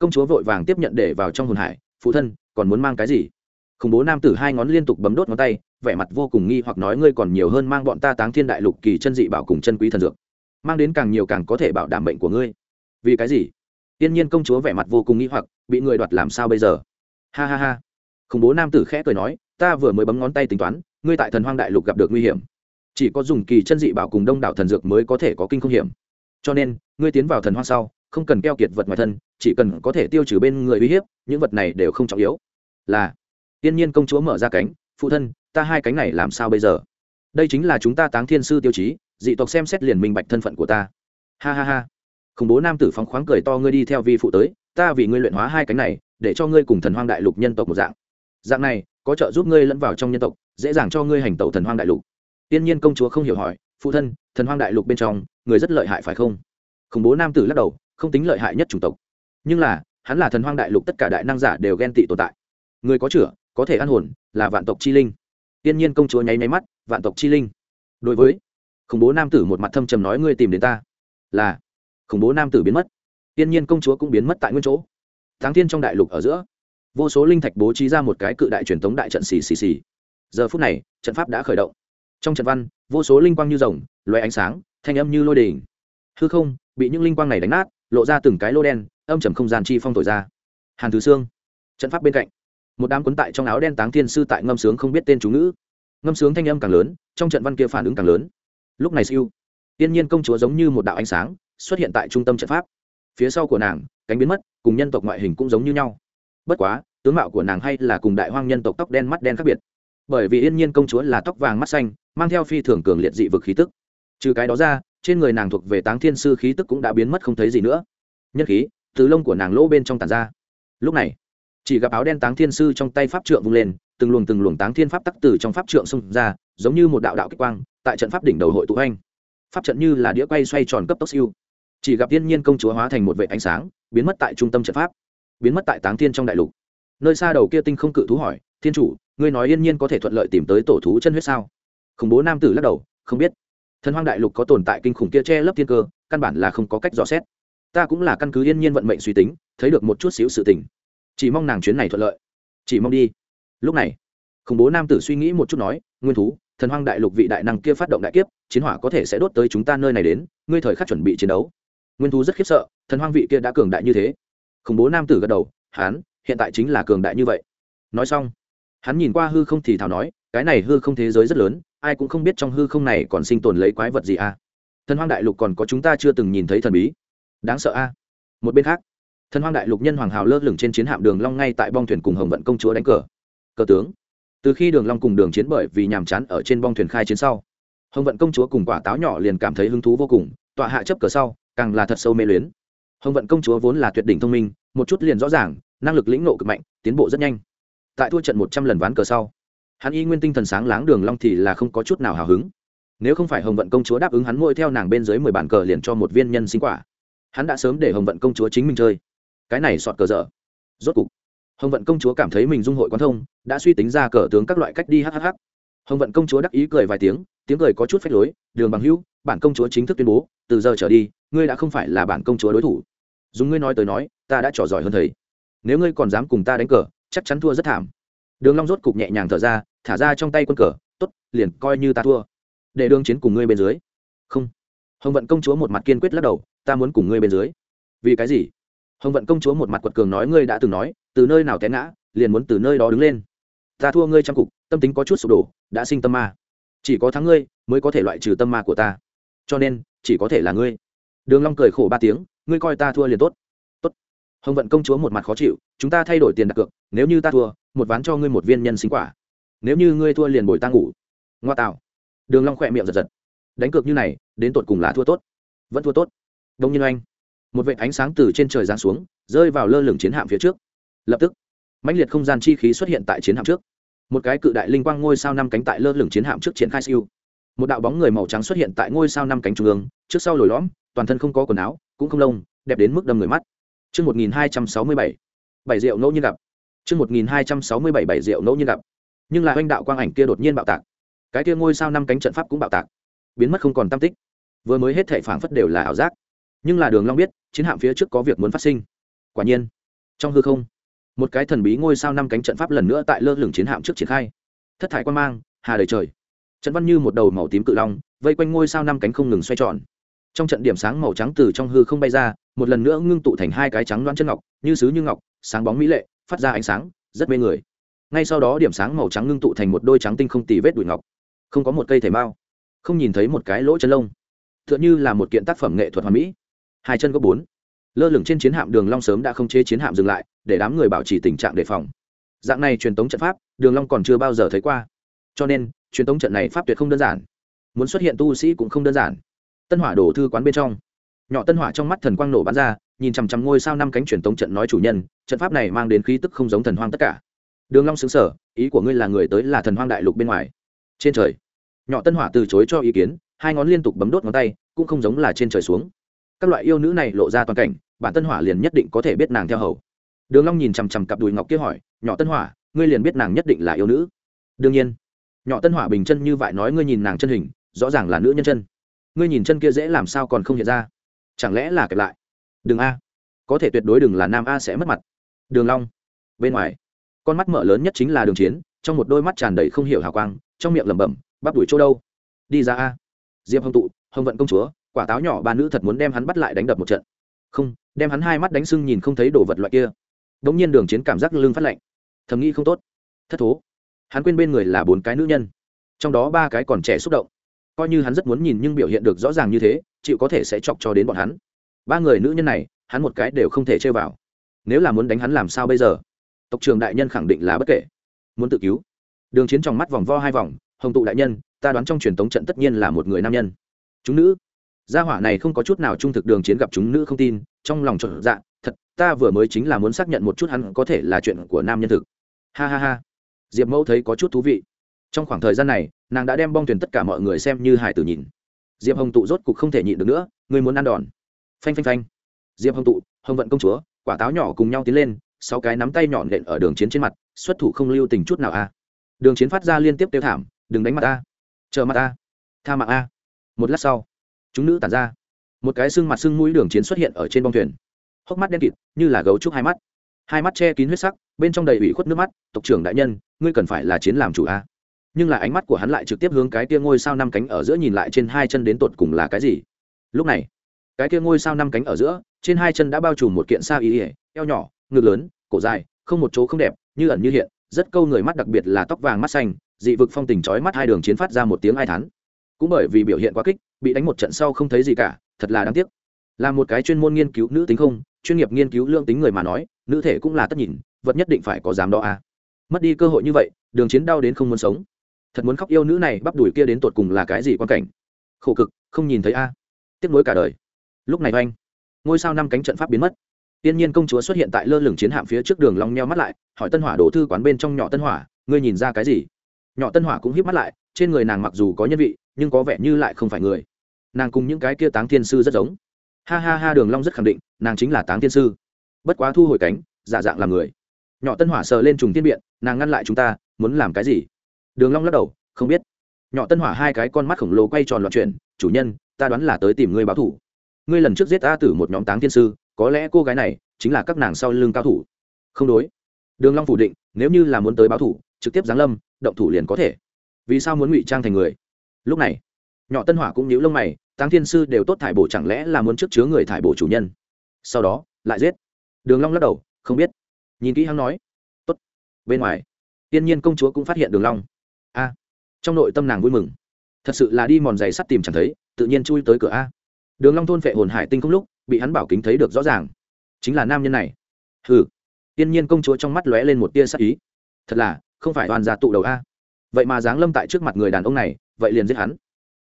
công chúa vội vàng tiếp nhận để vào trong hồn hải, phụ thân, còn muốn mang cái gì? Khủng bố nam tử hai ngón liên tục bấm đốt ngón tay, vẻ mặt vô cùng nghi hoặc nói, ngươi còn nhiều hơn mang bọn ta táng thiên đại lục kỳ chân dị bảo cùng chân quý thần dược, mang đến càng nhiều càng có thể bảo đảm bệnh của ngươi. Vì cái gì? Tiên nhiên công chúa vẻ mặt vô cùng nghi hoặc, bị người đoạt làm sao bây giờ? Ha ha ha. Khủng bố nam tử khẽ cười nói, ta vừa mới bấm ngón tay tính toán, ngươi tại thần hoang đại lục gặp được nguy hiểm. Chỉ có dùng kỳ chân dị bảo cùng đông đảo thần dược mới có thể có kinh không hiểm. Cho nên, ngươi tiến vào thần hoang sau không cần keo kiệt vật ngoài thân, chỉ cần có thể tiêu trừ bên người uy hiếp, những vật này đều không trọng yếu. Là, tiên nhiên công chúa mở ra cánh, phụ thân, ta hai cánh này làm sao bây giờ? Đây chính là chúng ta táng thiên sư tiêu chí, dị tộc xem xét liền minh bạch thân phận của ta. Ha ha ha. Khủng bố nam tử phóng khoáng cười to, ngươi đi theo vi phụ tới, ta vì ngươi luyện hóa hai cánh này, để cho ngươi cùng thần hoang đại lục nhân tộc một dạng. Dạng này, có trợ giúp ngươi lẫn vào trong nhân tộc, dễ dàng cho ngươi hành tẩu thần hoang đại lục. Tiên nhiên công chúa không hiểu hỏi, phụ thân, thần hoang đại lục bên trong, người rất lợi hại phải không? Khủng bố nam tử lắc đầu không tính lợi hại nhất chủng tộc. Nhưng là, hắn là thần hoang đại lục tất cả đại năng giả đều ghen tị tồn tại. Người có chửa có thể ăn hồn, là vạn tộc chi linh. Tiên nhiên công chúa nháy nháy mắt, vạn tộc chi linh. Đối với khủng bố nam tử một mặt thâm trầm nói ngươi tìm đến ta, là khủng bố nam tử biến mất. Tiên nhiên công chúa cũng biến mất tại nguyên chỗ. Tháng thiên trong đại lục ở giữa, vô số linh thạch bố trí ra một cái cự đại truyền thống đại trận xì xì xì. Giờ phút này, trận pháp đã khởi động. Trong trận văn, vô số linh quang như rồng loé ánh sáng, thanh âm như lôi đình. Hư không, bị những linh quang này đánh nát lộ ra từng cái lô đen, âm trầm không gian chi phong thổi ra. Hàn thứ xương trận pháp bên cạnh, một đám quấn tại trong áo đen táng thiên sư tại ngâm sướng không biết tên chú ngữ. Ngâm sướng thanh âm càng lớn, trong trận văn kia phản ứng càng lớn. Lúc này siêu, tiên nhiên công chúa giống như một đạo ánh sáng, xuất hiện tại trung tâm trận pháp. Phía sau của nàng, cánh biến mất, cùng nhân tộc ngoại hình cũng giống như nhau. Bất quá, tướng mạo của nàng hay là cùng đại hoang nhân tộc tóc đen mắt đen khác biệt. Bởi vì yên nhiên công chúa là tóc vàng mắt xanh, mang theo phi thường cường liệt dị vực khí tức. Trừ cái đó ra trên người nàng thuộc về táng thiên sư khí tức cũng đã biến mất không thấy gì nữa. Nhân khí từ lông của nàng lỗ bên trong tàn ra. Lúc này, chỉ gặp áo đen táng thiên sư trong tay pháp trượng vung lên, từng luồng từng luồng táng thiên pháp tắc từ trong pháp trượng xông ra, giống như một đạo đạo kích quang, tại trận pháp đỉnh đầu hội tụ anh pháp trận như là đĩa quay xoay tròn cấp tốc siêu. Chỉ gặp thiên nhiên công chúa hóa thành một vệ ánh sáng, biến mất tại trung tâm trận pháp, biến mất tại táng thiên trong đại lục. Nơi xa đầu kia tinh không cự thú hỏi, thiên chủ, ngươi nói yên nhiên có thể thuận lợi tìm tới tổ thú chân huyết sao? Khủng bố nam tử lắc đầu, không biết thần hoang đại lục có tồn tại kinh khủng kia che lấp thiên cơ, căn bản là không có cách dò xét. Ta cũng là căn cứ yên nhiên vận mệnh suy tính, thấy được một chút xíu sự tình. Chỉ mong nàng chuyến này thuận lợi. Chỉ mong đi. Lúc này, khủng bố nam tử suy nghĩ một chút nói, nguyên thú, thần hoang đại lục vị đại năng kia phát động đại kiếp, chiến hỏa có thể sẽ đốt tới chúng ta nơi này đến, ngươi thời khắc chuẩn bị chiến đấu. Nguyên thú rất khiếp sợ, thần hoang vị kia đã cường đại như thế. Khủng bố nam tử gật đầu, hán, hiện tại chính là cường đại như vậy. Nói xong, hắn nhìn qua hư không thì thảo nói cái này hư không thế giới rất lớn, ai cũng không biết trong hư không này còn sinh tồn lấy quái vật gì à? Thần hoang đại lục còn có chúng ta chưa từng nhìn thấy thần bí. Đáng sợ a. Một bên khác, thần hoang đại lục nhân hoàng hào lơ lửng trên chiến hạm đường long ngay tại bong thuyền cùng hồng vận công chúa đánh cờ. Cờ tướng. Từ khi đường long cùng đường chiến bởi vì nhàm chán ở trên bong thuyền khai chiến sau, hồng vận công chúa cùng quả táo nhỏ liền cảm thấy hứng thú vô cùng, tọa hạ chấp cờ sau, càng là thật sâu mê luyến. Hồng vận công chúa vốn là tuyệt đỉnh thông minh, một chút liền rõ ràng, năng lực lĩnh nộ cực mạnh, tiến bộ rất nhanh. Tại thua trận một trăm lần ván cờ sau hắn y nguyên tinh thần sáng láng đường long thì là không có chút nào hào hứng. Nếu không phải hồng vận công chúa đáp ứng hắn ngồi theo nàng bên dưới mười bản cờ liền cho một viên nhân sinh quả. Hắn đã sớm để hồng vận công chúa chính mình chơi. Cái này sọt cờ dở. Rốt cục, hồng vận công chúa cảm thấy mình dung hội quan thông, đã suy tính ra cờ tướng các loại cách đi hhh hồng vận công chúa đắc ý cười vài tiếng tiếng cười có chút phách lối, đường bằng hữu, bản công chúa chính thức tuyên bố, từ giờ trở đi, ngươi đã không phải là bản công chúa đối thủ. Dùng ngươi nói tới nói, ta đã trò giỏi hơn thầy. Nếu ngươi còn dám cùng ta đánh cờ, chắc chắn thua rất thảm đường long rốt cục nhẹ nhàng thở ra, thả ra trong tay quân cờ, tốt, liền coi như ta thua. Để đường chiến cùng ngươi bên dưới. Không. Hồng vận công chúa một mặt kiên quyết lắc đầu, ta muốn cùng ngươi bên dưới. Vì cái gì? Hồng vận công chúa một mặt quật cường nói, ngươi đã từng nói, từ nơi nào té ngã, liền muốn từ nơi đó đứng lên. Ta thua ngươi trong cục, tâm tính có chút sụp đổ, đã sinh tâm ma. Chỉ có thắng ngươi, mới có thể loại trừ tâm ma của ta. Cho nên, chỉ có thể là ngươi. Đường long cười khổ ba tiếng, ngươi coi ta thua liền tốt tốt hồng vận công chúa một mặt khó chịu, chúng ta thay đổi tiền đặt cược, nếu như ta thua, một ván cho ngươi một viên nhân sinh quả. Nếu như ngươi thua liền bồi ta ngủ. Ngoa tạo. Đường long khỏe miệng giật giật. Đánh cược như này, đến tột cùng là thua tốt, vẫn thua tốt. Đông nhiên anh một vệt ánh sáng từ trên trời giáng xuống, rơi vào lơ lửng chiến hạm phía trước. Lập tức, mãnh liệt không gian chi khí xuất hiện tại chiến hạm trước. Một cái cự đại linh quang ngôi sao năm cánh tại lơ lửng chiến hạm trước triển khai siêu. Một đạo bóng người màu trắng xuất hiện tại ngôi sao năm cánh trung ương, trước sau lồi lõm, toàn thân không có quần áo, cũng không lông, đẹp đến mức đâm người mắt chương 1267, bảy rượu ngẫu nhiên gặp. chương 1267 bảy rượu ngẫu nhiên gặp. Nhưng là hoành đạo quang ảnh kia đột nhiên bạo tạc. Cái kia ngôi sao năm cánh trận pháp cũng bạo tạc, biến mất không còn tăm tích. Vừa mới hết thảy phảng phất đều là ảo giác. Nhưng là Đường Long biết, chiến hạm phía trước có việc muốn phát sinh. Quả nhiên, trong hư không, một cái thần bí ngôi sao năm cánh trận pháp lần nữa tại lơ lửng chiến hạm trước triển khai. Thất thải quan mang, hà đầy trời. Trận văn như một đầu màu tím cự long, vây quanh ngôi sao năm cánh không ngừng xoay tròn trong trận điểm sáng màu trắng từ trong hư không bay ra, một lần nữa ngưng tụ thành hai cái trắng loan chân ngọc, như sứ như ngọc, sáng bóng mỹ lệ, phát ra ánh sáng, rất mê người. Ngay sau đó điểm sáng màu trắng ngưng tụ thành một đôi trắng tinh không tì vết đùi ngọc. Không có một cây thể mao không nhìn thấy một cái lỗ chân lông. T h ư ợ n h ư là một kiện tác phẩm nghệ thuật hoàn mỹ. Hai chân có bốn. Lơ lửng trên chiến hạm đường long sớm đã không chế chiến hạm dừng lại, để đám người bảo trì tình trạng đề phòng. Dạng này truyền tống trận pháp, đường long còn chưa bao giờ thấy qua. Cho nên, truyền tống trận này pháp tuyệt không đơn giản. Muốn xuất hiện tu sĩ cũng không đơn giản tân hỏa đổ thư quán bên trong. Nhỏ tân hỏa trong mắt thần quang nổ bắn ra, nhìn chằm chằm ngôi sao năm cánh truyền tống trận nói chủ nhân, trận pháp này mang đến khí tức không giống thần hoang tất cả. Đường long xứng sở ý của ngươi là người tới là thần hoang đại lục bên ngoài. Trên trời, nhỏ tân hỏa từ chối cho ý kiến, hai ngón liên tục bấm đốt ngón tay, cũng không giống là trên trời xuống. Các loại yêu nữ này lộ ra toàn cảnh, bản tân hỏa liền nhất định có thể biết nàng theo hầu. Đường long nhìn chằm chằm cặp đùi ngọc kia hỏi, nhỏ tân hỏa, ngươi liền biết nàng nhất định là yêu nữ? Đương nhiên. Nhỏ tân hỏa bình chân như vậy nói ngươi nhìn nàng chân hình, rõ ràng là nữ nhân chân ngươi nhìn chân kia dễ làm sao còn không hiện ra? Chẳng lẽ là kẹp lại? Đường a. Có thể tuyệt đối đừng là nam a sẽ mất mặt. Đường long, bên ngoài, con mắt mở lớn nhất chính là đường chiến, trong một đôi mắt tràn đầy không hiểu hào quang, trong miệng lẩm bẩm, bắp đuổi chỗ đâu? Đi ra a. Diệp hồng tụ, hồng vận công chúa, quả táo nhỏ ba nữ thật muốn đem hắn bắt lại đánh đập một trận. Không, đem hắn hai mắt đánh sưng nhìn không thấy đồ vật loại kia. Đống nhiên đường chiến cảm giác lưng phát lạnh. Thầm nghĩ không tốt. Thất thố. Hắn quên bên người là bốn cái nữ nhân. Trong đó ba cái còn trẻ xúc động coi như hắn rất muốn nhìn nhưng biểu hiện được rõ ràng như thế, chịu có thể sẽ chọc cho đến bọn hắn. Ba người nữ nhân này, hắn một cái đều không thể chơi vào. Nếu là muốn đánh hắn làm sao bây giờ? Tộc trưởng đại nhân khẳng định là bất kể. Muốn tự cứu. Đường chiến trong mắt vòng vo hai vòng, hồng tụ đại nhân, ta đoán trong truyền thống trận tất nhiên là một người nam nhân. Chúng nữ? Gia hỏa này không có chút nào trung thực đường chiến gặp chúng nữ không tin, trong lòng trộn dạ thật, ta vừa mới chính là muốn xác nhận một chút hắn có thể là chuyện của nam nhân thực. Ha ha ha. Diệp mẫu thấy có chút thú vị trong khoảng thời gian này, nàng đã đem bong thuyền tất cả mọi người xem như hải tử nhìn. Diệp hồng tụ rốt cục không thể nhịn được nữa, người muốn ăn đòn. Phanh phanh phanh. Diệp hồng tụ, hồng vận công chúa, quả táo nhỏ cùng nhau tiến lên, sáu cái nắm tay nhọn nện ở đường chiến trên mặt, xuất thủ không lưu tình chút nào a. Đường chiến phát ra liên tiếp tiêu thảm, đừng đánh mặt a chờ mặt a tha mạng a. Một lát sau, chúng nữ tản ra. Một cái xương mặt xương mũi đường chiến xuất hiện ở trên bong thuyền. Hốc mắt đen kịt, như là gấu trúc hai mắt. Hai mắt che kín huyết sắc, bên trong đầy ủy khuất nước mắt. Tộc trưởng đại nhân, ngươi cần phải là chiến làm chủ a nhưng là ánh mắt của hắn lại trực tiếp hướng cái kia ngôi sao năm cánh ở giữa nhìn lại trên hai chân đến tột cùng là cái gì. Lúc này, cái kia ngôi sao năm cánh ở giữa, trên hai chân đã bao trùm một kiện sao ý ỉa eo nhỏ, ngực lớn, cổ dài, không một chỗ không đẹp, như ẩn như hiện, rất câu người mắt đặc biệt là tóc vàng mắt xanh, dị vực phong tình trói mắt hai đường chiến phát ra một tiếng ai thán. Cũng bởi vì biểu hiện quá kích, bị đánh một trận sau không thấy gì cả, thật là đáng tiếc. Là một cái chuyên môn nghiên cứu nữ tính không, chuyên nghiệp nghiên cứu lương tính người mà nói, nữ thể cũng là tất nhìn, vật nhất định phải có dám đó à. mất đi cơ hội như vậy, đường chiến đau đến không muốn sống thật muốn khóc yêu nữ này bắp đùi kia đến tột cùng là cái gì quan cảnh? Khổ cực, không nhìn thấy a. À. tiếc nuối cả đời. Lúc này oanh, ngôi sao năm cánh trận pháp biến mất. Tiên nhiên công chúa xuất hiện tại lơ lửng chiến hạm phía trước đường long nheo mắt lại, hỏi tân hỏa đổ thư quán bên trong nhỏ tân hỏa, ngươi nhìn ra cái gì? Nhỏ tân hỏa cũng híp mắt lại, trên người nàng mặc dù có nhân vị, nhưng có vẻ như lại không phải người. Nàng cùng những cái kia táng thiên sư rất giống. Ha ha ha, đường long rất khẳng định, nàng chính là táng thiên sư. Bất quá thu hồi cánh, giả dạng làm người. Nhỏ tân hỏa sờ lên trùng tiên biện, nàng ngăn lại chúng ta, muốn làm cái gì? Đường long lắc đầu, không biết. Nhỏ tân hỏa hai cái con mắt khổng lồ quay tròn loạn chuyển, chủ nhân, ta đoán là tới tìm ngươi báo thủ. Ngươi lần trước giết ta tử một nhóm táng thiên sư, có lẽ cô gái này chính là các nàng sau lưng cao thủ. Không đối. Đường long phủ định, nếu như là muốn tới báo thủ, trực tiếp giáng lâm, động thủ liền có thể. Vì sao muốn ngụy trang thành người? Lúc này, nhỏ tân hỏa cũng nhíu lông mày, táng thiên sư đều tốt thải bổ chẳng lẽ là muốn trước chứa người thải bổ chủ nhân? Sau đó, lại giết. Đường long lắc đầu, không biết. Nhìn kỹ hắn nói, tốt, bên ngoài. Tiên nhiên công chúa cũng phát hiện đường long a. Trong nội tâm nàng vui mừng. Thật sự là đi mòn giày sắt tìm chẳng thấy, tự nhiên chui tới cửa a. Đường long thôn phệ hồn hải tinh không lúc, bị hắn bảo kính thấy được rõ ràng. Chính là nam nhân này. Hừ. Tiên nhiên công chúa trong mắt lóe lên một tia sắc ý. Thật là, không phải toàn gia tụ đầu a. Vậy mà dáng lâm tại trước mặt người đàn ông này, vậy liền giết hắn.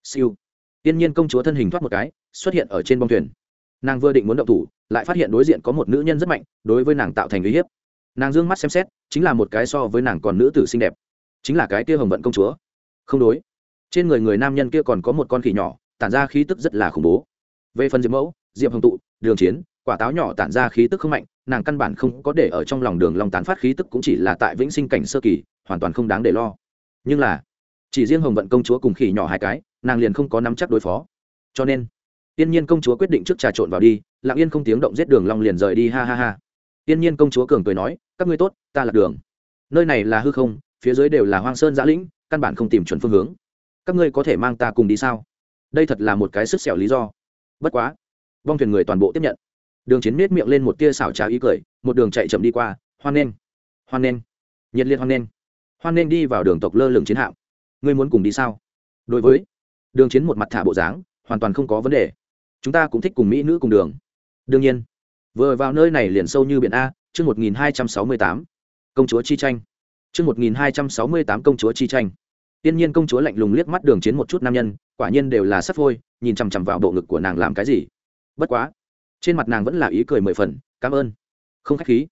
Siêu. Tiên nhiên công chúa thân hình thoát một cái, xuất hiện ở trên bông thuyền. Nàng vừa định muốn động thủ, lại phát hiện đối diện có một nữ nhân rất mạnh, đối với nàng tạo thành uy hiếp. Nàng dương mắt xem xét, chính là một cái so với nàng còn nữ tử xinh đẹp chính là cái kia hồng vận công chúa. Không đối. Trên người người nam nhân kia còn có một con khỉ nhỏ, tản ra khí tức rất là khủng bố. Về phần diệp mẫu, diệp hồng tụ, đường chiến, quả táo nhỏ tản ra khí tức không mạnh, nàng căn bản không có để ở trong lòng đường lòng tán phát khí tức cũng chỉ là tại vĩnh sinh cảnh sơ kỳ, hoàn toàn không đáng để lo. Nhưng là, chỉ riêng hồng vận công chúa cùng khỉ nhỏ hai cái, nàng liền không có nắm chắc đối phó. Cho nên, tiên nhiên công chúa quyết định trước trà trộn vào đi, lặng yên không tiếng động giết đường long liền rời đi, ha ha ha. Tiên nhiên công chúa cường cười nói, các ngươi tốt, ta là đường. Nơi này là hư không phía dưới đều là hoang sơn giã lĩnh, căn bản không tìm chuẩn phương hướng. Các ngươi có thể mang ta cùng đi sao? Đây thật là một cái sức xẻo lý do. Bất quá, vong thuyền người toàn bộ tiếp nhận. Đường chiến miết miệng lên một tia xảo trá ý cười, một đường chạy chậm đi qua, hoan nghênh hoan nghênh, nhiệt liệt hoan nghênh. Hoan nghênh đi vào đường tộc lơ lửng chiến hạm. Ngươi muốn cùng đi sao? Đối với đường chiến một mặt thả bộ dáng, hoàn toàn không có vấn đề. Chúng ta cũng thích cùng mỹ nữ cùng đường. Đương nhiên, vừa vào nơi này liền sâu như biển a, chương một nghìn hai trăm sáu mươi tám. Công chúa chi tranh chương một nghìn hai trăm sáu mươi tám công chúa chi tranh. Tiên nhiên công chúa lạnh lùng liếc mắt đường chiến một chút nam nhân, quả nhiên đều là sắt phôi, nhìn chằm chằm vào bộ ngực của nàng làm cái gì. Bất quá, trên mặt nàng vẫn là ý cười mười phần, cảm ơn. Không khách khí.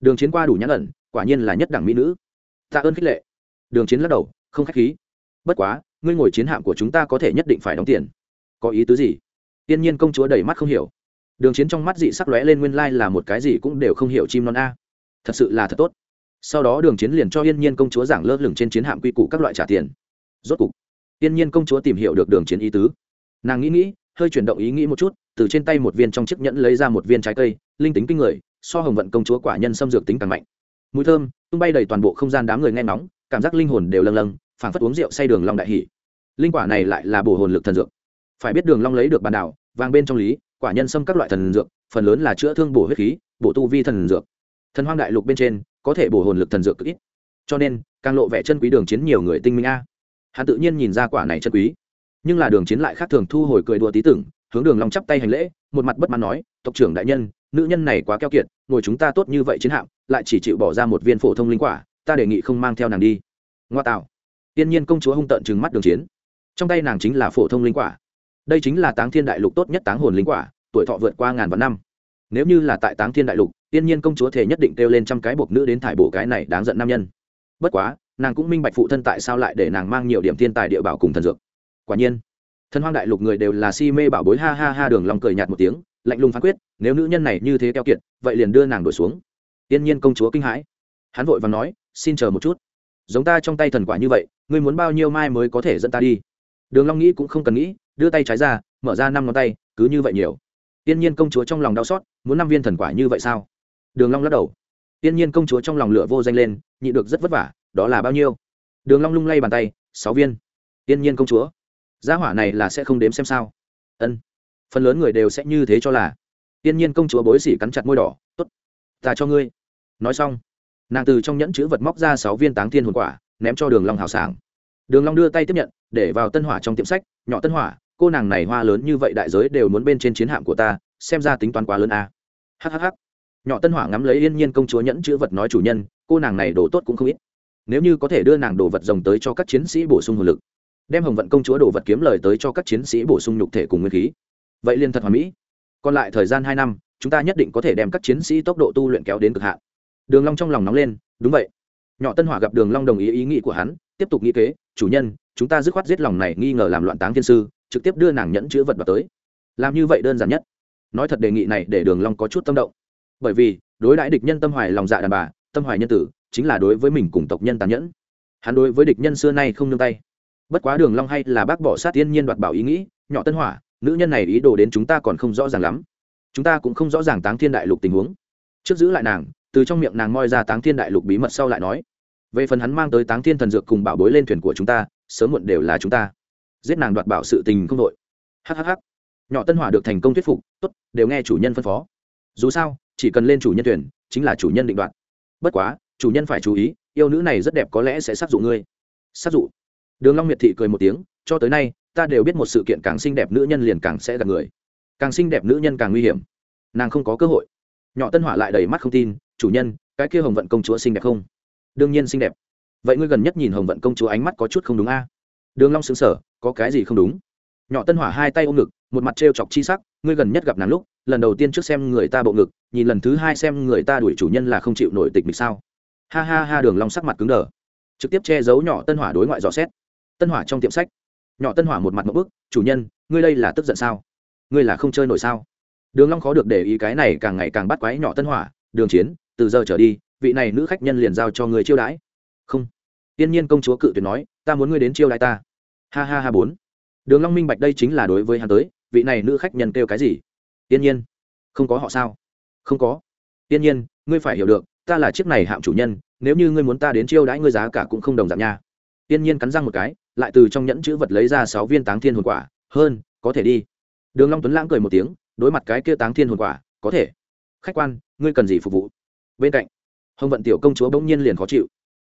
Đường chiến qua đủ nhãn ẩn, quả nhiên là nhất đẳng mỹ nữ. "Ta ơn khích lệ. Đường chiến lắc đầu, không khách khí. Bất quá, ngươi ngồi chiến hạm của chúng ta có thể nhất định phải đóng tiền. Có ý tứ gì? Tiên nhiên công chúa đầy mắt không hiểu. Đường chiến trong mắt dị sắc lóe lên nguyên lai là một cái gì cũng đều không hiểu chim non a. Thật sự là thật tốt sau đó đường chiến liền cho yên nhiên công chúa giảng lơ lửng trên chiến hạm quy củ các loại trả tiền. Rốt cục, yên nhiên công chúa tìm hiểu được đường chiến ý tứ. Nàng nghĩ nghĩ, hơi chuyển động ý nghĩ một chút, từ trên tay một viên trong chiếc nhẫn lấy ra một viên trái cây, linh tính kinh người, so hồng vận công chúa quả nhân xâm dược tính càng mạnh. Mùi thơm, tung bay đầy toàn bộ không gian đám người nghe nóng cảm giác linh hồn đều lâng lâng, phảng phất uống rượu say đường long đại hỉ. Linh quả này lại là bổ hồn lực thần dược. Phải biết đường long lấy được bàn đảo, vàng bên trong lý, quả nhân xâm các loại thần dược, phần lớn là chữa thương bổ huyết khí, bổ tu vi thần dược. Thần hoang đại lục bên trên có thể bổ hồn lực thần dược cực ít. Cho nên, càng lộ vẻ chân quý đường chiến nhiều người tinh minh a. Hắn tự nhiên nhìn ra quả này chân quý. Nhưng là đường chiến lại khác thường thu hồi cười đùa tí tưởng, hướng đường long chắp tay hành lễ, một mặt bất mãn nói, tộc trưởng đại nhân, nữ nhân này quá keo kiệt, ngồi chúng ta tốt như vậy chiến hạm, lại chỉ chịu bỏ ra một viên phổ thông linh quả, ta đề nghị không mang theo nàng đi. Ngoa tạo. Tiên nhiên công chúa hung tợn trừng mắt đường chiến. Trong tay nàng chính là phổ thông linh quả. Đây chính là táng thiên đại lục tốt nhất táng hồn linh quả, tuổi thọ vượt qua ngàn vạn năm nếu như là tại táng thiên đại lục, tiên nhiên công chúa thể nhất định kêu lên trăm cái buộc nữ đến thải bổ cái này đáng giận nam nhân. Bất quá, nàng cũng minh bạch phụ thân tại sao lại để nàng mang nhiều điểm thiên tài địa bảo cùng thần dược. Quả nhiên, thần hoang đại lục người đều là si mê bảo bối, ha ha ha, đường lòng cười nhạt một tiếng, lạnh lùng phán quyết, nếu nữ nhân này như thế keo kiệt, vậy liền đưa nàng đổi xuống. Tiên nhiên công chúa kinh hãi. Hắn vội và nói, xin chờ một chút. Giống ta trong tay thần quả như vậy, ngươi muốn bao nhiêu mai mới có thể dẫn ta đi? Đường long nghĩ cũng không cần nghĩ, đưa tay trái ra, mở ra năm ngón tay, cứ như vậy nhiều tiên nhiên công chúa trong lòng đau xót, muốn năm viên thần quả như vậy sao? Đường long lắc đầu. Tiên nhiên công chúa trong lòng lửa vô danh lên, nhị được rất vất vả, đó là bao nhiêu? Đường long lung lay bàn tay, sáu viên. Tiên nhiên công chúa, gia hỏa này là sẽ không đếm xem sao. Ân. Phần lớn người đều sẽ như thế cho là. Tiên nhiên công chúa bối xỉ cắn chặt môi đỏ, tốt, ta cho ngươi. Nói xong, nàng từ trong nhẫn chữ vật móc ra sáu viên táng thiên hồn quả, ném cho đường long hào sảng. Đường long đưa tay tiếp nhận, để vào tân hỏa trong tiệm sách, nhỏ tân hỏa cô nàng này hoa lớn như vậy đại giới đều muốn bên trên chiến hạm của ta, xem ra tính toán quá lớn a à. hhh nhỏ tân hỏa ngắm lấy yên nhiên công chúa nhẫn chữ vật nói chủ nhân, cô nàng này đồ tốt cũng không ít. Nếu như có thể đưa nàng đồ vật rồng tới cho các chiến sĩ bổ sung hồn lực, đem hồng vận công chúa đồ vật kiếm lời tới cho các chiến sĩ bổ sung nhục thể cùng nguyên khí. Vậy liên thật hòa mỹ. Còn lại thời gian hai năm, chúng ta nhất định có thể đem các chiến sĩ tốc độ tu luyện kéo đến cực hạn. Đường long trong lòng nóng lên, đúng vậy. Nhỏ tân hỏa gặp đường long đồng ý ý nghĩ của hắn, tiếp tục nghĩ kế, chủ nhân, chúng ta dứt khoát giết lòng này nghi ngờ làm loạn táng thiên sư trực tiếp đưa nàng nhẫn chữ vật vào tới. Làm như vậy đơn giản nhất. Nói thật đề nghị này để đường long có chút tâm động. Bởi vì, đối đãi địch nhân tâm hoài lòng dạ đàn bà, tâm hoài nhân tử, chính là đối với mình cùng tộc nhân tàn nhẫn. Hắn đối với địch nhân xưa nay không nương tay. Bất quá đường long hay là bác bỏ sát tiên nhiên đoạt bảo ý nghĩ, nhỏ tân hỏa, nữ nhân này ý đồ đến chúng ta còn không rõ ràng lắm. Chúng ta cũng không rõ ràng táng thiên đại lục tình huống. Trước giữ lại nàng, từ trong miệng nàng moi ra táng thiên đại lục bí mật sau lại nói. Về phần hắn mang tới táng thiên thần dược cùng bảo bối lên thuyền của chúng ta, sớm muộn đều là chúng ta giết nàng đoạt bảo sự tình không đội. Hhh nhỏ tân hỏa được thành công thuyết phục, tốt, đều nghe chủ nhân phân phó. Dù sao, chỉ cần lên chủ nhân tuyển, chính là chủ nhân định đoạt. Bất quá, chủ nhân phải chú ý, yêu nữ này rất đẹp có lẽ sẽ sát dụ ngươi. Sát dụ. Đường long miệt thị cười một tiếng, cho tới nay, ta đều biết một sự kiện càng xinh đẹp nữ nhân liền càng sẽ gặp người. Càng xinh đẹp nữ nhân càng nguy hiểm. Nàng không có cơ hội. Nhỏ tân hỏa lại đầy mắt không tin, chủ nhân, cái kia hồng vận công chúa xinh đẹp không? Đương nhiên xinh đẹp. Vậy ngươi gần nhất nhìn hồng vận công chúa ánh mắt có chút không đúng a? Đường long sững sờ có cái gì không đúng? Nhỏ tân hỏa hai tay ôm ngực, một mặt trêu chọc chi sắc, ngươi gần nhất gặp nàng lúc, lần đầu tiên trước xem người ta bộ ngực, nhìn lần thứ hai xem người ta đuổi chủ nhân là không chịu nổi tịch mịch sao? Ha ha ha, đường long sắc mặt cứng đờ. Trực tiếp che giấu nhỏ tân hỏa đối ngoại dò xét. Tân hỏa trong tiệm sách. Nhỏ tân hỏa một mặt một bức, chủ nhân, ngươi đây là tức giận sao? Ngươi là không chơi nổi sao? Đường long khó được để ý cái này càng ngày càng bắt quái nhỏ tân hỏa, đường chiến, từ giờ trở đi, vị này nữ khách nhân liền giao cho người chiêu đãi. Không. Tiên nhiên công chúa cự tuyệt nói, ta muốn ngươi đến chiêu đãi ta ha ha ha bốn. Đường long minh bạch đây chính là đối với hắn tới, vị này nữ khách nhân kêu cái gì? Tiên nhiên. Không có họ sao? Không có. Tiên nhiên, ngươi phải hiểu được, ta là chiếc này hạm chủ nhân, nếu như ngươi muốn ta đến chiêu đãi ngươi giá cả cũng không đồng dạng nha. Tiên nhiên cắn răng một cái, lại từ trong nhẫn chữ vật lấy ra sáu viên táng thiên hồn quả. Hơn, có thể đi. Đường long tuấn lãng cười một tiếng, đối mặt cái kia táng thiên hồn quả, có thể. Khách quan, ngươi cần gì phục vụ? Bên cạnh, hồng vận tiểu công chúa bỗng nhiên liền khó chịu.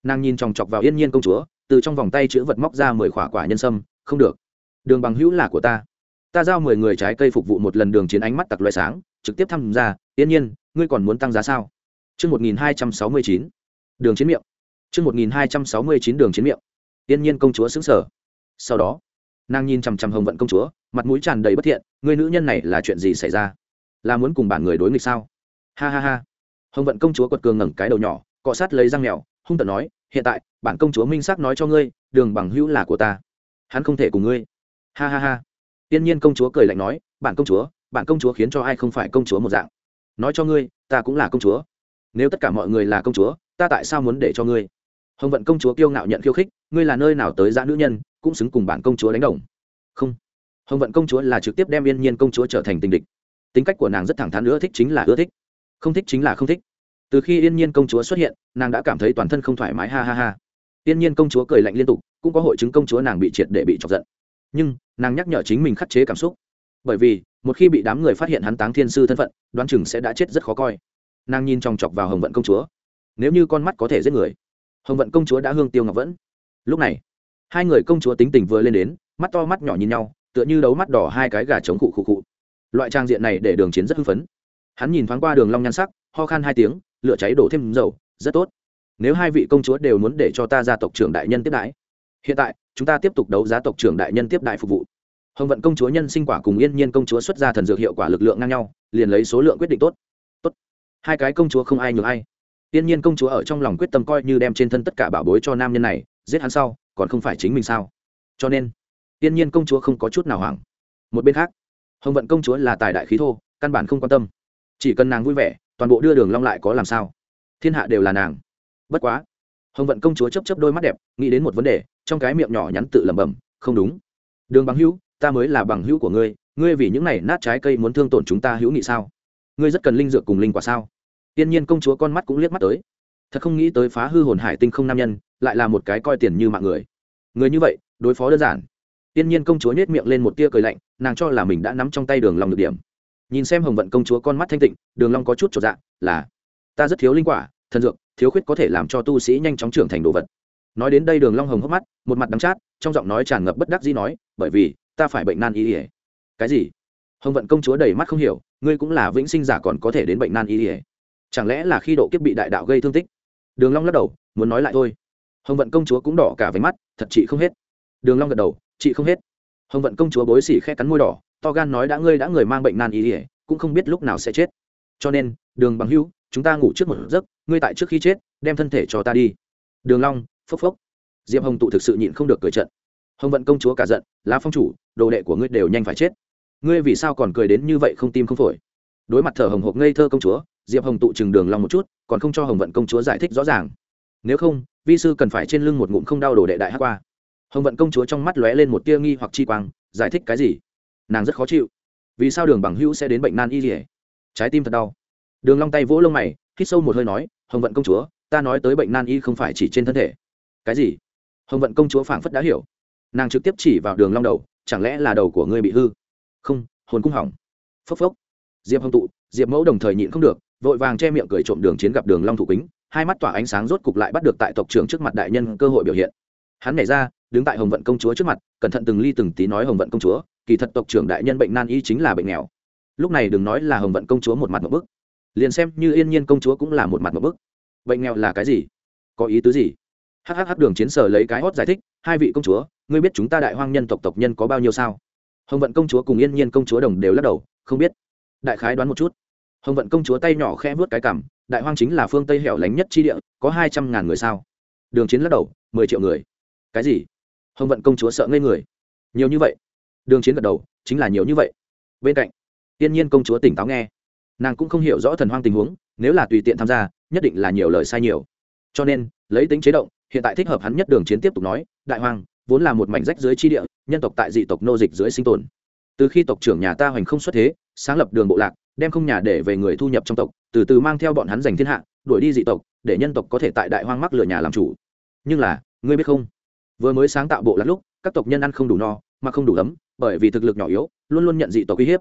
Nàng nhìn chòng chọc vào yên nhiên công chúa từ trong vòng tay chữ vật móc ra mười khỏa quả nhân sâm không được đường bằng hữu là của ta ta giao mười người trái cây phục vụ một lần đường chiến ánh mắt tặc loại sáng trực tiếp tham gia yên nhiên ngươi còn muốn tăng giá sao Trước 1269, đường chiến miệng. Trước 1269 đường chiến miệng. Yên nhiên công chúa sững sờ. Sau đó, nàng nhìn chằm chằm Hồng Vận công chúa, mặt mũi tràn đầy bất thiện, người nữ nhân này là chuyện gì xảy ra? Là muốn cùng bản người đối nghịch sao? Ha ha ha. Hồng Vận công chúa quật cường ngẩng cái đầu nhỏ, cọ sát lấy răng mèo, hung tợn nói, hiện tại, bản công chúa minh xác nói cho ngươi, đường bằng hữu là của ta. Hắn không thể cùng ngươi. Ha ha ha. Tiên nhiên công chúa cười lạnh nói, bản công chúa, bản công chúa khiến cho ai không phải công chúa một dạng. Nói cho ngươi, ta cũng là công chúa. Nếu tất cả mọi người là công chúa, ta tại sao muốn để cho ngươi? hồng vận công chúa kiêu ngạo nhận khiêu khích ngươi là nơi nào tới giã nữ nhân cũng xứng cùng bản công chúa đánh đồng không hồng vận công chúa là trực tiếp đem yên nhiên công chúa trở thành tình địch tính cách của nàng rất thẳng thắn ưa thích chính là ưa thích không thích chính là không thích từ khi yên nhiên công chúa xuất hiện, nàng đã cảm thấy toàn thân không thoải mái, ha ha ha. Yên nhiên công chúa cười lạnh liên tục, cũng có hội chứng công chúa nàng bị triệt để bị chọc giận. Nhưng, nàng nhắc nhở chính mình khắc chế cảm xúc. Bởi vì, một khi bị đám người phát hiện hắn táng thiên sư thân phận, đoán chừng sẽ đã chết rất khó coi. Nàng nhìn chòng chọc vào hồng vận công chúa. Nếu như con mắt có thể giết người, hồng vận công chúa đã hương tiêu ngọc vẫn. Lúc này, hai người công chúa tính tình vừa lên đến, mắt to mắt nhỏ nhìn nhau, tựa như đấu mắt đỏ hai cái gà trống cụ cụ khụ. Loại trang diện này để đường chiến rất hưng phấn. Hắn nhìn thoáng qua đường long nhan sắc, ho khan hai tiếng lửa cháy đổ thêm dầu, rất tốt. Nếu hai vị công chúa đều muốn để cho ta gia tộc trưởng đại nhân tiếp đãi, hiện tại, chúng ta tiếp tục đấu giá tộc trưởng đại nhân tiếp đại phục vụ. Hồng vận công chúa nhân sinh quả cùng yên nhiên công chúa xuất ra thần dược hiệu quả lực lượng ngang nhau, liền lấy số lượng quyết định tốt. Tốt. Hai cái công chúa không ai nhường ai. Yên nhiên công chúa ở trong lòng quyết tâm coi như đem trên thân tất cả bảo bối cho nam nhân này, giết hắn sau, còn không phải chính mình sao? Cho nên, yên nhiên công chúa không có chút nào hoảng. Một bên khác, hồng vận công chúa là tài đại khí thô, căn bản không quan tâm. Chỉ cần nàng vui vẻ toàn bộ đưa đường long lại có làm sao? Thiên hạ đều là nàng. Bất quá, hồng vận công chúa chấp chấp đôi mắt đẹp, nghĩ đến một vấn đề, trong cái miệng nhỏ nhắn tự lẩm bẩm, không đúng. Đường bằng hữu, ta mới là bằng hữu của ngươi ngươi vì những này nát trái cây muốn thương tổn chúng ta hữu nghị sao? Ngươi rất cần linh dược cùng linh quả sao? Tiên nhiên công chúa con mắt cũng liếc mắt tới. Thật không nghĩ tới phá hư hồn hải tinh không nam nhân, lại là một cái coi tiền như mạng người. Người như vậy, đối phó đơn giản. Tiên nhiên công chúa nhét miệng lên một tia cười lạnh, nàng cho là mình đã nắm trong tay đường long được điểm nhìn xem hồng vận công chúa con mắt thanh tịnh, đường long có chút trột dạ là, ta rất thiếu linh quả, thần dược, thiếu khuyết có thể làm cho tu sĩ nhanh chóng trưởng thành đồ vật. Nói đến đây đường long hồng hốc mắt, một mặt đắng chát, trong giọng nói tràn ngập bất đắc dĩ nói, bởi vì, ta phải bệnh nan y ỉa cái gì? Hồng vận công chúa đầy mắt không hiểu, ngươi cũng là vĩnh sinh giả còn có thể đến bệnh nan y ỉa chẳng lẽ là khi độ kiếp bị đại đạo gây thương tích? Đường long lắc đầu, muốn nói lại thôi. Hồng vận công chúa cũng đỏ cả váy mắt, thật chị không hết. Đường long gật đầu, chị không hết. Hồng vận công chúa bối xỉ khẽ cắn môi đỏ to gan nói đã ngươi đã người mang bệnh nan y ỉa cũng không biết lúc nào sẽ chết. Cho nên đường bằng Hưu, chúng ta ngủ trước một giấc ngươi tại trước khi chết đem thân thể cho ta đi. Đường long phốc phốc. Diệp hồng tụ thực sự nhịn không được cười trận. Hồng vận công chúa cả giận lá phong chủ đồ đệ của ngươi đều nhanh phải chết. Ngươi vì sao còn cười đến như vậy không tim không phổi? Đối mặt thở hồng hộc ngây thơ công chúa diệp hồng tụ chừng đường long một chút còn không cho hồng vận công chúa giải thích rõ ràng. Nếu không vi sư cần phải trên lưng một ngụm không đau đồ đệ đại hát qua. Hồng vận công chúa trong mắt lóe lên một tia nghi hoặc chi quang giải thích cái gì? Nàng rất khó chịu. Vì sao đường bằng hữu sẽ đến bệnh nan y dỉa trái tim thật đau. Đường long tay vỗ lông mày, hít sâu một hơi nói, hồng vận công chúa, ta nói tới bệnh nan y không phải chỉ trên thân thể. Cái gì? Hồng vận công chúa phảng phất đã hiểu. Nàng trực tiếp chỉ vào đường long đầu, chẳng lẽ là đầu của ngươi bị hư? Không, hồn cung hỏng. Phốc phốc. Diệp hồng tụ, diệp mẫu đồng thời nhịn không được, vội vàng che miệng cười trộm đường chiến gặp đường long thủ kính, hai mắt tỏa ánh sáng rốt cục lại bắt được tại tộc trưởng trước mặt đại nhân cơ hội biểu hiện. Hắn nhảy ra, đứng tại hồng vận công chúa trước mặt, cẩn thận từng ly từng tí nói hồng vận công chúa kỳ thật tộc trưởng đại nhân bệnh nan y chính là bệnh nghèo. Lúc này đừng nói là hồng vận công chúa một mặt một bức, liền xem như yên nhiên công chúa cũng là một mặt một bức. Bệnh nghèo là cái gì? Có ý tứ gì? Hhh đường chiến sở lấy cái hót giải thích, hai vị công chúa, ngươi biết chúng ta đại hoang nhân tộc tộc nhân có bao nhiêu sao? Hồng vận công chúa cùng yên nhiên công chúa đồng đều lắc đầu, không biết. Đại khái đoán một chút. Hồng vận công chúa tay nhỏ khẽ vớt cái cảm đại hoang chính là phương tây hẻo lánh nhất chi địa, có hai trăm ngàn người sao? Đường chiến lắc đầu, mười triệu người. Cái gì? Hồng vận công chúa sợ ngây người. Nhiều như vậy đường chiến gật đầu, chính là nhiều như vậy. Bên cạnh, tiên nhiên công chúa tỉnh táo nghe. Nàng cũng không hiểu rõ thần hoang tình huống, nếu là tùy tiện tham gia, nhất định là nhiều lời sai nhiều. Cho nên, lấy tính chế động, hiện tại thích hợp hắn nhất đường chiến tiếp tục nói, đại hoàng, vốn là một mảnh rách dưới chi địa, nhân tộc tại dị tộc nô dịch dưới sinh tồn. Từ khi tộc trưởng nhà ta hoành không xuất thế, sáng lập đường bộ lạc, đem không nhà để về người thu nhập trong tộc, từ từ mang theo bọn hắn giành thiên hạ, đuổi đi dị tộc, để nhân tộc có thể tại đại hoang mắc lửa nhà làm chủ. Nhưng là, ngươi biết không? Vừa mới sáng tạo bộ lạc lúc, các tộc nhân ăn không đủ no mà không đủ ấm, bởi vì thực lực nhỏ yếu, luôn luôn nhận dị tộc uy hiếp.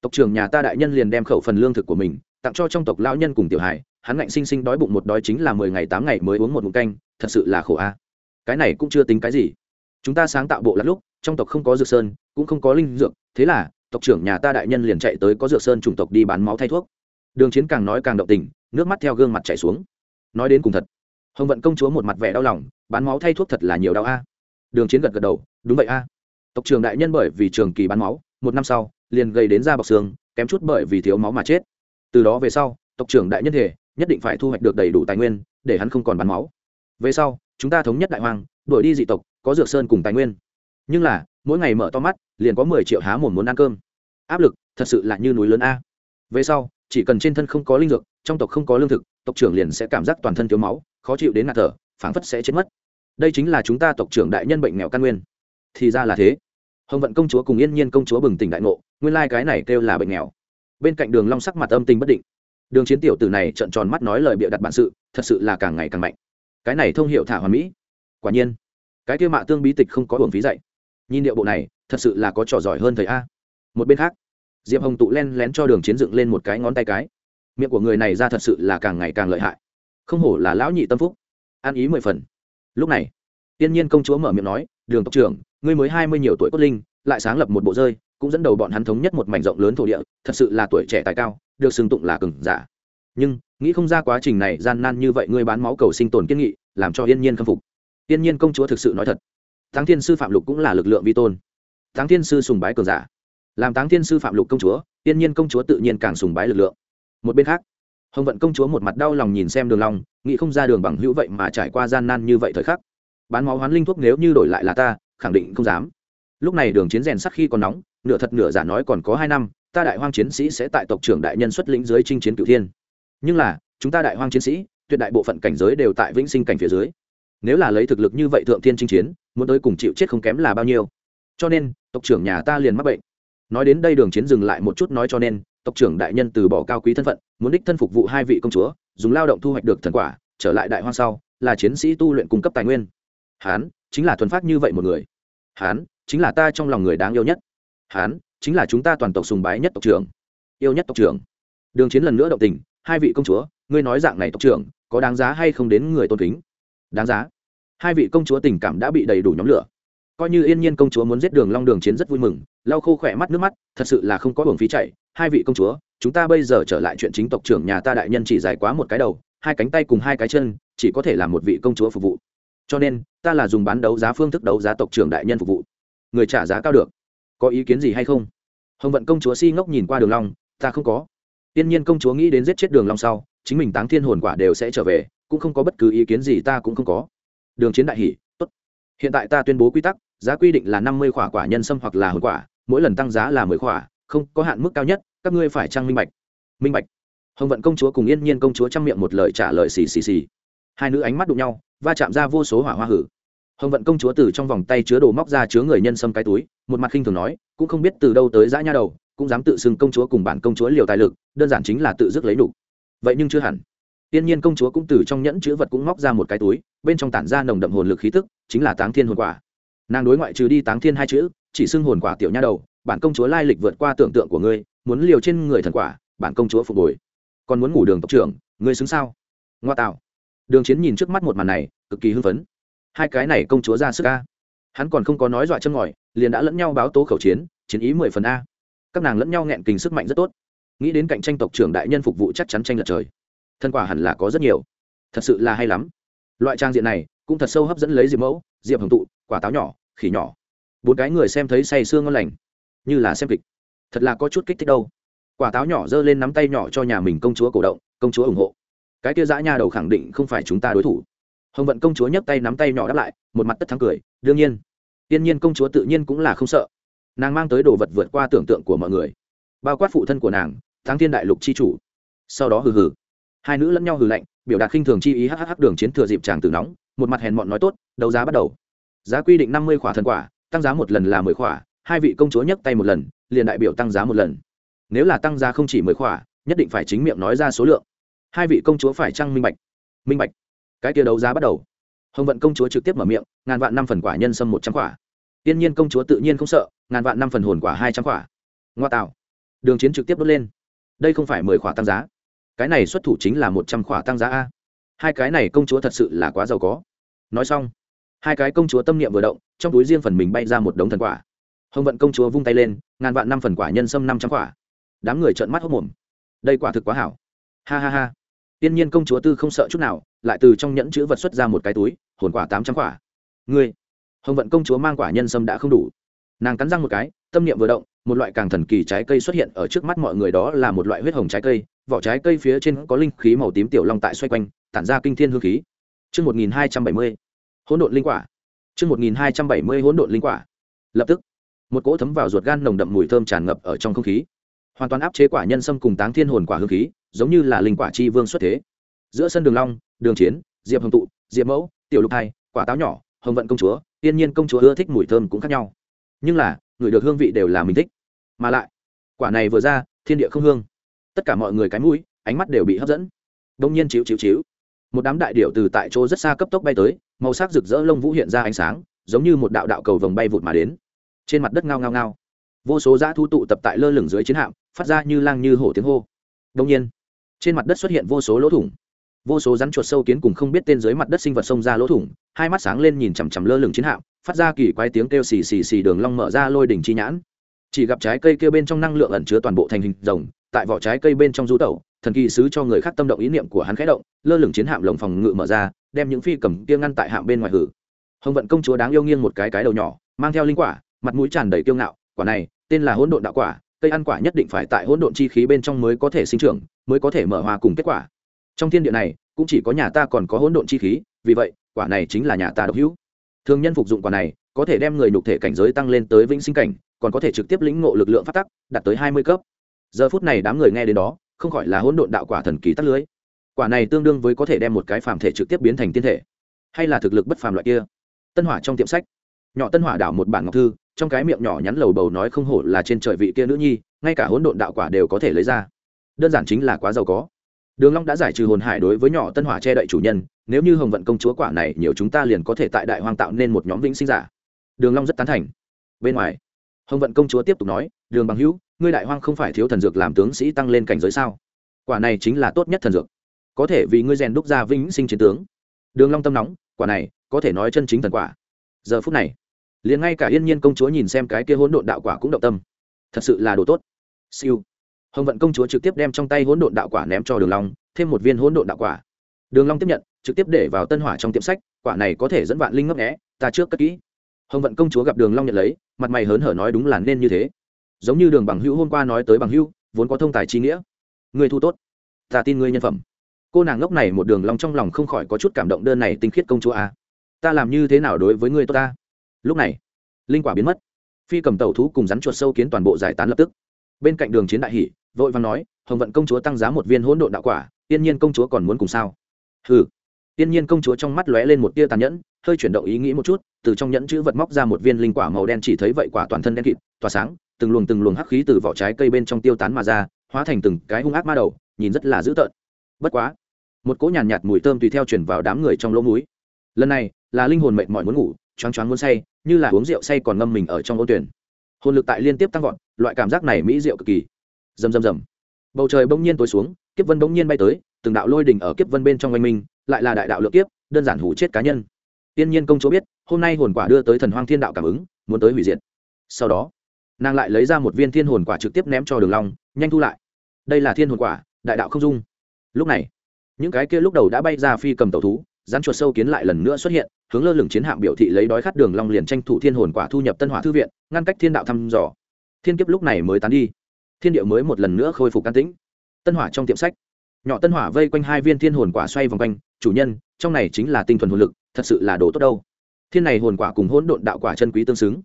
Tộc trưởng nhà ta đại nhân liền đem khẩu phần lương thực của mình tặng cho trong tộc lão nhân cùng tiểu hải hắn ngạnh sinh sinh đói bụng một đói chính là mười ngày tám ngày mới uống một mụn canh, thật sự là khổ a. Cái này cũng chưa tính cái gì. Chúng ta sáng tạo bộ lát lúc, trong tộc không có dược sơn, cũng không có linh dược, thế là, tộc trưởng nhà ta đại nhân liền chạy tới có dược sơn chủng tộc đi bán máu thay thuốc. Đường chiến càng nói càng động tình, nước mắt theo gương mặt chảy xuống. Nói đến cùng thật, hồng vận công chúa một mặt vẻ đau lòng, bán máu thay thuốc thật là nhiều đau a. Đường chiến gật gật đầu, đúng vậy a tộc trưởng đại nhân bởi vì trường kỳ bán máu, một năm sau, liền gây đến da bọc xương, kém chút bởi vì thiếu máu mà chết. Từ đó về sau, tộc trưởng đại nhân thể nhất định phải thu hoạch được đầy đủ tài nguyên, để hắn không còn bán máu. Về sau, chúng ta thống nhất đại hoàng, đuổi đi dị tộc, có dược sơn cùng tài nguyên. Nhưng là, mỗi ngày mở to mắt, liền có mười triệu há mồm muốn ăn cơm. Áp lực, thật sự là như núi lớn a. Về sau, chỉ cần trên thân không có linh dược, trong tộc không có lương thực, tộc trưởng liền sẽ cảm giác toàn thân thiếu máu, khó chịu đến ngạt thở, phảng phất sẽ chết mất. Đây chính là chúng ta tộc trưởng đại nhân bệnh nghèo căn nguyên thì ra là thế. Hồng vận công chúa cùng yên nhiên công chúa bừng tỉnh đại ngộ, nguyên lai、like、cái này kêu là bệnh nghèo. Bên cạnh đường long sắc mặt âm tình bất định. Đường chiến tiểu tử này trợn tròn mắt nói lời bịa đặt bản sự, thật sự là càng ngày càng mạnh. Cái này thông hiệu thả hoàn mỹ. Quả nhiên, cái kia mạ tương bí tịch không có hưởng phí dạy. Nhìn điệu bộ này, thật sự là có trò giỏi hơn thầy a. Một bên khác, diệp hồng tụ len lén cho đường chiến dựng lên một cái ngón tay cái. Miệng của người này ra thật sự là càng ngày càng lợi hại. Không hổ là lão nhị tâm phúc. An ý mười phần. Lúc này tiên nhiên công chúa mở miệng nói đường tộc trưởng, ngươi mới hai mươi nhiều tuổi cốt linh, lại sáng lập một bộ rơi, cũng dẫn đầu bọn hắn thống nhất một mảnh rộng lớn thổ địa, thật sự là tuổi trẻ tài cao, được xưng tụng là cừng giả. Nhưng, nghĩ không ra quá trình này gian nan như vậy ngươi bán máu cầu sinh tồn kiên nghị, làm cho yên nhiên khâm phục. Yên nhiên công chúa thực sự nói thật. Thắng thiên sư phạm lục cũng là lực lượng vi tôn. Thắng thiên sư sùng bái cường giả. Làm Thắng thiên sư phạm lục công chúa, yên nhiên công chúa tự nhiên càng sùng bái lực lượng. Một bên khác, hồng vận công chúa một mặt đau lòng nhìn xem đường long, nghĩ không ra đường bằng hữu vậy mà trải qua gian nan như vậy thời khắc bán máu hoán linh thuốc nếu như đổi lại là ta, khẳng định không dám. Lúc này đường chiến rèn sắc khi còn nóng, nửa thật nửa giả nói còn có hai năm, ta đại hoang chiến sĩ sẽ tại tộc trưởng đại nhân xuất lĩnh dưới chinh chiến cửu thiên. Nhưng là, chúng ta đại hoang chiến sĩ, tuyệt đại bộ phận cảnh giới đều tại vĩnh sinh cảnh phía dưới. Nếu là lấy thực lực như vậy thượng thiên chinh chiến, muốn tới cùng chịu chết không kém là bao nhiêu. Cho nên, tộc trưởng nhà ta liền mắc bệnh. Nói đến đây đường chiến dừng lại một chút nói cho nên, tộc trưởng đại nhân từ bỏ cao quý thân phận, muốn đích thân phục vụ hai vị công chúa, dùng lao động thu hoạch được thần quả, trở lại đại hoang sau, là chiến sĩ tu luyện cung cấp tài nguyên hán, chính là thuần phát như vậy một người. Hán, chính là ta trong lòng người đáng yêu nhất. Hán, chính là chúng ta toàn tộc sùng bái nhất tộc trưởng. Yêu nhất tộc trưởng. Đường chiến lần nữa động tình, hai vị công chúa, ngươi nói dạng này tộc trưởng, có đáng giá hay không đến người tôn kính? Đáng giá. Hai vị công chúa tình cảm đã bị đầy đủ nhóm lửa. Coi như yên nhiên công chúa muốn giết đường long đường chiến rất vui mừng, lau khô khỏe mắt nước mắt, thật sự là không có hưởng phí chạy. Hai vị công chúa, chúng ta bây giờ trở lại chuyện chính tộc trưởng nhà ta đại nhân chỉ dài quá một cái đầu, hai cánh tay cùng hai cái chân, chỉ có thể làm một vị công chúa phục vụ cho nên, ta là dùng bán đấu giá phương thức đấu giá tộc trưởng đại nhân phục vụ. Người trả giá cao được. Có ý kiến gì hay không? Hồng vận công chúa si ngốc nhìn qua đường long, ta không có. Tiên nhiên công chúa nghĩ đến giết chết đường long sau, chính mình táng thiên hồn quả đều sẽ trở về, cũng không có bất cứ ý kiến gì ta cũng không có. Đường chiến đại hỉ, tốt. Hiện tại ta tuyên bố quy tắc, giá quy định là năm mươi quả quả nhân sâm hoặc là hồn quả, mỗi lần tăng giá là mười quả không có hạn mức cao nhất, các ngươi phải trang minh bạch? Minh bạch. Hồng vận công chúa cùng yên nhiên công chúa trang miệng một lời trả lời xì xì xì hai nữ ánh mắt đụng nhau, va chạm ra vô số hỏa hoa hử. Hồng vận công chúa từ trong vòng tay chứa đồ móc ra chứa người nhân sâm cái túi, một mặt khinh thường nói, cũng không biết từ đâu tới dã nha đầu, cũng dám tự xưng công chúa cùng bản công chúa liều tài lực, đơn giản chính là tự dứt lấy đủ. Vậy nhưng chưa hẳn. Tiên nhiên công chúa cũng từ trong nhẫn chứa vật cũng móc ra một cái túi, bên trong tản ra nồng đậm hồn lực khí tức, chính là táng thiên hồn quả. Nàng đối ngoại trừ đi táng thiên hai chữ, chỉ xưng hồn quả tiểu nha đầu, bản công chúa lai lịch vượt qua tưởng tượng của ngươi, muốn liều trên người thần quả, bản công chúa phục hồi. Còn muốn ngủ đường tộc trưởng, ngươi xứng sao? Ngoa tạo đường chiến nhìn trước mắt một màn này, cực kỳ hưng phấn. Hai cái này công chúa ra sức a. Hắn còn không có nói dọa chân ngòi, liền đã lẫn nhau báo tố khẩu chiến chiến ý mười phần a. Các nàng lẫn nhau nghẹn kình sức mạnh rất tốt. Nghĩ đến cạnh tranh tộc trưởng đại nhân phục vụ chắc chắn tranh lật trời. Thân quả hẳn là có rất nhiều. Thật sự là hay lắm. Loại trang diện này, cũng thật sâu hấp dẫn lấy diệp mẫu, diệp hồng tụ, quả táo nhỏ, khỉ nhỏ. Bốn cái người xem thấy say sương ngon lành, như là xem kịch. Thật là có chút kích thích đâu. Quả táo nhỏ giơ lên nắm tay nhỏ cho nhà mình công chúa cổ động, công chúa ủng hộ cái kia dã nha đầu khẳng định không phải chúng ta đối thủ. Hồng vận công chúa nhấc tay nắm tay nhỏ đáp lại, một mặt tất thắng cười, đương nhiên. Tiên nhiên công chúa tự nhiên cũng là không sợ. Nàng mang tới đồ vật vượt qua tưởng tượng của mọi người. Bao quát phụ thân của nàng, thắng thiên đại lục chi chủ. Sau đó hừ hừ. Hai nữ lẫn nhau hừ lạnh, biểu đạt khinh thường chi ý hh đường chiến thừa dịp tràng từ nóng, một mặt hèn mọn nói tốt, đấu giá bắt đầu. Giá quy định năm mươi khỏa thần quả, tăng giá một lần là mười khỏa, hai vị công chúa nhấc tay một lần, liền đại biểu tăng giá một lần. Nếu là tăng giá không chỉ mười khỏa, nhất định phải chính miệng nói ra số lượng hai vị công chúa phải trăng minh bạch? Minh bạch. Cái kia đấu giá bắt đầu. Hồng vận công chúa trực tiếp mở miệng, ngàn vạn năm phần quả nhân sâm một trăm quả. Tiên nhiên công chúa tự nhiên không sợ, ngàn vạn năm phần hồn quả hai trăm quả. Ngoa tạo. Đường chiến trực tiếp đốt lên. Đây không phải mười quả tăng giá. Cái này xuất thủ chính là một trăm quả tăng giá a. Hai cái này công chúa thật sự là quá giàu có. Nói xong, hai cái công chúa tâm niệm vừa động, trong túi riêng phần mình bay ra một đống thần quả. Hồng vận công chúa vung tay lên, ngàn vạn năm phần quả nhân sâm năm trăm quả. Đám người trợn mắt hốc mồm. Đây quả thực quá hảo. Ha ha ha tiên nhiên công chúa tư không sợ chút nào lại từ trong nhẫn chữ vật xuất ra một cái túi hồn quả tám trăm quả ngươi hồng vận công chúa mang quả nhân sâm đã không đủ nàng cắn răng một cái tâm niệm vừa động một loại càng thần kỳ trái cây xuất hiện ở trước mắt mọi người đó là một loại huyết hồng trái cây vỏ trái cây phía trên có linh khí màu tím tiểu long tại xoay quanh tản ra kinh thiên hương khí Chương 1270, hỗn độn linh quả. Chương 1270 hỗn độn linh quả. Lập tức, một cỗ thấm vào ruột gan nồng đậm mùi thơm tràn ngập ở trong không khí. Hoàn toàn áp chế quả nhân sâm cùng táng thiên hồn quả hương khí, giống như là linh quả chi vương xuất thế. Giữa sân Đường Long, Đường Chiến, Diệp Hồng tụ, Diệp Mẫu, Tiểu Lục Hai, quả táo nhỏ, Hồng vận công chúa, tiên nhiên công chúa ưa thích mùi thơm cũng khác nhau. Nhưng là, người được hương vị đều là mình thích. Mà lại, quả này vừa ra, thiên địa không hương. Tất cả mọi người cái mũi, ánh mắt đều bị hấp dẫn. Đông nhiên chiếu chiếu chiếu một đám đại điệu từ tại chỗ rất xa cấp tốc bay tới màu sắc rực rỡ lông vũ hiện ra ánh sáng giống như một đạo đạo cầu vồng bay vụt mà đến trên mặt đất ngao ngao ngao vô số dã thu tụ tập tại lơ lửng dưới chiến hạm phát ra như lang như hổ tiếng hô. Đông nhiên, trên mặt đất xuất hiện vô số lỗ thủng. Vô số rắn chuột sâu kiến cùng không biết tên dưới mặt đất sinh vật xông ra lỗ thủng, hai mắt sáng lên nhìn chằm chằm lơ lửng chiến hạm, phát ra kỳ quái tiếng kêu xì xì xì đường long mở ra lôi đỉnh chi nhãn. Chỉ gặp trái cây kia bên trong năng lượng ẩn chứa toàn bộ thành hình rồng, tại vỏ trái cây bên trong du tẩu, thần kỳ sứ cho người khác tâm động ý niệm của hắn khẽ động, lơ lửng chiến hạm lồng phòng ngự mở ra, đem những phi cầm kia ngăn tại hạm bên ngoài hử. Hồng vận công chúa đáng yêu nghiêng một cái cái đầu nhỏ, mang theo linh quả, mặt mũi tràn đầy kiêu ngạo, quả này, tên là hỗn độn đạo quả cây ăn quả nhất định phải tại hỗn độn chi khí bên trong mới có thể sinh trưởng, mới có thể mở hoa cùng kết quả. Trong thiên địa này, cũng chỉ có nhà ta còn có hỗn độn chi khí, vì vậy, quả này chính là nhà ta độc hữu. Thường nhân phục dụng quả này, có thể đem người nhục thể cảnh giới tăng lên tới vĩnh sinh cảnh, còn có thể trực tiếp lĩnh ngộ lực lượng phát tắc, đạt tới hai mươi cấp. Giờ phút này đám người nghe đến đó, không khỏi là hỗn độn đạo quả thần kỳ tắt lưới. Quả này tương đương với có thể đem một cái phàm thể trực tiếp biến thành tiên thể, hay là thực lực bất phàm loại kia. Tân hỏa trong tiệm sách nhỏ tân hỏa đảo một bản ngọc thư, trong cái miệng nhỏ nhắn lầu bầu nói không hổ là trên trời vị kia nữ nhi, ngay cả hỗn độn đạo quả đều có thể lấy ra. Đơn giản chính là quá giàu có. Đường long đã giải trừ hồn hải đối với nhỏ tân hỏa che đậy chủ nhân, nếu như hồng vận công chúa quả này nhiều chúng ta liền có thể tại đại hoang tạo nên một nhóm vĩnh sinh giả. Đường long rất tán thành. Bên ngoài, hồng vận công chúa tiếp tục nói, đường bằng hữu, ngươi đại hoang không phải thiếu thần dược làm tướng sĩ tăng lên cảnh giới sao? Quả này chính là tốt nhất thần dược. Có thể vì ngươi rèn đúc ra vĩnh sinh chiến tướng. Đường long tâm nóng, quả này, có thể nói chân chính thần quả giờ phút này, liền ngay cả yên nhiên công chúa nhìn xem cái kia hỗn độn đạo quả cũng động tâm. Thật sự là đồ tốt. Siêu. Hồng vận công chúa trực tiếp đem trong tay hỗn độn đạo quả ném cho đường long, thêm một viên hỗn độn đạo quả. Đường long tiếp nhận, trực tiếp để vào tân hỏa trong tiệm sách, quả này có thể dẫn vạn linh ngấp nghé, ta trước cất kỹ. Hồng vận công chúa gặp đường long nhận lấy, mặt mày hớn hở nói đúng là nên như thế. Giống như đường bằng hữu hôm qua nói tới bằng hữu, vốn có thông tài chi nghĩa. Người thu tốt. Ta tin ngươi nhân phẩm. Cô nàng ngốc này một đường long trong lòng không khỏi có chút cảm động đơn này tinh khiết công chúa a. à ta làm như thế nào đối với ngươi tốt ta? Lúc này linh quả biến mất. Phi cầm tẩu thú cùng rắn chuột sâu kiến toàn bộ giải tán lập tức. Bên cạnh đường chiến đại hỷ vội vàng nói hồng vận công chúa tăng giá một viên hỗn độn đạo quả tiên nhiên công chúa còn muốn cùng sao? Hừ. Tiên nhiên công chúa trong mắt lóe lên một tia tàn nhẫn hơi chuyển động ý nghĩ một chút từ trong nhẫn chữ vật móc ra một viên linh quả màu đen chỉ thấy vậy quả toàn thân đen kịt tỏa sáng từng luồng từng luồng hắc khí từ vỏ trái cây bên trong tiêu tán mà ra hóa thành từng cái hung ác ma đầu nhìn rất là dữ tợn. Bất quá một cỗ nhàn nhạt, nhạt mùi thơm tùy theo chuyển vào đám người trong lỗ mũi. Lần này là linh hồn mệt mỏi muốn ngủ, choáng choáng muốn say, như là uống rượu say còn ngâm mình ở trong ô tuyển. Hồn lực tại liên tiếp tăng vọt, loại cảm giác này mỹ rượu cực kỳ. Rầm rầm rầm. Bầu trời bỗng nhiên tối xuống, kiếp vân bỗng nhiên bay tới, từng đạo lôi đỉnh ở kiếp vân bên trong oanh minh lại là đại đạo lượng kiếp, đơn giản hủ chết cá nhân. Tiên nhiên công chúa biết, hôm nay hồn quả đưa tới thần hoang thiên đạo cảm ứng, muốn tới hủy diệt. Sau đó, nàng lại lấy ra một viên thiên hồn quả trực tiếp ném cho đường long, nhanh thu lại. Đây là thiên hồn quả, đại đạo không dung. Lúc này, những cái kia lúc đầu đã bay ra phi cầm tẩu thú rắn chuột sâu kiến lại lần nữa xuất hiện, hướng lơ lửng chiến hạm biểu thị lấy đói khát đường long liền tranh thủ thiên hồn quả thu nhập tân hỏa thư viện, ngăn cách thiên đạo thăm dò. Thiên kiếp lúc này mới tán đi. Thiên địa mới một lần nữa khôi phục can tĩnh. Tân hỏa trong tiệm sách, nhỏ tân hỏa vây quanh hai viên thiên hồn quả xoay vòng quanh, chủ nhân, trong này chính là tinh thuần hồn lực, thật sự là đồ tốt đâu. Thiên này hồn quả cùng hỗn độn đạo quả chân quý tương xứng.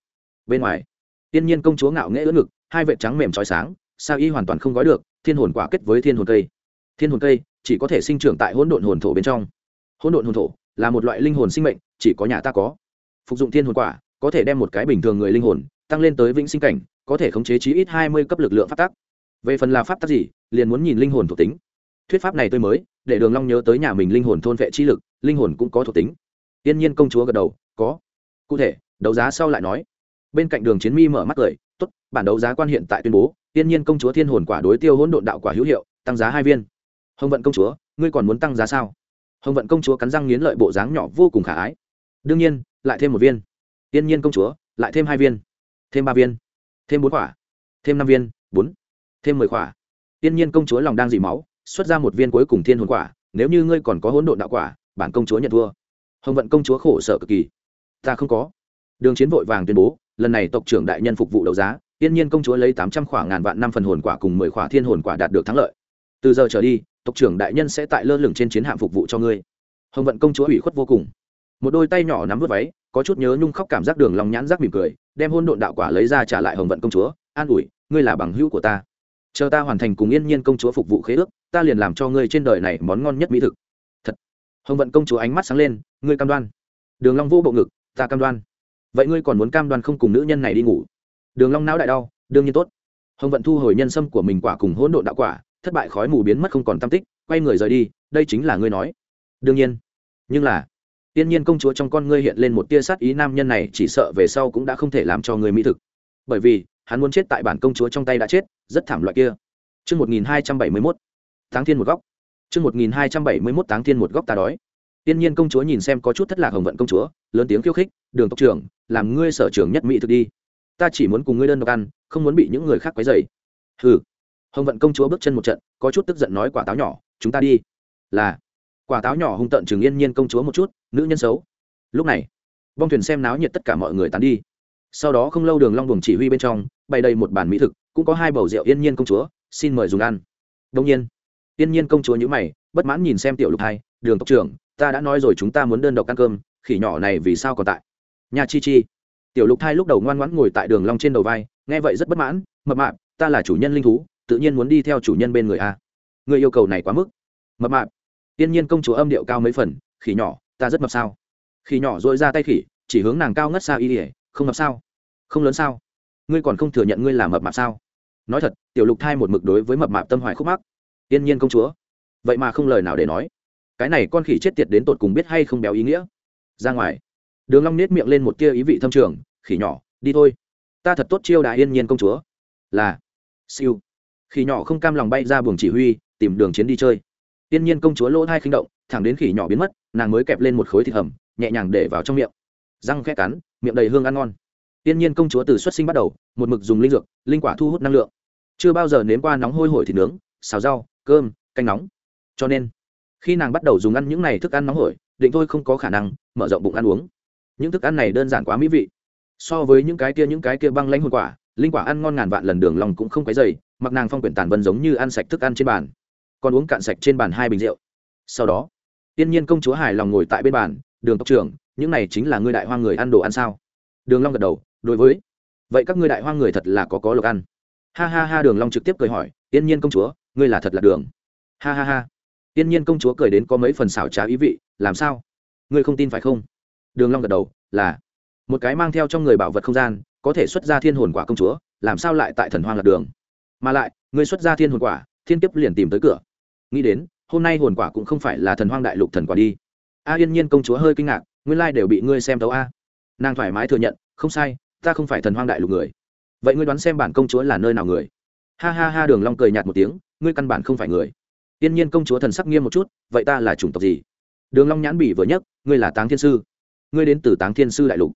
Bên ngoài, tiên nhiên công chúa ngạo nghễ ưỡn ngực, hai vệt trắng mềm trói sáng, sao y hoàn toàn không gói được, thiên hồn quả kết với thiên hồn cây. Thiên hồn cây chỉ có thể sinh trưởng tại hỗn độn hồn thổ bên trong hỗn độn hồn thổ là một loại linh hồn sinh mệnh, chỉ có nhà ta có. Phục dụng thiên hồn quả, có thể đem một cái bình thường người linh hồn tăng lên tới vĩnh sinh cảnh, có thể khống chế chí ít hai mươi cấp lực lượng pháp tắc. Về phần là pháp tắc gì, liền muốn nhìn linh hồn thuộc tính. Thuyết pháp này tôi mới, để đường long nhớ tới nhà mình linh hồn thôn vệ chi lực, linh hồn cũng có thuộc tính. Tiên nhiên công chúa gật đầu, có. Cụ thể, đấu giá sau lại nói. Bên cạnh đường chiến mi mở mắt cười, tốt, bản đấu giá quan hiện tại tuyên bố, tiên nhiên công chúa thiên hồn quả đối tiêu hỗn độn đạo quả hữu hiệu, tăng giá hai viên. Hồng vận công chúa, ngươi còn muốn tăng giá sao? Hồng vận công chúa cắn răng nghiến lợi bộ dáng nhỏ vô cùng khả ái. Đương nhiên, lại thêm một viên. Tiên nhiên công chúa, lại thêm hai viên. Thêm ba viên. Thêm bốn quả. Thêm năm viên, bốn. Thêm mười quả. Tiên nhiên công chúa lòng đang dị máu, xuất ra một viên cuối cùng thiên hồn quả, nếu như ngươi còn có hỗn độn đạo quả, bản công chúa nhận thua. Hồng vận công chúa khổ sở cực kỳ. Ta không có. Đường chiến vội vàng tuyên bố, lần này tộc trưởng đại nhân phục vụ đấu giá, tiên nhiên công chúa lấy tám trăm khoảng ngàn vạn năm phần hồn quả cùng mười khỏa thiên hồn quả đạt được thắng lợi. Từ giờ trở đi tộc trưởng đại nhân sẽ tại lơ lửng trên chiến hạm phục vụ cho ngươi. Hồng vận công chúa ủy khuất vô cùng. Một đôi tay nhỏ nắm vớt váy, có chút nhớ nhung khóc cảm giác đường lòng nhãn rác mỉm cười, đem hôn độn đạo quả lấy ra trả lại hồng vận công chúa, an ủi, ngươi là bằng hữu của ta. Chờ ta hoàn thành cùng yên nhiên công chúa phục vụ khế ước, ta liền làm cho ngươi trên đời này món ngon nhất mỹ thực. Thật. Hồng vận công chúa ánh mắt sáng lên, ngươi cam đoan. Đường long vô bộ ngực, ta cam đoan. Vậy ngươi còn muốn cam đoan không cùng nữ nhân này đi ngủ? Đường long não đại đau, đương nhiên tốt. Hồng vận thu hồi nhân sâm của mình quả cùng hỗn độn đạo quả thất bại khói mù biến mất không còn tâm tích quay người rời đi đây chính là ngươi nói đương nhiên nhưng là tiên nhiên công chúa trong con ngươi hiện lên một tia sát ý nam nhân này chỉ sợ về sau cũng đã không thể làm cho người mỹ thực bởi vì hắn muốn chết tại bản công chúa trong tay đã chết rất thảm loại kia Trước 1271, tháng thiên một góc. Chương 1271 tháng Thiên một góc ta đói. Tiên nhiên công chúa nhìn xem có chút thất lạc Hồng Vận công chúa, lớn tiếng khiêu khích, "Đường tộc trưởng, làm ngươi sở trưởng nhất mỹ thực đi. Ta chỉ muốn cùng ngươi đơn độc ăn, không muốn bị những người khác quấy rầy." Hừ. Hồng Vận công chúa bước chân một trận, có chút tức giận nói quả táo nhỏ, "Chúng ta đi." Là. Quả táo nhỏ hung tận chừng Yên Nhiên công chúa một chút, nữ nhân xấu. Lúc này, bong thuyền xem náo nhiệt tất cả mọi người tán đi. Sau đó không lâu Đường Long Buồng chỉ huy bên trong, bày đầy một bàn mỹ thực, cũng có hai bầu rượu Yên Nhiên công chúa, xin mời dùng ăn. Đương nhiên, Yên Nhiên công chúa nhíu mày, bất mãn nhìn xem tiểu Lục Hai, Đường tộc trưởng, ta đã nói rồi chúng ta muốn đơn độc ăn cơm khỉ nhỏ này vì sao còn tại nhà chi chi tiểu lục thai lúc đầu ngoan ngoãn ngồi tại đường long trên đầu vai nghe vậy rất bất mãn mập mạp ta là chủ nhân linh thú tự nhiên muốn đi theo chủ nhân bên người a. Người yêu cầu này quá mức. Mập mạp. Tiên nhiên công chúa âm điệu cao mấy phần, khỉ nhỏ, ta rất mập sao? Khỉ nhỏ dội ra tay khỉ, chỉ hướng nàng cao ngất xa y ỉa không mập sao? Không lớn sao? Ngươi còn không thừa nhận ngươi là mập mạp sao? Nói thật, tiểu lục thai một mực đối với mập mạp tâm hoài khúc mắc. Tiên nhiên công chúa. Vậy mà không lời nào để nói. Cái này con khỉ chết tiệt đến tột cùng biết hay không béo ý nghĩa? Ra ngoài. Đường long nết miệng lên một tia ý vị thâm trường, khỉ nhỏ, đi thôi. Ta thật tốt chiêu đại yên nhiên công chúa. Là. Siêu khỉ nhỏ không cam lòng bay ra buồng chỉ huy, tìm đường chiến đi chơi. Tiên nhiên công chúa lỗ thai khinh động, thẳng đến khỉ nhỏ biến mất, nàng mới kẹp lên một khối thịt hầm, nhẹ nhàng để vào trong miệng. Răng khẽ cắn, miệng đầy hương ăn ngon. Tiên nhiên công chúa từ xuất sinh bắt đầu, một mực dùng linh dược, linh quả thu hút năng lượng. Chưa bao giờ nếm qua nóng hôi hổi thịt nướng, xào rau, cơm, canh nóng. Cho nên, khi nàng bắt đầu dùng ăn những này thức ăn nóng hổi, định thôi không có khả năng mở rộng bụng ăn uống. Những thức ăn này đơn giản quá mỹ vị. So với những cái kia, những cái kia băng lãnh hồn quả, linh quả ăn ngon ngàn vạn lần đường lòng cũng không cái dày mặc nàng phong quyển tàn vân giống như ăn sạch thức ăn trên bàn, còn uống cạn sạch trên bàn hai bình rượu. Sau đó, tiên nhiên công chúa hài lòng ngồi tại bên bàn, đường tộc trưởng, những này chính là ngươi đại hoa người ăn đồ ăn sao? Đường long gật đầu, đối với, vậy các ngươi đại hoa người thật là có có lộc ăn. Ha ha ha, đường long trực tiếp cười hỏi, tiên nhiên công chúa, ngươi là thật là đường. Ha ha ha. Tiên nhiên công chúa cười đến có mấy phần xảo trá ý vị, làm sao? Ngươi không tin phải không? Đường long gật đầu, là, một cái mang theo trong người bảo vật không gian, có thể xuất ra thiên hồn quả công chúa, làm sao lại tại thần hoang lạc đường? Mà lại, ngươi xuất ra thiên hồn quả, thiên kiếp liền tìm tới cửa. Nghĩ đến, hôm nay hồn quả cũng không phải là thần hoang đại lục thần quả đi. A yên nhiên công chúa hơi kinh ngạc, nguyên lai đều bị ngươi xem tấu a. Nàng thoải mái thừa nhận, không sai, ta không phải thần hoang đại lục người. Vậy ngươi đoán xem bản công chúa là nơi nào người? Ha ha ha, đường long cười nhạt một tiếng, ngươi căn bản không phải người. Yên nhiên công chúa thần sắc nghiêm một chút, vậy ta là chủng tộc gì? Đường long nhãn bỉ vừa nhấc, ngươi là táng thiên sư. Ngươi đến từ táng thiên sư đại lục.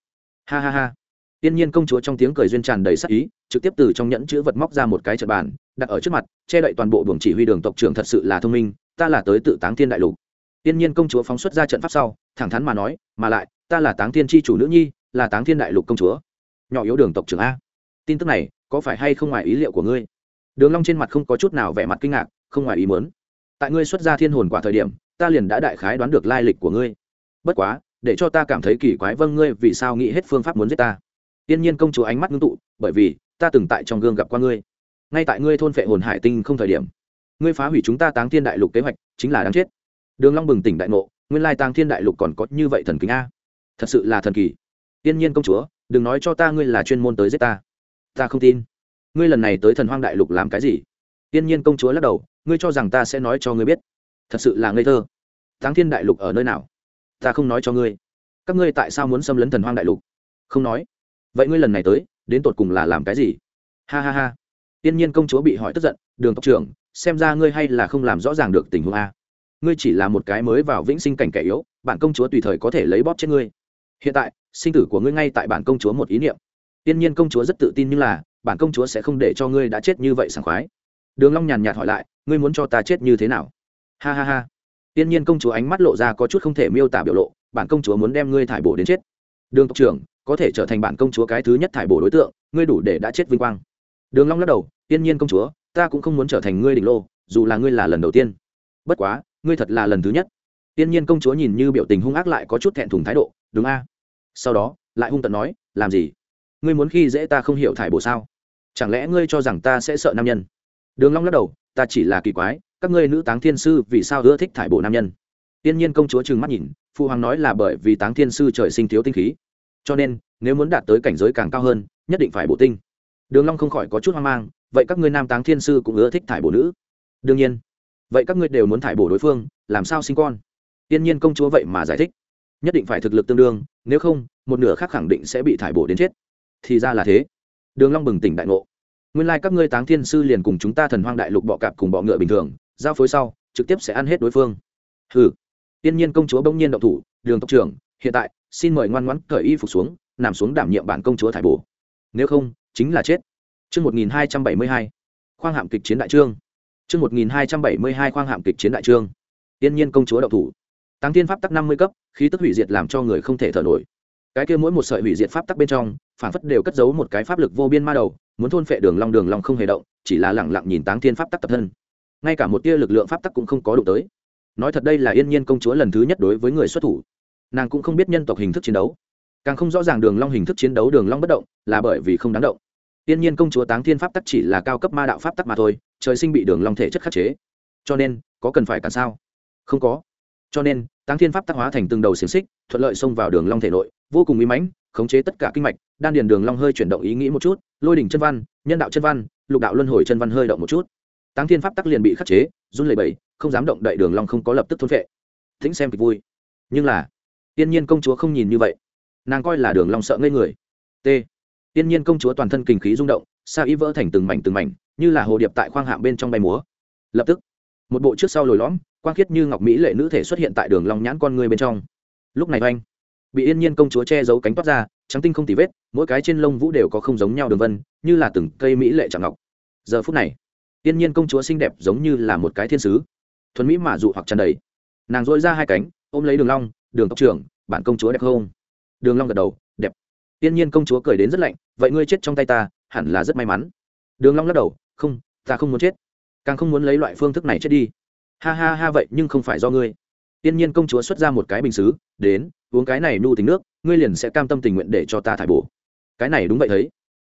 Ha ha ha tiên nhiên công chúa trong tiếng cười duyên tràn đầy sắc ý, trực tiếp từ trong nhẫn chữ vật móc ra một cái trận bàn, đặt ở trước mặt, che đậy toàn bộ buồng chỉ huy đường tộc trưởng thật sự là thông minh, ta là tới tự táng thiên đại lục. Tiên nhiên công chúa phóng xuất ra trận pháp sau, thẳng thắn mà nói, mà lại, ta là táng thiên chi chủ nữ nhi, là táng thiên đại lục công chúa. Nhỏ yếu đường tộc trưởng a. Tin tức này, có phải hay không ngoài ý liệu của ngươi? Đường long trên mặt không có chút nào vẻ mặt kinh ngạc, không ngoài ý muốn. Tại ngươi xuất ra thiên hồn quả thời điểm, ta liền đã đại khái đoán được lai lịch của ngươi. Bất quá, để cho ta cảm thấy kỳ quái vâng ngươi vì sao nghĩ hết phương pháp muốn giết ta tiên nhiên công chúa ánh mắt ngưng tụ, bởi vì, ta từng tại trong gương gặp qua ngươi. Ngay tại ngươi thôn phệ hồn hải tinh không thời điểm, ngươi phá hủy chúng ta táng thiên đại lục kế hoạch, chính là đáng chết. Đường long bừng tỉnh đại ngộ, nguyên lai táng thiên đại lục còn có như vậy thần kính a. Thật sự là thần kỳ. Tiên nhiên công chúa, đừng nói cho ta ngươi là chuyên môn tới giết ta. Ta không tin. Ngươi lần này tới thần hoang đại lục làm cái gì? Tiên nhiên công chúa lắc đầu, ngươi cho rằng ta sẽ nói cho ngươi biết. Thật sự là ngây thơ. Táng thiên đại lục ở nơi nào? Ta không nói cho ngươi. Các ngươi tại sao muốn xâm lấn thần hoang đại lục? Không nói vậy ngươi lần này tới, đến tột cùng là làm cái gì? Ha ha ha. Tiên nhiên công chúa bị hỏi tức giận, đường tộc trưởng, xem ra ngươi hay là không làm rõ ràng được tình huống a. Ngươi chỉ là một cái mới vào vĩnh sinh cảnh kẻ yếu, bản công chúa tùy thời có thể lấy bóp chết ngươi. Hiện tại, sinh tử của ngươi ngay tại bản công chúa một ý niệm. Tiên nhiên công chúa rất tự tin nhưng là, bản công chúa sẽ không để cho ngươi đã chết như vậy sảng khoái. Đường long nhàn nhạt hỏi lại, ngươi muốn cho ta chết như thế nào? Ha ha ha. Tiên nhiên công chúa ánh mắt lộ ra có chút không thể miêu tả biểu lộ, bản công chúa muốn đem ngươi thải bổ đến chết. Đường tộc trưởng có thể trở thành bản công chúa cái thứ nhất thải bổ đối tượng, ngươi đủ để đã chết vinh quang. Đường long lắc đầu, tiên nhiên công chúa, ta cũng không muốn trở thành ngươi đỉnh lô, dù là ngươi là lần đầu tiên. Bất quá, ngươi thật là lần thứ nhất. Tiên nhiên công chúa nhìn như biểu tình hung ác lại có chút thẹn thùng thái độ, đúng a. Sau đó, lại hung tận nói, làm gì? Ngươi muốn khi dễ ta không hiểu thải bổ sao? Chẳng lẽ ngươi cho rằng ta sẽ sợ nam nhân? Đường long lắc đầu, ta chỉ là kỳ quái, các ngươi nữ táng thiên sư vì sao ưa thích thải bổ nam nhân? Tiên nhiên công chúa trừng mắt nhìn, phụ hoàng nói là bởi vì táng thiên sư trời sinh thiếu tinh khí cho nên, nếu muốn đạt tới cảnh giới càng cao hơn, nhất định phải bổ tinh. Đường long không khỏi có chút hoang mang, vậy các ngươi nam táng thiên sư cũng ưa thích thải bổ nữ. Đương nhiên, vậy các ngươi đều muốn thải bổ đối phương, làm sao sinh con? Tiên nhiên công chúa vậy mà giải thích. Nhất định phải thực lực tương đương, nếu không, một nửa khác khẳng định sẽ bị thải bổ đến chết. Thì ra là thế. Đường long bừng tỉnh đại ngộ. Nguyên lai các ngươi táng thiên sư liền cùng chúng ta thần hoang đại lục bọ cạp cùng bọ ngựa bình thường, giao phối sau, trực tiếp sẽ ăn hết đối phương. Hừ. Tiên nhiên công chúa bỗng nhiên động thủ, đường tộc trưởng hiện tại xin mời ngoan ngoãn cởi y phục xuống nằm xuống đảm nhiệm bản công chúa thải bổ nếu không chính là chết Chương 1272. Khoang hạm kịch chiến đại trương. Chương 1272 khoang hạm kịch chiến đại trương. Tiên nhiên công chúa đậu thủ. Tăng tiên pháp tắc 50 cấp, khí tức hủy diệt làm cho người không thể thở nổi. Cái kia mỗi một sợi hủy diệt pháp tắc bên trong, phản phất đều cất giấu một cái pháp lực vô biên ma đầu, muốn thôn phệ đường long đường long không hề động, chỉ là lặng lặng nhìn Táng Thiên pháp tắc tập thân. Ngay cả một tia lực lượng pháp tắc cũng không có đụng tới. Nói thật đây là Yên Nhiên công chúa lần thứ nhất đối với người xuất thủ. Nàng cũng không biết nhân tộc hình thức chiến đấu, càng không rõ ràng đường long hình thức chiến đấu đường long bất động, là bởi vì không đáng động. Tiên nhiên công chúa Táng Thiên pháp tắc chỉ là cao cấp ma đạo pháp tắc mà thôi, trời sinh bị đường long thể chất khắc chế. Cho nên, có cần phải cản sao? Không có. Cho nên, Táng Thiên pháp tắc hóa thành từng đầu xiềng xích, thuận lợi xông vào đường long thể nội, vô cùng uy mãnh, khống chế tất cả kinh mạch, đan điền đường long hơi chuyển động ý nghĩ một chút, lôi đỉnh chân văn, nhân đạo chân văn, lục đạo luân hồi chân văn hơi động một chút. Táng Thiên pháp tắc liền bị khắc chế, run lẩy bẩy, không dám động đậy đường long không có lập tức thôn phệ. Thính xem kịch vui. Nhưng là, Tiên nhiên công chúa không nhìn như vậy, nàng coi là đường long sợ ngây người. T. Tiên nhiên công chúa toàn thân kinh khí rung động sa y vỡ thành từng mảnh từng mảnh như là hồ điệp tại khoang hạm bên trong bay múa. Lập tức một bộ trước sau lồi lõm quang khiết như ngọc mỹ lệ nữ thể xuất hiện tại đường long nhãn con người bên trong. Lúc này oanh bị yên nhiên công chúa che giấu cánh toát ra trắng tinh không tì vết mỗi cái trên lông vũ đều có không giống nhau đường vân như là từng cây mỹ lệ chẳng ngọc. Giờ phút này yên nhiên công chúa xinh đẹp giống như là một cái thiên sứ thuần mỹ mà dụ hoặc tràn đầy. Nàng duỗi ra hai cánh ôm lấy đường long đường tộc trưởng, bản công chúa đẹp không? Đường long gật đầu, đẹp. Tiên nhiên công chúa cười đến rất lạnh, vậy ngươi chết trong tay ta, hẳn là rất may mắn. Đường long lắc đầu, không, ta không muốn chết. Càng không muốn lấy loại phương thức này chết đi. Ha ha ha vậy, nhưng không phải do ngươi. Tiên nhiên công chúa xuất ra một cái bình xứ, đến, uống cái này nu tình nước, ngươi liền sẽ cam tâm tình nguyện để cho ta thải bổ. Cái này đúng vậy thấy.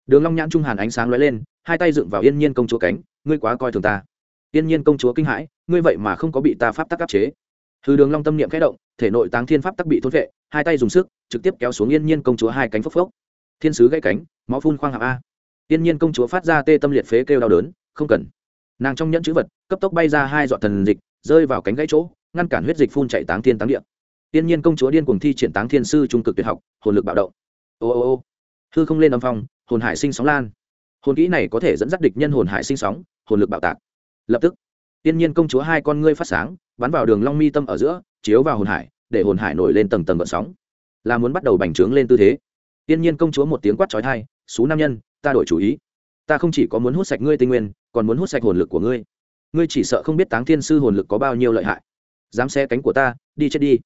Đường long nhãn trung hàn ánh sáng lóe lên, hai tay dựng vào yên nhiên công chúa cánh, ngươi quá coi thường ta. Yên nhiên công chúa kinh hãi, ngươi vậy mà không có bị ta pháp tắc áp chế hư đường long tâm niệm khẽ động, thể nội táng thiên pháp tắc bị thôn vệ hai tay dùng sức, trực tiếp kéo xuống yên nhiên công chúa hai cánh phốc phốc. Thiên sứ gãy cánh, máu phun khoang hàm a. Yên nhiên công chúa phát ra tê tâm liệt phế kêu đau đớn, không cần. Nàng trong nhẫn chữ vật, cấp tốc bay ra hai dọn thần dịch, rơi vào cánh gãy chỗ, ngăn cản huyết dịch phun chạy táng thiên táng địa. Yên nhiên công chúa điên cuồng thi triển táng thiên sư trung cực tuyệt học, hồn lực bạo động. Ô ô ô. Hư không lên âm phong, hồn hải sinh sóng lan. Hồn kỹ này có thể dẫn dắt địch nhân hồn hải sinh sóng, hồn lực bạo tạc. Lập tức tiên nhiên công chúa hai con ngươi phát sáng bắn vào đường long mi tâm ở giữa, chiếu vào hồn hải, để hồn hải nổi lên tầng tầng gợn sóng. Là muốn bắt đầu bành trướng lên tư thế. Tiên nhiên công chúa một tiếng quát chói tai, xú nam nhân, ta đổi chủ ý. Ta không chỉ có muốn hút sạch ngươi tinh nguyên, còn muốn hút sạch hồn lực của ngươi. Ngươi chỉ sợ không biết táng thiên sư hồn lực có bao nhiêu lợi hại. Dám xe cánh của ta, đi chết đi.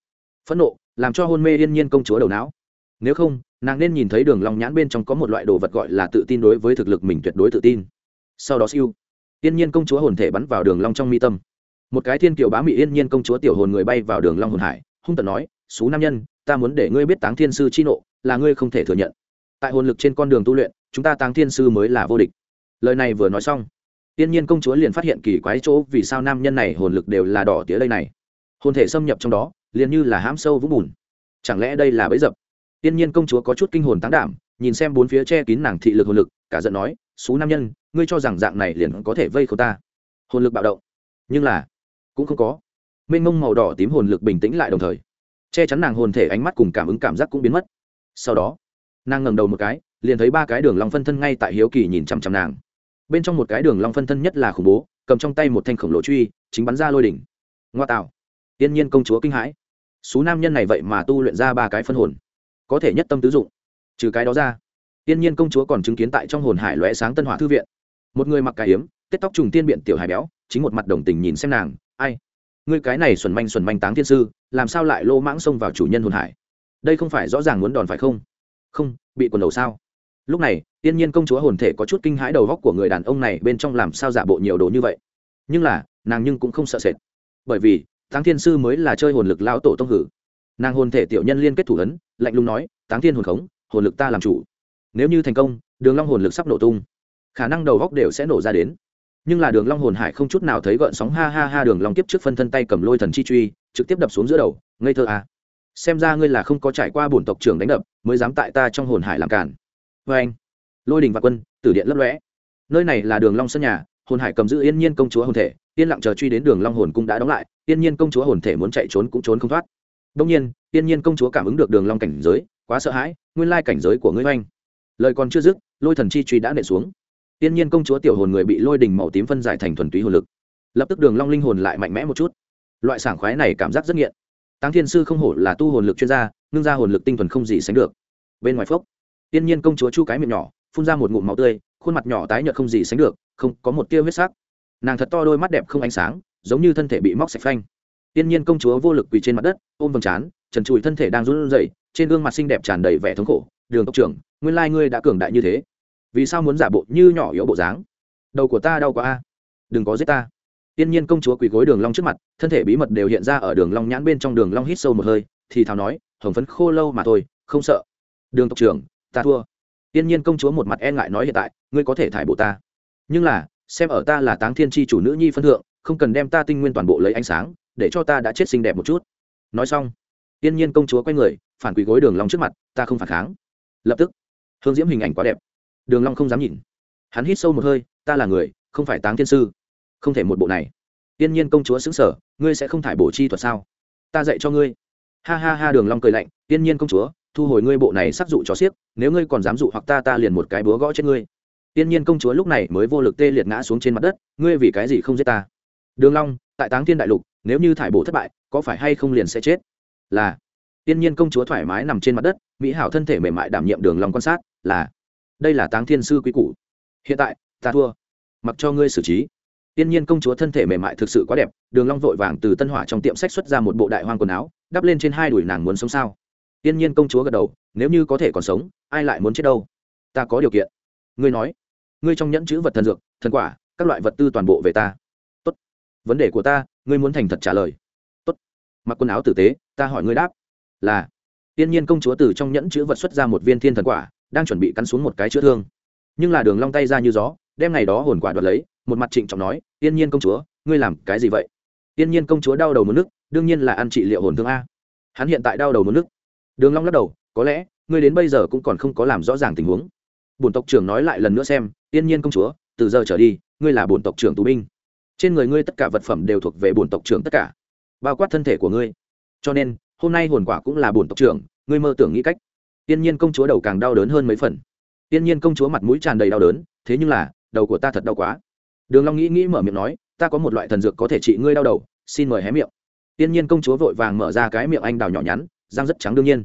Phẫn nộ, làm cho hôn mê yên nhiên công chúa đầu não. Nếu không, nàng nên nhìn thấy đường long nhãn bên trong có một loại đồ vật gọi là tự tin đối với thực lực mình tuyệt đối tự tin. Sau đó siêu, yên nhiên công chúa hồn thể bắn vào đường long trong mi tâm một cái thiên kiều bá mỹ yên nhiên công chúa tiểu hồn người bay vào đường long hồn hải, hung tợn nói, xú nam nhân, ta muốn để ngươi biết táng thiên sư chi nộ, là ngươi không thể thừa nhận. Tại hồn lực trên con đường tu luyện, chúng ta táng thiên sư mới là vô địch. Lời này vừa nói xong, yên nhiên công chúa liền phát hiện kỳ quái chỗ vì sao nam nhân này hồn lực đều là đỏ tía đây này. Hồn thể xâm nhập trong đó, liền như là hãm sâu vũng bùn. Chẳng lẽ đây là bẫy dập? Yên nhiên công chúa có chút kinh hồn táng đảm, nhìn xem bốn phía che kín nàng thị lực hồn lực, cả giận nói, xú nam nhân, ngươi cho rằng dạng này liền có thể vây khâu ta. Hồn lực bạo động. Nhưng là cũng không có. Mênh mông màu đỏ tím hồn lực bình tĩnh lại đồng thời. Che chắn nàng hồn thể ánh mắt cùng cảm ứng cảm giác cũng biến mất. Sau đó, nàng ngẩng đầu một cái, liền thấy ba cái đường long phân thân ngay tại hiếu kỳ nhìn chằm chằm nàng. Bên trong một cái đường long phân thân nhất là khủng bố, cầm trong tay một thanh khổng lồ truy, chính bắn ra lôi đỉnh. Ngoa tạo. Tiên nhiên công chúa kinh hãi. Số nam nhân này vậy mà tu luyện ra ba cái phân hồn. Có thể nhất tâm tứ dụng. Trừ cái đó ra, tiên nhiên công chúa còn chứng kiến tại trong hồn hải lóe sáng tân hỏa thư viện. Một người mặc cà hiếm tết tóc trùng tiên biện tiểu hải béo, chính một mặt đồng tình nhìn xem nàng ai? Ngươi cái này xuẩn manh xuẩn manh táng thiên sư, làm sao lại lô mãng xông vào chủ nhân hồn hải? Đây không phải rõ ràng muốn đòn phải không? Không, bị quần đầu sao? Lúc này, tiên nhiên công chúa hồn thể có chút kinh hãi đầu góc của người đàn ông này bên trong làm sao giả bộ nhiều đồ như vậy? Nhưng là, nàng nhưng cũng không sợ sệt. Bởi vì, táng thiên sư mới là chơi hồn lực lao tổ tông hử. Nàng hồn thể tiểu nhân liên kết thủ ấn, lạnh lùng nói, táng thiên hồn khống, hồn lực ta làm chủ. Nếu như thành công, đường long hồn lực sắp nổ tung. Khả năng đầu góc đều sẽ nổ ra đến nhưng là đường long hồn hải không chút nào thấy gợn sóng, ha ha ha, đường long tiếp trước phân thân tay cầm lôi thần chi truy, trực tiếp đập xuống giữa đầu, ngây thơ à. Xem ra ngươi là không có trải qua bổn tộc trưởng đánh đập, mới dám tại ta trong hồn hải làm cản với anh, lôi đình và quân, tử điện lấp lóe. Nơi này là đường long sân nhà, hồn hải cầm giữ yên nhiên công chúa hồn thể, yên lặng chờ truy đến đường long hồn cung đã đóng lại, yên nhiên công chúa hồn thể muốn chạy trốn cũng trốn không thoát. Đương nhiên, yên nhiên công chúa cảm ứng được đường long cảnh giới, quá sợ hãi, nguyên lai cảnh giới của ngươi anh lời còn chưa dứt, lôi thần chi truy đã nện xuống tiên nhiên công chúa tiểu hồn người bị lôi đình màu tím phân giải thành thuần túy hồn lực. Lập tức đường long linh hồn lại mạnh mẽ một chút. Loại sảng khoái này cảm giác rất nghiện. Táng thiên sư không hổ là tu hồn lực chuyên gia nương ra hồn lực tinh thuần không gì sánh được. Bên ngoài phốc, tiên nhiên công chúa chu cái miệng nhỏ, phun ra một ngụm máu tươi, khuôn mặt nhỏ tái nhợt không gì sánh được, không, có một tia huyết sắc. Nàng thật to đôi mắt đẹp không ánh sáng, giống như thân thể bị móc sạch phanh. Tiên nhiên công chúa vô lực quỳ trên mặt đất, ôm vầng trán, trần trụi thân thể đang run rẩy, trên gương mặt xinh đẹp tràn đầy vẻ thống khổ. Đường tộc trưởng, nguyên lai ngươi đã cường đại như thế vì sao muốn giả bộ như nhỏ yếu bộ dáng? Đầu của ta đau quá a. Đừng có giết ta. Tiên nhiên công chúa quỳ gối đường long trước mặt, thân thể bí mật đều hiện ra ở đường long nhãn bên trong đường long hít sâu một hơi, thì thào nói, hồng phấn khô lâu mà thôi, không sợ. Đường tộc trưởng, ta thua. Tiên nhiên công chúa một mặt e ngại nói hiện tại, ngươi có thể thải bộ ta. Nhưng là, xem ở ta là táng thiên chi chủ nữ nhi phân thượng, không cần đem ta tinh nguyên toàn bộ lấy ánh sáng, để cho ta đã chết xinh đẹp một chút. Nói xong, tiên nhiên công chúa quay người, phản quỳ gối đường long trước mặt, ta không phản kháng. Lập tức, hương diễm hình ảnh quá đẹp đường long không dám nhìn. Hắn hít sâu một hơi, ta là người, không phải táng thiên sư. Không thể một bộ này. Tiên nhiên công chúa xứng sở, ngươi sẽ không thải bổ chi thuật sao? Ta dạy cho ngươi. Ha ha ha, đường long cười lạnh, tiên nhiên công chúa, thu hồi ngươi bộ này sắc dụ cho xiếc, nếu ngươi còn dám dụ hoặc ta ta liền một cái búa gõ chết ngươi. Tiên nhiên công chúa lúc này mới vô lực tê liệt ngã xuống trên mặt đất, ngươi vì cái gì không giết ta? Đường long, tại táng thiên đại lục, nếu như thải bổ thất bại, có phải hay không liền sẽ chết? Là. Tiên nhiên công chúa thoải mái nằm trên mặt đất, mỹ hảo thân thể mềm mại đảm nhiệm đường long quan sát, là đây là táng thiên sư quý cũ hiện tại, ta thua. Mặc cho ngươi xử trí. Tiên nhiên công chúa thân thể mềm mại thực sự quá đẹp, đường long vội vàng từ tân hỏa trong tiệm sách xuất ra một bộ đại hoang quần áo, đắp lên trên hai đùi nàng muốn sống sao. Tiên nhiên công chúa gật đầu, nếu như có thể còn sống, ai lại muốn chết đâu? Ta có điều kiện. Ngươi nói. Ngươi trong nhẫn chữ vật thần dược, thần quả, các loại vật tư toàn bộ về ta. Tốt. Vấn đề của ta, ngươi muốn thành thật trả lời. Tốt. Mặc quần áo tử tế, ta hỏi ngươi đáp. Là. Tiên nhiên công chúa từ trong nhẫn chữ vật xuất ra một viên thiên thần quả đang chuẩn bị cắn xuống một cái chữa thương. Nhưng là đường long tay ra như gió, đem ngày đó hồn quả đoạt lấy, một mặt trịnh trọng nói yên nhiên công chúa, ngươi làm cái gì vậy? Yên nhiên công chúa đau đầu muốn nước đương nhiên là ăn trị liệu hồn thương a. Hắn hiện tại đau đầu muốn nước đường long lắc đầu, có lẽ, ngươi đến bây giờ cũng còn không có làm rõ ràng tình huống. Bổn tộc trưởng nói lại lần nữa xem yên nhiên công chúa, từ giờ trở đi, ngươi là bổn tộc trưởng tù binh. Trên người ngươi tất cả vật phẩm đều thuộc về bổn tộc trưởng tất cả, bao quát thân thể của ngươi. Cho nên, hôm nay hồn quả cũng là bổn tộc trưởng, ngươi mơ tưởng nghĩ cách tiên nhiên công chúa đầu càng đau đớn hơn mấy phần. Tiên nhiên công chúa mặt mũi tràn đầy đau đớn, thế nhưng là, đầu của ta thật đau quá. Đường long nghĩ nghĩ mở miệng nói, ta có một loại thần dược có thể trị ngươi đau đầu, xin mời hé miệng. Tiên nhiên công chúa vội vàng mở ra cái miệng anh đào nhỏ nhắn, răng rất trắng đương nhiên.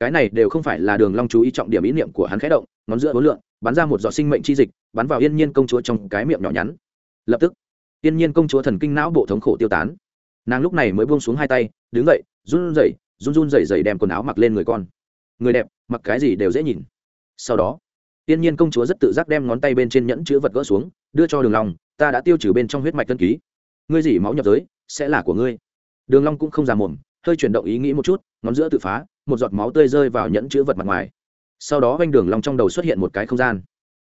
Cái này đều không phải là đường long chú ý trọng điểm ý niệm của hắn khẽ động, ngón giữa bốn lượng, bắn ra một giọt sinh mệnh chi dịch, bắn vào yên nhiên công chúa trong cái miệng nhỏ nhắn. Lập tức, yên nhiên công chúa thần kinh não bộ thống khổ tiêu tán. Nàng lúc này mới buông xuống hai tay, đứng dậy, run rẩy, run run rẩy rẩy đem quần áo mặc lên người con người đẹp, mặc cái gì đều dễ nhìn. Sau đó, tiên nhiên công chúa rất tự giác đem ngón tay bên trên nhẫn chữ vật gỡ xuống, đưa cho đường long, ta đã tiêu trừ bên trong huyết mạch tân ký. Ngươi dỉ máu nhập giới sẽ là của ngươi. Đường long cũng không già mồm hơi chuyển động ý nghĩ một chút, ngón giữa tự phá, một giọt máu tươi rơi vào nhẫn chữ vật mặt ngoài. Sau đó quanh đường long trong đầu xuất hiện một cái không gian.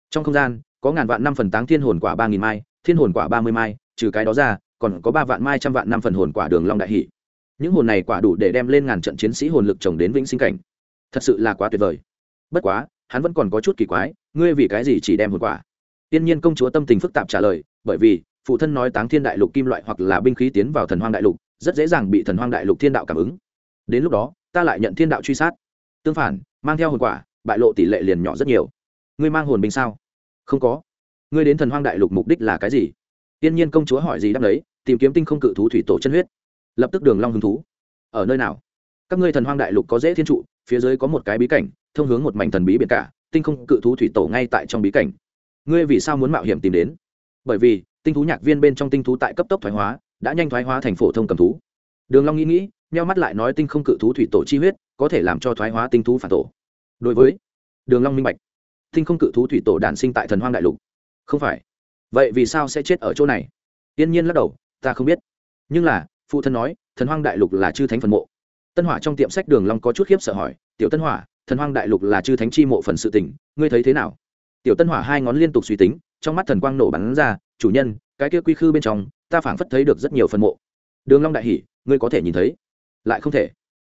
Trong không gian, có ngàn vạn năm phần táng thiên hồn quả ba nghìn mai, thiên hồn quả ba mươi mai, trừ cái đó ra, còn có ba vạn mai trăm vạn năm phần hồn quả đường long đại hỷ. Những hồn này quả đủ để đem lên ngàn trận chiến sĩ hồn lực trồng đến vĩnh sinh cảnh thật sự là quá tuyệt vời. Bất quá, hắn vẫn còn có chút kỳ quái, ngươi vì cái gì chỉ đem hồn quả? Tiên nhiên công chúa tâm tình phức tạp trả lời, bởi vì, phụ thân nói táng thiên đại lục kim loại hoặc là binh khí tiến vào thần hoang đại lục, rất dễ dàng bị thần hoang đại lục thiên đạo cảm ứng. Đến lúc đó, ta lại nhận thiên đạo truy sát. Tương phản, mang theo hồn quả, bại lộ tỷ lệ liền nhỏ rất nhiều. Ngươi mang hồn binh sao? Không có. Ngươi đến thần hoang đại lục mục đích là cái gì? Tiên nhiên công chúa hỏi gì đáp đấy tìm kiếm tinh không cự thú thủy tổ chân huyết. Lập tức đường long hứng thú. Ở nơi nào? Các ngươi thần hoang đại lục có dễ thiên trụ phía dưới có một cái bí cảnh, thông hướng một mảnh thần bí biển cả, tinh không cự thú thủy tổ ngay tại trong bí cảnh. Ngươi vì sao muốn mạo hiểm tìm đến? Bởi vì, tinh thú nhạc viên bên trong tinh thú tại cấp tốc thoái hóa, đã nhanh thoái hóa thành phổ thông cầm thú. Đường long nghĩ nghĩ, nheo mắt lại nói tinh không cự thú thủy tổ chi huyết, có thể làm cho thoái hóa tinh thú phản tổ. Đối với đường long minh bạch, tinh không cự thú thủy tổ đản sinh tại thần hoang đại lục. Không phải. Vậy vì sao sẽ chết ở chỗ này? Tiên nhiên lắc đầu, ta không biết. Nhưng là, phụ thân nói, thần hoang đại lục là chư thánh phần mộ tân hỏa trong tiệm sách đường long có chút khiếp sợ hỏi, tiểu tân hỏa, thần hoang đại lục là chư thánh chi mộ phần sự tình, ngươi thấy thế nào? Tiểu tân hỏa hai ngón liên tục suy tính, trong mắt thần quang nổ bắn ra, chủ nhân, cái kia quy khư bên trong, ta phảng phất thấy được rất nhiều phần mộ. Đường long đại hỉ, ngươi có thể nhìn thấy. Lại không thể.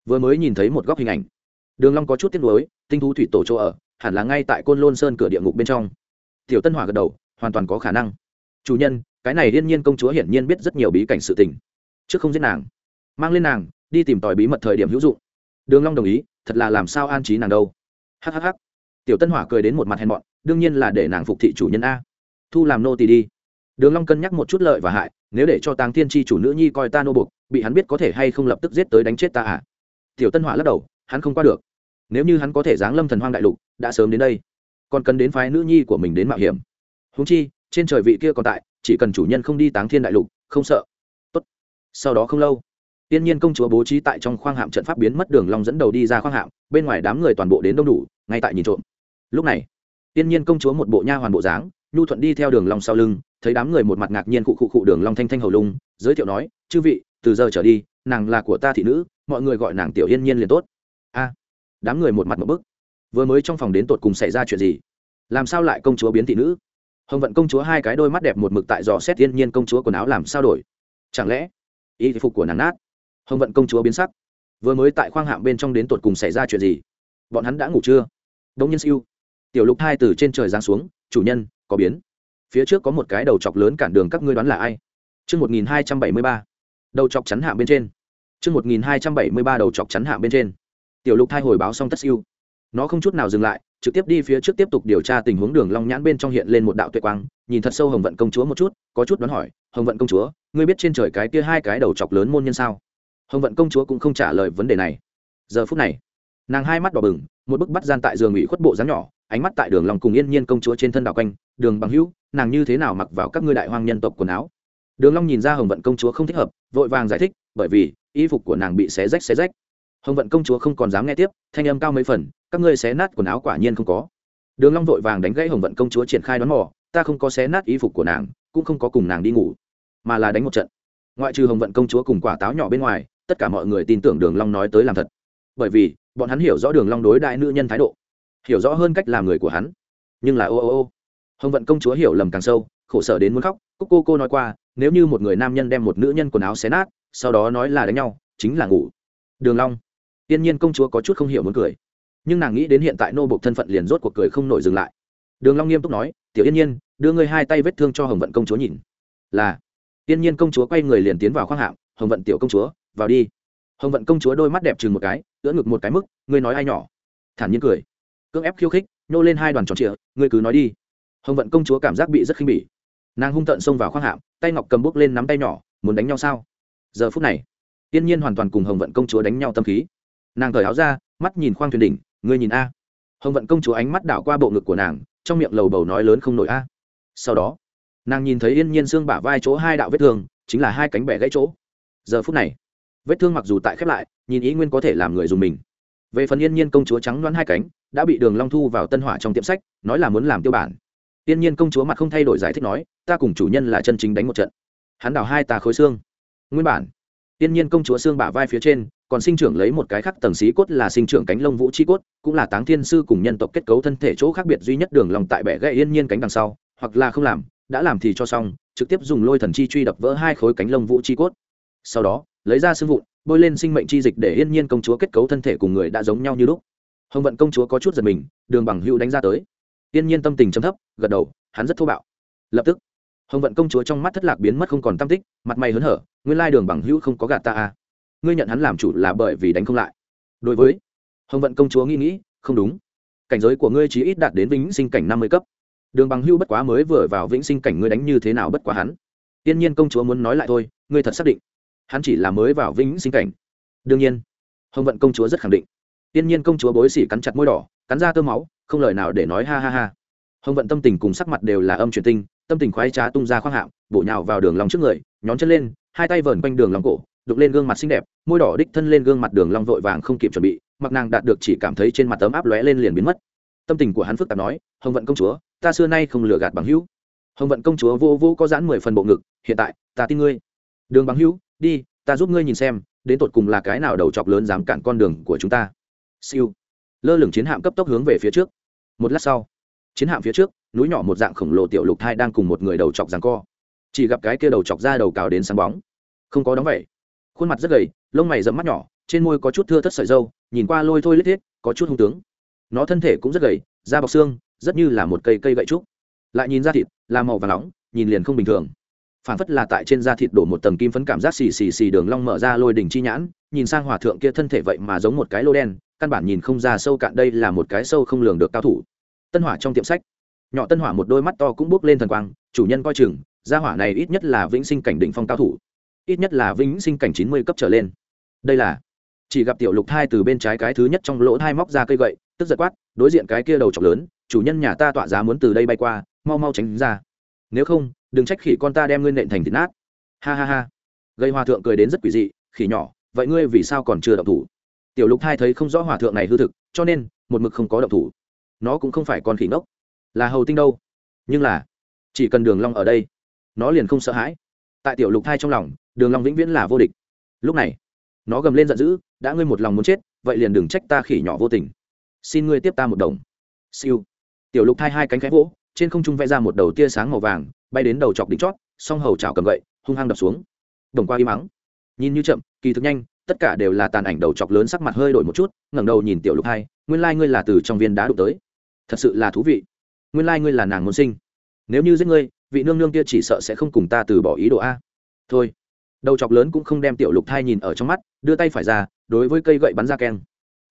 Vừa mới nhìn thấy một góc hình ảnh. Đường long có chút tiếc nuối, tinh thú thủy tổ chỗ ở, hẳn là ngay tại côn lôn sơn cửa địa ngục bên trong. Tiểu tân hỏa gật đầu, hoàn toàn có khả năng. Chủ nhân, cái này liên nhiên công chúa hiển nhiên biết rất nhiều bí cảnh sự tình. Trước không giết nàng, mang lên nàng đi tìm tòi bí mật thời điểm hữu dụng. Đường long đồng ý, thật là làm sao an trí nàng đâu. Hhh tiểu tân hỏa cười đến một mặt hèn mọn, đương nhiên là để nàng phục thị chủ nhân a. Thu làm nô tỳ đi. Đường long cân nhắc một chút lợi và hại, nếu để cho táng thiên Chi chủ nữ nhi coi ta nô buộc bị hắn biết có thể hay không lập tức giết tới đánh chết ta à? Tiểu tân hỏa lắc đầu, hắn không qua được. Nếu như hắn có thể giáng lâm thần hoang đại lục, đã sớm đến đây, còn cần đến phái nữ nhi của mình đến mạo hiểm. Huống chi, trên trời vị kia còn tại, chỉ cần chủ nhân không đi táng thiên đại lục, không sợ. Tốt. sau đó không lâu tiên nhiên công chúa bố trí tại trong khoang hạm trận pháp biến mất đường long dẫn đầu đi ra khoang hạm, bên ngoài đám người toàn bộ đến đông đủ, ngay tại nhìn trộm. Lúc này, tiên nhiên công chúa một bộ nha hoàn bộ dáng, nhu thuận đi theo đường long sau lưng, thấy đám người một mặt ngạc nhiên cụ cụ cụ đường long thanh thanh hầu lung, giới thiệu nói, chư vị, từ giờ trở đi, nàng là của ta thị nữ, mọi người gọi nàng tiểu yên nhiên liền tốt. A, đám người một mặt ngộp bức. Vừa mới trong phòng đến tột cùng xảy ra chuyện gì? Làm sao lại công chúa biến thị nữ? Hồng vận công chúa hai cái đôi mắt đẹp một mực tại dò xét tiên nhiên công chúa quần áo làm sao đổi? Chẳng lẽ y phục của nàng nát? Hồng vận công chúa biến sắc. Vừa mới tại khoang hạm bên trong đến tột cùng xảy ra chuyện gì? Bọn hắn đã ngủ chưa? Đông nhân siêu. Tiểu lục hai từ trên trời giáng xuống, chủ nhân, có biến. Phía trước có một cái đầu chọc lớn cản đường các ngươi đoán là ai? Chương một nghìn hai trăm bảy mươi ba. Đầu chọc chắn hạm bên trên. Chương một nghìn hai trăm bảy mươi ba đầu chọc chắn hạm bên trên. Tiểu lục thai hồi báo xong tất siêu. Nó không chút nào dừng lại, trực tiếp đi phía trước tiếp tục điều tra tình huống đường long nhãn bên trong hiện lên một đạo tuệ quang, nhìn thật sâu hồng vận công chúa một chút, có chút đoán hỏi, hồng vận công chúa, ngươi biết trên trời cái kia hai cái đầu chọc lớn môn nhân sao? Hồng vận công chúa cũng không trả lời vấn đề này giờ phút này nàng hai mắt đỏ bừng một bức bắt gian tại giường ủy khuất bộ dáng nhỏ ánh mắt tại đường long cùng yên nhiên công chúa trên thân đảo quanh đường bằng hữu nàng như thế nào mặc vào các ngươi đại hoang nhân tộc quần áo đường long nhìn ra hồng vận công chúa không thích hợp vội vàng giải thích bởi vì y phục của nàng bị xé rách xé rách hồng vận công chúa không còn dám nghe tiếp thanh âm cao mấy phần các ngươi xé nát quần áo quả nhiên không có đường long vội vàng đánh gãy hồng vận công chúa triển khai đoán mò ta không có xé nát y phục của nàng cũng không có cùng nàng đi ngủ mà là đánh một trận ngoại trừ hồng vận công chúa cùng quả táo nhỏ bên ngoài tất cả mọi người tin tưởng đường long nói tới làm thật. Bởi vì, bọn hắn hiểu rõ đường long đối đại nữ nhân thái độ, hiểu rõ hơn cách làm người của hắn. Nhưng là ô ô ô, hồng vận công chúa hiểu lầm càng sâu, khổ sở đến muốn khóc. Cúc cô cô nói qua, nếu như một người nam nhân đem một nữ nhân quần áo xé nát, sau đó nói là đánh nhau, chính là ngủ. Đường long, tiên nhiên công chúa có chút không hiểu muốn cười. Nhưng nàng nghĩ đến hiện tại nô bộc thân phận liền rốt cuộc cười không nổi dừng lại. Đường long nghiêm túc nói, tiểu yên nhiên, đưa ngươi hai tay vết thương cho hồng vận công chúa nhìn. Là, tiên nhiên công chúa quay người liền tiến vào khoang hạm hồng vận tiểu công chúa vào đi. Hồng vận công chúa đôi mắt đẹp chừng một cái, ưỡn ngực một cái mức, ngươi nói ai nhỏ? Thản nhiên cười. Cưỡng ép khiêu khích, nhô lên hai đoàn tròn trịa, ngươi cứ nói đi. Hồng vận công chúa cảm giác bị rất khinh bỉ. Nàng hung tợn xông vào khoang hạm, tay ngọc cầm bước lên nắm tay nhỏ, muốn đánh nhau sao? Giờ phút này, tiên nhiên hoàn toàn cùng hồng vận công chúa đánh nhau tâm khí. Nàng cởi áo ra, mắt nhìn khoang thuyền đỉnh, ngươi nhìn a. Hồng vận công chúa ánh mắt đảo qua bộ ngực của nàng, trong miệng lầu bầu nói lớn không nổi a. Sau đó, nàng nhìn thấy yên nhiên xương bả vai chỗ hai đạo vết thương, chính là hai cánh bẻ gãy chỗ. Giờ phút này vết thương mặc dù tại khép lại, nhìn ý nguyên có thể làm người dùng mình. Về phần yên nhiên công chúa trắng đoán hai cánh, đã bị đường long thu vào tân hỏa trong tiệm sách, nói là muốn làm tiêu bản. Yên nhiên công chúa mặt không thay đổi giải thích nói, ta cùng chủ nhân là chân chính đánh một trận. Hắn đào hai tà khối xương. Nguyên bản, yên nhiên công chúa xương bả vai phía trên, còn sinh trưởng lấy một cái khác tầng xí cốt là sinh trưởng cánh lông vũ chi cốt, cũng là táng thiên sư cùng nhân tộc kết cấu thân thể chỗ khác biệt duy nhất đường lòng tại bẻ gãy yên nhiên cánh đằng sau, hoặc là không làm, đã làm thì cho xong, trực tiếp dùng lôi thần chi truy đập vỡ hai khối cánh lông vũ chi cốt. Sau đó lấy ra xương vụn, bôi lên sinh mệnh chi dịch để yên nhiên công chúa kết cấu thân thể cùng người đã giống nhau như lúc. Hồng vận công chúa có chút giật mình, đường bằng hữu đánh ra tới. Yên nhiên tâm tình chấm thấp, gật đầu, hắn rất thô bạo. Lập tức, hồng vận công chúa trong mắt thất lạc biến mất không còn tâm tích, mặt mày hớn hở, nguyên lai đường bằng hữu không có gạt ta à. ngươi nhận hắn làm chủ là bởi vì đánh không lại. Đối với hồng vận công chúa nghĩ nghĩ, không đúng. Cảnh giới của ngươi chỉ ít đạt đến vĩnh sinh cảnh năm mươi cấp. Đường bằng hữu bất quá mới vừa vào vĩnh sinh cảnh ngươi đánh như thế nào bất quá hắn. Tiên nhiên công chúa muốn nói lại thôi, ngươi thật xác định hắn chỉ là mới vào vĩnh sinh cảnh. Đương nhiên, hồng vận công chúa rất khẳng định. Tiên nhiên công chúa bối xỉ cắn chặt môi đỏ, cắn ra tơ máu, không lời nào để nói ha ha ha. Hồng vận tâm tình cùng sắc mặt đều là âm truyền tinh, tâm tình khoái trá tung ra khoang hạm bổ nhào vào đường lòng trước người, nhón chân lên, hai tay vờn quanh đường lòng cổ đục lên gương mặt xinh đẹp, môi đỏ đích thân lên gương mặt đường long vội vàng không kịp chuẩn bị, mặc nàng đạt được chỉ cảm thấy trên mặt tấm áp lóe lên liền biến mất. Tâm tình của hắn phức tạp nói, hồng vận công chúa, ta xưa nay không lừa gạt bằng hữu. Hồng vận công chúa vô vô có giãn mười phần bộ ngực, hiện tại, ta tin ngươi. Đường bằng hữu đi, ta giúp ngươi nhìn xem, đến tột cùng là cái nào đầu chọc lớn dám cản con đường của chúng ta. Siêu. Lơ lửng chiến hạm cấp tốc hướng về phía trước. Một lát sau, chiến hạm phía trước, núi nhỏ một dạng khổng lồ tiểu lục thai đang cùng một người đầu chọc giằng co. Chỉ gặp cái kia đầu chọc ra đầu cào đến sáng bóng. Không có đóng vậy. Khuôn mặt rất gầy, lông mày rậm mắt nhỏ, trên môi có chút thưa thất sợi dâu nhìn qua lôi thôi lết thiết, có chút hung tướng. Nó thân thể cũng rất gầy, da bọc xương, rất như là một cây cây gậy trúc. Lại nhìn ra thịt, là màu và nóng, nhìn liền không bình thường phản phất là tại trên da thịt đổ một tầng kim phấn cảm giác xì xì xì đường long mở ra lôi đỉnh chi nhãn, nhìn sang hòa thượng kia thân thể vậy mà giống một cái lô đen, căn bản nhìn không ra sâu cạn đây là một cái sâu không lường được cao thủ. Tân hỏa trong tiệm sách, nhỏ tân hỏa một đôi mắt to cũng bước lên thần quang, chủ nhân coi chừng, gia hỏa này ít nhất là vĩnh sinh cảnh đỉnh phong cao thủ, ít nhất là vĩnh sinh cảnh chín mươi cấp trở lên. Đây là, chỉ gặp tiểu lục thai từ bên trái cái thứ nhất trong lỗ thai móc ra cây gậy, tức giật quát, đối diện cái kia đầu trọc lớn, chủ nhân nhà ta tọa giá muốn từ đây bay qua, mau mau tránh ra nếu không, đừng trách khỉ con ta đem ngươi nện thành thịt nát. Ha ha ha. Gây hòa thượng cười đến rất quỷ dị, khỉ nhỏ, vậy ngươi vì sao còn chưa động thủ? Tiểu lục thai thấy không rõ hòa thượng này hư thực, cho nên, một mực không có động thủ. Nó cũng không phải con khỉ ngốc. Là hầu tinh đâu? Nhưng là, chỉ cần đường long ở đây, nó liền không sợ hãi. Tại tiểu lục thai trong lòng, đường long vĩnh viễn là vô địch. Lúc này, nó gầm lên giận dữ, đã ngươi một lòng muốn chết, vậy liền đừng trách ta khỉ nhỏ vô tình. Xin ngươi tiếp ta một đồng. Siêu. Tiểu lục thai hai cánh khẽ vỗ trên không trung vẽ ra một đầu tia sáng màu vàng, bay đến đầu chọc đỉnh chót, song hầu chảo cầm gậy, hung hăng đập xuống. Đồng qua im mắng nhìn như chậm, kỳ thực nhanh, tất cả đều là tàn ảnh đầu chọc lớn sắc mặt hơi đổi một chút, ngẩng đầu nhìn tiểu lục hai, nguyên lai ngươi là từ trong viên đá đụng tới. Thật sự là thú vị. Nguyên lai ngươi là nàng môn sinh. Nếu như giết ngươi, vị nương nương kia chỉ sợ sẽ không cùng ta từ bỏ ý đồ a. Thôi. Đầu chọc lớn cũng không đem tiểu lục thai nhìn ở trong mắt, đưa tay phải ra, đối với cây gậy bắn ra keng.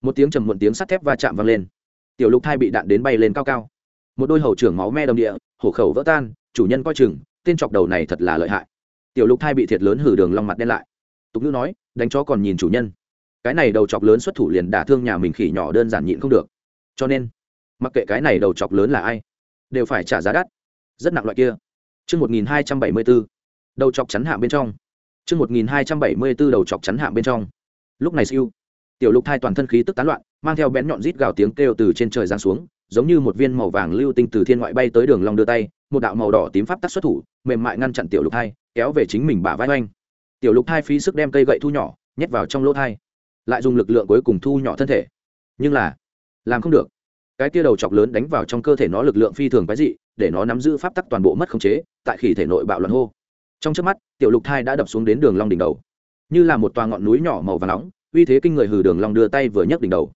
Một tiếng trầm muộn tiếng sắt thép va chạm vang lên. Tiểu lục thai bị đạn đến bay lên cao cao một đôi hầu trưởng máu me đồng địa, hổ khẩu vỡ tan, chủ nhân coi chừng, tên chọc đầu này thật là lợi hại. Tiểu lục thai bị thiệt lớn hử đường long mặt đen lại. Tục ngữ nói, đánh chó còn nhìn chủ nhân. Cái này đầu chọc lớn xuất thủ liền đả thương nhà mình khỉ nhỏ đơn giản nhịn không được. Cho nên, mặc kệ cái này đầu chọc lớn là ai, đều phải trả giá đắt. Rất nặng loại kia. Chương một nghìn hai trăm bảy mươi bốn đầu chọc chắn hạm bên trong. Chương một nghìn hai trăm bảy mươi bốn đầu chọc chắn hạm bên trong. Lúc này siêu, tiểu lục thai toàn thân khí tức tán loạn, mang theo bén nhọn rít gào tiếng kêu từ trên trời giáng xuống giống như một viên màu vàng lưu tinh từ thiên ngoại bay tới đường long đưa tay một đạo màu đỏ tím pháp tắc xuất thủ mềm mại ngăn chặn tiểu lục hai, kéo về chính mình bả vai oanh. Tiểu lục hai phí sức đem cây gậy thu nhỏ nhét vào trong lỗ thai lại dùng lực lượng cuối cùng thu nhỏ thân thể. Nhưng là làm không được. Cái tia đầu chọc lớn đánh vào trong cơ thể nó lực lượng phi thường quái dị để nó nắm giữ pháp tắc toàn bộ mất khống chế tại khỉ thể nội bạo loạn hô. Trong trước mắt tiểu lục thai đã đập xuống đến đường long đỉnh đầu. Như là một toa ngọn núi nhỏ màu vàng nóng uy thế kinh người hừ đường long đưa tay vừa nhấc đỉnh đầu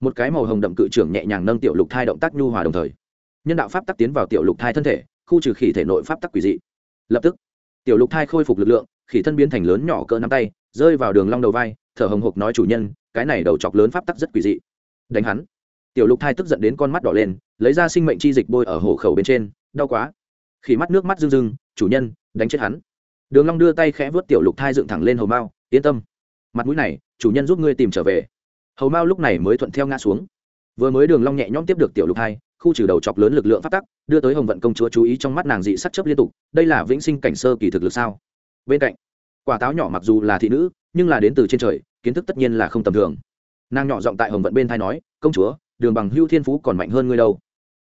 một cái màu hồng đậm cự trưởng nhẹ nhàng nâng tiểu lục thai động tác nhu hòa đồng thời. Nhân đạo pháp tắc tiến vào tiểu lục thai thân thể, khu trừ khỉ thể nội pháp tắc quỷ dị. Lập tức, tiểu lục thai khôi phục lực lượng, khỉ thân biến thành lớn nhỏ cỡ nắm tay, rơi vào đường long đầu vai, thở hồng hộc nói chủ nhân, cái này đầu chọc lớn pháp tắc rất quỷ dị. Đánh hắn. Tiểu lục thai tức giận đến con mắt đỏ lên, lấy ra sinh mệnh chi dịch bôi ở hổ khẩu bên trên, đau quá. Khỉ mắt nước mắt rưng rưng, chủ nhân, đánh chết hắn. Đường long đưa tay khẽ vuốt tiểu lục thai dựng thẳng lên hầu mao, yên tâm. Mặt mũi này, chủ nhân giúp ngươi tìm trở về hầu mao lúc này mới thuận theo ngã xuống. Vừa mới đường long nhẹ nhõm tiếp được tiểu lục hai, khu trừ đầu chọc lớn lực lượng phát tắc, đưa tới hồng vận công chúa chú ý trong mắt nàng dị sắc chấp liên tục, đây là vĩnh sinh cảnh sơ kỳ thực lực sao? Bên cạnh, quả táo nhỏ mặc dù là thị nữ, nhưng là đến từ trên trời, kiến thức tất nhiên là không tầm thường. Nàng nhỏ giọng tại hồng vận bên thai nói, công chúa, đường bằng hưu thiên phú còn mạnh hơn ngươi đâu.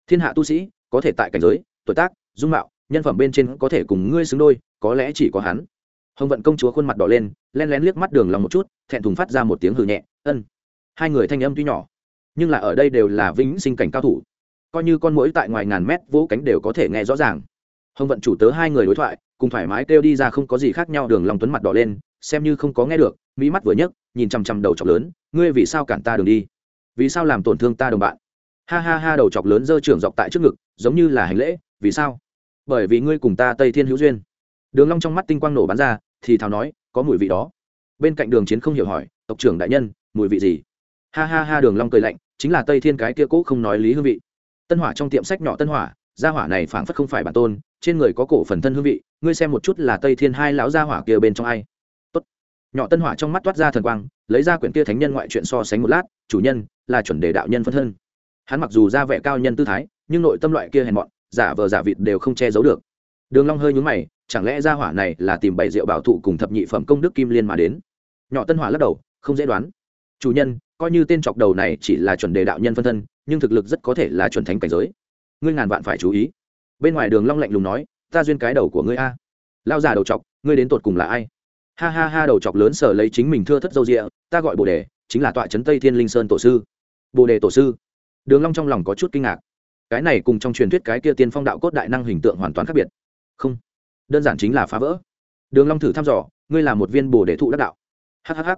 Thiên hạ tu sĩ, có thể tại cảnh giới, tuổi tác, dung mạo, nhân phẩm bên trên có thể cùng ngươi xứng đôi, có lẽ chỉ có hắn. Hồng vận công chúa khuôn mặt đỏ lên, len lén liếc mắt đường lòng một chút, thẹn thùng phát ra một tiếng hừ nhẹ, ân hai người thanh âm tuy nhỏ, nhưng là ở đây đều là vĩnh sinh cảnh cao thủ. Coi như con mũi tại ngoài ngàn mét vỗ cánh đều có thể nghe rõ ràng. Hồng vận chủ tớ hai người đối thoại, cùng thoải mái kêu đi ra không có gì khác nhau, đường lòng tuấn mặt đỏ lên, xem như không có nghe được, mỹ mắt vừa nhấc, nhìn chằm chằm đầu chọc lớn, ngươi vì sao cản ta đường đi? Vì sao làm tổn thương ta đồng bạn? Ha ha ha, đầu chọc lớn giơ trưởng dọc tại trước ngực, giống như là hành lễ, vì sao? Bởi vì ngươi cùng ta tây thiên hữu duyên. Đường long trong mắt tinh quang nổ bắn ra, thì thào nói, có mùi vị đó. Bên cạnh đường chiến không hiểu hỏi, tộc trưởng đại nhân, mùi vị gì? Ha ha ha đường long cười lạnh, chính là tây thiên cái kia cũ không nói lý hương vị. Tân hỏa trong tiệm sách nhỏ tân hỏa, gia hỏa này phảng phất không phải bản tôn, trên người có cổ phần thân hương vị, ngươi xem một chút là tây thiên hai lão gia hỏa kia bên trong ai. Tốt. Nhỏ tân hỏa trong mắt toát ra thần quang, lấy ra quyển kia thánh nhân ngoại truyện so sánh một lát, chủ nhân, là chuẩn đề đạo nhân phân thân. Hắn mặc dù ra vẻ cao nhân tư thái, nhưng nội tâm loại kia hèn mọn, giả vờ giả vịt đều không che giấu được. Đường long hơi nhún mày, chẳng lẽ gia hỏa này là tìm bảy rượu bảo thụ cùng thập nhị phẩm công đức kim liên mà đến? Nhỏ tân hỏa lắc đầu, không dễ đoán. Chủ nhân coi như tên chọc đầu này chỉ là chuẩn đề đạo nhân phân thân, nhưng thực lực rất có thể là chuẩn thánh cảnh giới. Ngươi ngàn vạn phải chú ý. Bên ngoài đường long lạnh lùng nói, ta duyên cái đầu của ngươi a. Lao già đầu chọc, ngươi đến tột cùng là ai? Ha ha ha, đầu chọc lớn sở lấy chính mình thưa thất dâu rịa ta gọi bồ đề, chính là tọa trấn tây thiên linh sơn tổ sư. Bồ đề tổ sư. Đường long trong lòng có chút kinh ngạc. Cái này cùng trong truyền thuyết cái kia tiên phong đạo cốt đại năng hình tượng hoàn toàn khác biệt. Không, đơn giản chính là phá vỡ. Đường long thử thăm dò, ngươi là một viên bồ đề thụ đắc đạo. Hhh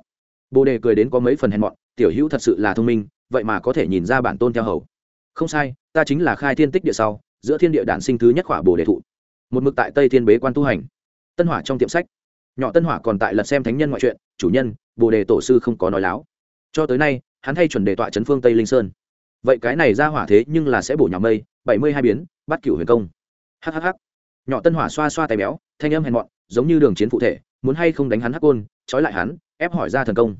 bồ đề cười đến có mấy phần hèn mọn tiểu hữu thật sự là thông minh, vậy mà có thể nhìn ra bản tôn theo hầu. Không sai, ta chính là khai thiên tích địa sau, giữa thiên địa đản sinh thứ nhất khỏa bồ đề thụ. Một mực tại tây thiên bế quan tu hành. Tân hỏa trong tiệm sách. Nhỏ tân hỏa còn tại lật xem thánh nhân ngoại truyện, chủ nhân, bồ đề tổ sư không có nói láo. Cho tới nay, hắn thay chuẩn đề tọa trấn phương tây linh sơn. Vậy cái này ra hỏa thế nhưng là sẽ bổ nhà mây, bảy mươi hai biến, bắt cửu huyền công. Hhh nhỏ tân hỏa xoa xoa tay béo, thanh âm hèn mọn, giống như đường chiến phụ thể, muốn hay không đánh hắn hắc côn, trói lại hắn, ép hỏi ra thần công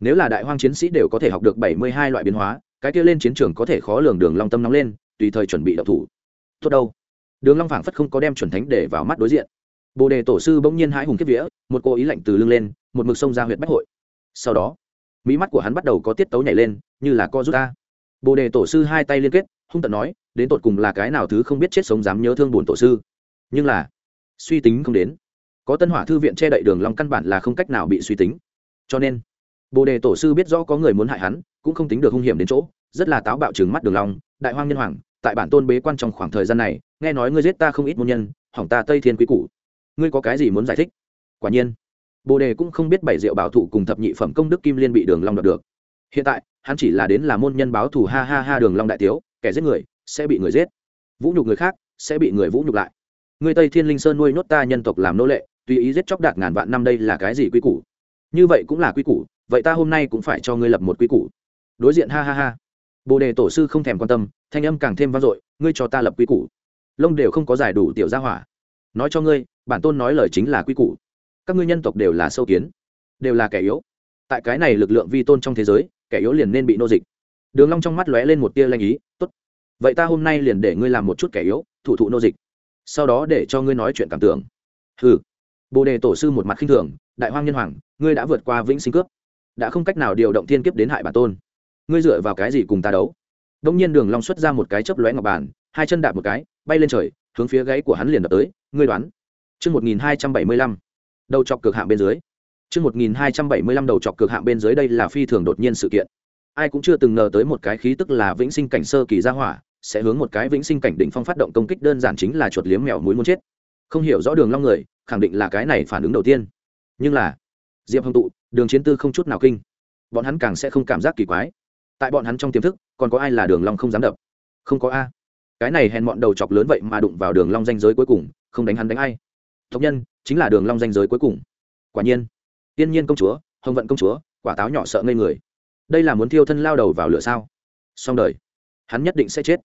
nếu là đại hoang chiến sĩ đều có thể học được bảy mươi hai loại biến hóa, cái kia lên chiến trường có thể khó lường đường long tâm nóng lên, tùy thời chuẩn bị đậu thủ. Tốt đâu. Đường long phảng phất không có đem chuẩn thánh để vào mắt đối diện. Bồ đề tổ sư bỗng nhiên hãi hùng kiếp vía, một cô ý lạnh từ lưng lên, một mực sông ra huyện bách hội. Sau đó mỹ mắt của hắn bắt đầu có tiết tấu nhảy lên, như là co rút ta bồ đề tổ sư hai tay liên kết, hung tận nói, đến tột cùng là cái nào thứ không biết chết sống dám nhớ thương buồn tổ sư. Nhưng là, suy tính không đến. Có tân hỏa thư viện che đậy đường long căn bản là không cách nào bị suy tính. Cho nên bồ đề tổ sư biết rõ có người muốn hại hắn, cũng không tính được hung hiểm đến chỗ, rất là táo bạo trừng mắt đường long, đại hoang nhân hoàng, tại bản tôn bế quan trong khoảng thời gian này, nghe nói ngươi giết ta không ít môn nhân, hỏng ta tây thiên quý cũ ngươi có cái gì muốn giải thích? Quả nhiên, bồ đề cũng không biết bảy diệu bảo thủ cùng thập nhị phẩm công đức kim liên bị đường long đoạt được. Hiện tại, hắn chỉ là đến là môn nhân báo thù ha ha ha đường long đại tiếu, kẻ giết người, sẽ bị người giết. Vũ nhục người khác, sẽ bị người vũ nhục lại. Người tây thiên linh sơn nuôi nốt ta nhân tộc làm nô lệ, tùy ý giết chóc đạt ngàn vạn năm đây là cái gì quy củ? Như vậy cũng là quy củ vậy ta hôm nay cũng phải cho ngươi lập một quy củ. Đối diện ha ha ha. Bồ đề tổ sư không thèm quan tâm, thanh âm càng thêm vang dội, ngươi cho ta lập quy củ. Lông đều không có giải đủ tiểu gia hỏa. Nói cho ngươi, bản tôn nói lời chính là quy củ. Các ngươi nhân tộc đều là sâu kiến, đều là kẻ yếu. Tại cái này lực lượng vi tôn trong thế giới, kẻ yếu liền nên bị nô dịch. Đường long trong mắt lóe lên một tia lanh ý, tốt. Vậy ta hôm nay liền để ngươi làm một chút kẻ yếu, thủ thụ nô dịch. Sau đó để cho ngươi nói chuyện cảm tưởng. Hừ. Bồ đề tổ sư một mặt khinh thường, đại hoang nhân hoàng, ngươi đã vượt qua vĩnh sinh cướp đã không cách nào điều động thiên kiếp đến hại bản tôn. Ngươi dựa vào cái gì cùng ta đấu? Đông nhiên đường long xuất ra một cái chớp lóe ngọc bàn, hai chân đạp một cái, bay lên trời, hướng phía gáy của hắn liền đập tới, ngươi đoán. Chương một nghìn hai trăm bảy mươi lăm. Đầu chọc cực hạng bên dưới. Chương một nghìn hai trăm bảy mươi lăm đầu chọc cực hạng bên dưới đây là phi thường đột nhiên sự kiện. Ai cũng chưa từng ngờ tới một cái khí tức là vĩnh sinh cảnh sơ kỳ gia hỏa, sẽ hướng một cái vĩnh sinh cảnh đỉnh phong phát động công kích đơn giản chính là chuột liếm mèo muối muốn chết. Không hiểu rõ đường long người, khẳng định là cái này phản ứng đầu tiên. Nhưng là, diệp hồng tụ đường chiến tư không chút nào kinh. Bọn hắn càng sẽ không cảm giác kỳ quái. Tại bọn hắn trong tiềm thức, còn có ai là đường long không dám đập? Không có a. Cái này hèn mọn đầu chọc lớn vậy mà đụng vào đường long danh giới cuối cùng, không đánh hắn đánh ai. Tộc nhân, chính là đường long danh giới cuối cùng. Quả nhiên. Tiên nhiên công chúa, hồng vận công chúa, quả táo nhỏ sợ ngây người. Đây là muốn thiêu thân lao đầu vào lửa sao? Xong đời. Hắn nhất định sẽ chết.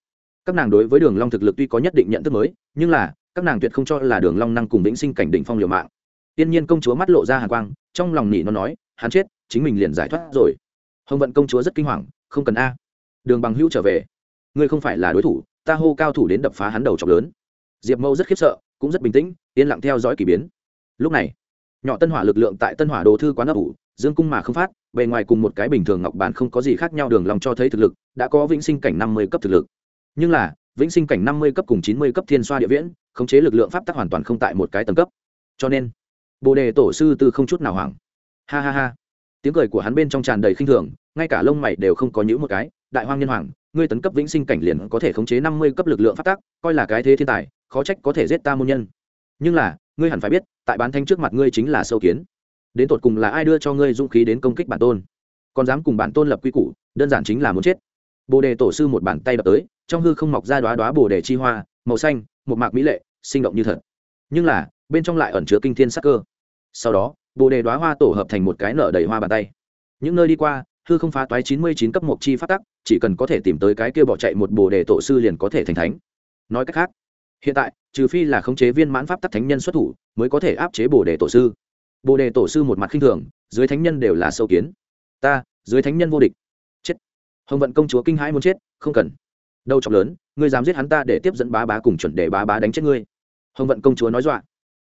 Các nàng đối với đường long thực lực tuy có nhất định nhận thức mới, nhưng là, các nàng tuyệt không cho là đường long năng cùng vĩnh sinh cảnh đỉnh phong liều mạng tiên nhiên công chúa mắt lộ ra hàn quang, trong lòng nỉ nó nói, hắn chết, chính mình liền giải thoát rồi. Hồng vận công chúa rất kinh hoàng, không cần a. Đường bằng hữu trở về. Ngươi không phải là đối thủ, ta hô cao thủ đến đập phá hắn đầu chọc lớn. Diệp mâu rất khiếp sợ, cũng rất bình tĩnh, yên lặng theo dõi k ỳ biến. Lúc này, nhỏ tân hỏa lực lượng tại tân hỏa đồ thư quán ấp ủ, dương cung mà không phát, bề ngoài cùng một cái bình thường ngọc bản không có gì khác nhau, đường lòng cho thấy thực lực, đã có vĩnh sinh cảnh năm mươi cấp thực lực. Nhưng là, vĩnh sinh cảnh năm mươi cấp cùng chín mươi cấp thiên xoa địa viễn, khống chế lực lượng pháp tắc hoàn toàn không tại một cái tầng cấp. Cho nên bồ đề tổ sư tư không chút nào hoảng. Ha ha ha. Tiếng cười của hắn bên trong tràn đầy khinh thường, ngay cả lông mày đều không có những một cái. Đại hoang nhân hoàng, ngươi tấn cấp vĩnh sinh cảnh liền có thể khống chế năm mươi cấp lực lượng phát tác coi là cái thế thiên tài, khó trách có thể giết ta môn nhân. Nhưng là, ngươi hẳn phải biết, tại bán thanh trước mặt ngươi chính là sâu kiến. Đến tột cùng là ai đưa cho ngươi dũng khí đến công kích bản tôn? Còn dám cùng bản tôn lập quy củ, đơn giản chính là muốn chết. Bồ đề tổ sư một bàn tay đập tới, trong hư không mọc ra đoá đoá bồ đề chi hoa, màu xanh, một mạc mỹ lệ, sinh động như thật. Nhưng là, bên trong lại ẩn chứa kinh thiên sắc cơ sau đó, bồ đề đoá hoa tổ hợp thành một cái nở đầy hoa bàn tay. Những nơi đi qua, hư không phá toái chín mươi chín cấp một chi phát tắc, chỉ cần có thể tìm tới cái kia bỏ chạy một bồ đề tổ sư liền có thể thành thánh. Nói cách khác, hiện tại, trừ phi là khống chế viên mãn pháp tắc thánh nhân xuất thủ, mới có thể áp chế bồ đề tổ sư. Bồ đề tổ sư một mặt khinh thường, dưới thánh nhân đều là sâu kiến. Ta, dưới thánh nhân vô địch. Chết. Hồng vận công chúa kinh hãi muốn chết, không cần. Đâu trọng lớn, ngươi dám giết hắn ta để tiếp dẫn bá bá cùng chuẩn để bá bá đánh chết ngươi. Hồng vận công chúa nói dọa.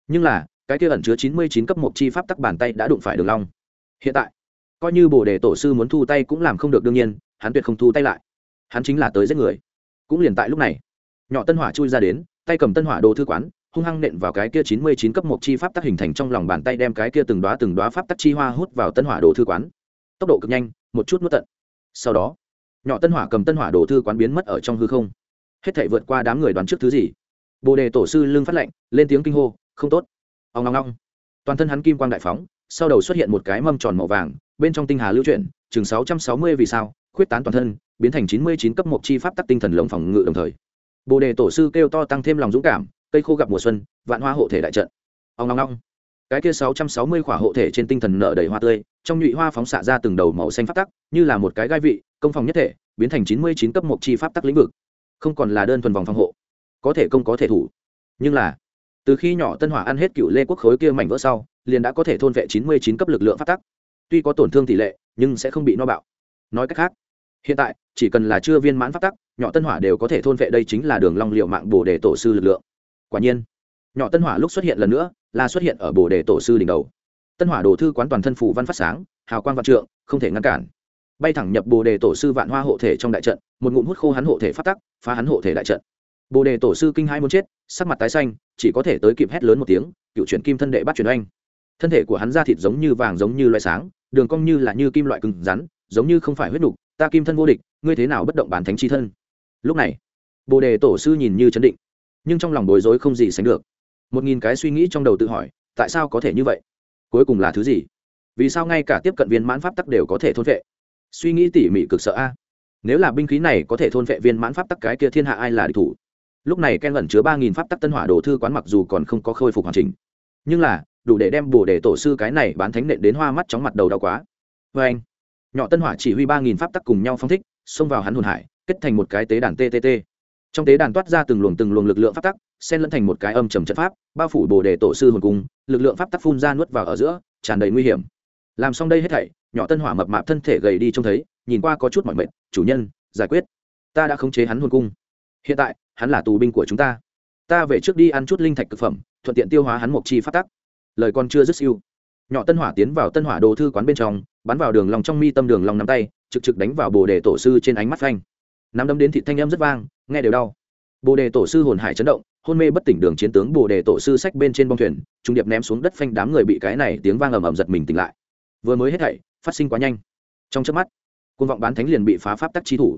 Nhưng là cái kia ẩn chứa chín mươi chín cấp một chi pháp tắc bàn tay đã đụng phải đường long. Hiện tại, coi như bồ đề tổ sư muốn thu tay cũng làm không được đương nhiên, hắn tuyệt không thu tay lại. Hắn chính là tới giết người. Cũng liền tại lúc này, nhỏ tân hỏa chui ra đến, tay cầm tân hỏa đồ thư quán, hung hăng nện vào cái kia chín mươi chín cấp một chi pháp tắc hình thành trong lòng bàn tay đem cái kia từng đóa từng đóa pháp tắc chi hoa hút vào tân hỏa đồ thư quán. Tốc độ cực nhanh, một chút nuốt tận. Sau đó, nhỏ tân hỏa cầm tân hỏa đồ thư quán biến mất ở trong hư không. Hết thảy vượt qua đám người đoán trước thứ gì. Bồ đề tổ sư lưng phát lệnh lên tiếng kinh hô, không tốt ông ngong ngong toàn thân hắn kim quang đại phóng, sau đầu xuất hiện một cái mâm tròn màu vàng, bên trong tinh hà lưu chuyển, chừng sáu trăm sáu mươi vì sao, khuyết tán toàn thân, biến thành chín mươi chín cấp một chi pháp tắc tinh thần lồng phòng ngự đồng thời. Bồ đề tổ sư kêu to tăng thêm lòng dũng cảm, cây khô gặp mùa xuân, vạn hoa hộ thể đại trận. Ông ngong ngong cái kia sáu trăm sáu mươi khỏa hộ thể trên tinh thần nở đầy hoa tươi, trong nhụy hoa phóng xạ ra từng đầu màu xanh pháp tắc, như là một cái gai vị, công phòng nhất thể, biến thành chín mươi chín cấp một chi pháp tắc lĩnh vực. Không còn là đơn thuần vòng phòng hộ. Có thể công có thể thủ. Nhưng là từ khi nhỏ tân hỏa ăn hết cựu lê quốc khối kia mảnh vỡ sau, liền đã có thể thôn vệ chín mươi chín cấp lực lượng phát tắc. Tuy có tổn thương tỷ lệ, nhưng sẽ không bị no bạo. Nói cách khác, hiện tại, chỉ cần là chưa viên mãn phát tắc, nhỏ tân hỏa đều có thể thôn vệ đây chính là đường long liệu mạng bồ đề tổ sư lực lượng. Quả nhiên, nhỏ tân hỏa lúc xuất hiện lần nữa, là xuất hiện ở bồ đề tổ sư đỉnh đầu. Tân hỏa đồ thư quán toàn thân phủ văn phát sáng, hào quang vạn trượng, không thể ngăn cản. Bay thẳng nhập bồ đề tổ sư vạn hoa hộ thể trong đại trận, một ngụm hút khô hắn hộ thể phát tắc, phá hắn hộ thể đại trận. Bồ đề tổ sư kinh hai muốn chết sắc mặt tái xanh, chỉ có thể tới kịp hét lớn một tiếng, cựu chuyển kim thân đệ bắt chuyển oanh. Thân thể của hắn da thịt giống như vàng giống như loại sáng, đường cong như là như kim loại cứng rắn, giống như không phải huyết đục ta kim thân vô địch, ngươi thế nào bất động bản thánh chi thân? Lúc này, bồ đề tổ sư nhìn như chấn định, nhưng trong lòng bối rối không gì sánh được. Một nghìn cái suy nghĩ trong đầu tự hỏi, tại sao có thể như vậy? Cuối cùng là thứ gì? Vì sao ngay cả tiếp cận viên mãn pháp tắc đều có thể thôn vệ? Suy nghĩ tỉ mỉ cực sợ a. Nếu là binh khí này có thể thôn vệ viên mãn pháp tắc cái kia thiên hạ ai là địch thủ? Lúc này ken ẩn chứa ba nghìn pháp tắc tân hỏa đồ thư quán mặc dù còn không có khôi phục hoàn chỉnh, nhưng là, đủ để đem bồ đề tổ sư cái này bán thánh nện đến hoa mắt chóng mặt đầu đau quá. Vê anh, nhỏ tân hỏa chỉ huy ba nghìn pháp tắc cùng nhau phong thích, xông vào hắn hồn hải, kết thành một cái tế đàn ttt trong tế đàn toát ra từng luồng từng luồng lực lượng pháp tắc, xen lẫn thành một cái âm trầm trận pháp, bao phủ bồ đề tổ sư hồn cung, lực lượng pháp tắc phun ra nuốt vào ở giữa, tràn đầy nguy hiểm. Làm xong đây hết thảy, nhỏ tân hỏa mập mạp thân thể gầy đi trông thấy, nhìn qua có chút mọi mệt, chủ nhân, giải quyết. Ta đã khống chế hắn hồn cung. Hiện tại hắn là tù binh của chúng ta. Ta về trước đi ăn chút linh thạch thực phẩm, thuận tiện tiêu hóa hắn mộc chi phát tắc. Lời con chưa dứt siêu, nhỏ tân hỏa tiến vào tân hỏa đồ thư quán bên trong, bắn vào đường lòng trong mi tâm đường lòng nắm tay, trực trực đánh vào bồ đề tổ sư trên ánh mắt phanh. Nắm đấm đến thị thanh âm rất vang, nghe đều đau. Bồ đề tổ sư hồn hải chấn động, hôn mê bất tỉnh đường chiến tướng bồ đề tổ sư sách bên trên bông thuyền, trung điệp ném xuống đất phanh đám người bị cái này tiếng vang ầm ầm giật mình tỉnh lại. Vừa mới hết thảy, phát sinh quá nhanh. Trong chớp mắt côn vọng bán thánh liền bị phá pháp tắc chi thủ,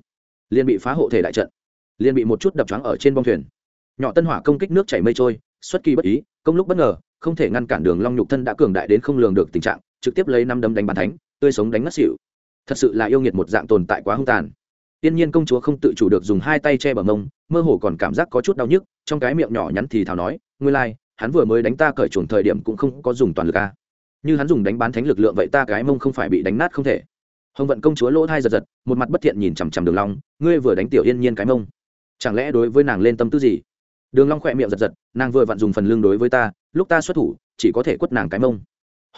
liền bị phá hộ thể đại trận liền bị một chút đập choáng ở trên bông thuyền. Nhỏ tân hỏa công kích nước chảy mây trôi xuất kỳ bất ý công lúc bất ngờ không thể ngăn cản đường long nhục thân đã cường đại đến không lường được tình trạng trực tiếp lấy năm đấm đánh bàn thánh tươi sống đánh ngất xỉu. Thật sự là yêu nghiệt một dạng tồn tại quá hung tàn. Tiên nhiên công chúa không tự chủ được dùng hai tay che bờ mông mơ hồ còn cảm giác có chút đau nhức trong cái miệng nhỏ nhắn thì thào nói ngươi lai like, hắn vừa mới đánh ta cởi chuồng thời điểm cũng không có dùng toàn lực a. Như hắn dùng đánh bán thánh lực lượng vậy ta cái mông không phải bị đánh nát không thể. Hồng vận công chúa lỗ thai giật giật một mặt bất thiện nhìn chằm chằm đường long ngươi vừa đánh tiểu yên nhiên cái mông chẳng lẽ đối với nàng lên tâm tư gì? Đường long khỏe miệng giật giật, nàng vừa vặn dùng phần lưng đối với ta, lúc ta xuất thủ, chỉ có thể quất nàng cái mông.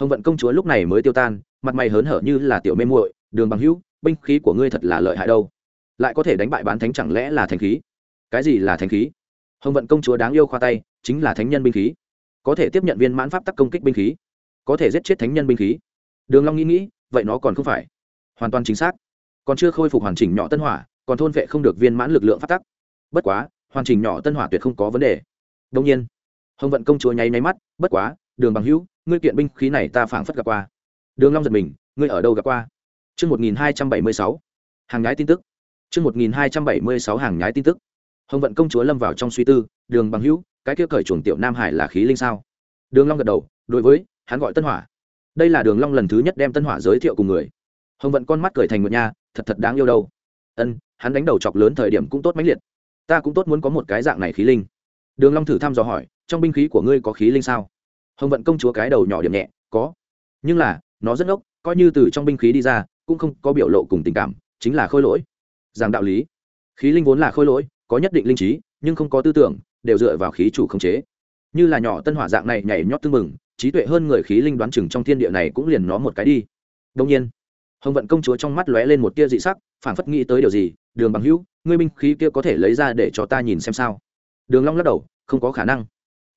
Hồng vận công chúa lúc này mới tiêu tan, mặt mày hớn hở như là tiểu mê muội, đường bằng hữu, binh khí của ngươi thật là lợi hại đâu. Lại có thể đánh bại bán thánh chẳng lẽ là thánh khí? Cái gì là thánh khí? Hồng vận công chúa đáng yêu khoa tay, chính là thánh nhân binh khí. Có thể tiếp nhận viên mãn pháp tắc công kích binh khí. Có thể giết chết thánh nhân binh khí. Đường long nghĩ nghĩ, vậy nó còn không phải hoàn toàn chính xác. Còn chưa khôi phục hoàn chỉnh nhỏ tân hỏa, còn thôn vệ không được viên mãn lực lượng pháp tắc bất quá, hoàn chỉnh nhỏ tân hỏa tuyệt không có vấn đề. Đông nhiên, hồng vận công chúa nháy nháy mắt, bất quá, đường bằng hữu, ngươi kiện binh khí này ta phảng phất gặp qua. Đường long giật mình, ngươi ở đâu gặp qua? Chương một nghìn hai trăm bảy mươi sáu, hàng nhái tin tức. Chương một nghìn hai trăm bảy mươi sáu, hàng nhái tin tức. Hồng vận công chúa lâm vào trong suy tư, đường bằng hữu, cái kia cởi chuồng tiểu nam hải là khí linh sao? Đường long gật đầu, đối với, hắn gọi tân hỏa. Đây là đường long lần thứ nhất đem tân hỏa giới thiệu cùng người. Hồng vận con mắt cười thành nguyệt nha, thật thật đáng yêu đâu. Ân, hắn đánh đầu chọc lớn thời điểm cũng tốt mãnh liệt ta cũng tốt muốn có một cái dạng này khí linh. Đường long thử thăm dò hỏi, trong binh khí của ngươi có khí linh sao? Hồng vận công chúa cái đầu nhỏ điểm nhẹ, có. Nhưng là, nó rất ngốc, coi như từ trong binh khí đi ra, cũng không có biểu lộ cùng tình cảm, chính là khôi lỗi. Giảng đạo lý, khí linh vốn là khôi lỗi, có nhất định linh trí, nhưng không có tư tưởng, đều dựa vào khí chủ khống chế. Như là nhỏ tân hỏa dạng này nhảy nhót tương mừng trí tuệ hơn người khí linh đoán chừng trong thiên địa này cũng liền nó một cái đi. Đông nhiên, hồng vận công chúa trong mắt lóe lên một tia dị sắc, phảng phất nghĩ tới điều gì đường bằng hữu, ngươi binh khí kia có thể lấy ra để cho ta nhìn xem sao? Đường long lắc đầu, không có khả năng.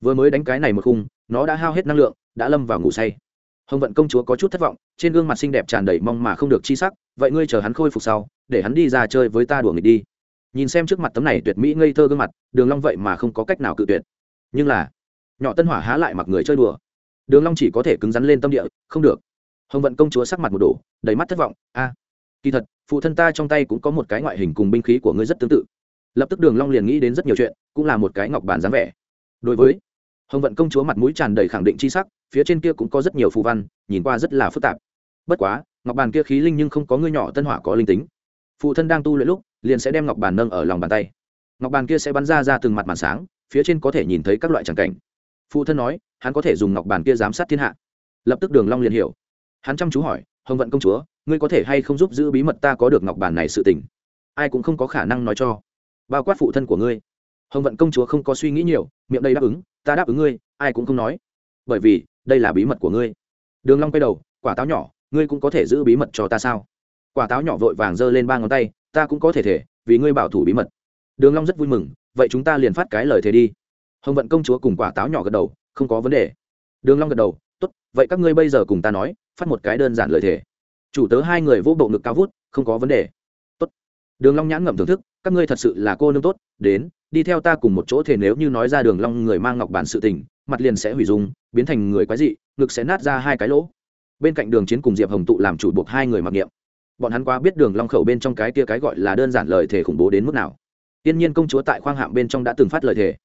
Vừa mới đánh cái này một khung, nó đã hao hết năng lượng, đã lâm vào ngủ say. Hồng vận công chúa có chút thất vọng, trên gương mặt xinh đẹp tràn đầy mong mà không được chi sắc, vậy ngươi chờ hắn khôi phục sau, để hắn đi ra chơi với ta đùa nghịch đi. Nhìn xem trước mặt tấm này tuyệt mỹ ngây thơ gương mặt, đường long vậy mà không có cách nào cự tuyệt. Nhưng là, nhỏ tân hỏa há lại mặc người chơi đùa. Đường long chỉ có thể cứng rắn lên tâm địa, không được. Hồng vận công chúa sắc mặt một đổ, đầy mắt thất vọng, a kỳ thật, phụ thân ta trong tay cũng có một cái ngoại hình cùng binh khí của ngươi rất tương tự. Lập tức đường long liền nghĩ đến rất nhiều chuyện, cũng là một cái ngọc bản dáng vẻ. Đối với hồng vận công chúa mặt mũi tràn đầy khẳng định chi sắc, phía trên kia cũng có rất nhiều phù văn, nhìn qua rất là phức tạp. Bất quá, ngọc bàn kia khí linh nhưng không có ngươi nhỏ tân hỏa có linh tính. Phụ thân đang tu luyện lúc, liền sẽ đem ngọc bàn nâng ở lòng bàn tay. Ngọc bàn kia sẽ bắn ra ra từng mặt màn sáng, phía trên có thể nhìn thấy các loại tràng cảnh. Phụ thân nói, hắn có thể dùng ngọc bàn kia giám sát thiên hạ. Lập tức đường long liền hiểu. Hắn chăm chú hỏi, hồng vận công chúa ngươi có thể hay không giúp giữ bí mật ta có được ngọc bản này sự tình? Ai cũng không có khả năng nói cho. Bao quát phụ thân của ngươi. Hồng vận công chúa không có suy nghĩ nhiều, miệng đây đáp ứng, ta đáp ứng ngươi, ai cũng không nói. Bởi vì, đây là bí mật của ngươi. Đường long quay đầu, quả táo nhỏ, ngươi cũng có thể giữ bí mật cho ta sao? Quả táo nhỏ vội vàng giơ lên ba ngón tay, ta cũng có thể thể, vì ngươi bảo thủ bí mật. Đường long rất vui mừng, vậy chúng ta liền phát cái lời thề đi. Hồng vận công chúa cùng quả táo nhỏ gật đầu, không có vấn đề. Đường long gật đầu, tốt, vậy các ngươi bây giờ cùng ta nói, phát một cái đơn giản lời thề chủ tớ hai người vô bộ ngực cao vút, không có vấn đề. Tốt. Đường long nhãn ngậm thưởng thức, các ngươi thật sự là cô nương tốt, đến, đi theo ta cùng một chỗ thể nếu như nói ra đường long người mang ngọc bản sự tình, mặt liền sẽ hủy dung, biến thành người quái dị, ngực sẽ nát ra hai cái lỗ. Bên cạnh đường chiến cùng diệp hồng tụ làm chủ buộc hai người mặc niệm. Bọn hắn quá biết đường long khẩu bên trong cái kia cái gọi là đơn giản lời thể khủng bố đến mức nào. Tiên nhiên công chúa tại khoang hạm bên trong đã từng phát lời thể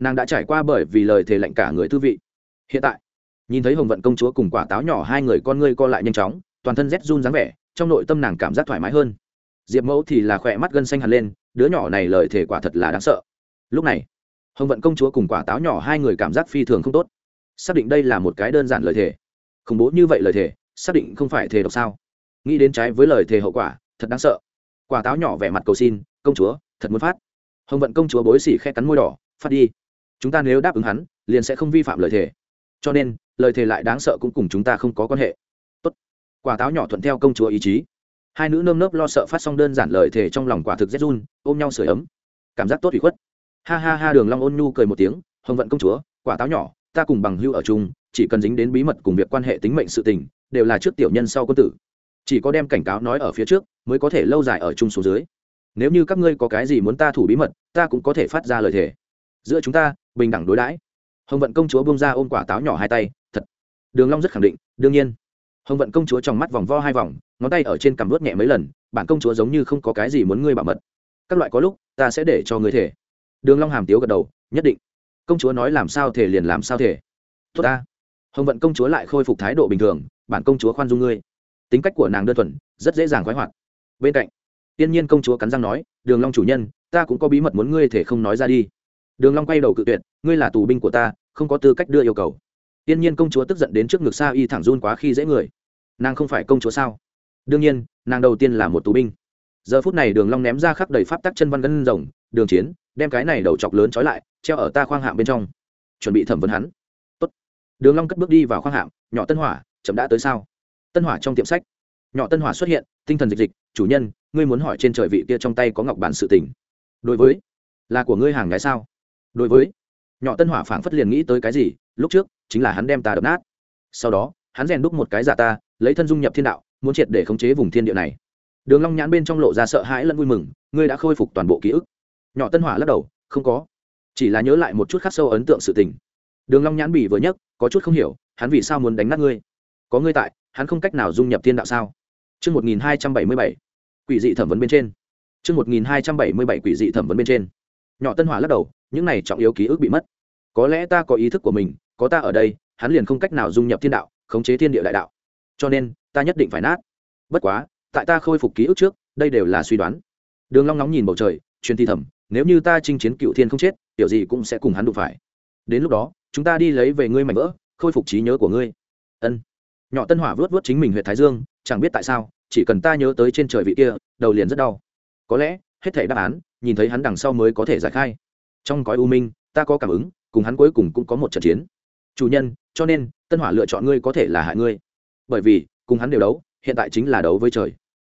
nàng đã trải qua bởi vì lời thể lạnh cả người thư vị. Hiện tại, nhìn thấy hồng vận công chúa cùng quả táo nhỏ hai người con ngươi co lại nhanh chóng toàn thân rét run dáng vẻ, trong nội tâm nàng cảm giác thoải mái hơn. Diệp mẫu thì là khỏe mắt gân xanh hẳn lên, đứa nhỏ này lời thể quả thật là đáng sợ. Lúc này, hồng vận công chúa cùng quả táo nhỏ hai người cảm giác phi thường không tốt. Xác định đây là một cái đơn giản lời thể khủng bố như vậy lời thể xác định không phải thể độc sao? Nghĩ đến trái với lời thề hậu quả, thật đáng sợ. Quả táo nhỏ vẻ mặt cầu xin, công chúa, thật muốn phát. Hồng vận công chúa bối xỉ khe cắn môi đỏ, phát đi. Chúng ta nếu đáp ứng hắn, liền sẽ không vi phạm lời thề. Cho nên, lời thề lại đáng sợ cũng cùng chúng ta không có quan hệ quả táo nhỏ thuận theo công chúa ý chí. Hai nữ nơm nớp lo sợ phát xong đơn giản lời thề trong lòng quả thực rét run, ôm nhau sửa ấm. Cảm giác tốt bị khuất. Ha ha ha, đường long ôn nhu cười một tiếng, hồng vận công chúa, quả táo nhỏ, ta cùng bằng hưu ở chung, chỉ cần dính đến bí mật cùng việc quan hệ tính mệnh sự tình, đều là trước tiểu nhân sau quân tử. Chỉ có đem cảnh cáo nói ở phía trước, mới có thể lâu dài ở chung số dưới. Nếu như các ngươi có cái gì muốn ta thủ bí mật, ta cũng có thể phát ra lời thề. Giữa chúng ta, bình đẳng đối đãi. Hồng vận công chúa buông ra ôm quả táo nhỏ hai tay, thật. Đường long rất khẳng định, đương nhiên hồng vận công chúa trong mắt vòng vo hai vòng, ngón tay ở trên cằm vớt nhẹ mấy lần, bản công chúa giống như không có cái gì muốn ngươi bảo mật. Các loại có lúc, ta sẽ để cho ngươi thể. Đường long hàm tiếu gật đầu, nhất định. Công chúa nói làm sao thể liền làm sao thể. Tốt ta. Hồng vận công chúa lại khôi phục thái độ bình thường, bản công chúa khoan dung ngươi. Tính cách của nàng đơn thuần, rất dễ dàng khoái hoạt. Bên cạnh, tiên nhiên công chúa cắn răng nói, đường long chủ nhân, ta cũng có bí mật muốn ngươi thể không nói ra đi. Đường long quay đầu cự tuyệt, ngươi là tù binh của ta, không có tư cách đưa yêu cầu. Tiên nhiên công chúa tức giận đến trước ngực xa y thẳng run quá khi dễ người nàng không phải công chúa sao? Đương nhiên, nàng đầu tiên là một tù binh. Giờ phút này đường long ném ra khắc đầy pháp tắc chân văn gân rồng, đường chiến, đem cái này đầu chọc lớn trói lại, treo ở ta khoang hạm bên trong. Chuẩn bị thẩm vấn hắn. Tốt. đường long cất bước đi vào khoang hạm nhỏ tân hỏa, chậm đã tới sao? Tân hỏa trong tiệm sách. Nhỏ tân hỏa xuất hiện, tinh thần dịch dịch, chủ nhân, ngươi muốn hỏi trên trời vị kia trong tay có ngọc bản sự tình. Đối với. Là của ngươi hàng gái sao? Đối với. Nhỏ tân hỏa phảng phất liền nghĩ tới cái gì, lúc trước, chính là hắn đem ta đập nát. Sau đó, hắn rèn đúc một cái giả ta lấy thân dung nhập thiên đạo muốn triệt để khống chế vùng thiên địa này đường long nhãn bên trong lộ ra sợ hãi lẫn vui mừng ngươi đã khôi phục toàn bộ ký ức nhỏ tân hỏa lắc đầu không có chỉ là nhớ lại một chút khắc sâu ấn tượng sự tình đường long nhãn bỉ vừa nhấc có chút không hiểu hắn vì sao muốn đánh nát ngươi có ngươi tại hắn không cách nào dung nhập thiên đạo sao Chương 1277. Quỷ dị thẩm vấn bên trên. Chương 1277 quỷ dị thẩm vấn bên trên. Nhỏ Tân Hỏa lắc đầu, những này trọng yếu ký ức bị mất. Có lẽ ta có ý thức của mình, có ta ở đây, hắn liền không cách nào dung nhập thiên đạo, khống chế thiên địa đại đạo. Cho nên, ta nhất định phải nát. Bất quá, tại ta khôi phục ký ức trước, đây đều là suy đoán. Đường Long nóng nhìn bầu trời, truyền thi thầm, nếu như ta chinh chiến cựu thiên không chết, tiểu gì cũng sẽ cùng hắn đụng phải. Đến lúc đó, chúng ta đi lấy về ngươi mảnh vỡ, khôi phục trí nhớ của ngươi. Ân nhỏ tân hỏa vớt vớt chính mình huyện thái dương chẳng biết tại sao chỉ cần ta nhớ tới trên trời vị kia đầu liền rất đau có lẽ hết thể đáp án nhìn thấy hắn đằng sau mới có thể giải khai trong cõi u minh ta có cảm ứng cùng hắn cuối cùng cũng có một trận chiến chủ nhân cho nên tân hỏa lựa chọn ngươi có thể là hại ngươi bởi vì, cùng hắn đều đấu, hiện tại chính là đấu với trời.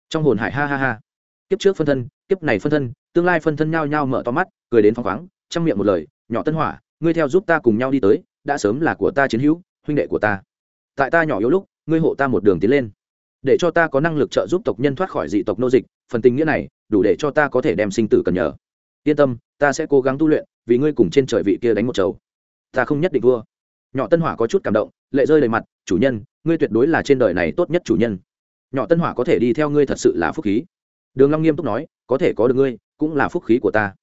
Trong hồn hải ha ha ha. Kiếp trước phân thân, kiếp này phân thân, tương lai phân thân nhao nhao mở to mắt, cười đến phăng khoáng, chăm miệng một lời, nhỏ tân hỏa, ngươi theo giúp ta cùng nhau đi tới, đã sớm là của ta chiến hữu, huynh đệ của ta. Tại ta nhỏ yếu lúc, ngươi hộ ta một đường tiến lên. Để cho ta có năng lực trợ giúp tộc nhân thoát khỏi dị tộc nô dịch, phần tình nghĩa này, đủ để cho ta có thể đem sinh tử cần nhờ. Yên tâm, ta sẽ cố gắng tu luyện, vì ngươi cùng trên trời vị kia đánh một chầu. Ta không nhất định vua nhỏ tân hỏa có chút cảm động, lệ rơi đầy mặt chủ nhân, ngươi tuyệt đối là trên đời này tốt nhất chủ nhân. Nhỏ tân hỏa có thể đi theo ngươi thật sự là phúc khí. Đường long nghiêm túc nói, có thể có được ngươi, cũng là phúc khí của ta.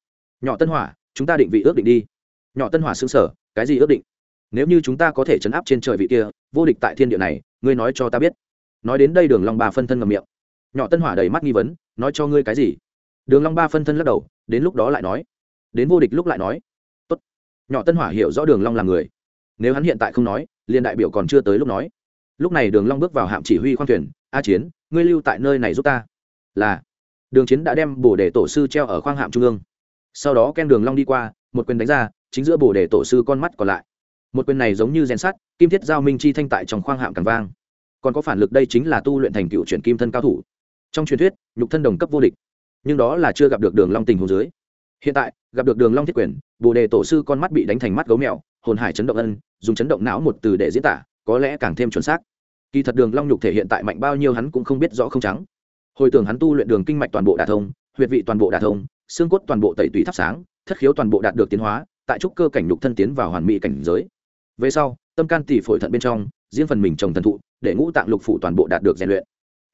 Nhỏ tân hỏa, chúng ta định vị ước định đi. Nhỏ tân hỏa xứng sở cái gì ước định? Nếu như chúng ta có thể chấn áp trên trời vị kia, vô địch tại thiên địa này, ngươi nói cho ta biết. Nói đến đây đường long ba phân thân ngậm miệng. Nhỏ tân hỏa đầy mắt nghi vấn, nói cho ngươi cái gì? Đường long ba phân thân lắc đầu, đến lúc đó lại nói. Đến vô địch lúc lại nói. Tốt. Nhỏ tân hỏa hiểu rõ đường long là người nếu hắn hiện tại không nói liên đại biểu còn chưa tới lúc nói. Lúc này đường long bước vào hạm chỉ huy khoang thuyền, a chiến, ngươi lưu tại nơi này giúp ta. Là. Đường chiến đã đem bổ đề tổ sư treo ở khoang hạm trung ương. Sau đó ken đường long đi qua, một quyền đánh ra, chính giữa bổ đề tổ sư con mắt còn lại. Một quyền này giống như rèn sắt, kim thiết giao minh chi thanh tại trong khoang hạm càng vang. Còn có phản lực đây chính là tu luyện thành cựu chuyển kim thân cao thủ. Trong truyền thuyết, nhục thân đồng cấp vô địch. Nhưng đó là chưa gặp được đường long tình hồ dưới. Hiện tại, gặp được đường long thiết quyền bồ đề tổ sư con mắt bị đánh thành mắt gấu mèo hồn hải chấn động ân, dùng chấn động não một từ để diễn tả, có lẽ càng thêm chuẩn xác. Kỳ thật đường long nhục thể hiện tại mạnh bao nhiêu hắn cũng không biết rõ không trắng. Hồi tưởng hắn tu luyện đường kinh mạch toàn bộ đả thông, huyệt vị toàn bộ đả thông, xương cốt toàn bộ tẩy tủy thắp sáng, thất khiếu toàn bộ đạt được tiến hóa, tại trúc cơ cảnh nhục thân tiến vào hoàn mỹ cảnh giới. Về sau, tâm can tỷ phổi thận bên trong, riêng phần mình trồng thần thụ, để ngũ tạng lục phủ toàn bộ đạt được rèn luyện.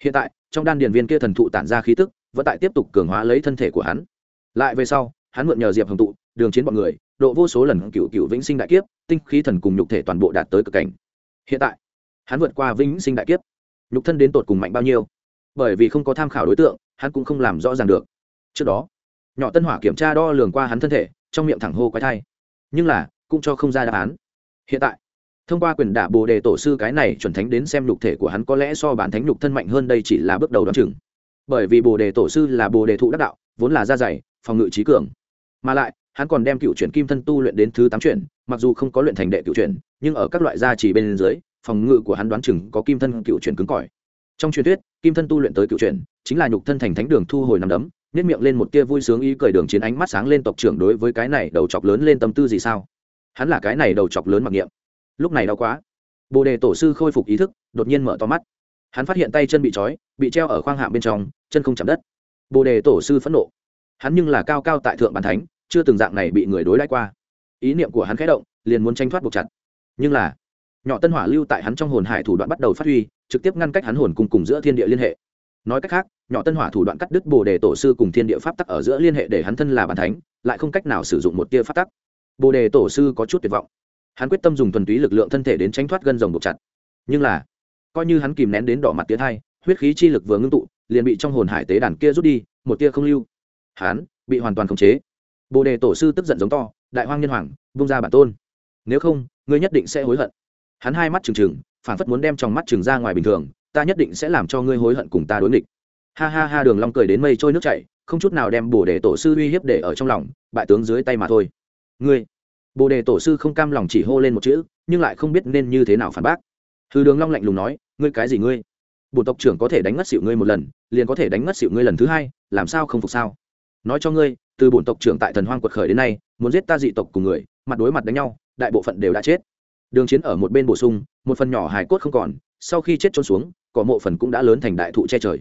Hiện tại, trong đan điền viên kia thần thụ tản ra khí tức, vẫn tại tiếp tục cường hóa lấy thân thể của hắn. Lại về sau hắn mượn nhờ diệp hồng tụ, đường chiến bọn người, độ vô số lần cựu cựu vĩnh sinh đại kiếp, tinh khí thần cùng nhục thể toàn bộ đạt tới cực cảnh. Hiện tại, hắn vượt qua vĩnh sinh đại kiếp. Nhục thân đến tột cùng mạnh bao nhiêu? Bởi vì không có tham khảo đối tượng, hắn cũng không làm rõ ràng được. Trước đó, nhỏ tân hỏa kiểm tra đo lường qua hắn thân thể, trong miệng thẳng hô quái thai. Nhưng là, cũng cho không ra đáp án. Hiện tại, thông qua quyền đả bồ đề tổ sư cái này chuẩn thánh đến xem nhục thể của hắn có lẽ so bản thánh nhục thân mạnh hơn đây chỉ là bước đầu đ o á n chừng. Bởi vì bồ đề tổ sư là bồ đề thụ đắc đạo, vốn là da dày phòng ngự trí cường. Mà lại, hắn còn đem cựu chuyển kim thân tu luyện đến thứ tám chuyển, mặc dù không có luyện thành đệ cựu chuyển, nhưng ở các loại gia trì bên dưới, phòng ngự của hắn đoán chừng có kim thân cựu chuyển cứng cỏi. Trong truyền thuyết, kim thân tu luyện tới cựu chuyển, chính là nhục thân thành thánh đường thu hồi nằm đấm nếp miệng lên một tia vui sướng ý cười đường chiến ánh mắt sáng lên tộc trưởng đối với cái này đầu chọc lớn lên tâm tư gì sao? Hắn là cái này đầu chọc lớn mặc niệm. Lúc này đau quá. Bồ đề tổ sư khôi phục ý thức, đột nhiên mở to mắt. Hắn phát hiện tay chân bị trói, bị treo ở khoang hạm bên trong, chân không chạm đất. Bồ đề tổ sư phẫn nộ hắn nhưng là cao cao tại thượng bàn thánh, chưa từng dạng này bị người đối đãi qua. Ý niệm của hắn khẽ động, liền muốn tranh thoát buộc chặt. Nhưng là, nhỏ tân hỏa lưu tại hắn trong hồn hải thủ đoạn bắt đầu phát huy, trực tiếp ngăn cách hắn hồn cùng cùng giữa thiên địa liên hệ. Nói cách khác, nhỏ tân hỏa thủ đoạn cắt đứt bồ đề tổ sư cùng thiên địa pháp tắc ở giữa liên hệ để hắn thân là bàn thánh, lại không cách nào sử dụng một tia pháp tắc. Bồ đề tổ sư có chút tuyệt vọng. Hắn quyết tâm dùng thuần túy lực lượng thân thể đến tránh thoát gân rồng buộc chặt. Nhưng là, coi như hắn kìm nén đến đỏ mặt tiến hai, huyết khí chi lực vừa ngưng tụ, liền bị trong hồn hải tế đàn kia rút đi, một tia không lưu hắn bị hoàn toàn khống chế. Bồ đề tổ sư tức giận giống to, đại hoang nhân hoàng bung ra bản tôn. Nếu không, ngươi nhất định sẽ hối hận. Hắn hai mắt trừng trừng phản phất muốn đem trong mắt trừng ra ngoài bình thường, ta nhất định sẽ làm cho ngươi hối hận cùng ta đối nghịch. Ha ha ha, đường long cười đến mây trôi nước chảy, không chút nào đem bồ đề tổ sư uy hiếp để ở trong lòng, bại tướng dưới tay mà thôi. Ngươi, bồ đề tổ sư không cam lòng chỉ hô lên một chữ, nhưng lại không biết nên như thế nào phản bác. Thứ đường long lạnh lùng nói, ngươi cái gì ngươi? Bổn tộc trưởng có thể đánh ngất xỉu ngươi một lần, liền có thể đánh ngất xỉu ngươi lần thứ hai, làm sao không phục sao? Nói cho ngươi, từ bổn tộc trưởng tại thần hoang quật khởi đến nay, muốn giết ta dị tộc cùng người, mặt đối mặt đánh nhau, đại bộ phận đều đã chết. Đường chiến ở một bên bổ sung, một phần nhỏ hài cốt không còn, sau khi chết trôn xuống, cỏ mộ phần cũng đã lớn thành đại thụ che trời.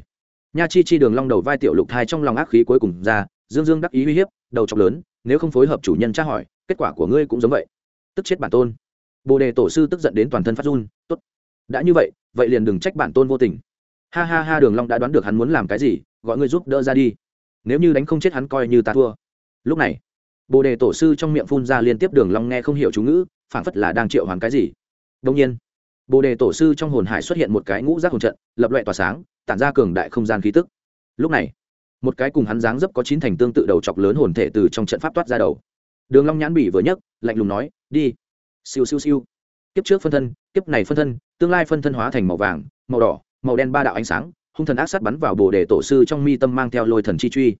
Nha chi chi đường long đầu vai tiểu lục thai trong lòng ác khí cuối cùng ra, dương dương đắc ý uy hiếp, đầu trọc lớn, nếu không phối hợp chủ nhân tra hỏi, kết quả của ngươi cũng giống vậy. Tức chết bản tôn. Bồ đề tổ sư tức giận đến toàn thân phát run, tốt, đã như vậy vậy liền đừng trách bản tôn vô tình. Ha ha ha, đường long đã đoán được hắn muốn làm cái gì, gọi ngươi giúp đỡ ra đi nếu như đánh không chết hắn coi như ta thua. Lúc này, bồ đề tổ sư trong miệng phun ra liên tiếp đường long nghe không hiểu chú ngữ, phảng phất là đang triệu hoàng cái gì. Đông nhiên, bồ đề tổ sư trong hồn hải xuất hiện một cái ngũ giác hồn trận, lập loại tỏa sáng, tản ra cường đại không gian khí tức. Lúc này, một cái cùng hắn dáng dấp có chín thành tương tự đầu chọc lớn hồn thể từ trong trận pháp toát ra đầu. Đường long nhãn bỉ vừa nhấc, lạnh lùng nói, đi. Siêu siêu siêu. Kiếp trước phân thân, kiếp này phân thân, tương lai phân thân hóa thành màu vàng, màu đỏ, màu đen ba đạo ánh sáng hung thần ác sát bắn vào bồ đề tổ sư trong mi tâm mang theo lôi thần chi truy.